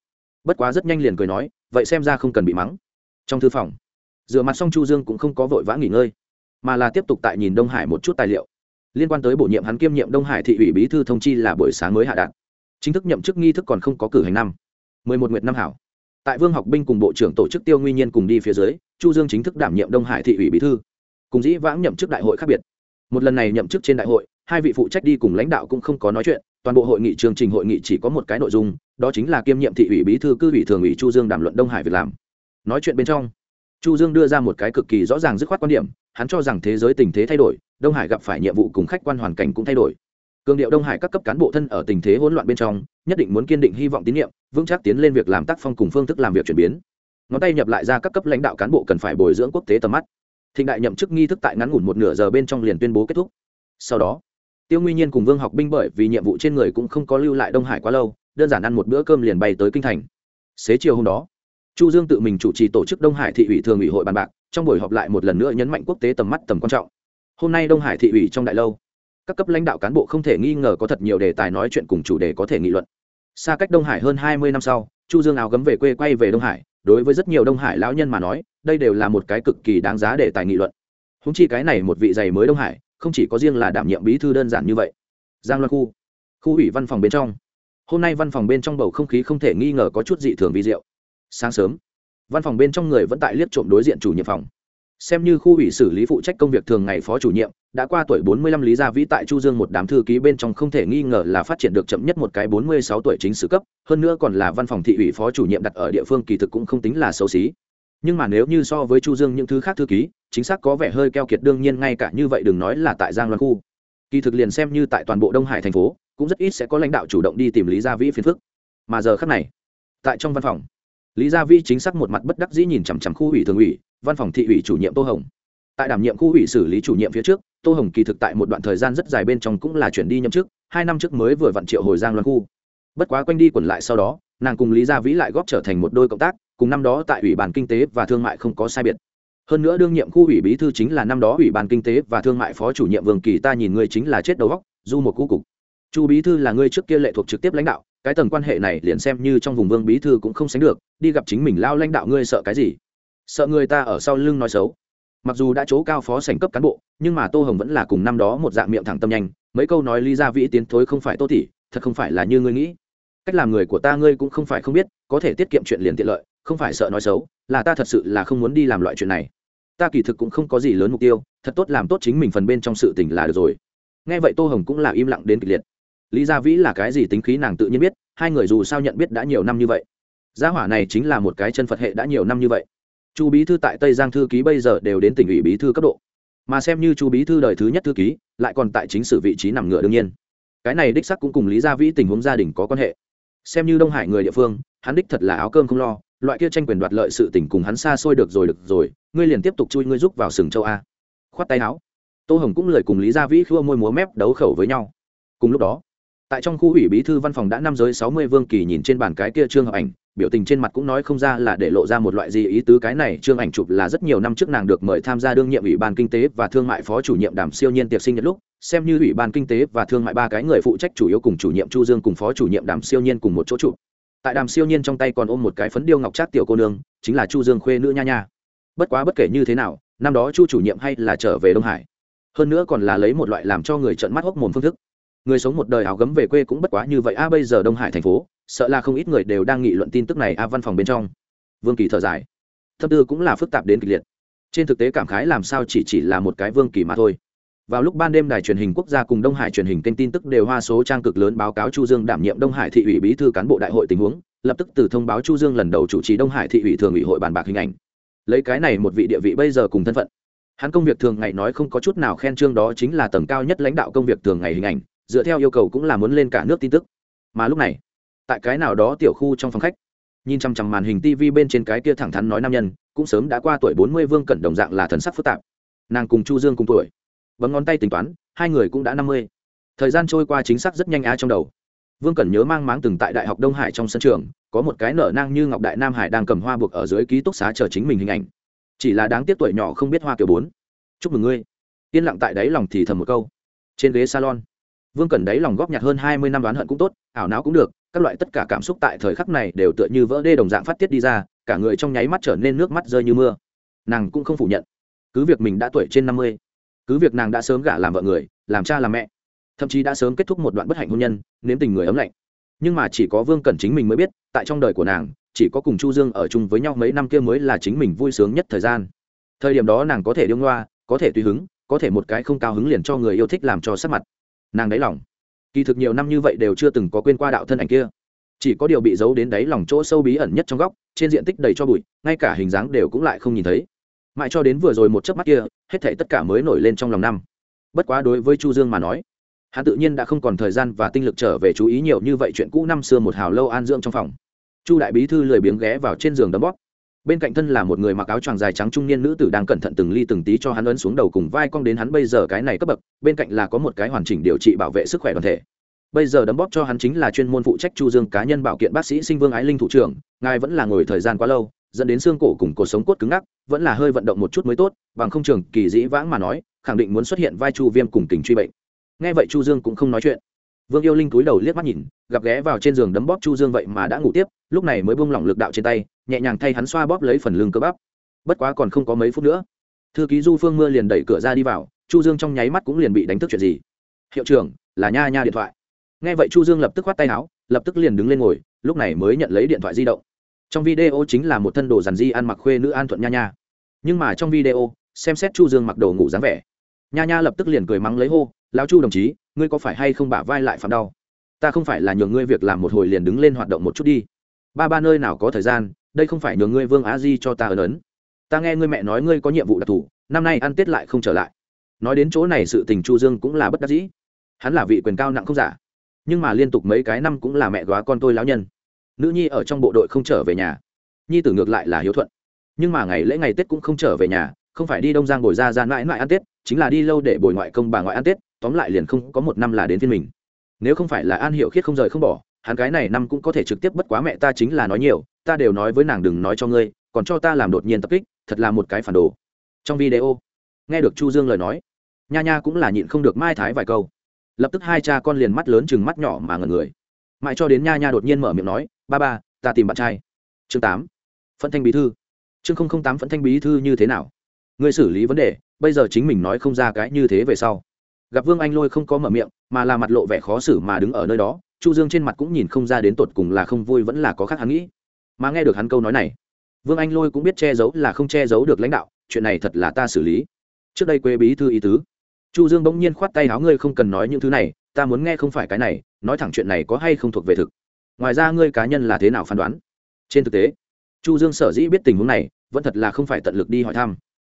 bất quá rất nhanh liền cười nói, vậy xem ra không cần bị mắng. Trong thư phòng, rửa mặt xong chu dương cũng không có vội vã nghỉ ngơi, mà là tiếp tục tại nhìn đông hải một chút tài liệu. Liên quan tới bổ nhiệm hắn kiêm nhiệm đông hải thị ủy bí thư thông chi là buổi sáng mới hạ đạn chính thức nhậm chức nghi thức còn không có cử hành năm. Mười một nguyệt năm hảo. Tại vương học binh cùng bộ trưởng tổ chức tiêu nguyên nhiên cùng đi phía dưới, chu dương chính thức đảm nhiệm đông hải thị ủy bí thư. Cùng dĩ vãng nhậm chức đại hội khác biệt. Một lần này nhậm chức trên đại hội hai vị phụ trách đi cùng lãnh đạo cũng không có nói chuyện, toàn bộ hội nghị chương trình hội nghị chỉ có một cái nội dung, đó chính là kiêm nhiệm thị ủy bí thư cư ủy thường ủy chu dương đàm luận đông hải việc làm. Nói chuyện bên trong, chu dương đưa ra một cái cực kỳ rõ ràng dứt khoát quan điểm, hắn cho rằng thế giới tình thế thay đổi, đông hải gặp phải nhiệm vụ cùng khách quan hoàn cảnh cũng thay đổi. Cường điệu đông hải các cấp cán bộ thân ở tình thế hỗn loạn bên trong, nhất định muốn kiên định hy vọng tín nhiệm, vững chắc tiến lên việc làm tác phong cùng phương thức làm việc chuyển biến. Ngón tay nhập lại ra các cấp lãnh đạo cán bộ cần phải bồi dưỡng quốc tế tầm mắt. Thịnh đại nhậm chức nghi thức tại ngắn ngủn một nửa giờ bên trong liền tuyên bố kết thúc. Sau đó tiêu nguy nhiên cùng vương học binh bởi vì nhiệm vụ trên người cũng không có lưu lại đông hải quá lâu, đơn giản ăn một bữa cơm liền bay tới kinh thành. Xế chiều hôm đó, chu dương tự mình chủ trì tổ chức đông hải thị ủy thường ủy hội bàn bạc, trong buổi họp lại một lần nữa nhấn mạnh quốc tế tầm mắt tầm quan trọng. Hôm nay đông hải thị ủy trong đại lâu, các cấp lãnh đạo cán bộ không thể nghi ngờ có thật nhiều đề tài nói chuyện cùng chủ đề có thể nghị luận. Xa cách đông hải hơn hai mươi năm sau, chu dương áo gấm về quê quay về đông hải, đối với rất nhiều đông hải lão nhân mà nói, đây đều là một cái cực kỳ đáng giá để tài nghị luận. Húng chi cái này một vị giày mới đông hải không chỉ có riêng là đảm nhiệm bí thư đơn giản như vậy. Giang loan khu khu ủy văn phòng bên trong. Hôm nay văn phòng bên trong bầu không khí không thể nghi ngờ có chút dị thường vi diệu. Sáng sớm, văn phòng bên trong người vẫn tại liếc trộm đối diện chủ nhiệm phòng. Xem như khu ủy xử lý phụ trách công việc thường ngày phó chủ nhiệm, đã qua tuổi 45 lý gia vĩ tại chu dương một đám thư ký bên trong không thể nghi ngờ là phát triển được chậm nhất một cái 46 tuổi chính sử cấp, hơn nữa còn là văn phòng thị ủy phó chủ nhiệm đặt ở địa phương kỳ thực cũng không tính là xấu xí nhưng mà nếu như so với chu dương những thứ khác thư ký, chính xác có vẻ hơi keo kiệt, đương nhiên ngay cả như vậy đừng nói là tại giang loan khu. Kỳ thực liền xem như tại toàn bộ đông hải thành phố, cũng rất ít sẽ có lãnh đạo chủ động đi tìm lý gia vĩ phiền phức. Mà giờ khắc này, tại trong văn phòng, lý gia vĩ chính xác một mặt bất đắc dĩ nhìn chằm chằm khu ủy thường ủy, văn phòng thị ủy chủ nhiệm tô hồng. Tại đảm nhiệm khu ủy xử lý chủ nhiệm phía trước, tô hồng kỳ thực tại một đoạn thời gian rất dài bên trong cũng là chuyển đi nhậm chức, hai năm trước mới vừa vặn triệu hồi giang loan khu. Bất quá quanh đi quẩn lại sau đó, nàng cùng lý gia vĩ lại góp trở thành một đôi cộng tác cùng năm đó tại ủy ban kinh tế và thương mại không có sai biệt. Hơn nữa đương nhiệm khu ủy bí thư chính là năm đó ủy ban kinh tế và thương mại phó chủ nhiệm vương kỳ ta nhìn ngươi chính là chết đầu góc du một khu cục. Chu bí thư là ngươi trước kia lệ thuộc trực tiếp lãnh đạo, cái tầng quan hệ này liền xem như trong vùng vương bí thư cũng không sánh được, đi gặp chính mình lao lãnh đạo ngươi sợ cái gì? Sợ người ta ở sau lưng nói xấu. Mặc dù đã chỗ cao phó sành cấp cán bộ, nhưng mà tô hồng vẫn là cùng năm đó một dạng miệng thẳng tâm nhanh, mấy câu nói lý ra vĩ tiến thối không phải tô tỷ, thật không phải là như ngươi nghĩ. Cách làm người của ta ngươi cũng không phải không biết, có thể tiết kiệm chuyện liền tiện lợi không phải sợ nói xấu, là ta thật sự là không muốn đi làm loại chuyện này. Ta kỳ thực cũng không có gì lớn mục tiêu, thật tốt làm tốt chính mình phần bên trong sự tình là được rồi. Nghe vậy tô hồng cũng là im lặng đến kịch liệt. Lý gia vĩ là cái gì tính khí nàng tự nhiên biết, hai người dù sao nhận biết đã nhiều năm như vậy. Gia hỏa này chính là một cái chân phật hệ đã nhiều năm như vậy. Chu bí thư tại tây giang thư ký bây giờ đều đến tỉnh ủy bí thư cấp độ. Mà xem như chu bí thư đời thứ nhất thư ký, lại còn tại chính sử vị trí nằm ngựa đương nhiên. Cái này đích sắc cũng cùng lý gia vĩ tình huống gia đình có quan hệ. Xem như đông hải người địa phương, hắn đích thật là áo cơm không lo loại kia tranh quyền đoạt lợi sự tình cùng hắn xa xôi được rồi được rồi, ngươi liền tiếp tục chui, ngươi giúp vào sừng châu a. Khoát tay áo. Tô hồng cũng lời cùng lý gia vĩ khua môi múa mép đấu khẩu với nhau. Cùng lúc đó, tại trong khu ủy bí thư văn phòng đã năm giới sáu mươi vương kỳ nhìn trên bàn cái kia trương hợp ảnh, biểu tình trên mặt cũng nói không ra là để lộ ra một loại gì ý tứ. Cái này trương ảnh chụp là rất nhiều năm trước nàng được mời tham gia đương nhiệm ủy ban kinh tế và thương mại phó chủ nhiệm đàm siêu nhiên tiệc sinh nhật lúc, xem như ủy ban kinh tế và thương mại ba cái người phụ trách chủ yếu cùng chủ nhiệm chu dương cùng phó chủ nhiệm đàm siêu nhiên cùng một chỗ chụp tại đàm siêu nhiên trong tay còn ôm một cái phấn điêu ngọc trác tiểu cô nương, chính là chu dương khuê nữ nha nha. Bất quá bất kể như thế nào, năm đó chu chủ nhiệm hay là trở về đông hải, hơn nữa còn là lấy một loại làm cho người trợn mắt hốc mồm phương thức. Người sống một đời áo gấm về quê cũng bất quá như vậy. A, bây giờ đông hải thành phố, sợ là không ít người đều đang nghị luận tin tức này. A, văn phòng bên trong. Vương kỳ thở dài. Thâm tư cũng là phức tạp đến kịch liệt. Trên thực tế cảm khái làm sao chỉ chỉ là một cái vương kỳ mà thôi vào lúc ban đêm đài truyền hình quốc gia cùng đông hải truyền hình kênh tin tức đều hoa số trang cực lớn báo cáo chu dương đảm nhiệm đông hải thị ủy bí thư cán bộ đại hội tình huống, lập tức từ thông báo chu dương lần đầu chủ trì đông hải thị ủy thường ủy hội bàn bạc hình ảnh. Lấy cái này một vị địa vị bây giờ cùng thân phận, hắn công việc thường ngày nói không có chút nào khen trương đó chính là tầng cao nhất lãnh đạo công việc thường ngày hình ảnh, dựa theo yêu cầu cũng là muốn lên cả nước tin tức. Mà lúc này, tại cái nào đó tiểu khu trong phòng khách, nhìn chằm chằm màn hình tv bên trên cái kia thẳng thắn nói nam nhân, cũng sớm đã qua tuổi bốn mươi vương cẩn đồng dạng là thần sắc phức tạp. Nàng cùng chu dương cùng tuổi bấm ngón tay tính toán, hai người cũng đã năm mươi. Thời gian trôi qua chính xác rất nhanh á trong đầu. Vương cẩn nhớ mang máng từng tại đại học đông hải trong sân trường, có một cái nở nang như ngọc đại nam hải đang cầm hoa buộc ở dưới ký túc xá chờ chính mình hình ảnh. Chỉ là đáng tiếc tuổi nhỏ không biết hoa kiểu bốn. Chúc mừng ngươi. Yên lặng tại đáy lòng thì thầm một câu. Trên ghế salon, vương cẩn đáy lòng góp nhặt hơn hai mươi năm đoán hận cũng tốt, ảo não cũng được, các loại tất cả cảm xúc tại thời khắc này đều tựa như vỡ đê đồng dạng phát tiết đi ra, cả người trong nháy mắt trở nên nước mắt rơi như mưa. Nàng cũng không phủ nhận. Cứ việc mình đã tuổi trên năm mươi cứ việc nàng đã sớm gả làm vợ người, làm cha làm mẹ, thậm chí đã sớm kết thúc một đoạn bất hạnh hôn nhân, nếm tình người ấm lạnh. Nhưng mà chỉ có vương cẩn chính mình mới biết, tại trong đời của nàng, chỉ có cùng chu dương ở chung với nhau mấy năm kia mới là chính mình vui sướng nhất thời gian. Thời điểm đó nàng có thể điêu ngoa, có thể tùy hứng, có thể một cái không cao hứng liền cho người yêu thích làm cho sắc mặt. Nàng đáy lòng. Kỳ thực nhiều năm như vậy đều chưa từng có quên qua đạo thân ảnh kia. Chỉ có điều bị giấu đến đáy lòng chỗ sâu bí ẩn nhất trong góc, trên diện tích đầy cho bụi, ngay cả hình dáng đều cũng lại không nhìn thấy mãi cho đến vừa rồi một chớp mắt kia, hết thảy tất cả mới nổi lên trong lòng năm. Bất quá đối với chu dương mà nói, hắn tự nhiên đã không còn thời gian và tinh lực trở về chú ý nhiều như vậy chuyện cũ năm xưa một hào lâu an dưỡng trong phòng. Chu đại bí thư lười biếng ghé vào trên giường đấm bóp. Bên cạnh thân là một người mặc áo choàng dài trắng trung niên nữ tử đang cẩn thận từng ly từng tí cho hắn ấn xuống đầu cùng vai cong đến hắn bây giờ cái này cấp bậc, bên cạnh là có một cái hoàn chỉnh điều trị bảo vệ sức khỏe đoàn thể. Bây giờ đấm bóp cho hắn chính là chuyên môn phụ trách chu dương cá nhân bảo kiện bác sĩ sinh vương ái linh thủ trưởng, ngài vẫn là ngồi thời gian quá lâu dẫn đến xương cổ cùng cột sống cốt cứng ngắc, vẫn là hơi vận động một chút mới tốt, bằng không trường kỳ dĩ vãng mà nói, khẳng định muốn xuất hiện vai chu viêm cùng tình truy bệnh. Nghe vậy chu dương cũng không nói chuyện. Vương yêu linh cúi đầu liếc mắt nhìn, gặp ghé vào trên giường đấm bóp chu dương vậy mà đã ngủ tiếp, lúc này mới buông lỏng lực đạo trên tay, nhẹ nhàng thay hắn xoa bóp lấy phần lưng cơ bắp. Bất quá còn không có mấy phút nữa. Thư ký du phương mưa liền đẩy cửa ra đi vào, chu dương trong nháy mắt cũng liền bị đánh thức chuyện gì? Hiệu trưởng, là nha nha điện thoại. Nghe vậy chu dương lập tức khoát tay áo, lập tức liền đứng lên ngồi, lúc này mới nhận lấy điện thoại di động trong video chính là một thân đồ dàn di ăn mặc khuê nữ an thuận nha nha. Nhưng mà trong video, xem xét chu dương mặc đồ ngủ dáng vẻ, nha nha lập tức liền cười mắng lấy hô, lão chu đồng chí, ngươi có phải hay không bả vai lại phạm đau? Ta không phải là nhường ngươi việc làm một hồi liền đứng lên hoạt động một chút đi. Ba ba nơi nào có thời gian, đây không phải nhường ngươi vương á di cho ta ấn ấn. Ta nghe ngươi mẹ nói ngươi có nhiệm vụ đặc thù, năm nay ăn tết lại không trở lại. Nói đến chỗ này sự tình chu dương cũng là bất đắc dĩ. Hắn là vị quyền cao nặng không giả, nhưng mà liên tục mấy cái năm cũng là mẹ góa con tôi lão nhân nữ nhi ở trong bộ đội không trở về nhà. Nhi tử ngược lại là hiếu thuận. Nhưng mà ngày lễ ngày tết cũng không trở về nhà, không phải đi đông giang bồi ra ra mãi mãi ăn tết, chính là đi lâu để bồi ngoại công bà ngoại ăn tết, tóm lại liền không có một năm là đến phiên mình. Nếu không phải là an hiệu khiết không rời không bỏ, hắn cái này năm cũng có thể trực tiếp bất quá mẹ ta chính là nói nhiều, ta đều nói với nàng đừng nói cho ngươi, còn cho ta làm đột nhiên tập kích, thật là một cái phản đồ. Trong video, nghe được chu dương lời nói, nha nha cũng là nhịn không được mai thái vài câu. Lập tức hai cha con liền mắt lớn chừng mắt nhỏ mà ngẩn người. Mãi cho đến nha nha đột nhiên mở miệng nói ba ba, ta tìm bạn trai. Chương tám phân thanh bí thư. Chương không không tám phân thanh bí thư như thế nào? Người xử lý vấn đề, bây giờ chính mình nói không ra cái như thế về sau. Gặp vương anh lôi không có mở miệng, mà là mặt lộ vẻ khó xử mà đứng ở nơi đó, chu dương trên mặt cũng nhìn không ra đến tột cùng là không vui vẫn là có khác hắn nghĩ. Mà nghe được hắn câu nói này, vương anh lôi cũng biết che giấu là không che giấu được lãnh đạo, chuyện này thật là ta xử lý. Trước đây quê bí thư ý tứ. Chu dương bỗng nhiên khoát tay áo ngươi không cần nói những thứ này, ta muốn nghe không phải cái này, nói thẳng chuyện này có hay không thuộc về thực ngoài ra ngươi cá nhân là thế nào phán đoán? Trên thực tế, chu dương sở dĩ biết tình huống này, vẫn thật là không phải tận lực đi hỏi thăm.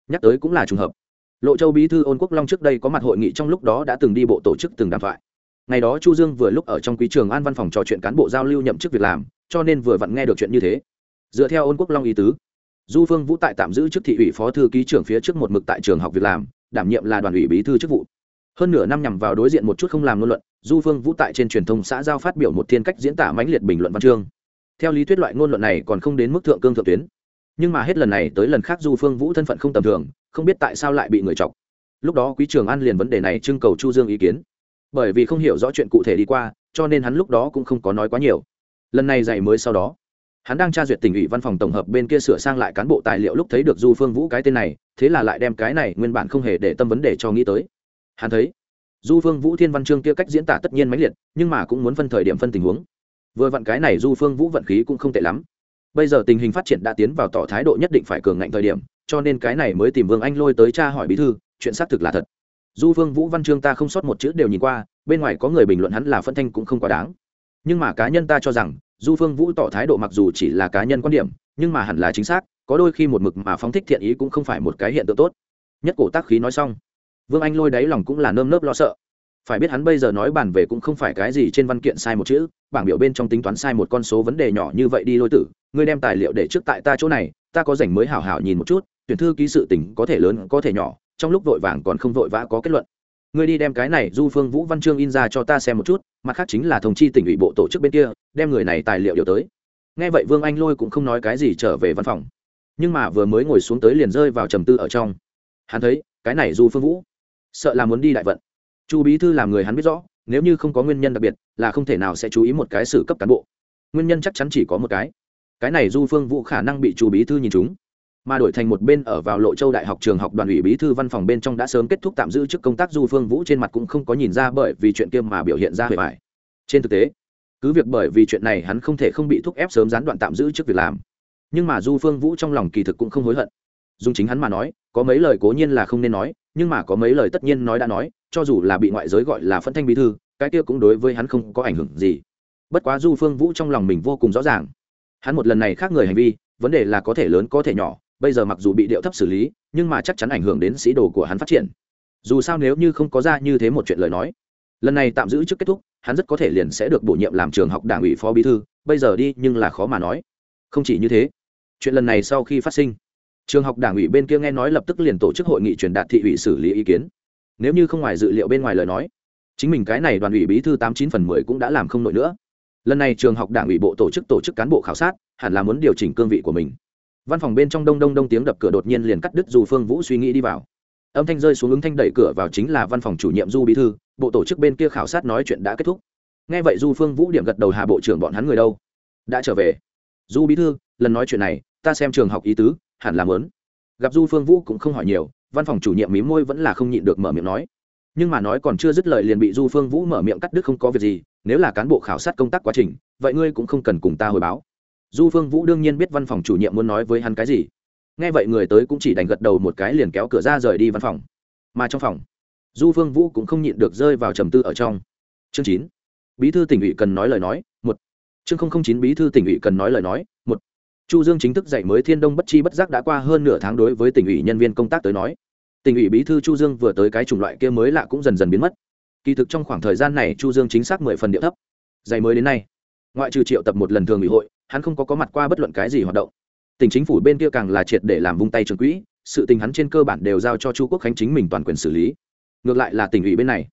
Nhắc tới cũng là trùng hợp. Lộ châu bí thư ôn quốc long trước đây có mặt hội nghị trong lúc đó đã từng đi bộ tổ chức từng đàm thoại. Ngày đó chu dương vừa lúc ở trong quý trường an văn phòng trò chuyện cán bộ giao lưu nhậm chức việc làm, cho nên vừa vặn nghe được chuyện như thế. Dựa theo ôn quốc long ý tứ, du phương vũ tại tạm giữ chức thị ủy phó thư ký trưởng phía trước một mực tại trường học việc làm, đảm nhiệm là đoàn ủy bí thư chức vụ. Hơn nửa năm nhằm vào đối diện một chút không làm ngôn luận du phương vũ tại trên truyền thông xã giao phát biểu một thiên cách diễn tả mãnh liệt bình luận văn chương. Theo lý thuyết loại ngôn luận này còn không đến mức thượng cương thượng tuyến. Nhưng mà hết lần này tới lần khác du phương vũ thân phận không tầm thường, không biết tại sao lại bị người chọc. Lúc đó quý trường an liền vấn đề này trưng cầu chu dương ý kiến. Bởi vì không hiểu rõ chuyện cụ thể đi qua, cho nên hắn lúc đó cũng không có nói quá nhiều. Lần này dạy mới sau đó, hắn đang tra duyệt tỉnh ủy văn phòng tổng hợp bên kia sửa sang lại cán bộ tài liệu lúc thấy được du phương vũ cái tên này, thế là lại đem cái này nguyên bản không hề để tâm vấn đề cho nghĩ tới. Hắn thấy du phương vũ thiên văn chương kia cách diễn tả tất nhiên mãnh liệt, nhưng mà cũng muốn phân thời điểm phân tình huống. Vừa vặn cái này du phương vũ vận khí cũng không tệ lắm. Bây giờ tình hình phát triển đã tiến vào tỏ thái độ nhất định phải cường ngạnh thời điểm, cho nên cái này mới tìm vương anh lôi tới cha hỏi bí thư, chuyện xác thực là thật. Du phương vũ văn chương ta không sót một chữ đều nhìn qua, bên ngoài có người bình luận hắn là phân thanh cũng không quá đáng. Nhưng mà cá nhân ta cho rằng, du phương vũ tỏ thái độ mặc dù chỉ là cá nhân quan điểm, nhưng mà hẳn là chính xác, có đôi khi một mực mà phóng thích thiện ý cũng không phải một cái hiện tượng tốt. Nhất cổ tác khí nói xong vương anh lôi đáy lòng cũng là nơm nớp lo sợ. Phải biết hắn bây giờ nói bàn về cũng không phải cái gì trên văn kiện sai một chữ, bảng biểu bên trong tính toán sai một con số vấn đề nhỏ như vậy đi lôi tử, ngươi đem tài liệu để trước tại ta chỗ này, ta có rảnh mới hảo hảo nhìn một chút, tuyển thư ký sự tỉnh có thể lớn có thể nhỏ, trong lúc vội vàng còn không vội vã có kết luận. Ngươi đi đem cái này du phương vũ văn chương in ra cho ta xem một chút, mặt khác chính là thông chi tỉnh ủy bộ tổ chức bên kia, đem người này tài liệu điều tới. Nghe vậy vương anh lôi cũng không nói cái gì trở về văn phòng. Nhưng mà vừa mới ngồi xuống tới liền rơi vào trầm tư ở trong. Hắn thấy, cái này du phương vũ sợ là muốn đi đại vận. Chu bí thư làm người hắn biết rõ, nếu như không có nguyên nhân đặc biệt, là không thể nào sẽ chú ý một cái xử cấp cán bộ. Nguyên nhân chắc chắn chỉ có một cái. Cái này du phương vũ khả năng bị chu bí thư nhìn chúng mà đổi thành một bên ở vào lộ châu đại học trường học đoàn ủy bí thư văn phòng bên trong đã sớm kết thúc tạm giữ chức công tác, du phương vũ trên mặt cũng không có nhìn ra bởi vì chuyện kia mà biểu hiện ra hề vải. Trên thực tế, cứ việc bởi vì chuyện này hắn không thể không bị thúc ép sớm gián đoạn tạm giữ trước việc làm. Nhưng mà du phương vũ trong lòng kỳ thực cũng không hối hận. Dùng chính hắn mà nói, có mấy lời cố nhiên là không nên nói nhưng mà có mấy lời tất nhiên nói đã nói, cho dù là bị ngoại giới gọi là phân thanh bí thư, cái kia cũng đối với hắn không có ảnh hưởng gì. Bất quá du phương vũ trong lòng mình vô cùng rõ ràng. Hắn một lần này khác người hành vi, vấn đề là có thể lớn có thể nhỏ, bây giờ mặc dù bị điệu thấp xử lý, nhưng mà chắc chắn ảnh hưởng đến sĩ đồ của hắn phát triển. Dù sao nếu như không có ra như thế một chuyện lời nói, lần này tạm giữ trước kết thúc, hắn rất có thể liền sẽ được bổ nhiệm làm trường học đảng ủy phó bí thư, bây giờ đi nhưng là khó mà nói. Không chỉ như thế, chuyện lần này sau khi phát sinh trường học đảng ủy bên kia nghe nói lập tức liền tổ chức hội nghị truyền đạt thị ủy xử lý ý kiến. Nếu như không ngoài dự liệu bên ngoài lời nói, chính mình cái này đoàn ủy bí thư tám chín phần mười cũng đã làm không nổi nữa. Lần này trường học đảng ủy bộ tổ chức tổ chức cán bộ khảo sát, hẳn là muốn điều chỉnh cương vị của mình. Văn phòng bên trong đông đông đông tiếng đập cửa đột nhiên liền cắt đứt dù phương vũ suy nghĩ đi vào. Âm thanh rơi xuống ứng thanh đẩy cửa vào chính là văn phòng chủ nhiệm du bí thư, bộ tổ chức bên kia khảo sát nói chuyện đã kết thúc. Nghe vậy du phương vũ điểm gật đầu hà bộ trưởng bọn hắn người đâu? Đã trở về. Du bí thư, lần nói chuyện này, ta xem trường học ý tứ hẳn là mớn gặp du phương vũ cũng không hỏi nhiều, văn phòng chủ nhiệm mí môi vẫn là không nhịn được mở miệng nói. Nhưng mà nói còn chưa dứt lời liền bị du phương vũ mở miệng cắt đứt không có việc gì, nếu là cán bộ khảo sát công tác quá trình, vậy ngươi cũng không cần cùng ta hồi báo. Du phương vũ đương nhiên biết văn phòng chủ nhiệm muốn nói với hắn cái gì. Nghe vậy người tới cũng chỉ đành gật đầu một cái liền kéo cửa ra rời đi văn phòng. Mà trong phòng, du phương vũ cũng không nhịn được rơi vào trầm tư ở trong. Chương chín. Bí thư tỉnh ủy cần nói lời nói, một. Chương không không chín bí thư tỉnh ủy cần nói lời nói chu dương chính thức dạy mới thiên đông bất chi bất giác đã qua hơn nửa tháng đối với tỉnh ủy nhân viên công tác tới nói. Tỉnh ủy bí thư chu dương vừa tới cái chủng loại kia mới lạ cũng dần dần biến mất. Kỳ thực trong khoảng thời gian này chu dương chính xác mười phần địa thấp. Dạy mới đến nay, ngoại trừ triệu tập một lần thường ủy hội, hắn không có có mặt qua bất luận cái gì hoạt động. Tỉnh chính phủ bên kia càng là triệt để làm vung tay trường quỹ, sự tình hắn trên cơ bản đều giao cho chu quốc khánh chính mình toàn quyền xử lý. Ngược lại là tỉnh ủy bên này,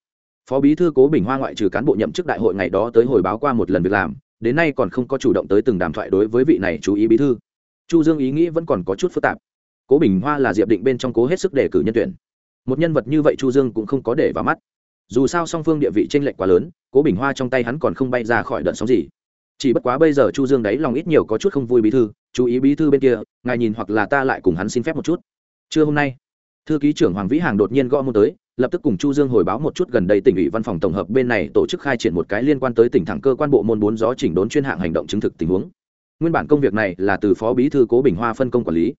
phó bí thư cố bình hoa ngoại trừ cán bộ nhậm chức đại hội ngày đó tới hồi báo qua một lần việc làm đến nay còn không có chủ động tới từng đàm thoại đối với vị này chú ý bí thư. Chu dương ý nghĩ vẫn còn có chút phức tạp. Cố bình hoa là diệp định bên trong cố hết sức đề cử nhân tuyển. Một nhân vật như vậy chu dương cũng không có để vào mắt. Dù sao song phương địa vị tranh lệch quá lớn, cố bình hoa trong tay hắn còn không bay ra khỏi đợt sóng gì. Chỉ bất quá bây giờ chu dương đấy lòng ít nhiều có chút không vui bí thư, chú ý bí thư bên kia, ngài nhìn hoặc là ta lại cùng hắn xin phép một chút. Trưa hôm nay, thư ký trưởng hoàng vĩ hàng đột nhiên gõ môn tới lập tức cùng chu dương hồi báo một chút gần đây tỉnh ủy văn phòng tổng hợp bên này tổ chức khai triển một cái liên quan tới tỉnh thẳng cơ quan bộ môn bốn gió chỉnh đốn chuyên hạng hành động chứng thực tình huống. Nguyên bản công việc này là từ phó bí thư cố bình hoa phân công quản lý.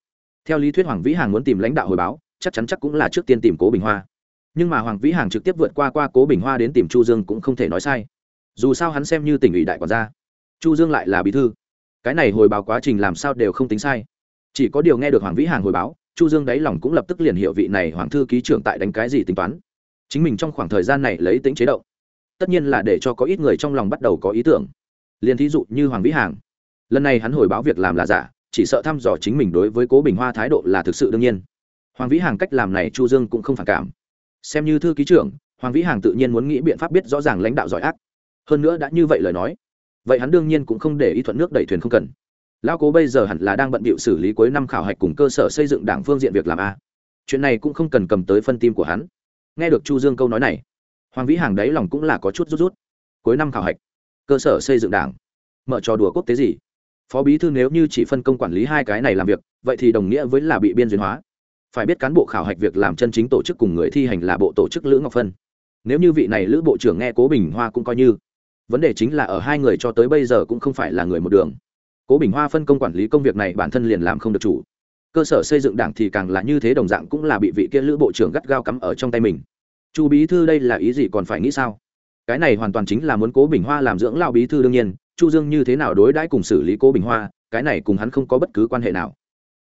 Theo lý thuyết hoàng vĩ hàng muốn tìm lãnh đạo hồi báo, chắc chắn chắc cũng là trước tiên tìm cố bình hoa. Nhưng mà hoàng vĩ hàng trực tiếp vượt qua qua cố bình hoa đến tìm chu dương cũng không thể nói sai. Dù sao hắn xem như tỉnh ủy đại quản gia, chu dương lại là bí thư. Cái này hồi báo quá trình làm sao đều không tính sai. Chỉ có điều nghe được hoàng vĩ hàng hồi báo chu dương đáy lòng cũng lập tức liền hiệu vị này hoàng thư ký trưởng tại đánh cái gì tính toán. Chính mình trong khoảng thời gian này lấy tính chế động tất nhiên là để cho có ít người trong lòng bắt đầu có ý tưởng. Liền thí dụ như hoàng vĩ hàng. Lần này hắn hồi báo việc làm là giả, chỉ sợ thăm dò chính mình đối với cố bình hoa thái độ là thực sự đương nhiên. Hoàng vĩ hàng cách làm này chu dương cũng không phản cảm. Xem như thư ký trưởng, hoàng vĩ hàng tự nhiên muốn nghĩ biện pháp biết rõ ràng lãnh đạo giỏi ác. Hơn nữa đã như vậy lời nói, vậy hắn đương nhiên cũng không để ý thuận nước đẩy thuyền không cần lão cố bây giờ hẳn là đang bận bịu xử lý cuối năm khảo hạch cùng cơ sở xây dựng đảng phương diện việc làm a. Chuyện này cũng không cần cầm tới phân tim của hắn. Nghe được chu dương câu nói này, hoàng vĩ hàng đấy lòng cũng là có chút rút rút. Cuối năm khảo hạch, cơ sở xây dựng đảng. Mở trò đùa quốc tế gì? Phó bí thư nếu như chỉ phân công quản lý hai cái này làm việc, vậy thì đồng nghĩa với là bị biên duyên hóa. Phải biết cán bộ khảo hạch việc làm chân chính tổ chức cùng người thi hành là bộ tổ chức lữ ngọc phân. Nếu như vị này lữ bộ trưởng nghe cố bình hoa cũng coi như, vấn đề chính là ở hai người cho tới bây giờ cũng không phải là người một đường cố bình hoa phân công quản lý công việc này bản thân liền làm không được chủ. Cơ sở xây dựng đảng thì càng là như thế đồng dạng cũng là bị vị kia lữ bộ trưởng gắt gao cắm ở trong tay mình. Chu bí thư đây là ý gì còn phải nghĩ sao? Cái này hoàn toàn chính là muốn cố bình hoa làm dưỡng lao bí thư đương nhiên, chu dương như thế nào đối đãi cùng xử lý cố bình hoa, cái này cùng hắn không có bất cứ quan hệ nào.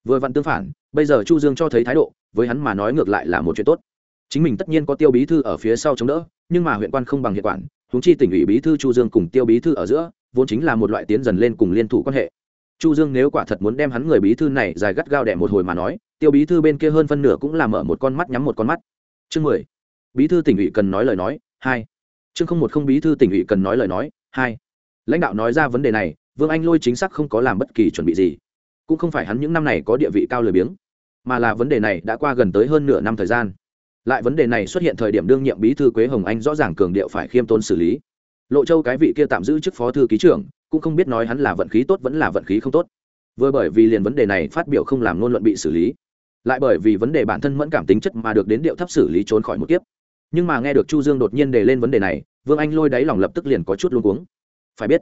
Vừa vặn tương phản, bây giờ chu dương cho thấy thái độ, với hắn mà nói ngược lại là một chuyện tốt. Chính mình tất nhiên có tiêu bí thư ở phía sau chống đỡ, nhưng mà huyện quan không bằng hiện quản, huống chi tỉnh ủy bí thư chu dương cùng tiêu bí thư ở giữa, vốn chính là một loại tiến dần lên cùng liên thủ quan hệ chu dương nếu quả thật muốn đem hắn người bí thư này dài gắt gao đẻ một hồi mà nói, tiêu bí thư bên kia hơn phân nửa cũng là mở một con mắt nhắm một con mắt. Chương mười. Bí thư tỉnh ủy cần nói lời nói, hai. Chương không một không bí thư tỉnh ủy cần nói lời nói, hai. Lãnh đạo nói ra vấn đề này, vương anh lôi chính xác không có làm bất kỳ chuẩn bị gì. Cũng không phải hắn những năm này có địa vị cao lười biếng, mà là vấn đề này đã qua gần tới hơn nửa năm thời gian. Lại vấn đề này xuất hiện thời điểm đương nhiệm bí thư quế hồng anh rõ ràng cường điệu phải khiêm tốn xử lý. Lộ châu cái vị kia tạm giữ chức phó thư ký trưởng cũng không biết nói hắn là vận khí tốt vẫn là vận khí không tốt. Vừa bởi vì liền vấn đề này phát biểu không làm ngôn luận bị xử lý, lại bởi vì vấn đề bản thân mẫn cảm tính chất mà được đến điệu thấp xử lý trốn khỏi một kiếp. Nhưng mà nghe được chu dương đột nhiên đề lên vấn đề này, vương anh lôi đáy lòng lập tức liền có chút luống cuống. Phải biết,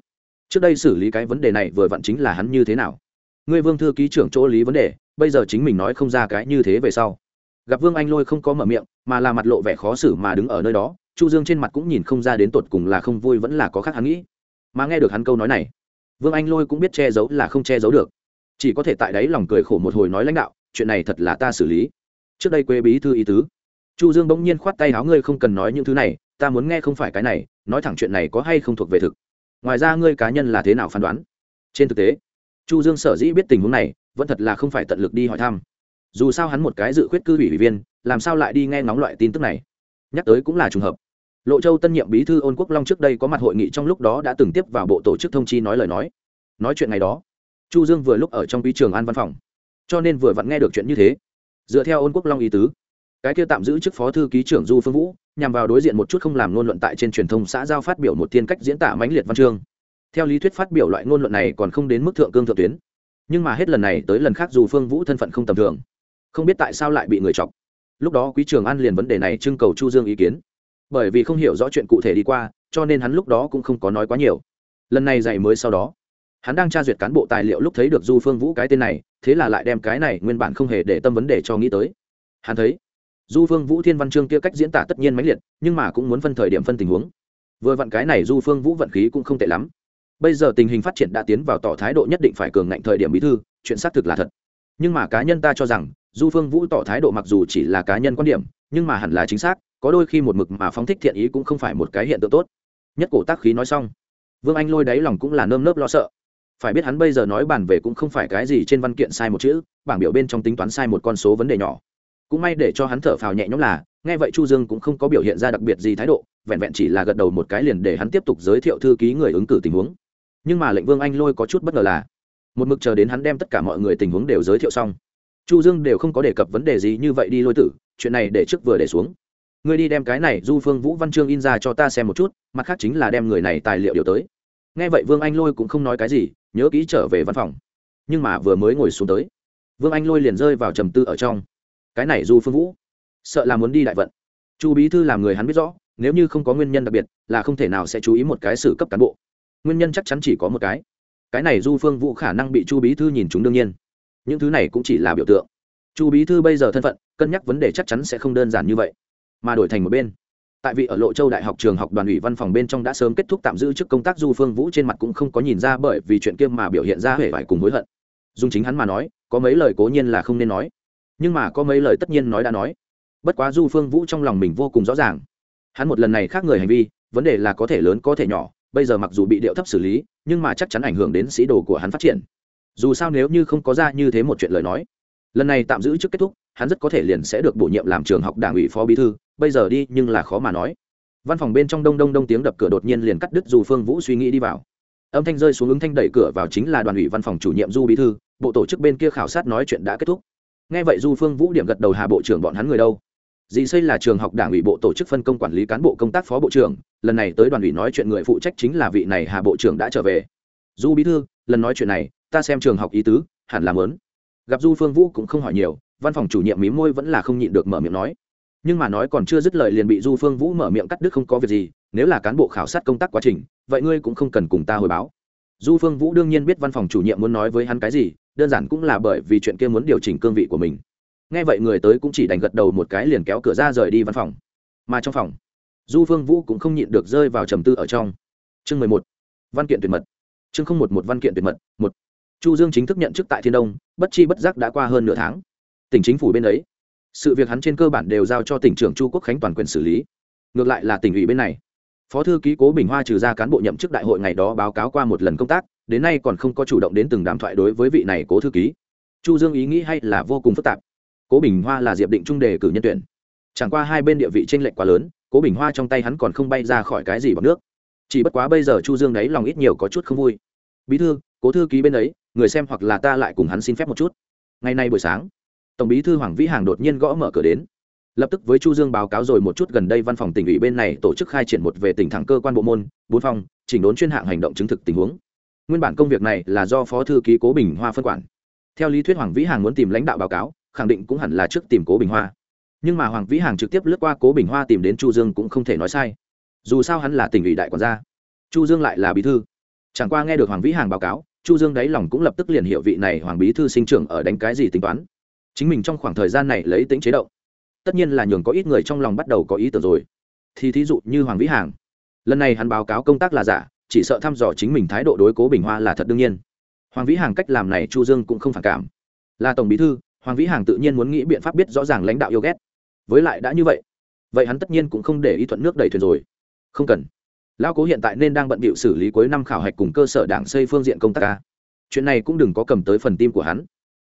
trước đây xử lý cái vấn đề này vừa vặn chính là hắn như thế nào. Ngươi vương thư ký trưởng chỗ lý vấn đề, bây giờ chính mình nói không ra cái như thế về sau. Gặp vương anh lôi không có mở miệng, mà là mặt lộ vẻ khó xử mà đứng ở nơi đó, chu dương trên mặt cũng nhìn không ra đến tột cùng là không vui vẫn là có khác hắn nghĩ mà nghe được hắn câu nói này, vương anh lôi cũng biết che giấu là không che giấu được. Chỉ có thể tại đấy lòng cười khổ một hồi nói lãnh đạo, chuyện này thật là ta xử lý. Trước đây quê bí thư ý tứ. Chu dương bỗng nhiên khoát tay áo, ngươi không cần nói những thứ này, ta muốn nghe không phải cái này, nói thẳng chuyện này có hay không thuộc về thực. Ngoài ra ngươi cá nhân là thế nào phán đoán? Trên thực tế, chu dương sở dĩ biết tình huống này, vẫn thật là không phải tận lực đi hỏi thăm. Dù sao hắn một cái dự khuyết cư ủy viên, làm sao lại đi nghe ngóng loại tin tức này? Nhắc tới cũng là trùng hợp lộ châu tân nhiệm bí thư ôn quốc long trước đây có mặt hội nghị trong lúc đó đã từng tiếp vào bộ tổ chức thông chi nói lời nói. Nói chuyện ngày đó, chu dương vừa lúc ở trong quý trường an văn phòng. Cho nên vừa vặn nghe được chuyện như thế. Dựa theo ôn quốc long ý tứ, cái kia tạm giữ chức phó thư ký trưởng du phương vũ, nhằm vào đối diện một chút không làm ngôn luận tại trên truyền thông xã giao phát biểu một thiên cách diễn tả mãnh liệt văn chương. Theo lý thuyết phát biểu loại ngôn luận này còn không đến mức thượng cương thượng tuyến. Nhưng mà hết lần này tới lần khác dù phương vũ thân phận không tầm thường. Không biết tại sao lại bị người chọc. Lúc đó quý trường an liền vấn đề này trưng cầu chu dương ý kiến bởi vì không hiểu rõ chuyện cụ thể đi qua, cho nên hắn lúc đó cũng không có nói quá nhiều. Lần này dạy mới sau đó, hắn đang tra duyệt cán bộ tài liệu lúc thấy được du phương vũ cái tên này, thế là lại đem cái này nguyên bản không hề để tâm vấn đề cho nghĩ tới. Hắn thấy, du phương vũ thiên văn chương kia cách diễn tả tất nhiên mãnh liệt, nhưng mà cũng muốn phân thời điểm phân tình huống. Vừa vặn cái này du phương vũ vận khí cũng không tệ lắm. Bây giờ tình hình phát triển đã tiến vào tỏ thái độ nhất định phải cường ngạnh thời điểm bí thư, chuyện xác thực là thật. Nhưng mà cá nhân ta cho rằng, du phương vũ tỏ thái độ mặc dù chỉ là cá nhân quan điểm, nhưng mà hẳn là chính xác có đôi khi một mực mà phóng thích thiện ý cũng không phải một cái hiện tượng tốt. Nhất cổ tác khí nói xong, vương anh lôi đáy lòng cũng là nơm nớp lo sợ. Phải biết hắn bây giờ nói bàn về cũng không phải cái gì trên văn kiện sai một chữ, bảng biểu bên trong tính toán sai một con số vấn đề nhỏ. Cũng may để cho hắn thở phào nhẹ nhõm là, nghe vậy chu dương cũng không có biểu hiện ra đặc biệt gì thái độ, vẹn vẹn chỉ là gật đầu một cái liền để hắn tiếp tục giới thiệu thư ký người ứng cử tình huống. Nhưng mà lệnh vương anh lôi có chút bất ngờ là, một mực chờ đến hắn đem tất cả mọi người tình huống đều giới thiệu xong, chu dương đều không có đề cập vấn đề gì như vậy đi lôi tử, chuyện này để trước vừa để xuống ngươi đi đem cái này du phương vũ văn chương in ra cho ta xem một chút, mặt khác chính là đem người này tài liệu điều tới. Nghe vậy vương anh lôi cũng không nói cái gì, nhớ kỹ trở về văn phòng. Nhưng mà vừa mới ngồi xuống tới, vương anh lôi liền rơi vào trầm tư ở trong. Cái này du phương vũ, sợ là muốn đi đại vận. Chu bí thư làm người hắn biết rõ, nếu như không có nguyên nhân đặc biệt, là không thể nào sẽ chú ý một cái xử cấp cán bộ. Nguyên nhân chắc chắn chỉ có một cái. Cái này du phương vũ khả năng bị chu bí thư nhìn chúng đương nhiên. Những thứ này cũng chỉ là biểu tượng. Chu bí thư bây giờ thân phận, cân nhắc vấn đề chắc chắn sẽ không đơn giản như vậy mà đổi thành một bên. Tại vị ở lộ châu đại học trường học đoàn ủy văn phòng bên trong đã sớm kết thúc tạm giữ chức công tác du phương vũ trên mặt cũng không có nhìn ra bởi vì chuyện kia mà biểu hiện ra hễ vải cùng hối hận. Dùng chính hắn mà nói, có mấy lời cố nhiên là không nên nói. Nhưng mà có mấy lời tất nhiên nói đã nói. Bất quá du phương vũ trong lòng mình vô cùng rõ ràng. Hắn một lần này khác người hành vi, vấn đề là có thể lớn có thể nhỏ, bây giờ mặc dù bị điệu thấp xử lý, nhưng mà chắc chắn ảnh hưởng đến sĩ đồ của hắn phát triển. Dù sao nếu như không có ra như thế một chuyện lời nói, lần này tạm giữ trước kết thúc, hắn rất có thể liền sẽ được bổ nhiệm làm trường học đảng ủy phó bí thư bây giờ đi nhưng là khó mà nói. Văn phòng bên trong đông đông đông tiếng đập cửa đột nhiên liền cắt đứt dù phương vũ suy nghĩ đi vào. Âm thanh rơi xuống ứng thanh đẩy cửa vào chính là đoàn ủy văn phòng chủ nhiệm du bí thư, bộ tổ chức bên kia khảo sát nói chuyện đã kết thúc. Nghe vậy du phương vũ điểm gật đầu hà bộ trưởng bọn hắn người đâu? Dì xây là trường học đảng ủy bộ tổ chức phân công quản lý cán bộ công tác phó bộ trưởng, lần này tới đoàn ủy nói chuyện người phụ trách chính là vị này hà bộ trưởng đã trở về. Du bí thư, lần nói chuyện này, ta xem trường học ý tứ, hẳn là lớn gặp du phương vũ cũng không hỏi nhiều, văn phòng chủ nhiệm mí môi vẫn là không nhịn được mở miệng nói nhưng mà nói còn chưa dứt lời liền bị du phương vũ mở miệng cắt đứt không có việc gì, nếu là cán bộ khảo sát công tác quá trình, vậy ngươi cũng không cần cùng ta hồi báo. Du phương vũ đương nhiên biết văn phòng chủ nhiệm muốn nói với hắn cái gì, đơn giản cũng là bởi vì chuyện kia muốn điều chỉnh cương vị của mình. Nghe vậy người tới cũng chỉ đành gật đầu một cái liền kéo cửa ra rời đi văn phòng. Mà trong phòng, du phương vũ cũng không nhịn được rơi vào trầm tư ở trong. Chương mười một, văn kiện tuyệt mật. Chương không một một, văn kiện tuyệt mật, một. Chu dương chính thức nhận chức tại thiên đông, bất chi bất giác đã qua hơn nửa tháng. Tỉnh chính phủ bên ấy sự việc hắn trên cơ bản đều giao cho tỉnh trưởng chu quốc khánh toàn quyền xử lý. Ngược lại là tỉnh ủy bên này. Phó thư ký cố bình hoa trừ ra cán bộ nhậm chức đại hội ngày đó báo cáo qua một lần công tác, đến nay còn không có chủ động đến từng đàm thoại đối với vị này cố thư ký. Chu dương ý nghĩ hay là vô cùng phức tạp. Cố bình hoa là diệp định trung đề cử nhân tuyển. Chẳng qua hai bên địa vị tranh lệch quá lớn, cố bình hoa trong tay hắn còn không bay ra khỏi cái gì bằng nước. Chỉ bất quá bây giờ chu dương đấy lòng ít nhiều có chút không vui. Bí thư, cố thư ký bên ấy, người xem hoặc là ta lại cùng hắn xin phép một chút. Ngày nay buổi sáng tổng bí thư hoàng vĩ hàng đột nhiên gõ mở cửa đến. Lập tức với chu dương báo cáo rồi một chút gần đây văn phòng tỉnh ủy bên này tổ chức khai triển một về tỉnh thẳng cơ quan bộ môn, bốn phòng, chỉnh đốn chuyên hạng hành động chứng thực tình huống. Nguyên bản công việc này là do phó thư ký cố bình hoa phân quản. Theo lý thuyết hoàng vĩ hàng muốn tìm lãnh đạo báo cáo, khẳng định cũng hẳn là trước tìm cố bình hoa. Nhưng mà hoàng vĩ hàng trực tiếp lướt qua cố bình hoa tìm đến chu dương cũng không thể nói sai. Dù sao hắn là tỉnh ủy đại quản gia, chu dương lại là bí thư. Chẳng qua nghe được hoàng vĩ hàng báo cáo, chu dương đáy lòng cũng lập tức liền hiểu vị này hoàng bí thư sinh trưởng ở đánh cái gì tính toán chính mình trong khoảng thời gian này lấy tính chế động. Tất nhiên là nhường có ít người trong lòng bắt đầu có ý tưởng rồi. Thì thí dụ như hoàng vĩ hàng. Lần này hắn báo cáo công tác là giả, chỉ sợ thăm dò chính mình thái độ đối cố bình hoa là thật đương nhiên. Hoàng vĩ hàng cách làm này chu dương cũng không phản cảm. Là tổng bí thư, hoàng vĩ hàng tự nhiên muốn nghĩ biện pháp biết rõ ràng lãnh đạo yêu ghét. Với lại đã như vậy vậy hắn tất nhiên cũng không để ý thuận nước đẩy thuyền rồi. Không cần. Lão cố hiện tại nên đang bận bịu xử lý cuối năm khảo hạch cùng cơ sở đảng xây phương diện công tác ca chuyện này cũng đừng có cầm tới phần tim của hắn.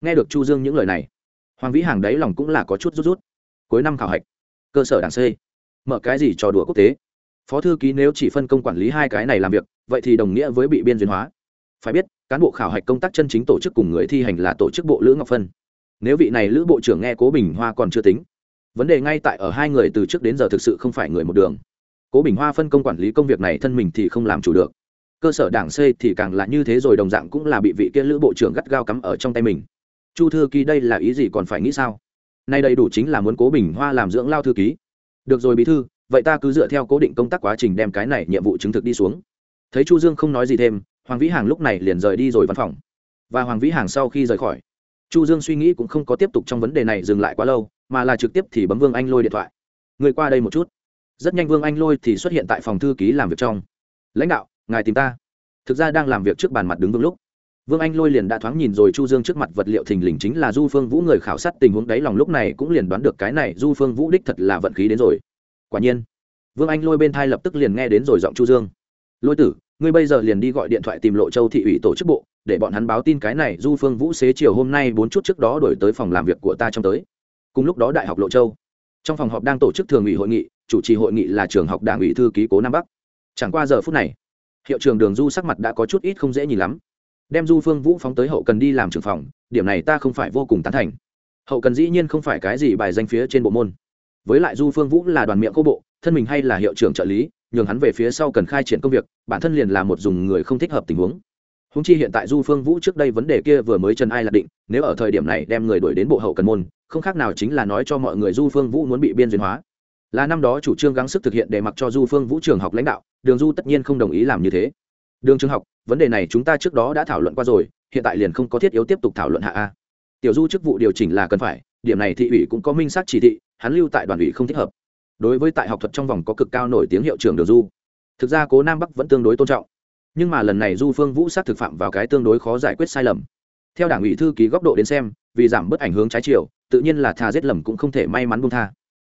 Nghe được chu dương những lời này hoàng vĩ hàng đấy lòng cũng là có chút rút rút. Cuối năm khảo hạch, cơ sở đảng c. Mở cái gì trò đùa quốc tế? Phó thư ký nếu chỉ phân công quản lý hai cái này làm việc, vậy thì đồng nghĩa với bị biên duyên hóa. Phải biết, cán bộ khảo hạch công tác chân chính tổ chức cùng người thi hành là tổ chức bộ lữ ngọc phân. Nếu vị này lữ bộ trưởng nghe cố bình hoa còn chưa tính, vấn đề ngay tại ở hai người từ trước đến giờ thực sự không phải người một đường. Cố bình hoa phân công quản lý công việc này thân mình thì không làm chủ được. Cơ sở đảng c thì càng là như thế rồi, đồng dạng cũng là bị vị kia lữ bộ trưởng gắt gao cắm ở trong tay mình chu thư ký đây là ý gì còn phải nghĩ sao? Nay đầy đủ chính là muốn cố bình hoa làm dưỡng lao thư ký. Được rồi bí thư, vậy ta cứ dựa theo cố định công tác quá trình đem cái này nhiệm vụ chứng thực đi xuống. Thấy chu dương không nói gì thêm, hoàng vĩ hàng lúc này liền rời đi rồi văn phòng. Và hoàng vĩ hàng sau khi rời khỏi, chu dương suy nghĩ cũng không có tiếp tục trong vấn đề này dừng lại quá lâu, mà là trực tiếp thì bấm vương anh lôi điện thoại. Người qua đây một chút. Rất nhanh vương anh lôi thì xuất hiện tại phòng thư ký làm việc trong. Lãnh đạo, ngài tìm ta. Thực ra đang làm việc trước bàn mặt đứng vương lúc vương anh lôi liền đã thoáng nhìn rồi chu dương trước mặt vật liệu thình lình chính là du phương vũ người khảo sát tình huống đáy lòng lúc này cũng liền đoán được cái này du phương vũ đích thật là vận khí đến rồi. Quả nhiên, vương anh lôi bên thai lập tức liền nghe đến rồi giọng chu dương. Lôi tử, ngươi bây giờ liền đi gọi điện thoại tìm lộ châu thị ủy tổ chức bộ, để bọn hắn báo tin cái này du phương vũ xế chiều hôm nay bốn chút trước đó đổi tới phòng làm việc của ta trong tới. Cùng lúc đó đại học lộ châu, trong phòng họp đang tổ chức thường ủy hội nghị, chủ trì hội nghị là trường học đảng ủy thư ký cố nam bắc. Chẳng qua giờ phút này, hiệu trường đường du sắc mặt đã có chút ít không dễ nhìn lắm đem du phương vũ phóng tới hậu cần đi làm trưởng phòng, điểm này ta không phải vô cùng tán thành. Hậu cần dĩ nhiên không phải cái gì bài danh phía trên bộ môn. Với lại du phương vũ là đoàn miệng cô bộ, thân mình hay là hiệu trưởng trợ lý, nhường hắn về phía sau cần khai triển công việc, bản thân liền là một dùng người không thích hợp tình huống. Húng chi hiện tại du phương vũ trước đây vấn đề kia vừa mới chân ai là định, nếu ở thời điểm này đem người đuổi đến bộ hậu cần môn, không khác nào chính là nói cho mọi người du phương vũ muốn bị biên duyên hóa. Là năm đó chủ trương gắng sức thực hiện để mặc cho du phương vũ trường học lãnh đạo, đường du tất nhiên không đồng ý làm như thế đường trường học, vấn đề này chúng ta trước đó đã thảo luận qua rồi, hiện tại liền không có thiết yếu tiếp tục thảo luận hạ a. Tiểu du chức vụ điều chỉnh là cần phải, điểm này thị ủy cũng có minh xác chỉ thị, hắn lưu tại đoàn ủy không thích hợp. Đối với tại học thuật trong vòng có cực cao nổi tiếng hiệu trưởng đường du, thực ra cố nam bắc vẫn tương đối tôn trọng. Nhưng mà lần này du phương vũ sát thực phạm vào cái tương đối khó giải quyết sai lầm. Theo đảng ủy thư ký góc độ đến xem, vì giảm bớt ảnh hướng trái chiều, tự nhiên là thà giết lầm cũng không thể may mắn buông tha.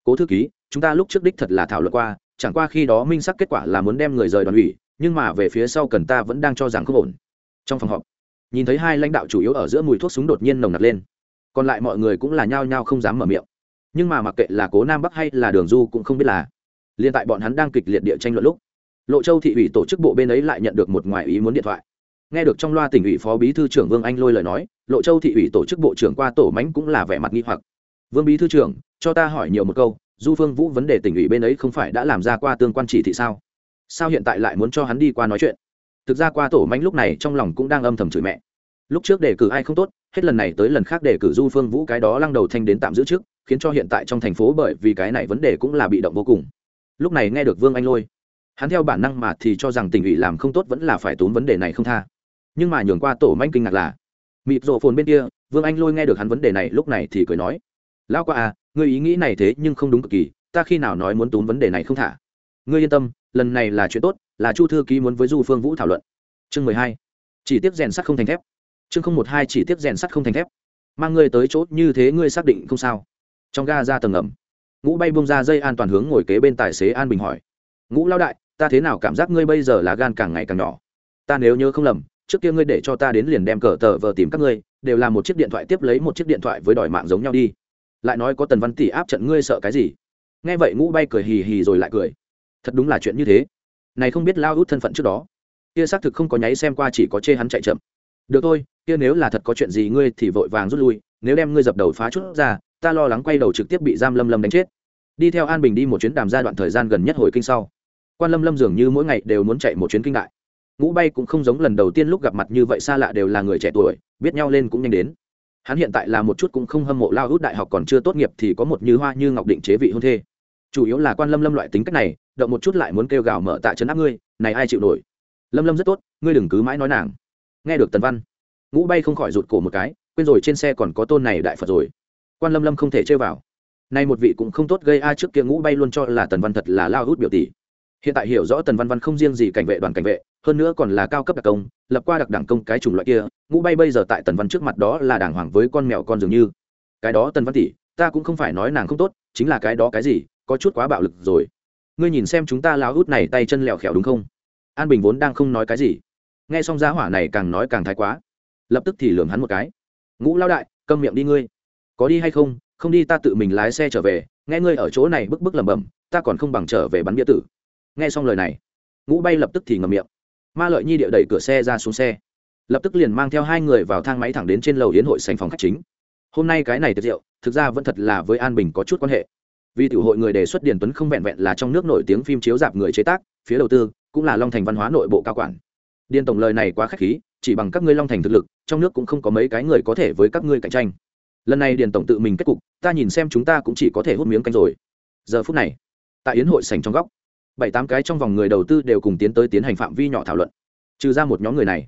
Cố thư ký, chúng ta lúc trước đích thật là thảo luận qua, chẳng qua khi đó minh sắc kết quả là muốn đem người rời đoàn ủy nhưng mà về phía sau cần ta vẫn đang cho rằng không ổn. Trong phòng họp, nhìn thấy hai lãnh đạo chủ yếu ở giữa mùi thuốc súng đột nhiên nồng nặc lên. Còn lại mọi người cũng là nhao nhao không dám mở miệng. Nhưng mà mặc kệ là cố nam bắc hay là đường du cũng không biết là, liên tại bọn hắn đang kịch liệt địa tranh luận lúc, lộ châu thị ủy tổ chức bộ bên ấy lại nhận được một ngoài ý muốn điện thoại. Nghe được trong loa tỉnh ủy phó bí thư trưởng vương anh lôi lời nói, lộ châu thị ủy tổ chức bộ trưởng qua tổ mánh cũng là vẻ mặt nghi hoặc. Vương bí thư trưởng, cho ta hỏi nhiều một câu, du phương vũ vấn đề tỉnh ủy bên ấy không phải đã làm ra qua tương quan chỉ thị sao? Sao hiện tại lại muốn cho hắn đi qua nói chuyện? Thực ra qua tổ mánh lúc này trong lòng cũng đang âm thầm chửi mẹ. Lúc trước đề cử ai không tốt, hết lần này tới lần khác đề cử du phương vũ cái đó lăng đầu thanh đến tạm giữ trước, khiến cho hiện tại trong thành phố bởi vì cái này vấn đề cũng là bị động vô cùng. Lúc này nghe được vương anh lôi, hắn theo bản năng mà thì cho rằng tình ủy làm không tốt vẫn là phải tốn vấn đề này không tha. Nhưng mà nhường qua tổ manh kinh ngạc là mịp rộ phồn bên kia, vương anh lôi nghe được hắn vấn đề này lúc này thì cười nói, lão qua à ngươi ý nghĩ này thế nhưng không đúng cực kỳ, ta khi nào nói muốn tốn vấn đề này không thả? Ngươi yên tâm lần này là chuyện tốt, là chu thư ký muốn với du phương vũ thảo luận. Chương mười hai, chỉ tiếp rèn sắt không thành thép. Chương không một hai, chỉ tiếp rèn sắt không thành thép. Mang ngươi tới chỗ như thế ngươi xác định không sao. Trong ga ra tầng ngầm, ngũ bay bông ra dây an toàn hướng ngồi kế bên tài xế an bình hỏi. Ngũ lao đại, ta thế nào cảm giác ngươi bây giờ là gan càng ngày càng nhỏ? Ta nếu nhớ không lầm, trước kia ngươi để cho ta đến liền đem cờ tờ vờ tìm các ngươi, đều là một chiếc điện thoại tiếp lấy một chiếc điện thoại với đòi mạng giống nhau đi. Lại nói có tần văn tỷ áp trận ngươi sợ cái gì? Nghe vậy ngũ bay cười hì hì rồi lại cười thật đúng là chuyện như thế. Này không biết lao út thân phận trước đó. Kia xác thực không có nháy xem qua chỉ có chê hắn chạy chậm. Được thôi, kia nếu là thật có chuyện gì ngươi thì vội vàng rút lui, nếu đem ngươi dập đầu phá chút ra, ta lo lắng quay đầu trực tiếp bị giam lâm lâm đánh chết. Đi theo an bình đi một chuyến đàm ra đoạn thời gian gần nhất hồi kinh sau. Quan lâm lâm dường như mỗi ngày đều muốn chạy một chuyến kinh đại. Ngũ bay cũng không giống lần đầu tiên lúc gặp mặt như vậy xa lạ đều là người trẻ tuổi, biết nhau lên cũng nhanh đến. Hắn hiện tại là một chút cũng không hâm mộ lao hút đại học còn chưa tốt nghiệp thì có một như hoa như ngọc định chế vị hôn thê chủ yếu là quan lâm lâm loại tính cách này, động một chút lại muốn kêu gào mở tạ chấn áp ngươi, này ai chịu nổi? Lâm lâm rất tốt, ngươi đừng cứ mãi nói nàng. Nghe được tần văn, ngũ bay không khỏi rụt cổ một cái, quên rồi trên xe còn có tôn này đại phật rồi. Quan lâm lâm không thể chơi vào. Nay một vị cũng không tốt gây a trước kia ngũ bay luôn cho là tần văn thật là lao hút biểu tỷ. Hiện tại hiểu rõ tần văn văn không riêng gì cảnh vệ đoàn cảnh vệ, hơn nữa còn là cao cấp đặc công, lập qua đặc đảng công cái chủng loại kia, ngũ bay bây giờ tại tần văn trước mặt đó là đàng hoàng với con mèo con dường như. Cái đó tần văn tỷ, ta cũng không phải nói nàng không tốt, chính là cái đó cái gì có chút quá bạo lực rồi. Ngươi nhìn xem chúng ta lao hút này tay chân lẹo khẹo đúng không? An bình vốn đang không nói cái gì. Nghe xong giá hỏa này càng nói càng thái quá. Lập tức thì lường hắn một cái. Ngũ lao đại, câm miệng đi ngươi. Có đi hay không? Không đi ta tự mình lái xe trở về. Nghe ngươi ở chỗ này bức bức lẩm bẩm, ta còn không bằng trở về bắn bia tử. Nghe xong lời này, ngũ bay lập tức thì ngầm miệng. Ma lợi nhi địa đẩy cửa xe ra xuống xe. Lập tức liền mang theo hai người vào thang máy thẳng đến trên lầu hiến hội sành phòng khách chính. Hôm nay cái này tiệc rượu, thực ra vẫn thật là với an bình có chút quan hệ vì tiểu hội người đề xuất điền tuấn không vẹn vẹn là trong nước nổi tiếng phim chiếu dạp người chế tác, phía đầu tư cũng là long thành văn hóa nội bộ cao quản. Điền tổng lời này quá khách khí, chỉ bằng các ngươi long thành thực lực, trong nước cũng không có mấy cái người có thể với các ngươi cạnh tranh. Lần này điền tổng tự mình kết cục, ta nhìn xem chúng ta cũng chỉ có thể hút miếng canh rồi. Giờ phút này, tại yến hội sành trong góc, bảy tám cái trong vòng người đầu tư đều cùng tiến tới tiến hành phạm vi nhỏ thảo luận. Trừ ra một nhóm người này,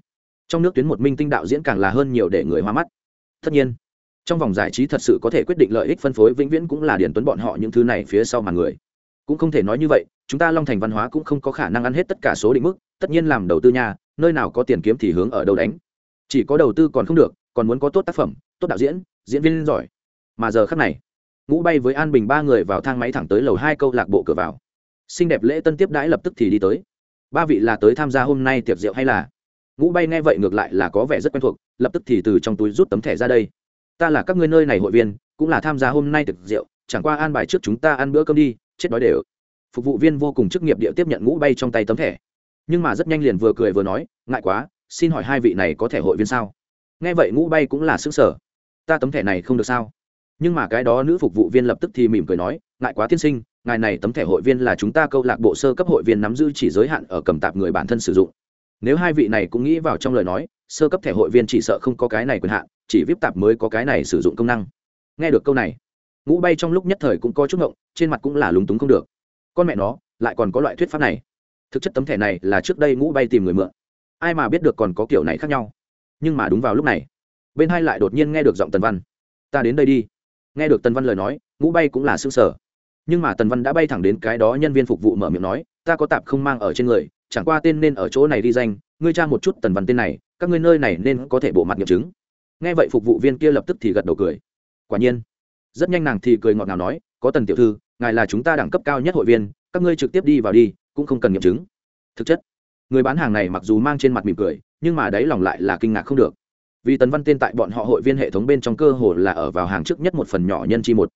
trong nước tuyến một minh tinh đạo diễn càng là hơn nhiều để người hoa mắt. Tất nhiên trong vòng giải trí thật sự có thể quyết định lợi ích phân phối, vĩnh viễn cũng là điển tuấn bọn họ những thứ này phía sau màn người. Cũng không thể nói như vậy, chúng ta long thành văn hóa cũng không có khả năng ăn hết tất cả số định mức, tất nhiên làm đầu tư nhà, nơi nào có tiền kiếm thì hướng ở đâu đánh. Chỉ có đầu tư còn không được, còn muốn có tốt tác phẩm, tốt đạo diễn diễn viên giỏi. Mà giờ khắc này, ngũ bay với an bình ba người vào thang máy thẳng tới lầu hai câu lạc bộ cửa vào. Xinh đẹp lễ tân tiếp đãi lập tức thì đi tới. Ba vị là tới tham gia hôm nay tiệc rượu hay là? Ngũ bay nghe vậy ngược lại là có vẻ rất quen thuộc, lập tức thì từ trong túi rút tấm thẻ ra đây ta là các ngươi nơi này hội viên, cũng là tham gia hôm nay thực rượu, chẳng qua an bài trước chúng ta ăn bữa cơm đi, chết đói đều. Phục vụ viên vô cùng chức nghiệp địa tiếp nhận ngũ bay trong tay tấm thẻ. Nhưng mà rất nhanh liền vừa cười vừa nói, ngại quá, xin hỏi hai vị này có thẻ hội viên sao? Nghe vậy ngũ bay cũng là xứng sở ta tấm thẻ này không được sao? Nhưng mà cái đó nữ phục vụ viên lập tức thì mỉm cười nói, ngại quá tiên sinh, ngài này tấm thẻ hội viên là chúng ta câu lạc bộ sơ cấp hội viên nắm giữ chỉ giới hạn ở cầm tạp người bản thân sử dụng. Nếu hai vị này cũng nghĩ vào trong lời nói sơ cấp thẻ hội viên chỉ sợ không có cái này quyền hạn, chỉ vip tạp mới có cái này sử dụng công năng. Nghe được câu này, ngũ bay trong lúc nhất thời cũng có chút ngộng, trên mặt cũng là lúng túng không được. Con mẹ nó, lại còn có loại thuyết pháp này. Thực chất tấm thẻ này là trước đây ngũ bay tìm người mượn. Ai mà biết được còn có kiểu này khác nhau. Nhưng mà đúng vào lúc này, bên hai lại đột nhiên nghe được giọng tần văn. Ta đến đây đi. Nghe được tần văn lời nói, ngũ bay cũng là s ư ơ n g sở nhưng mà tần văn đã bay thẳng đến cái đó nhân viên phục vụ mở miệng nói, ta có tạp không mang ở trên người, chẳng qua tên nên ở chỗ này đi danh, ngươi tra một chút tần văn tên này các ngươi nơi này nên có thể bộ mặt nghiệm chứng. Nghe vậy phục vụ viên kia lập tức thì gật đầu cười. Quả nhiên, rất nhanh nàng thì cười ngọt ngào nói, có tần tiểu thư, ngài là chúng ta đẳng cấp cao nhất hội viên, các ngươi trực tiếp đi vào đi, cũng không cần nghiệm chứng. Thực chất, người bán hàng này mặc dù mang trên mặt mỉm cười, nhưng mà đáy lòng lại là kinh ngạc không được. Vì tần văn tên tại bọn họ hội viên hệ thống bên trong cơ hồ là ở vào hàng trước nhất một phần nhỏ nhân chi một.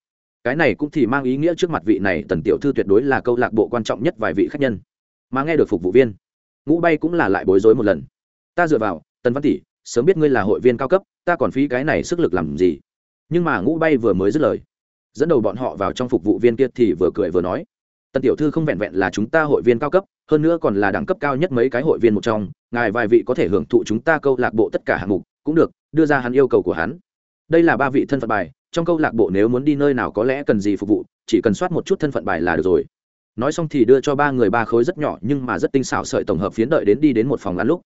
Cái này cũng thì mang ý nghĩa trước mặt vị này tần tiểu thư tuyệt đối là câu lạc bộ quan trọng nhất vài vị khách nhân. Mà nghe được phục vụ viên, ngũ bay cũng là lại bối rối một lần. Ta dựa vào tần văn tỷ, sớm biết ngươi là hội viên cao cấp, ta còn phí cái này sức lực làm gì? Nhưng mà ngũ bay vừa mới dứt lời, dẫn đầu bọn họ vào trong phục vụ viên kia thì vừa cười vừa nói, tần tiểu thư không vẹn vẹn là chúng ta hội viên cao cấp, hơn nữa còn là đẳng cấp cao nhất mấy cái hội viên một trong, ngài vài vị có thể hưởng thụ chúng ta câu lạc bộ tất cả hạng mục, cũng được, đưa ra hắn yêu cầu của hắn. Đây là ba vị thân phận bài, trong câu lạc bộ nếu muốn đi nơi nào có lẽ cần gì phục vụ, chỉ cần soát một chút thân phận bài là được rồi. Nói xong thì đưa cho ba người ba khối rất nhỏ nhưng mà rất tinh xảo sợi tổng hợp phiến đợi đến đi đến một phòng ăn lúc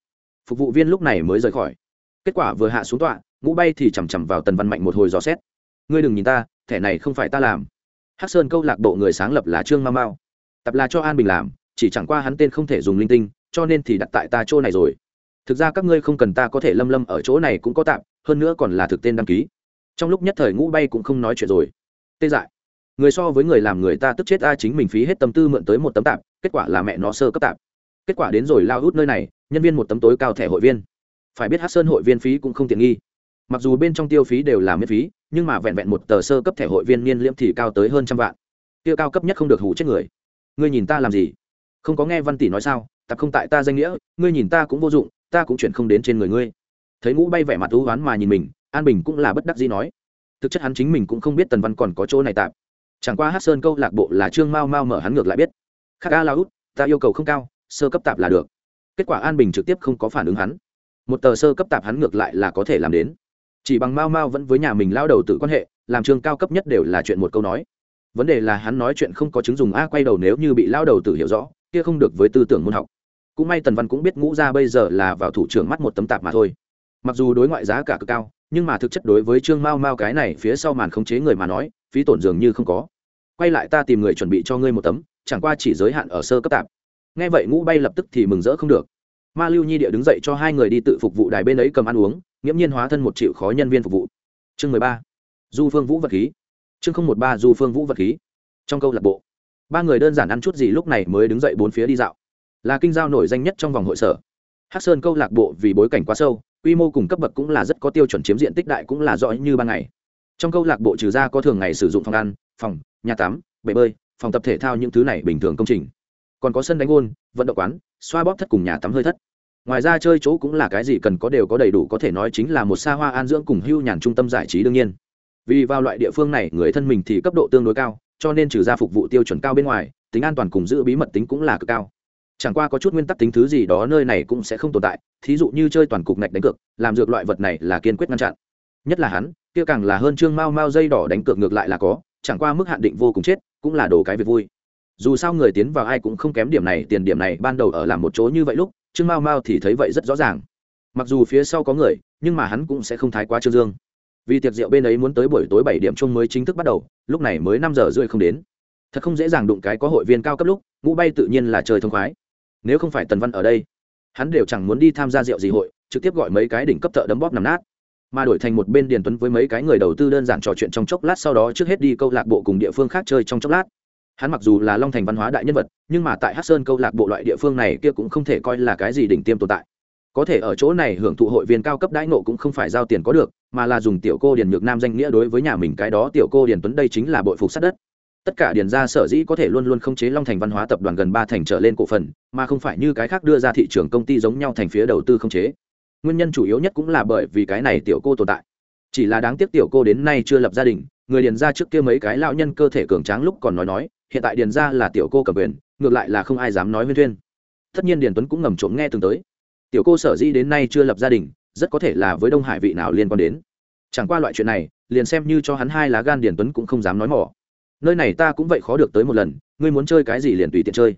phục vụ viên lúc này mới rời khỏi. Kết quả vừa hạ xuống tọa, ngũ bay thì chằm chằm vào tần văn mạnh một hồi dò xét. Ngươi đừng nhìn ta, thẻ này không phải ta làm. Hắc sơn câu lạc bộ người sáng lập là trương ma mao tập là cho an bình làm, chỉ chẳng qua hắn tên không thể dùng linh tinh, cho nên thì đặt tại ta chỗ này rồi. Thực ra các ngươi không cần ta có thể lâm lâm ở chỗ này cũng có tạm, hơn nữa còn là thực tên đăng ký. Trong lúc nhất thời ngũ bay cũng không nói chuyện rồi. Tê dại. Người so với người làm người ta tức chết a chính mình phí hết tâm tư mượn tới một tấm tạp, kết quả là mẹ nó sơ cấp tạp. Kết quả đến rồi lao hút nơi này nhân viên một tấm tối cao thẻ hội viên. Phải biết hát sơn hội viên phí cũng không tiện nghi. Mặc dù bên trong tiêu phí đều là miễn phí, nhưng mà vẹn vẹn một tờ sơ cấp thẻ hội viên niên liễm thì cao tới hơn trăm vạn. Tiêu cao cấp nhất không được hủ chết người. Ngươi nhìn ta làm gì? Không có nghe văn tỷ nói sao? Tập không tại ta danh nghĩa, ngươi nhìn ta cũng vô dụng, ta cũng chuyển không đến trên người ngươi. Thấy ngũ bay vẻ mặt thú oán mà nhìn mình, an bình cũng là bất đắc dĩ nói. Thực chất hắn chính mình cũng không biết tần văn còn có chỗ này tạm. Chẳng qua hát sơn câu lạc bộ là trương mau mau mở hắn ngược lại biết. Khác a la út ta yêu cầu không cao, sơ cấp tạp là được kết quả an bình trực tiếp không có phản ứng hắn. Một tờ sơ cấp tạp hắn ngược lại là có thể làm đến. Chỉ bằng mau mau vẫn với nhà mình lao đầu tự quan hệ, làm trường cao cấp nhất đều là chuyện một câu nói. Vấn đề là hắn nói chuyện không có chứng dùng a quay đầu nếu như bị lao đầu tự hiểu rõ, kia không được với tư tưởng môn học. Cũng may tần văn cũng biết ngũ ra bây giờ là vào thủ trưởng mắt một tấm tạp mà thôi. Mặc dù đối ngoại giá cả cực cao, nhưng mà thực chất đối với trương mao mao cái này phía sau màn khống chế người mà nói, phí tổn dường như không có. Quay lại ta tìm người chuẩn bị cho ngươi một tấm, chẳng qua chỉ giới hạn ở sơ cấp tạp nghe vậy ngũ bay lập tức thì mừng rỡ không được. Ma lưu nhi địa đứng dậy cho hai người đi tự phục vụ đài bên ấy cầm ăn uống, nghiễm nhiên hóa thân một triệu khó nhân viên phục vụ. Chương mười ba. Du phương vũ vật khí. Chương không một ba du phương vũ vật khí. Trong câu lạc bộ, ba người đơn giản ăn chút gì lúc này mới đứng dậy bốn phía đi dạo. Là kinh giao nổi danh nhất trong vòng hội sở. Hắc sơn câu lạc bộ vì bối cảnh quá sâu, quy mô cùng cấp bậc cũng là rất có tiêu chuẩn chiếm diện tích đại cũng là rõ như ban ngày. Trong câu lạc bộ trừ ra có thường ngày sử dụng phòng ăn, phòng, nhà tắm, bể bơi, phòng tập thể thao những thứ này bình thường công trình còn có sân đánh ôn vận động quán, xoa bóp thất cùng nhà tắm hơi thất. Ngoài ra chơi chỗ cũng là cái gì cần có đều có đầy đủ có thể nói chính là một xa hoa an dưỡng cùng hưu nhàn trung tâm giải trí đương nhiên. Vì vào loại địa phương này, người thân mình thì cấp độ tương đối cao, cho nên trừ ra phục vụ tiêu chuẩn cao bên ngoài, tính an toàn cùng giữ bí mật tính cũng là cực cao. Chẳng qua có chút nguyên tắc tính thứ gì đó nơi này cũng sẽ không tồn tại, thí dụ như chơi toàn cục ngạch đánh cược, làm dược loại vật này là kiên quyết ngăn chặn. Nhất là hắn, kia càng là hơn trương mau mau dây đỏ đánh cược ngược lại là có, chẳng qua mức hạn định vô cùng chết, cũng là đồ cái việc vui dù sao người tiến vào ai cũng không kém điểm này, tiền điểm này ban đầu ở làm một chỗ như vậy lúc, trương mau mau thì thấy vậy rất rõ ràng. Mặc dù phía sau có người, nhưng mà hắn cũng sẽ không thái quá trương dương. Vì tiệc rượu bên ấy muốn tới buổi tối bảy điểm chung mới chính thức bắt đầu, lúc này mới năm giờ rưỡi không đến. Thật không dễ dàng đụng cái có hội viên cao cấp lúc, ngũ bay tự nhiên là trời thông khoái. Nếu không phải tần văn ở đây, hắn đều chẳng muốn đi tham gia rượu gì hội, trực tiếp gọi mấy cái đỉnh cấp thợ đấm bóp nằm nát. Mà đổi thành một bên điền tuấn với mấy cái người đầu tư đơn giản trò chuyện trong chốc lát, sau đó trước hết đi câu lạc bộ cùng địa phương khác chơi trong chốc lát hắn mặc dù là long thành văn hóa đại nhân vật, nhưng mà tại hát sơn câu lạc bộ loại địa phương này kia cũng không thể coi là cái gì đỉnh tiêm tồn tại. Có thể ở chỗ này hưởng thụ hội viên cao cấp đãi nộ cũng không phải giao tiền có được, mà là dùng tiểu cô điền nhược nam danh nghĩa đối với nhà mình cái đó tiểu cô điền tuấn đây chính là bội phục sát đất. Tất cả điền ra sở dĩ có thể luôn luôn khống chế long thành văn hóa tập đoàn gần ba thành trở lên cổ phần, mà không phải như cái khác đưa ra thị trường công ty giống nhau thành phía đầu tư khống chế. Nguyên nhân chủ yếu nhất cũng là bởi vì cái này tiểu cô tồn tại. Chỉ là đáng tiếc tiểu cô đến nay chưa lập gia đình, người điền ra trước kia mấy cái lão nhân cơ thể cường tráng lúc còn nói nói hiện tại điền ra là tiểu cô cầm quyền, ngược lại là không ai dám nói huyên thuyên. Tất nhiên điền tuấn cũng ngầm trộm nghe từng tới. Tiểu cô sở dĩ đến nay chưa lập gia đình, rất có thể là với đông hải vị nào liên quan đến. Chẳng qua loại chuyện này, liền xem như cho hắn hai lá gan điền tuấn cũng không dám nói mỏ. Nơi này ta cũng vậy khó được tới một lần, ngươi muốn chơi cái gì liền tùy tiện chơi.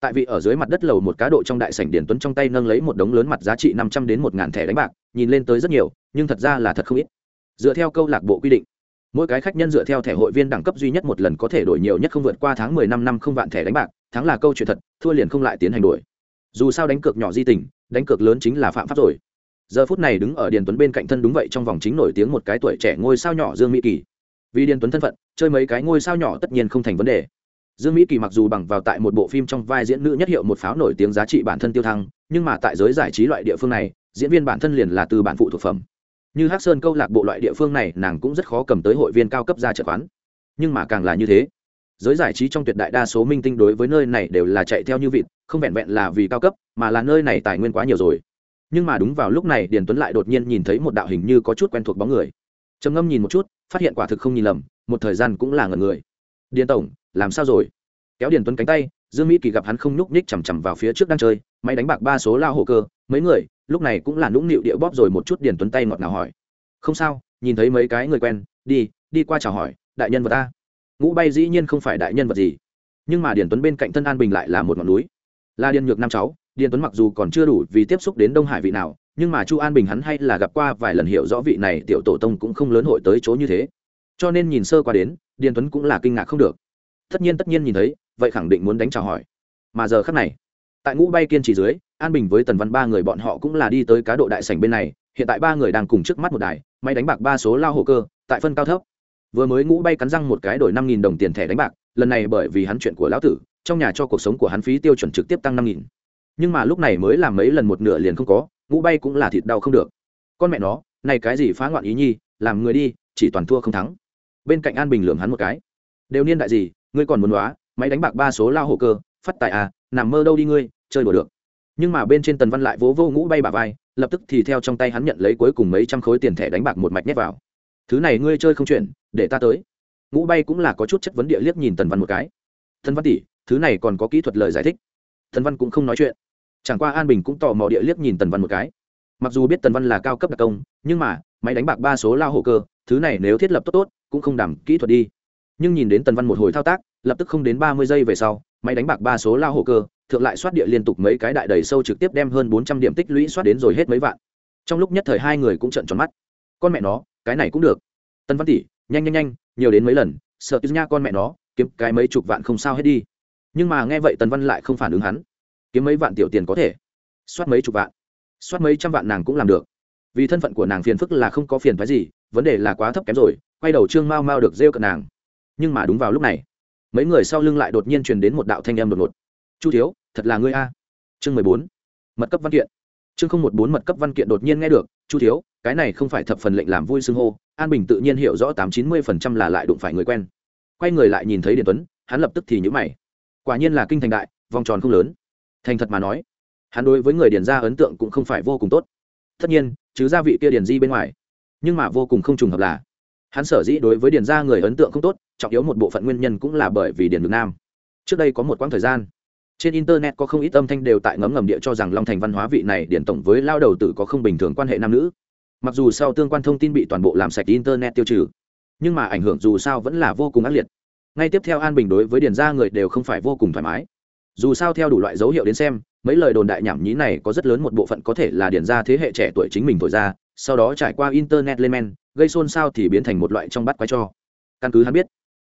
Tại vì ở dưới mặt đất lầu một cá độ trong đại sảnh điền tuấn trong tay nâng lấy một đống lớn mặt giá trị năm trăm đến một ngàn thẻ đánh bạc, nhìn lên tới rất nhiều, nhưng thật ra là thật không ít. Dựa theo câu lạc bộ quy định mỗi cái khách nhân dựa theo thẻ hội viên đẳng cấp duy nhất một lần có thể đổi nhiều nhất không vượt qua tháng mười năm năm không vạn thẻ đánh bạc, thắng là câu chuyện thật, thua liền không lại tiến hành đổi. Dù sao đánh cược nhỏ di tình, đánh cược lớn chính là phạm pháp rồi. Giờ phút này đứng ở điền tuấn bên cạnh thân đúng vậy trong vòng chính nổi tiếng một cái tuổi trẻ ngôi sao nhỏ dương mỹ kỳ. Vì điền tuấn thân phận, chơi mấy cái ngôi sao nhỏ tất nhiên không thành vấn đề. Dương mỹ kỳ mặc dù bằng vào tại một bộ phim trong vai diễn nữ nhất hiệu một pháo nổi tiếng giá trị bản thân tiêu thăng, nhưng mà tại giới giải trí loại địa phương này, diễn viên bản thân liền là từ bản phụ thuộc phẩm như hắc sơn câu lạc bộ loại địa phương này, nàng cũng rất khó cầm tới hội viên cao cấp ra trợ khoán nhưng mà càng là như thế. Giới giải trí trong tuyệt đại đa số minh tinh đối với nơi này đều là chạy theo như vịt, không vẹn vẹn là vì cao cấp, mà là nơi này tài nguyên quá nhiều rồi. Nhưng mà đúng vào lúc này, điền tuấn lại đột nhiên nhìn thấy một đạo hình như có chút quen thuộc bóng người. Trầm ngâm nhìn một chút, phát hiện quả thực không nhìn lầm, một thời gian cũng là ngần người. Điền tổng, làm sao rồi? Kéo điền tuấn cánh tay, dương mỹ kỳ gặp hắn không nhúc nhích chằm chằm vào phía trước đang chơi, máy đánh bạc ba số lao hộ cơ, mấy người lúc này cũng là nũng nịu địa bóp rồi một chút điền tuấn tay ngọt ngào hỏi. Không sao, nhìn thấy mấy cái người quen, đi đi qua chào hỏi, đại nhân vật ta ngũ bay dĩ nhiên không phải đại nhân vật gì. Nhưng mà điền tuấn bên cạnh thân an bình lại là một ngọn núi. Là điền nhược năm cháu, điền tuấn mặc dù còn chưa đủ vì tiếp xúc đến đông hải vị nào, nhưng mà chu an bình hắn hay là gặp qua vài lần hiểu rõ vị này tiểu tổ tông cũng không lớn hội tới chỗ như thế. Cho nên nhìn sơ qua đến, điền tuấn cũng là kinh ngạc không được. Tất nhiên tất nhiên nhìn thấy, vậy khẳng định muốn đánh chào hỏi. Mà giờ khắc này, tại ngũ bay kiên trì dưới an bình với tần văn ba người bọn họ cũng là đi tới cá độ đại sảnh bên này, hiện tại ba người đang cùng trước mắt một đài, máy đánh bạc ba số lao hồ cơ, tại phân cao thấp. Vừa mới ngũ bay cắn răng một cái đổi năm nghìn đồng tiền thẻ đánh bạc, lần này bởi vì hắn chuyện của lão tử, trong nhà cho cuộc sống của hắn phí tiêu chuẩn trực tiếp tăng năm nghìn. Nhưng mà lúc này mới làm mấy lần một nửa liền không có, ngũ bay cũng là thịt đau không được. Con mẹ nó, này cái gì phá ngoạn ý nhi, làm người đi, chỉ toàn thua không thắng. Bên cạnh an bình lường hắn một cái. Đều niên đại gì, ngươi còn muốn đoá máy đánh bạc ba số lao hồ cơ, phát tài à nằm mơ đâu đi ngươi, chơi đùa được nhưng mà bên trên tần văn lại vỗ vô ngũ bay bà vai, lập tức thì theo trong tay hắn nhận lấy cuối cùng mấy trăm khối tiền thẻ đánh bạc một mạch nhét vào. Thứ này ngươi chơi không chuyện để ta tới. Ngũ bay cũng là có chút chất vấn địa liếc nhìn tần văn một cái. Tần văn tỷ, thứ này còn có kỹ thuật lời giải thích. Tần văn cũng không nói chuyện. Chẳng qua an bình cũng tò mò địa liếc nhìn tần văn một cái. Mặc dù biết tần văn là cao cấp đặc công, nhưng mà, máy đánh bạc ba số lao hồ cơ, thứ này nếu thiết lập tốt tốt, cũng không đảm kỹ thuật đi. Nhưng nhìn đến tần văn một hồi thao tác, lập tức không đến ba mươi giây về sau, máy đánh bạc ba số lao hồ cơ thượng lại soát địa liên tục mấy cái đại đầy sâu trực tiếp đem hơn bốn trăm điểm tích lũy soát đến rồi hết mấy vạn. Trong lúc nhất thời hai người cũng trợn tròn mắt. Con mẹ nó, cái này cũng được. Tân văn tỷ, nhanh nhanh nhanh, nhiều đến mấy lần, sợ nha con mẹ nó, kiếm cái mấy chục vạn không sao hết đi. Nhưng mà nghe vậy tần văn lại không phản ứng hắn. Kiếm mấy vạn tiểu tiền có thể. Soát mấy chục vạn. Soát mấy trăm vạn nàng cũng làm được. Vì thân phận của nàng phiền phức là không có phiền phái gì, vấn đề là quá thấp kém rồi, quay đầu trương mau mau được rêu cận nàng. Nhưng mà đúng vào lúc này, mấy người sau lưng lại đột nhiên truyền đến một đạo thanh âm đột ngột chu thiếu, thật là ngươi a. Chương mười bốn, mật cấp văn kiện. Chương không một bốn mật cấp văn kiện đột nhiên nghe được, chu thiếu, cái này không phải thập phần lệnh làm vui xưng hô, an bình tự nhiên hiểu rõ tám chín mươi phần trăm là lại đụng phải người quen. Quay người lại nhìn thấy điền tuấn, hắn lập tức thì nhữ mày. Quả nhiên là kinh thành đại, vòng tròn không lớn. Thành thật mà nói, hắn đối với người điền ra ấn tượng cũng không phải vô cùng tốt. Tất nhiên, chứ gia vị kia điền di bên ngoài. Nhưng mà vô cùng không trùng hợp là, hắn sở dĩ đối với điền ra người ấn tượng không tốt, trọng yếu một bộ phận nguyên nhân cũng là bởi vì điền ngược nam. Trước đây có một quãng thời gian trên internet có không ít âm thanh đều tại ngấm ngầm địa cho rằng long thành văn hóa vị này điển tổng với lao đầu tử có không bình thường quan hệ nam nữ. Mặc dù sau tương quan thông tin bị toàn bộ làm sạch internet tiêu trừ, nhưng mà ảnh hưởng dù sao vẫn là vô cùng ác liệt. Ngay tiếp theo an bình đối với điền gia người đều không phải vô cùng thoải mái. Dù sao theo đủ loại dấu hiệu đến xem, mấy lời đồn đại nhảm nhí này có rất lớn một bộ phận có thể là điền gia thế hệ trẻ tuổi chính mình thổi ra, sau đó trải qua internet lên men, gây xôn xao thì biến thành một loại trong bắt quái cho. Căn cứ hắn biết,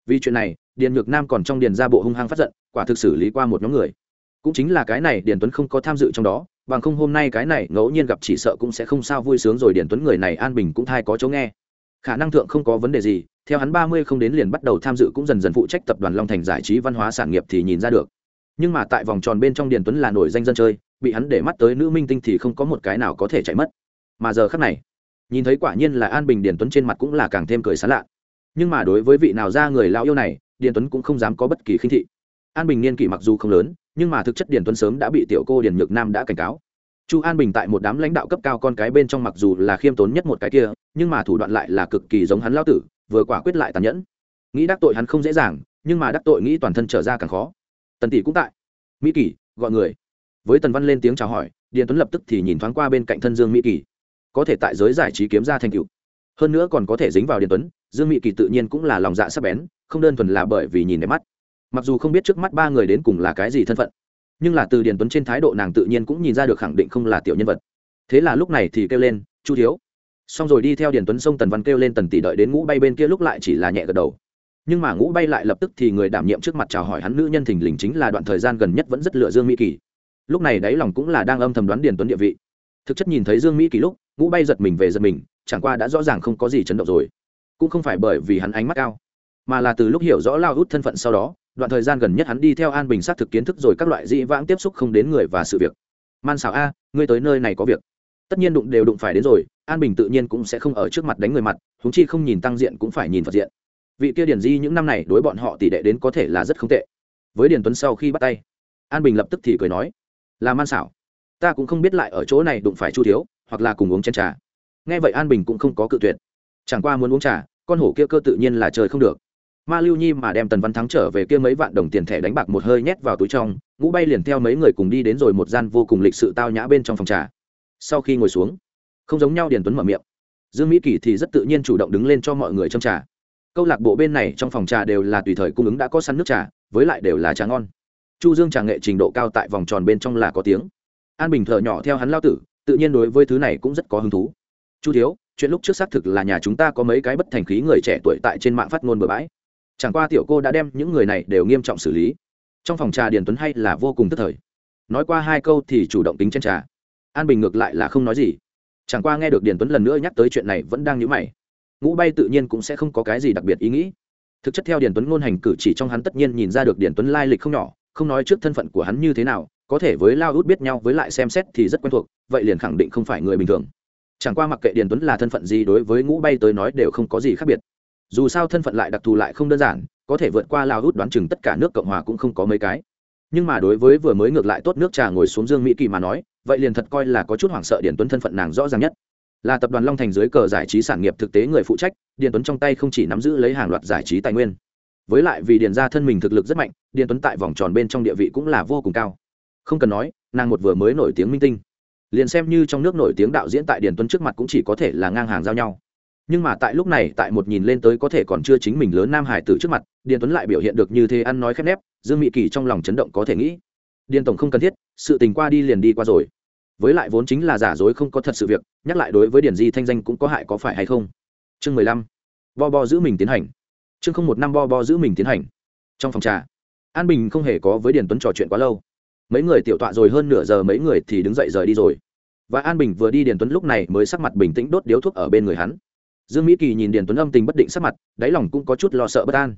vì chuyện này, điền nhược nam còn trong điền gia bộ hung hăng phát giận, quả thực xử lý qua một nhóm người cũng chính là cái này điền tuấn không có tham dự trong đó, bằng không hôm nay cái này ngẫu nhiên gặp chỉ sợ cũng sẽ không sao vui sướng rồi điền tuấn người này an bình cũng thai có chỗ nghe. Khả năng thượng không có vấn đề gì, theo hắn ba mươi không đến liền bắt đầu tham dự cũng dần dần phụ trách tập đoàn long thành giải trí văn hóa sản nghiệp thì nhìn ra được. Nhưng mà tại vòng tròn bên trong điền tuấn là nổi danh dân chơi, bị hắn để mắt tới nữ minh tinh thì không có một cái nào có thể chạy mất. Mà giờ khác này, nhìn thấy quả nhiên là an bình điền tuấn trên mặt cũng là càng thêm cười sán lạ. Nhưng mà đối với vị nào ra người lão yêu này, điền tuấn cũng không dám có bất kỳ khinh thị. An bình niên kỷ mặc dù không lớn nhưng mà thực chất điền tuấn sớm đã bị tiểu cô điền nhược nam đã cảnh cáo. Chu an bình tại một đám lãnh đạo cấp cao con cái bên trong mặc dù là khiêm tốn nhất một cái kia, nhưng mà thủ đoạn lại là cực kỳ giống hắn lao tử, vừa quả quyết lại tàn nhẫn. Nghĩ đắc tội hắn không dễ dàng, nhưng mà đắc tội nghĩ toàn thân trở ra càng khó. Tần tỷ cũng tại. Mỹ kỳ gọi người. Với tần văn lên tiếng chào hỏi, điền tuấn lập tức thì nhìn thoáng qua bên cạnh thân dương mỹ kỳ có thể tại giới giải trí kiếm ra thành tựu. Hơn nữa còn có thể dính vào điền tuấn, dương mỹ kỳ tự nhiên cũng là lòng dạ sắc bén, không đơn thuần là bởi vì nhìn đẹp mắt mặc dù không biết trước mắt ba người đến cùng là cái gì thân phận, nhưng là từ điền tuấn trên thái độ nàng tự nhiên cũng nhìn ra được khẳng định không là tiểu nhân vật. Thế là lúc này thì kêu lên, chu thiếu. Xong rồi đi theo điền tuấn sông tần văn kêu lên tần tỷ đợi đến ngũ bay bên kia lúc lại chỉ là nhẹ gật đầu. Nhưng mà ngũ bay lại lập tức thì người đảm nhiệm trước mặt chào hỏi hắn nữ nhân thình lình chính là đoạn thời gian gần nhất vẫn rất lựa dương mỹ kỳ. Lúc này đáy lòng cũng là đang âm thầm đoán điền tuấn địa vị. Thực chất nhìn thấy dương mỹ kỳ lúc, ngũ bay giật mình về giật mình, chẳng qua đã rõ ràng không có gì chấn động rồi. Cũng không phải bởi vì hắn ánh mắt cao, mà là từ lúc hiểu rõ lao hút thân phận sau đó đoạn thời gian gần nhất hắn đi theo an bình xác thực kiến thức rồi các loại dị vãng tiếp xúc không đến người và sự việc. Man xảo a, ngươi tới nơi này có việc. Tất nhiên đụng đều đụng phải đến rồi, an bình tự nhiên cũng sẽ không ở trước mặt đánh người mặt húng chi không nhìn tăng diện cũng phải nhìn phật diện. Vị kia điển di những năm này đối bọn họ tỷ đệ đến có thể là rất không tệ. Với điển tuấn sau khi bắt tay, an bình lập tức thì cười nói, là man xảo ta cũng không biết lại ở chỗ này đụng phải chu thiếu, hoặc là cùng uống chén trà. Nghe vậy an bình cũng không có cự tuyệt. Chẳng qua muốn uống trà, con hổ kia cơ tự nhiên là trời không được ma lưu nhi mà đem tần văn thắng trở về kia mấy vạn đồng tiền thẻ đánh bạc một hơi nhét vào túi trong, ngũ bay liền theo mấy người cùng đi đến rồi một gian vô cùng lịch sự tao nhã bên trong phòng trà. Sau khi ngồi xuống, không giống nhau điền tuấn mở miệng. Dương mỹ kỳ thì rất tự nhiên chủ động đứng lên cho mọi người trong trà. Câu lạc bộ bên này trong phòng trà đều là tùy thời cung ứng đã có săn nước trà, với lại đều là trà ngon. Chu dương trà nghệ trình độ cao tại vòng tròn bên trong là có tiếng. An bình thợ nhỏ theo hắn lao tử, tự nhiên đối với thứ này cũng rất có hứng thú. Chu thiếu, chuyện lúc trước xác thực là nhà chúng ta có mấy cái bất thành khí người trẻ tuổi tại trên mạng phát ngôn bừa bãi chẳng qua tiểu cô đã đem những người này đều nghiêm trọng xử lý. Trong phòng trà điền tuấn hay là vô cùng tức thời. Nói qua hai câu thì chủ động tính trên trà. An bình ngược lại là không nói gì. Chẳng qua nghe được điền tuấn lần nữa nhắc tới chuyện này vẫn đang nhữ mày. Ngũ bay tự nhiên cũng sẽ không có cái gì đặc biệt ý nghĩ. Thực chất theo điền tuấn ngôn hành cử chỉ trong hắn tất nhiên nhìn ra được điền tuấn lai lịch không nhỏ, không nói trước thân phận của hắn như thế nào, có thể với lao út biết nhau với lại xem xét thì rất quen thuộc, vậy liền khẳng định không phải người bình thường. Chẳng qua mặc kệ điền tuấn là thân phận gì đối với ngũ bay tới nói đều không có gì khác biệt dù sao thân phận lại đặc thù lại không đơn giản, có thể vượt qua lao hút đoán chừng tất cả nước cộng hòa cũng không có mấy cái. Nhưng mà đối với vừa mới ngược lại tốt nước trà ngồi xuống dương mỹ kỳ mà nói, vậy liền thật coi là có chút hoảng sợ điển tuấn thân phận nàng rõ ràng nhất. Là tập đoàn long thành dưới cờ giải trí sản nghiệp thực tế người phụ trách, điền tuấn trong tay không chỉ nắm giữ lấy hàng loạt giải trí tài nguyên. Với lại vì điền ra thân mình thực lực rất mạnh, điền tuấn tại vòng tròn bên trong địa vị cũng là vô cùng cao. Không cần nói, nàng một vừa mới nổi tiếng minh tinh. Liền xem như trong nước nổi tiếng đạo diễn tại điền tuấn trước mặt cũng chỉ có thể là ngang hàng giao nhau nhưng mà tại lúc này, tại một nhìn lên tới có thể còn chưa chính mình lớn nam hải tử trước mặt, điền tuấn lại biểu hiện được như thế ăn nói khép nép, dương mỹ kỳ trong lòng chấn động có thể nghĩ. Điền tổng không cần thiết, sự tình qua đi liền đi qua rồi. Với lại vốn chính là giả dối không có thật sự việc, nhắc lại đối với điển di thanh danh cũng có hại có phải hay không? Chương mười lăm. Bo bo giữ mình tiến hành. Chương không một năm bo bo giữ mình tiến hành. Trong phòng trà, an bình không hề có với điền tuấn trò chuyện quá lâu. Mấy người tiểu tọa rồi hơn nửa giờ mấy người thì đứng dậy rời đi rồi. Và an bình vừa đi điền tuấn lúc này mới sắc mặt bình tĩnh đốt điếu thuốc ở bên người hắn dương mỹ kỳ nhìn điền tuấn âm tình bất định sắc mặt, đáy lòng cũng có chút lo sợ bất an.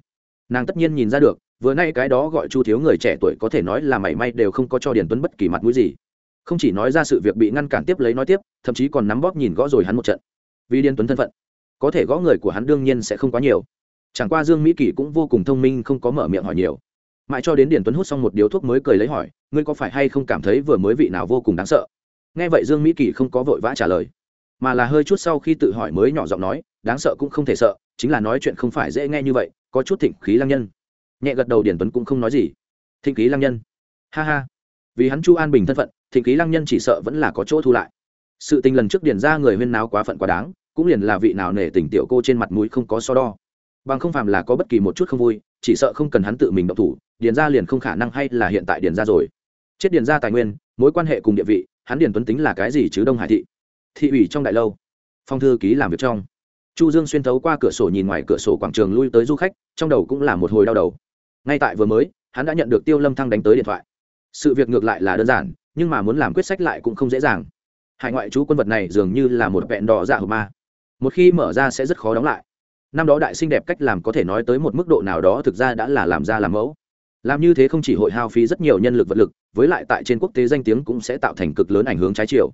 Nàng tất nhiên nhìn ra được, vừa nay cái đó gọi chu thiếu người trẻ tuổi có thể nói là mảy may đều không có cho điền tuấn bất kỳ mặt mũi gì. Không chỉ nói ra sự việc bị ngăn cản tiếp lấy nói tiếp, thậm chí còn nắm bóp nhìn gõ rồi hắn một trận. Vì Điền tuấn thân phận, có thể gõ người của hắn đương nhiên sẽ không quá nhiều. Chẳng qua dương mỹ Kỳ cũng vô cùng thông minh, không có mở miệng hỏi nhiều. Mãi cho đến điền tuấn hút xong một điếu thuốc mới cười lấy hỏi, ngươi có phải hay không cảm thấy vừa mới vị nào vô cùng đáng sợ? Nghe vậy dương mỹ Kỳ không có vội vã trả lời mà là hơi chút sau khi tự hỏi mới nhỏ giọng nói, đáng sợ cũng không thể sợ, chính là nói chuyện không phải dễ nghe như vậy, có chút thịnh khí lăng nhân. Nhẹ gật đầu điển tuấn cũng không nói gì. Thịnh khí lăng nhân? Ha ha. Vì hắn chu an bình thân phận, thịnh khí lăng nhân chỉ sợ vẫn là có chỗ thu lại. Sự tình lần trước điển ra người huyên náo quá phận quá đáng, cũng liền là vị nào nể tình tiểu cô trên mặt mũi không có so đo. Bằng không phàm là có bất kỳ một chút không vui, chỉ sợ không cần hắn tự mình động thủ, điền ra liền không khả năng hay là hiện tại điền ra rồi. Chết điền ra tài nguyên, mối quan hệ cùng địa vị, hắn điền tuấn tính là cái gì chứ đông hải thị? Thị ủy trong đại lâu. Phong thư ký làm việc trong. Chu dương xuyên thấu qua cửa sổ nhìn ngoài cửa sổ quảng trường lui tới du khách, trong đầu cũng là một hồi đau đầu. Ngay tại vừa mới, hắn đã nhận được tiêu lâm thăng đánh tới điện thoại. Sự việc ngược lại là đơn giản, nhưng mà muốn làm quyết sách lại cũng không dễ dàng. Hải ngoại chú quân vật này dường như là một vẹn đỏ dạ hộp ma. Một khi mở ra sẽ rất khó đóng lại. Năm đó đại sinh đẹp cách làm có thể nói tới một mức độ nào đó thực ra đã là làm ra làm mẫu. Làm như thế không chỉ hội hao phí rất nhiều nhân lực vật lực, với lại tại trên quốc tế danh tiếng cũng sẽ tạo thành cực lớn ảnh hưởng trái chiều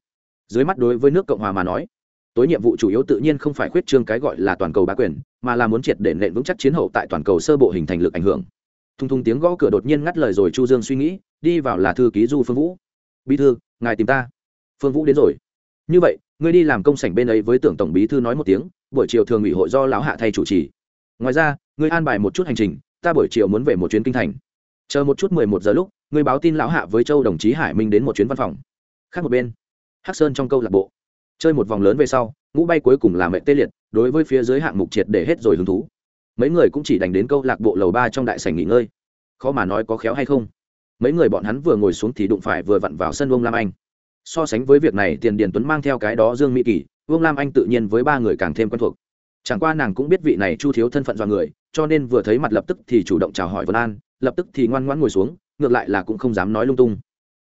dưới mắt đối với nước cộng hòa mà nói, tối nhiệm vụ chủ yếu tự nhiên không phải khuyết trương cái gọi là toàn cầu bá quyền, mà là muốn triệt để nện vững chắc chiến hậu tại toàn cầu sơ bộ hình thành lực ảnh hưởng. Thung thung tiếng gõ cửa đột nhiên ngắt lời rồi chu dương suy nghĩ, đi vào là thư ký du phương vũ. Bí thư, ngài tìm ta. Phương vũ đến rồi. Như vậy, ngươi đi làm công sảnh bên ấy với tưởng tổng bí thư nói một tiếng, buổi chiều thường ủy hội do lão hạ thay chủ trì. Ngoài ra, ngươi an bài một chút hành trình, ta buổi chiều muốn về một chuyến kinh thành. Chờ một chút mười một giờ lúc, ngươi báo tin lão hạ với châu đồng chí hải minh đến một chuyến văn phòng. Khác một bên hắc sơn trong câu lạc bộ. Chơi một vòng lớn về sau, ngũ bay cuối cùng là mẹ tê liệt, đối với phía dưới hạng mục triệt để hết rồi hứng thú. Mấy người cũng chỉ đành đến câu lạc bộ lầu ba trong đại sảnh nghỉ ngơi. Khó mà nói có khéo hay không. Mấy người bọn hắn vừa ngồi xuống thì đụng phải vừa vặn vào sân vương lam anh. So sánh với việc này, tiền điền tuấn mang theo cái đó dương mỹ kỳ, vương lam anh tự nhiên với ba người càng thêm quen thuộc. Chẳng qua nàng cũng biết vị này chu thiếu thân phận do người, cho nên vừa thấy mặt lập tức thì chủ động chào hỏi vân an, lập tức thì ngoan ngoãn ngồi xuống, ngược lại là cũng không dám nói lung tung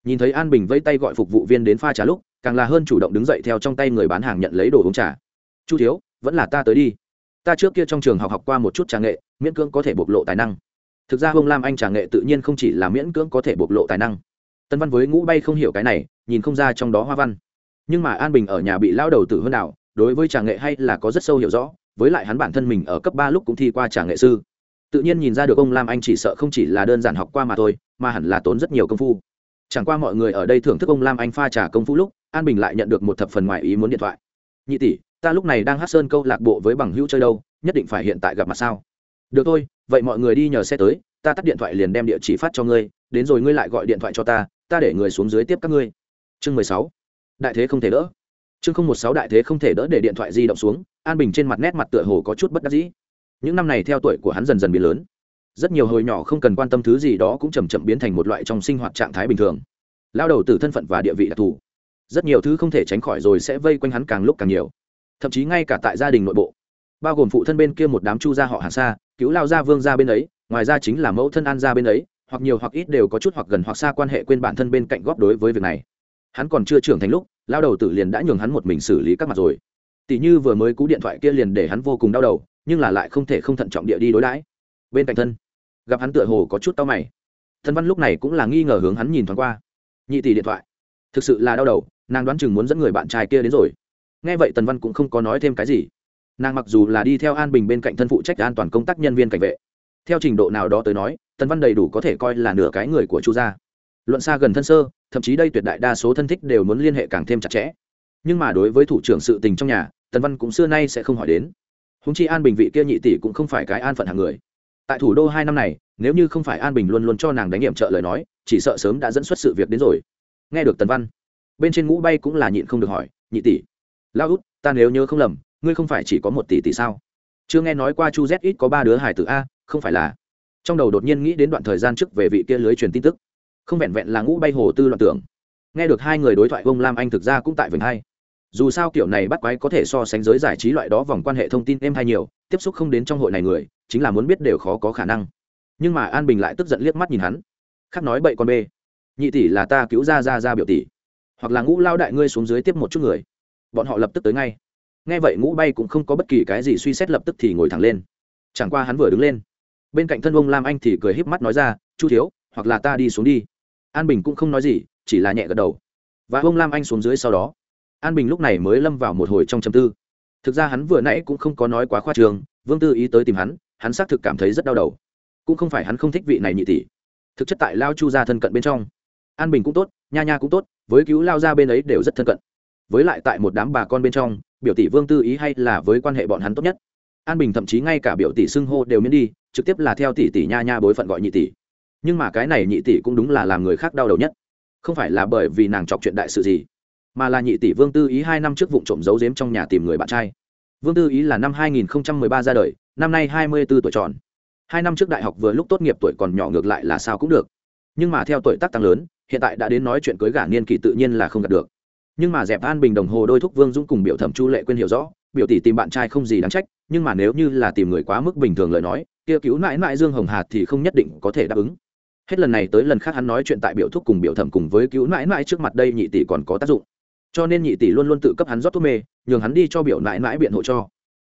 nhìn thấy an bình vẫy tay gọi phục vụ viên đến pha trà lúc, càng là hơn chủ động đứng dậy theo trong tay người bán hàng nhận lấy đồ uống trà. Chu thiếu, vẫn là ta tới đi. Ta trước kia trong trường học học qua một chút trà nghệ, miễn cưỡng có thể bộc lộ tài năng. Thực ra hông lam anh trà nghệ tự nhiên không chỉ là miễn cưỡng có thể bộc lộ tài năng. Tân văn với ngũ bay không hiểu cái này, nhìn không ra trong đó hoa văn. Nhưng mà an bình ở nhà bị lao đầu tử hơn nào đối với trà nghệ hay là có rất sâu hiểu rõ, với lại hắn bản thân mình ở cấp ba lúc cũng thi qua trà nghệ sư. Tự nhiên nhìn ra được ông lam anh chỉ sợ không chỉ là đơn giản học qua mà thôi, mà hẳn là tốn rất nhiều công phu chẳng qua mọi người ở đây thưởng thức ông lam anh pha trà công phu lúc, an bình lại nhận được một thập phần ngoài ý muốn điện thoại. Nhị tỷ, ta lúc này đang hát sơn câu lạc bộ với bằng hữu chơi đâu, nhất định phải hiện tại gặp mặt sao? Được thôi, vậy mọi người đi nhờ xe tới, ta tắt điện thoại liền đem địa chỉ phát cho ngươi, đến rồi ngươi lại gọi điện thoại cho ta ta để người xuống dưới tiếp các ngươi. Chương mười sáu. Đại thế không thể đỡ. Chương không một sáu, đại thế không thể đỡ để điện thoại di động xuống, an bình trên mặt nét mặt tựa hồ có chút bất đắc dĩ. Những năm này theo tuổi của hắn dần dần bị lớn rất nhiều hồi nhỏ không cần quan tâm thứ gì đó cũng chầm chậm biến thành một loại trong sinh hoạt trạng thái bình thường. Lao đầu từ thân phận và địa vị đặc thù. Rất nhiều thứ không thể tránh khỏi rồi sẽ vây quanh hắn càng lúc càng nhiều. Thậm chí ngay cả tại gia đình nội bộ. Bao gồm phụ thân bên kia một đám chu gia họ hàng xa cứu lao gia vương gia bên ấy, ngoài ra chính là mẫu thân an gia bên ấy, hoặc nhiều hoặc ít đều có chút hoặc gần hoặc xa quan hệ quên bản thân bên cạnh góp đối với việc này. Hắn còn chưa trưởng thành lúc, lao đầu tử liền đã nhường hắn một mình xử lý các mặt rồi. Tỷ như vừa mới cú điện thoại kia liền để hắn vô cùng đau đầu, nhưng là lại không thể không thận trọng địa đi đối đãi. Bên cạnh thân gặp hắn tựa hồ có chút tao mày. Thân văn lúc này cũng là nghi ngờ hướng hắn nhìn thoáng qua. Nhị tỷ điện thoại. Thực sự là đau đầu, nàng đoán chừng muốn dẫn người bạn trai kia đến rồi. Nghe vậy tần văn cũng không có nói thêm cái gì. Nàng mặc dù là đi theo an bình bên cạnh thân phụ trách an toàn công tác nhân viên cảnh vệ, theo trình độ nào đó tới nói, tần văn đầy đủ có thể coi là nửa cái người của chu gia. Luận xa gần thân sơ, thậm chí đây tuyệt đại đa số thân thích đều muốn liên hệ càng thêm chặt chẽ. Nhưng mà đối với thủ trưởng sự tình trong nhà, tần văn cũng xưa nay sẽ không hỏi đến. Húng chi an bình vị kia nhị tỷ cũng không phải cái an phận hàng người tại thủ đô hai năm này, nếu như không phải an bình luôn luôn cho nàng đánh nghiệm trợ lời nói, chỉ sợ sớm đã dẫn xuất sự việc đến rồi. Nghe được tần văn, bên trên ngũ bay cũng là nhịn không được hỏi, nhị tỷ lao út, ta nếu nhớ không lầm, ngươi không phải chỉ có một tỷ tỷ sao? Chưa nghe nói qua chu z ít có ba đứa hải tử a, không phải là. Trong đầu đột nhiên nghĩ đến đoạn thời gian trước về vị kia lưới truyền tin tức. Không vẹn vẹn là ngũ bay hồ tư loạn tưởng. Nghe được hai người đối thoại ông lam anh thực ra cũng tại vườn hai dù sao kiểu này bắt quái có thể so sánh giới giải trí loại đó vòng quan hệ thông tin êm hay nhiều, tiếp xúc không đến trong hội này người, chính là muốn biết đều khó có khả năng. Nhưng mà an bình lại tức giận liếc mắt nhìn hắn. Khác nói bậy con bê. Nhị tỷ là ta cứu ra ra ra biểu tỷ. Hoặc là ngũ lao đại ngươi xuống dưới tiếp một chút người. Bọn họ lập tức tới ngay. Nghe vậy ngũ bay cũng không có bất kỳ cái gì suy xét lập tức thì ngồi thẳng lên. Chẳng qua hắn vừa đứng lên. Bên cạnh thân ông lam anh thì cười híp mắt nói ra, chu thiếu, hoặc là ta đi xuống đi. An bình cũng không nói gì, chỉ là nhẹ gật đầu. Và ông lam anh xuống dưới sau đó an bình lúc này mới lâm vào một hồi trong châm tư. Thực ra hắn vừa nãy cũng không có nói quá khoa trường, vương tư ý tới tìm hắn hắn xác thực cảm thấy rất đau đầu. Cũng không phải hắn không thích vị này nhị tỷ. Thực chất tại lao chu gia thân cận bên trong, an bình cũng tốt, nha nha cũng tốt, với cứu lao ra bên ấy đều rất thân cận. Với lại tại một đám bà con bên trong, biểu tỷ vương tư ý hay là với quan hệ bọn hắn tốt nhất. An bình thậm chí ngay cả biểu tỷ xưng hô đều miễn đi, trực tiếp là theo tỷ tỷ nha nha bối phận gọi nhị tỷ. Nhưng mà cái này nhị tỷ cũng đúng là làm người khác đau đầu nhất. Không phải là bởi vì nàng chọc chuyện đại sự gì mà là nhị tỷ vương tư ý hai năm trước vụ trộm giấu giếm trong nhà tìm người bạn trai. Vương tư ý là năm 2013 ra đời, năm nay 24 tuổi tròn. Hai năm trước đại học vừa lúc tốt nghiệp tuổi còn nhỏ ngược lại là sao cũng được. Nhưng mà theo tuổi tác tăng lớn, hiện tại đã đến nói chuyện cưới gả niên kỳ tự nhiên là không gặp được. Nhưng mà dẹp an bình đồng hồ đôi thúc vương dũng cùng biểu thẩm chu lệ quên hiểu rõ, biểu tỷ tìm bạn trai không gì đáng trách, nhưng mà nếu như là tìm người quá mức bình thường lời nói, kia cứu mãi mãi dương hồng hạt thì không nhất định có thể đáp ứng. Hết lần này tới lần khác hắn nói chuyện tại biểu thúc cùng biểu thẩm cùng với cứu mãi mãi trước mặt đây nhị tỷ còn có tác dụng cho nên nhị tỷ luôn luôn tự cấp hắn rót thuốc mê, nhường hắn đi cho biểu mãi mãi biện hộ cho.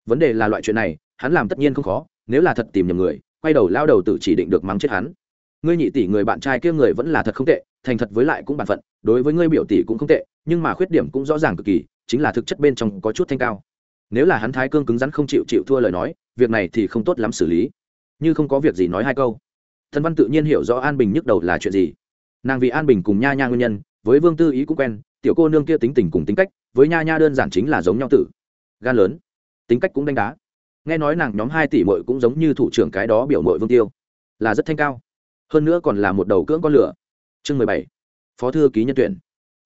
Vấn đề là loại chuyện này, hắn làm tất nhiên không khó, nếu là thật tìm nhầm người, quay đầu lao đầu tự chỉ định được mắng chết hắn. Ngươi nhị tỷ người bạn trai kia người vẫn là thật không tệ, thành thật với lại cũng bản phận, đối với ngươi biểu tỷ cũng không tệ, nhưng mà khuyết điểm cũng rõ ràng cực kỳ, chính là thực chất bên trong có chút thanh cao. Nếu là hắn thái cương cứng rắn không chịu chịu thua lời nói, việc này thì không tốt lắm xử lý. Như không có việc gì nói hai câu. Thân văn tự nhiên hiểu rõ an bình nhức đầu là chuyện gì. Nàng vì an bình cùng nha nha nguyên nhân, với vương tư ý cũng quen tiểu cô nương kia tính tình cùng tính cách, với nha nha đơn giản chính là giống nhau tử. Gan lớn. Tính cách cũng đánh đá. Nghe nói nàng nhóm hai tỷ mội cũng giống như thủ trưởng cái đó biểu mội vương tiêu. Là rất thanh cao. Hơn nữa còn là một đầu cưỡng con lửa. Chương mười bảy. Phó thư ký nhân tuyển.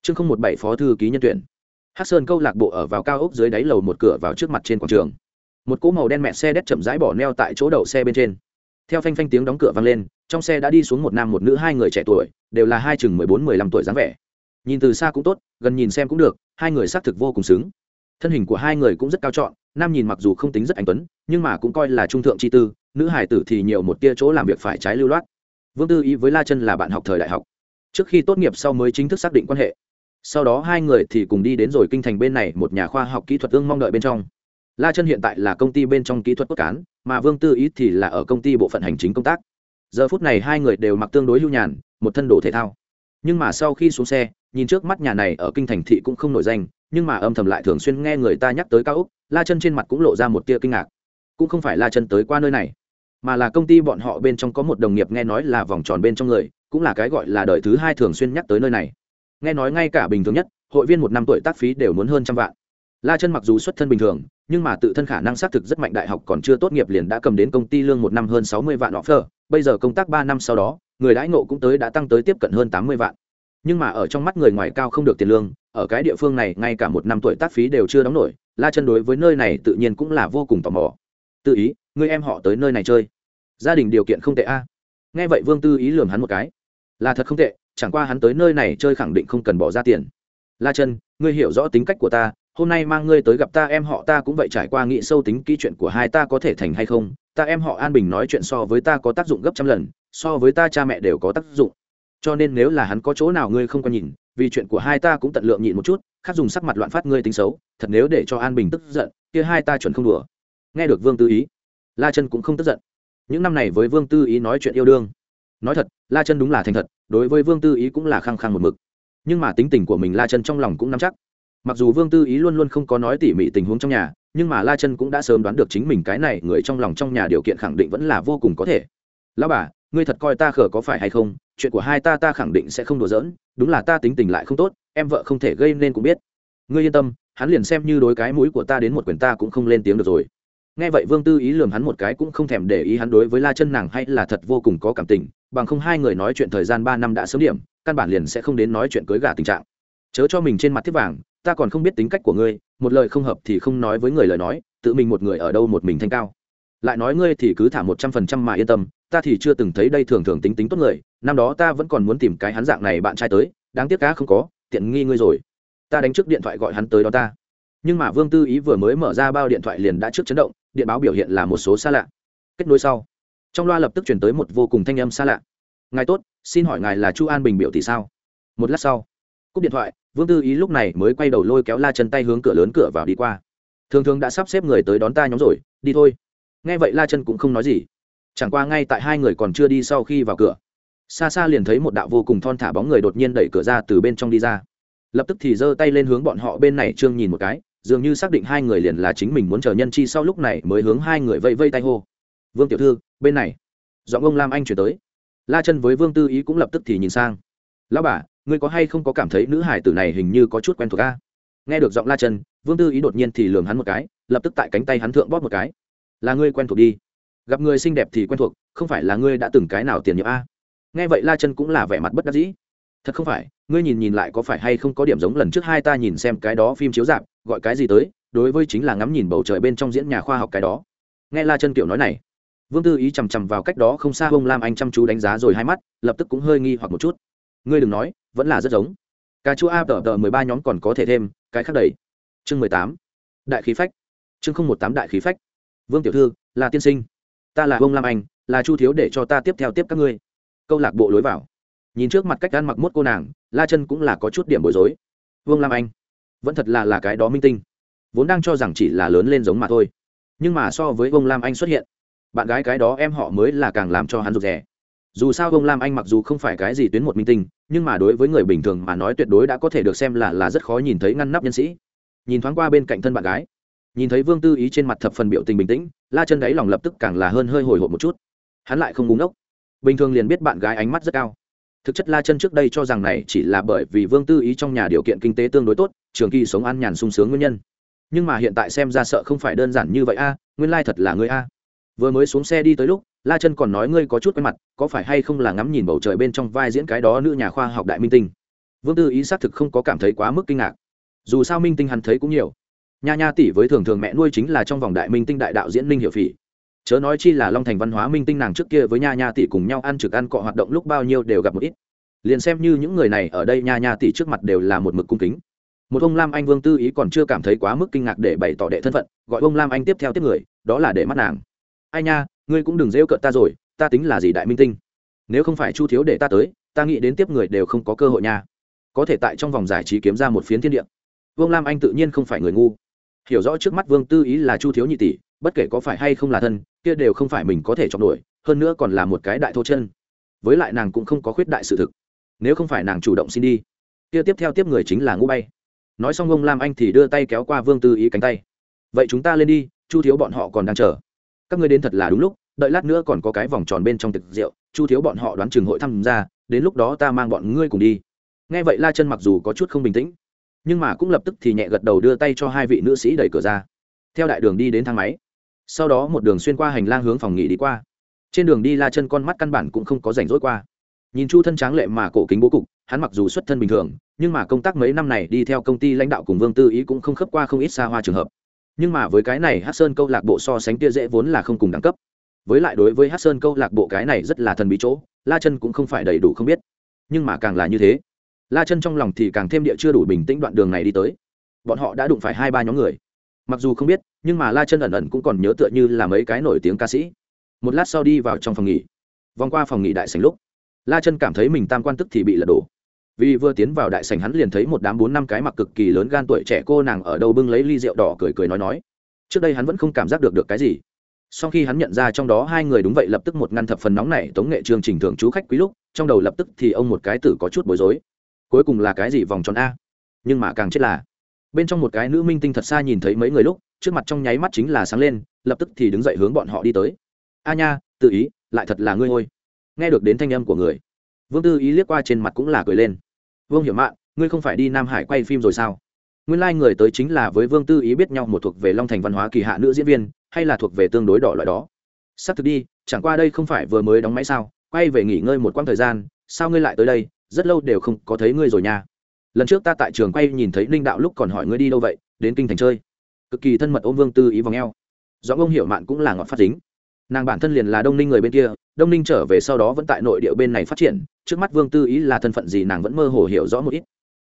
Chương không một bảy phó thư ký nhân tuyển. Hát sơn câu lạc bộ ở vào cao ốc dưới đáy lầu một cửa vào trước mặt trên quảng trường. Một cỗ màu đen mẹ xe đét chậm rãi bỏ neo tại chỗ đậu xe bên trên. Theo phanh phanh tiếng đóng cửa vang lên, trong xe đã đi xuống một nam một nữ hai người trẻ tuổi, đều là hai chừng mười bốn mười lăm tuổi dáng vẻ nhìn từ xa cũng tốt, gần nhìn xem cũng được, hai người xác thực vô cùng xứng. Thân hình của hai người cũng rất cao trọn, nam nhìn mặc dù không tính rất anh tuấn, nhưng mà cũng coi là trung thượng chi tư, nữ hải tử thì nhiều một tia chỗ làm việc phải trái lưu loát. Vương tư ý với la chân là bạn học thời đại học. Trước khi tốt nghiệp sau mới chính thức xác định quan hệ. Sau đó hai người thì cùng đi đến rồi kinh thành bên này một nhà khoa học kỹ thuật ương mong đợi bên trong. La chân hiện tại là công ty bên trong kỹ thuật cốt cán, mà vương tư ý thì là ở công ty bộ phận hành chính công tác. Giờ phút này hai người đều mặc tương đối lưu nhàn, một thân đồ thể thao nhưng mà sau khi xuống xe, nhìn trước mắt nhà này ở kinh thành thị cũng không nổi danh, nhưng mà âm thầm lại thường xuyên nghe người ta nhắc tới cao úc la chân trên mặt cũng lộ ra một tia kinh ngạc. Cũng không phải la chân tới qua nơi này, mà là công ty bọn họ bên trong có một đồng nghiệp nghe nói là vòng tròn bên trong người, cũng là cái gọi là đời thứ hai thường xuyên nhắc tới nơi này. Nghe nói ngay cả bình thường nhất, hội viên một năm tuổi tác phí đều muốn hơn trăm vạn. La chân mặc dù xuất thân bình thường nhưng mà tự thân khả năng xác thực rất mạnh đại học còn chưa tốt nghiệp liền đã cầm đến công ty lương một năm hơn sáu mươi vạn offer. Bây giờ công tác ba năm sau đó, người đãi ngộ cũng tới đã tăng tới tiếp cận hơn tám mươi vạn. Nhưng mà ở trong mắt người ngoài cao không được tiền lương, ở cái địa phương này ngay cả một năm tuổi tác phí đều chưa đóng nổi, la chân đối với nơi này tự nhiên cũng là vô cùng tò mò. Tự ý, người em họ tới nơi này chơi. Gia đình điều kiện không tệ a. Nghe vậy vương tư ý lườm hắn một cái. Là thật không tệ, chẳng qua hắn tới nơi này chơi khẳng định không cần bỏ ra tiền. La chân, ngươi hiểu rõ tính cách của ta hôm nay mang ngươi tới gặp ta, em họ ta cũng vậy, trải qua nghĩ sâu tính kỹ chuyện của hai ta có thể thành hay không, ta, em họ an bình nói chuyện so với ta có tác dụng gấp trăm lần, so với ta cha mẹ đều có tác dụng. Cho nên nếu là hắn có chỗ nào ngươi không có nhìn, vì chuyện của hai ta cũng tận lượng nhịn một chút, khác dùng sắc mặt loạn phát ngươi tính xấu, thật nếu để cho an bình tức giận, kia hai ta chuẩn không đùa. Nghe được vương tư ý, la chân cũng không tức giận. Những năm này với vương tư ý nói chuyện yêu đương. Nói thật, la chân đúng là thành thật, đối với vương tư ý cũng là khăng khăng một mực. Nhưng mà tính tình của mình la chân trong lòng cũng nắm chắc mặc dù vương tư ý luôn luôn không có nói tỉ mỉ tình huống trong nhà, nhưng mà la chân cũng đã sớm đoán được chính mình cái này người trong lòng trong nhà điều kiện khẳng định vẫn là vô cùng có thể. Lão bà, ngươi thật coi ta khở có phải hay không? Chuyện của hai ta ta khẳng định sẽ không đùa giỡn, đúng là ta tính tình lại không tốt, em vợ không thể gây nên cũng biết. Ngươi yên tâm, hắn liền xem như đối cái mũi của ta đến một quyền ta cũng không lên tiếng được rồi. Nghe vậy vương tư ý lườm hắn một cái cũng không thèm để ý hắn đối với la chân nàng hay là thật vô cùng có cảm tình, bằng không hai người nói chuyện thời gian ba năm đã sớm điểm, căn bản liền sẽ không đến nói chuyện cưới gà tình trạng. Chớ cho mình trên mặt thiết vàng ta còn không biết tính cách của ngươi, một lời không hợp thì không nói với người lời nói, tự mình một người ở đâu một mình thanh cao. Lại nói ngươi thì cứ thả một trăm phần trăm mà yên tâm, ta thì chưa từng thấy đây thường thường tính tính tốt người, năm đó ta vẫn còn muốn tìm cái hắn dạng này bạn trai tới, đáng tiếc cá không có, tiện nghi ngươi rồi. Ta đánh trước điện thoại gọi hắn tới đó ta. Nhưng mà vương tư ý vừa mới mở ra bao điện thoại liền đã trước chấn động, điện báo biểu hiện là một số xa lạ. Kết nối sau. Trong loa lập tức chuyển tới một vô cùng thanh âm xa lạ. Ngài tốt, xin hỏi ngài là chu an bình biểu thì sao? Một lát sau cúp điện thoại, vương tư ý lúc này mới quay đầu lôi kéo la chân tay hướng cửa lớn cửa vào đi qua. Thường thường đã sắp xếp người tới đón ta nhóm rồi, đi thôi. Nghe vậy la chân cũng không nói gì. Chẳng qua ngay tại hai người còn chưa đi sau khi vào cửa, xa xa liền thấy một đạo vô cùng thon thả bóng người đột nhiên đẩy cửa ra từ bên trong đi ra. Lập tức thì giơ tay lên hướng bọn họ bên này trương nhìn một cái, dường như xác định hai người liền là chính mình muốn chờ nhân chi sau lúc này mới hướng hai người vây vây tay hô. Vương tiểu thư, bên này. Giọng ông lam anh chuyển tới. La chân với vương tư ý cũng lập tức thì nhìn sang. Lão bà ngươi có hay không có cảm thấy nữ hải tử này hình như có chút quen thuộc a? Nghe được giọng la chân, vương tư ý đột nhiên thì lường hắn một cái, lập tức tại cánh tay hắn thượng bóp một cái. Là ngươi quen thuộc đi. Gặp người xinh đẹp thì quen thuộc, không phải là ngươi đã từng cái nào tiền nhiệm a? Nghe vậy la chân cũng là vẻ mặt bất đắc dĩ. Thật không phải, ngươi nhìn nhìn lại có phải hay không có điểm giống lần trước hai ta nhìn xem cái đó phim chiếu dạp gọi cái gì tới, đối với chính là ngắm nhìn bầu trời bên trong diễn nhà khoa học cái đó. Nghe la chân kiểu nói này, vương tư ý chằm chằm vào cách đó không xa bông lam anh chăm chú đánh giá rồi hai mắt, lập tức cũng hơi nghi hoặc một chút. Ngươi đừng nói vẫn là rất giống. Cà chua a tờ tờ mười ba nhóm còn có thể thêm, cái khác đầy. Chương mười tám, đại khí phách. Chương không một tám đại khí phách. Vương tiểu thư, là tiên sinh. Ta là vương lam anh, là chu thiếu để cho ta tiếp theo tiếp các ngươi. Câu lạc bộ lối vào. Nhìn trước mặt cách ăn mặc mốt cô nàng, la chân cũng là có chút điểm bối rối. Vương lam anh, vẫn thật là là cái đó minh tinh. Vốn đang cho rằng chỉ là lớn lên giống mà thôi. Nhưng mà so với vương lam anh xuất hiện, bạn gái cái đó em họ mới là càng làm cho hắn rụt rè dù sao vương lam anh mặc dù không phải cái gì tuyến một minh tinh, nhưng mà đối với người bình thường mà nói tuyệt đối đã có thể được xem là là rất khó nhìn thấy ngăn nắp nhân sĩ. Nhìn thoáng qua bên cạnh thân bạn gái, nhìn thấy vương tư ý trên mặt thập phần biểu tình bình tĩnh, la chân đáy lòng lập tức càng là hơn hơi hồi hộp một chút. Hắn lại không búng ốc bình thường liền biết bạn gái ánh mắt rất cao. Thực chất la chân trước đây cho rằng này chỉ là bởi vì vương tư ý trong nhà điều kiện kinh tế tương đối tốt, trường kỳ sống ăn nhàn sung sướng nguyên nhân. Nhưng mà hiện tại xem ra sợ không phải đơn giản như vậy a, nguyên lai thật là người a. Vừa mới xuống xe đi tới lúc la chân còn nói ngươi có chút quen mặt, có phải hay không là ngắm nhìn bầu trời bên trong vai diễn cái đó nữ nhà khoa học đại minh tinh? Vương tư ý xác thực không có cảm thấy quá mức kinh ngạc. Dù sao minh tinh hắn thấy cũng nhiều. Nha nha tỷ với thường thường mẹ nuôi chính là trong vòng đại minh tinh đại đạo diễn ninh hiệu phỉ. Chớ nói chi là long thành văn hóa minh tinh nàng trước kia với nha nha tỷ cùng nhau ăn trực ăn cọ hoạt động lúc bao nhiêu đều gặp một ít. Liền xem như những người này ở đây nha nha tỷ trước mặt đều là một mực cung kính. Một ông lam anh vương tư ý còn chưa cảm thấy quá mức kinh ngạc để bày tỏ đệ thân phận, gọi ông lam anh tiếp theo tiếp người, đó là để mắt nàng. Ai nha ngươi cũng đừng rêu cợt ta rồi, ta tính là gì đại minh tinh? Nếu không phải chu thiếu để ta tới, ta nghĩ đến tiếp người đều không có cơ hội nha. Có thể tại trong vòng giải trí kiếm ra một phiến thiên địa. Vương lam anh tự nhiên không phải người ngu. Hiểu rõ trước mắt vương tư ý là chu thiếu nhị tỷ, bất kể có phải hay không là thân, kia đều không phải mình có thể chọn đuổi. hơn nữa còn là một cái đại thô chân. Với lại nàng cũng không có khuyết đại sự thực. Nếu không phải nàng chủ động xin đi, kia tiếp theo tiếp người chính là ngũ bay. Nói xong ông lam anh thì đưa tay kéo qua vương tư ý cánh tay. Vậy chúng ta lên đi, chu thiếu bọn họ còn đang chờ các ngươi đến thật là đúng lúc, đợi lát nữa còn có cái vòng tròn bên trong tiệc rượu, chu thiếu bọn họ đoán trường hội tham gia, đến lúc đó ta mang bọn ngươi cùng đi. Nghe vậy la chân mặc dù có chút không bình tĩnh, nhưng mà cũng lập tức thì nhẹ gật đầu đưa tay cho hai vị nữ sĩ đẩy cửa ra. Theo đại đường đi đến thang máy, sau đó một đường xuyên qua hành lang hướng phòng nghỉ đi qua. Trên đường đi la chân con mắt căn bản cũng không có rảnh rỗi qua. Nhìn chu thân tráng lệ mà cổ kính bố cục, hắn mặc dù xuất thân bình thường, nhưng mà công tác mấy năm này đi theo công ty lãnh đạo cùng vương tư ý cũng không khớp qua không ít xa hoa trường hợp nhưng mà với cái này hát sơn câu lạc bộ so sánh kia dễ vốn là không cùng đẳng cấp. Với lại đối với hát sơn câu lạc bộ cái này rất là thần bí chỗ, la chân cũng không phải đầy đủ không biết. Nhưng mà càng là như thế, la chân trong lòng thì càng thêm địa chưa đủ bình tĩnh đoạn đường này đi tới. Bọn họ đã đụng phải hai ba nhóm người. Mặc dù không biết, nhưng mà la chân ẩn ẩn cũng còn nhớ tựa như là mấy cái nổi tiếng ca sĩ. Một lát sau đi vào trong phòng nghỉ. Vòng qua phòng nghỉ đại sành lúc, la chân cảm thấy mình tam quan tức thì bị lật đổ vì vừa tiến vào đại sảnh hắn liền thấy một đám bốn năm cái mặc cực kỳ lớn gan tuổi trẻ cô nàng ở đâu bưng lấy ly rượu đỏ cười cười nói nói. Trước đây hắn vẫn không cảm giác được được cái gì. Sau khi hắn nhận ra trong đó hai người đúng vậy lập tức một ngăn thập phần nóng này tống nghệ chương trình thường chú khách quý lúc, trong đầu lập tức thì ông một cái tử có chút bối rối. Cuối cùng là cái gì vòng tròn a? Nhưng mà càng chết là, bên trong một cái nữ minh tinh thật xa nhìn thấy mấy người lúc, trước mặt trong nháy mắt chính là sáng lên, lập tức thì đứng dậy hướng bọn họ đi tới. A nha, tự ý, lại thật là ngươi ôi nghe được đến thanh âm của người. Vương tư ý liếc qua trên mặt cũng là cười lên vương hiểu mạn, ngươi không phải đi nam hải quay phim rồi sao? Nguyên lai、like、người tới chính là với vương tư ý biết nhau một thuộc về long thành văn hóa kỳ hạ nữ diễn viên, hay là thuộc về tương đối đỏ loại đó. Sắp thực đi, chẳng qua đây không phải vừa mới đóng máy sao? Quay về nghỉ ngơi một quãng thời gian, sao ngươi lại tới đây? Rất lâu đều không có thấy ngươi rồi nha. Lần trước ta tại trường quay nhìn thấy ninh đạo lúc còn hỏi ngươi đi đâu vậy? Đến kinh thành chơi. Cực kỳ thân mật ôm vương tư ý v ò do ông hiểu mạn cũng là ngọt phát dính nàng bản thân liền là đông ninh người bên kia đông ninh trở về sau đó vẫn tại nội địa bên này phát triển trước mắt vương tư ý là thân phận gì nàng vẫn mơ hồ hiểu rõ một ít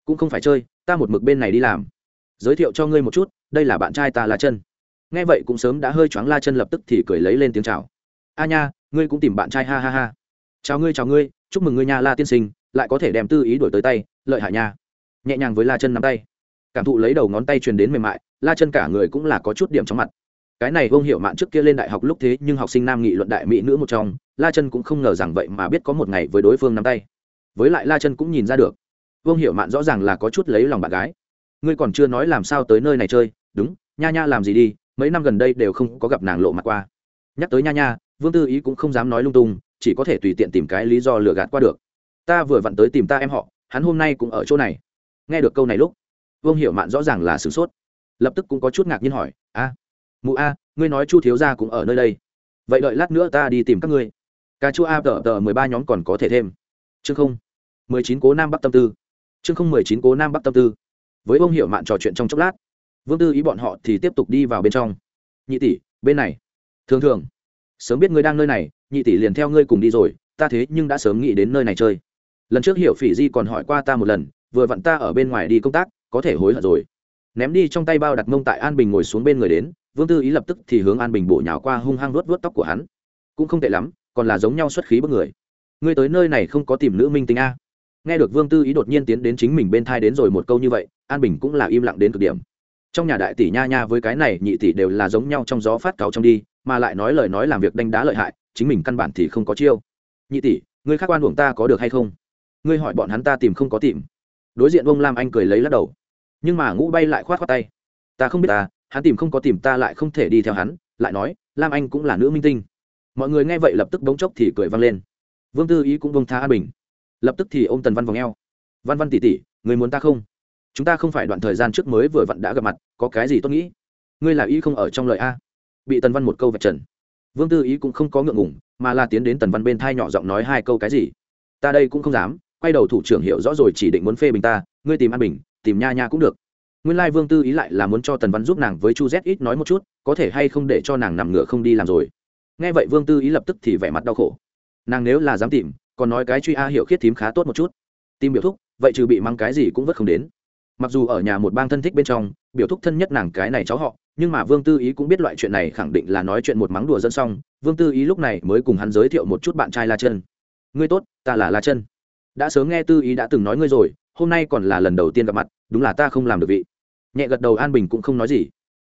cũng không phải chơi ta một mực bên này đi làm giới thiệu cho ngươi một chút đây là bạn trai ta la chân nghe vậy cũng sớm đã hơi choáng la chân lập tức thì cười lấy lên tiếng chào a nha ngươi cũng tìm bạn trai ha ha ha chào ngươi chào ngươi chúc mừng ngươi nha la tiên sinh lại có thể đem tư ý đổi tới tay lợi hại nha nhẹ nhàng với la chân nắm tay cảm thụ lấy đầu ngón tay truyền đến mềm mại la chân cả người cũng là có chút điểm trong mặt cái này vương hiệu mạn trước kia lên đại học lúc thế nhưng học sinh nam nghị luận đại mỹ nữ một trong, la chân cũng không ngờ rằng vậy mà biết có một ngày với đối phương nắm tay. Với lại la chân cũng nhìn ra được, vương hiệu mạn rõ ràng là có chút lấy lòng bạn gái. Ngươi còn chưa nói làm sao tới nơi này chơi, đúng, nha nha làm gì đi, mấy năm gần đây đều không có gặp nàng lộ mặt qua. Nhắc tới nha nha, vương tư ý cũng không dám nói lung tung, chỉ có thể tùy tiện tìm cái lý do lừa gạt qua được. Ta vừa vặn tới tìm ta em họ, hắn hôm nay cũng ở chỗ này. Nghe được câu này lúc, vương hiểu mạn rõ ràng là sửng sốt. Lập tức cũng có chút ngạc nhiên hỏi, a mụ a, ngươi nói chu thiếu gia cũng ở nơi đây. Vậy đợi lát nữa ta đi tìm các ngươi. Cà chu a tờ tờ mười ba nhóm còn có thể thêm. Chương không, mười chín cố nam bắc tâm tư. Chương không, mười chín cố nam bắc tâm tư. Với ông hiểu mạn trò chuyện trong chốc lát, vương tư ý bọn họ thì tiếp tục đi vào bên trong. Nhị tỷ, bên này. Thường thường, sớm biết ngươi đang nơi này, nhị tỷ liền theo ngươi cùng đi rồi, ta thế nhưng đã sớm nghĩ đến nơi này chơi. Lần trước hiểu phỉ di còn hỏi qua ta một lần, vừa vặn ta ở bên ngoài đi công tác, có thể hối hận rồi. Ném đi trong tay bao đặt mông tại an bình ngồi xuống bên người đến vương tư ý lập tức thì hướng an bình bổ nhào qua hung hăng luốt vớt tóc của hắn. Cũng không tệ lắm, còn là giống nhau xuất khí bức người. Ngươi tới nơi này không có tìm nữ minh tính a. Nghe được vương tư ý đột nhiên tiến đến chính mình bên thai đến rồi một câu như vậy, an bình cũng là im lặng đến cực điểm. Trong nhà đại tỷ nha nha với cái này nhị tỷ đều là giống nhau trong gió phát cáo trong đi, mà lại nói lời nói làm việc đánh đá lợi hại, chính mình căn bản thì không có chiêu. Nhị tỷ, ngươi khác quan uổng ta có được hay không? Ngươi hỏi bọn hắn ta tìm không có tìm. Đối diện ông lam anh cười lấy lắc đầu. Nhưng mà ngũ bay lại khoát khoát tay. Ta không biết ta hắn tìm không có tìm ta lại không thể đi theo hắn, lại nói, lam anh cũng là nữ minh tinh. Mọi người nghe vậy lập tức bỗng chốc thì cười vang lên. Vương tư ý cũng bông tha an bình. Lập tức thì ô m tần văn vòng e o văn văn tỉ tỉ người muốn ta không? Chúng ta không phải đoạn thời gian trước mới vừa vặn đã gặp mặt, có cái gì tôi nghĩ? Ngươi là ý không ở trong lời a. Bị tần văn một câu vạch trần. Vương tư ý cũng không có ngượng ngủng mà là tiến đến tần văn bên thai nhỏ giọng nói hai câu cái gì? Ta đây cũng không dám, quay đầu thủ trưởng hiểu rõ rồi chỉ định muốn phê bình ta, ngươi tìm an bình, tìm nha nha cũng được nguyên lai vương tư ý lại là muốn cho tần văn giúp nàng với chu z ít nói một chút, có thể hay không để cho nàng nằm ngựa không đi làm rồi. Nghe vậy vương tư ý lập tức thì vẻ mặt đau khổ. Nàng nếu là dám tìm, còn nói cái truy a hiểu khiết thím khá tốt một chút. Tìm biểu thúc, vậy trừ bị mang cái gì cũng vất không đến. Mặc dù ở nhà một bang thân thích bên trong, biểu thúc thân nhất nàng cái này cháu họ, nhưng mà vương tư ý cũng biết loại chuyện này khẳng định là nói chuyện một mắng đùa dẫn xong, vương tư ý lúc này mới cùng hắn giới thiệu một chút bạn trai la chân. Ngươi tốt, ta là la chân. Đã sớm nghe tư ý đã từng nói ngươi rồi, hôm nay còn là lần đầu tiên gặp mặt, đúng là ta không làm được vị nhẹ gật đầu an bình cũng không nói gì.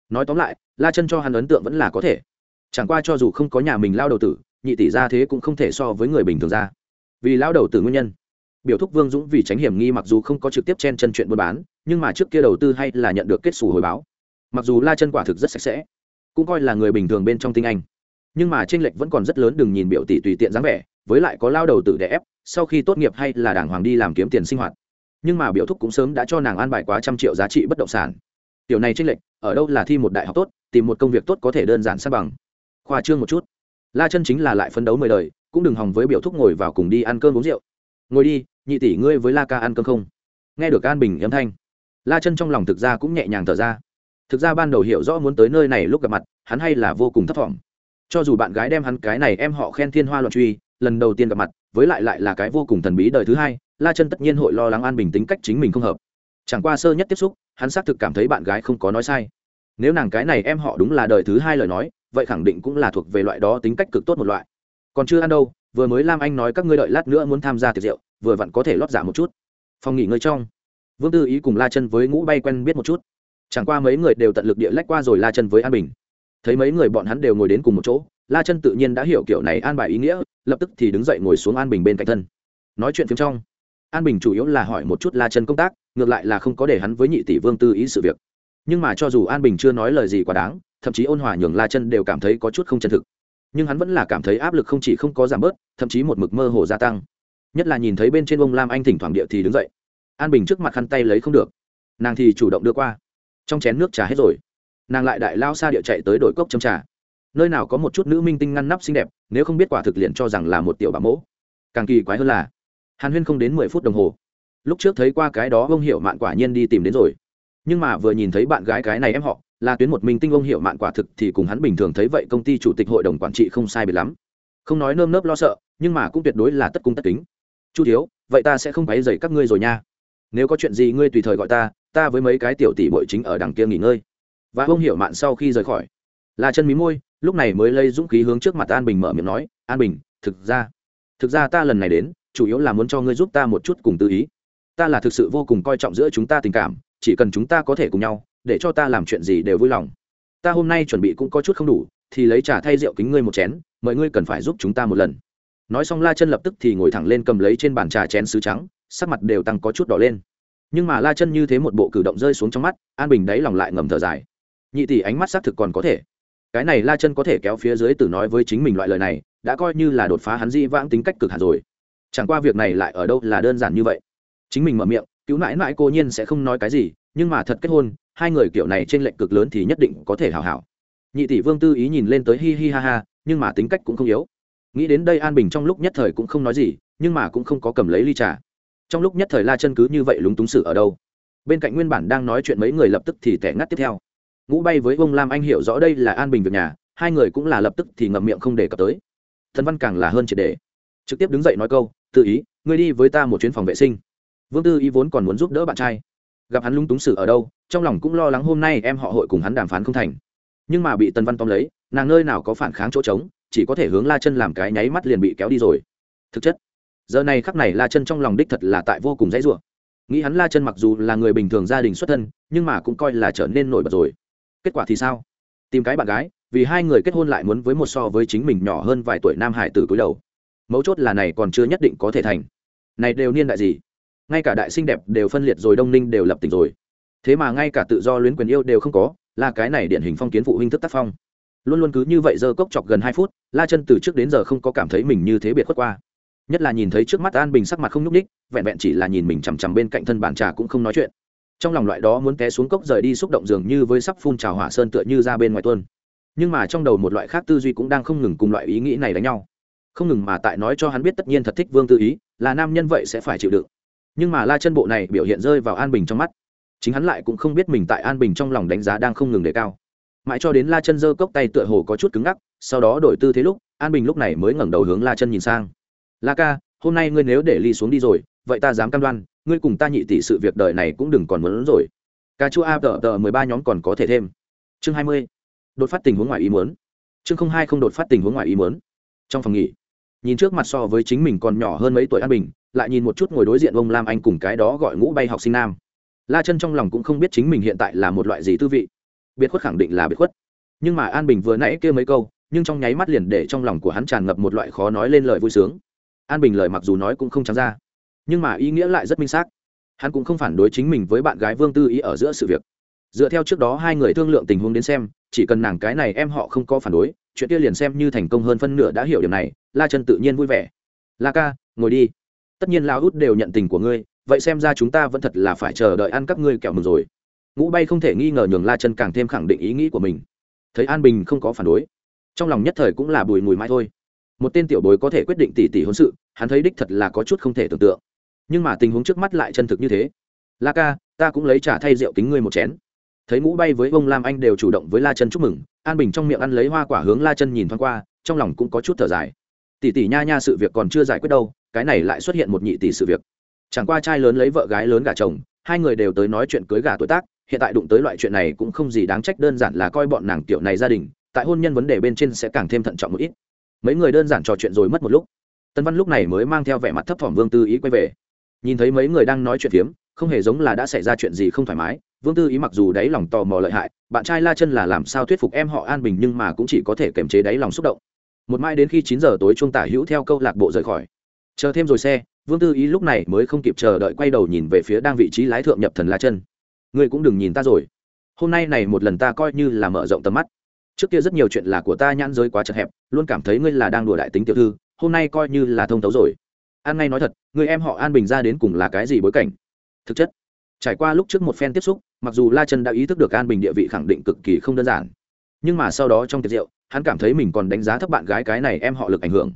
Nói tóm lại, la chân cho hắn ấn tượng vẫn là có thể. Chẳng qua cho dù không có nhà mình lao đầu tử, nhị tỷ ra thế cũng không thể so với người bình thường ra. Vì lao đầu tử nguyên nhân, biểu thúc vương dũng vì tránh hiểm nghi mặc dù không có trực tiếp chen chân chuyện buôn bán, nhưng mà trước kia đầu tư hay là nhận được kết xù hồi báo. Mặc dù la chân quả thực rất sạch sẽ, cũng coi là người bình thường bên trong tinh anh, nhưng mà tranh lệch vẫn còn rất lớn đừng nhìn biểu tỷ tùy tiện dáng vẻ, với lại có lao đầu tử đẻ ép, sau khi tốt nghiệp hay là đàng hoàng đi làm kiếm tiền sinh hoạt nhưng mà biểu thúc cũng sớm đã cho nàng an bài quá trăm triệu giá trị bất động sản. Tiểu này tranh lệch, ở đâu là thi một đại học tốt, tìm một công việc tốt có thể đơn giản sát bằng. Khoa trương một chút. La chân chính là lại phấn đấu mười đời, cũng đừng hòng với biểu thúc ngồi vào cùng đi ăn cơm uống rượu. Ngồi đi, nhị tỷ ngươi với la ca ăn cơm không? Nghe được an bình âm thanh, la chân trong lòng thực ra cũng nhẹ nhàng thở ra. Thực ra ban đầu hiểu rõ muốn tới nơi này lúc gặp mặt, hắn hay là vô cùng thất vọng cho dù bạn gái đem hắn cái này em họ khen thiên hoa loạn truy, lần đầu tiên gặp mặt, với lại lại là cái vô cùng thần bí đời thứ hai la chân tất nhiên hội lo lắng an bình tính cách chính mình không hợp. Chẳng qua sơ nhất tiếp xúc, hắn xác thực cảm thấy bạn gái không có nói sai. Nếu nàng cái này em họ đúng là đời thứ hai lời nói, vậy khẳng định cũng là thuộc về loại đó tính cách cực tốt một loại. Còn chưa ăn đâu, vừa mới lam anh nói các ngươi đợi lát nữa muốn tham gia tiệc rượu, vừa vặn có thể lót giả một chút. Phòng nghỉ ngơi trong. Vương tư ý cùng la chân với ngũ bay quen biết một chút. Chẳng qua mấy người đều tận lực địa lách qua rồi la chân với an bình. Thấy mấy người bọn hắn đều ngồi đến cùng một chỗ, la chân tự nhiên đã hiểu kiểu này an bài ý nghĩa, lập tức thì đứng dậy ngồi xuống an bình bên cạnh thân. Nói chuyện phim trong an bình chủ yếu là hỏi một chút la chân công tác, ngược lại là không có để hắn với nhị tỷ vương tư ý sự việc. Nhưng mà cho dù an bình chưa nói lời gì quá đáng, thậm chí ôn hòa nhường la chân đều cảm thấy có chút không chân thực. Nhưng hắn vẫn là cảm thấy áp lực không chỉ không có giảm bớt, thậm chí một mực mơ hồ gia tăng. Nhất là nhìn thấy bên trên ông lam anh thỉnh thoảng địa thì đứng dậy. An bình trước mặt khăn tay lấy không được. Nàng thì chủ động đưa qua. Trong chén nước trà hết rồi. Nàng lại đại lao xa địa chạy tới đổi cốc châm trà. Nơi nào có một chút nữ minh tinh ngăn nắp xinh đẹp, nếu không biết quả thực liền cho rằng là một tiểu bà mẫu càng kỳ quái hơn là hàn huyên không đến mười phút đồng hồ. Lúc trước thấy qua cái đó ông hiệu mạn quả nhiên đi tìm đến rồi. Nhưng mà vừa nhìn thấy bạn gái cái này em họ là tuyến một mình tinh ông hiệu mạn quả thực thì cùng hắn bình thường thấy vậy công ty chủ tịch hội đồng quản trị không sai biệt lắm. Không nói nơm nớp lo sợ, nhưng mà cũng tuyệt đối là tất cung tất kính. Chu thiếu, vậy ta sẽ không quấy dày các ngươi rồi nha. Nếu có chuyện gì ngươi tùy thời gọi ta ta với mấy cái tiểu tỷ bội chính ở đằng kia nghỉ ngơi. Và ông hiểu mạn sau khi rời khỏi là chân mí môi, lúc này mới lấy dũng khí hướng trước mặt an bình mở miệng nói, an bình, thực ra thực ra ta lần này đến chủ yếu là muốn cho ngươi giúp ta một chút cùng tư ý. Ta là thực sự vô cùng coi trọng giữa chúng ta tình cảm, chỉ cần chúng ta có thể cùng nhau, để cho ta làm chuyện gì đều vui lòng. Ta hôm nay chuẩn bị cũng có chút không đủ, thì lấy trà thay rượu kính ngươi một chén, mời ngươi cần phải giúp chúng ta một lần. Nói xong la chân lập tức thì ngồi thẳng lên cầm lấy trên bàn trà chén sứ trắng, sắc mặt đều tăng có chút đỏ lên. Nhưng mà la chân như thế một bộ cử động rơi xuống trong mắt, an bình đáy lòng lại ngầm thở dài. Nhị tỷ ánh mắt xác thực còn có thể. Cái này la chân có thể kéo phía dưới tử nói với chính mình loại lời này, đã coi như là đột phá hắn di vãng tính cách cực hạt rồi chẳng qua việc này lại ở đâu là đơn giản như vậy. Chính mình mở miệng, cứu mãi mãi cô nhiên sẽ không nói cái gì, nhưng mà thật kết hôn, hai người kiểu này trên lệnh cực lớn thì nhất định có thể hào hảo. Nhị tỷ vương tư ý nhìn lên tới hi hi ha ha, nhưng mà tính cách cũng không yếu. Nghĩ đến đây an bình trong lúc nhất thời cũng không nói gì, nhưng mà cũng không có cầm lấy ly trà. Trong lúc nhất thời la chân cứ như vậy lúng túng sự ở đâu. Bên cạnh nguyên bản đang nói chuyện mấy người lập tức thì tẻ ngắt tiếp theo. Ngũ bay với ông lam anh hiểu rõ đây là an bình việc nhà, hai người cũng là lập tức thì ngậm miệng không đề cập tới. Thần văn càng là hơn triệt đề trực tiếp đứng dậy nói câu tự ý, ngươi đi với ta một chuyến phòng vệ sinh. Vương tư ý vốn còn muốn giúp đỡ bạn trai. Gặp hắn lung túng xử ở đâu, trong lòng cũng lo lắng hôm nay em họ hội cùng hắn đàm phán không thành. Nhưng mà bị tần văn tóm lấy, nàng nơi nào có phản kháng chỗ trống, chỉ có thể hướng la chân làm cái nháy mắt liền bị kéo đi rồi. Thực chất, giờ này khắc này la chân trong lòng đích thật là tại vô cùng dãy rủa. Nghĩ hắn la chân mặc dù là người bình thường gia đình xuất thân, nhưng mà cũng coi là trở nên nổi bật rồi. Kết quả thì sao? Tìm cái bạn gái, vì hai người kết hôn lại muốn với một so với chính mình nhỏ hơn vài tuổi nam hải tử cúi đầu mấu chốt là này còn chưa nhất định có thể thành. Này đều niên đại gì? Ngay cả đại sinh đẹp đều phân liệt rồi, đông ninh đều lập tỉnh rồi. Thế mà ngay cả tự do luyến quyền yêu đều không có, là cái này điển hình phong kiến phụ huynh thức tác phong. Luôn luôn cứ như vậy giờ cốc chọc gần hai phút, la chân từ trước đến giờ không có cảm thấy mình như thế biệt khuất qua. Nhất là nhìn thấy trước mắt an bình sắc mặt không nhúc ních vẹn vẹn chỉ là nhìn mình chằm chằm bên cạnh thân bàn trà cũng không nói chuyện. Trong lòng loại đó muốn té xuống cốc rời đi xúc động dường như với sắp phun trào hỏa sơn tựa như ra bên ngoài tuôn. Nhưng mà trong đầu một loại khác tư duy cũng đang không ngừng cùng loại ý nghĩ này đánh nhau không ngừng mà tại nói cho hắn biết tất nhiên thật thích vương tư ý, là nam nhân vậy sẽ phải chịu đựng. Nhưng mà la chân bộ này biểu hiện rơi vào an bình trong mắt. Chính hắn lại cũng không biết mình tại an bình trong lòng đánh giá đang không ngừng đề cao. Mãi cho đến la chân giơ cốc tay tựa hồ có chút cứng ngắc, sau đó đổi tư thế lúc, an bình lúc này mới ngẩng đầu hướng la chân nhìn sang. La ca, hôm nay ngươi nếu để ly xuống đi rồi, vậy ta dám cam đoan, ngươi cùng ta nhị tỷ sự việc đời này cũng đừng còn muốn rồi. Ca chu a tờ tờ mười ba nhóm còn có thể thêm. Chương hai mươi. Đột phát tình huống ngoài ý muốn. Chương không hai không đột phát tình huống ngoài ý muốn. Trong phòng nghỉ nhìn trước mặt so với chính mình còn nhỏ hơn mấy tuổi an bình, lại nhìn một chút ngồi đối diện ông lam anh cùng cái đó gọi ngũ bay học sinh nam. La chân trong lòng cũng không biết chính mình hiện tại là một loại gì tư vị. Biệt khuất khẳng định là biệt khuất. Nhưng mà an bình vừa nãy kêu mấy câu, nhưng trong nháy mắt liền để trong lòng của hắn tràn ngập một loại khó nói lên lời vui sướng. An bình lời mặc dù nói cũng không trắng ra, nhưng mà ý nghĩa lại rất minh xác. Hắn cũng không phản đối chính mình với bạn gái vương tư ý ở giữa sự việc. Dựa theo trước đó hai người thương lượng tình huống đến xem, chỉ cần nàng cái này em họ không có phản đối chuyện kia liền xem như thành công hơn phân nửa đã hiểu điểm này, la chân tự nhiên vui vẻ. La ca, ngồi đi. Tất nhiên lao út đều nhận tình của ngươi, vậy xem ra chúng ta vẫn thật là phải chờ đợi ăn các ngươi kẹo mừng rồi. Ngũ bay không thể nghi ngờ nhường la chân càng thêm khẳng định ý nghĩ của mình. Thấy an bình không có phản đối, trong lòng nhất thời cũng là bùi mùi mãi thôi. Một tên tiểu bối có thể quyết định tỉ tỉ hôn sự, hắn thấy đích thật là có chút không thể tưởng tượng. Nhưng mà tình huống trước mắt lại chân thực như thế. La ca, ta cũng lấy trả thay rượu kính ngươi một chén thấy ngũ bay với ông lam anh đều chủ động với la chân chúc mừng an bình trong miệng ăn lấy hoa quả hướng la chân nhìn thoáng qua trong lòng cũng có chút thở dài tỷ tỷ nha nha sự việc còn chưa giải quyết đâu cái này lại xuất hiện một nhị tỷ sự việc chẳng qua trai lớn lấy vợ gái lớn gả chồng hai người đều tới nói chuyện cưới gả tuổi tác hiện tại đụng tới loại chuyện này cũng không gì đáng trách đơn giản là coi bọn nàng tiểu này gia đình tại hôn nhân vấn đề bên trên sẽ càng thêm thận trọng một ít mấy người đơn giản trò chuyện rồi mất một lúc tân văn lúc này mới mang theo vẻ mặt thấp thỏm vương tư ý quay về nhìn thấy mấy người đang nói chuyện phiếm không hề giống là đã xảy ra chuyện gì không thoải mái. Vương tư ý mặc dù đáy lòng tò mò lợi hại, bạn trai la chân là làm sao thuyết phục em họ an bình nhưng mà cũng chỉ có thể kiềm chế đáy lòng xúc động. Một mai đến khi chín giờ tối trung tả hữu theo câu lạc bộ rời khỏi. Chờ thêm rồi xe, vương tư ý lúc này mới không kịp chờ đợi quay đầu nhìn về phía đang vị trí lái thượng nhập thần la chân. Ngươi cũng đừng nhìn ta rồi. Hôm nay này một lần ta coi như là mở rộng tầm mắt. Trước kia rất nhiều chuyện là của ta nhãn giới quá chật hẹp, luôn cảm thấy ngươi là đang đùa đại tính tiểu thư, hôm nay coi như là thông tấu rồi. An ngay nói thật, người em họ an bình ra đến cùng là cái gì bối cảnh? Thực chất. Trải qua lúc trước một phen tiếp xúc, mặc dù la chân đã ý thức được an bình địa vị khẳng định cực kỳ không đơn giản. Nhưng mà sau đó trong tiệc rượu, hắn cảm thấy mình còn đánh giá thấp bạn gái cái này em họ lực ảnh hưởng.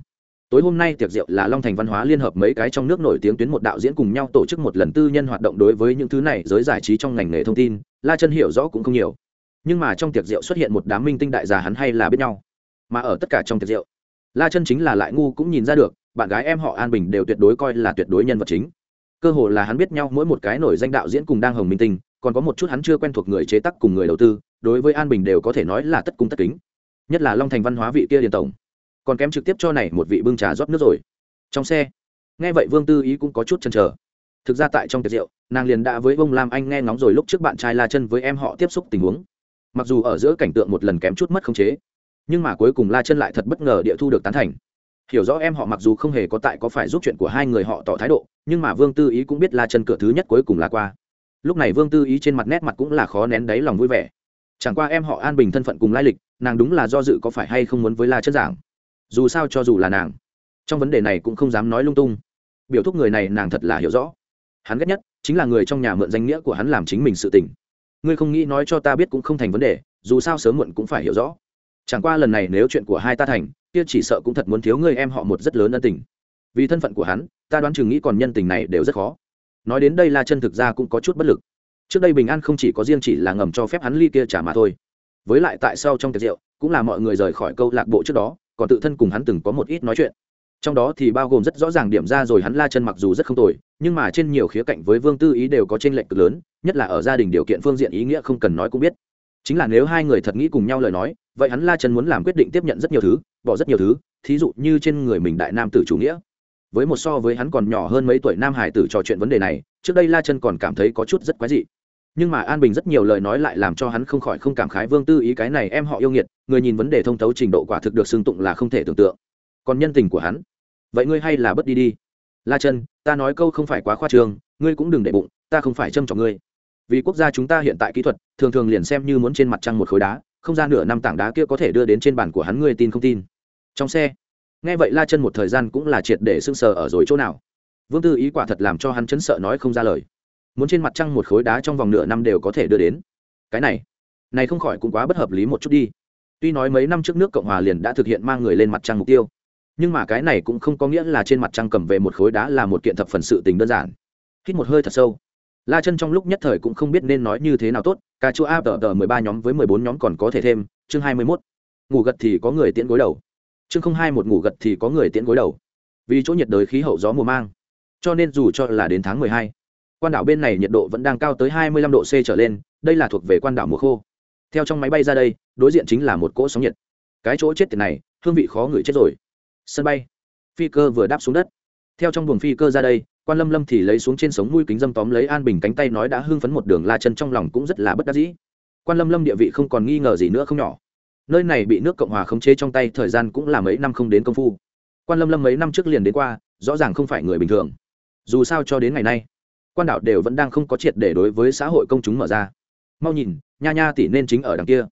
Tối hôm nay tiệc rượu là long thành văn hóa liên hợp mấy cái trong nước nổi tiếng tuyến một đạo diễn cùng nhau tổ chức một lần tư nhân hoạt động đối với những thứ này giới giải trí trong ngành nghề thông tin, la chân hiểu rõ cũng không nhiều. Nhưng mà trong tiệc rượu xuất hiện một đám minh tinh đại già hắn hay là biết nhau. Mà ở tất cả trong tiệc rượu, la chân chính là lại ngu cũng nhìn ra được, bạn gái em họ an bình đều tuyệt đối coi là tuyệt đối nhân vật chính cơ hồ là hắn biết nhau, mỗi một cái nổi danh đạo diễn cùng đang hồng minh tinh, còn có một chút hắn chưa quen thuộc người chế tác cùng người đầu tư, đối với an bình đều có thể nói là tất cung tất kính. Nhất là long thành văn hóa vị kia điền tổng, còn kém trực tiếp cho này một vị bưng trà rót nước rồi. Trong xe, nghe vậy vương tư ý cũng có chút chần chờ. Thực ra tại trong tiệc rượu, nàng liền đã với ông lam anh nghe ngóng rồi lúc trước bạn trai la chân với em họ tiếp xúc tình huống. Mặc dù ở giữa cảnh tượng một lần kém chút mất khống chế, nhưng mà cuối cùng la chân lại thật bất ngờ địa thu được tán thành hiểu rõ em họ mặc dù không hề có tại có phải giúp chuyện của hai người họ tỏ thái độ, nhưng mà vương tư ý cũng biết la chân cửa thứ nhất cuối cùng là qua. Lúc này vương tư ý trên mặt nét mặt cũng là khó nén đáy lòng vui vẻ. Chẳng qua em họ an bình thân phận cùng lai lịch, nàng đúng là do dự có phải hay không muốn với la chân giảng. Dù sao cho dù là nàng, trong vấn đề này cũng không dám nói lung tung. Biểu thúc người này nàng thật là hiểu rõ. Hắn ghét nhất chính là người trong nhà mượn danh nghĩa của hắn làm chính mình sự tình. Ngươi không nghĩ nói cho ta biết cũng không thành vấn đề, dù sao sớm muộn cũng phải hiểu rõ. Chẳng qua lần này nếu chuyện của hai ta thành kia chỉ sợ cũng thật muốn thiếu người em họ một rất lớn ân tình. Vì thân phận của hắn, ta đoán chừng nghĩ còn nhân tình này đều rất khó. Nói đến đây la chân thực ra cũng có chút bất lực. Trước đây bình an không chỉ có riêng chỉ là ngầm cho phép hắn ly kia trả mà thôi. Với lại tại sao trong tiệc rượu, cũng là mọi người rời khỏi câu lạc bộ trước đó, còn tự thân cùng hắn từng có một ít nói chuyện. Trong đó thì bao gồm rất rõ ràng điểm ra rồi hắn la chân mặc dù rất không tồi, nhưng mà trên nhiều khía cạnh với vương tư ý đều có t r ê n lệch cực lớn, nhất là ở gia đình điều kiện phương diện ý nghĩa không cần nói cũng biết. Chính là nếu hai người thật nghĩ cùng nhau lời nói, vậy hắn la chân muốn làm quyết định tiếp nhận rất nhiều thứ bỏ rất nhiều thứ, thí dụ như trên người mình đại nam tử chủ nghĩa. Với một so với hắn còn nhỏ hơn mấy tuổi nam hải tử trò chuyện vấn đề này, trước đây la chân còn cảm thấy có chút rất quái dị. Nhưng mà an bình rất nhiều lời nói lại làm cho hắn không khỏi không cảm khái vương tư ý cái này em họ yêu nghiệt, người nhìn vấn đề thông thấu trình độ quả thực được xưng tụng là không thể tưởng tượng. Còn nhân tình của hắn? Vậy ngươi hay là bất đi đi. La chân, ta nói câu không phải quá khoa trương, ngươi cũng đừng để bụng, ta không phải châm trọng ngươi. Vì quốc gia chúng ta hiện tại kỹ thuật, thường thường liền xem như muốn trên mặt trăng một khối đá, không ra nửa năm tảng đá kia có thể đưa đến trên bàn của hắn, ngươi tin không tin? Trong xe, nghe vậy la chân một thời gian cũng là triệt để sưng sờ ở rồi chỗ nào. Vương tư ý quả thật làm cho hắn chấn sợ nói không ra lời. Muốn trên mặt trăng một khối đá trong vòng nửa năm đều có thể đưa đến. Cái này này không khỏi cũng quá bất hợp lý một chút đi. Tuy nói mấy năm trước nước cộng hòa liền đã thực hiện mang người lên mặt trăng mục tiêu, nhưng mà cái này cũng không có nghĩa là trên mặt trăng cầm về một khối đá là một kiện thập phần sự tình đơn giản. Hít một hơi thật sâu, la chân trong lúc nhất thời cũng không biết nên nói như thế nào tốt, cà chua a, tờ tờ mười ba nhóm với mười bốn nhóm còn có thể thêm, chương hai mươi mốt. Ngủ gật thì có người tiễn gối đầu chương không hai một ngủ gật thì có người tiễn gối đầu. Vì chỗ nhiệt đới khí hậu gió mùa mang, cho nên dù cho là đến tháng mười hai, quan đảo bên này nhiệt độ vẫn đang cao tới hai mươi lăm độ c trở lên, đây là thuộc về quan đảo mùa khô. Theo trong máy bay ra đây, đối diện chính là một cỗ sóng nhiệt. Cái chỗ chết tiền này, hương vị khó ngửi chết rồi. Sân bay, phi cơ vừa đáp xuống đất. Theo trong buồng phi cơ ra đây, quan lâm lâm thì lấy xuống trên sống mũi kính dâm tóm lấy an bình cánh tay nói đã hưng phấn một đường la chân trong lòng cũng rất là bất đắc dĩ. Quan lâm lâm địa vị không còn nghi ngờ gì nữa không nhỏ nơi này bị nước cộng hòa khống chế trong tay thời gian cũng là mấy năm không đến công phu. Quan lâm lâm mấy năm trước liền đến qua, rõ ràng không phải người bình thường. Dù sao cho đến ngày nay, quan đảo đều vẫn đang không có triệt để đối với xã hội công chúng mở ra. Mau nhìn, nha nha tỷ nên chính ở đằng kia.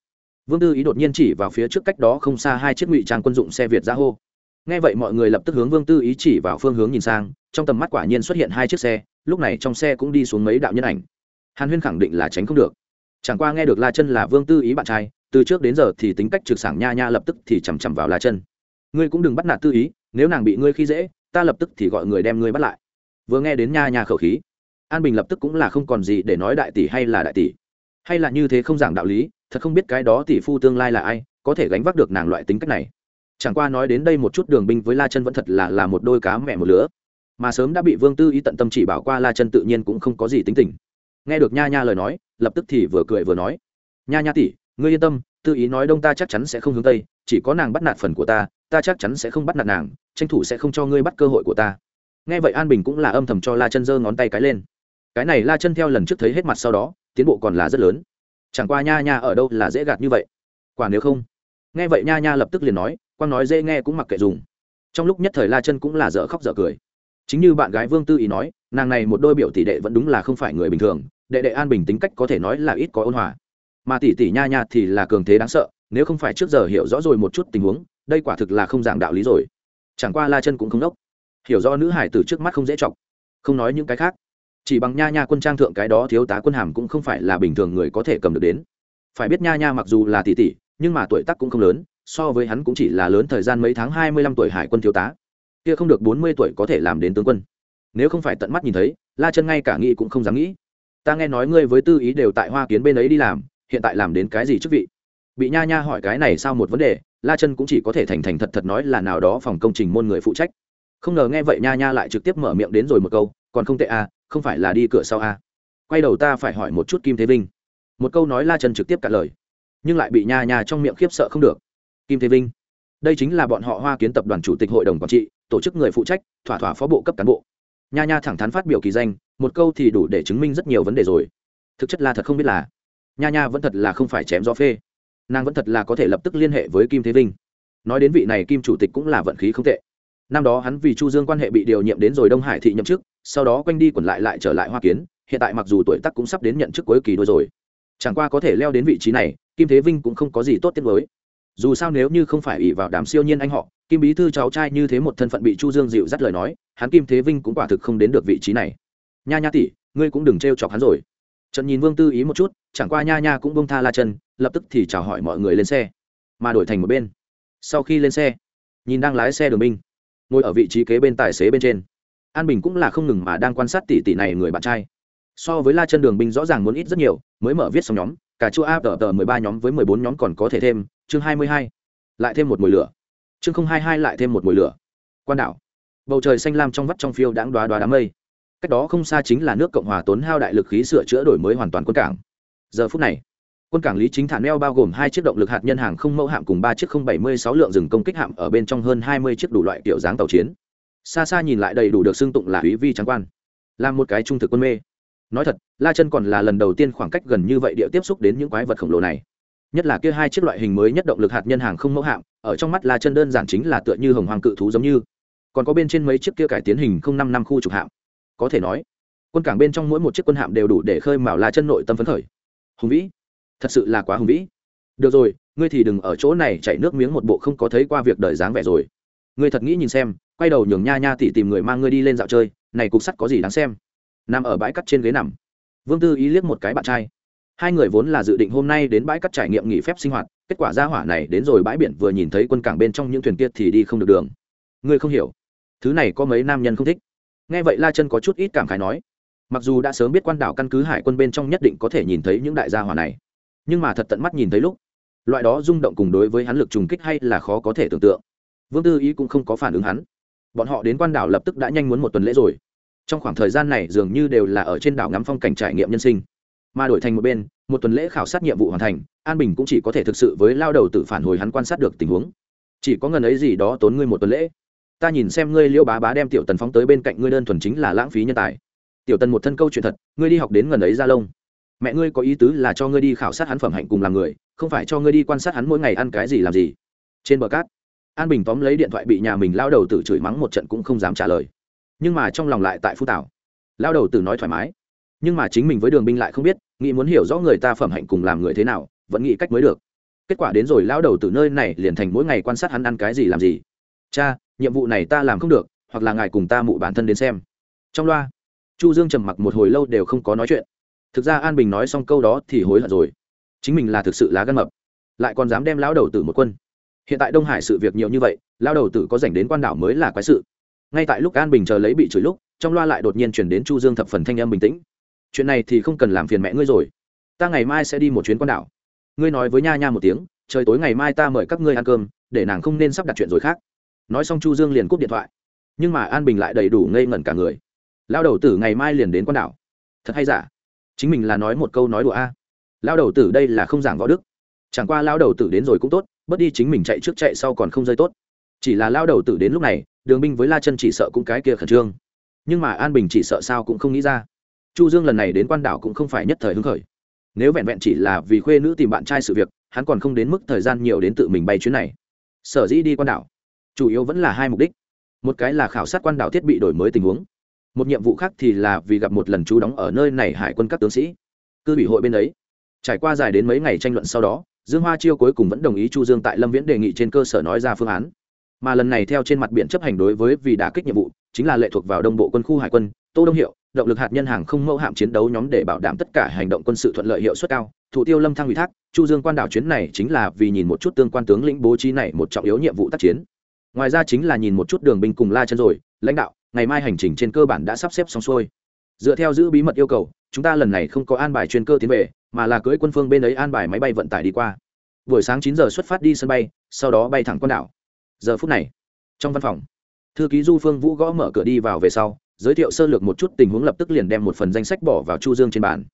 Vương tư ý đột nhiên chỉ vào phía trước cách đó không xa hai chiếc ngụy trang quân dụng xe việt ra hô. Nghe vậy mọi người lập tức hướng vương tư ý chỉ vào phương hướng nhìn sang, trong tầm mắt quả nhiên xuất hiện hai chiếc xe, lúc này trong xe cũng đi xuống mấy đạo nhân ảnh. Hàn huyên khẳng định là tránh không được. Chẳng qua nghe được la chân là vương tư ý bạn trai từ trước đến giờ thì tính cách trực sảng nha nha lập tức thì chằm chằm vào la chân. Ngươi cũng đừng bắt nạt tư ý, nếu nàng bị ngươi khi dễ, ta lập tức thì gọi người đem ngươi bắt lại. Vừa nghe đến nha nha khẩu khí, an bình lập tức cũng là không còn gì để nói đại tỷ hay là đại tỷ. Hay là như thế không giảng đạo lý, thật không biết cái đó tỷ phu tương lai là ai, có thể gánh vác được nàng loại tính cách này. Chẳng qua nói đến đây một chút đường binh với la chân vẫn thật là là một đôi cá mẹ một lứa. Mà sớm đã bị vương tư ý tận tâm chỉ bảo qua la chân tự nhiên cũng không có gì tính tình. Nghe được nha nha lời nói, lập tức thì vừa cười vừa nói. Nha nha tỷ ngươi yên tâm, tư ý nói đông ta chắc chắn sẽ không hướng tây, chỉ có nàng bắt nạt phần của ta ta chắc chắn sẽ không bắt nạt nàng, tranh thủ sẽ không cho ngươi bắt cơ hội của ta. Nghe vậy an bình cũng là âm thầm cho la chân giơ ngón tay cái lên. Cái này la chân theo lần trước thấy hết mặt sau đó, tiến bộ còn là rất lớn. Chẳng qua nha nha ở đâu là dễ gạt như vậy? Quả nếu không. Nghe vậy nha nha lập tức liền nói quan nói dễ nghe cũng mặc kệ dùng. Trong lúc nhất thời la chân cũng là dở khóc dở cười. Chính như bạn gái vương tư ý nói, nàng này một đôi biểu tỷ đệ vẫn đúng là không phải người bình thường, đệ đệ an bình tính cách có thể nói là ít có ôn hòa mà tỷ tỷ nha nha thì là cường thế đáng sợ, nếu không phải trước giờ hiểu rõ rồi một chút tình huống, đây quả thực là không giảng đạo lý rồi. Chẳng qua la chân cũng không đốc. Hiểu rõ nữ hải từ trước mắt không dễ chọc. Không nói những cái khác. Chỉ bằng nha nha quân trang thượng cái đó thiếu tá quân hàm cũng không phải là bình thường người có thể cầm được đến. Phải biết nha nha mặc dù là tỷ tỷ, nhưng mà tuổi tác cũng không lớn, so với hắn cũng chỉ là lớn thời gian mấy tháng hai mươi lăm tuổi hải quân thiếu tá. Kia không được bốn mươi tuổi có thể làm đến tướng quân. Nếu không phải tận mắt nhìn thấy, la chân ngay cả nghĩ cũng không dám nghĩ. Ta nghe nói ngươi với tư ý đều tại hoa kiến bên ấy đi làm hiện tại làm đến cái gì chức vị? Bị nha nha hỏi cái này sao một vấn đề, la chân cũng chỉ có thể thành thành thật thật nói là nào đó phòng công trình môn người phụ trách. Không ngờ nghe vậy nha nha lại trực tiếp mở miệng đến rồi một câu, còn không tệ à không phải là đi cửa sau à. Quay đầu ta phải hỏi một chút kim thế vinh. Một câu nói la chân trực tiếp cả lời, nhưng lại bị nha nha trong miệng khiếp sợ không được. Kim thế vinh, đây chính là bọn họ hoa kiến tập đoàn chủ tịch hội đồng quản trị, tổ chức người phụ trách, thỏa thỏa phó bộ cấp cán bộ. Nha nha thẳng thắn phát biểu kỳ danh, một câu thì đủ để chứng minh rất nhiều vấn đề rồi. Thực chất là thật không biết là nha nha vẫn thật là không phải chém gió phê. Nàng vẫn thật là có thể lập tức liên hệ với kim thế vinh. Nói đến vị này kim chủ tịch cũng là vận khí không tệ. Năm đó hắn vì chu dương quan hệ bị điều nhiệm đến rồi đông hải thị nhậm chức, sau đó quanh đi quẩn lại lại trở lại hoa kiến, hiện tại mặc dù tuổi tác cũng sắp đến nhận chức cuối kỳ đôi rồi. Chẳng qua có thể leo đến vị trí này, kim thế vinh cũng không có gì tốt tiết với dù sao nếu như không phải ỷ vào đám siêu nhiên anh họ, kim bí thư cháu trai như thế một thân phận bị chu dương dịu dắt lời nói, hắn kim thế vinh cũng quả thực không đến được vị trí này. Nha nha tỷ, ngươi cũng đừng trêu chọc hắn rồi trần nhìn vương tư ý một chút, chẳng qua nha nha cũng bông tha la chân, lập tức thì chào hỏi mọi người lên xe. Mà đổi thành một bên. Sau khi lên xe, nhìn đang lái xe đường binh, ngồi ở vị trí kế bên tài xế bên trên. An bình cũng là không ngừng mà đang quan sát tỷ tỷ này người bạn trai. So với la chân đường binh rõ ràng muốn ít rất nhiều, mới mở viết xong nhóm, cả chua a tờ tờ mười ba nhóm với mười bốn nhóm còn có thể thêm, chương hai mươi hai, lại thêm một mùi lửa. Chương không hai hai lại thêm một mùi lửa. Quan đảo bầu trời xanh lam trong vắt trong phiêu đãng đoá đoá đám mây cách đó không xa chính là nước cộng hòa tốn hao đại lực khí sửa chữa đổi mới hoàn toàn quân cảng. Giờ phút này, quân cảng lý chính thả neo bao gồm hai chiếc động lực hạt nhân hàng không mẫu hạm cùng ba chiếc không bảy mươi sáu lượng rừng công kích hạm ở bên trong hơn hai mươi chiếc đủ loại kiểu dáng tàu chiến. Xa xa nhìn lại đầy đủ được xưng tụng là quý vi trắng quan. Là một cái trung thực quân mê. Nói thật, la chân còn là lần đầu tiên khoảng cách gần như vậy địa tiếp xúc đến những quái vật khổng lồ này. Nhất là kia hai chiếc loại hình mới nhất động lực hạt nhân hàng không mẫu hạm, ở trong mắt la chân đơn giản chính là tựa như hồng hoàng cự thú giống như. Còn có bên trên mấy chiếc kia cải tiến hình không năm năm khu trục hạm có thể nói, quân cảng bên trong mỗi một chiếc quân hạm đều đủ để khơi mào la chân nội tâm phấn khởi. Hùng vĩ, thật sự là quá hùng vĩ. Được rồi, ngươi thì đừng ở chỗ này chảy nước miếng một bộ không có thấy qua việc đời dáng vẻ rồi. Ngươi thật nghĩ nhìn xem, quay đầu nhường nha nha thì tìm người mang ngươi đi lên dạo chơi, này cục sắt có gì đáng xem? Nằm ở bãi cắt trên ghế nằm. Vương tư ý liếc một cái bạn trai. Hai người vốn là dự định hôm nay đến bãi cắt trải nghiệm nghỉ phép sinh hoạt, kết quả ra hỏa này đến rồi bãi biển vừa nhìn thấy quân cảng bên trong những thuyền kia thì đi không được đường. Ngươi không hiểu, thứ này có mấy nam nhân không thích nghe vậy la chân có chút ít cảm khái nói, mặc dù đã sớm biết quan đảo căn cứ hải quân bên trong nhất định có thể nhìn thấy những đại gia hỏa này, nhưng mà thật tận mắt nhìn thấy lúc, loại đó rung động cùng đối với hắn lực trùng kích hay là khó có thể tưởng tượng. Vương tư ý cũng không có phản ứng hắn. Bọn họ đến quan đảo lập tức đã nhanh muốn một tuần lễ rồi. Trong khoảng thời gian này dường như đều là ở trên đảo ngắm phong cảnh trải nghiệm nhân sinh. Mà đổi thành một bên, một tuần lễ khảo sát nhiệm vụ hoàn thành, an bình cũng chỉ có thể thực sự với lao đầu tự phản hồi hắn quan sát được tình huống. Chỉ có ngần ấy gì đó tốn ngươi một tuần lễ ta nhìn xem ngươi liễu bá bá đem tiểu tần phóng tới bên cạnh ngươi đơn thuần chính là lãng phí nhân tài. Tiểu tần một thân câu chuyện thật, ngươi đi học đến gần ấy ra lông. Mẹ ngươi có ý tứ là cho ngươi đi khảo sát hắn phẩm hạnh cùng làm người, không phải cho ngươi đi quan sát hắn mỗi ngày ăn cái gì làm gì. Trên bờ cát, an bình tóm lấy điện thoại bị nhà mình lao đầu tử chửi mắng một trận cũng không dám trả lời. Nhưng mà trong lòng lại tại phú tảo. Lao đầu tử nói thoải mái. Nhưng mà chính mình với đường binh lại không biết, nghĩ muốn hiểu rõ người ta phẩm hạnh cùng làm người thế nào, vẫn nghĩ cách mới được. Kết quả đến rồi, lao đầu từ nơi này liền thành mỗi ngày quan sát hắn ăn cái gì làm gì cha, nhiệm vụ này ta làm không được, hoặc là ngài cùng ta mụ bản thân đến xem. Trong loa, chu dương trầm mặc một hồi lâu đều không có nói chuyện. Thực ra an bình nói xong câu đó thì hối hận rồi. Chính mình là thực sự lá gan mập, lại còn dám đem lão đầu tử một quân. Hiện tại đông hải sự việc nhiều như vậy, lão đầu tử có dành đến quan đảo mới là quái sự. Ngay tại lúc an bình chờ lấy bị chửi lúc, trong loa lại đột nhiên chuyển đến chu dương thập phần thanh âm bình tĩnh. Chuyện này thì không cần làm phiền mẹ ngươi rồi. Ta ngày mai sẽ đi một chuyến quan đảo. Ngươi nói với nha nha một tiếng, trời tối ngày mai ta mời các ngươi ăn cơm, để nàng không nên sắp đặt chuyện rồi khác nói xong chu dương liền cúp điện thoại. Nhưng mà an bình lại đầy đủ ngây ngẩn cả người. Lao đầu tử ngày mai liền đến quan đảo. Thật hay giả? Chính mình là nói một câu nói đùa a. Lao đầu tử đây là không giảng võ đức. Chẳng qua lao đầu tử đến rồi cũng tốt, bớt đi chính mình chạy trước chạy sau còn không rơi tốt. Chỉ là lao đầu tử đến lúc này, đường binh với la chân chỉ sợ cũng cái kia khẩn trương. Nhưng mà an bình chỉ sợ sao cũng không nghĩ ra. Chu dương lần này đến quan đảo cũng không phải nhất thời hứng khởi. Nếu vẹn vẹn chỉ là vì khuê nữ tìm bạn trai sự việc, hắn còn không đến mức thời gian nhiều đến tự mình bay chuyến này. Sở dĩ đi quan đảo chủ yếu vẫn là hai mục đích. Một cái là khảo sát quan đảo thiết bị đổi mới tình huống. Một nhiệm vụ khác thì là vì gặp một lần chú đóng ở nơi này hải quân các tướng sĩ. Cư ủy hội bên ấy, trải qua dài đến mấy ngày tranh luận sau đó, dương hoa chiêu cuối cùng vẫn đồng ý chu dương tại lâm viễn đề nghị trên cơ sở nói ra phương án. Mà lần này theo trên mặt biển chấp hành đối với vì đã kích nhiệm vụ, chính là lệ thuộc vào đông bộ quân khu hải quân, tô đông hiệu, động lực hạt nhân hàng không mẫu hạm chiến đấu nhóm để bảo đảm tất cả hành động quân sự thuận lợi hiệu suất cao. Thủ tiêu lâm thăng ủy thác, chu dương quan đảo chuyến này chính là vì nhìn một chút tương quan tướng lĩnh bố trí này một trọng yếu nhiệm vụ tác chiến ngoài ra chính là nhìn một chút đường binh cùng la chân rồi, lãnh đạo, ngày mai hành trình trên cơ bản đã sắp xếp xong xuôi. Dựa theo giữ bí mật yêu cầu, chúng ta lần này không có an bài chuyên cơ tiến về, mà là cưới quân phương bên ấy an bài máy bay vận tải đi qua. Buổi sáng chín giờ xuất phát đi sân bay, sau đó bay thẳng quan đảo. Giờ phút này, trong văn phòng, thư ký du phương vũ gõ mở cửa đi vào về sau, giới thiệu sơ lược một chút tình huống lập tức liền đem một phần danh sách bỏ vào chu dương trên bàn.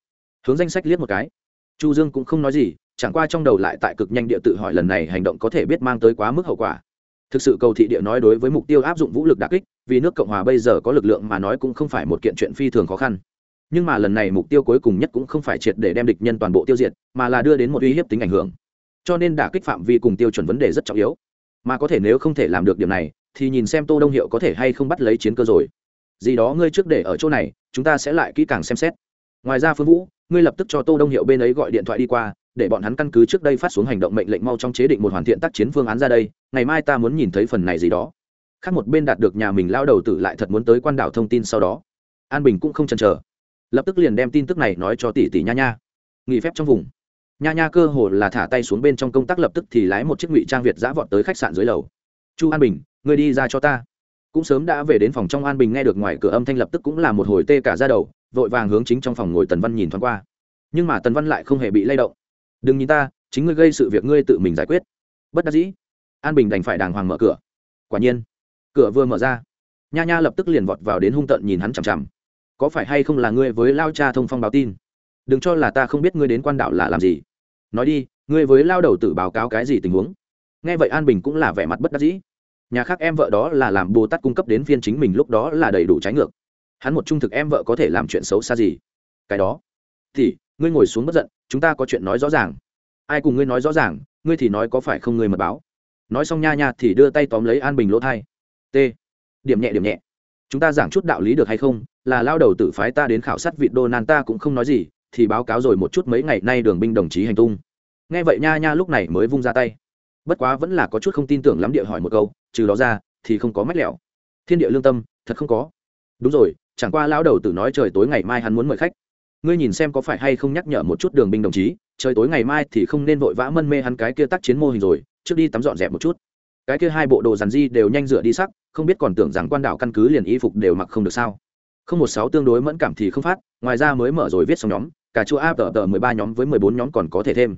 Hướng danh sách liếc một cái. Chu dương cũng không nói gì, chẳng qua trong đầu lại tại cực nhanh địa tự hỏi lần này hành động có thể biết mang tới quá mức hậu quả thực sự cầu thị địa nói đối với mục tiêu áp dụng vũ lực đặc kích, vì nước cộng hòa bây giờ có lực lượng mà nói cũng không phải một kiện chuyện phi thường khó khăn. Nhưng mà lần này mục tiêu cuối cùng nhất cũng không phải triệt để đem địch nhân toàn bộ tiêu diệt, mà là đưa đến một uy hiếp tính ảnh hưởng. Cho nên đả kích phạm vi cùng tiêu chuẩn vấn đề rất trọng yếu. Mà có thể nếu không thể làm được điểm này, thì nhìn xem tô đông hiệu có thể hay không bắt lấy chiến cơ rồi. Gì đó ngươi trước để ở chỗ này, chúng ta sẽ lại kỹ càng xem xét. Ngoài ra phương vũ, ngươi lập tức cho tô đông hiệu bên ấy gọi điện thoại đi qua để bọn hắn căn cứ trước đây phát xuống hành động mệnh lệnh mau trong chế định một hoàn thiện tác chiến phương án ra đây, ngày mai ta muốn nhìn thấy phần này gì đó. Khác một bên đạt được nhà mình lao đầu tử lại thật muốn tới quan đảo thông tin sau đó. An bình cũng không chần chờ. Lập tức liền đem tin tức này nói cho tỷ tỷ nha nha. Nghỉ phép trong vùng. Nha nha cơ hồ là thả tay xuống bên trong công tác lập tức thì lái một chiếc ngụy trang việt giã vọt tới khách sạn dưới lầu. Chu an bình, ngươi đi ra cho ta. Cũng sớm đã về đến phòng trong an bình nghe được ngoài cửa âm thanh lập tức cũng là một hồi tê cả ra đầu, vội vàng hướng chính trong phòng ngồi tần văn nhìn thoáng qua. Nhưng mà tần văn lại không hề bị lay động đừng nhìn ta, chính ngươi gây sự việc ngươi tự mình giải quyết. Bất đắc dĩ. An bình đành phải đàng hoàng mở cửa. Quả nhiên, cửa vừa mở ra. Nha nha lập tức liền vọt vào đến hung tận nhìn hắn chằm chằm. Có phải hay không là ngươi với lao cha thông phong báo tin? Đừng cho là ta không biết ngươi đến quan đạo là làm gì. Nói đi, ngươi với lao đầu tử báo cáo cái gì tình huống? Nghe vậy an bình cũng là vẻ mặt bất đắc dĩ. Nhà khác em vợ đó là làm bồ tát cung cấp đến phiên chính mình lúc đó là đầy đủ trái ngược. Hắn một trung thực em vợ có thể làm chuyện xấu xa gì? Cái đó. Thì ngươi ngồi xuống bất giận, chúng ta có chuyện nói rõ ràng. Ai cùng ngươi nói rõ ràng, ngươi thì nói có phải không ngươi mật báo. Nói xong nha nha thì đưa tay tóm lấy an bình lỗ thai. T. Điểm nhẹ điểm nhẹ. Chúng ta giảng chút đạo lý được hay không? Là lao đầu tử phái ta đến khảo sát vị đô nan ta cũng không nói gì, thì báo cáo rồi một chút mấy ngày nay đường binh đồng chí hành tung. Nghe vậy nha nha lúc này mới vung ra tay. Bất quá vẫn là có chút không tin tưởng lắm địa hỏi một câu, trừ đó ra, thì không có mách lẻo. Thiên địa lương tâm, thật không có. Đúng rồi, chẳng qua lão đầu tử nói trời tối ngày mai hắn muốn mời khách ngươi nhìn xem có phải hay không nhắc nhở một chút đường binh đồng chí, trời tối ngày mai thì không nên vội vã mân mê hắn cái kia tác chiến mô hình rồi, trước đi tắm dọn dẹp một chút. Cái kia hai bộ đồ dàn di đều nhanh rửa đi sắc, không biết còn tưởng rằng quan đảo căn cứ liền y phục đều mặc không được sao. Không một sáu tương đối mẫn cảm thì không phát, ngoài ra mới mở rồi viết xong nhóm, cả chua áp tờ tờ mười ba nhóm với mười bốn nhóm còn có thể thêm.